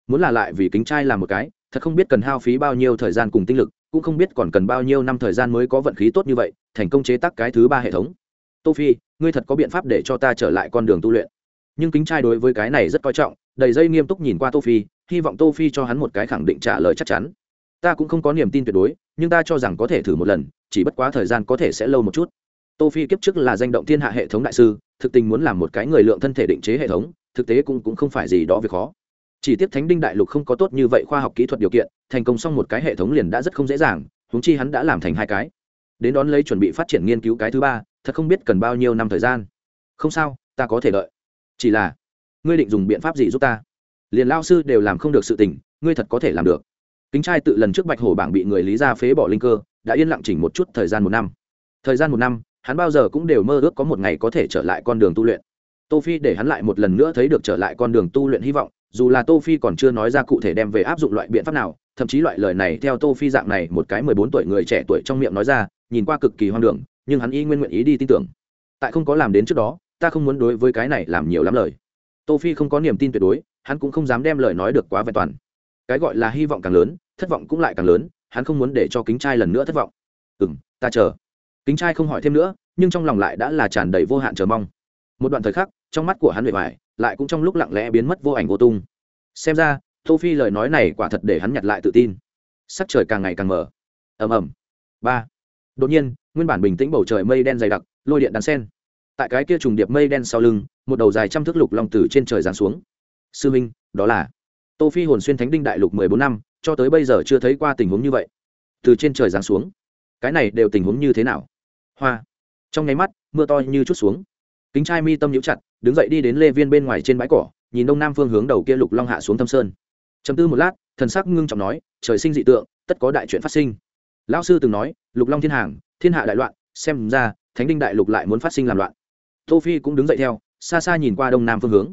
Muốn là lại vì kính trai làm một cái, thật không biết cần hao phí bao nhiêu thời gian cùng tinh lực, cũng không biết còn cần bao nhiêu năm thời gian mới có vận khí tốt như vậy, thành công chế tác cái thứ ba hệ thống. Tô phi, ngươi thật có biện pháp để cho ta trở lại con đường tu luyện. Nhưng kính trai đối với cái này rất coi trọng, đầy dây nghiêm túc nhìn qua tô phi, hy vọng tô phi cho hắn một cái khẳng định trả lời chắc chắn. Ta cũng không có niềm tin tuyệt đối, nhưng ta cho rằng có thể thử một lần, chỉ bất quá thời gian có thể sẽ lâu một chút tô phi kiếp trước là danh động thiên hạ hệ thống đại sư, thực tình muốn làm một cái người lượng thân thể định chế hệ thống, thực tế cũng cũng không phải gì đó việc khó. Chỉ tiếc thánh đinh đại lục không có tốt như vậy khoa học kỹ thuật điều kiện, thành công xong một cái hệ thống liền đã rất không dễ dàng, huống chi hắn đã làm thành hai cái. Đến đón lấy chuẩn bị phát triển nghiên cứu cái thứ ba, thật không biết cần bao nhiêu năm thời gian. Không sao, ta có thể đợi. Chỉ là, ngươi định dùng biện pháp gì giúp ta? Liền lao sư đều làm không được sự tình, ngươi thật có thể làm được. Kính trai tự lần trước bạch hổ bảng bị người lý ra phế bỏ linh cơ, đã yên lặng chỉnh một chút thời gian một năm. Thời gian một năm hắn bao giờ cũng đều mơ ước có một ngày có thể trở lại con đường tu luyện. Tô phi để hắn lại một lần nữa thấy được trở lại con đường tu luyện hy vọng, dù là tô phi còn chưa nói ra cụ thể đem về áp dụng loại biện pháp nào, thậm chí loại lời này theo tô phi dạng này một cái mười bốn tuổi người trẻ tuổi trong miệng nói ra, nhìn qua cực kỳ hoang đường, nhưng hắn y nguyên nguyện ý đi tin tưởng. Tại không có làm đến trước đó, ta không muốn đối với cái này làm nhiều lắm lời. Tô phi không có niềm tin tuyệt đối, hắn cũng không dám đem lời nói được quá vẹn toàn. Cái gọi là hy vọng càng lớn, thất vọng cũng lại càng lớn, hắn không muốn để cho kính trai lần nữa thất vọng. Ừ ta chờ kính trai không hỏi thêm nữa, nhưng trong lòng lại đã là tràn đầy vô hạn chờ mong. Một đoạn thời khắc, trong mắt của hắn bề bài lại cũng trong lúc lặng lẽ biến mất vô ảnh vô tung. Xem ra tô phi lời nói này quả thật để hắn nhặt lại tự tin. Sắc trời càng ngày càng mở ầm ầm. Ba. Đột nhiên, nguyên bản bình tĩnh bầu trời mây đen dày đặc, lôi điện đan sen. Tại cái kia trùng điệp mây đen sau lưng, một đầu dài trăm thước lục long tử trên trời giáng xuống. Sư minh, đó là tô phi hồn xuyên thánh đinh đại lục mười bốn năm, cho tới bây giờ chưa thấy qua tình huống như vậy. Từ trên trời giáng xuống cái này đều tình huống như thế nào? Hoa. Trong nháy mắt, mưa to như chút xuống. Kính trai mi tâm nhũ chặt, đứng dậy đi đến lê viên bên ngoài trên bãi cỏ, nhìn đông nam phương hướng đầu kia lục long hạ xuống thâm sơn. Chấm tư một lát, thần sắc ngưng trọng nói, trời sinh dị tượng, tất có đại chuyện phát sinh. Lão sư từng nói, lục long thiên hàng, thiên hạ đại loạn, xem ra, thánh đinh đại lục lại muốn phát sinh làm loạn. Tô phi cũng đứng dậy theo, xa xa nhìn qua đông nam phương hướng.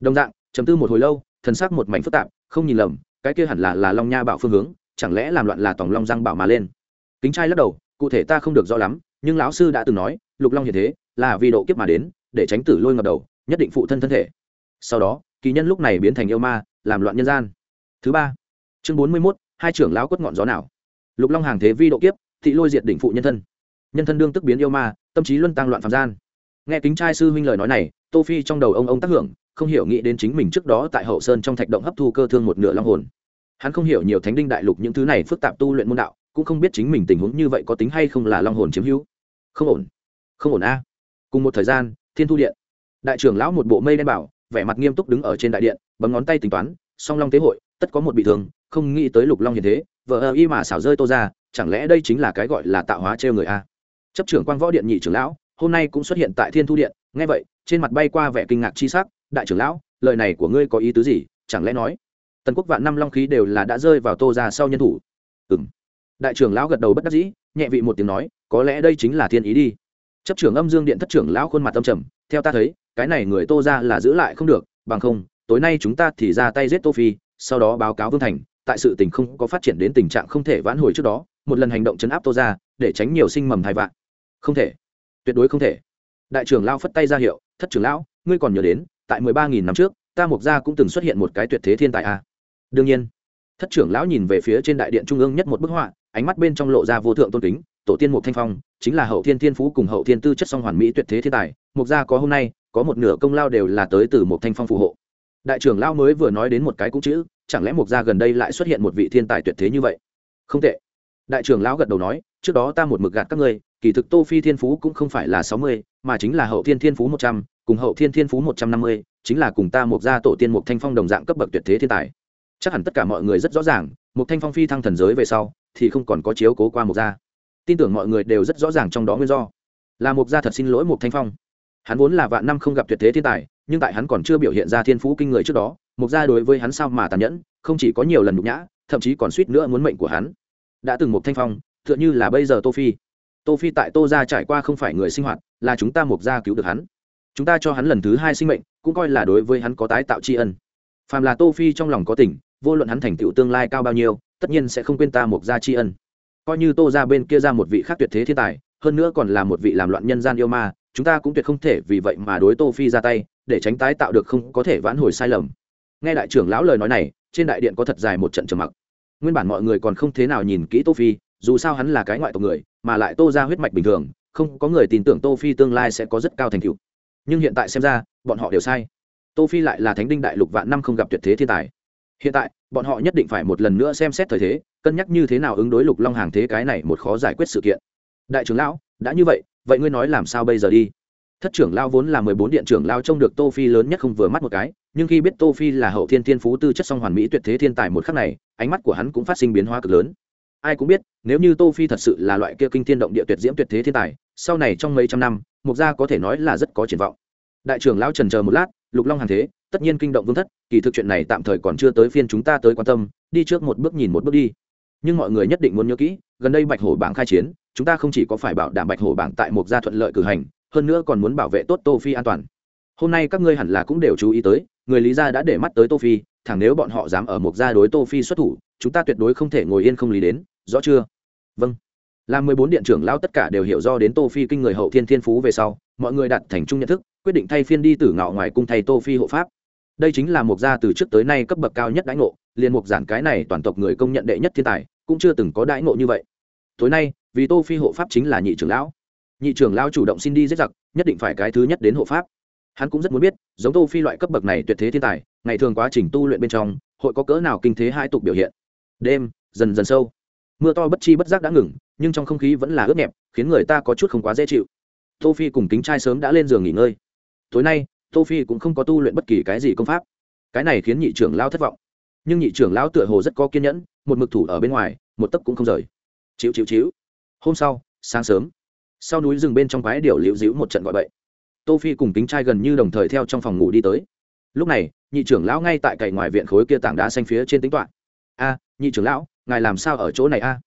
Đồng dạng chấm tư một hồi lâu, thần sắc một mảnh phức tạp, không nhìn lầm, cái kia hẳn là là long nha bảo phương hướng, chẳng lẽ làm loạn là tòng long giang bảo mà lên? Kính trai lắc đầu, cụ thể ta không được rõ lắm, nhưng lão sư đã từng nói, lục long hiện thế, là vì độ kiếp mà đến, để tránh tử lôi ngập đầu, nhất định phụ thân thân thể. Sau đó, kỳ nhân lúc này biến thành yêu ma, làm loạn nhân gian. Thứ ba, chương bốn mươi mốt, hai trưởng lão quất ngọn gió nào? Lục long hàng thế vi độ kiếp, thị lôi diệt đỉnh phụ nhân thân. Nhân thân đương tức biến yêu ma, tâm trí luân tăng loạn phạm gian. Nghe kính trai sư huynh lời nói này, tô phi trong đầu ông ông tác hưởng, không hiểu nghĩ đến chính mình trước đó tại hậu sơn trong thạch động hấp thu cơ thương một nửa long hồn. Hắn không hiểu nhiều thánh đinh đại lục những thứ này phức tạp tu luyện môn đạo cũng không biết chính mình tình huống như vậy có tính hay không là long hồn chiếm hữu. Không ổn không ổn a. Cùng một thời gian, thiên thu điện. Đại trưởng lão một bộ mây đen bảo, vẻ mặt nghiêm túc đứng ở trên đại điện, bấm ngón tay tính toán, song long tế hội, tất có một bị thương, không nghĩ tới lục long hiện thế vợ ơ y mà xảo rơi tô ra, chẳng lẽ đây chính là cái gọi là tạo hóa trêu người a? Chấp trưởng quan võ điện nhị trưởng lão, hôm nay cũng xuất hiện tại thiên thu điện, nghe vậy, trên mặt bay qua vẻ kinh ngạc chi sắc, đại trưởng lão, lời này của ngươi có ý tứ gì? Chẳng lẽ nói, tần quốc vạn năm long khí đều là đã rơi vào tô ra sau nhân thủ? Ừ m đại trưởng lão gật đầu bất đắc dĩ, nhẹ vị một tiếng nói, có lẽ đây chính là thiên ý đi. Chấp trưởng âm dương điện thất trưởng lão khuôn mặt tâm trầm, theo ta thấy, cái này người tô ra là giữ lại không được, bằng không, tối nay chúng ta thì ra tay giết tô phi, sau đó báo cáo vương thành, tại sự tình không có phát triển đến tình trạng không thể vãn hồi trước đó, một lần hành động chấn áp tô ra để tránh nhiều sinh mầm thai vạn. Không thể, tuyệt đối không thể. Đại trưởng lão phất tay ra hiệu, thất trưởng lão, ngươi còn nhớ đến, tại mười ba nghìn năm trước, ta mục gia cũng từng xuất hiện một cái tuyệt thế thiên tài a. À? đương nhiên thất trưởng lão nhìn về phía trên đại điện trung ương nhất một bức họa, ánh mắt bên trong lộ ra vô thượng tôn kính, tổ tiên mục thanh phong, chính là hậu thiên thiên phú cùng hậu thiên tư chất song hoàn mỹ tuyệt thế thiên tài, mục gia có hôm nay, có một nửa công lao đều là tới từ mục thanh phong phù hộ. Đại trưởng lão mới vừa nói đến một cái cũng chữ, chẳng lẽ mục gia gần đây lại xuất hiện một vị thiên tài tuyệt thế như vậy? Không tệ. Đại trưởng lão gật đầu nói, trước đó ta một mực gạt các ngươi, kỳ thực tô phi thiên phú cũng không phải là sáu mươi, mà chính là hậu thiên thiên phú một trăm, cùng hậu thiên thiên phú một trăm năm mươi, chính là cùng ta mục gia tổ tiên một thanh phong đồng dạng cấp bậc tuyệt thế thiên tài chắc hẳn tất cả mọi người rất rõ ràng, một thanh phong phi thăng thần giới về sau, thì không còn có chiếu cố qua một gia. Tin tưởng mọi người đều rất rõ ràng trong đó nguyên do. Là một gia thật xin lỗi một thanh phong. Hắn vốn là vạn năm không gặp tuyệt thế thiên tài, nhưng tại hắn còn chưa biểu hiện ra thiên phú kinh người trước đó, một gia đối với hắn sao mà tàn nhẫn, không chỉ có nhiều lần nhục nhã, thậm chí còn suýt nữa muốn mệnh của hắn. Đã từng một thanh phong, tựa như là bây giờ tô phi. Tô phi tại tô gia trải qua không phải người sinh hoạt, là chúng ta mục gia cứu được hắn. Chúng ta cho hắn lần thứ hai sinh mệnh, cũng coi là đối với hắn có tái tạo tri ân. Phàm là tô phi trong lòng có tình vô luận hắn thành tựu tương lai cao bao nhiêu, tất nhiên sẽ không quên ta mục gia tri ân. Coi như tô gia bên kia ra một vị khác tuyệt thế thiên tài, hơn nữa còn là một vị làm loạn nhân gian yêu ma, chúng ta cũng tuyệt không thể vì vậy mà đối tô phi ra tay, để tránh tái tạo được không có thể vãn hồi sai lầm. Nghe đại trưởng lão lời nói này, trên đại điện có thật dài một trận trầm mặc. Nguyên bản mọi người còn không thế nào nhìn kỹ tô phi, dù sao hắn là cái ngoại tộc người, mà lại tô ra huyết mạch bình thường, không có người tin tưởng tô phi tương lai sẽ có rất cao thành tựu. Nhưng hiện tại xem ra, bọn họ đều sai. Tô phi lại là thánh đinh đại lục vạn năm không gặp tuyệt thế thiên tài hiện tại, bọn họ nhất định phải một lần nữa xem xét thời thế, cân nhắc như thế nào ứng đối lục long hàng thế cái này một khó giải quyết sự kiện. Đại trưởng lão, đã như vậy vậy ngươi nói làm sao bây giờ đi? Thất trưởng lao vốn là mười bốn điện trưởng lao trông được tô phi lớn nhất không vừa mắt một cái, nhưng khi biết tô phi là hậu thiên thiên phú tư chất song hoàn mỹ tuyệt thế thiên tài một khắc này, ánh mắt của hắn cũng phát sinh biến hóa cực lớn. Ai cũng biết, nếu như tô phi thật sự là loại kia kinh thiên động địa tuyệt diễm tuyệt thế thiên tài, sau này trong mấy trăm năm, mục gia có thể nói là rất có triển vọng. Đại trưởng lão trần chờ một lát, lục long hàng thế tất nhiên kinh động vương thất, kỳ thực chuyện này tạm thời còn chưa tới phiên chúng ta tới quan tâm, đi trước một bước nhìn một bước đi. Nhưng mọi người nhất định muốn nhớ kỹ, gần đây bạch hổ bảng khai chiến, chúng ta không chỉ có phải bảo đảm bạch hổ bảng tại một gia thuận lợi cử hành, hơn nữa còn muốn bảo vệ tốt tô phi an toàn. Hôm nay các ngươi hẳn là cũng đều chú ý tới, người lý gia đã để mắt tới tô phi, thẳng nếu bọn họ dám ở một gia đối tô phi xuất thủ, chúng ta tuyệt đối không thể ngồi yên không lý đến, rõ chưa? Vâng. Làm mười bốn điện trưởng lão tất cả đều hiểu do đến tô phi kinh người hậu thiên thiên phú về sau, mọi người đặt thành chung nhận thức, quyết định thay phiên đi tử ngạo ngoài cung thay tô phi hộ pháp đây chính là một gia từ trước tới nay cấp bậc cao nhất đãi ngộ, liền mục giản cái này toàn tộc người công nhận đệ nhất thiên tài, cũng chưa từng có đãi ngộ như vậy. Tối nay, vì tô phi hộ pháp chính là nhị trưởng lão. Nhị trưởng lão chủ động xin đi giết giặc, nhất định phải cái thứ nhất đến hộ pháp. Hắn cũng rất muốn biết, giống tô phi loại cấp bậc này tuyệt thế thiên tài, ngày thường quá trình tu luyện bên trong, hội có cỡ nào kinh thế hai tục biểu hiện. Đêm, dần dần sâu. Mưa to bất chi bất giác đã ngừng, nhưng trong không khí vẫn là ướt nhẹp, khiến người ta có chút không quá dễ chịu. Tô phi cùng kính trai sớm đã lên giường nghỉ ngơi. Tối nay tô phi cũng không có tu luyện bất kỳ cái gì công pháp. Cái này khiến nhị trưởng lão thất vọng. Nhưng nhị trưởng lão tựa hồ rất có kiên nhẫn, một mực thủ ở bên ngoài, một tấc cũng không rời. Chịu chịu chịu. Hôm sau, sáng sớm, sau núi rừng bên trong quái điểu liễu díu một trận gọi bậy. Tô phi cùng kính trai gần như đồng thời theo trong phòng ngủ đi tới. Lúc này, nhị trưởng lão ngay tại cậy ngoài viện khối kia tảng đá xanh phía trên tính toán. A, nhị trưởng lão, ngài làm sao ở chỗ này a?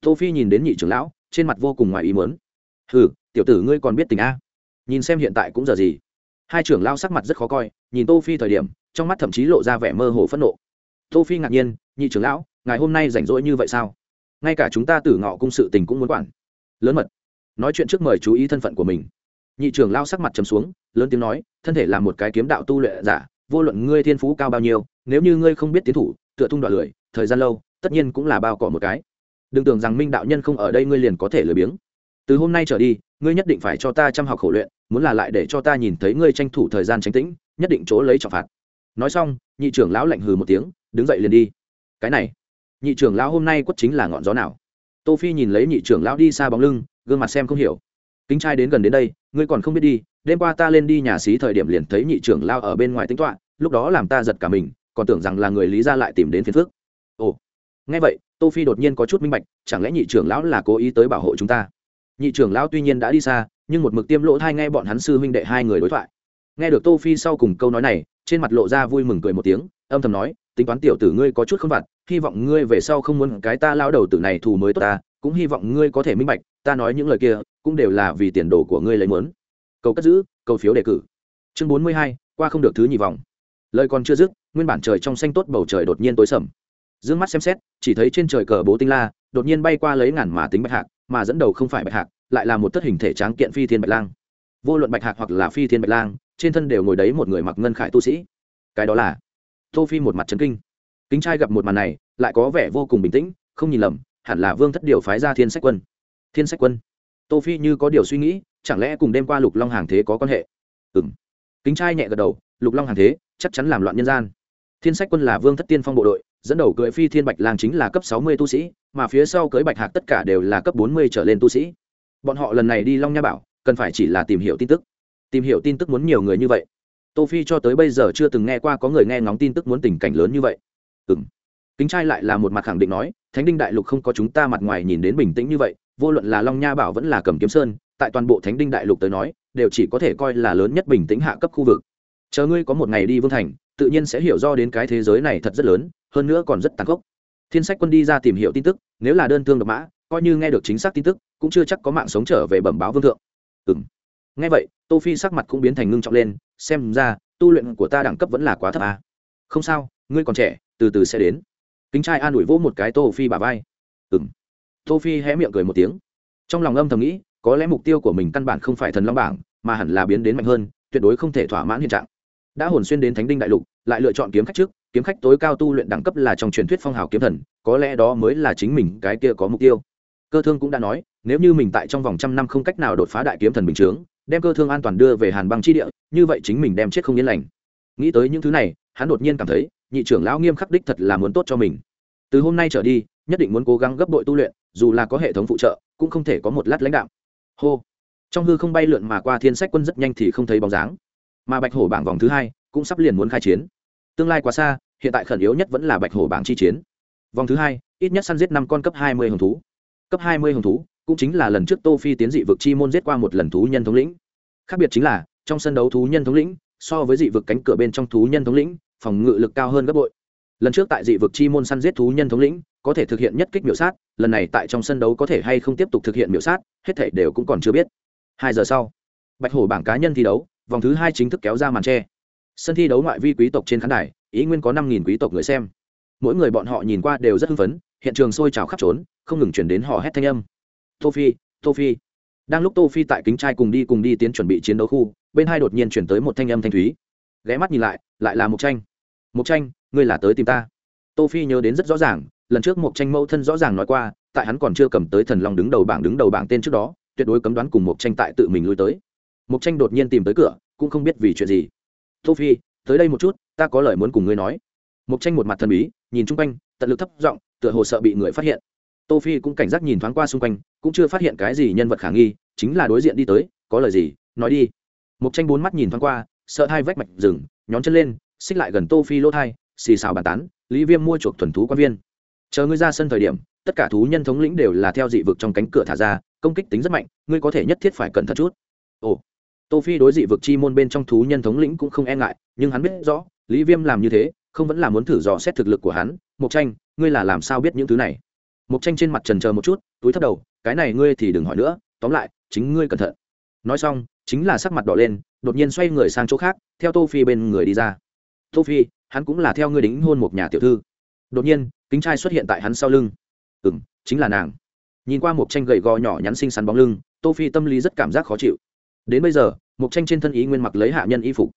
Tô phi nhìn đến nhị trưởng lão, trên mặt vô cùng ngoài ý muốn. Hừ, tiểu tử ngươi còn biết tình a. Nhìn xem hiện tại cũng giờ gì hai trưởng lao sắc mặt rất khó coi, nhìn tô phi thời điểm, trong mắt thậm chí lộ ra vẻ mơ hồ phẫn nộ. Tô phi ngạc nhiên, nhị trưởng lão, ngài hôm nay rảnh rỗi như vậy sao? Ngay cả chúng ta tử ngọ cung sự tình cũng muốn quản. Lớn mật, nói chuyện trước mời chú ý thân phận của mình. Nhị trưởng lao sắc mặt trầm xuống, lớn tiếng nói, thân thể là một cái kiếm đạo tu luyện giả, vô luận ngươi thiên phú cao bao nhiêu, nếu như ngươi không biết tiến thủ, tựa tung đoạn lười thời gian lâu, tất nhiên cũng là bao cỏ một cái. Đừng tưởng rằng minh đạo nhân không ở đây ngươi liền có thể lười biếng từ hôm nay trở đi, ngươi nhất định phải cho ta chăm học khổ luyện, muốn là lại để cho ta nhìn thấy ngươi tranh thủ thời gian tránh tĩnh, nhất định chỗ lấy trọng phạt. Nói xong, nhị trưởng lão lạnh hừ một tiếng, đứng dậy liền đi. Cái này, nhị trưởng lão hôm nay quất chính là ngọn gió nào? Tô phi nhìn lấy nhị trưởng lão đi xa bóng lưng, gương mặt xem không hiểu. Kính trai đến gần đến đây, ngươi còn không biết đi, đêm qua ta lên đi nhà xí thời điểm liền thấy nhị trưởng lão ở bên ngoài tính toán, lúc đó làm ta giật cả mình, còn tưởng rằng là người lý gia lại tìm đến phiền phức. Ồ. Nghe vậy, tô phi đột nhiên có chút minh bạch, chẳng lẽ nhị trưởng lão là cố ý tới bảo hộ chúng ta? Nhị trưởng lão tuy nhiên đã đi xa, nhưng một mực tiêm lỗ thai nghe bọn hắn sư huynh đệ hai người đối thoại. Nghe được tô phi sau cùng câu nói này, trên mặt lộ ra vui mừng cười một tiếng, âm thầm nói, tính toán tiểu tử ngươi có chút không vặt, hy vọng ngươi về sau không muốn cái ta lao đầu tử này thù mới tốt ta, cũng hy vọng ngươi có thể minh bạch, ta nói những lời kia, cũng đều là vì tiền đồ của ngươi lấy muốn. Cầu cất giữ, cầu phiếu đề cử. Chương bốn mươi hai, qua không được thứ nhì vòng. Lời còn chưa dứt, nguyên bản trời trong xanh tốt bầu trời đột nhiên tối sầm. D ư ơ n g mắt xem xét, chỉ thấy trên trời cờ bố tinh la, đột nhiên bay qua lấy ngàn mà tính bạch hạc mà dẫn đầu không phải bạch hạc, lại là một tất hình thể tráng kiện phi thiên bạch lang. Vô luận bạch hạc hoặc là phi thiên bạch lang, trên thân đều ngồi đấy một người mặc ngân khải tu sĩ. Cái đó là tô phi một mặt trấn kinh. Kính trai gặp một màn này, lại có vẻ vô cùng bình tĩnh, không nhìn lầm, hẳn là vương thất điều phái ra thiên sách quân. Thiên sách quân? Tô phi như có điều suy nghĩ, chẳng lẽ cùng đêm qua lục long hàng thế có quan hệ? Ừm. Kính trai nhẹ gật đầu, lục long hàng thế, chắc chắn làm loạn nhân gian. Thiên sách quân là vương thất tiên phong bộ đội dẫn đầu cưỡi phi thiên bạch lang chính là cấp sáu mươi tu sĩ, mà phía sau cưỡi bạch hạc tất cả đều là cấp bốn mươi trở lên tu sĩ. Bọn họ lần này đi long nha bảo, cần phải chỉ là tìm hiểu tin tức. Tìm hiểu tin tức muốn nhiều người như vậy. Tô phi cho tới bây giờ chưa từng nghe qua có người nghe ngóng tin tức muốn tình cảnh lớn như vậy. Ừm. Kính trai lại là một mặt khẳng định nói, thánh đinh đại lục không có chúng ta mặt ngoài nhìn đến bình tĩnh như vậy, vô luận là long nha bảo vẫn là cầm kiếm sơn, tại toàn bộ thánh đinh đại lục tới nói, đều chỉ có thể coi là lớn nhất bình tĩnh hạ cấp khu vực. Chờ ngươi có một ngày đi vương thành, tự nhiên sẽ hiểu do đến cái thế giới này thật rất lớn hơn nữa còn rất tàn khốc. Thiên sách quân đi ra tìm hiểu tin tức, nếu là đơn thương độc mã, coi như nghe được chính xác tin tức, cũng chưa chắc có mạng sống trở về bẩm báo vương thượng. Ừ m nghe vậy, tô phi sắc mặt cũng biến thành ngưng trọng lên, xem ra, tu luyện của ta đẳng cấp vẫn là quá thấp à. không sao, ngươi còn trẻ, từ từ sẽ đến. Kính trai an ủi vỗ một cái tô phi bà vai. Ừ m tô phi hé miệng cười một tiếng. Trong lòng âm thầm nghĩ, có lẽ mục tiêu của mình căn bản không phải thần long bảng, mà hẳn là biến đến mạnh hơn, tuyệt đối không thể thỏa mãn hiện trạng. Đã hồn xuyên đến thánh đinh đại lục, lại lựa chọn kiếm khách trước kiếm khách tối cao tu luyện đẳng cấp là trong truyền thuyết phong hào kiếm thần, có lẽ đó mới là chính mình cái kia có mục tiêu. Cơ thương cũng đã nói, nếu như mình tại trong vòng trăm năm không cách nào đột phá đại kiếm thần bình chướng, đem cơ thương an toàn đưa về hàn băng chi địa, như vậy chính mình đem chết không yên lành. Nghĩ tới những thứ này, hắn đột nhiên cảm thấy, nhị trưởng lão nghiêm khắc đích thật là muốn tốt cho mình. Từ hôm nay trở đi, nhất định muốn cố gắng gấp đội tu luyện, dù là có hệ thống phụ trợ, cũng không thể có một lát lãnh đạo. Hô. Trong hư không bay lượn mà qua thiên sách quân rất nhanh thì không thấy bóng dáng. Mà bạch hổ bảng vòng thứ hai cũng sắp liền muốn khai chiến. Tương lai quá xa hiện tại khẩn yếu nhất vẫn là bạch hổ bảng chi chiến. Vòng thứ hai, ít nhất săn giết năm con cấp hai mươi hồng thú. Cấp hai mươi hồng thú cũng chính là lần trước tô phi tiến dị vực chi môn giết qua một lần thú nhân thống lĩnh. Khác biệt chính là, trong sân đấu thú nhân thống lĩnh, so với dị vực cánh cửa bên trong thú nhân thống lĩnh, phòng ngự lực cao hơn gấp bội. Lần trước tại dị vực chi môn săn giết thú nhân thống lĩnh, có thể thực hiện nhất kích miểu sát, lần này tại trong sân đấu có thể hay không tiếp tục thực hiện miểu sát, hết thể đều cũng còn chưa biết. Hai giờ sau, bạch hổ bảng cá nhân thi đấu, vòng thứ hai chính thức kéo ra màn tre. Sân thi đấu ngoại vi quý tộc trên khán đài ý nguyên có năm nghìn quý tộc người xem. Mỗi người bọn họ nhìn qua đều rất hưng phấn, hiện trường sôi trào khắp trốn, không ngừng chuyển đến họ hét thanh âm. Tô phi tô phi. Đang lúc tô phi tại kính trai cùng đi cùng đi tiến chuẩn bị chiến đấu khu, bên hai đột nhiên chuyển tới một thanh âm thanh thúy. Ghé mắt nhìn lại lại là mục tranh. Mục tranh, ngươi là tới tìm ta. Tô phi nhớ đến rất rõ ràng, lần trước mục tranh mẫu thân rõ ràng nói qua, tại hắn còn chưa cầm tới thần long đứng đầu bảng đứng đầu bảng tên trước đó, tuyệt đối cấm đoán cùng mục tranh tại tự mình lui tới. Mục tranh đột nhiên tìm tới cửa, cũng không biết vì chuyện gì. Tô phi tới đây một chút, ta có lời muốn cùng ngươi nói. Mộc tranh một mặt thần bí, nhìn chung quanh, tận lực thấp giọng, tựa hồ sợ bị người phát hiện. Tô phi cũng cảnh giác nhìn thoáng qua xung quanh, cũng chưa phát hiện cái gì nhân vật khả nghi, chính là đối diện đi tới, có lời gì, nói đi. Mộc tranh bốn mắt nhìn thoáng qua, sợ hai vách mạch rừng, nhón chân lên, xích lại gần tô phi lỗ thai, xì xào bàn tán, lý viêm mua chuộc thuần thú quan viên. Chờ ngươi ra sân thời điểm, tất cả thú nhân thống lĩnh đều là theo dị vực trong cánh cửa thả ra, công kích tính rất mạnh, ngươi có thể nhất thiết phải cẩn thận chút. Ồ tô phi đối dị vực chi môn bên trong thú nhân thống lĩnh cũng không e ngại, nhưng hắn biết rõ, lý viêm làm như thế, không vẫn là muốn thử dò xét thực lực của hắn. Mộc tranh, ngươi là làm sao biết những thứ này? Mộc tranh trên mặt trần chờ một chút, túi thấp đầu, cái này ngươi thì đừng hỏi nữa, tóm lại, chính ngươi cẩn thận. Nói xong, chính là sắc mặt đỏ lên, đột nhiên xoay người sang chỗ khác, theo tô phi bên người đi ra. Tô phi, hắn cũng là theo ngươi đính hôn một nhà tiểu thư. Đột nhiên, kính trai xuất hiện tại hắn sau lưng. Ừ chính là nàng. Nhìn qua một tranh gầy gò nhỏ nhắn xinh xắn bóng lưng, tô phi tâm lý rất cảm giác khó chịu đến bây giờ mục tranh trên thân ý nguyên mặc lấy hạ nhân y phục.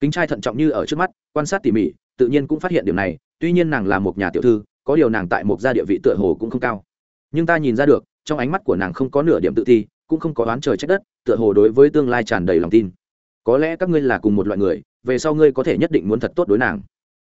Kính trai thận trọng như ở trước mắt, quan sát tỉ mỉ, tự nhiên cũng phát hiện điều này, tuy nhiên nàng là một nhà tiểu thư, có điều nàng tại một gia địa vị tựa hồ cũng không cao. Nhưng ta nhìn ra được, trong ánh mắt của nàng không có nửa điểm tự ti, cũng không có oán trời trách đất, tựa hồ đối với tương lai tràn đầy lòng tin. Có lẽ các ngươi là cùng một loại người, về sau ngươi có thể nhất định muốn thật tốt đối nàng.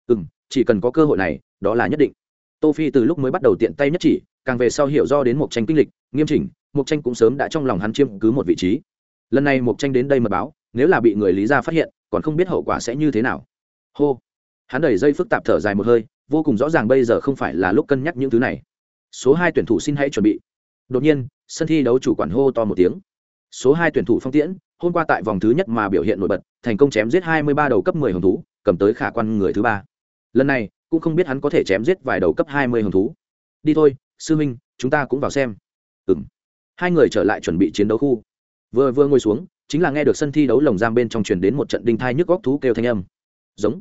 Ừ m chỉ cần có cơ hội này, đó là nhất định. Tô phi từ lúc mới bắt đầu tiện tay nhất chỉ, càng về sau hiểu do đến một tranh kinh lịch, nghiêm chỉnh một tranh cũng sớm đã trong lòng hắn chiêm cứ một vị trí lần này mộc tranh đến đây mật báo, nếu là bị người lý gia phát hiện, còn không biết hậu quả sẽ như thế nào. Hô. Hắn đẩy dây phức tạp thở dài một hơi, vô cùng rõ ràng bây giờ không phải là lúc cân nhắc những thứ này. Số hai tuyển thủ xin hãy chuẩn bị. Đột nhiên, sân thi đấu chủ quản hô to một tiếng. Số hai tuyển thủ phong tiễn, hôm qua tại vòng thứ nhất mà biểu hiện nổi bật, thành công chém giết hai mươi ba đầu cấp mười hồng thú, cầm tới khả quan người thứ ba. Lần này, cũng không biết hắn có thể chém giết vài đầu cấp hai mươi hồng thú. Đi thôi, sư minh chúng ta cũng vào xem. Ừ m hai người trở lại chuẩn bị chiến đấu khu vừa vừa ngồi xuống, chính là nghe được sân thi đấu lồng giam bên trong truyền đến một trận đinh thai nhức góc thú kêu thanh âm. Giống.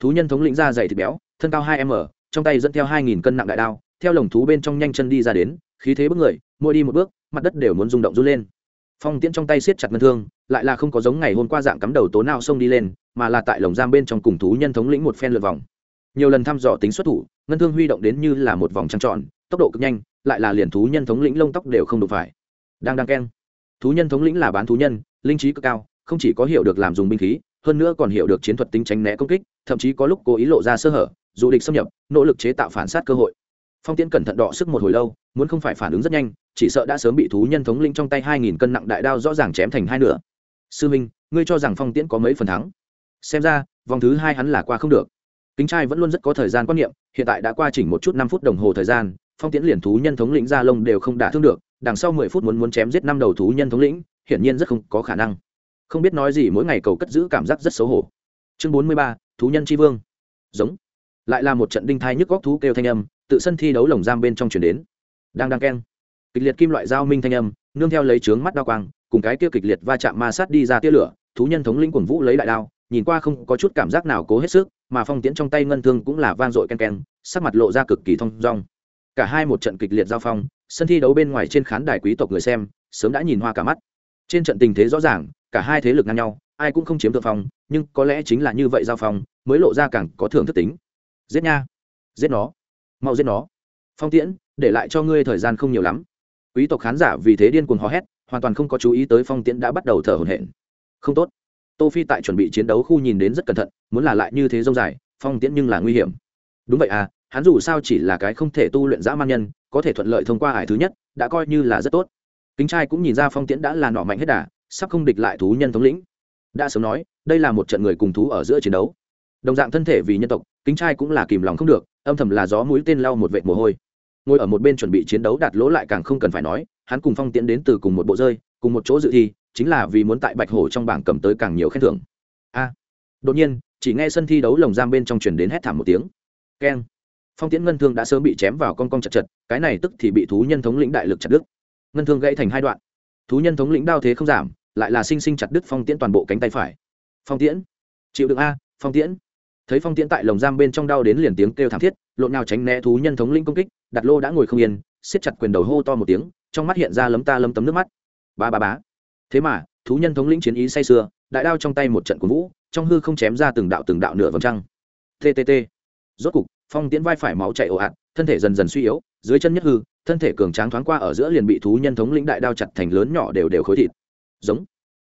Thú nhân thống lĩnh da dày thịt béo, thân cao hai m, trong tay dẫn theo hai nghìn cân nặng đại đao, theo lồng thú bên trong nhanh chân đi ra đến, khí thế bước người, mỗi đi một bước, mặt đất đều muốn rung động run lên. Phong tiễn trong tay siết chặt ngân thương, lại là không có giống ngày hôm qua dạng cắm đầu tố nào xông đi lên, mà là tại lồng giam bên trong cùng thú nhân thống lĩnh một phen lượt vòng. Nhiều lần thăm dò tính xuất thủ, ngân thương huy động đến như là một vòng trăng tròn, tốc độ cực nhanh, lại là liền thú nhân thống lĩnh lông tóc đều không đụng phải. Đang đang keng thú nhân thống lĩnh là bán thú nhân, linh trí cực cao, không chỉ có hiểu được làm dùng binh khí, hơn nữa còn hiểu được chiến thuật tính tránh né công kích, thậm chí có lúc cố ý lộ ra sơ hở, dù địch xâm nhập, nỗ lực chế tạo phản sát cơ hội. Phong tiễn cẩn thận đọ sức một hồi lâu, muốn không phải phản ứng rất nhanh, chỉ sợ đã sớm bị thú nhân thống lĩnh trong tay hai nghìn cân nặng đại đao rõ ràng chém thành hai nửa. Sư minh, ngươi cho rằng phong tiễn có mấy phần thắng? Xem ra, vòng thứ hai hắn là qua không được. Kính trai vẫn luôn rất có thời gian quan niệm, hiện tại đã qua chỉnh một chút năm phút đồng hồ thời gian, phong tiễn liền thú nhân thống lĩnh ra lông đều không đả thương được đằng sau mười phút muốn muốn chém giết năm đầu thú nhân thống lĩnh, hiển nhiên rất không có khả năng. Không biết nói gì, mỗi ngày cầu cất giữ cảm giác rất xấu hổ. Chương bốn mươi ba, thú nhân tri vương. Giống. Lại là một trận đinh thai nhức góc thú kêu thanh âm, tự sân thi đấu lồng giam bên trong chuyển đến. Đang đang keng. Kịch liệt kim loại giao minh thanh âm, nương theo lấy trướng mắt đao quang, cùng cái kia kịch liệt va chạm ma sát đi ra tia lửa, thú nhân thống lĩnh quần vũ lấy đại đao, nhìn qua không có chút cảm giác nào cố hết sức, mà phong tiễn trong tay ngân thương cũng là vang dội ken ken sắc mặt lộ ra cực kỳ thong dong cả hai một trận kịch liệt giao phong, sân thi đấu bên ngoài trên khán đài quý tộc người xem, sớm đã nhìn hoa cả mắt. Trên trận tình thế rõ ràng, cả hai thế lực ngang nhau, ai cũng không chiếm thượng phong, nhưng có lẽ chính là như vậy giao phong, mới lộ ra càng có thưởng thức tính. Giết nha. Giết nó. Mau giết nó. Phong tiễn, để lại cho ngươi thời gian không nhiều lắm. Quý tộc khán giả vì thế điên cuồng hò hét, hoàn toàn không có chú ý tới phong tiễn đã bắt đầu thở hổn hển. Không tốt. Tô phi tại chuẩn bị chiến đấu khu nhìn đến rất cẩn thận, muốn là lại như thế dông dài, phong tiễn nhưng là nguy hiểm. Đúng vậy à hắn dù sao chỉ là cái không thể tu luyện dã man nhân, có thể thuận lợi thông qua hải thứ nhất, đã coi như là rất tốt. Kính trai cũng nhìn ra phong tiễn đã là nọ mạnh hết đà, sắp không địch lại thú nhân thống lĩnh. Đã sớm nói, đây là một trận người cùng thú ở giữa chiến đấu. Đồng dạng thân thể vì nhân tộc, kính trai cũng là kìm lòng không được, âm thầm là gió mũi tên lau một vệt mồ hôi. Ngồi ở một bên chuẩn bị chiến đấu đạt lỗ lại càng không cần phải nói, hắn cùng phong tiễn đến từ cùng một bộ rơi, cùng một chỗ dự thi, chính là vì muốn tại bạch hổ trong bảng cầm tới càng nhiều khen thưởng. A. Đột nhiên, chỉ nghe sân thi đấu lồng giam bên trong truyền đến hét thảm một tiếng. Keng phong tiễn ngân thương đã sớm bị chém vào con con chật chật, cái này tức thì bị thú nhân thống lĩnh đại lực chặt đứt. Ngân thương gãy thành hai đoạn. Thú nhân thống lĩnh đao thế không giảm, lại là sinh sinh chặt đứt phong tiễn toàn bộ cánh tay phải. Phong tiễn. Chịu đựng a, phong tiễn. Thấy phong tiễn tại lồng giam bên trong đau đến liền tiếng kêu thảm thiết, lộn nào tránh né thú nhân thống lĩnh công kích, đặt lô đã ngồi không yên, siết chặt quyền đầu hô to một tiếng, trong mắt hiện ra lấm ta lấm tấm nước mắt. Ba ba bá thế mà, thú nhân thống lĩnh chiến ý say sưa, đại đao trong tay một trận của vũ, trong hư không chém ra từng đạo từng đạo nửa vòng trăng. Tt rốt cục phong tiễn vai phải máu chạy ồ ạt, thân thể dần dần suy yếu, dưới chân nhất hư, thân thể cường tráng thoáng qua ở giữa liền bị thú nhân thống lĩnh đại đao chặt thành lớn nhỏ đều đều khối thịt. Giống.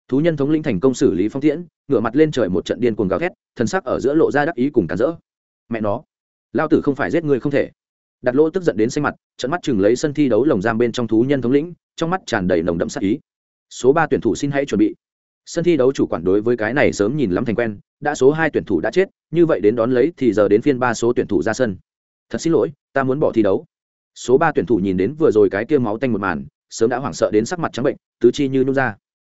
Thú nhân thống lĩnh thành công xử lý phong tiễn, ngửa mặt lên trời một trận điên cuồng gào thét thân sắc ở giữa lộ ra đắc ý cùng cản rỡ. Mẹ nó, lao tử không phải giết người không thể. Đặt lỗ tức giận đến xanh mặt trận mắt chừng lấy sân thi đấu lồng giam bên trong thú nhân thống lĩnh, trong mắt tràn đầy nồng đậm sắc ý. Số ba tuyển thủ xin hãy chuẩn bị sân thi đấu chủ quản đối với cái này sớm nhìn lắm thành quen, đã số hai tuyển thủ đã chết, như vậy đến đón lấy thì giờ đến phiên ba số tuyển thủ ra sân. Thật xin lỗi, ta muốn bỏ thi đấu. Số ba tuyển thủ nhìn đến vừa rồi cái kia máu tanh một màn, sớm đã hoảng sợ đến sắc mặt trắng bệnh, tứ chi như nhung ra.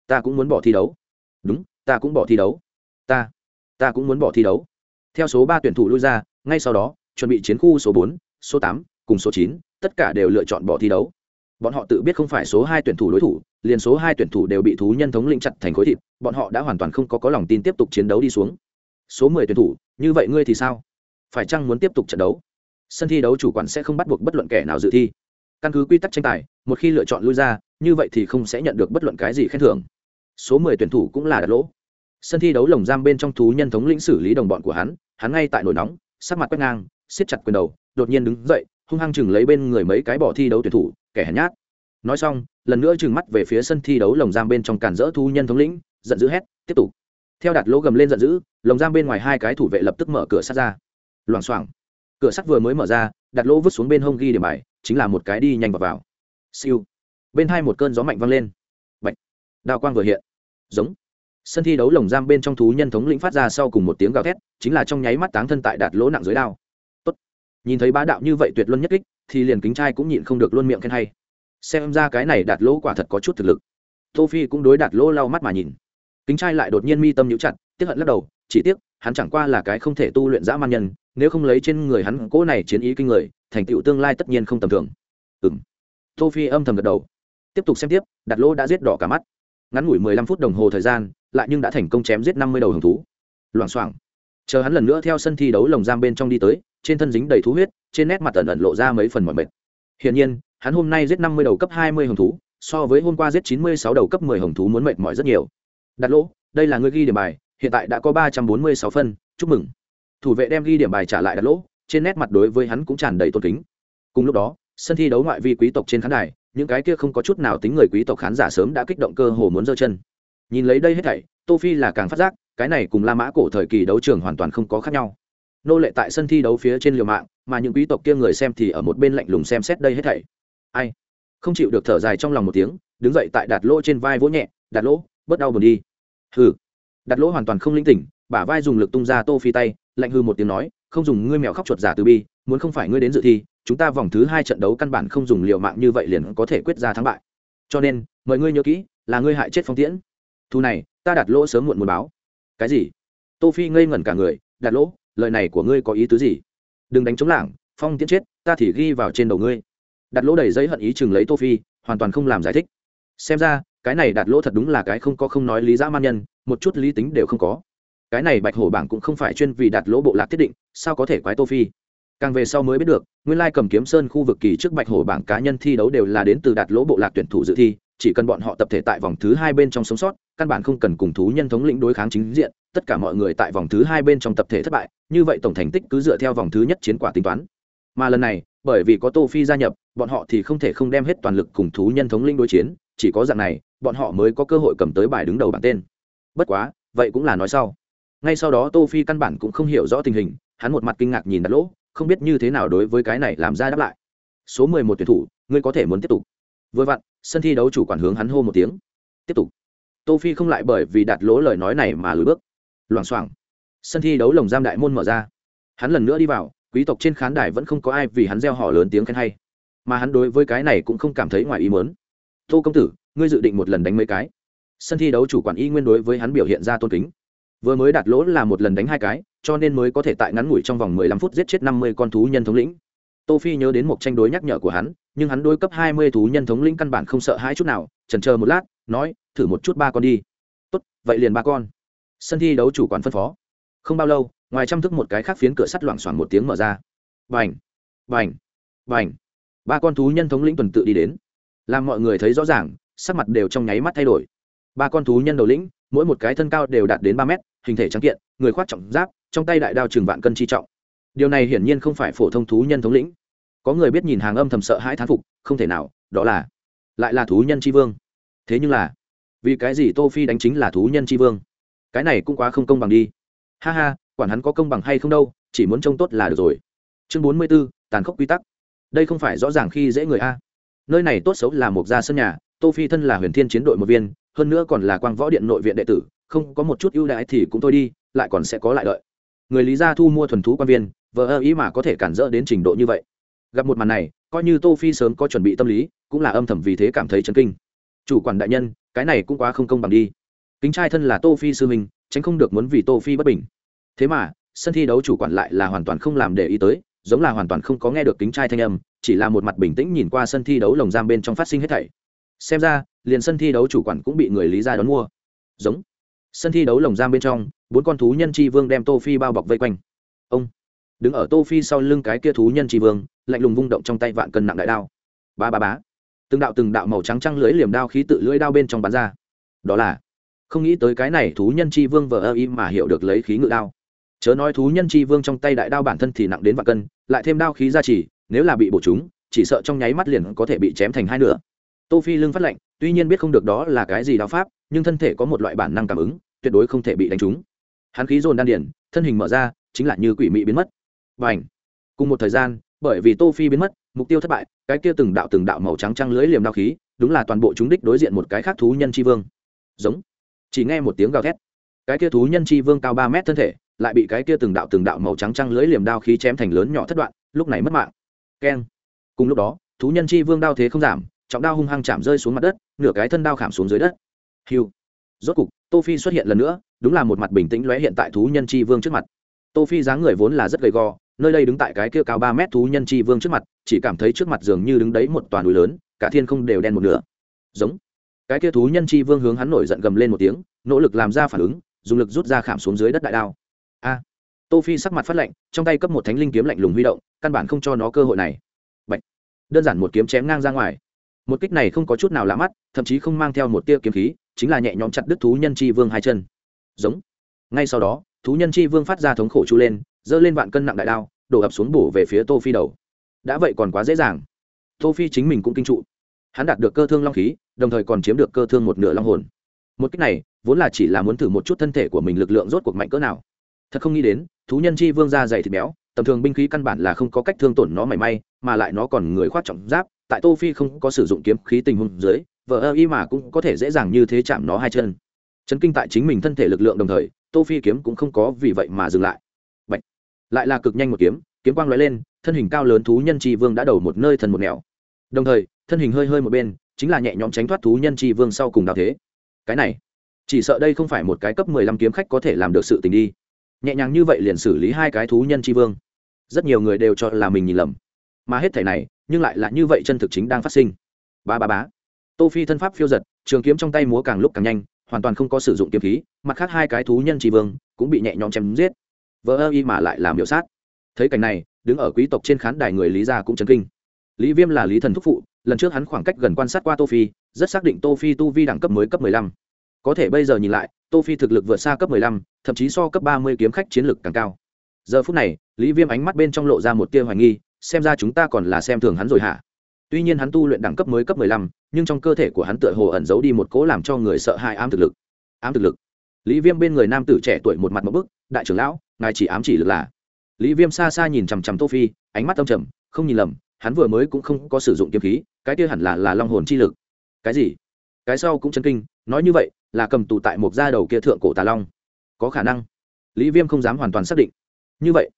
Ta cũng muốn bỏ thi đấu. Đúng, ta cũng bỏ thi đấu. Ta ta cũng muốn bỏ thi đấu. Theo số ba tuyển thủ lui ra, ngay sau đó, chuẩn bị chiến khu số bốn, số tám, cùng số chín, tất cả đều lựa chọn bỏ thi đấu bọn họ tự biết không phải số hai tuyển thủ đối thủ, liền số hai tuyển thủ đều bị thú nhân thống lĩnh chặt thành khối thịt, bọn họ đã hoàn toàn không có có lòng tin tiếp tục chiến đấu đi xuống. Số mười tuyển thủ, như vậy ngươi thì sao? Phải chăng muốn tiếp tục trận đấu? Sân thi đấu chủ quản sẽ không bắt buộc bất luận kẻ nào dự thi. Căn cứ quy tắc tranh tài, một khi lựa chọn lui ra, như vậy thì không sẽ nhận được bất luận cái gì khen thưởng. Số mười tuyển thủ cũng là đặt lỗ. Sân thi đấu lồng giam bên trong thú nhân thống lĩnh xử lý đồng bọn của hắn hắn ngay tại nổi nóng, sắc mặt quét ngang, siết chặt quyền đầu, đột nhiên đứng dậy hung hăng chừng lấy bên người mấy cái bỏ thi đấu tuyển thủ, kẻ hèn nhát. Nói xong, lần nữa trừng mắt về phía sân thi đấu lồng giam bên trong cản rỡ thú nhân thống lĩnh, giận dữ hét, tiếp tục. Theo đặt lỗ gầm lên giận dữ, lồng giam bên ngoài hai cái thủ vệ lập tức mở cửa sắt ra. Loảng xoảng. Cửa sắt vừa mới mở ra, đặt lỗ vứt xuống bên hông ghi điểm bài, chính là một cái đi nhanh vào vào. Siêu. Bên hai một cơn gió mạnh vang lên. Bạch. Đào quang vừa hiện. Giống. Sân thi đấu lồng giam bên trong thú nhân thống lĩnh phát ra sau cùng một tiếng gào thét, chính là trong nháy mắt táng thân tại đạt lỗ nặng dưới đao nhìn thấy bá đạo như vậy tuyệt luân nhất kích, thì liền kính trai cũng nhịn không được luôn miệng khen hay. Xem ra cái này đạt lỗ quả thật có chút thực lực. Tô phi cũng đối đạt lỗ lau mắt mà nhìn. Kính trai lại đột nhiên mi tâm nhíu chặt, tiếc hận lắc đầu, chỉ tiếc, hắn chẳng qua là cái không thể tu luyện dã man nhân, nếu không lấy trên người hắn cỗ này chiến ý kinh người, thành tựu tương lai tất nhiên không tầm thường. Ừm. Tô phi âm thầm gật đầu. Tiếp tục xem tiếp, đạt lỗ đã giết đỏ cả mắt. Ngắn ngủi mười lăm phút đồng hồ thời gian, lại nhưng đã thành công chém giết năm mươi đầu hồng thú. Loảng xoảng chờ hắn lần nữa theo sân thi đấu lồng giam bên trong đi tới, trên thân dính đầy thú huyết, trên nét mặt ẩn ẩn lộ ra mấy phần mọi mệt. Hiển nhiên, hắn hôm nay giết năm mươi đầu cấp hai mươi hồng thú, so với hôm qua giết chín mươi sáu đầu cấp mười hồng thú muốn mệt mỏi rất nhiều. Đặt lỗ, đây là người ghi điểm bài, hiện tại đã có ba trăm bốn mươi sáu phân, chúc mừng. Thủ vệ đem ghi điểm bài trả lại đặt lỗ, trên nét mặt đối với hắn cũng tràn đầy tôn kính. Cùng lúc đó, sân thi đấu ngoại vi quý tộc trên khán đài, những cái kia không có chút nào tính người quý tộc khán giả sớm đã kích động cơ hồ muốn giơ chân. Nhìn lấy đây hết thảy, tô phi là càng phát giác cái này cùng la mã cổ thời kỳ đấu trường hoàn toàn không có khác nhau. Nô lệ tại sân thi đấu phía trên liều mạng, mà những quý tộc kia người xem thì ở một bên lạnh lùng xem xét đây hết thảy. Ai? Không chịu được thở dài trong lòng một tiếng, đứng dậy tại đạt lỗ trên vai vỗ nhẹ, đạt lỗ, bớt đau buồn đi. Hừ. Đạt lỗ hoàn toàn không linh tỉnh, bả vai dùng lực tung ra tô phi tay, lạnh hư một tiếng nói, không dùng ngươi mèo khóc chuột giả từ bi, muốn không phải ngươi đến dự thi, chúng ta vòng thứ hai trận đấu căn bản không dùng liều mạng như vậy liền có thể quyết ra thắng bại. Cho nên, mời ngươi nhớ kỹ, là ngươi hại chết phong tiễn. Thu này, ta đặt lỗ sớm muộn muốn báo cái gì? Tô phi ngây ngẩn cả người, Đạt lỗ, lời này của ngươi có ý tứ gì? Đừng đánh chống lảng, phong tiễn chết, ta thì ghi vào trên đầu ngươi. Đạt lỗ đầy giấy hận ý chừng lấy tô phi, hoàn toàn không làm giải thích. Xem ra, cái này Đạt lỗ thật đúng là cái không có không nói lý dã man nhân, một chút lý tính đều không có. Cái này bạch hổ bảng cũng không phải chuyên vì Đạt lỗ bộ lạc thiết định, sao có thể quái tô phi? Càng về sau mới biết được, nguyên lai cầm kiếm sơn khu vực kỳ trước bạch hổ bảng cá nhân thi đấu đều là đến từ Đạt lỗ bộ lạc tuyển thủ dự thi chỉ cần bọn họ tập thể tại vòng thứ hai bên trong sống sót, căn bản không cần cùng thú nhân thống lĩnh đối kháng chính diện, tất cả mọi người tại vòng thứ hai bên trong tập thể thất bại, như vậy tổng thành tích cứ dựa theo vòng thứ nhất chiến quả tính toán. Mà lần này, bởi vì có tô phi gia nhập, bọn họ thì không thể không đem hết toàn lực cùng thú nhân thống lĩnh đối chiến, chỉ có dạng này, bọn họ mới có cơ hội cầm tới bài đứng đầu bảng tên. Bất quá, vậy cũng là nói sau. Ngay sau đó tô phi căn bản cũng không hiểu rõ tình hình, hắn một mặt kinh ngạc nhìn đặt lỗ, không biết như thế nào đối với cái này làm ra đáp lại. Số mười một tuyển thủ, ngươi có thể muốn tiếp tục. Vừa vặn sân thi đấu chủ quản hướng hắn hô một tiếng. Tiếp tục. Tô phi không lại bởi vì đặt lỗ lời nói này mà lùi bước. Loảng xoảng. Sân thi đấu lồng giam đại môn mở ra. Hắn lần nữa đi vào, quý tộc trên khán đài vẫn không có ai vì hắn gieo họ lớn tiếng khen hay. Mà hắn đối với cái này cũng không cảm thấy ngoài ý muốn. Tô công tử, ngươi dự định một lần đánh mấy cái? Sân thi đấu chủ quản y nguyên đối với hắn biểu hiện ra tôn kính. Vừa mới đạt lỗ là một lần đánh hai cái, cho nên mới có thể tại ngắn ngủi trong vòng mười lăm phút giết chết năm mươi con thú nhân thống lĩnh. Tô phi nhớ đến một tranh đối nhắc nhở của hắn nhưng hắn đối cấp hai mươi thú nhân thống lĩnh căn bản không sợ hãi chút nào chần chờ một lát nói thử một chút ba con đi. Tốt vậy liền ba con. Sân thi đấu chủ quản phân phó. Không bao lâu ngoài trăm thức một cái khác phiến cửa sắt loảng xoảng một tiếng mở ra. Bành, bành, bành. ba con thú nhân thống lĩnh tuần tự đi đến. Làm mọi người thấy rõ ràng sắc mặt đều trong nháy mắt thay đổi. Ba con thú nhân đầu lĩnh mỗi một cái thân cao đều đạt đến ba mét hình thể trắng kiện người khoác trọng giáp trong tay đại đao trường vạn cân chi trọng. Điều này hiển nhiên không phải phổ thông thú nhân thống lĩnh có người biết nhìn hàng âm thầm sợ hãi thán phục không thể nào đó là lại là thú nhân tri vương. Thế nhưng là vì cái gì tô phi đánh chính là thú nhân tri vương? Cái này cũng quá không công bằng đi. Ha ha quản hắn có công bằng hay không đâu chỉ muốn trông tốt là được rồi. Chương bốn mươi 44, tàn khốc quy tắc. Đây không phải rõ ràng khi dễ người a. Nơi này tốt xấu là một gia sân nhà tô phi thân là huyền thiên chiến đội một viên hơn nữa còn là quang võ điện nội viện đệ tử không có một chút ưu đãi thì cũng thôi đi lại còn sẽ có lại đợi. Người lý gia thu mua thuần thú quan viên vợ ơ ý mà có thể cản rỡ đến trình độ như vậy gặp một màn này, coi như tô phi sớm có chuẩn bị tâm lý, cũng là âm thầm vì thế cảm thấy chấn kinh. Chủ quản đại nhân, cái này cũng quá không công bằng đi. Kính trai thân là tô phi sư minh tránh không được muốn vì tô phi bất bình. Thế mà, sân thi đấu chủ quản lại là hoàn toàn không làm để ý tới, giống là hoàn toàn không có nghe được kính trai thanh âm, chỉ là một mặt bình tĩnh nhìn qua sân thi đấu lồng giam bên trong phát sinh hết thảy. Xem ra, liền sân thi đấu chủ quản cũng bị người lý ra đón mua. Giống. Sân thi đấu lồng giam bên trong, bốn con thú nhân chi vương đem tô phi bao bọc vây quanh. Ông đứng ở tô phi sau lưng cái kia thú nhân chi vương, lạnh lùng vung động trong tay vạn cân nặng đại đao. Ba ba bá từng đạo từng đạo màu trắng trăng lưới liềm đao khí tự lưỡi đao bên trong bắn ra. Đó là, không nghĩ tới cái này thú nhân chi vương vờ ơ y mà hiểu được lấy khí ngự đao. Chớ nói thú nhân chi vương trong tay đại đao bản thân thì nặng đến vạn cân, lại thêm đao khí ra chỉ nếu là bị bổ chúng, chỉ sợ trong nháy mắt liền có thể bị chém thành hai nửa. Tô phi lưng phát lệnh tuy nhiên biết không được đó là cái gì đao pháp, nhưng thân thể có một loại bản năng cảm ứng, tuyệt đối không thể bị đánh trúng. Hắn khí dồn đan điển thân hình mở ra, chính là như quỷ mị biến mất và ảnh. Cùng một thời gian, bởi vì tô phi biến mất, mục tiêu thất bại, cái kia từng đạo từng đạo màu trắng trăng lưới liềm đao khí, đúng là toàn bộ chúng đích đối diện một cái khác thú nhân chi vương. Giống. Chỉ nghe một tiếng gào thét. Cái kia thú nhân chi vương cao ba mét thân thể, lại bị cái kia từng đạo từng đạo màu trắng trăng lưới liềm đao khí chém thành lớn nhỏ thất đoạn, lúc này mất mạng. Keng. Cùng lúc đó, thú nhân chi vương đao thế không giảm, trọng đao hung hăng chạm rơi xuống mặt đất, nửa cái thân đao khảm xuống dưới đất. Hiu rốt cục, tô phi xuất hiện lần nữa, đúng là một mặt bình tĩnh lóe hiện tại thú nhân chi vương trước mặt. Tô phi dáng người vốn là rất gầy gò nơi đây đứng tại cái kia cao ba mét thú nhân chi vương trước mặt, chỉ cảm thấy trước mặt dường như đứng đấy một toàn núi lớn, cả thiên không đều đen một nửa. Giống. Cái kia thú nhân chi vương hướng hắn nổi giận gầm lên một tiếng, nỗ lực làm ra phản ứng, dùng lực rút ra khảm xuống dưới đất đại đao. A. Tô phi sắc mặt phát lạnh, trong tay cấp một thánh linh kiếm lạnh lùng huy động, căn bản không cho nó cơ hội này. Bạch. đơn giản một kiếm chém ngang ra ngoài. Một kích này không có chút nào lạ mắt, thậm chí không mang theo một tia kiếm khí, chính là nhẹ nhõm chặt đứt thú nhân chi vương hai chân. Giống. Ngay sau đó, thú nhân chi vương phát ra thống khổ chu lên, giơ lên vạn cân nặng đại đao đổ ập xuống bổ về phía tô phi đầu. Đã vậy còn quá dễ dàng. Tô phi chính mình cũng kinh trụ. Hắn đạt được cơ thương long khí, đồng thời còn chiếm được cơ thương một nửa long hồn. Một cách này, vốn là chỉ là muốn thử một chút thân thể của mình lực lượng rốt cuộc mạnh cỡ nào. Thật không nghĩ đến, thú nhân chi vương ra dày thịt béo, tầm thường binh khí căn bản là không có cách thương tổn nó mảy may, mà lại nó còn người khoát trọng giáp, tại tô phi không có sử dụng kiếm khí tình huống dưới vợ ơ y mà cũng có thể dễ dàng như thế chạm nó hai chân. Chấn kinh tại chính mình thân thể lực lượng đồng thời, tô phi kiếm cũng không có vì vậy mà dừng lại lại là cực nhanh một kiếm kiếm quang lóe lên, thân hình cao lớn thú nhân tri vương đã đầu một nơi thần một nẻo. Đồng thời, thân hình hơi hơi một bên, chính là nhẹ nhõm tránh thoát thú nhân tri vương sau cùng đào thế. Cái này, chỉ sợ đây không phải một cái cấp mười lăm kiếm khách có thể làm được sự tình đi. Nhẹ nhàng như vậy liền xử lý hai cái thú nhân tri vương. Rất nhiều người đều cho là mình nhìn lầm. Mà hết thể này, nhưng lại là như vậy chân thực chính đang phát sinh. Ba ba bá tô phi thân pháp phiêu giật, trường kiếm trong tay múa càng lúc càng nhanh, hoàn toàn không có sử dụng kiếm khí, mặt khác hai cái thú nhân tri vương cũng bị nhẹ nhõm chém giết vỡ ơ y mà lại làm hiệu sát. Thấy cảnh này đứng ở quý tộc trên khán đài người lý gia cũng chấn kinh. Lý viêm là lý thần thúc phụ lần trước hắn khoảng cách gần quan sát qua tô phi rất xác định tô phi tu vi đẳng cấp mới cấp 15. có thể bây giờ nhìn lại tô phi thực lực vượt xa cấp 15, thậm chí so cấp 30 kiếm khách chiến lực càng cao. Giờ phút này lý viêm ánh mắt bên trong lộ ra một tia hoài nghi xem ra chúng ta còn là xem thường hắn rồi hả? Tuy nhiên hắn tu luyện đẳng cấp mới cấp 15, nhưng trong cơ thể của hắn tựa hồ ẩn giấu đi một cố làm cho người sợ hãi ám thực lực. Ám thực lực. Lý viêm bên người nam tử trẻ tuổi một mặt một bức đại trưởng lão ngài chỉ ám chỉ lực là. Lý viêm xa xa nhìn chằm chằm tô phi, ánh mắt tâm trầm, không nhìn lầm, hắn vừa mới cũng không có sử dụng kiếm khí, cái kia hẳn là là long hồn chi lực. Cái gì? Cái sau cũng chấn kinh, nói như vậy, là cầm tù tại một gia đầu kia thượng cổ tà long. Có khả năng. Lý viêm không dám hoàn toàn xác định. Như vậy,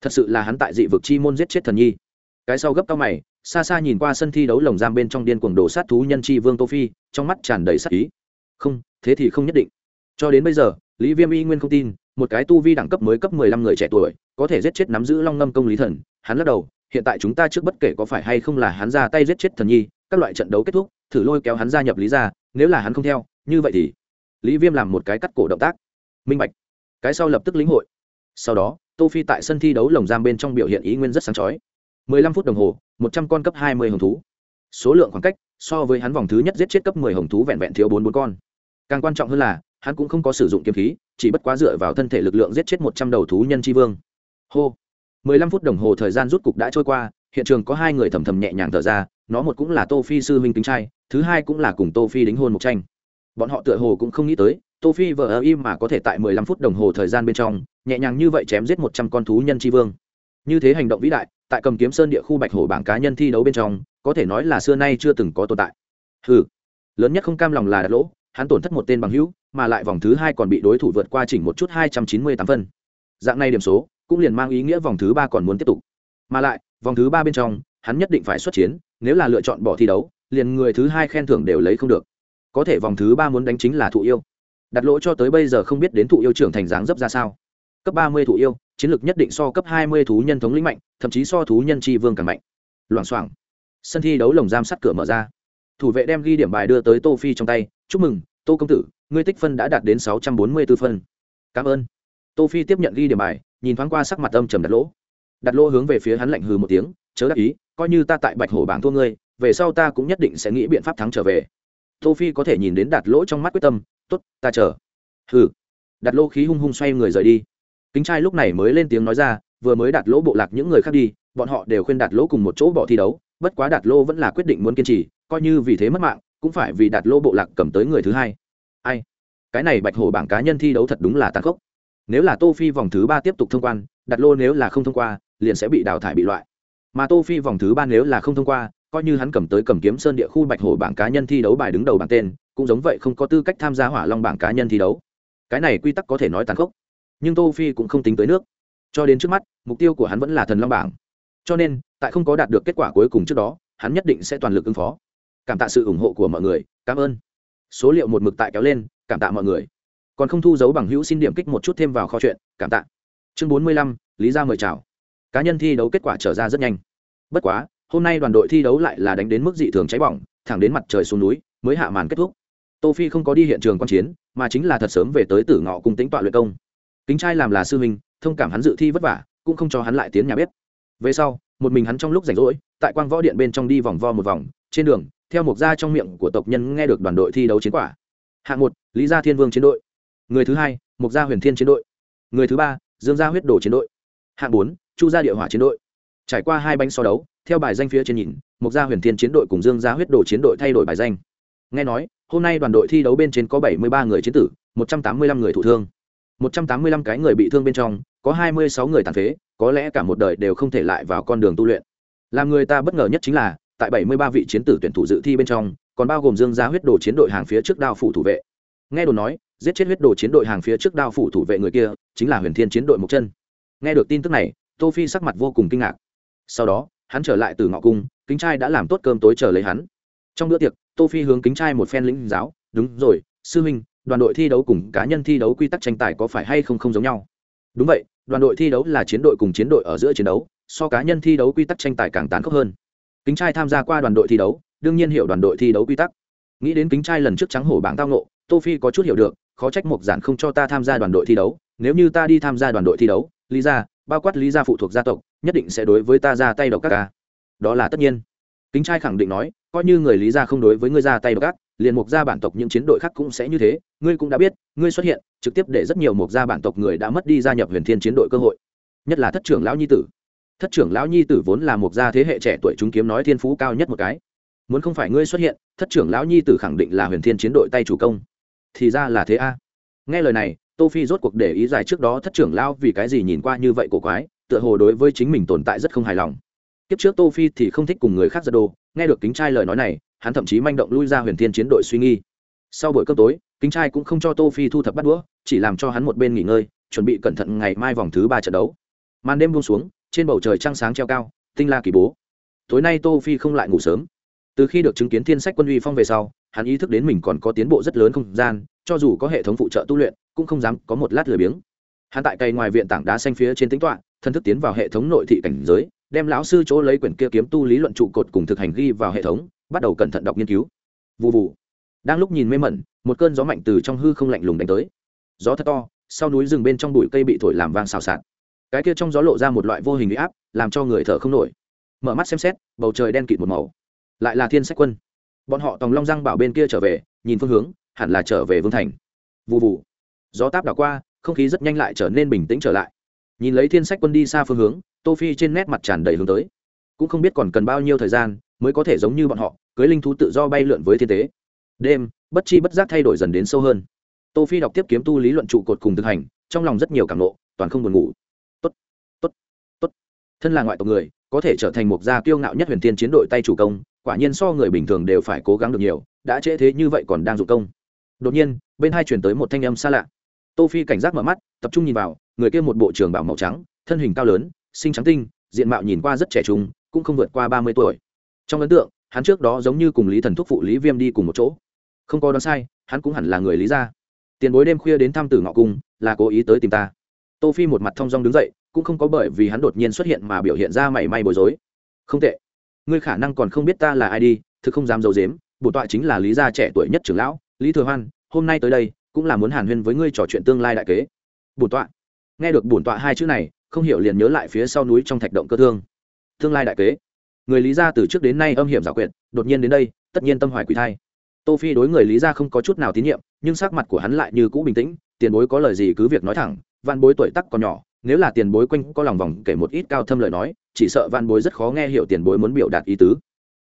thật sự là hắn tại dị vực chi môn giết chết thần nhi. Cái sau gấp cao mày, xa xa nhìn qua sân thi đấu lồng giam bên trong điên cuồng đổ sát thú nhân chi vương tô phi, trong mắt tràn đầy sát ý. Không, thế thì không nhất định. Cho đến bây giờ, lý viêm y nguyên không tin một cái tu vi đẳng cấp mới cấp mười lăm người trẻ tuổi, có thể giết chết nắm giữ long ngâm công lý thần. Hắn lắc đầu, hiện tại chúng ta trước bất kể có phải hay không là hắn ra tay giết chết thần nhi, các loại trận đấu kết thúc, thử lôi kéo hắn gia nhập lý ra nếu là hắn không theo, như vậy thì lý viêm làm một cái cắt cổ động tác. Minh bạch. Cái sau lập tức lĩnh hội. Sau đó, tô phi tại sân thi đấu lồng giam bên trong biểu hiện ý nguyên rất sáng chói. 15 phút đồng hồ 100 con cấp 20 hồng thú. Số lượng khoảng cách so với hắn vòng thứ nhất giết chết cấp 10 hồng thú vẹn vẹn thiếu bốn bốn con. Càng quan trọng hơn là, hắn cũng không có sử dụng kiếm khí chỉ bất quá dựa vào thân thể lực lượng giết chết 100 đầu thú nhân chi vương. Hô. 15 phút đồng hồ thời gian rút cục đã trôi qua, hiện trường có hai người thầm thầm nhẹ nhàng thở ra, nó một cũng là tô phi sư huynh kính trai, thứ hai cũng là cùng tô phi đính hôn một tranh. Bọn họ tựa hồ cũng không nghĩ tới, tô phi vợ im mà có thể tại 15 phút đồng hồ thời gian bên trong, nhẹ nhàng như vậy chém giết 100 con thú nhân chi vương. Như thế hành động vĩ đại, tại cầm kiếm sơn địa khu bạch hổ bảng cá nhân thi đấu bên trong, có thể nói là xưa nay chưa từng có tồn tại. Hừ. Lớn nhất không cam lòng là đã lỗ, hắn tổn thất một tên bằng hữu mà lại vòng thứ hai còn bị đối thủ vượt qua chỉnh một chút 298 phân. Dạng này điểm số cũng liền mang ý nghĩa vòng thứ ba còn muốn tiếp tục. Mà lại, vòng thứ ba bên trong, hắn nhất định phải xuất chiến, nếu là lựa chọn bỏ thi đấu, liền người thứ hai khen thưởng đều lấy không được. Có thể vòng thứ ba muốn đánh chính là thụ yêu. Đặt lỗ cho tới bây giờ không biết đến thụ yêu trưởng thành dáng dấp ra sao. Cấp ba mươi thụ yêu, chiến lược nhất định so cấp hai mươi thú nhân thống lĩnh mạnh, thậm chí so thú nhân tri vương càng mạnh. Loảng xoảng. Sân thi đấu lồng giam sắt cửa mở ra. Thủ vệ đem ghi điểm bài đưa tới tô phi trong tay, chúc mừng, tô công tử ngươi tích phân đã đạt đến sáu trăm bốn mươi 644 phân. Cảm ơn. Tô phi tiếp nhận ghi điểm bài, nhìn thoáng qua sắc mặt âm trầm đặt lỗ. Đặt lỗ hướng về phía hắn lạnh hừ một tiếng, chớ đắc ý, coi như ta tại bạch hổ bảng thua ngươi, về sau ta cũng nhất định sẽ nghĩ biện pháp thắng trở về. Tô phi có thể nhìn đến đặt lỗ trong mắt quyết tâm, tốt, ta chờ. Hừ. Đặt lỗ khí hung hung xoay người rời đi. Kính trai lúc này mới lên tiếng nói ra, vừa mới đặt lỗ bộ lạc những người khác đi, bọn họ đều khuyên đặt lỗ cùng một chỗ bỏ thi đấu, bất quá đặt lỗ vẫn là quyết định muốn kiên trì, coi như vì thế mất mạng, cũng phải vì đặt lỗ bộ lạc cầm tới người thứ hai ai? Cái này bạch hổ bảng cá nhân thi đấu thật đúng là tàn khốc. Nếu là tô phi vòng thứ ba tiếp tục thông quan, đặt lô nếu là không thông qua, liền sẽ bị đào thải bị loại. Mà tô phi vòng thứ ba nếu là không thông qua, coi như hắn cầm tới cầm kiếm sơn địa khu bạch hổ bảng cá nhân thi đấu bài đứng đầu bảng tên, cũng giống vậy không có tư cách tham gia hỏa long bảng cá nhân thi đấu. Cái này quy tắc có thể nói tàn khốc. Nhưng tô phi cũng không tính tới nước. Cho đến trước mắt, mục tiêu của hắn vẫn là thần long bảng. Cho nên, tại không có đạt được kết quả cuối cùng trước đó, hắn nhất định sẽ toàn lực ứng phó. Cảm tạ sự ủng hộ của mọi người. Cảm ơn số liệu một mực tại kéo lên, cảm tạ mọi người. Còn không thu dấu bằng hữu xin điểm kích một chút thêm vào kho chuyện, cảm tạ. Chương bốn mươi lăm, lý ra mời chào. Cá nhân thi đấu kết quả trở ra rất nhanh. Bất quá, hôm nay đoàn đội thi đấu lại là đánh đến mức dị thường cháy bỏng, thẳng đến mặt trời xuống núi, mới hạ màn kết thúc. Tô phi không có đi hiện trường quan chiến, mà chính là thật sớm về tới tử ngọ cùng tính tọa luyện công. Kính trai làm là sư huynh, thông cảm hắn dự thi vất vả, cũng không cho hắn lại tiến nhà bếp. Về sau, một mình hắn trong lúc rảnh rỗi, tại quang võ điện bên trong đi vòng vo một vòng, trên đường theo một gia trong miệng của tộc nhân nghe được đoàn đội thi đấu chiến quả. Hạng một, lý gia thiên vương chiến đội. Người thứ hai, mục gia huyền thiên chiến đội. Người thứ ba, dương gia huyết đồ chiến đội. Hạng bốn, chu gia địa hỏa chiến đội. Trải qua hai bánh so đấu, theo bài danh phía trên nhìn, mục gia huyền thiên chiến đội cùng dương gia huyết đồ chiến đội thay đổi bài danh. Nghe nói, hôm nay đoàn đội thi đấu bên trên có bảy mươi ba người chiến tử, một trăm tám mươi lăm người thụ thương. một trăm tám mươi lăm cái người bị thương bên trong, có hai mươi sáu người tàn phế, có lẽ cả một đời đều không thể lại vào con đường tu luyện. Làm người ta bất ngờ nhất chính là tại bảy mươi ba vị chiến tử tuyển thủ dự thi bên trong, còn bao gồm dương gia huyết đồ chiến đội hàng phía trước đao phủ thủ vệ. Nghe đồn nói, giết chết huyết đồ chiến đội hàng phía trước đao phủ thủ vệ người kia, chính là huyền thiên chiến đội mộc chân. Nghe được tin tức này, tô phi sắc mặt vô cùng kinh ngạc. Sau đó, hắn trở lại từ ngọ cung, kính trai đã làm tốt cơm tối chờ lấy hắn. Trong bữa tiệc, tô phi hướng kính trai một phen lĩnh giáo, đúng rồi, sư huynh, đoàn đội thi đấu cùng cá nhân thi đấu quy tắc tranh tài có phải hay không không giống nhau? Đúng vậy, đoàn đội thi đấu là chiến đội cùng chiến đội ở giữa chiến đấu, so cá nhân thi đấu quy tắc tranh tài càng tán khốc hơn kính trai tham gia qua đoàn đội thi đấu, đương nhiên hiểu đoàn đội thi đấu quy tắc. Nghĩ đến kính trai lần trước trắng hổ bảng tao nộ tô phi có chút hiểu được, khó trách mục giản không cho ta tham gia đoàn đội thi đấu. Nếu như ta đi tham gia đoàn đội thi đấu, lý gia, bao quát lý gia phụ thuộc gia tộc, nhất định sẽ đối với ta ra tay độc các ca à. đó là tất nhiên. Kính trai khẳng định nói, coi như người lý gia không đối với ngươi ra tay độc ác, liền mục gia bản tộc những chiến đội khác cũng sẽ như thế. Ngươi cũng đã biết, ngươi xuất hiện, trực tiếp để rất nhiều mục gia bản tộc người đã mất đi gia nhập huyền thiên chiến đội cơ hội. Nhất là thất trưởng lão nhi tử thất trưởng lão nhi tử vốn là một gia thế hệ trẻ tuổi chúng kiếm nói thiên phú cao nhất một cái. Muốn không phải ngươi xuất hiện, thất trưởng lão nhi tử khẳng định là huyền thiên chiến đội tay chủ công. Thì ra là thế a. Nghe lời này, tô phi rốt cuộc để ý giải trước đó thất trưởng lão vì cái gì nhìn qua như vậy cổ quái, tựa hồ đối với chính mình tồn tại rất không hài lòng. Kiếp trước tô phi thì không thích cùng người khác giật đồ, nghe được kính trai lời nói này, hắn thậm chí manh động lui ra huyền thiên chiến đội suy nghi. Sau buổi cơm tối, kính trai cũng không cho tô phi thu thập bắt đũa, chỉ làm cho hắn một bên nghỉ ngơi, chuẩn bị cẩn thận ngày mai vòng thứ ba trận đấu. Màn đêm buông xuống trên bầu trời trăng sáng treo cao, tinh la kỳ bố. Tối nay tô phi không lại ngủ sớm. Từ khi được chứng kiến thiên sách quân uy phong về sau, hắn ý thức đến mình còn có tiến bộ rất lớn không gian, cho dù có hệ thống phụ trợ tu luyện, cũng không dám có một lát lười biếng. Hắn tại cây ngoài viện tảng đá xanh phía trên tính toạ thân thức tiến vào hệ thống nội thị cảnh giới, đem lão sư chỗ lấy quyển kia kiếm tu lý luận trụ cột cùng thực hành ghi vào hệ thống, bắt đầu cẩn thận đọc nghiên cứu. Vụ vụ đang lúc nhìn mê mẩn, một cơn gió mạnh từ trong hư không lạnh lùng đánh tới. Gió thật to, sau núi rừng bên trong bụi cây bị thổi làm vang xào xạc cái kia trong gió lộ ra một loại vô hình huy áp, làm cho người thở không nổi. Mở mắt xem xét, bầu trời đen kịt một màu. Lại là thiên sách quân. Bọn họ tòng long răng bảo bên kia trở về, nhìn phương hướng, hẳn là trở về vương thành. Vụ vụ gió táp đảo qua, không khí rất nhanh lại trở nên bình tĩnh trở lại. Nhìn lấy thiên sách quân đi xa phương hướng, tô phi trên nét mặt tràn đầy hướng tới. Cũng không biết còn cần bao nhiêu thời gian, mới có thể giống như bọn họ, cưới linh thú tự do bay lượn với thiên tế. Đêm, bất chi bất giác thay đổi dần đến sâu hơn. Tô phi đọc tiếp kiếm tu lý luận trụ cột cùng thực hành, trong lòng rất nhiều cảm nộ, toàn không buồn ngủ thân là ngoại tộc người, có thể trở thành một gia kiêu ngạo nhất huyền thiên chiến đội tay chủ công, quả nhiên so người bình thường đều phải cố gắng được nhiều, đã trễ thế như vậy còn đang dụng công. Đột nhiên, bên hai chuyển tới một thanh âm xa lạ. Tô phi cảnh giác mở mắt, tập trung nhìn vào, người kia một bộ trường bảo màu trắng, thân hình cao lớn sinh trắng tinh, diện mạo nhìn qua rất trẻ trung, cũng không vượt qua ba mươi tuổi. Trong ấn tượng, hắn trước đó giống như cùng lý thần thúc phụ lý viêm đi cùng một chỗ. Không có đoán sai, hắn cũng hẳn là người lý gia. Tiền bối đêm khuya đến thăm tử ngọ cung, là cố ý tới tìm ta. Tô phi một mặt thong dong đứng dậy cũng không có bởi vì hắn đột nhiên xuất hiện mà biểu hiện ra mảy may bối rối. Không tệ. Ngươi khả năng còn không biết ta là ai đi, thực không dám d i dếm bổn tọa chính là lý gia trẻ tuổi nhất trưởng lão, lý thừa hoan, hôm nay tới đây, cũng là muốn hàn huyên với ngươi trò chuyện tương lai đại kế. Bổn tọa. Nghe được bổn tọa hai chữ này, không hiểu liền nhớ lại phía sau núi trong thạch động cơ thương. Tương lai đại kế. Người lý gia từ trước đến nay âm hiểm giả quyệt, đột nhiên đến đây, tất nhiên tâm hoài quỷ thai. Tô phi đối người lý gia không có chút nào tín nhiệm, nhưng sắc mặt của hắn lại như cũ bình tĩnh, tiền bối có lời gì cứ việc nói thẳng văn bối tuổi tắc còn nhỏ nếu là tiền bối quanh có lòng vòng kể một ít cao thâm lời nói, chỉ sợ văn bối rất khó nghe hiểu tiền bối muốn biểu đạt ý tứ.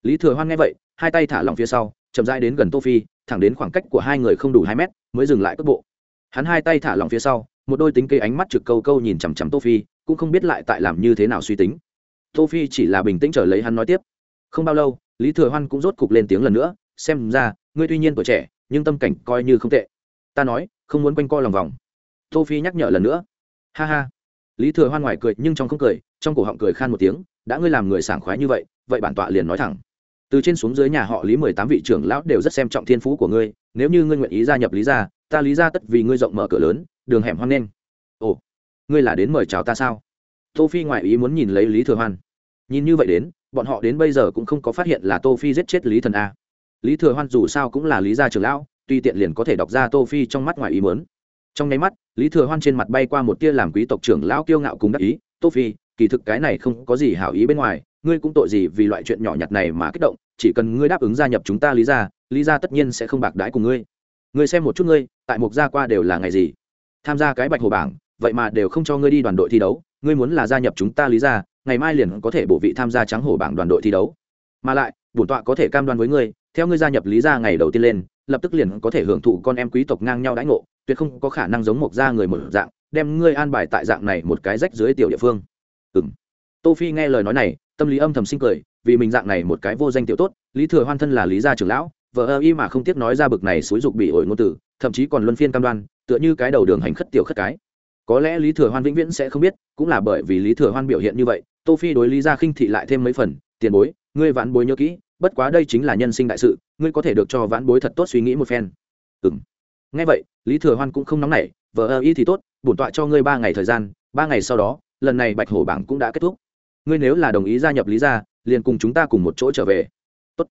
Lý thừa hoan nghe vậy, hai tay thả lòng phía sau, chậm rãi đến gần tô phi, thẳng đến khoảng cách của hai người không đủ hai mét, mới dừng lại cước bộ. Hắn hai tay thả lòng phía sau, một đôi tính cây ánh mắt trực câu câu nhìn chằm chằm tô phi, cũng không biết lại tại làm như thế nào suy tính. Tô phi chỉ là bình tĩnh trở lấy hắn nói tiếp. Không bao lâu, lý thừa hoan cũng rốt cục lên tiếng lần nữa, xem ra, ngươi tuy nhiên tuổi trẻ, nhưng tâm cảnh coi như không tệ. Ta nói, không muốn quanh co lòng vòng. Tô phi nhắc nhở lần nữa. Ha ha lý thừa hoan ngoài cười nhưng trong không cười, trong cổ họng cười khan một tiếng, đã ngươi làm người sảng khoái như vậy vậy bản tọa liền nói thẳng. Từ trên xuống dưới nhà họ lý mười tám vị trưởng lão đều rất xem trọng thiên phú của ngươi, nếu như ngươi nguyện ý gia nhập lý gia, ta lý gia tất vì ngươi rộng mở cửa lớn, đường hẻm hoang nên. Ồ, ngươi là đến mời chào ta sao? Tô phi ngoại ý muốn nhìn lấy lý thừa hoan. Nhìn như vậy đến, bọn họ đến bây giờ cũng không có phát hiện là tô phi giết chết lý thần a. Lý thừa hoan dù sao cũng là lý gia trưởng lão, tuy tiện liền có thể đọc ra tô phi trong mắt ngoài ý muốn trong nháy mắt, lý thừa hoan trên mặt bay qua một tia làm quý tộc trưởng lão kiêu ngạo cùng đắc ý, tô phi, kỳ thực cái này không có gì hảo ý bên ngoài, ngươi cũng tội gì vì loại chuyện nhỏ nhặt này mà kích động, chỉ cần ngươi đáp ứng gia nhập chúng ta lý gia lý gia tất nhiên sẽ không bạc đãi cùng ngươi. Ngươi xem một chút ngươi, tại mục gia qua đều là ngày gì? Tham gia cái bạch hồ bảng, vậy mà đều không cho ngươi đi đoàn đội thi đấu, ngươi muốn là gia nhập chúng ta lý gia, ngày mai liền có thể bổ vị tham gia trắng hổ bảng đoàn đội thi đấu. Mà lại, bổn tọa có thể cam đoan với ngươi, theo ngươi gia nhập lý gia ngày đầu tiên lên, lập tức liền có thể hưởng thụ con em quý tộc ngang nhau đãi ngộ tuyệt không có khả năng giống một gia người một dạng, đem ngươi an bài tại dạng này một cái rách dưới tiểu địa phương. Ừng tô phi nghe lời nói này, tâm lý âm thầm sinh cười, vì mình dạng này một cái vô danh tiểu tốt, lý thừa hoan thân là lý gia trưởng lão vợ ơ y mà không tiếc nói ra bực này xúi dục bị ổi ngôn tử thậm chí còn luân phiên cam đoan, tựa như cái đầu đường hành khất tiểu khất cái. Có lẽ lý thừa hoan vĩnh viễn sẽ không biết, cũng là bởi vì lý thừa hoan biểu hiện như vậy, tô phi đối lý gia khinh thị lại thêm mấy phần, tiền bối, ngươi vãn bối nhớ kỹ, bất quá đây chính là nhân sinh đại sự, ngươi có thể được cho vãn bối thật tốt suy nghĩ một phen. Ừm. Nghe vậy lý thừa hoan cũng không nóng nảy, vợ ơ, y thì tốt, bổn tọa cho ngươi ba ngày thời gian, ba ngày sau đó, lần này bạch hổ bảng cũng đã kết thúc. Ngươi nếu là đồng ý gia nhập lý gia, liền cùng chúng ta cùng một chỗ trở về. Tốt.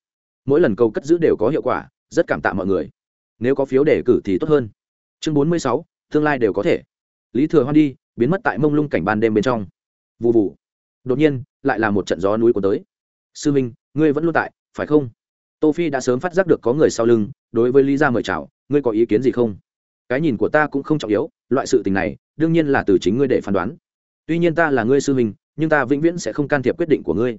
Mỗi lần câu cất giữ đều có hiệu quả, rất cảm tạ mọi người. Nếu có phiếu đề cử thì tốt hơn. Chương bốn mươi sáu, tương lai đều có thể. Lý thừa hoan đi, biến mất tại mông lung cảnh ban đêm bên trong. Vụ vụ đột nhiên, lại là một trận gió núi của tới. Sư minh, ngươi vẫn luôn tại, phải không? Tô phi đã sớm phát giác được có người sau lưng, đối với lý gia mời chào, ngươi có ý kiến gì không? Cái nhìn của ta cũng không trọng yếu, loại sự tình này, đương nhiên là từ chính ngươi để phán đoán. Tuy nhiên ta là ngươi sư minh nhưng ta vĩnh viễn sẽ không can thiệp quyết định của ngươi.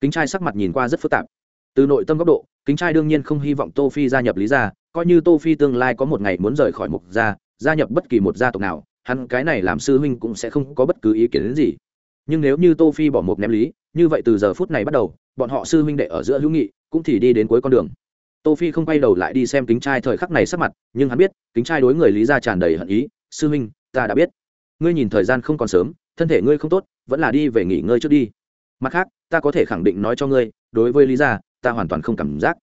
Kính trai sắc mặt nhìn qua rất phức tạp. Từ nội tâm góc độ, kính trai đương nhiên không hy vọng tô phi gia nhập lý gia, coi như tô phi tương lai có một ngày muốn rời khỏi mục gia gia nhập bất kỳ một gia tộc nào, hắn cái này làm sư huynh cũng sẽ không có bất cứ ý kiến đến gì. Nhưng nếu như tô phi bỏ một ném lý, như vậy từ giờ phút này bắt đầu, bọn họ sư huynh đệ ở giữa hữu nghị cũng thì đi đến cuối con đường tô phi không quay đầu lại đi xem kính trai thời khắc này sắc mặt, nhưng hắn biết, kính trai đối người lý gia tràn đầy hận ý. Sư huynh, ta đã biết. Ngươi nhìn thời gian không còn sớm, thân thể ngươi không tốt, vẫn là đi về nghỉ ngơi trước đi. Mặt khác, ta có thể khẳng định nói cho ngươi, đối với lý gia ta hoàn toàn không cảm giác.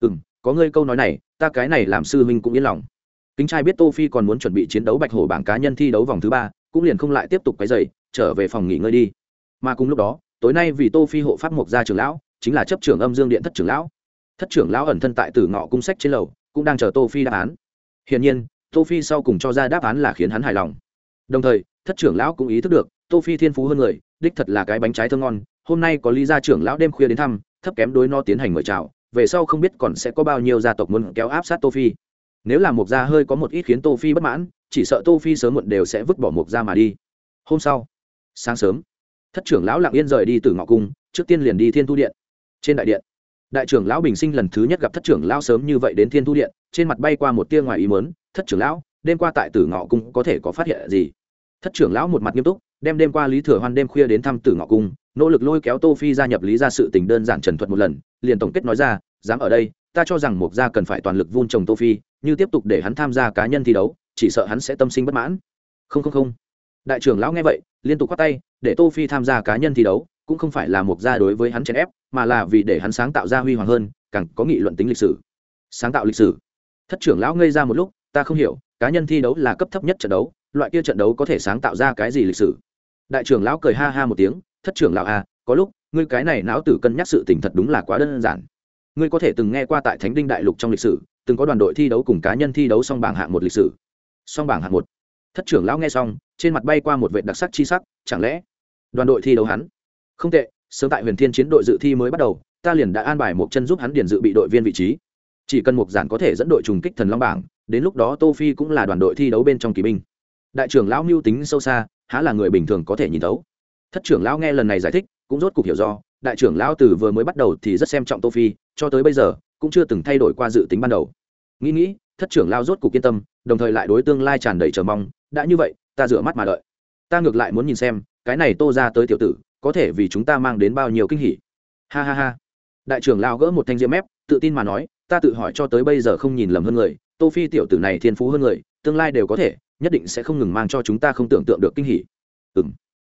Ừ m có ngươi câu nói này, ta cái này làm sư huynh cũng yên lòng. Kính trai biết tô phi còn muốn chuẩn bị chiến đấu bạch hổ bảng cá nhân thi đấu vòng thứ ba, cũng liền không lại tiếp tục cái dày trở về phòng nghỉ ngơi đi. Mà cùng lúc đó, tối nay vì tô phi hộ pháp mộc gia trưởng lão, chính là chấp trưởng âm dương điện thất trưởng lão thất trưởng lão ẩn thân tại tử ngọ cung sách trên lầu, cũng đang chờ tô phi đáp án. Hiển nhiên, tô phi sau cùng cho ra đáp án là khiến hắn hài lòng. Đồng thời, thất trưởng lão cũng ý thức được, tô phi thiên phú hơn người, đích thật là cái bánh trái thơm ngon, hôm nay có lý gia trưởng lão đêm khuya đến thăm, thấp kém đối no tiến hành mời chào, về sau không biết còn sẽ có bao nhiêu gia tộc muốn kéo áp sát tô phi. Nếu là một gia hơi có một ít khiến tô phi bất mãn, chỉ sợ tô phi sớm muộn đều sẽ vứt bỏ một gia mà đi. Hôm sau, sáng sớm, thất trưởng lão lặng yên rời đi từ ngọ cung, trước tiên liền đi thiên thu điện. Trên đại điện đại trưởng lão bình sinh lần thứ nhất gặp thất trưởng lão sớm như vậy đến thiên thu điện, trên mặt bay qua một tia ngoài ý mớn thất trưởng lão, đêm qua tại tử ngọ cung có thể có phát hiện gì? Thất trưởng lão một mặt nghiêm túc, đem đêm qua lý thừa hoan đêm khuya đến thăm tử ngọ cung, nỗ lực lôi kéo tô phi gia nhập lý ra sự tình đơn giản trần thuật một lần, liền tổng kết nói ra, dám ở đây, ta cho rằng mục gia cần phải toàn lực vun trồng tô phi, như tiếp tục để hắn tham gia cá nhân thi đấu, chỉ sợ hắn sẽ tâm sinh bất mãn. Không không không. Đại trưởng lão nghe vậy, liên tục quát tay, để tô phi tham gia cá nhân thi đấu cũng không phải là mục gia đối với hắn chèn ép, mà là vì để hắn sáng tạo ra huy hoàng hơn, càng có nghị luận tính lịch sử. Sáng tạo lịch sử. Thất trưởng lão ngây ra một lúc, ta không hiểu, cá nhân thi đấu là cấp thấp nhất trận đấu, loại kia trận đấu có thể sáng tạo ra cái gì lịch sử? Đại trưởng lão cười ha ha một tiếng, thất trưởng lão à có lúc, ngươi cái này não tử cân nhắc sự tình thật đúng là quá đơn giản. Ngươi có thể từng nghe qua tại thánh đinh đại lục trong lịch sử, từng có đoàn đội thi đấu cùng cá nhân thi đấu song bảng hạng một lịch sử. Song bảng hạng một. Thất trưởng lão nghe xong, trên mặt bay qua một vệ đặc sắc chi sắc, chẳng lẽ đoàn đội thi đấu hắn? Không tệ, sớm tại huyền thiên chiến đội dự thi mới bắt đầu, ta liền đã an bài một chân giúp hắn điền dự bị đội viên vị trí. Chỉ cần một giản có thể dẫn đội trùng kích thần long bảng, đến lúc đó tô phi cũng là đoàn đội thi đấu bên trong kỳ binh. Đại trưởng lão mưu tính sâu xa, há là người bình thường có thể nhìn thấu. Thất trưởng lão nghe lần này giải thích, cũng rốt cục hiểu do, đại trưởng lão từ vừa mới bắt đầu thì rất xem trọng tô phi, cho tới bây giờ, cũng chưa từng thay đổi qua dự tính ban đầu. Nghĩ nghĩ, thất trưởng lão rốt cục yên tâm, đồng thời lại đối tương lai tràn đầy chờ mong, đã như vậy, ta rửa mắt mà đợi. Ta ngược lại muốn nhìn xem, cái này tô ra tới tiểu tử có thể vì chúng ta mang đến bao nhiêu kinh hỉ. Ha ha ha. Đại trưởng lao gỡ một thanh diễm mép, tự tin mà nói, ta tự hỏi cho tới bây giờ không nhìn lầm hơn người, tô phi tiểu tử này thiên phú hơn người, tương lai đều có thể, nhất định sẽ không ngừng mang cho chúng ta không tưởng tượng được kinh hỉ. Ừm.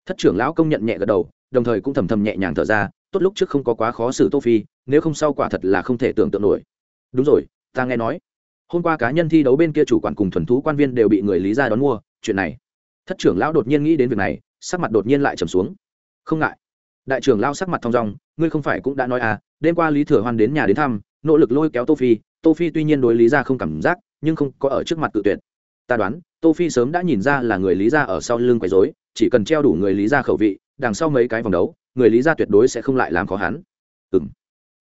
Thất trưởng lão công nhận nhẹ gật đầu, đồng thời cũng thầm thầm nhẹ nhàng thở ra, tốt lúc trước không có quá khó xử tô phi, nếu không sau quả thật là không thể tưởng tượng nổi. Đúng rồi, ta nghe nói, hôm qua cá nhân thi đấu bên kia chủ quản cùng thuần thú quan viên đều bị người lý ra đón mua, chuyện này. Thất trưởng lão đột nhiên nghĩ đến việc này, sắc mặt đột nhiên lại trầm xuống không ngại. Đại trưởng lao sắc mặt thong dong, ngươi không phải cũng đã nói à đêm qua lý thừa hoan đến nhà đến thăm, nỗ lực lôi kéo tô phi tô phi tuy nhiên đối lý ra không cảm giác, nhưng không có ở trước mặt tự tuyệt. Ta đoán, tô phi sớm đã nhìn ra là người lý ra ở sau lưng quấy rối, chỉ cần treo đủ người lý ra khẩu vị, đằng sau mấy cái vòng đấu, người lý ra tuyệt đối sẽ không lại làm khó hắn. Ừm.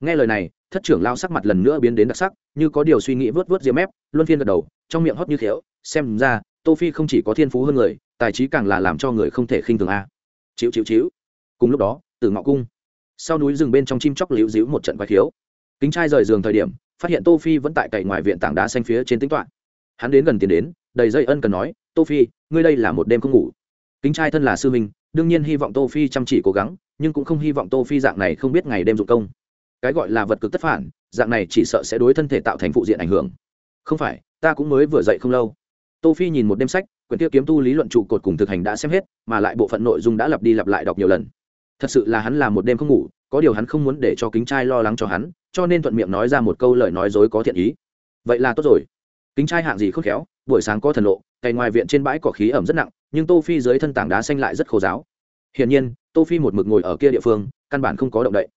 Nghe lời này, thất trưởng lao sắc mặt lần nữa biến đến đặc sắc, như có điều suy nghĩ vớt vớt diêm mép, luân phiên gật đầu, trong miệng hót như khéo, xem ra, tô phi không chỉ có thiên phú hơn người, tài trí càng là làm cho người không thể khinh thường a. Chịu chịu chịu cùng lúc đó từ ngọ cung, sau núi rừng bên trong chim chóc liễu díu một trận quái khiếu. Kính trai rời giường thời điểm, phát hiện tô phi vẫn tại cậy ngoài viện tảng đá xanh phía trên tính toán. Hắn đến gần tiền đến, đầy dây ân cần nói, tô phi, ngươi đây là một đêm không ngủ. Kính trai thân là sư minh đương nhiên hy vọng tô phi chăm chỉ cố gắng, nhưng cũng không hy vọng tô phi dạng này không biết ngày đêm dụng công. Cái gọi là vật cực tất phản, dạng này chỉ sợ sẽ đối thân thể tạo thành phụ diện ảnh hưởng. Không phải, ta cũng mới vừa dậy không lâu. Tô phi nhìn một đêm sách, quyển tiêu kiếm tu lý luận trụ cột cùng thực hành đã xem hết, mà lại bộ phận nội dung đã lặp đi lặp lại đọc nhiều lần thật sự là hắn làm một đêm không ngủ, có điều hắn không muốn để cho kính trai lo lắng cho hắn, cho nên thuận miệng nói ra một câu lời nói dối có thiện ý. Vậy là tốt rồi. Kính trai hạng gì khôn khéo, buổi sáng có thần lộ, cày ngoài viện trên bãi cỏ khí ẩm rất nặng, nhưng tô phi dưới thân tảng đá xanh lại rất khô giáo hiển nhiên, tô phi một mực ngồi ở kia địa phương, căn bản không có động đậy.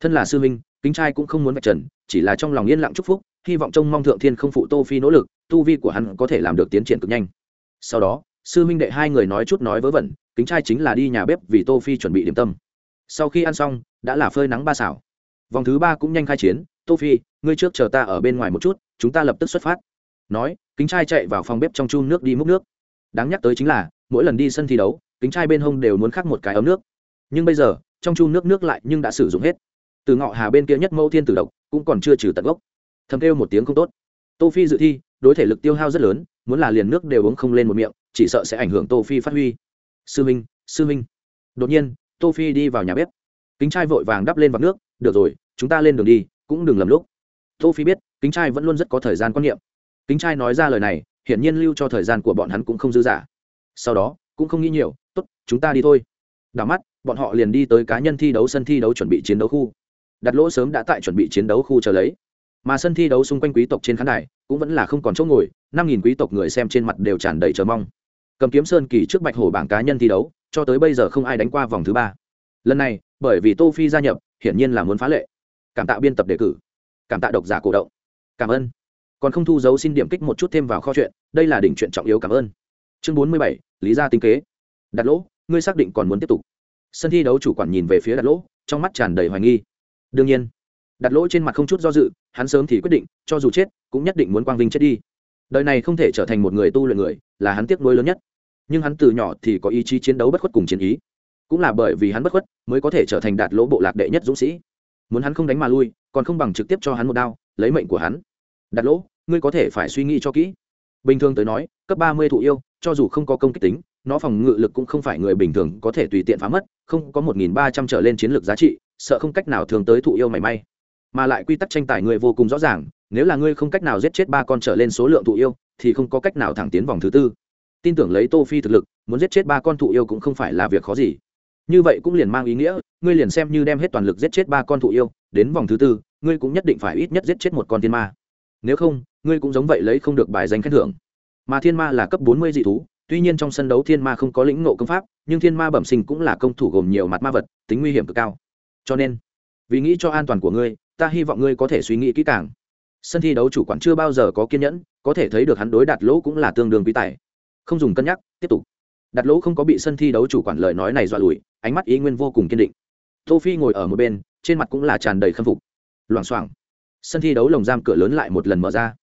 Thân là sư minh kính trai cũng không muốn vạch trần, chỉ là trong lòng yên lặng chúc phúc, hy vọng trông mong thượng thiên không phụ tô phi nỗ lực, tu vi của hắn có thể làm được tiến triển cực nhanh. Sau đó, sư minh đệ hai người nói chút nói vớ vẩn, kính trai chính là đi nhà bếp vì tô phi chuẩn bị điểm tâm sau khi ăn xong, đã là phơi nắng ba xảo vòng thứ ba cũng nhanh khai chiến. Tô phi ngươi trước chờ ta ở bên ngoài một chút, chúng ta lập tức xuất phát. Nói, kính trai chạy vào phòng bếp trong chun nước đi múc nước. Đáng nhắc tới chính là, mỗi lần đi sân thi đấu, kính trai bên hông đều muốn khắc một cái ấm nước. Nhưng bây giờ, trong chun nước nước lại nhưng đã sử dụng hết. Từ ngọ hà bên kia nhất mẫu thiên tử độc, cũng còn chưa trừ tận gốc. Thầm kêu một tiếng không tốt. Tô phi dự thi, đối thể lực tiêu hao rất lớn, muốn là liền nước đều uống không lên một miệng, chỉ sợ sẽ ảnh hưởng tô phi phát huy. Sư minh sư minh. Đột nhiên tô phi đi vào nhà bếp. Kính trai vội vàng đắp lên vạc nước, được rồi, chúng ta lên đường đi, cũng đừng lầm lúc. Tô phi biết, kính trai vẫn luôn rất có thời gian quan niệm. Kính trai nói ra lời này, hiển nhiên lưu cho thời gian của bọn hắn cũng không dư dả. Sau đó, cũng không nghĩ nhiều, tốt, chúng ta đi thôi. Đảo mắt, bọn họ liền đi tới cá nhân thi đấu sân thi đấu chuẩn bị chiến đấu khu. Đặt lỗ sớm đã tại chuẩn bị chiến đấu khu chờ lấy. Mà sân thi đấu xung quanh quý tộc trên khán đài cũng vẫn là không còn chỗ ngồi, năm nghìn quý tộc người xem trên mặt đều tràn đầy chờ mong. Cầm kiếm sơn kỳ trước bạch hổ bảng cá nhân thi đấu cho tới bây giờ không ai đánh qua vòng thứ ba. Lần này, bởi vì tô phi gia nhập, hiển nhiên là muốn phá lệ. Cảm tạ biên tập đề cử. Cảm tạ độc giả cổ động. Cảm ơn. Còn không thu dấu xin điểm kích một chút thêm vào kho chuyện, đây là đỉnh chuyện trọng yếu cảm ơn. Chương bốn mươi bảy, lý gia tinh kế. Đặt lỗ, ngươi xác định còn muốn tiếp tục. Sân thi đấu chủ quản nhìn về phía đặt lỗ, trong mắt tràn đầy hoài nghi. Đương nhiên, đặt lỗ trên mặt không chút do dự, hắn sớm thì quyết định, cho dù chết, cũng nhất định muốn quang vinh chết đi. Đời này không thể trở thành một người tu luyện người, là hắn tiếc nuối lớn nhất nhưng hắn từ nhỏ thì có ý chí chiến đấu bất khuất cùng chiến ý. Cũng là bởi vì hắn bất khuất mới có thể trở thành đạt lỗ bộ lạc đệ nhất dũng sĩ. Muốn hắn không đánh mà lui, còn không bằng trực tiếp cho hắn một đao, lấy mệnh của hắn. Đạt lỗ, ngươi có thể phải suy nghĩ cho kỹ. Bình thường tới nói, cấp ba mươi thụ yêu, cho dù không có công kích tính, nó phòng ngự lực cũng không phải người bình thường có thể tùy tiện phá mất, không có một nghìn ba trăm trở lên chiến lược giá trị, sợ không cách nào thường tới thụ yêu mảy may. Mà lại quy tắc tranh tài người vô cùng rõ ràng, nếu là ngươi không cách nào giết chết ba con trở lên số lượng thụ yêu, thì không có cách nào thẳng tiến vòng thứ tư tin tưởng lấy tô phi thực lực, muốn giết chết ba con thụ yêu cũng không phải là việc khó gì. Như vậy cũng liền mang ý nghĩa, ngươi liền xem như đem hết toàn lực giết chết ba con thụ yêu, đến vòng thứ tư, ngươi cũng nhất định phải ít nhất giết chết một con thiên ma. Nếu không, ngươi cũng giống vậy lấy không được bài danh khen thưởng. Mà thiên ma là cấp bốn mươi dị thú, tuy nhiên trong sân đấu thiên ma không có lĩnh ngộ công pháp, nhưng thiên ma bẩm sinh cũng là công thủ gồm nhiều mặt ma vật, tính nguy hiểm cực cao. Cho nên, vì nghĩ cho an toàn của ngươi, ta hy vọng ngươi có thể suy nghĩ kỹ càng. Sân thi đấu chủ quản chưa bao giờ có kiên nhẫn, có thể thấy được hắn đối đạt lỗ cũng là tương đương quý tài không dùng cân nhắc, tiếp tục. Đặt lỗ không có bị sân thi đấu chủ quản lời nói này dọa lùi, ánh mắt ý nguyên vô cùng kiên định. Tô phi ngồi ở một bên, trên mặt cũng là tràn đầy khâm phục. Loảng xoảng. Sân thi đấu lồng giam cửa lớn lại một lần mở ra.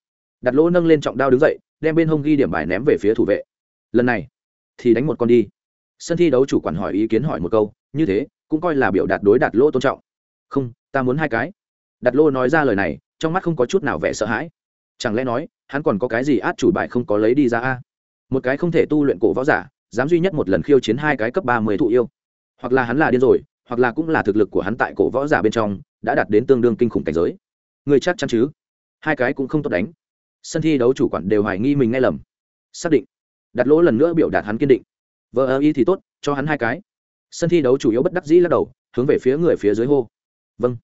Đặt lỗ nâng lên trọng đao đứng dậy, đem bên hông ghi điểm bài ném về phía thủ vệ. Lần này, thì đánh một con đi. Sân thi đấu chủ quản hỏi ý kiến hỏi một câu, như thế, cũng coi là biểu đạt đối đặt lỗ tôn trọng. Không, ta muốn hai cái. Đặt lỗ nói ra lời này, trong mắt không có chút nào vẻ sợ hãi. Chẳng lẽ nói, hắn còn có cái gì át chủ bài không có lấy đi ra a? Một cái không thể tu luyện cổ võ giả, dám duy nhất một lần khiêu chiến hai cái cấp ba mươi thụ yêu. Hoặc là hắn là điên rồi, hoặc là cũng là thực lực của hắn tại cổ võ giả bên trong, đã đạt đến tương đương kinh khủng cảnh giới. Người chắc chắn chứ? Hai cái cũng không tốt đánh. Sân thi đấu chủ quản đều hoài nghi mình nghe lầm. Xác định. Đặt lỗ lần nữa biểu đạt hắn kiên định. Vợ ơ y thì tốt, cho hắn hai cái. Sân thi đấu chủ yếu bất đắc dĩ lắc đầu, hướng về phía người phía dưới hô. Vâng.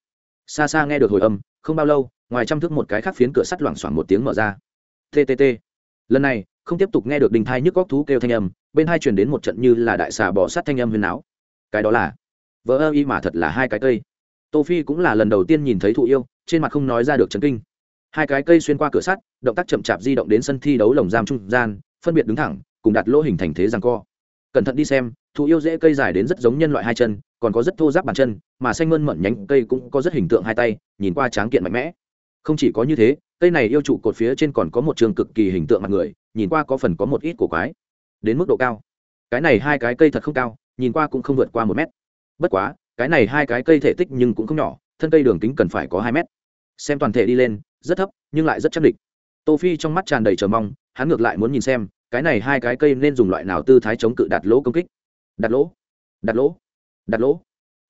Xa xa nghe được hồi âm, không bao lâu, ngoài chăm thức một cái khác phiến cửa sắt loảng xoảng một tiếng mở ra. Ttt lần này không tiếp tục nghe được đình thai nhức góc thú kêu thanh âm, bên hai truyền đến một trận như là đại xà bỏ sát thanh âm huyền áo cái đó là vỡ ơ y mà thật là hai cái cây. Tô phi cũng là lần đầu tiên nhìn thấy thụ yêu, trên mặt không nói ra được chấn kinh. Hai cái cây xuyên qua cửa sắt, động tác chậm chạp di động đến sân thi đấu lồng giam trung gian, phân biệt đứng thẳng, cùng đặt lỗ hình thành thế rằng co. Cẩn thận đi xem, thụ yêu dễ cây dài đến rất giống nhân loại hai chân, còn có rất thô giáp bàn chân, mà xanh mơn mận nhánh cây cũng có rất hình tượng hai tay, nhìn qua tráng kiện mạnh mẽ. Không chỉ có như thế cây này yêu trụ cột phía trên còn có một trường cực kỳ hình tượng mặt người, nhìn qua có phần có một ít cổ quái, đến mức độ cao. Cái này hai cái cây thật không cao, nhìn qua cũng không vượt qua một mét. Bất quá, cái này hai cái cây thể tích nhưng cũng không nhỏ, thân cây đường kính cần phải có hai mét. Xem toàn thể đi lên, rất thấp, nhưng lại rất chắc địch. Tô phi trong mắt tràn đầy chờ mong, hắn ngược lại muốn nhìn xem, cái này hai cái cây nên dùng loại nào tư thái chống cự đạt lỗ công kích. Đặt lỗ đặt lỗ đặt lỗ.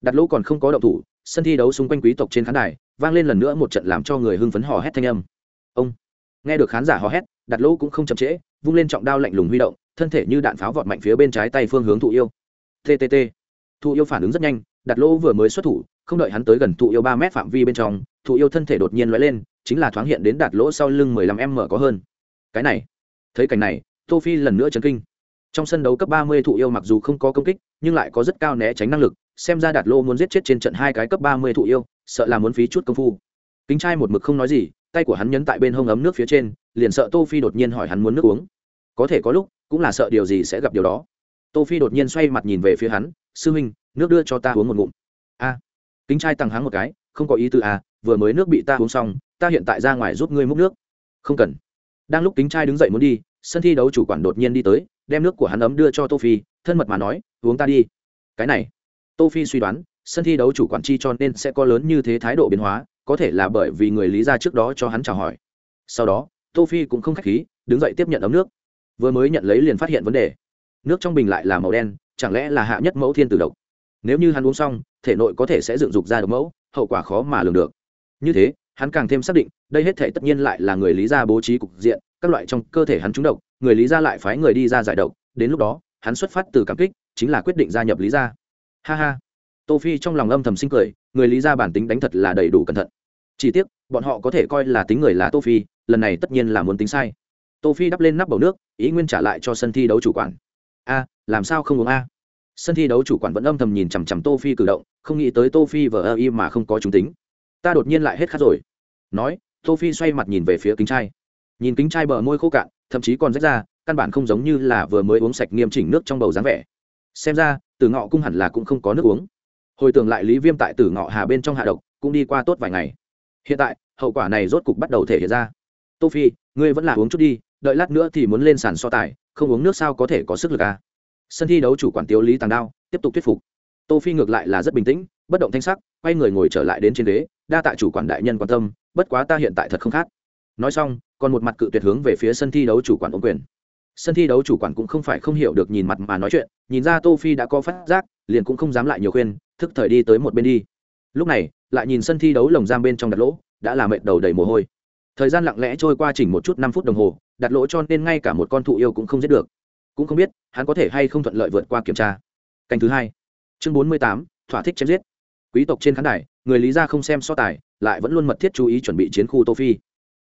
Đặt lỗ còn không có động thủ, sân thi đấu xung quanh quý tộc trên khán đài, vang lên lần nữa một trận làm cho người hưng phấn hò hét thanh âm ông. Nghe được khán giả hò hét, đặt lỗ cũng không chậm trễ, vung lên trọng đao lạnh lùng huy động, thân thể như đạn pháo vọt mạnh phía bên trái tay phương hướng thụ yêu. Ttt thụ yêu phản ứng rất nhanh, đặt lỗ vừa mới xuất thủ, không đợi hắn tới gần thụ yêu ba mét phạm vi bên trong, thụ yêu thân thể đột nhiên lóe lên, chính là thoáng hiện đến đạt lỗ sau lưng mười lăm m có hơn. Cái này. Thấy cảnh này, tô phi lần nữa chấn kinh. Trong sân đấu cấp ba mươi thụ yêu mặc dù không có công kích, nhưng lại có rất cao né tránh năng lực, xem ra đạt lỗ muốn giết chết trên trận hai cái cấp ba mươi thụ yêu, sợ là muốn phí chút công phu. Kính trai một mực không nói gì tay của hắn nhấn tại bên hông ấm nước phía trên, liền sợ tô phi đột nhiên hỏi hắn muốn nước uống. Có thể có lúc, cũng là sợ điều gì sẽ gặp điều đó. Tô phi đột nhiên xoay mặt nhìn về phía hắn, sư huynh, nước đưa cho ta uống một ngụm. A. Kính trai tăng háng một cái, không có ý tư à vừa mới nước bị ta uống xong, ta hiện tại ra ngoài giúp ngươi múc nước. Không cần. Đang lúc kính trai đứng dậy muốn đi, sân thi đấu chủ quản đột nhiên đi tới, đem nước của hắn ấm đưa cho tô phi, thân mật mà nói, uống ta đi. Cái này, tô phi suy đoán, sân thi đấu chủ quản chi cho nên sẽ có lớn như thế thái độ biến hóa có thể là bởi vì người lý ra trước đó cho hắn chào hỏi. Sau đó, tô phi cũng không khách khí, đứng dậy tiếp nhận ấm nước. Vừa mới nhận lấy liền phát hiện vấn đề. Nước trong bình lại là màu đen, chẳng lẽ là hạ nhất mẫu thiên tử độc? Nếu như hắn uống xong, thể nội có thể sẽ dựng dục ra độc mẫu, hậu quả khó mà lường được. Như thế, hắn càng thêm xác định, đây hết thể tất nhiên lại là người lý gia bố trí cục diện, các loại trong cơ thể hắn trúng độc, người lý gia lại phái người đi ra giải độc, đến lúc đó, hắn xuất phát từ cảm kích, chính là quyết định gia nhập lý gia. Ha ha. Tô phi trong lòng âm thầm sinh cười, người lý gia bản tính đánh thật là đầy đủ cẩn thận chỉ tiếc, bọn họ có thể coi là tính người là tô phi, lần này tất nhiên là muốn tính sai. Tô phi đắp lên nắp bầu nước, ý nguyên trả lại cho sân thi đấu chủ quản. A, làm sao không uống a? Sân thi đấu chủ quản vẫn âm thầm nhìn chằm chằm tô phi cử động, không nghĩ tới tô phi vờ ơ y mà không có chúng tính. Ta đột nhiên lại hết khát rồi. Nói, tô phi xoay mặt nhìn về phía kính trai. Nhìn kính trai bờ môi khô cạn, thậm chí còn rách ra, căn bản không giống như là vừa mới uống sạch nghiêm chỉnh nước trong bầu dáng vẻ. Xem ra, từ ngọ cung hẳn là cũng không có nước uống. Hồi tưởng lại lý viêm tại tử ngọ hà bên trong hạ độc, cũng đi qua tốt vài ngày hiện tại, hậu quả này rốt cục bắt đầu thể hiện ra. Tô phi, ngươi vẫn là uống chút đi, đợi lát nữa thì muốn lên sàn so tài, không uống nước sao có thể có sức lực à. sân thi đấu chủ quản tiêu lý tàng đao, tiếp tục thuyết phục. Tô phi ngược lại là rất bình tĩnh, bất động thanh sắc, quay người ngồi trở lại đến trên ghế, đa tạ chủ quản đại nhân quan tâm, bất quá ta hiện tại thật không khác nói xong, còn một mặt cự tuyệt hướng về phía sân thi đấu chủ quản ôm quyền. Sân thi đấu chủ quản cũng không phải không hiểu được nhìn mặt mà nói chuyện, nhìn ra tô phi đã có phát giác, liền cũng không dám lại nhiều khuyên, thức thời đi tới một bên đi. Lúc này lại nhìn sân thi đấu lồng giam bên trong đặt lỗ, đã làm mệt đầu đầy mồ hôi. Thời gian lặng lẽ trôi qua chỉnh một chút năm phút đồng hồ, đặt lỗ cho nên ngay cả một con thụ yêu cũng không giết được. Cũng không biết, hắn có thể hay không thuận lợi vượt qua kiểm tra. Canh thứ hai. Chương bốn mươi tám, thỏa thích chém giết. Quý tộc trên khán đài, người lý gia không xem so tài, lại vẫn luôn mật thiết chú ý chuẩn bị chiến khu tô phi.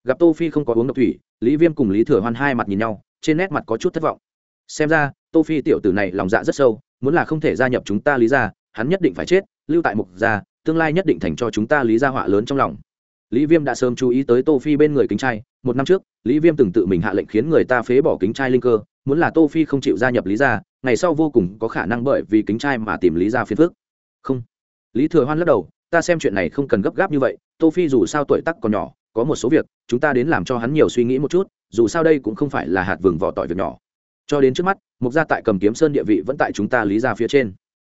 Gặp tô phi không có uống độc thủy, lý viêm cùng lý thừa hoan hai mặt nhìn nhau, trên nét mặt có chút thất vọng. Xem ra, tô phi tiểu tử này lòng dạ rất sâu, muốn là không thể gia nhập chúng ta lý gia, hắn nhất định phải chết, lưu tại mục gia tương lai nhất định thành cho chúng ta lý gia họa lớn trong lòng. Lý viêm đã sớm chú ý tới tô phi bên người kính trai. Một năm trước, lý viêm từng tự mình hạ lệnh khiến người ta phế bỏ kính trai linh cơ, muốn là tô phi không chịu gia nhập lý gia, ngày sau vô cùng có khả năng bởi vì kính trai mà tìm lý gia phiền phức. Không. Lý thừa hoan lắc đầu, ta xem chuyện này không cần gấp gáp như vậy, tô phi dù sao tuổi tác còn nhỏ, có một số việc, chúng ta đến làm cho hắn nhiều suy nghĩ một chút, dù sao đây cũng không phải là hạt vừng vỏ tỏi việc nhỏ. Cho đến trước mắt, mục gia tại cầm kiếm sơn địa vị vẫn tại chúng ta lý gia phía trên.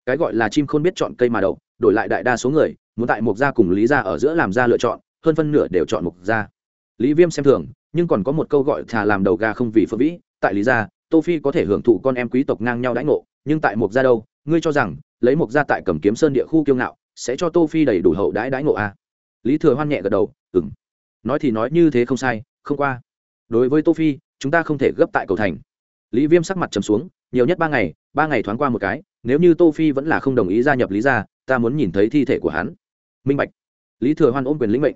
Cái gọi là chim khôn biết chọn cây mà đậu đổi lại đại đa số người, muốn tại mục gia cùng lý gia ở giữa làm ra lựa chọn, hơn phân nửa đều chọn mục gia. Lý viêm xem thường, nhưng còn có một câu gọi thà làm đầu gà không vì phượng vĩ, tại lý gia, tô phi có thể hưởng thụ con em quý tộc ngang nhau đãi ngộ, nhưng tại mục gia đâu, ngươi cho rằng, lấy mục gia tại Cẩm kiếm sơn địa khu kiêu ngạo, sẽ cho tô phi đầy đủ hậu đãi đãi ngộ à? lý thừa hoan nhẹ gật đầu, ừm. Nói thì nói như thế không sai, không qua. Đối với tô phi, chúng ta không thể gấp tại cầu thành. Lý viêm sắc mặt trầm xuống, nhiều nhất ba ngày ba ngày thoáng qua một cái, nếu như tô phi vẫn là không đồng ý gia nhập lý gia ta muốn nhìn thấy thi thể của hắn. Minh bạch. Lý thừa hoan ôm quyền lĩnh mệnh.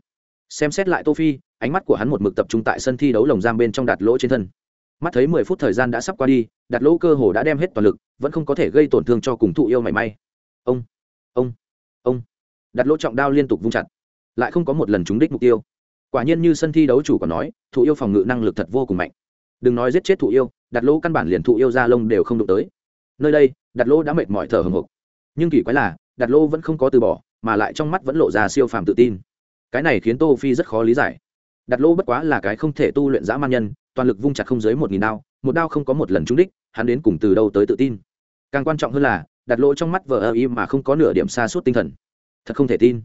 Xem xét lại tô phi, ánh mắt của hắn một mực tập trung tại sân thi đấu lồng giam bên trong đặt lỗ trên thân. Mắt thấy mười phút thời gian đã sắp qua đi, đặt lỗ cơ hồ đã đem hết toàn lực, vẫn không có thể gây tổn thương cho cùng thụ yêu mảy may. Ông ông ông. Đặt lỗ trọng đao liên tục vung chặt. Lại không có một lần trúng đích mục tiêu. Quả nhiên như sân thi đấu chủ còn nói, thụ yêu phòng ngự năng lực thật vô cùng mạnh. Đừng nói giết chết thụ yêu, đặt lỗ căn bản liền thụ yêu ra lông đều không đụng tới. Nơi đây, đặt lỗ đã mệt mỏi thở hồng hộc. Nhưng kỳ quái là đặt Lô vẫn không có từ bỏ, mà lại trong mắt vẫn lộ ra siêu phàm tự tin. Cái này khiến tô phi rất khó lý giải. Đặt Lô bất quá là cái không thể tu luyện dã man nhân, toàn lực vung chặt không dưới một nghìn đao, một đao không có một lần trúng đích, hắn đến cùng từ đâu tới tự tin. Càng quan trọng hơn là đặt lỗ trong mắt vờ ơ im mà không có nửa điểm xa suốt tinh thần. Thật không thể tin.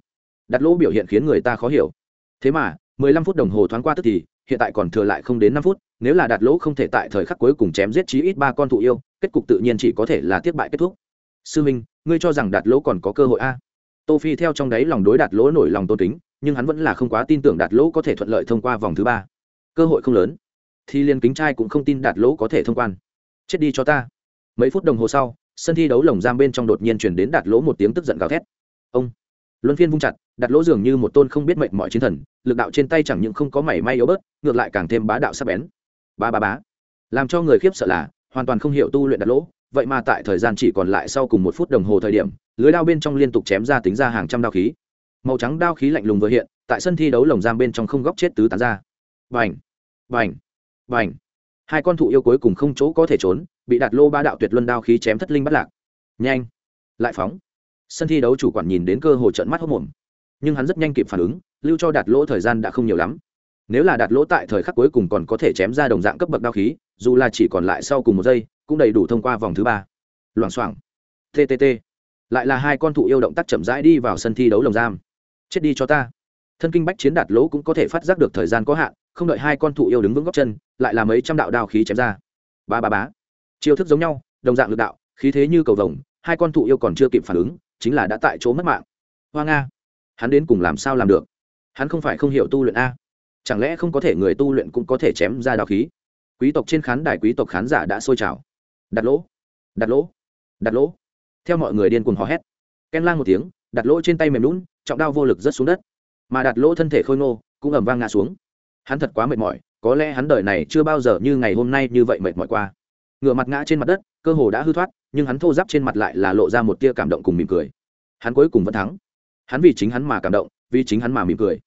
Đặt lỗ biểu hiện khiến người ta khó hiểu. Thế mà, mười lăm phút đồng hồ thoáng qua tức thì, hiện tại còn thừa lại không đến năm phút, nếu là đạt lỗ không thể tại thời khắc cuối cùng chém giết chí ít ba con thụ yêu, kết cục tự nhiên chỉ có thể là tiếp bại kết thúc sư minh ngươi cho rằng đạt lỗ còn có cơ hội a? Tô phi theo trong đáy lòng đối đạt lỗ nổi lòng tôn kính, nhưng hắn vẫn là không quá tin tưởng đạt lỗ có thể thuận lợi thông qua vòng thứ ba. Cơ hội không lớn. Thì liên kính trai cũng không tin đạt lỗ có thể thông quan. Chết đi cho ta. Mấy phút đồng hồ sau, sân thi đấu lồng giam bên trong đột nhiên chuyển đến đạt lỗ một tiếng tức giận gào thét. Ông! Luân phiên vung chặt, Đạt lỗ dường như một tôn không biết mệnh mọi chiến thần, lực đạo trên tay chẳng những không có mảy may yếu bớt, ngược lại càng thêm bá đạo sắc bén. Ba ba bá làm cho người khiếp sợ là, hoàn toàn không hiểu tu luyện Đạt lỗ vậy mà tại thời gian chỉ còn lại sau cùng một phút đồng hồ thời điểm, lưới đao bên trong liên tục chém ra tính ra hàng trăm đao khí. Màu trắng đao khí lạnh lùng vừa hiện, tại sân thi đấu lồng giam bên trong không góc chết tứ tán ra. Vành vành vành hai con thụ yêu cuối cùng không chỗ có thể trốn, bị đặt lô ba đạo tuyệt luân đao khí chém thất linh bắt lạc. Nhanh! Lại phóng! Sân thi đấu chủ quản nhìn đến cơ hồ trận mắt hốc mồm nhưng hắn rất nhanh kịp phản ứng, lưu cho đạt lỗ thời gian đã không nhiều lắm. Nếu là đạt lỗ tại thời khắc cuối cùng còn có thể chém ra đồng dạng cấp bậc đao khí, dù là chỉ còn lại sau cùng một giây cũng đầy đủ thông qua vòng thứ ba. Loảng xoảng. Ttt lại là hai con thụ yêu động tác chậm rãi đi vào sân thi đấu lồng giam. Chết đi cho ta. Thân kinh bách chiến đạt lỗ cũng có thể phát giác được thời gian có hạn, không đợi hai con thụ yêu đứng vững góc chân, lại là mấy trăm đạo đao khí chém ra. Ba ba bá chiêu thức giống nhau, đồng dạng lực đạo, khí thế như cầu vồng, hai con thụ yêu còn chưa kịp phản ứng, chính là đã tại chỗ mất mạng. Hoa nga. Hắn đến cùng làm sao làm được? Hắn không phải không hiểu tu luyện a. Chẳng lẽ không có thể người tu luyện cũng có thể chém ra đao khí? Quý tộc trên khán đài, quý tộc khán giả đã sôi trào đặt lỗ. Đặt lỗ. Đặt lỗ. Theo mọi người điên cuồng hò hét. Ken lang một tiếng, đặt lỗ trên tay mềm lún trọng đao vô lực rớt xuống đất. Mà đặt lỗ thân thể khôi ngô, cũng ẩm vang ngã xuống. Hắn thật quá mệt mỏi, có lẽ hắn đời này chưa bao giờ như ngày hôm nay như vậy mệt mỏi qua. Ngựa mặt ngã trên mặt đất, cơ hồ đã hư thoát, nhưng hắn thô giáp trên mặt lại là lộ ra một tia cảm động cùng mỉm cười. Hắn cuối cùng vẫn thắng. Hắn vì chính hắn mà cảm động, vì chính hắn mà mỉm cười.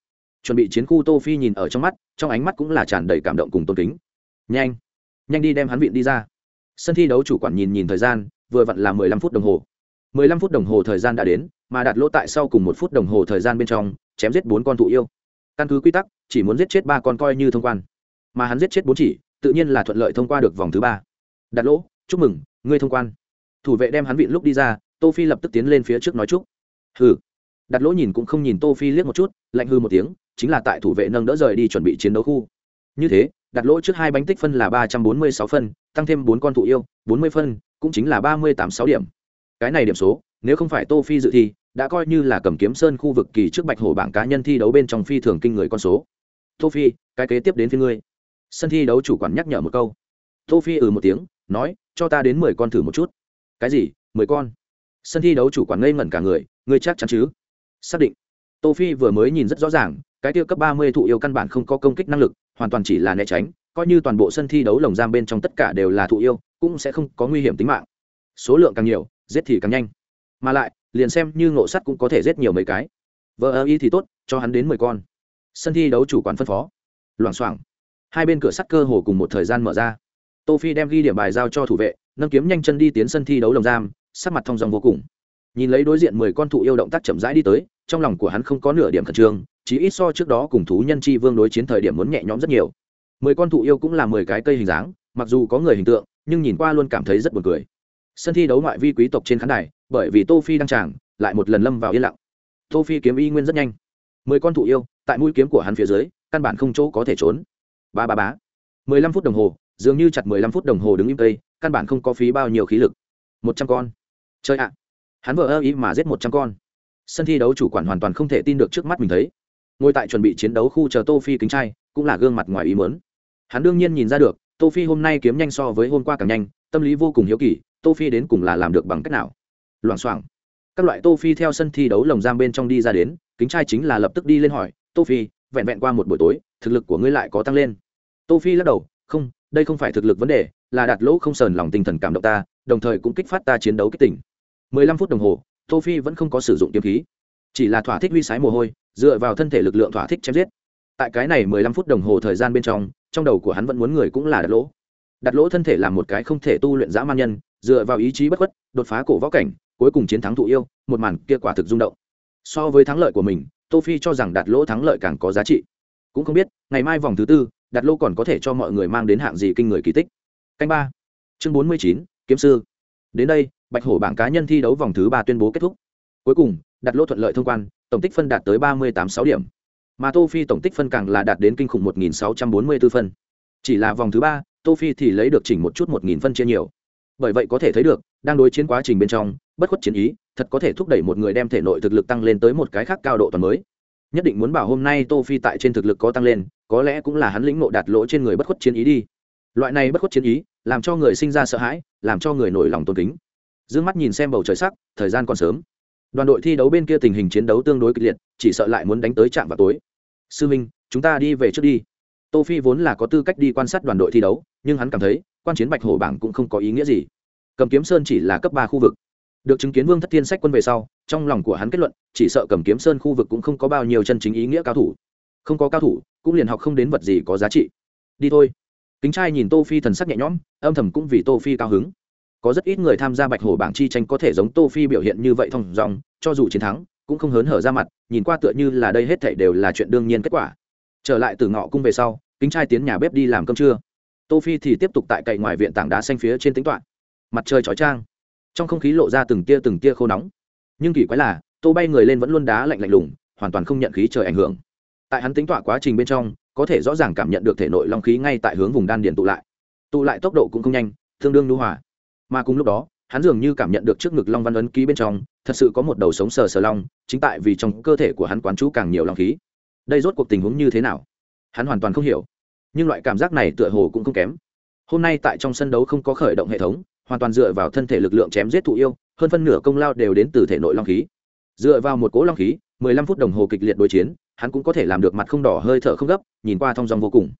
Chuẩn bị chiến khu tô phi nhìn ở trong mắt, trong ánh mắt cũng là tràn đầy cảm động cùng tôn kính. Nhanh. Nhanh đi đem hắn viện đi ra sân thi đấu chủ quản nhìn nhìn thời gian, vừa vặn là mười lăm phút đồng hồ. mười lăm phút đồng hồ thời gian đã đến, mà đạt lỗ tại sau cùng một phút đồng hồ thời gian bên trong, chém giết bốn con thụ yêu. Căn cứ quy tắc, chỉ muốn giết chết ba con coi như thông quan. Mà hắn giết chết bốn chỉ, tự nhiên là thuận lợi thông qua được vòng thứ ba. Đạt lỗ, chúc mừng, ngươi thông quan. Thủ vệ đem hắn vịn lúc đi ra, tô phi lập tức tiến lên phía trước nói chúc. Hừ. Đặt lỗ nhìn cũng không nhìn tô phi liếc một chút, lạnh hư một tiếng, chính là tại thủ vệ nâng đỡ rời đi chuẩn bị chiến đấu khu như thế, đặt lỗ trước hai bánh tích phân là ba trăm bốn mươi sáu phân, tăng thêm bốn con thụ yêu, bốn mươi phân, cũng chính là ba mươi tám sáu điểm. Cái này điểm số, nếu không phải tô phi dự thi, đã coi như là cầm kiếm sơn khu vực kỳ trước bạch hổ bảng cá nhân thi đấu bên trong phi thường kinh người con số. Tô phi, cái kế tiếp đến phía ngươi. Sân thi đấu chủ quản nhắc nhở một câu. Tô phi ừ một tiếng, nói, cho ta đến mười con thử một chút. Cái gì, mười con? Sân thi đấu chủ quản ngây ngẩn cả người, ngươi chắc chắn chứ? Xác định. Tô phi vừa mới nhìn rất rõ ràng, cái tiêu cấp ba mươi thụ yêu căn bản không có công kích năng lực hoàn toàn chỉ là né tránh, coi như toàn bộ sân thi đấu lồng giam bên trong tất cả đều là thụ yêu, cũng sẽ không có nguy hiểm tính mạng. Số lượng càng nhiều, giết thì càng nhanh. Mà lại, liền xem như ngộ sắt cũng có thể giết nhiều mấy cái. Vợ ơ y thì tốt, cho hắn đến mười con. Sân thi đấu chủ quản phân phó. Loảng xoảng. Hai bên cửa sắt cơ hồ cùng một thời gian mở ra. Tô phi đem ghi điểm bài giao cho thủ vệ, nâng kiếm nhanh chân đi tiến sân thi đấu lồng giam, sắc mặt thong dòng vô cùng. Nhìn lấy đối diện mười con thụ yêu động tác chậm rãi đi tới, trong lòng của hắn không có nửa điểm khẩn trương chỉ ít so trước đó cùng thú nhân chi vương đối chiến thời điểm muốn nhẹ nhõm rất nhiều. Mười con thụ yêu cũng là mười cái cây hình dáng, mặc dù có người hình tượng, nhưng nhìn qua luôn cảm thấy rất buồn cười. Sân thi đấu ngoại vi quý tộc trên khán đài, bởi vì tô phi đang tràng, lại một lần lâm vào yên lặng. Tô phi kiếm y nguyên rất nhanh. Mười con thụ yêu, tại mũi kiếm của hắn phía dưới, căn bản không chỗ có thể trốn. Ba ba bá mười lăm phút đồng hồ, dường như chặt mười lăm phút đồng hồ đứng im cây, căn bản không có phí bao nhiêu khí lực. Một trăm con. Chơi ạ. Hắn vừa ơ ý mà giết một trăm con. Sân thi đấu chủ quản hoàn toàn không thể tin được trước mắt mình thấy ngồi tại chuẩn bị chiến đấu khu chờ tô phi kính trai, cũng là gương mặt ngoài ý mớn hắn đương nhiên nhìn ra được, tô phi hôm nay kiếm nhanh so với hôm qua càng nhanh, tâm lý vô cùng hiếu kỳ, tô phi đến cùng là làm được bằng cách nào? Loảng xoảng. Các loại tô phi theo sân thi đấu lồng giam bên trong đi ra đến, kính trai chính là lập tức đi lên hỏi, tô phi, vẹn vẹn qua một buổi tối, thực lực của ngươi lại có tăng lên? Tô phi lắc đầu, không, đây không phải thực lực vấn đề, là đạt lỗ không sờn lòng tinh thần cảm động ta, đồng thời cũng kích phát ta chiến đấu kích tỉnh. 15 phút đồng hồ, tô phi vẫn không có sử dụng kiếm khí chỉ là thỏa thích huy sái mồ hôi, dựa vào thân thể lực lượng thỏa thích chém giết. Tại cái này 15 phút đồng hồ thời gian bên trong trong đầu của hắn vẫn muốn người cũng là đặt lỗ. Đặt lỗ thân thể là một cái không thể tu luyện dã man nhân, dựa vào ý chí bất khuất, đột phá cổ võ cảnh, cuối cùng chiến thắng thụ yêu, một màn kia quả thực rung động. So với thắng lợi của mình, tô phi cho rằng đặt lỗ thắng lợi càng có giá trị. Cũng không biết, ngày mai vòng thứ tư đặt lỗ còn có thể cho mọi người mang đến hạng gì kinh người kỳ tích. Canh ba, chương bốn mươi chín, kiếm sư. Đến đây, bạch hổ bảng cá nhân thi đấu vòng thứ ba tuyên bố kết thúc cuối cùng, đặt lỗ thuận lợi thông quan, tổng tích phân đạt tới ba mươi tám sáu điểm. Mà tô phi tổng tích phân càng là đạt đến kinh khủng một nghìn sáu trăm bốn mươi 1644 phân. Chỉ là vòng thứ ba, tô phi thì lấy được chỉnh một chút một nghìn phân chia nhiều. Bởi vậy có thể thấy được, đang đối chiến quá trình bên trong, bất khuất chiến ý, thật có thể thúc đẩy một người đem thể nội thực lực tăng lên tới một cái khác cao độ toàn mới. Nhất định muốn bảo hôm nay tô phi tại trên thực lực có tăng lên, có lẽ cũng là hắn lĩnh ngộ đạt lỗ trên người bất khuất chiến ý đi. Loại này bất khuất chiến ý, làm cho người sinh ra sợ hãi, làm cho người nổi lòng tôn kính. D mắt nhìn xem bầu trời sắc, thời gian còn sớm đoàn đội thi đấu bên kia tình hình chiến đấu tương đối kịch liệt, chỉ sợ lại muốn đánh tới trạm vào tối. Sư minh, chúng ta đi về trước đi. Tô phi vốn là có tư cách đi quan sát đoàn đội thi đấu, nhưng hắn cảm thấy, quan chiến bạch hổ bảng cũng không có ý nghĩa gì. Cầm kiếm sơn chỉ là cấp ba khu vực. Được chứng kiến vương thất thiên sách quân về sau, trong lòng của hắn kết luận, chỉ sợ cầm kiếm sơn khu vực cũng không có bao nhiêu chân chính ý nghĩa cao thủ. Không có cao thủ, cũng liền học không đến vật gì có giá trị. Đi thôi. Kính trai nhìn tô phi thần sắc nhẹ nhõm, âm thầm cũng vì tô phi cao hứng có rất ít người tham gia bạch hổ bảng chi tranh có thể giống tô phi biểu hiện như vậy thông dòng cho dù chiến thắng, cũng không hớn hở ra mặt, nhìn qua tựa như là đây hết thảy đều là chuyện đương nhiên kết quả. Trở lại từ ngọ cung về sau, kính trai tiến nhà bếp đi làm cơm trưa. Tô phi thì tiếp tục tại cậy ngoài viện tảng đá xanh phía trên tính toán. Mặt trời chói chang, trong không khí lộ ra từng tia từng tia khô nóng. Nhưng kỳ quái là, tô bay người lên vẫn luôn đá lạnh lạnh lùng, hoàn toàn không nhận khí trời ảnh hưởng. Tại hắn tính tọa quá trình bên trong, có thể rõ ràng cảm nhận được thể nội long khí ngay tại hướng vùng đan điền tụ lại. Tụ lại tốc độ cũng không nhanh, tương đương lưu hòa mà cùng lúc đó, hắn dường như cảm nhận được trước ngực long văn ấn ký bên trong, thật sự có một đầu sống sờ sờ long, chính tại vì trong cơ thể của hắn quán chú càng nhiều long khí. Đây rốt cuộc tình huống như thế nào? Hắn hoàn toàn không hiểu. Nhưng loại cảm giác này tựa hồ cũng không kém. Hôm nay tại trong sân đấu không có khởi động hệ thống, hoàn toàn dựa vào thân thể lực lượng chém giết thụ yêu, hơn phân nửa công lao đều đến từ thể nội long khí. Dựa vào một cỗ long khí, mười lăm phút đồng hồ kịch liệt đối chiến, hắn cũng có thể làm được mặt không đỏ, hơi thở không gấp, nhìn qua thong dong vô cùng.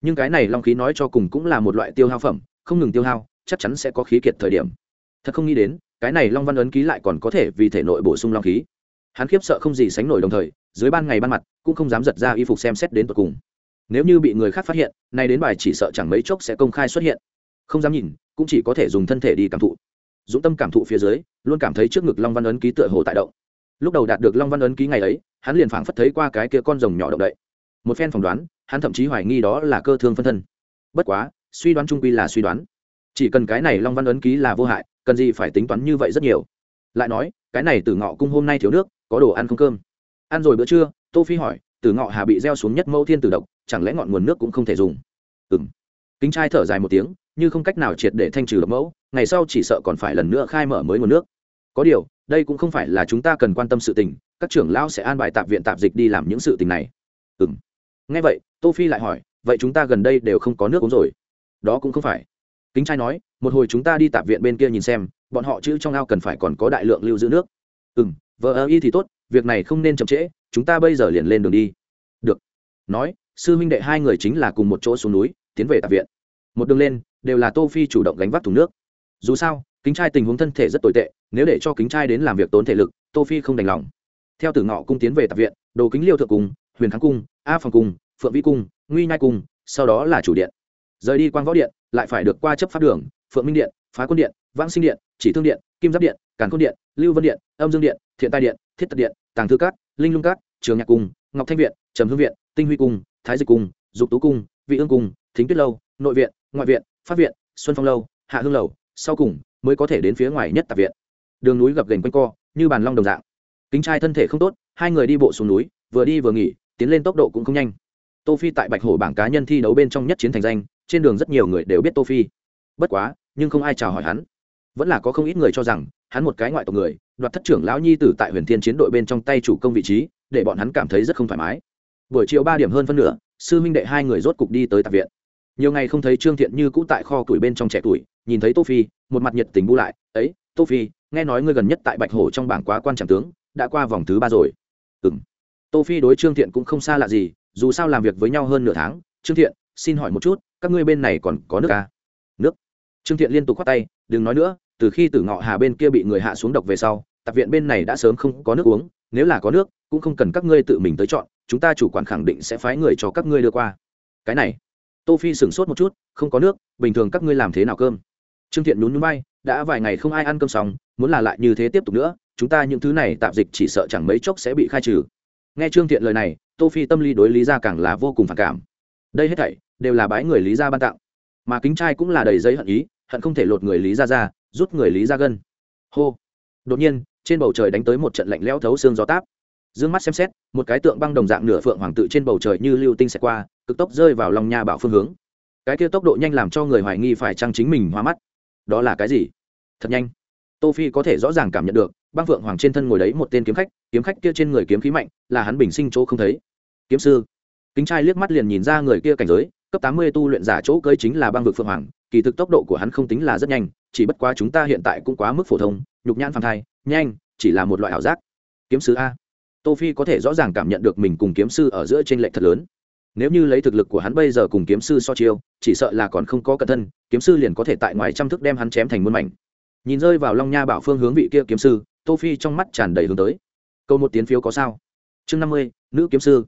Nhưng cái này long khí nói cho cùng cũng là một loại tiêu hao phẩm, không ngừng tiêu hao chắc chắn sẽ có khí kiệt thời điểm. Thật không nghĩ đến, cái này long văn ấn ký lại còn có thể vì thể nội bổ sung long khí. Hắn khiếp sợ không gì sánh nổi đồng thời, dưới ban ngày ban mặt, cũng không dám giật ra y phục xem xét đến tột cùng. Nếu như bị người khác phát hiện, nay đến bài chỉ sợ chẳng mấy chốc sẽ công khai xuất hiện. Không dám nhìn, cũng chỉ có thể dùng thân thể đi cảm thụ. Dũng tâm cảm thụ phía dưới, luôn cảm thấy trước ngực long văn ấn ký tựa hồ tại động. Lúc đầu đạt được long văn ấn ký ngày ấy, hắn liền phảng phất thấy qua cái kia con rồng nhỏ động đậy. Một phen phỏng đoán, hắn thậm chí hoài nghi đó là cơ thương phân thân. Bất quá, suy đoán trung quy là suy đoán chỉ cần cái này long văn ấn ký là vô hại, cần gì phải tính toán như vậy rất nhiều. Lại nói, cái này từ ngọ cung hôm nay thiếu nước, có đồ ăn không cơm. Ăn rồi bữa trưa, tô phi hỏi từ ngọ hà bị gieo xuống nhất mẫu thiên tử độc, chẳng lẽ ngọn nguồn nước cũng không thể dùng? Ừ m kính trai thở dài một tiếng, như không cách nào triệt để thanh trừ độc mẫu, ngày sau chỉ sợ còn phải lần nữa khai mở mới nguồn nước. Có điều, đây cũng không phải là chúng ta cần quan tâm sự tình, các trưởng lão sẽ an bài tạp viện tạp dịch đi làm những sự tình này. Ừ m vậy, tô phi lại hỏi, vậy chúng ta gần đây đều không có nước uống rồi? Đó cũng không phải kính trai nói, một hồi chúng ta đi tạp viện bên kia nhìn xem, bọn họ chữ trong ao cần phải còn có đại lượng lưu giữ nước. Ừ m vợ ơ y thì tốt, việc này không nên chậm trễ, chúng ta bây giờ liền lên đường đi. Được. Nói, sư huynh đệ hai người chính là cùng một chỗ xuống núi, tiến về tạp viện. Một đường lên, đều là tô phi chủ động gánh vác thùng nước. Dù sao, kính trai tình huống thân thể rất tồi tệ, nếu để cho kính trai đến làm việc tốn thể lực, tô phi không đành lòng. Theo từ ngọ cung tiến về tạp viện, đồ kính liêu thượng cung, huyền thắng cung, a phòng cung, phượng vĩ cung, nguy nhai cung, sau đó là chủ điện. Rời đi quan võ điện lại phải được qua chấp pháp đường, phượng minh điện, phá quân điện, vãng sinh điện, chỉ thương điện, kim giáp điện, càn quân điện, lưu vân điện, âm dương điện, thiện tai điện, thiết tật điện, tàng thư cát linh lung cát trường nhạc cung, ngọc thanh viện, trầm hương viện, tinh huy cung, thái dịch cung, dục tú cung, vị ương cung, thính tuyết lâu, nội viện, ngoại viện, pháp viện, xuân phong lâu, hạ hương lầu, sau cùng mới có thể đến phía ngoài nhất tạp viện. Đường núi gập gành quanh co, như bàn long đồng dạng. Kính trai thân thể không tốt, hai người đi bộ xuống núi, vừa đi vừa nghỉ, tiến lên tốc độ cũng không nhanh. Tô phi tại bạch hổ bảng cá nhân thi đấu bên trong nhất chiến thành danh trên đường rất nhiều người đều biết tô phi. Bất quá, nhưng không ai chào hỏi hắn. Vẫn là có không ít người cho rằng, hắn một cái ngoại tộc người, đoạt thất trưởng lão nhi tử tại huyền thiên chiến đội bên trong tay chủ công vị trí, để bọn hắn cảm thấy rất không thoải mái. Buổi chiều ba điểm hơn phân nửa, sư minh đệ hai người rốt cục đi tới tạp viện. Nhiều ngày không thấy trương thiện như cũ tại kho tuổi bên trong trẻ tuổi, nhìn thấy tô phi, một mặt nhiệt tình bu lại, ấy, tô phi, nghe nói ngươi gần nhất tại bạch hổ trong bảng quá quan trọng tướng, đã qua vòng thứ ba rồi. Ừm. Tô phi đối trương thiện cũng không xa lạ gì, dù sao làm việc với nhau hơn nửa tháng, trương thiện, xin hỏi một chút các ngươi bên này còn có nước à? nước. Trương thiện liên tục khoát tay, đừng nói nữa, từ khi tử ngọ hà bên kia bị người hạ xuống độc về sau, tạp viện bên này đã sớm không có nước uống, nếu là có nước, cũng không cần các ngươi tự mình tới chọn, chúng ta chủ quản khẳng định sẽ phái người cho các ngươi đưa qua. Cái này, tô phi sửng sốt một chút, không có nước, bình thường các ngươi làm thế nào cơm? Trương thiện nhún nhún bay đã vài ngày không ai ăn cơm xong, muốn là lại như thế tiếp tục nữa, chúng ta những thứ này tạm dịch chỉ sợ chẳng mấy chốc sẽ bị khai trừ. Nghe trương thiện lời này, tô phi tâm lý đối lý gia càng là vô cùng phản cảm. Đây hết thảy đều là bái người lý gia ban tặng. Mà kính trai cũng là đầy giấy hận ý, hận không thể lột người lý gia ra, rút người lý gia gân. Hô. Đột nhiên, trên bầu trời đánh tới một trận lạnh lẽo thấu xương gió táp. Dương mắt xem xét, một cái tượng băng đồng dạng nửa phượng hoàng tự trên bầu trời như lưu tinh xẹt qua, cực tốc rơi vào lòng nha bảo phương hướng. Cái kia tốc độ nhanh làm cho người hoài nghi phải trăng chính mình hoa mắt. Đó là cái gì? Thật nhanh. Tô phi có thể rõ ràng cảm nhận được, băng phượng hoàng trên thân ngồi đấy một tên kiếm khách kiếm khách kia trên người kiếm khí mạnh, là hắn bình sinh chỗ không thấy. Kiếm sư. Kính trai liếc mắt liền nhìn ra người kia cảnh giới cấp tám mươi tu luyện giả chỗ cơi chính là băng vực phượng hoàng, kỳ thực tốc độ của hắn không tính là rất nhanh, chỉ bất quá chúng ta hiện tại cũng quá mức phổ thông, nhục nhãn phàm thai, nhanh, chỉ là một loại ảo giác. Kiếm sư a. Tô phi có thể rõ ràng cảm nhận được mình cùng kiếm sư ở giữa trên lệch thật lớn. Nếu như lấy thực lực của hắn bây giờ cùng kiếm sư so chiêu, chỉ sợ là còn không có cẩn thân kiếm sư liền có thể tại ngoài trăm thức đem hắn chém thành muôn mảnh. Nhìn rơi vào long nha bảo phương hướng vị kia kiếm sư, tô phi trong mắt tràn đầy hướng tới. Câu một tiếng phiếu có sao? Chương năm mươi, nữ kiếm sư.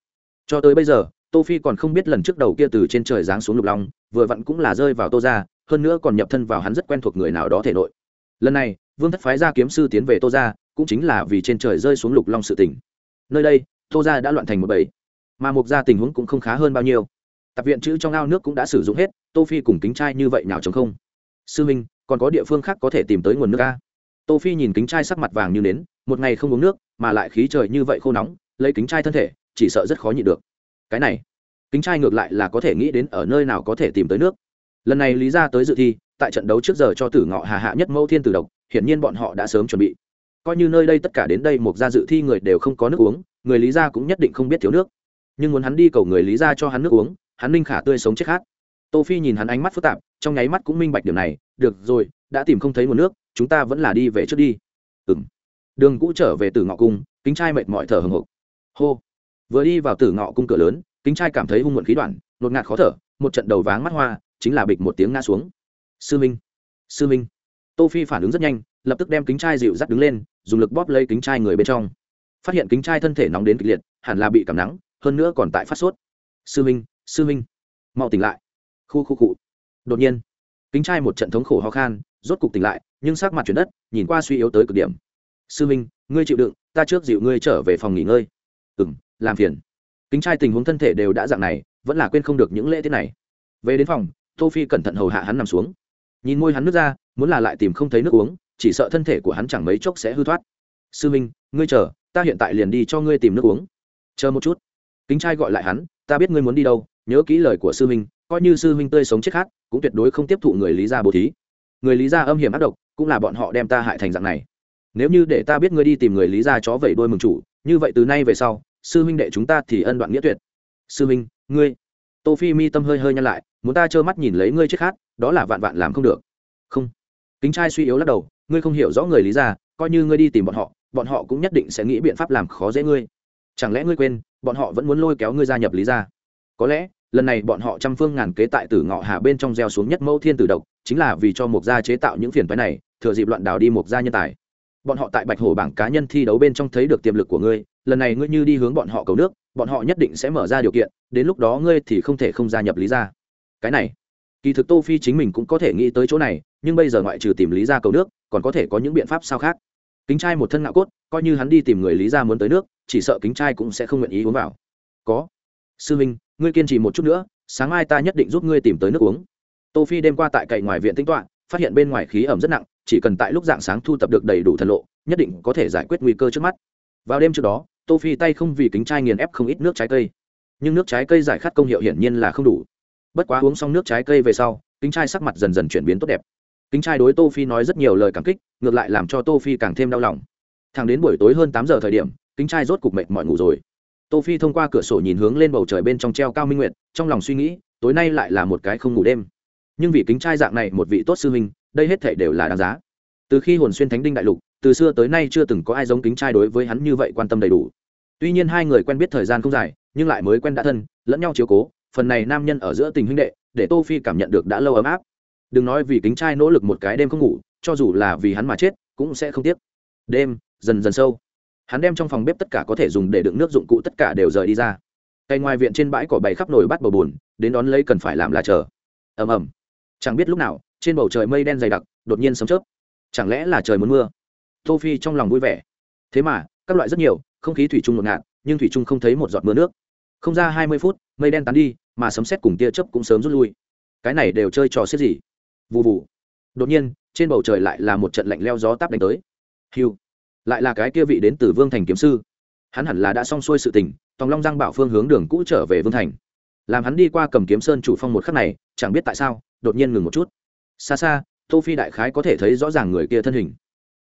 Cho tới bây giờ tô phi còn không biết lần trước đầu kia từ trên trời giáng xuống lục long, vừa vặn cũng là rơi vào tô ra hơn nữa còn nhập thân vào hắn rất quen thuộc người nào đó thể nội. Lần này, vương thất phái ra kiếm sư tiến về tô ra cũng chính là vì trên trời rơi xuống lục long sự tỉnh nơi đây, tô ra đã loạn thành một bầy, mà mục ra tình huống cũng không khá hơn bao nhiêu. Tập viện chữ trong ao nước cũng đã sử dụng hết, tô phi cùng kính trai như vậy nào chống không? Sư minh, còn có địa phương khác có thể tìm tới nguồn nước ga. tô phi nhìn kính trai sắc mặt vàng như nến, một ngày không uống nước, mà lại khí trời như vậy khô nóng, lấy kính trai thân thể, chỉ sợ rất khó nhịn được cái này, kính trai ngược lại là có thể nghĩ đến ở nơi nào có thể tìm tới nước. Lần này lý ra tới dự thi, tại trận đấu trước giờ cho tử ngọ hà hạ nhất mẫu thiên tử độc, hiển nhiên bọn họ đã sớm chuẩn bị. Coi như nơi đây tất cả đến đây một gia dự thi người đều không có nước uống, người lý gia cũng nhất định không biết thiếu nước. Nhưng muốn hắn đi cầu người lý gia cho hắn nước uống, hắn ninh khả tươi sống chết khác tô phi nhìn hắn ánh mắt phức tạp, trong nháy mắt cũng minh bạch điều này, được rồi, đã tìm không thấy nguồn nước, chúng ta vẫn là đi về trước đi. Ừm. Đường cũ trở về tử ngọ cung, kính trai mệt mỏi thở hừng hực. Hô vừa đi vào tử ngọ cung cửa lớn, kính trai cảm thấy hung muộn khí đoạn nột ngạt khó thở, một trận đầu váng mắt hoa, chính là bịch một tiếng ngã xuống. Sư minh! Sư minh! Tô phi phản ứng rất nhanh, lập tức đem kính trai dịu dắt đứng lên, dùng lực bóp lấy kính trai người bên trong. Phát hiện kính trai thân thể nóng đến kịch liệt, hẳn là bị cảm nắng, hơn nữa còn tại phát sốt. Sư minh! Sư minh! Mau tỉnh lại. Khu khu cụ đột nhiên, kính trai một trận thống khổ ho khan, rốt cục tỉnh lại, nhưng sắc mặt chuyển đất, nhìn qua suy yếu tới cực điểm. Sư minh, ngươi chịu đựng, ta trước dịu ngươi trở về phòng nghỉ ngơi. Ừng làm phiền. Kính trai tình huống thân thể đều đã dạng này, vẫn là quên không được những lễ tiết này. Về đến phòng tô phi cẩn thận hầu hạ hắn nằm xuống. Nhìn môi hắn nước ra, muốn là lại tìm không thấy nước uống, chỉ sợ thân thể của hắn chẳng mấy chốc sẽ hư thoát. Sư minh, ngươi chờ, ta hiện tại liền đi cho ngươi tìm nước uống. Chờ một chút. Kính trai gọi lại hắn, ta biết ngươi muốn đi đâu, nhớ kỹ lời của sư minh, coi như sư minh tươi sống chết khát, cũng tuyệt đối không tiếp thụ người lý gia bố thí. Người lý gia âm hiểm ác độc, cũng là bọn họ đem ta hại thành dạng này. Nếu như để ta biết ngươi đi tìm người lý gia chó vẩy đôi mừng chủ, như vậy từ nay về sau sư minh đệ chúng ta thì ân đoạn nghĩa tuyệt. Sư minh ngươi. Tô phi mi tâm hơi hơi nhăn lại, muốn ta trơ mắt nhìn lấy ngươi chết khát, đó là vạn vạn làm không được. Không. Kính trai suy yếu lắc đầu, ngươi không hiểu rõ người lý gia coi như ngươi đi tìm bọn họ bọn họ cũng nhất định sẽ nghĩ biện pháp làm khó dễ ngươi. Chẳng lẽ ngươi quên, bọn họ vẫn muốn lôi kéo ngươi gia nhập lý gia có lẽ, lần này bọn họ trăm phương ngàn kế tại tử ngọ hà bên trong gieo xuống nhất mẫu thiên tử độc, chính là vì cho mục gia chế tạo những phiền phái này, thừa dịp loạn đào đi mục gia nhân tài. Bọn họ tại bạch hổ bảng cá nhân thi đấu bên trong thấy được tiềm lực của ngươi lần này ngươi như đi hướng bọn họ cầu nước, bọn họ nhất định sẽ mở ra điều kiện, đến lúc đó ngươi thì không thể không gia nhập lý gia. Cái này, kỳ thực tô phi chính mình cũng có thể nghĩ tới chỗ này, nhưng bây giờ ngoại trừ tìm lý gia cầu nước, còn có thể có những biện pháp sao khác. Kính trai một thân ngạo cốt, coi như hắn đi tìm người lý gia muốn tới nước, chỉ sợ kính trai cũng sẽ không nguyện ý uống vào. Có. Sư minh, ngươi kiên trì một chút nữa, sáng mai ta nhất định giúp ngươi tìm tới nước uống. Tô phi đêm qua tại cậy ngoài viện tính toạ phát hiện bên ngoài khí ẩm rất nặng, chỉ cần tại lúc dạng sáng thu tập được đầy đủ thần lộ, nhất định có thể giải quyết nguy cơ trước mắt. Vào đêm trước đó tô phi tay không vì kính chai nghiền ép không ít nước trái cây. Nhưng nước trái cây giải khát công hiệu hiển nhiên là không đủ. Bất quá uống xong nước trái cây về sau, kính chai sắc mặt dần dần chuyển biến tốt đẹp. Kính trai đối tô phi nói rất nhiều lời cảm kích, ngược lại làm cho tô phi càng thêm đau lòng. Thẳng đến buổi tối hơn tám giờ thời điểm, kính trai rốt cục mệt mỏi ngủ rồi. Tô phi thông qua cửa sổ nhìn hướng lên bầu trời bên trong treo cao minh nguyệt, trong lòng suy nghĩ, tối nay lại là một cái không ngủ đêm. Nhưng vì kính trai dạng này một vị tốt sư huynh, đây hết thảy đều là đáng giá. Từ khi hồn xuyên thánh đinh đại lục từ xưa tới nay chưa từng có ai giống kính trai đối với hắn như vậy quan tâm đầy đủ. Tuy nhiên hai người quen biết thời gian không dài, nhưng lại mới quen đã thân, lẫn nhau chiếu cố, phần này nam nhân ở giữa tình huynh đệ, để tô phi cảm nhận được đã lâu ấm áp. Đừng nói vì kính trai nỗ lực một cái đêm không ngủ, cho dù là vì hắn mà chết, cũng sẽ không tiếc. Đêm, dần dần sâu. Hắn đem trong phòng bếp tất cả có thể dùng để đựng nước dụng cụ tất cả đều rời đi ra. Cây ngoài viện trên bãi cỏ bày khắp nồi bát bầu bùn đến đón lấy cần phải làm là chờ. Ầm ầm. Chẳng biết lúc nào, trên bầu trời mây đen dày đặc, đột nhiên sấm chớp. Chẳng lẽ là trời muốn mưa? Tô phi trong lòng vui vẻ. Thế mà, các loại rất nhiều, không khí thủy chung ngột ngạt, nhưng thủy chung không thấy một giọt mưa nước. Không ra hai mươi phút, mây đen tán đi, mà sấm sét cùng tia chớp cũng sớm rút lui. Cái này đều chơi trò xiết gì? Vụ vụ đột nhiên, trên bầu trời lại là một trận lạnh leo gió táp đánh tới. Hiu. Lại là cái kia vị đến từ vương thành kiếm sư. Hắn hẳn là đã xong xuôi sự tình, tòng long giang bảo phương hướng đường cũ trở về vương thành. Làm hắn đi qua cầm kiếm sơn chủ phong một khắc này, chẳng biết tại sao, đột nhiên ngừng một chút. Xa xa, tô phi đại khái có thể thấy rõ ràng người kia thân hình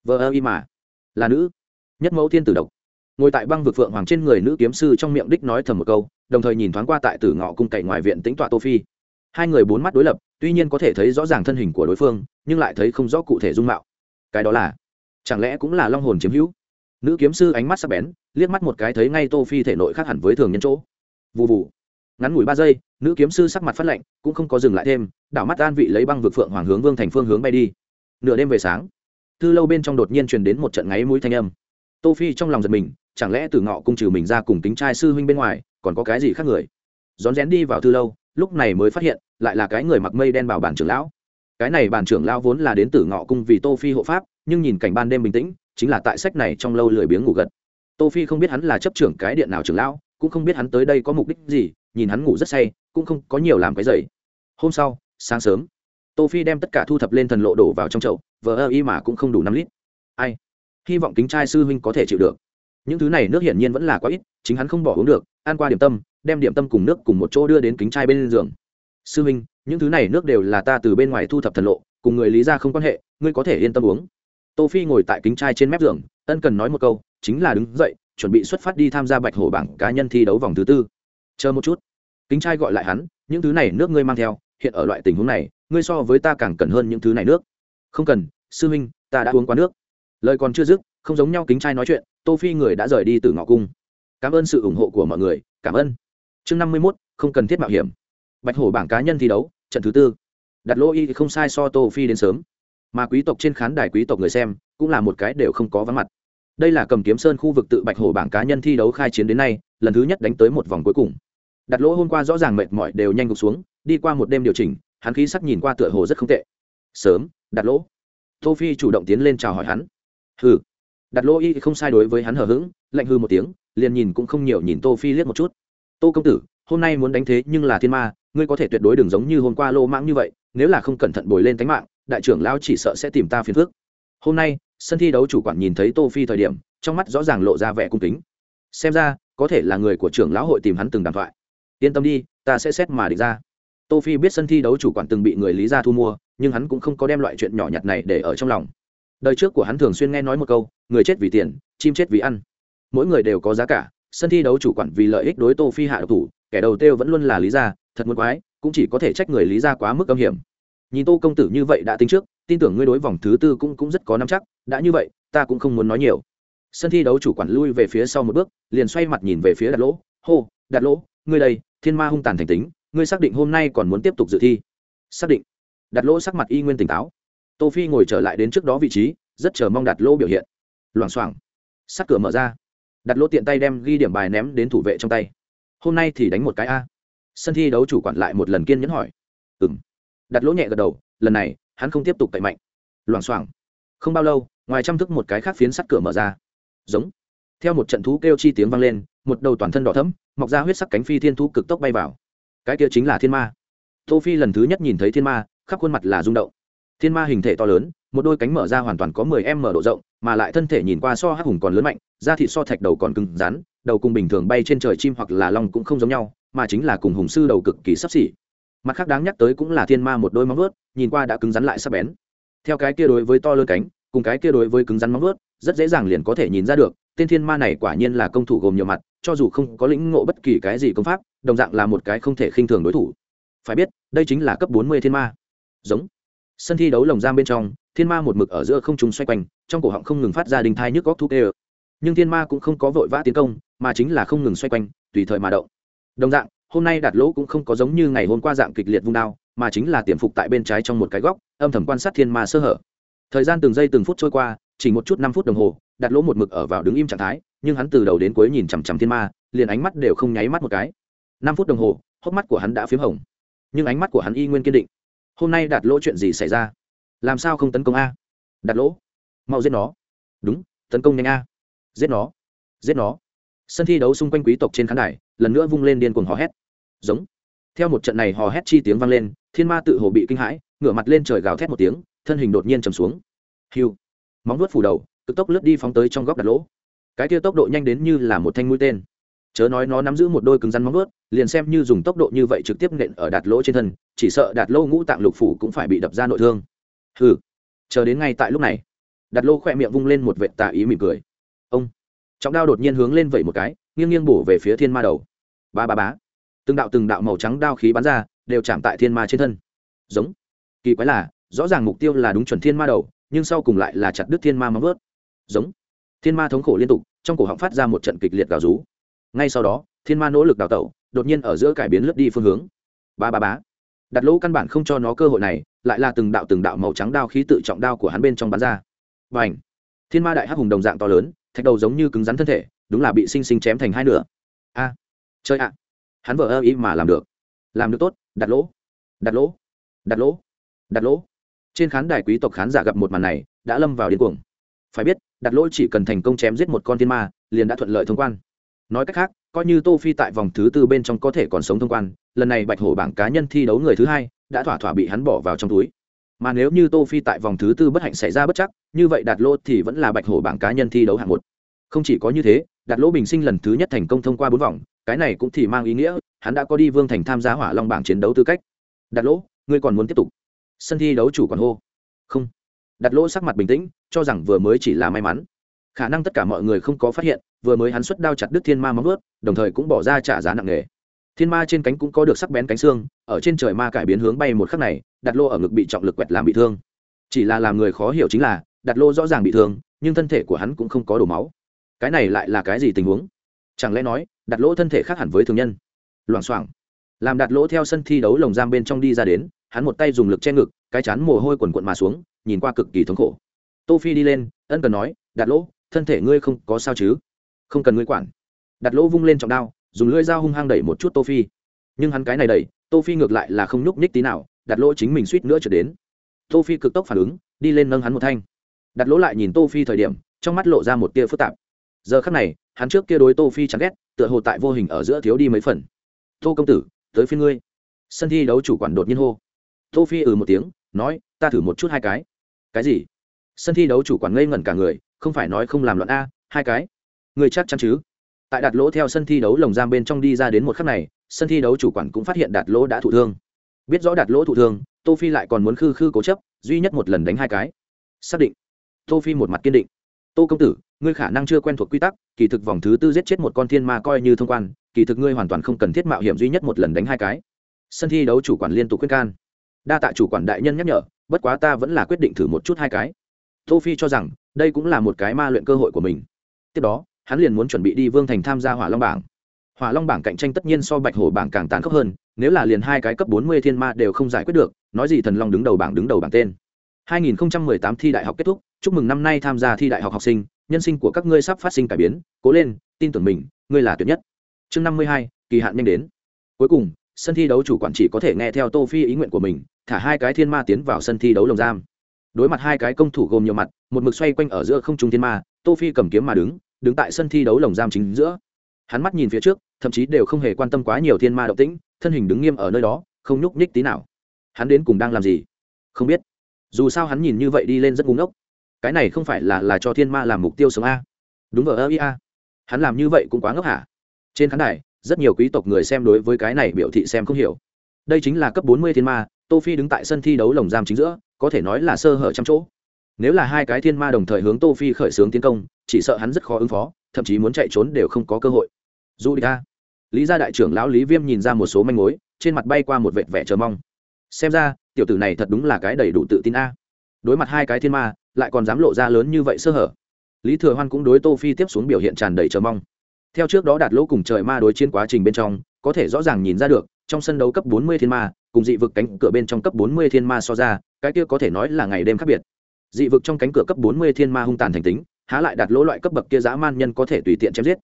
vờ ơ y mà. Là nữ. Nhất mẫu thiên tử độc. Ngồi tại băng vực phượng hoàng trên người nữ kiếm sư trong miệng đích nói thầm một câu, đồng thời nhìn thoáng qua tại tử ngọ cung cậy ngoài viện tính tọa tô phi. Hai người bốn mắt đối lập, tuy nhiên có thể thấy rõ ràng thân hình của đối phương, nhưng lại thấy không rõ cụ thể dung mạo. Cái đó là, chẳng lẽ cũng là long hồn chiếm hữu? Nữ kiếm sư ánh mắt sắc bén, liếc mắt một cái thấy ngay tô phi thể nội khác hẳn với thường nhân chỗ. Vụ vụ ngắn ngủi ba giây, nữ kiếm sư sắc mặt phát lạnh, cũng không có dừng lại thêm, đảo mắt an vị lấy băng vực phượng hoàng hướng vương thành phương hướng bay đi. Nửa đêm về sáng thư lâu bên trong đột nhiên truyền đến một trận ngáy mũi thanh âm. Tô phi trong lòng giật mình, chẳng lẽ từ ngọ cung trừ mình ra cùng tính trai sư huynh bên ngoài, còn có cái gì khác người? Rón rén đi vào thư lâu, lúc này mới phát hiện, lại là cái người mặc mây đen bảo bản trưởng lão. Cái này bản trưởng lão vốn là đến từ ngọ cung vì tô phi hộ pháp, nhưng nhìn cảnh ban đêm bình tĩnh, chính là tại sách này trong lâu lười biếng ngủ gật. Tô phi không biết hắn là chấp trưởng cái điện nào trưởng lão, cũng không biết hắn tới đây có mục đích gì, nhìn hắn ngủ rất say, cũng không có nhiều làm cái dậy. Hôm sau, sáng sớm tô phi đem tất cả thu thập lên thần lộ đổ vào trong chậu, vờ ơ y mà cũng không đủ năm lít. Ai? Hy vọng kính trai sư huynh có thể chịu được. Những thứ này nước hiển nhiên vẫn là quá ít, chính hắn không bỏ uống được, ăn qua điểm tâm, đem điểm tâm cùng nước cùng một chỗ đưa đến kính trai bên giường. Sư huynh, những thứ này nước đều là ta từ bên ngoài thu thập thần lộ, cùng người lý ra không quan hệ, ngươi có thể yên tâm uống. Tô phi ngồi tại kính trai trên mép giường, ân cần nói một câu, chính là đứng dậy, chuẩn bị xuất phát đi tham gia bạch hổ bảng cá nhân thi đấu vòng thứ tư. Chờ một chút. Kính trai gọi lại hắn, những thứ này nước ngươi mang theo, hiện ở loại tình huống này ngươi so với ta càng cần hơn những thứ này nước. Không cần, sư huynh, ta đã uống quá nước. Lời còn chưa dứt, không giống nhau kính trai nói chuyện, tô phi người đã rời đi từ ngõ cung. Cảm ơn sự ủng hộ của mọi người, cảm ơn. Chương năm mươi mốt, không cần thiết mạo hiểm. Bạch hổ bảng cá nhân thi đấu, trận thứ tư. Đặt lô y không sai so tô phi đến sớm. Mà quý tộc trên khán đài quý tộc người xem, cũng là một cái đều không có vắng mặt. Đây là cầm kiếm sơn khu vực tự bạch hổ bảng cá nhân thi đấu khai chiến đến nay, lần thứ nhất đánh tới một vòng cuối cùng. Đặt lỗ hôm qua rõ ràng mệt mỏi đều nhanh gục xuống, đi qua một đêm điều chỉnh hắn khí sắc nhìn qua tựa hồ rất không tệ. Sớm đặt lỗ. Tô phi chủ động tiến lên chào hỏi hắn. Hừ. Đặt lỗ y không sai đối với hắn hờ hững, lạnh hư một tiếng, liền nhìn cũng không nhiều nhìn tô phi liếc một chút. Tô công tử, hôm nay muốn đánh thế nhưng là thiên ma, ngươi có thể tuyệt đối đừng giống như hôm qua lô mãng như vậy, nếu là không cẩn thận bồi lên tánh mạng, đại trưởng lão chỉ sợ sẽ tìm ta phiền phức. Hôm nay, sân thi đấu chủ quản nhìn thấy tô phi thời điểm, trong mắt rõ ràng lộ ra vẻ cung kính. Xem ra, có thể là người của trưởng lão hội tìm hắn từng đàm thoại. Yên tâm đi, ta sẽ xét mà định ra tô phi biết sân thi đấu chủ quản từng bị người lý gia thu mua, nhưng hắn cũng không có đem loại chuyện nhỏ nhặt này để ở trong lòng. Đời trước của hắn thường xuyên nghe nói một câu, người chết vì tiền, chim chết vì ăn. Mỗi người đều có giá cả, sân thi đấu chủ quản vì lợi ích đối tô phi hạ độc thủ, kẻ đầu tiêu vẫn luôn là lý gia, thật muốn quái, cũng chỉ có thể trách người lý gia quá mức âm hiểm. Nhìn tô công tử như vậy đã tính trước, tin tưởng ngươi đối vòng thứ tư cũng cũng rất có nắm chắc, đã như vậy, ta cũng không muốn nói nhiều. Sân thi đấu chủ quản lui về phía sau một bước, liền xoay mặt nhìn về phía đặt lỗ, hô đặt lỗ, ngươi đây, thiên ma hung tàn thành tính ngươi xác định hôm nay còn muốn tiếp tục dự thi. Xác định. Đặt lỗ sắc mặt y nguyên tỉnh táo. Tô phi ngồi trở lại đến trước đó vị trí, rất chờ mong đặt lỗ biểu hiện. Loảng xoảng. Sắt cửa mở ra. Đặt lỗ tiện tay đem ghi điểm bài ném đến thủ vệ trong tay. Hôm nay thì đánh một cái a. Sân thi đấu chủ quản lại một lần kiên nhẫn hỏi. Ừ m đặt lỗ nhẹ gật đầu, lần này, hắn không tiếp tục cậy mạnh. Loảng xoảng. Không bao lâu, ngoài chăm thức một cái khác phiến sắt cửa mở ra. Giống. Theo một trận thú kêu chi tiếng vang lên, một đầu toàn thân đỏ thấm mọc ra huyết sắc cánh phi thiên thú cực tốc bay vào cái kia chính là thiên ma. Tô phi lần thứ nhất nhìn thấy thiên ma, khắp khuôn mặt là rung động. Thiên ma hình thể to lớn, một đôi cánh mở ra hoàn toàn có 10 em mở độ rộng, mà lại thân thể nhìn qua so hắc hùng còn lớn mạnh, da thịt so thạch đầu còn cứng rắn, đầu cùng bình thường bay trên trời chim hoặc là long cũng không giống nhau, mà chính là cùng hùng sư đầu cực kỳ sắp xỉ. Mặt khác đáng nhắc tới cũng là thiên ma một đôi móng vuốt, nhìn qua đã cứng rắn lại sắc bén. Theo cái kia đối với to lớn cánh, cùng cái kia đối với cứng rắn móng vuốt, rất dễ dàng liền có thể nhìn ra được, tên thiên ma này quả nhiên là công thủ gồm nhiều mặt, cho dù không có lĩnh ngộ bất kỳ cái gì công pháp đồng dạng là một cái không thể khinh thường đối thủ. Phải biết, đây chính là cấp bốn mươi thiên ma. Giống. Sân thi đấu lồng giam bên trong, thiên ma một mực ở giữa không trung xoay quanh, trong cổ họng không ngừng phát ra đình thai nhức góc thu kê nhưng thiên ma cũng không có vội vã tiến công, mà chính là không ngừng xoay quanh, tùy thời mà động. Đồng dạng, hôm nay đạt lỗ cũng không có giống như ngày hôm qua dạng kịch liệt vung đao, mà chính là tiềm phục tại bên trái trong một cái góc, âm thầm quan sát thiên ma sơ hở. Thời gian từng giây từng phút trôi qua, chỉ một chút năm phút đồng hồ đạt lỗ một mực ở vào đứng im trạng thái, nhưng hắn từ đầu đến cuối nhìn chằm chằm thiên ma, liền ánh mắt đều không nháy mắt một cái năm phút đồng hồ, hốc mắt của hắn đã p h í m hồng. Nhưng ánh mắt của hắn y nguyên kiên định. Hôm nay đạt lỗ chuyện gì xảy ra? Làm sao không tấn công a? Đạt lỗ? Mau giết nó. Đúng, tấn công nhanh a. Giết nó. Giết nó. Sân thi đấu xung quanh quý tộc trên khán đài, lần nữa vung lên điên cuồng hò hét. Giống. Theo một trận này hò hét chi tiếng vang lên, thiên ma tự hồ bị kinh hãi, ngửa mặt lên trời gào thét một tiếng, thân hình đột nhiên trầm xuống. Hiu móng vuốt phủ đầu, cực tốc lướt đi phóng tới trong góc đặt lỗ. Cái kia tốc độ nhanh đến như là một thanh mũi tên chớ nói nó nắm giữ một đôi cứng rắn móng vớt liền xem như dùng tốc độ như vậy trực tiếp nện ở đạt lỗ trên thân, chỉ sợ đạt lỗ ngũ tạng lục phủ cũng phải bị đập ra nội thương. Hừ. Chờ đến ngay tại lúc này, đạt lỗ khỏe miệng vung lên một vệ tà ý mỉm cười. Ông. Trọng đao đột nhiên hướng lên vẩy một cái, nghiêng nghiêng bổ về phía thiên ma đầu. Ba ba bá từng đạo từng đạo màu trắng đao khí bắn ra, đều chạm tại thiên ma trên thân. Giống. Kỳ quái là, rõ ràng mục tiêu là đúng chuẩn thiên ma đầu, nhưng sau cùng lại là chặt đứt thiên ma móng vớt giống. Thiên ma thống khổ liên tục, trong cổ họng phát ra một trận kịch liệt gào rú ngay sau đó, thiên ma nỗ lực đào tẩu, đột nhiên ở giữa cải biến lướt đi phương hướng. Ba ba bá đặt lỗ căn bản không cho nó cơ hội này, lại là từng đạo từng đạo màu trắng đao khí tự trọng đao của hắn bên trong bắn ra. Và ảnh thiên ma đại hắc hùng đồng dạng to lớn, thạch đầu giống như cứng rắn thân thể, đúng là bị sinh sinh chém thành hai nửa. A! Chơi ạ! Hắn vợ ơ ý mà làm được. Làm được tốt, đặt lỗ. Đặt lỗ. Đặt lỗ. Đặt lỗ. Trên khán đài quý tộc khán giả gặp một màn này, đã lâm vào điên cuồng. Phải biết, đặt lỗ chỉ cần thành công chém giết một con thiên ma, liền đã thuận lợi thông quan nói cách khác, coi như tô phi tại vòng thứ tư bên trong có thể còn sống thông quan, lần này bạch hổ bảng cá nhân thi đấu người thứ hai, đã thỏa thỏa bị hắn bỏ vào trong túi. Mà nếu như tô phi tại vòng thứ tư bất hạnh xảy ra bất chắc, như vậy đạt lô thì vẫn là bạch hổ bảng cá nhân thi đấu hạng một. Không chỉ có như thế, đạt lỗ bình sinh lần thứ nhất thành công thông qua bốn vòng, cái này cũng thì mang ý nghĩa, hắn đã có đi vương thành tham gia hỏa long bảng chiến đấu tư cách. Đạt lỗ, ngươi còn muốn tiếp tục? Sân thi đấu chủ còn hô. Không. Đạt lỗ sắc mặt bình tĩnh, cho rằng vừa mới chỉ là may mắn khả năng tất cả mọi người không có phát hiện, vừa mới hắn xuất đao chặt đứt thiên ma móng ướt đồng thời cũng bỏ ra trả giá nặng nề. Thiên ma trên cánh cũng có được sắc bén cánh xương, ở trên trời ma cải biến hướng bay một khắc này, đặt lô ở ngực bị trọng lực quẹt làm bị thương. Chỉ là làm người khó hiểu chính là, đặt lô rõ ràng bị thương, nhưng thân thể của hắn cũng không có đổ máu. Cái này lại là cái gì tình huống? Chẳng lẽ nói, đặt lỗ thân thể khác hẳn với thường nhân? Loảng xoảng. Làm đặt lỗ theo sân thi đấu lồng giam bên trong đi ra đến, hắn một tay dùng lực che ngực, cái chán mồ hôi quần quận mà xuống, nhìn qua cực kỳ thống khổ. Tô phi đi lên, ân cần nói, đặt lỗ thân thể ngươi không có sao chứ? Không cần ngươi quản. Đặt lỗ vung lên trọng đao, dùng lưỡi dao hung hăng đẩy một chút tô phi. Nhưng hắn cái này đẩy, tô phi ngược lại là không nhúc nhích tí nào, đặt lỗ chính mình suýt nữa trở đến. Tô phi cực tốc phản ứng, đi lên nâng hắn một thanh. Đặt lỗ lại nhìn tô phi thời điểm, trong mắt lộ ra một tia phức tạp. Giờ khắc này, hắn trước kia đối tô phi chán ghét, tựa hồ tại vô hình ở giữa thiếu đi mấy phần. Tô công tử, tới phiên ngươi. Sân thi đấu chủ quản đột nhiên hô. Tô phi ừ một tiếng, nói, ta thử một chút hai cái. Cái gì? Sân thi đấu chủ quản ngây ngẩn cả người không phải nói không làm loạn a, hai cái. Người chắc chắn chứ? Tại đạt lỗ theo sân thi đấu lồng giam bên trong đi ra đến một khắc này, sân thi đấu chủ quản cũng phát hiện đạt lỗ đã thụ thương. Biết rõ đạt lỗ thụ thương, tô phi lại còn muốn khư khư cố chấp, duy nhất một lần đánh hai cái. Xác định. Tô phi một mặt kiên định. Tô công tử, ngươi khả năng chưa quen thuộc quy tắc, kỳ thực vòng thứ tư giết chết một con thiên ma coi như thông quan, kỳ thực ngươi hoàn toàn không cần thiết mạo hiểm duy nhất một lần đánh hai cái. Sân thi đấu chủ quản liên tục khuyên can. Đa tạ chủ quản đại nhân nhắc nhở, bất quá ta vẫn là quyết định thử một chút hai cái. Tô phi cho rằng đây cũng là một cái ma luyện cơ hội của mình. Tiếp đó hắn liền muốn chuẩn bị đi vương thành tham gia hỏa long bảng. Hỏa long bảng cạnh tranh tất nhiên so bạch hổ bảng càng tàn khốc hơn nếu là liền hai cái cấp bốn mươi thiên ma đều không giải quyết được nói gì thần long đứng đầu bảng đứng đầu bảng tên. 2018 thi đại học kết thúc chúc mừng năm nay tham gia thi đại học học sinh nhân sinh của các ngươi sắp phát sinh cải biến. Cố lên tin tưởng mình ngươi là tuyệt nhất. Chương 52, kỳ hạn nhanh đến. Cuối cùng sân thi đấu chủ quản chỉ có thể nghe theo tô phi ý nguyện của mình thả hai cái thiên ma tiến vào sân thi đấu lồng giam đối mặt hai cái công thủ gồm nhiều mặt, một mực xoay quanh ở giữa không trung thiên ma, tô phi cầm kiếm mà đứng đứng tại sân thi đấu lồng giam chính giữa. Hắn mắt nhìn phía trước, thậm chí đều không hề quan tâm quá nhiều thiên ma động tĩnh, thân hình đứng nghiêm ở nơi đó, không nhúc nhích tí nào. Hắn đến cùng đang làm gì? Không biết. Dù sao hắn nhìn như vậy đi lên rất ngu ngốc. Cái này không phải là là cho thiên ma làm mục tiêu sống a? Đúng ở ơ ia hắn làm như vậy cũng quá ngốc hả? Trên khán đài, rất nhiều quý tộc người xem đối với cái này biểu thị xem không hiểu. Đây chính là cấp bốn mươi thiên ma, tô phi đứng tại sân thi đấu lồng giam chính giữa có thể nói là sơ hở trăm chỗ. Nếu là hai cái thiên ma đồng thời hướng tô phi khởi xướng tiến công, chỉ sợ hắn rất khó ứng phó, thậm chí muốn chạy trốn đều không có cơ hội. Dù đi ta lý gia đại trưởng lão lý viêm nhìn ra một số manh mối, trên mặt bay qua một vệt vẻ chờ mong. Xem ra, tiểu tử này thật đúng là cái đầy đủ tự tin a. Đối mặt hai cái thiên ma, lại còn dám lộ ra lớn như vậy sơ hở. Lý thừa hoan cũng đối tô phi tiếp xuống biểu hiện tràn đầy chờ mong. Theo trước đó đạt lỗ cùng trời ma đối chiến quá trình bên trong, có thể rõ ràng nhìn ra được trong sân đấu cấp 40 thiên ma, cùng dị vực cánh cửa bên trong cấp 40 thiên ma so ra, cái kia có thể nói là ngày đêm khác biệt. Dị vực trong cánh cửa cấp 40 thiên ma hung tàn thành tính, há lại đạt lỗ loại cấp bậc kia dã man nhân có thể tùy tiện chém giết.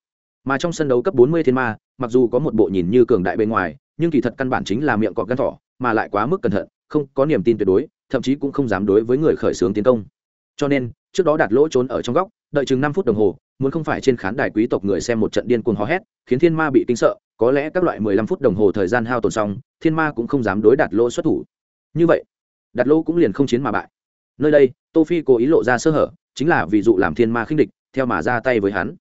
Mà trong sân đấu cấp 40 thiên ma, mặc dù có một bộ nhìn như cường đại bên ngoài, nhưng kỳ thật căn bản chính là miệng cọp gan thỏ, mà lại quá mức cẩn thận, không có niềm tin tuyệt đối, thậm chí cũng không dám đối với người khởi xướng tiến công. Cho nên, trước đó đạt lỗ trốn ở trong góc, đợi chừng năm phút đồng hồ, muốn không phải trên khán đài quý tộc người xem một trận điên cuồng hò hét, khiến thiên ma bị kinh sợ có lẽ các loại mười lăm phút đồng hồ thời gian hao tồn xong, thiên ma cũng không dám đối đạt lỗ xuất thủ. Như vậy, đạt lỗ cũng liền không chiến mà bại. Nơi đây, tô phi cố ý lộ ra sơ hở, chính là ví dụ làm thiên ma khinh địch, theo mà ra tay với hắn.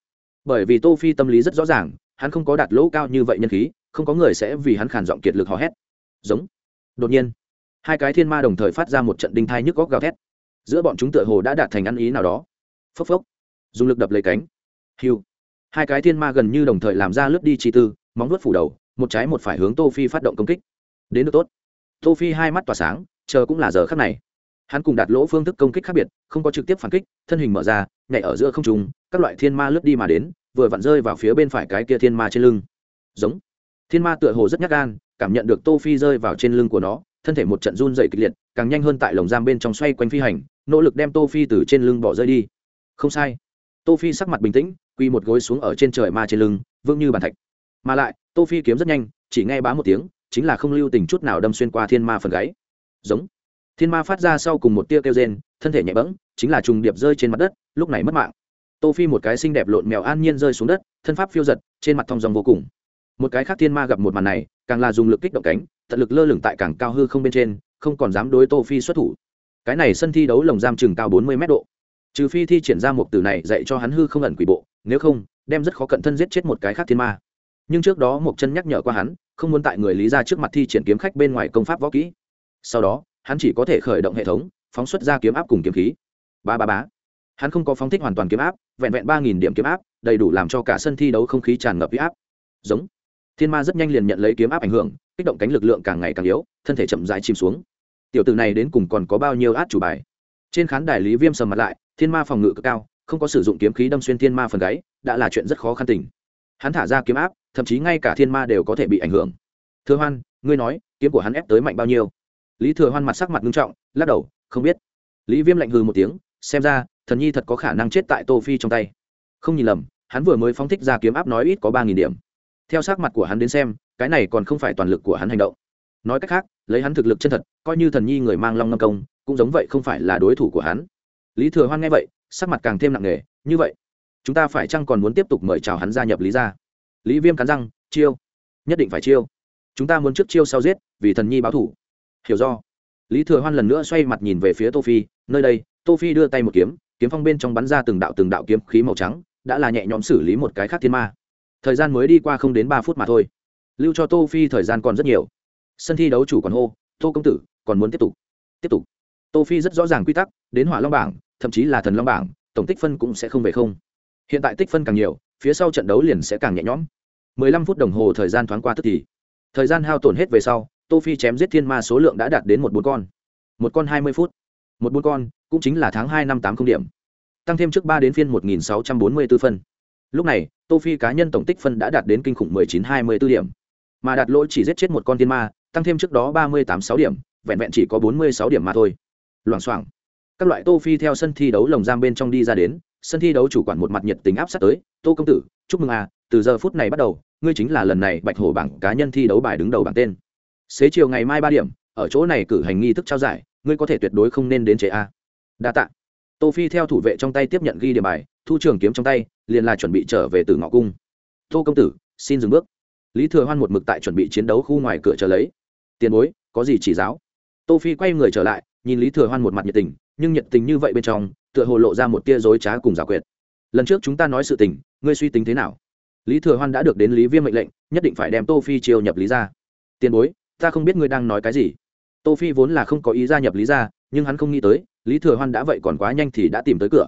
Bởi vì tô phi tâm lý rất rõ ràng, hắn không có đạt lỗ cao như vậy nhân khí, không có người sẽ vì hắn khản giọng kiệt lực hò hét. Giống. Đột nhiên, hai cái thiên ma đồng thời phát ra một trận đinh thai nhức góc gào thét. Giữa bọn chúng tựa hồ đã đạt thành ăn ý nào đó. Phốc phốc. Dùng lực đập lấy cánh. Hiu. Hai cái thiên ma gần như đồng thời làm ra lướt đi chi tư móng vuốt phủ đầu, một trái một phải hướng tô phi phát động công kích. Đến được tốt. Tô phi hai mắt tỏa sáng, chờ cũng là giờ khắc này. Hắn cùng đạt lỗ phương thức công kích khác biệt, không có trực tiếp phản kích, thân hình mở ra, nhảy ở giữa không trung, các loại thiên ma lướt đi mà đến, vừa vặn rơi vào phía bên phải cái kia thiên ma trên lưng. Giống. Thiên ma tựa hồ rất nhát gan, cảm nhận được tô phi rơi vào trên lưng của nó, thân thể một trận run dày kịch liệt, càng nhanh hơn tại lồng giam bên trong xoay quanh phi hành, nỗ lực đem tô phi từ trên lưng bỏ rơi đi. Không sai. Tô phi sắc mặt bình tĩnh quy một gối xuống ở trên trời ma trên lưng, vững như bàn thạch mà lại, tô phi kiếm rất nhanh, chỉ nghe bá một tiếng, chính là không lưu tình chút nào đâm xuyên qua thiên ma phần gáy. Giống. Thiên ma phát ra sau cùng một tia kêu rên, thân thể nhẹ bẫng, chính là trùng điệp rơi trên mặt đất, lúc này mất mạng. Tô phi một cái xinh đẹp lộn mèo an nhiên rơi xuống đất, thân pháp phiêu giật, trên mặt thong dòng vô cùng. Một cái khác thiên ma gặp một màn này, càng là dùng lực kích động cánh, tận lực lơ lửng tại càng cao hư không bên trên, không còn dám đối tô phi xuất thủ. Cái này sân thi đấu lồng giam chừng cao bốn mươi mét độ. Trừ phi thi triển ra một từ này dạy cho hắn hư không ẩn quỷ bộ, nếu không, đem rất khó cận thân giết chết một cái khác thiên ma nhưng trước đó một chân nhắc nhở qua hắn, không muốn tại người lý ra trước mặt thi triển kiếm khách bên ngoài công pháp võ kỹ. Sau đó, hắn chỉ có thể khởi động hệ thống, phóng xuất ra kiếm áp cùng kiếm khí. Ba ba bá hắn không có phóng thích hoàn toàn kiếm áp, vẹn vẹn ba nghìn điểm kiếm áp, đầy đủ làm cho cả sân thi đấu không khí tràn ngập huy áp. Giống. Thiên ma rất nhanh liền nhận lấy kiếm áp ảnh hưởng, kích động cánh lực lượng càng ngày càng yếu, thân thể chậm rãi chìm xuống. Tiểu tử này đến cùng còn có bao nhiêu át chủ bài? Trên khán đài lý viêm sầm mặt lại, thiên ma phòng ngự cực cao, không có sử dụng kiếm khí đâm xuyên thiên ma phần gáy, đã là chuyện rất khó khăn tình hắn thả ra kiếm áp, thậm chí ngay cả thiên ma đều có thể bị ảnh hưởng. Thừa hoan, ngươi nói, kiếm của hắn ép tới mạnh bao nhiêu? Lý thừa hoan mặt sắc mặt nghiêm trọng, lắc đầu, không biết. Lý viêm lạnh hừ một tiếng, xem ra, thần nhi thật có khả năng chết tại tô phi trong tay. Không nhìn lầm, hắn vừa mới phóng thích ra kiếm áp nói ít có ba nghìn điểm. Theo sắc mặt của hắn đến xem, cái này còn không phải toàn lực của hắn hành động. Nói cách khác, lấy hắn thực lực chân thật, coi như thần nhi người mang long ngâm công, cũng giống vậy không phải là đối thủ của hắn. Lý thừa hoan nghe vậy, sắc mặt càng thêm nặng nề, như vậy chúng ta phải chăng còn muốn tiếp tục mời chào hắn gia nhập lý gia? Lý viêm cắn răng, chiêu. Nhất định phải chiêu. Chúng ta muốn trước chiêu sau giết, vì thần nhi báo thủ. Hiểu do. Lý thừa hoan lần nữa xoay mặt nhìn về phía tô phi, nơi đây, tô phi đưa tay một kiếm kiếm phong bên trong bắn ra từng đạo từng đạo kiếm khí màu trắng, đã là nhẹ nhõm xử lý một cái khác thiên ma. Thời gian mới đi qua không đến ba phút mà thôi. Lưu cho tô phi thời gian còn rất nhiều. Sân thi đấu chủ còn hô, tô công tử, còn muốn tiếp tục? Tiếp tục. Tô phi rất rõ ràng quy tắc, đến hỏa long bảng, thậm chí là thần long bảng, tổng tích phân cũng sẽ không về không hiện tại tích phân càng nhiều, phía sau trận đấu liền sẽ càng nhẹ nhõm. 15 phút đồng hồ thời gian thoáng qua tức thì. Thời gian hao tổn hết về sau, tô phi chém giết thiên ma số lượng đã đạt đến một bốn con. Một con 20 phút. Một bốn con, cũng chính là tháng 2 năm tám không điểm. Tăng thêm trước 3 đến phiên 1644 phân. Lúc này, tô phi cá nhân tổng tích phân đã đạt đến kinh khủng mười 19-24 điểm. Mà đạt lỗi chỉ giết chết một con thiên ma, tăng thêm trước đó ba mươi tám sáu điểm, vẹn vẹn chỉ có bốn mươi sáu điểm mà thôi. Loảng xoảng. Các loại tô phi theo sân thi đấu lồng giam bên trong đi ra đến sân thi đấu chủ quản một mặt nhiệt tình áp sát tới, tô công tử, chúc mừng à từ giờ phút này bắt đầu, ngươi chính là lần này bạch hổ bảng cá nhân thi đấu bài đứng đầu bảng tên. Xế chiều ngày mai ba điểm, ở chỗ này cử hành nghi thức trao giải, ngươi có thể tuyệt đối không nên đến chế a. Đa tạ. Tô phi theo thủ vệ trong tay tiếp nhận ghi điểm bài, thu trường kiếm trong tay, liền là chuẩn bị trở về từ ngõ cung. Tô công tử, xin dừng bước. Lý thừa hoan một mực tại chuẩn bị chiến đấu khu ngoài cửa chờ lấy. Tiền bối, có gì chỉ giáo? Tô phi quay người trở lại, nhìn lý thừa hoan một mặt nhiệt tình, nhưng nhiệt tình như vậy bên trong tựa hồ lộ ra một tia dối trá cùng giả quyệt. Lần trước chúng ta nói sự tình, ngươi suy tính thế nào? Lý thừa hoan đã được đến lý viêm mệnh lệnh, nhất định phải đem tô phi chiêu nhập lý ra tiền bối, ta không biết ngươi đang nói cái gì. Tô phi vốn là không có ý gia nhập lý ra nhưng hắn không nghĩ tới, lý thừa hoan đã vậy còn quá nhanh thì đã tìm tới cửa.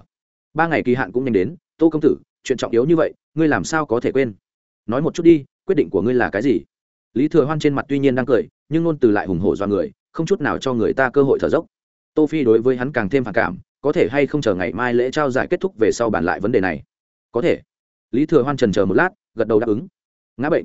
Ba ngày kỳ hạn cũng nhanh đến, tô công tử, chuyện trọng yếu như vậy, ngươi làm sao có thể quên? Nói một chút đi, quyết định của ngươi là cái gì? Lý thừa hoan trên mặt tuy nhiên đang cười, nhưng ngôn từ lại hùng hổ do người, không chút nào cho người ta cơ hội thở dốc. Tô phi đối với hắn càng thêm phản cảm có thể hay không chờ ngày mai lễ trao giải kết thúc về sau bàn lại vấn đề này? Có thể. Lý thừa hoan trần chờ một lát, gật đầu đáp ứng. Ngã bệnh.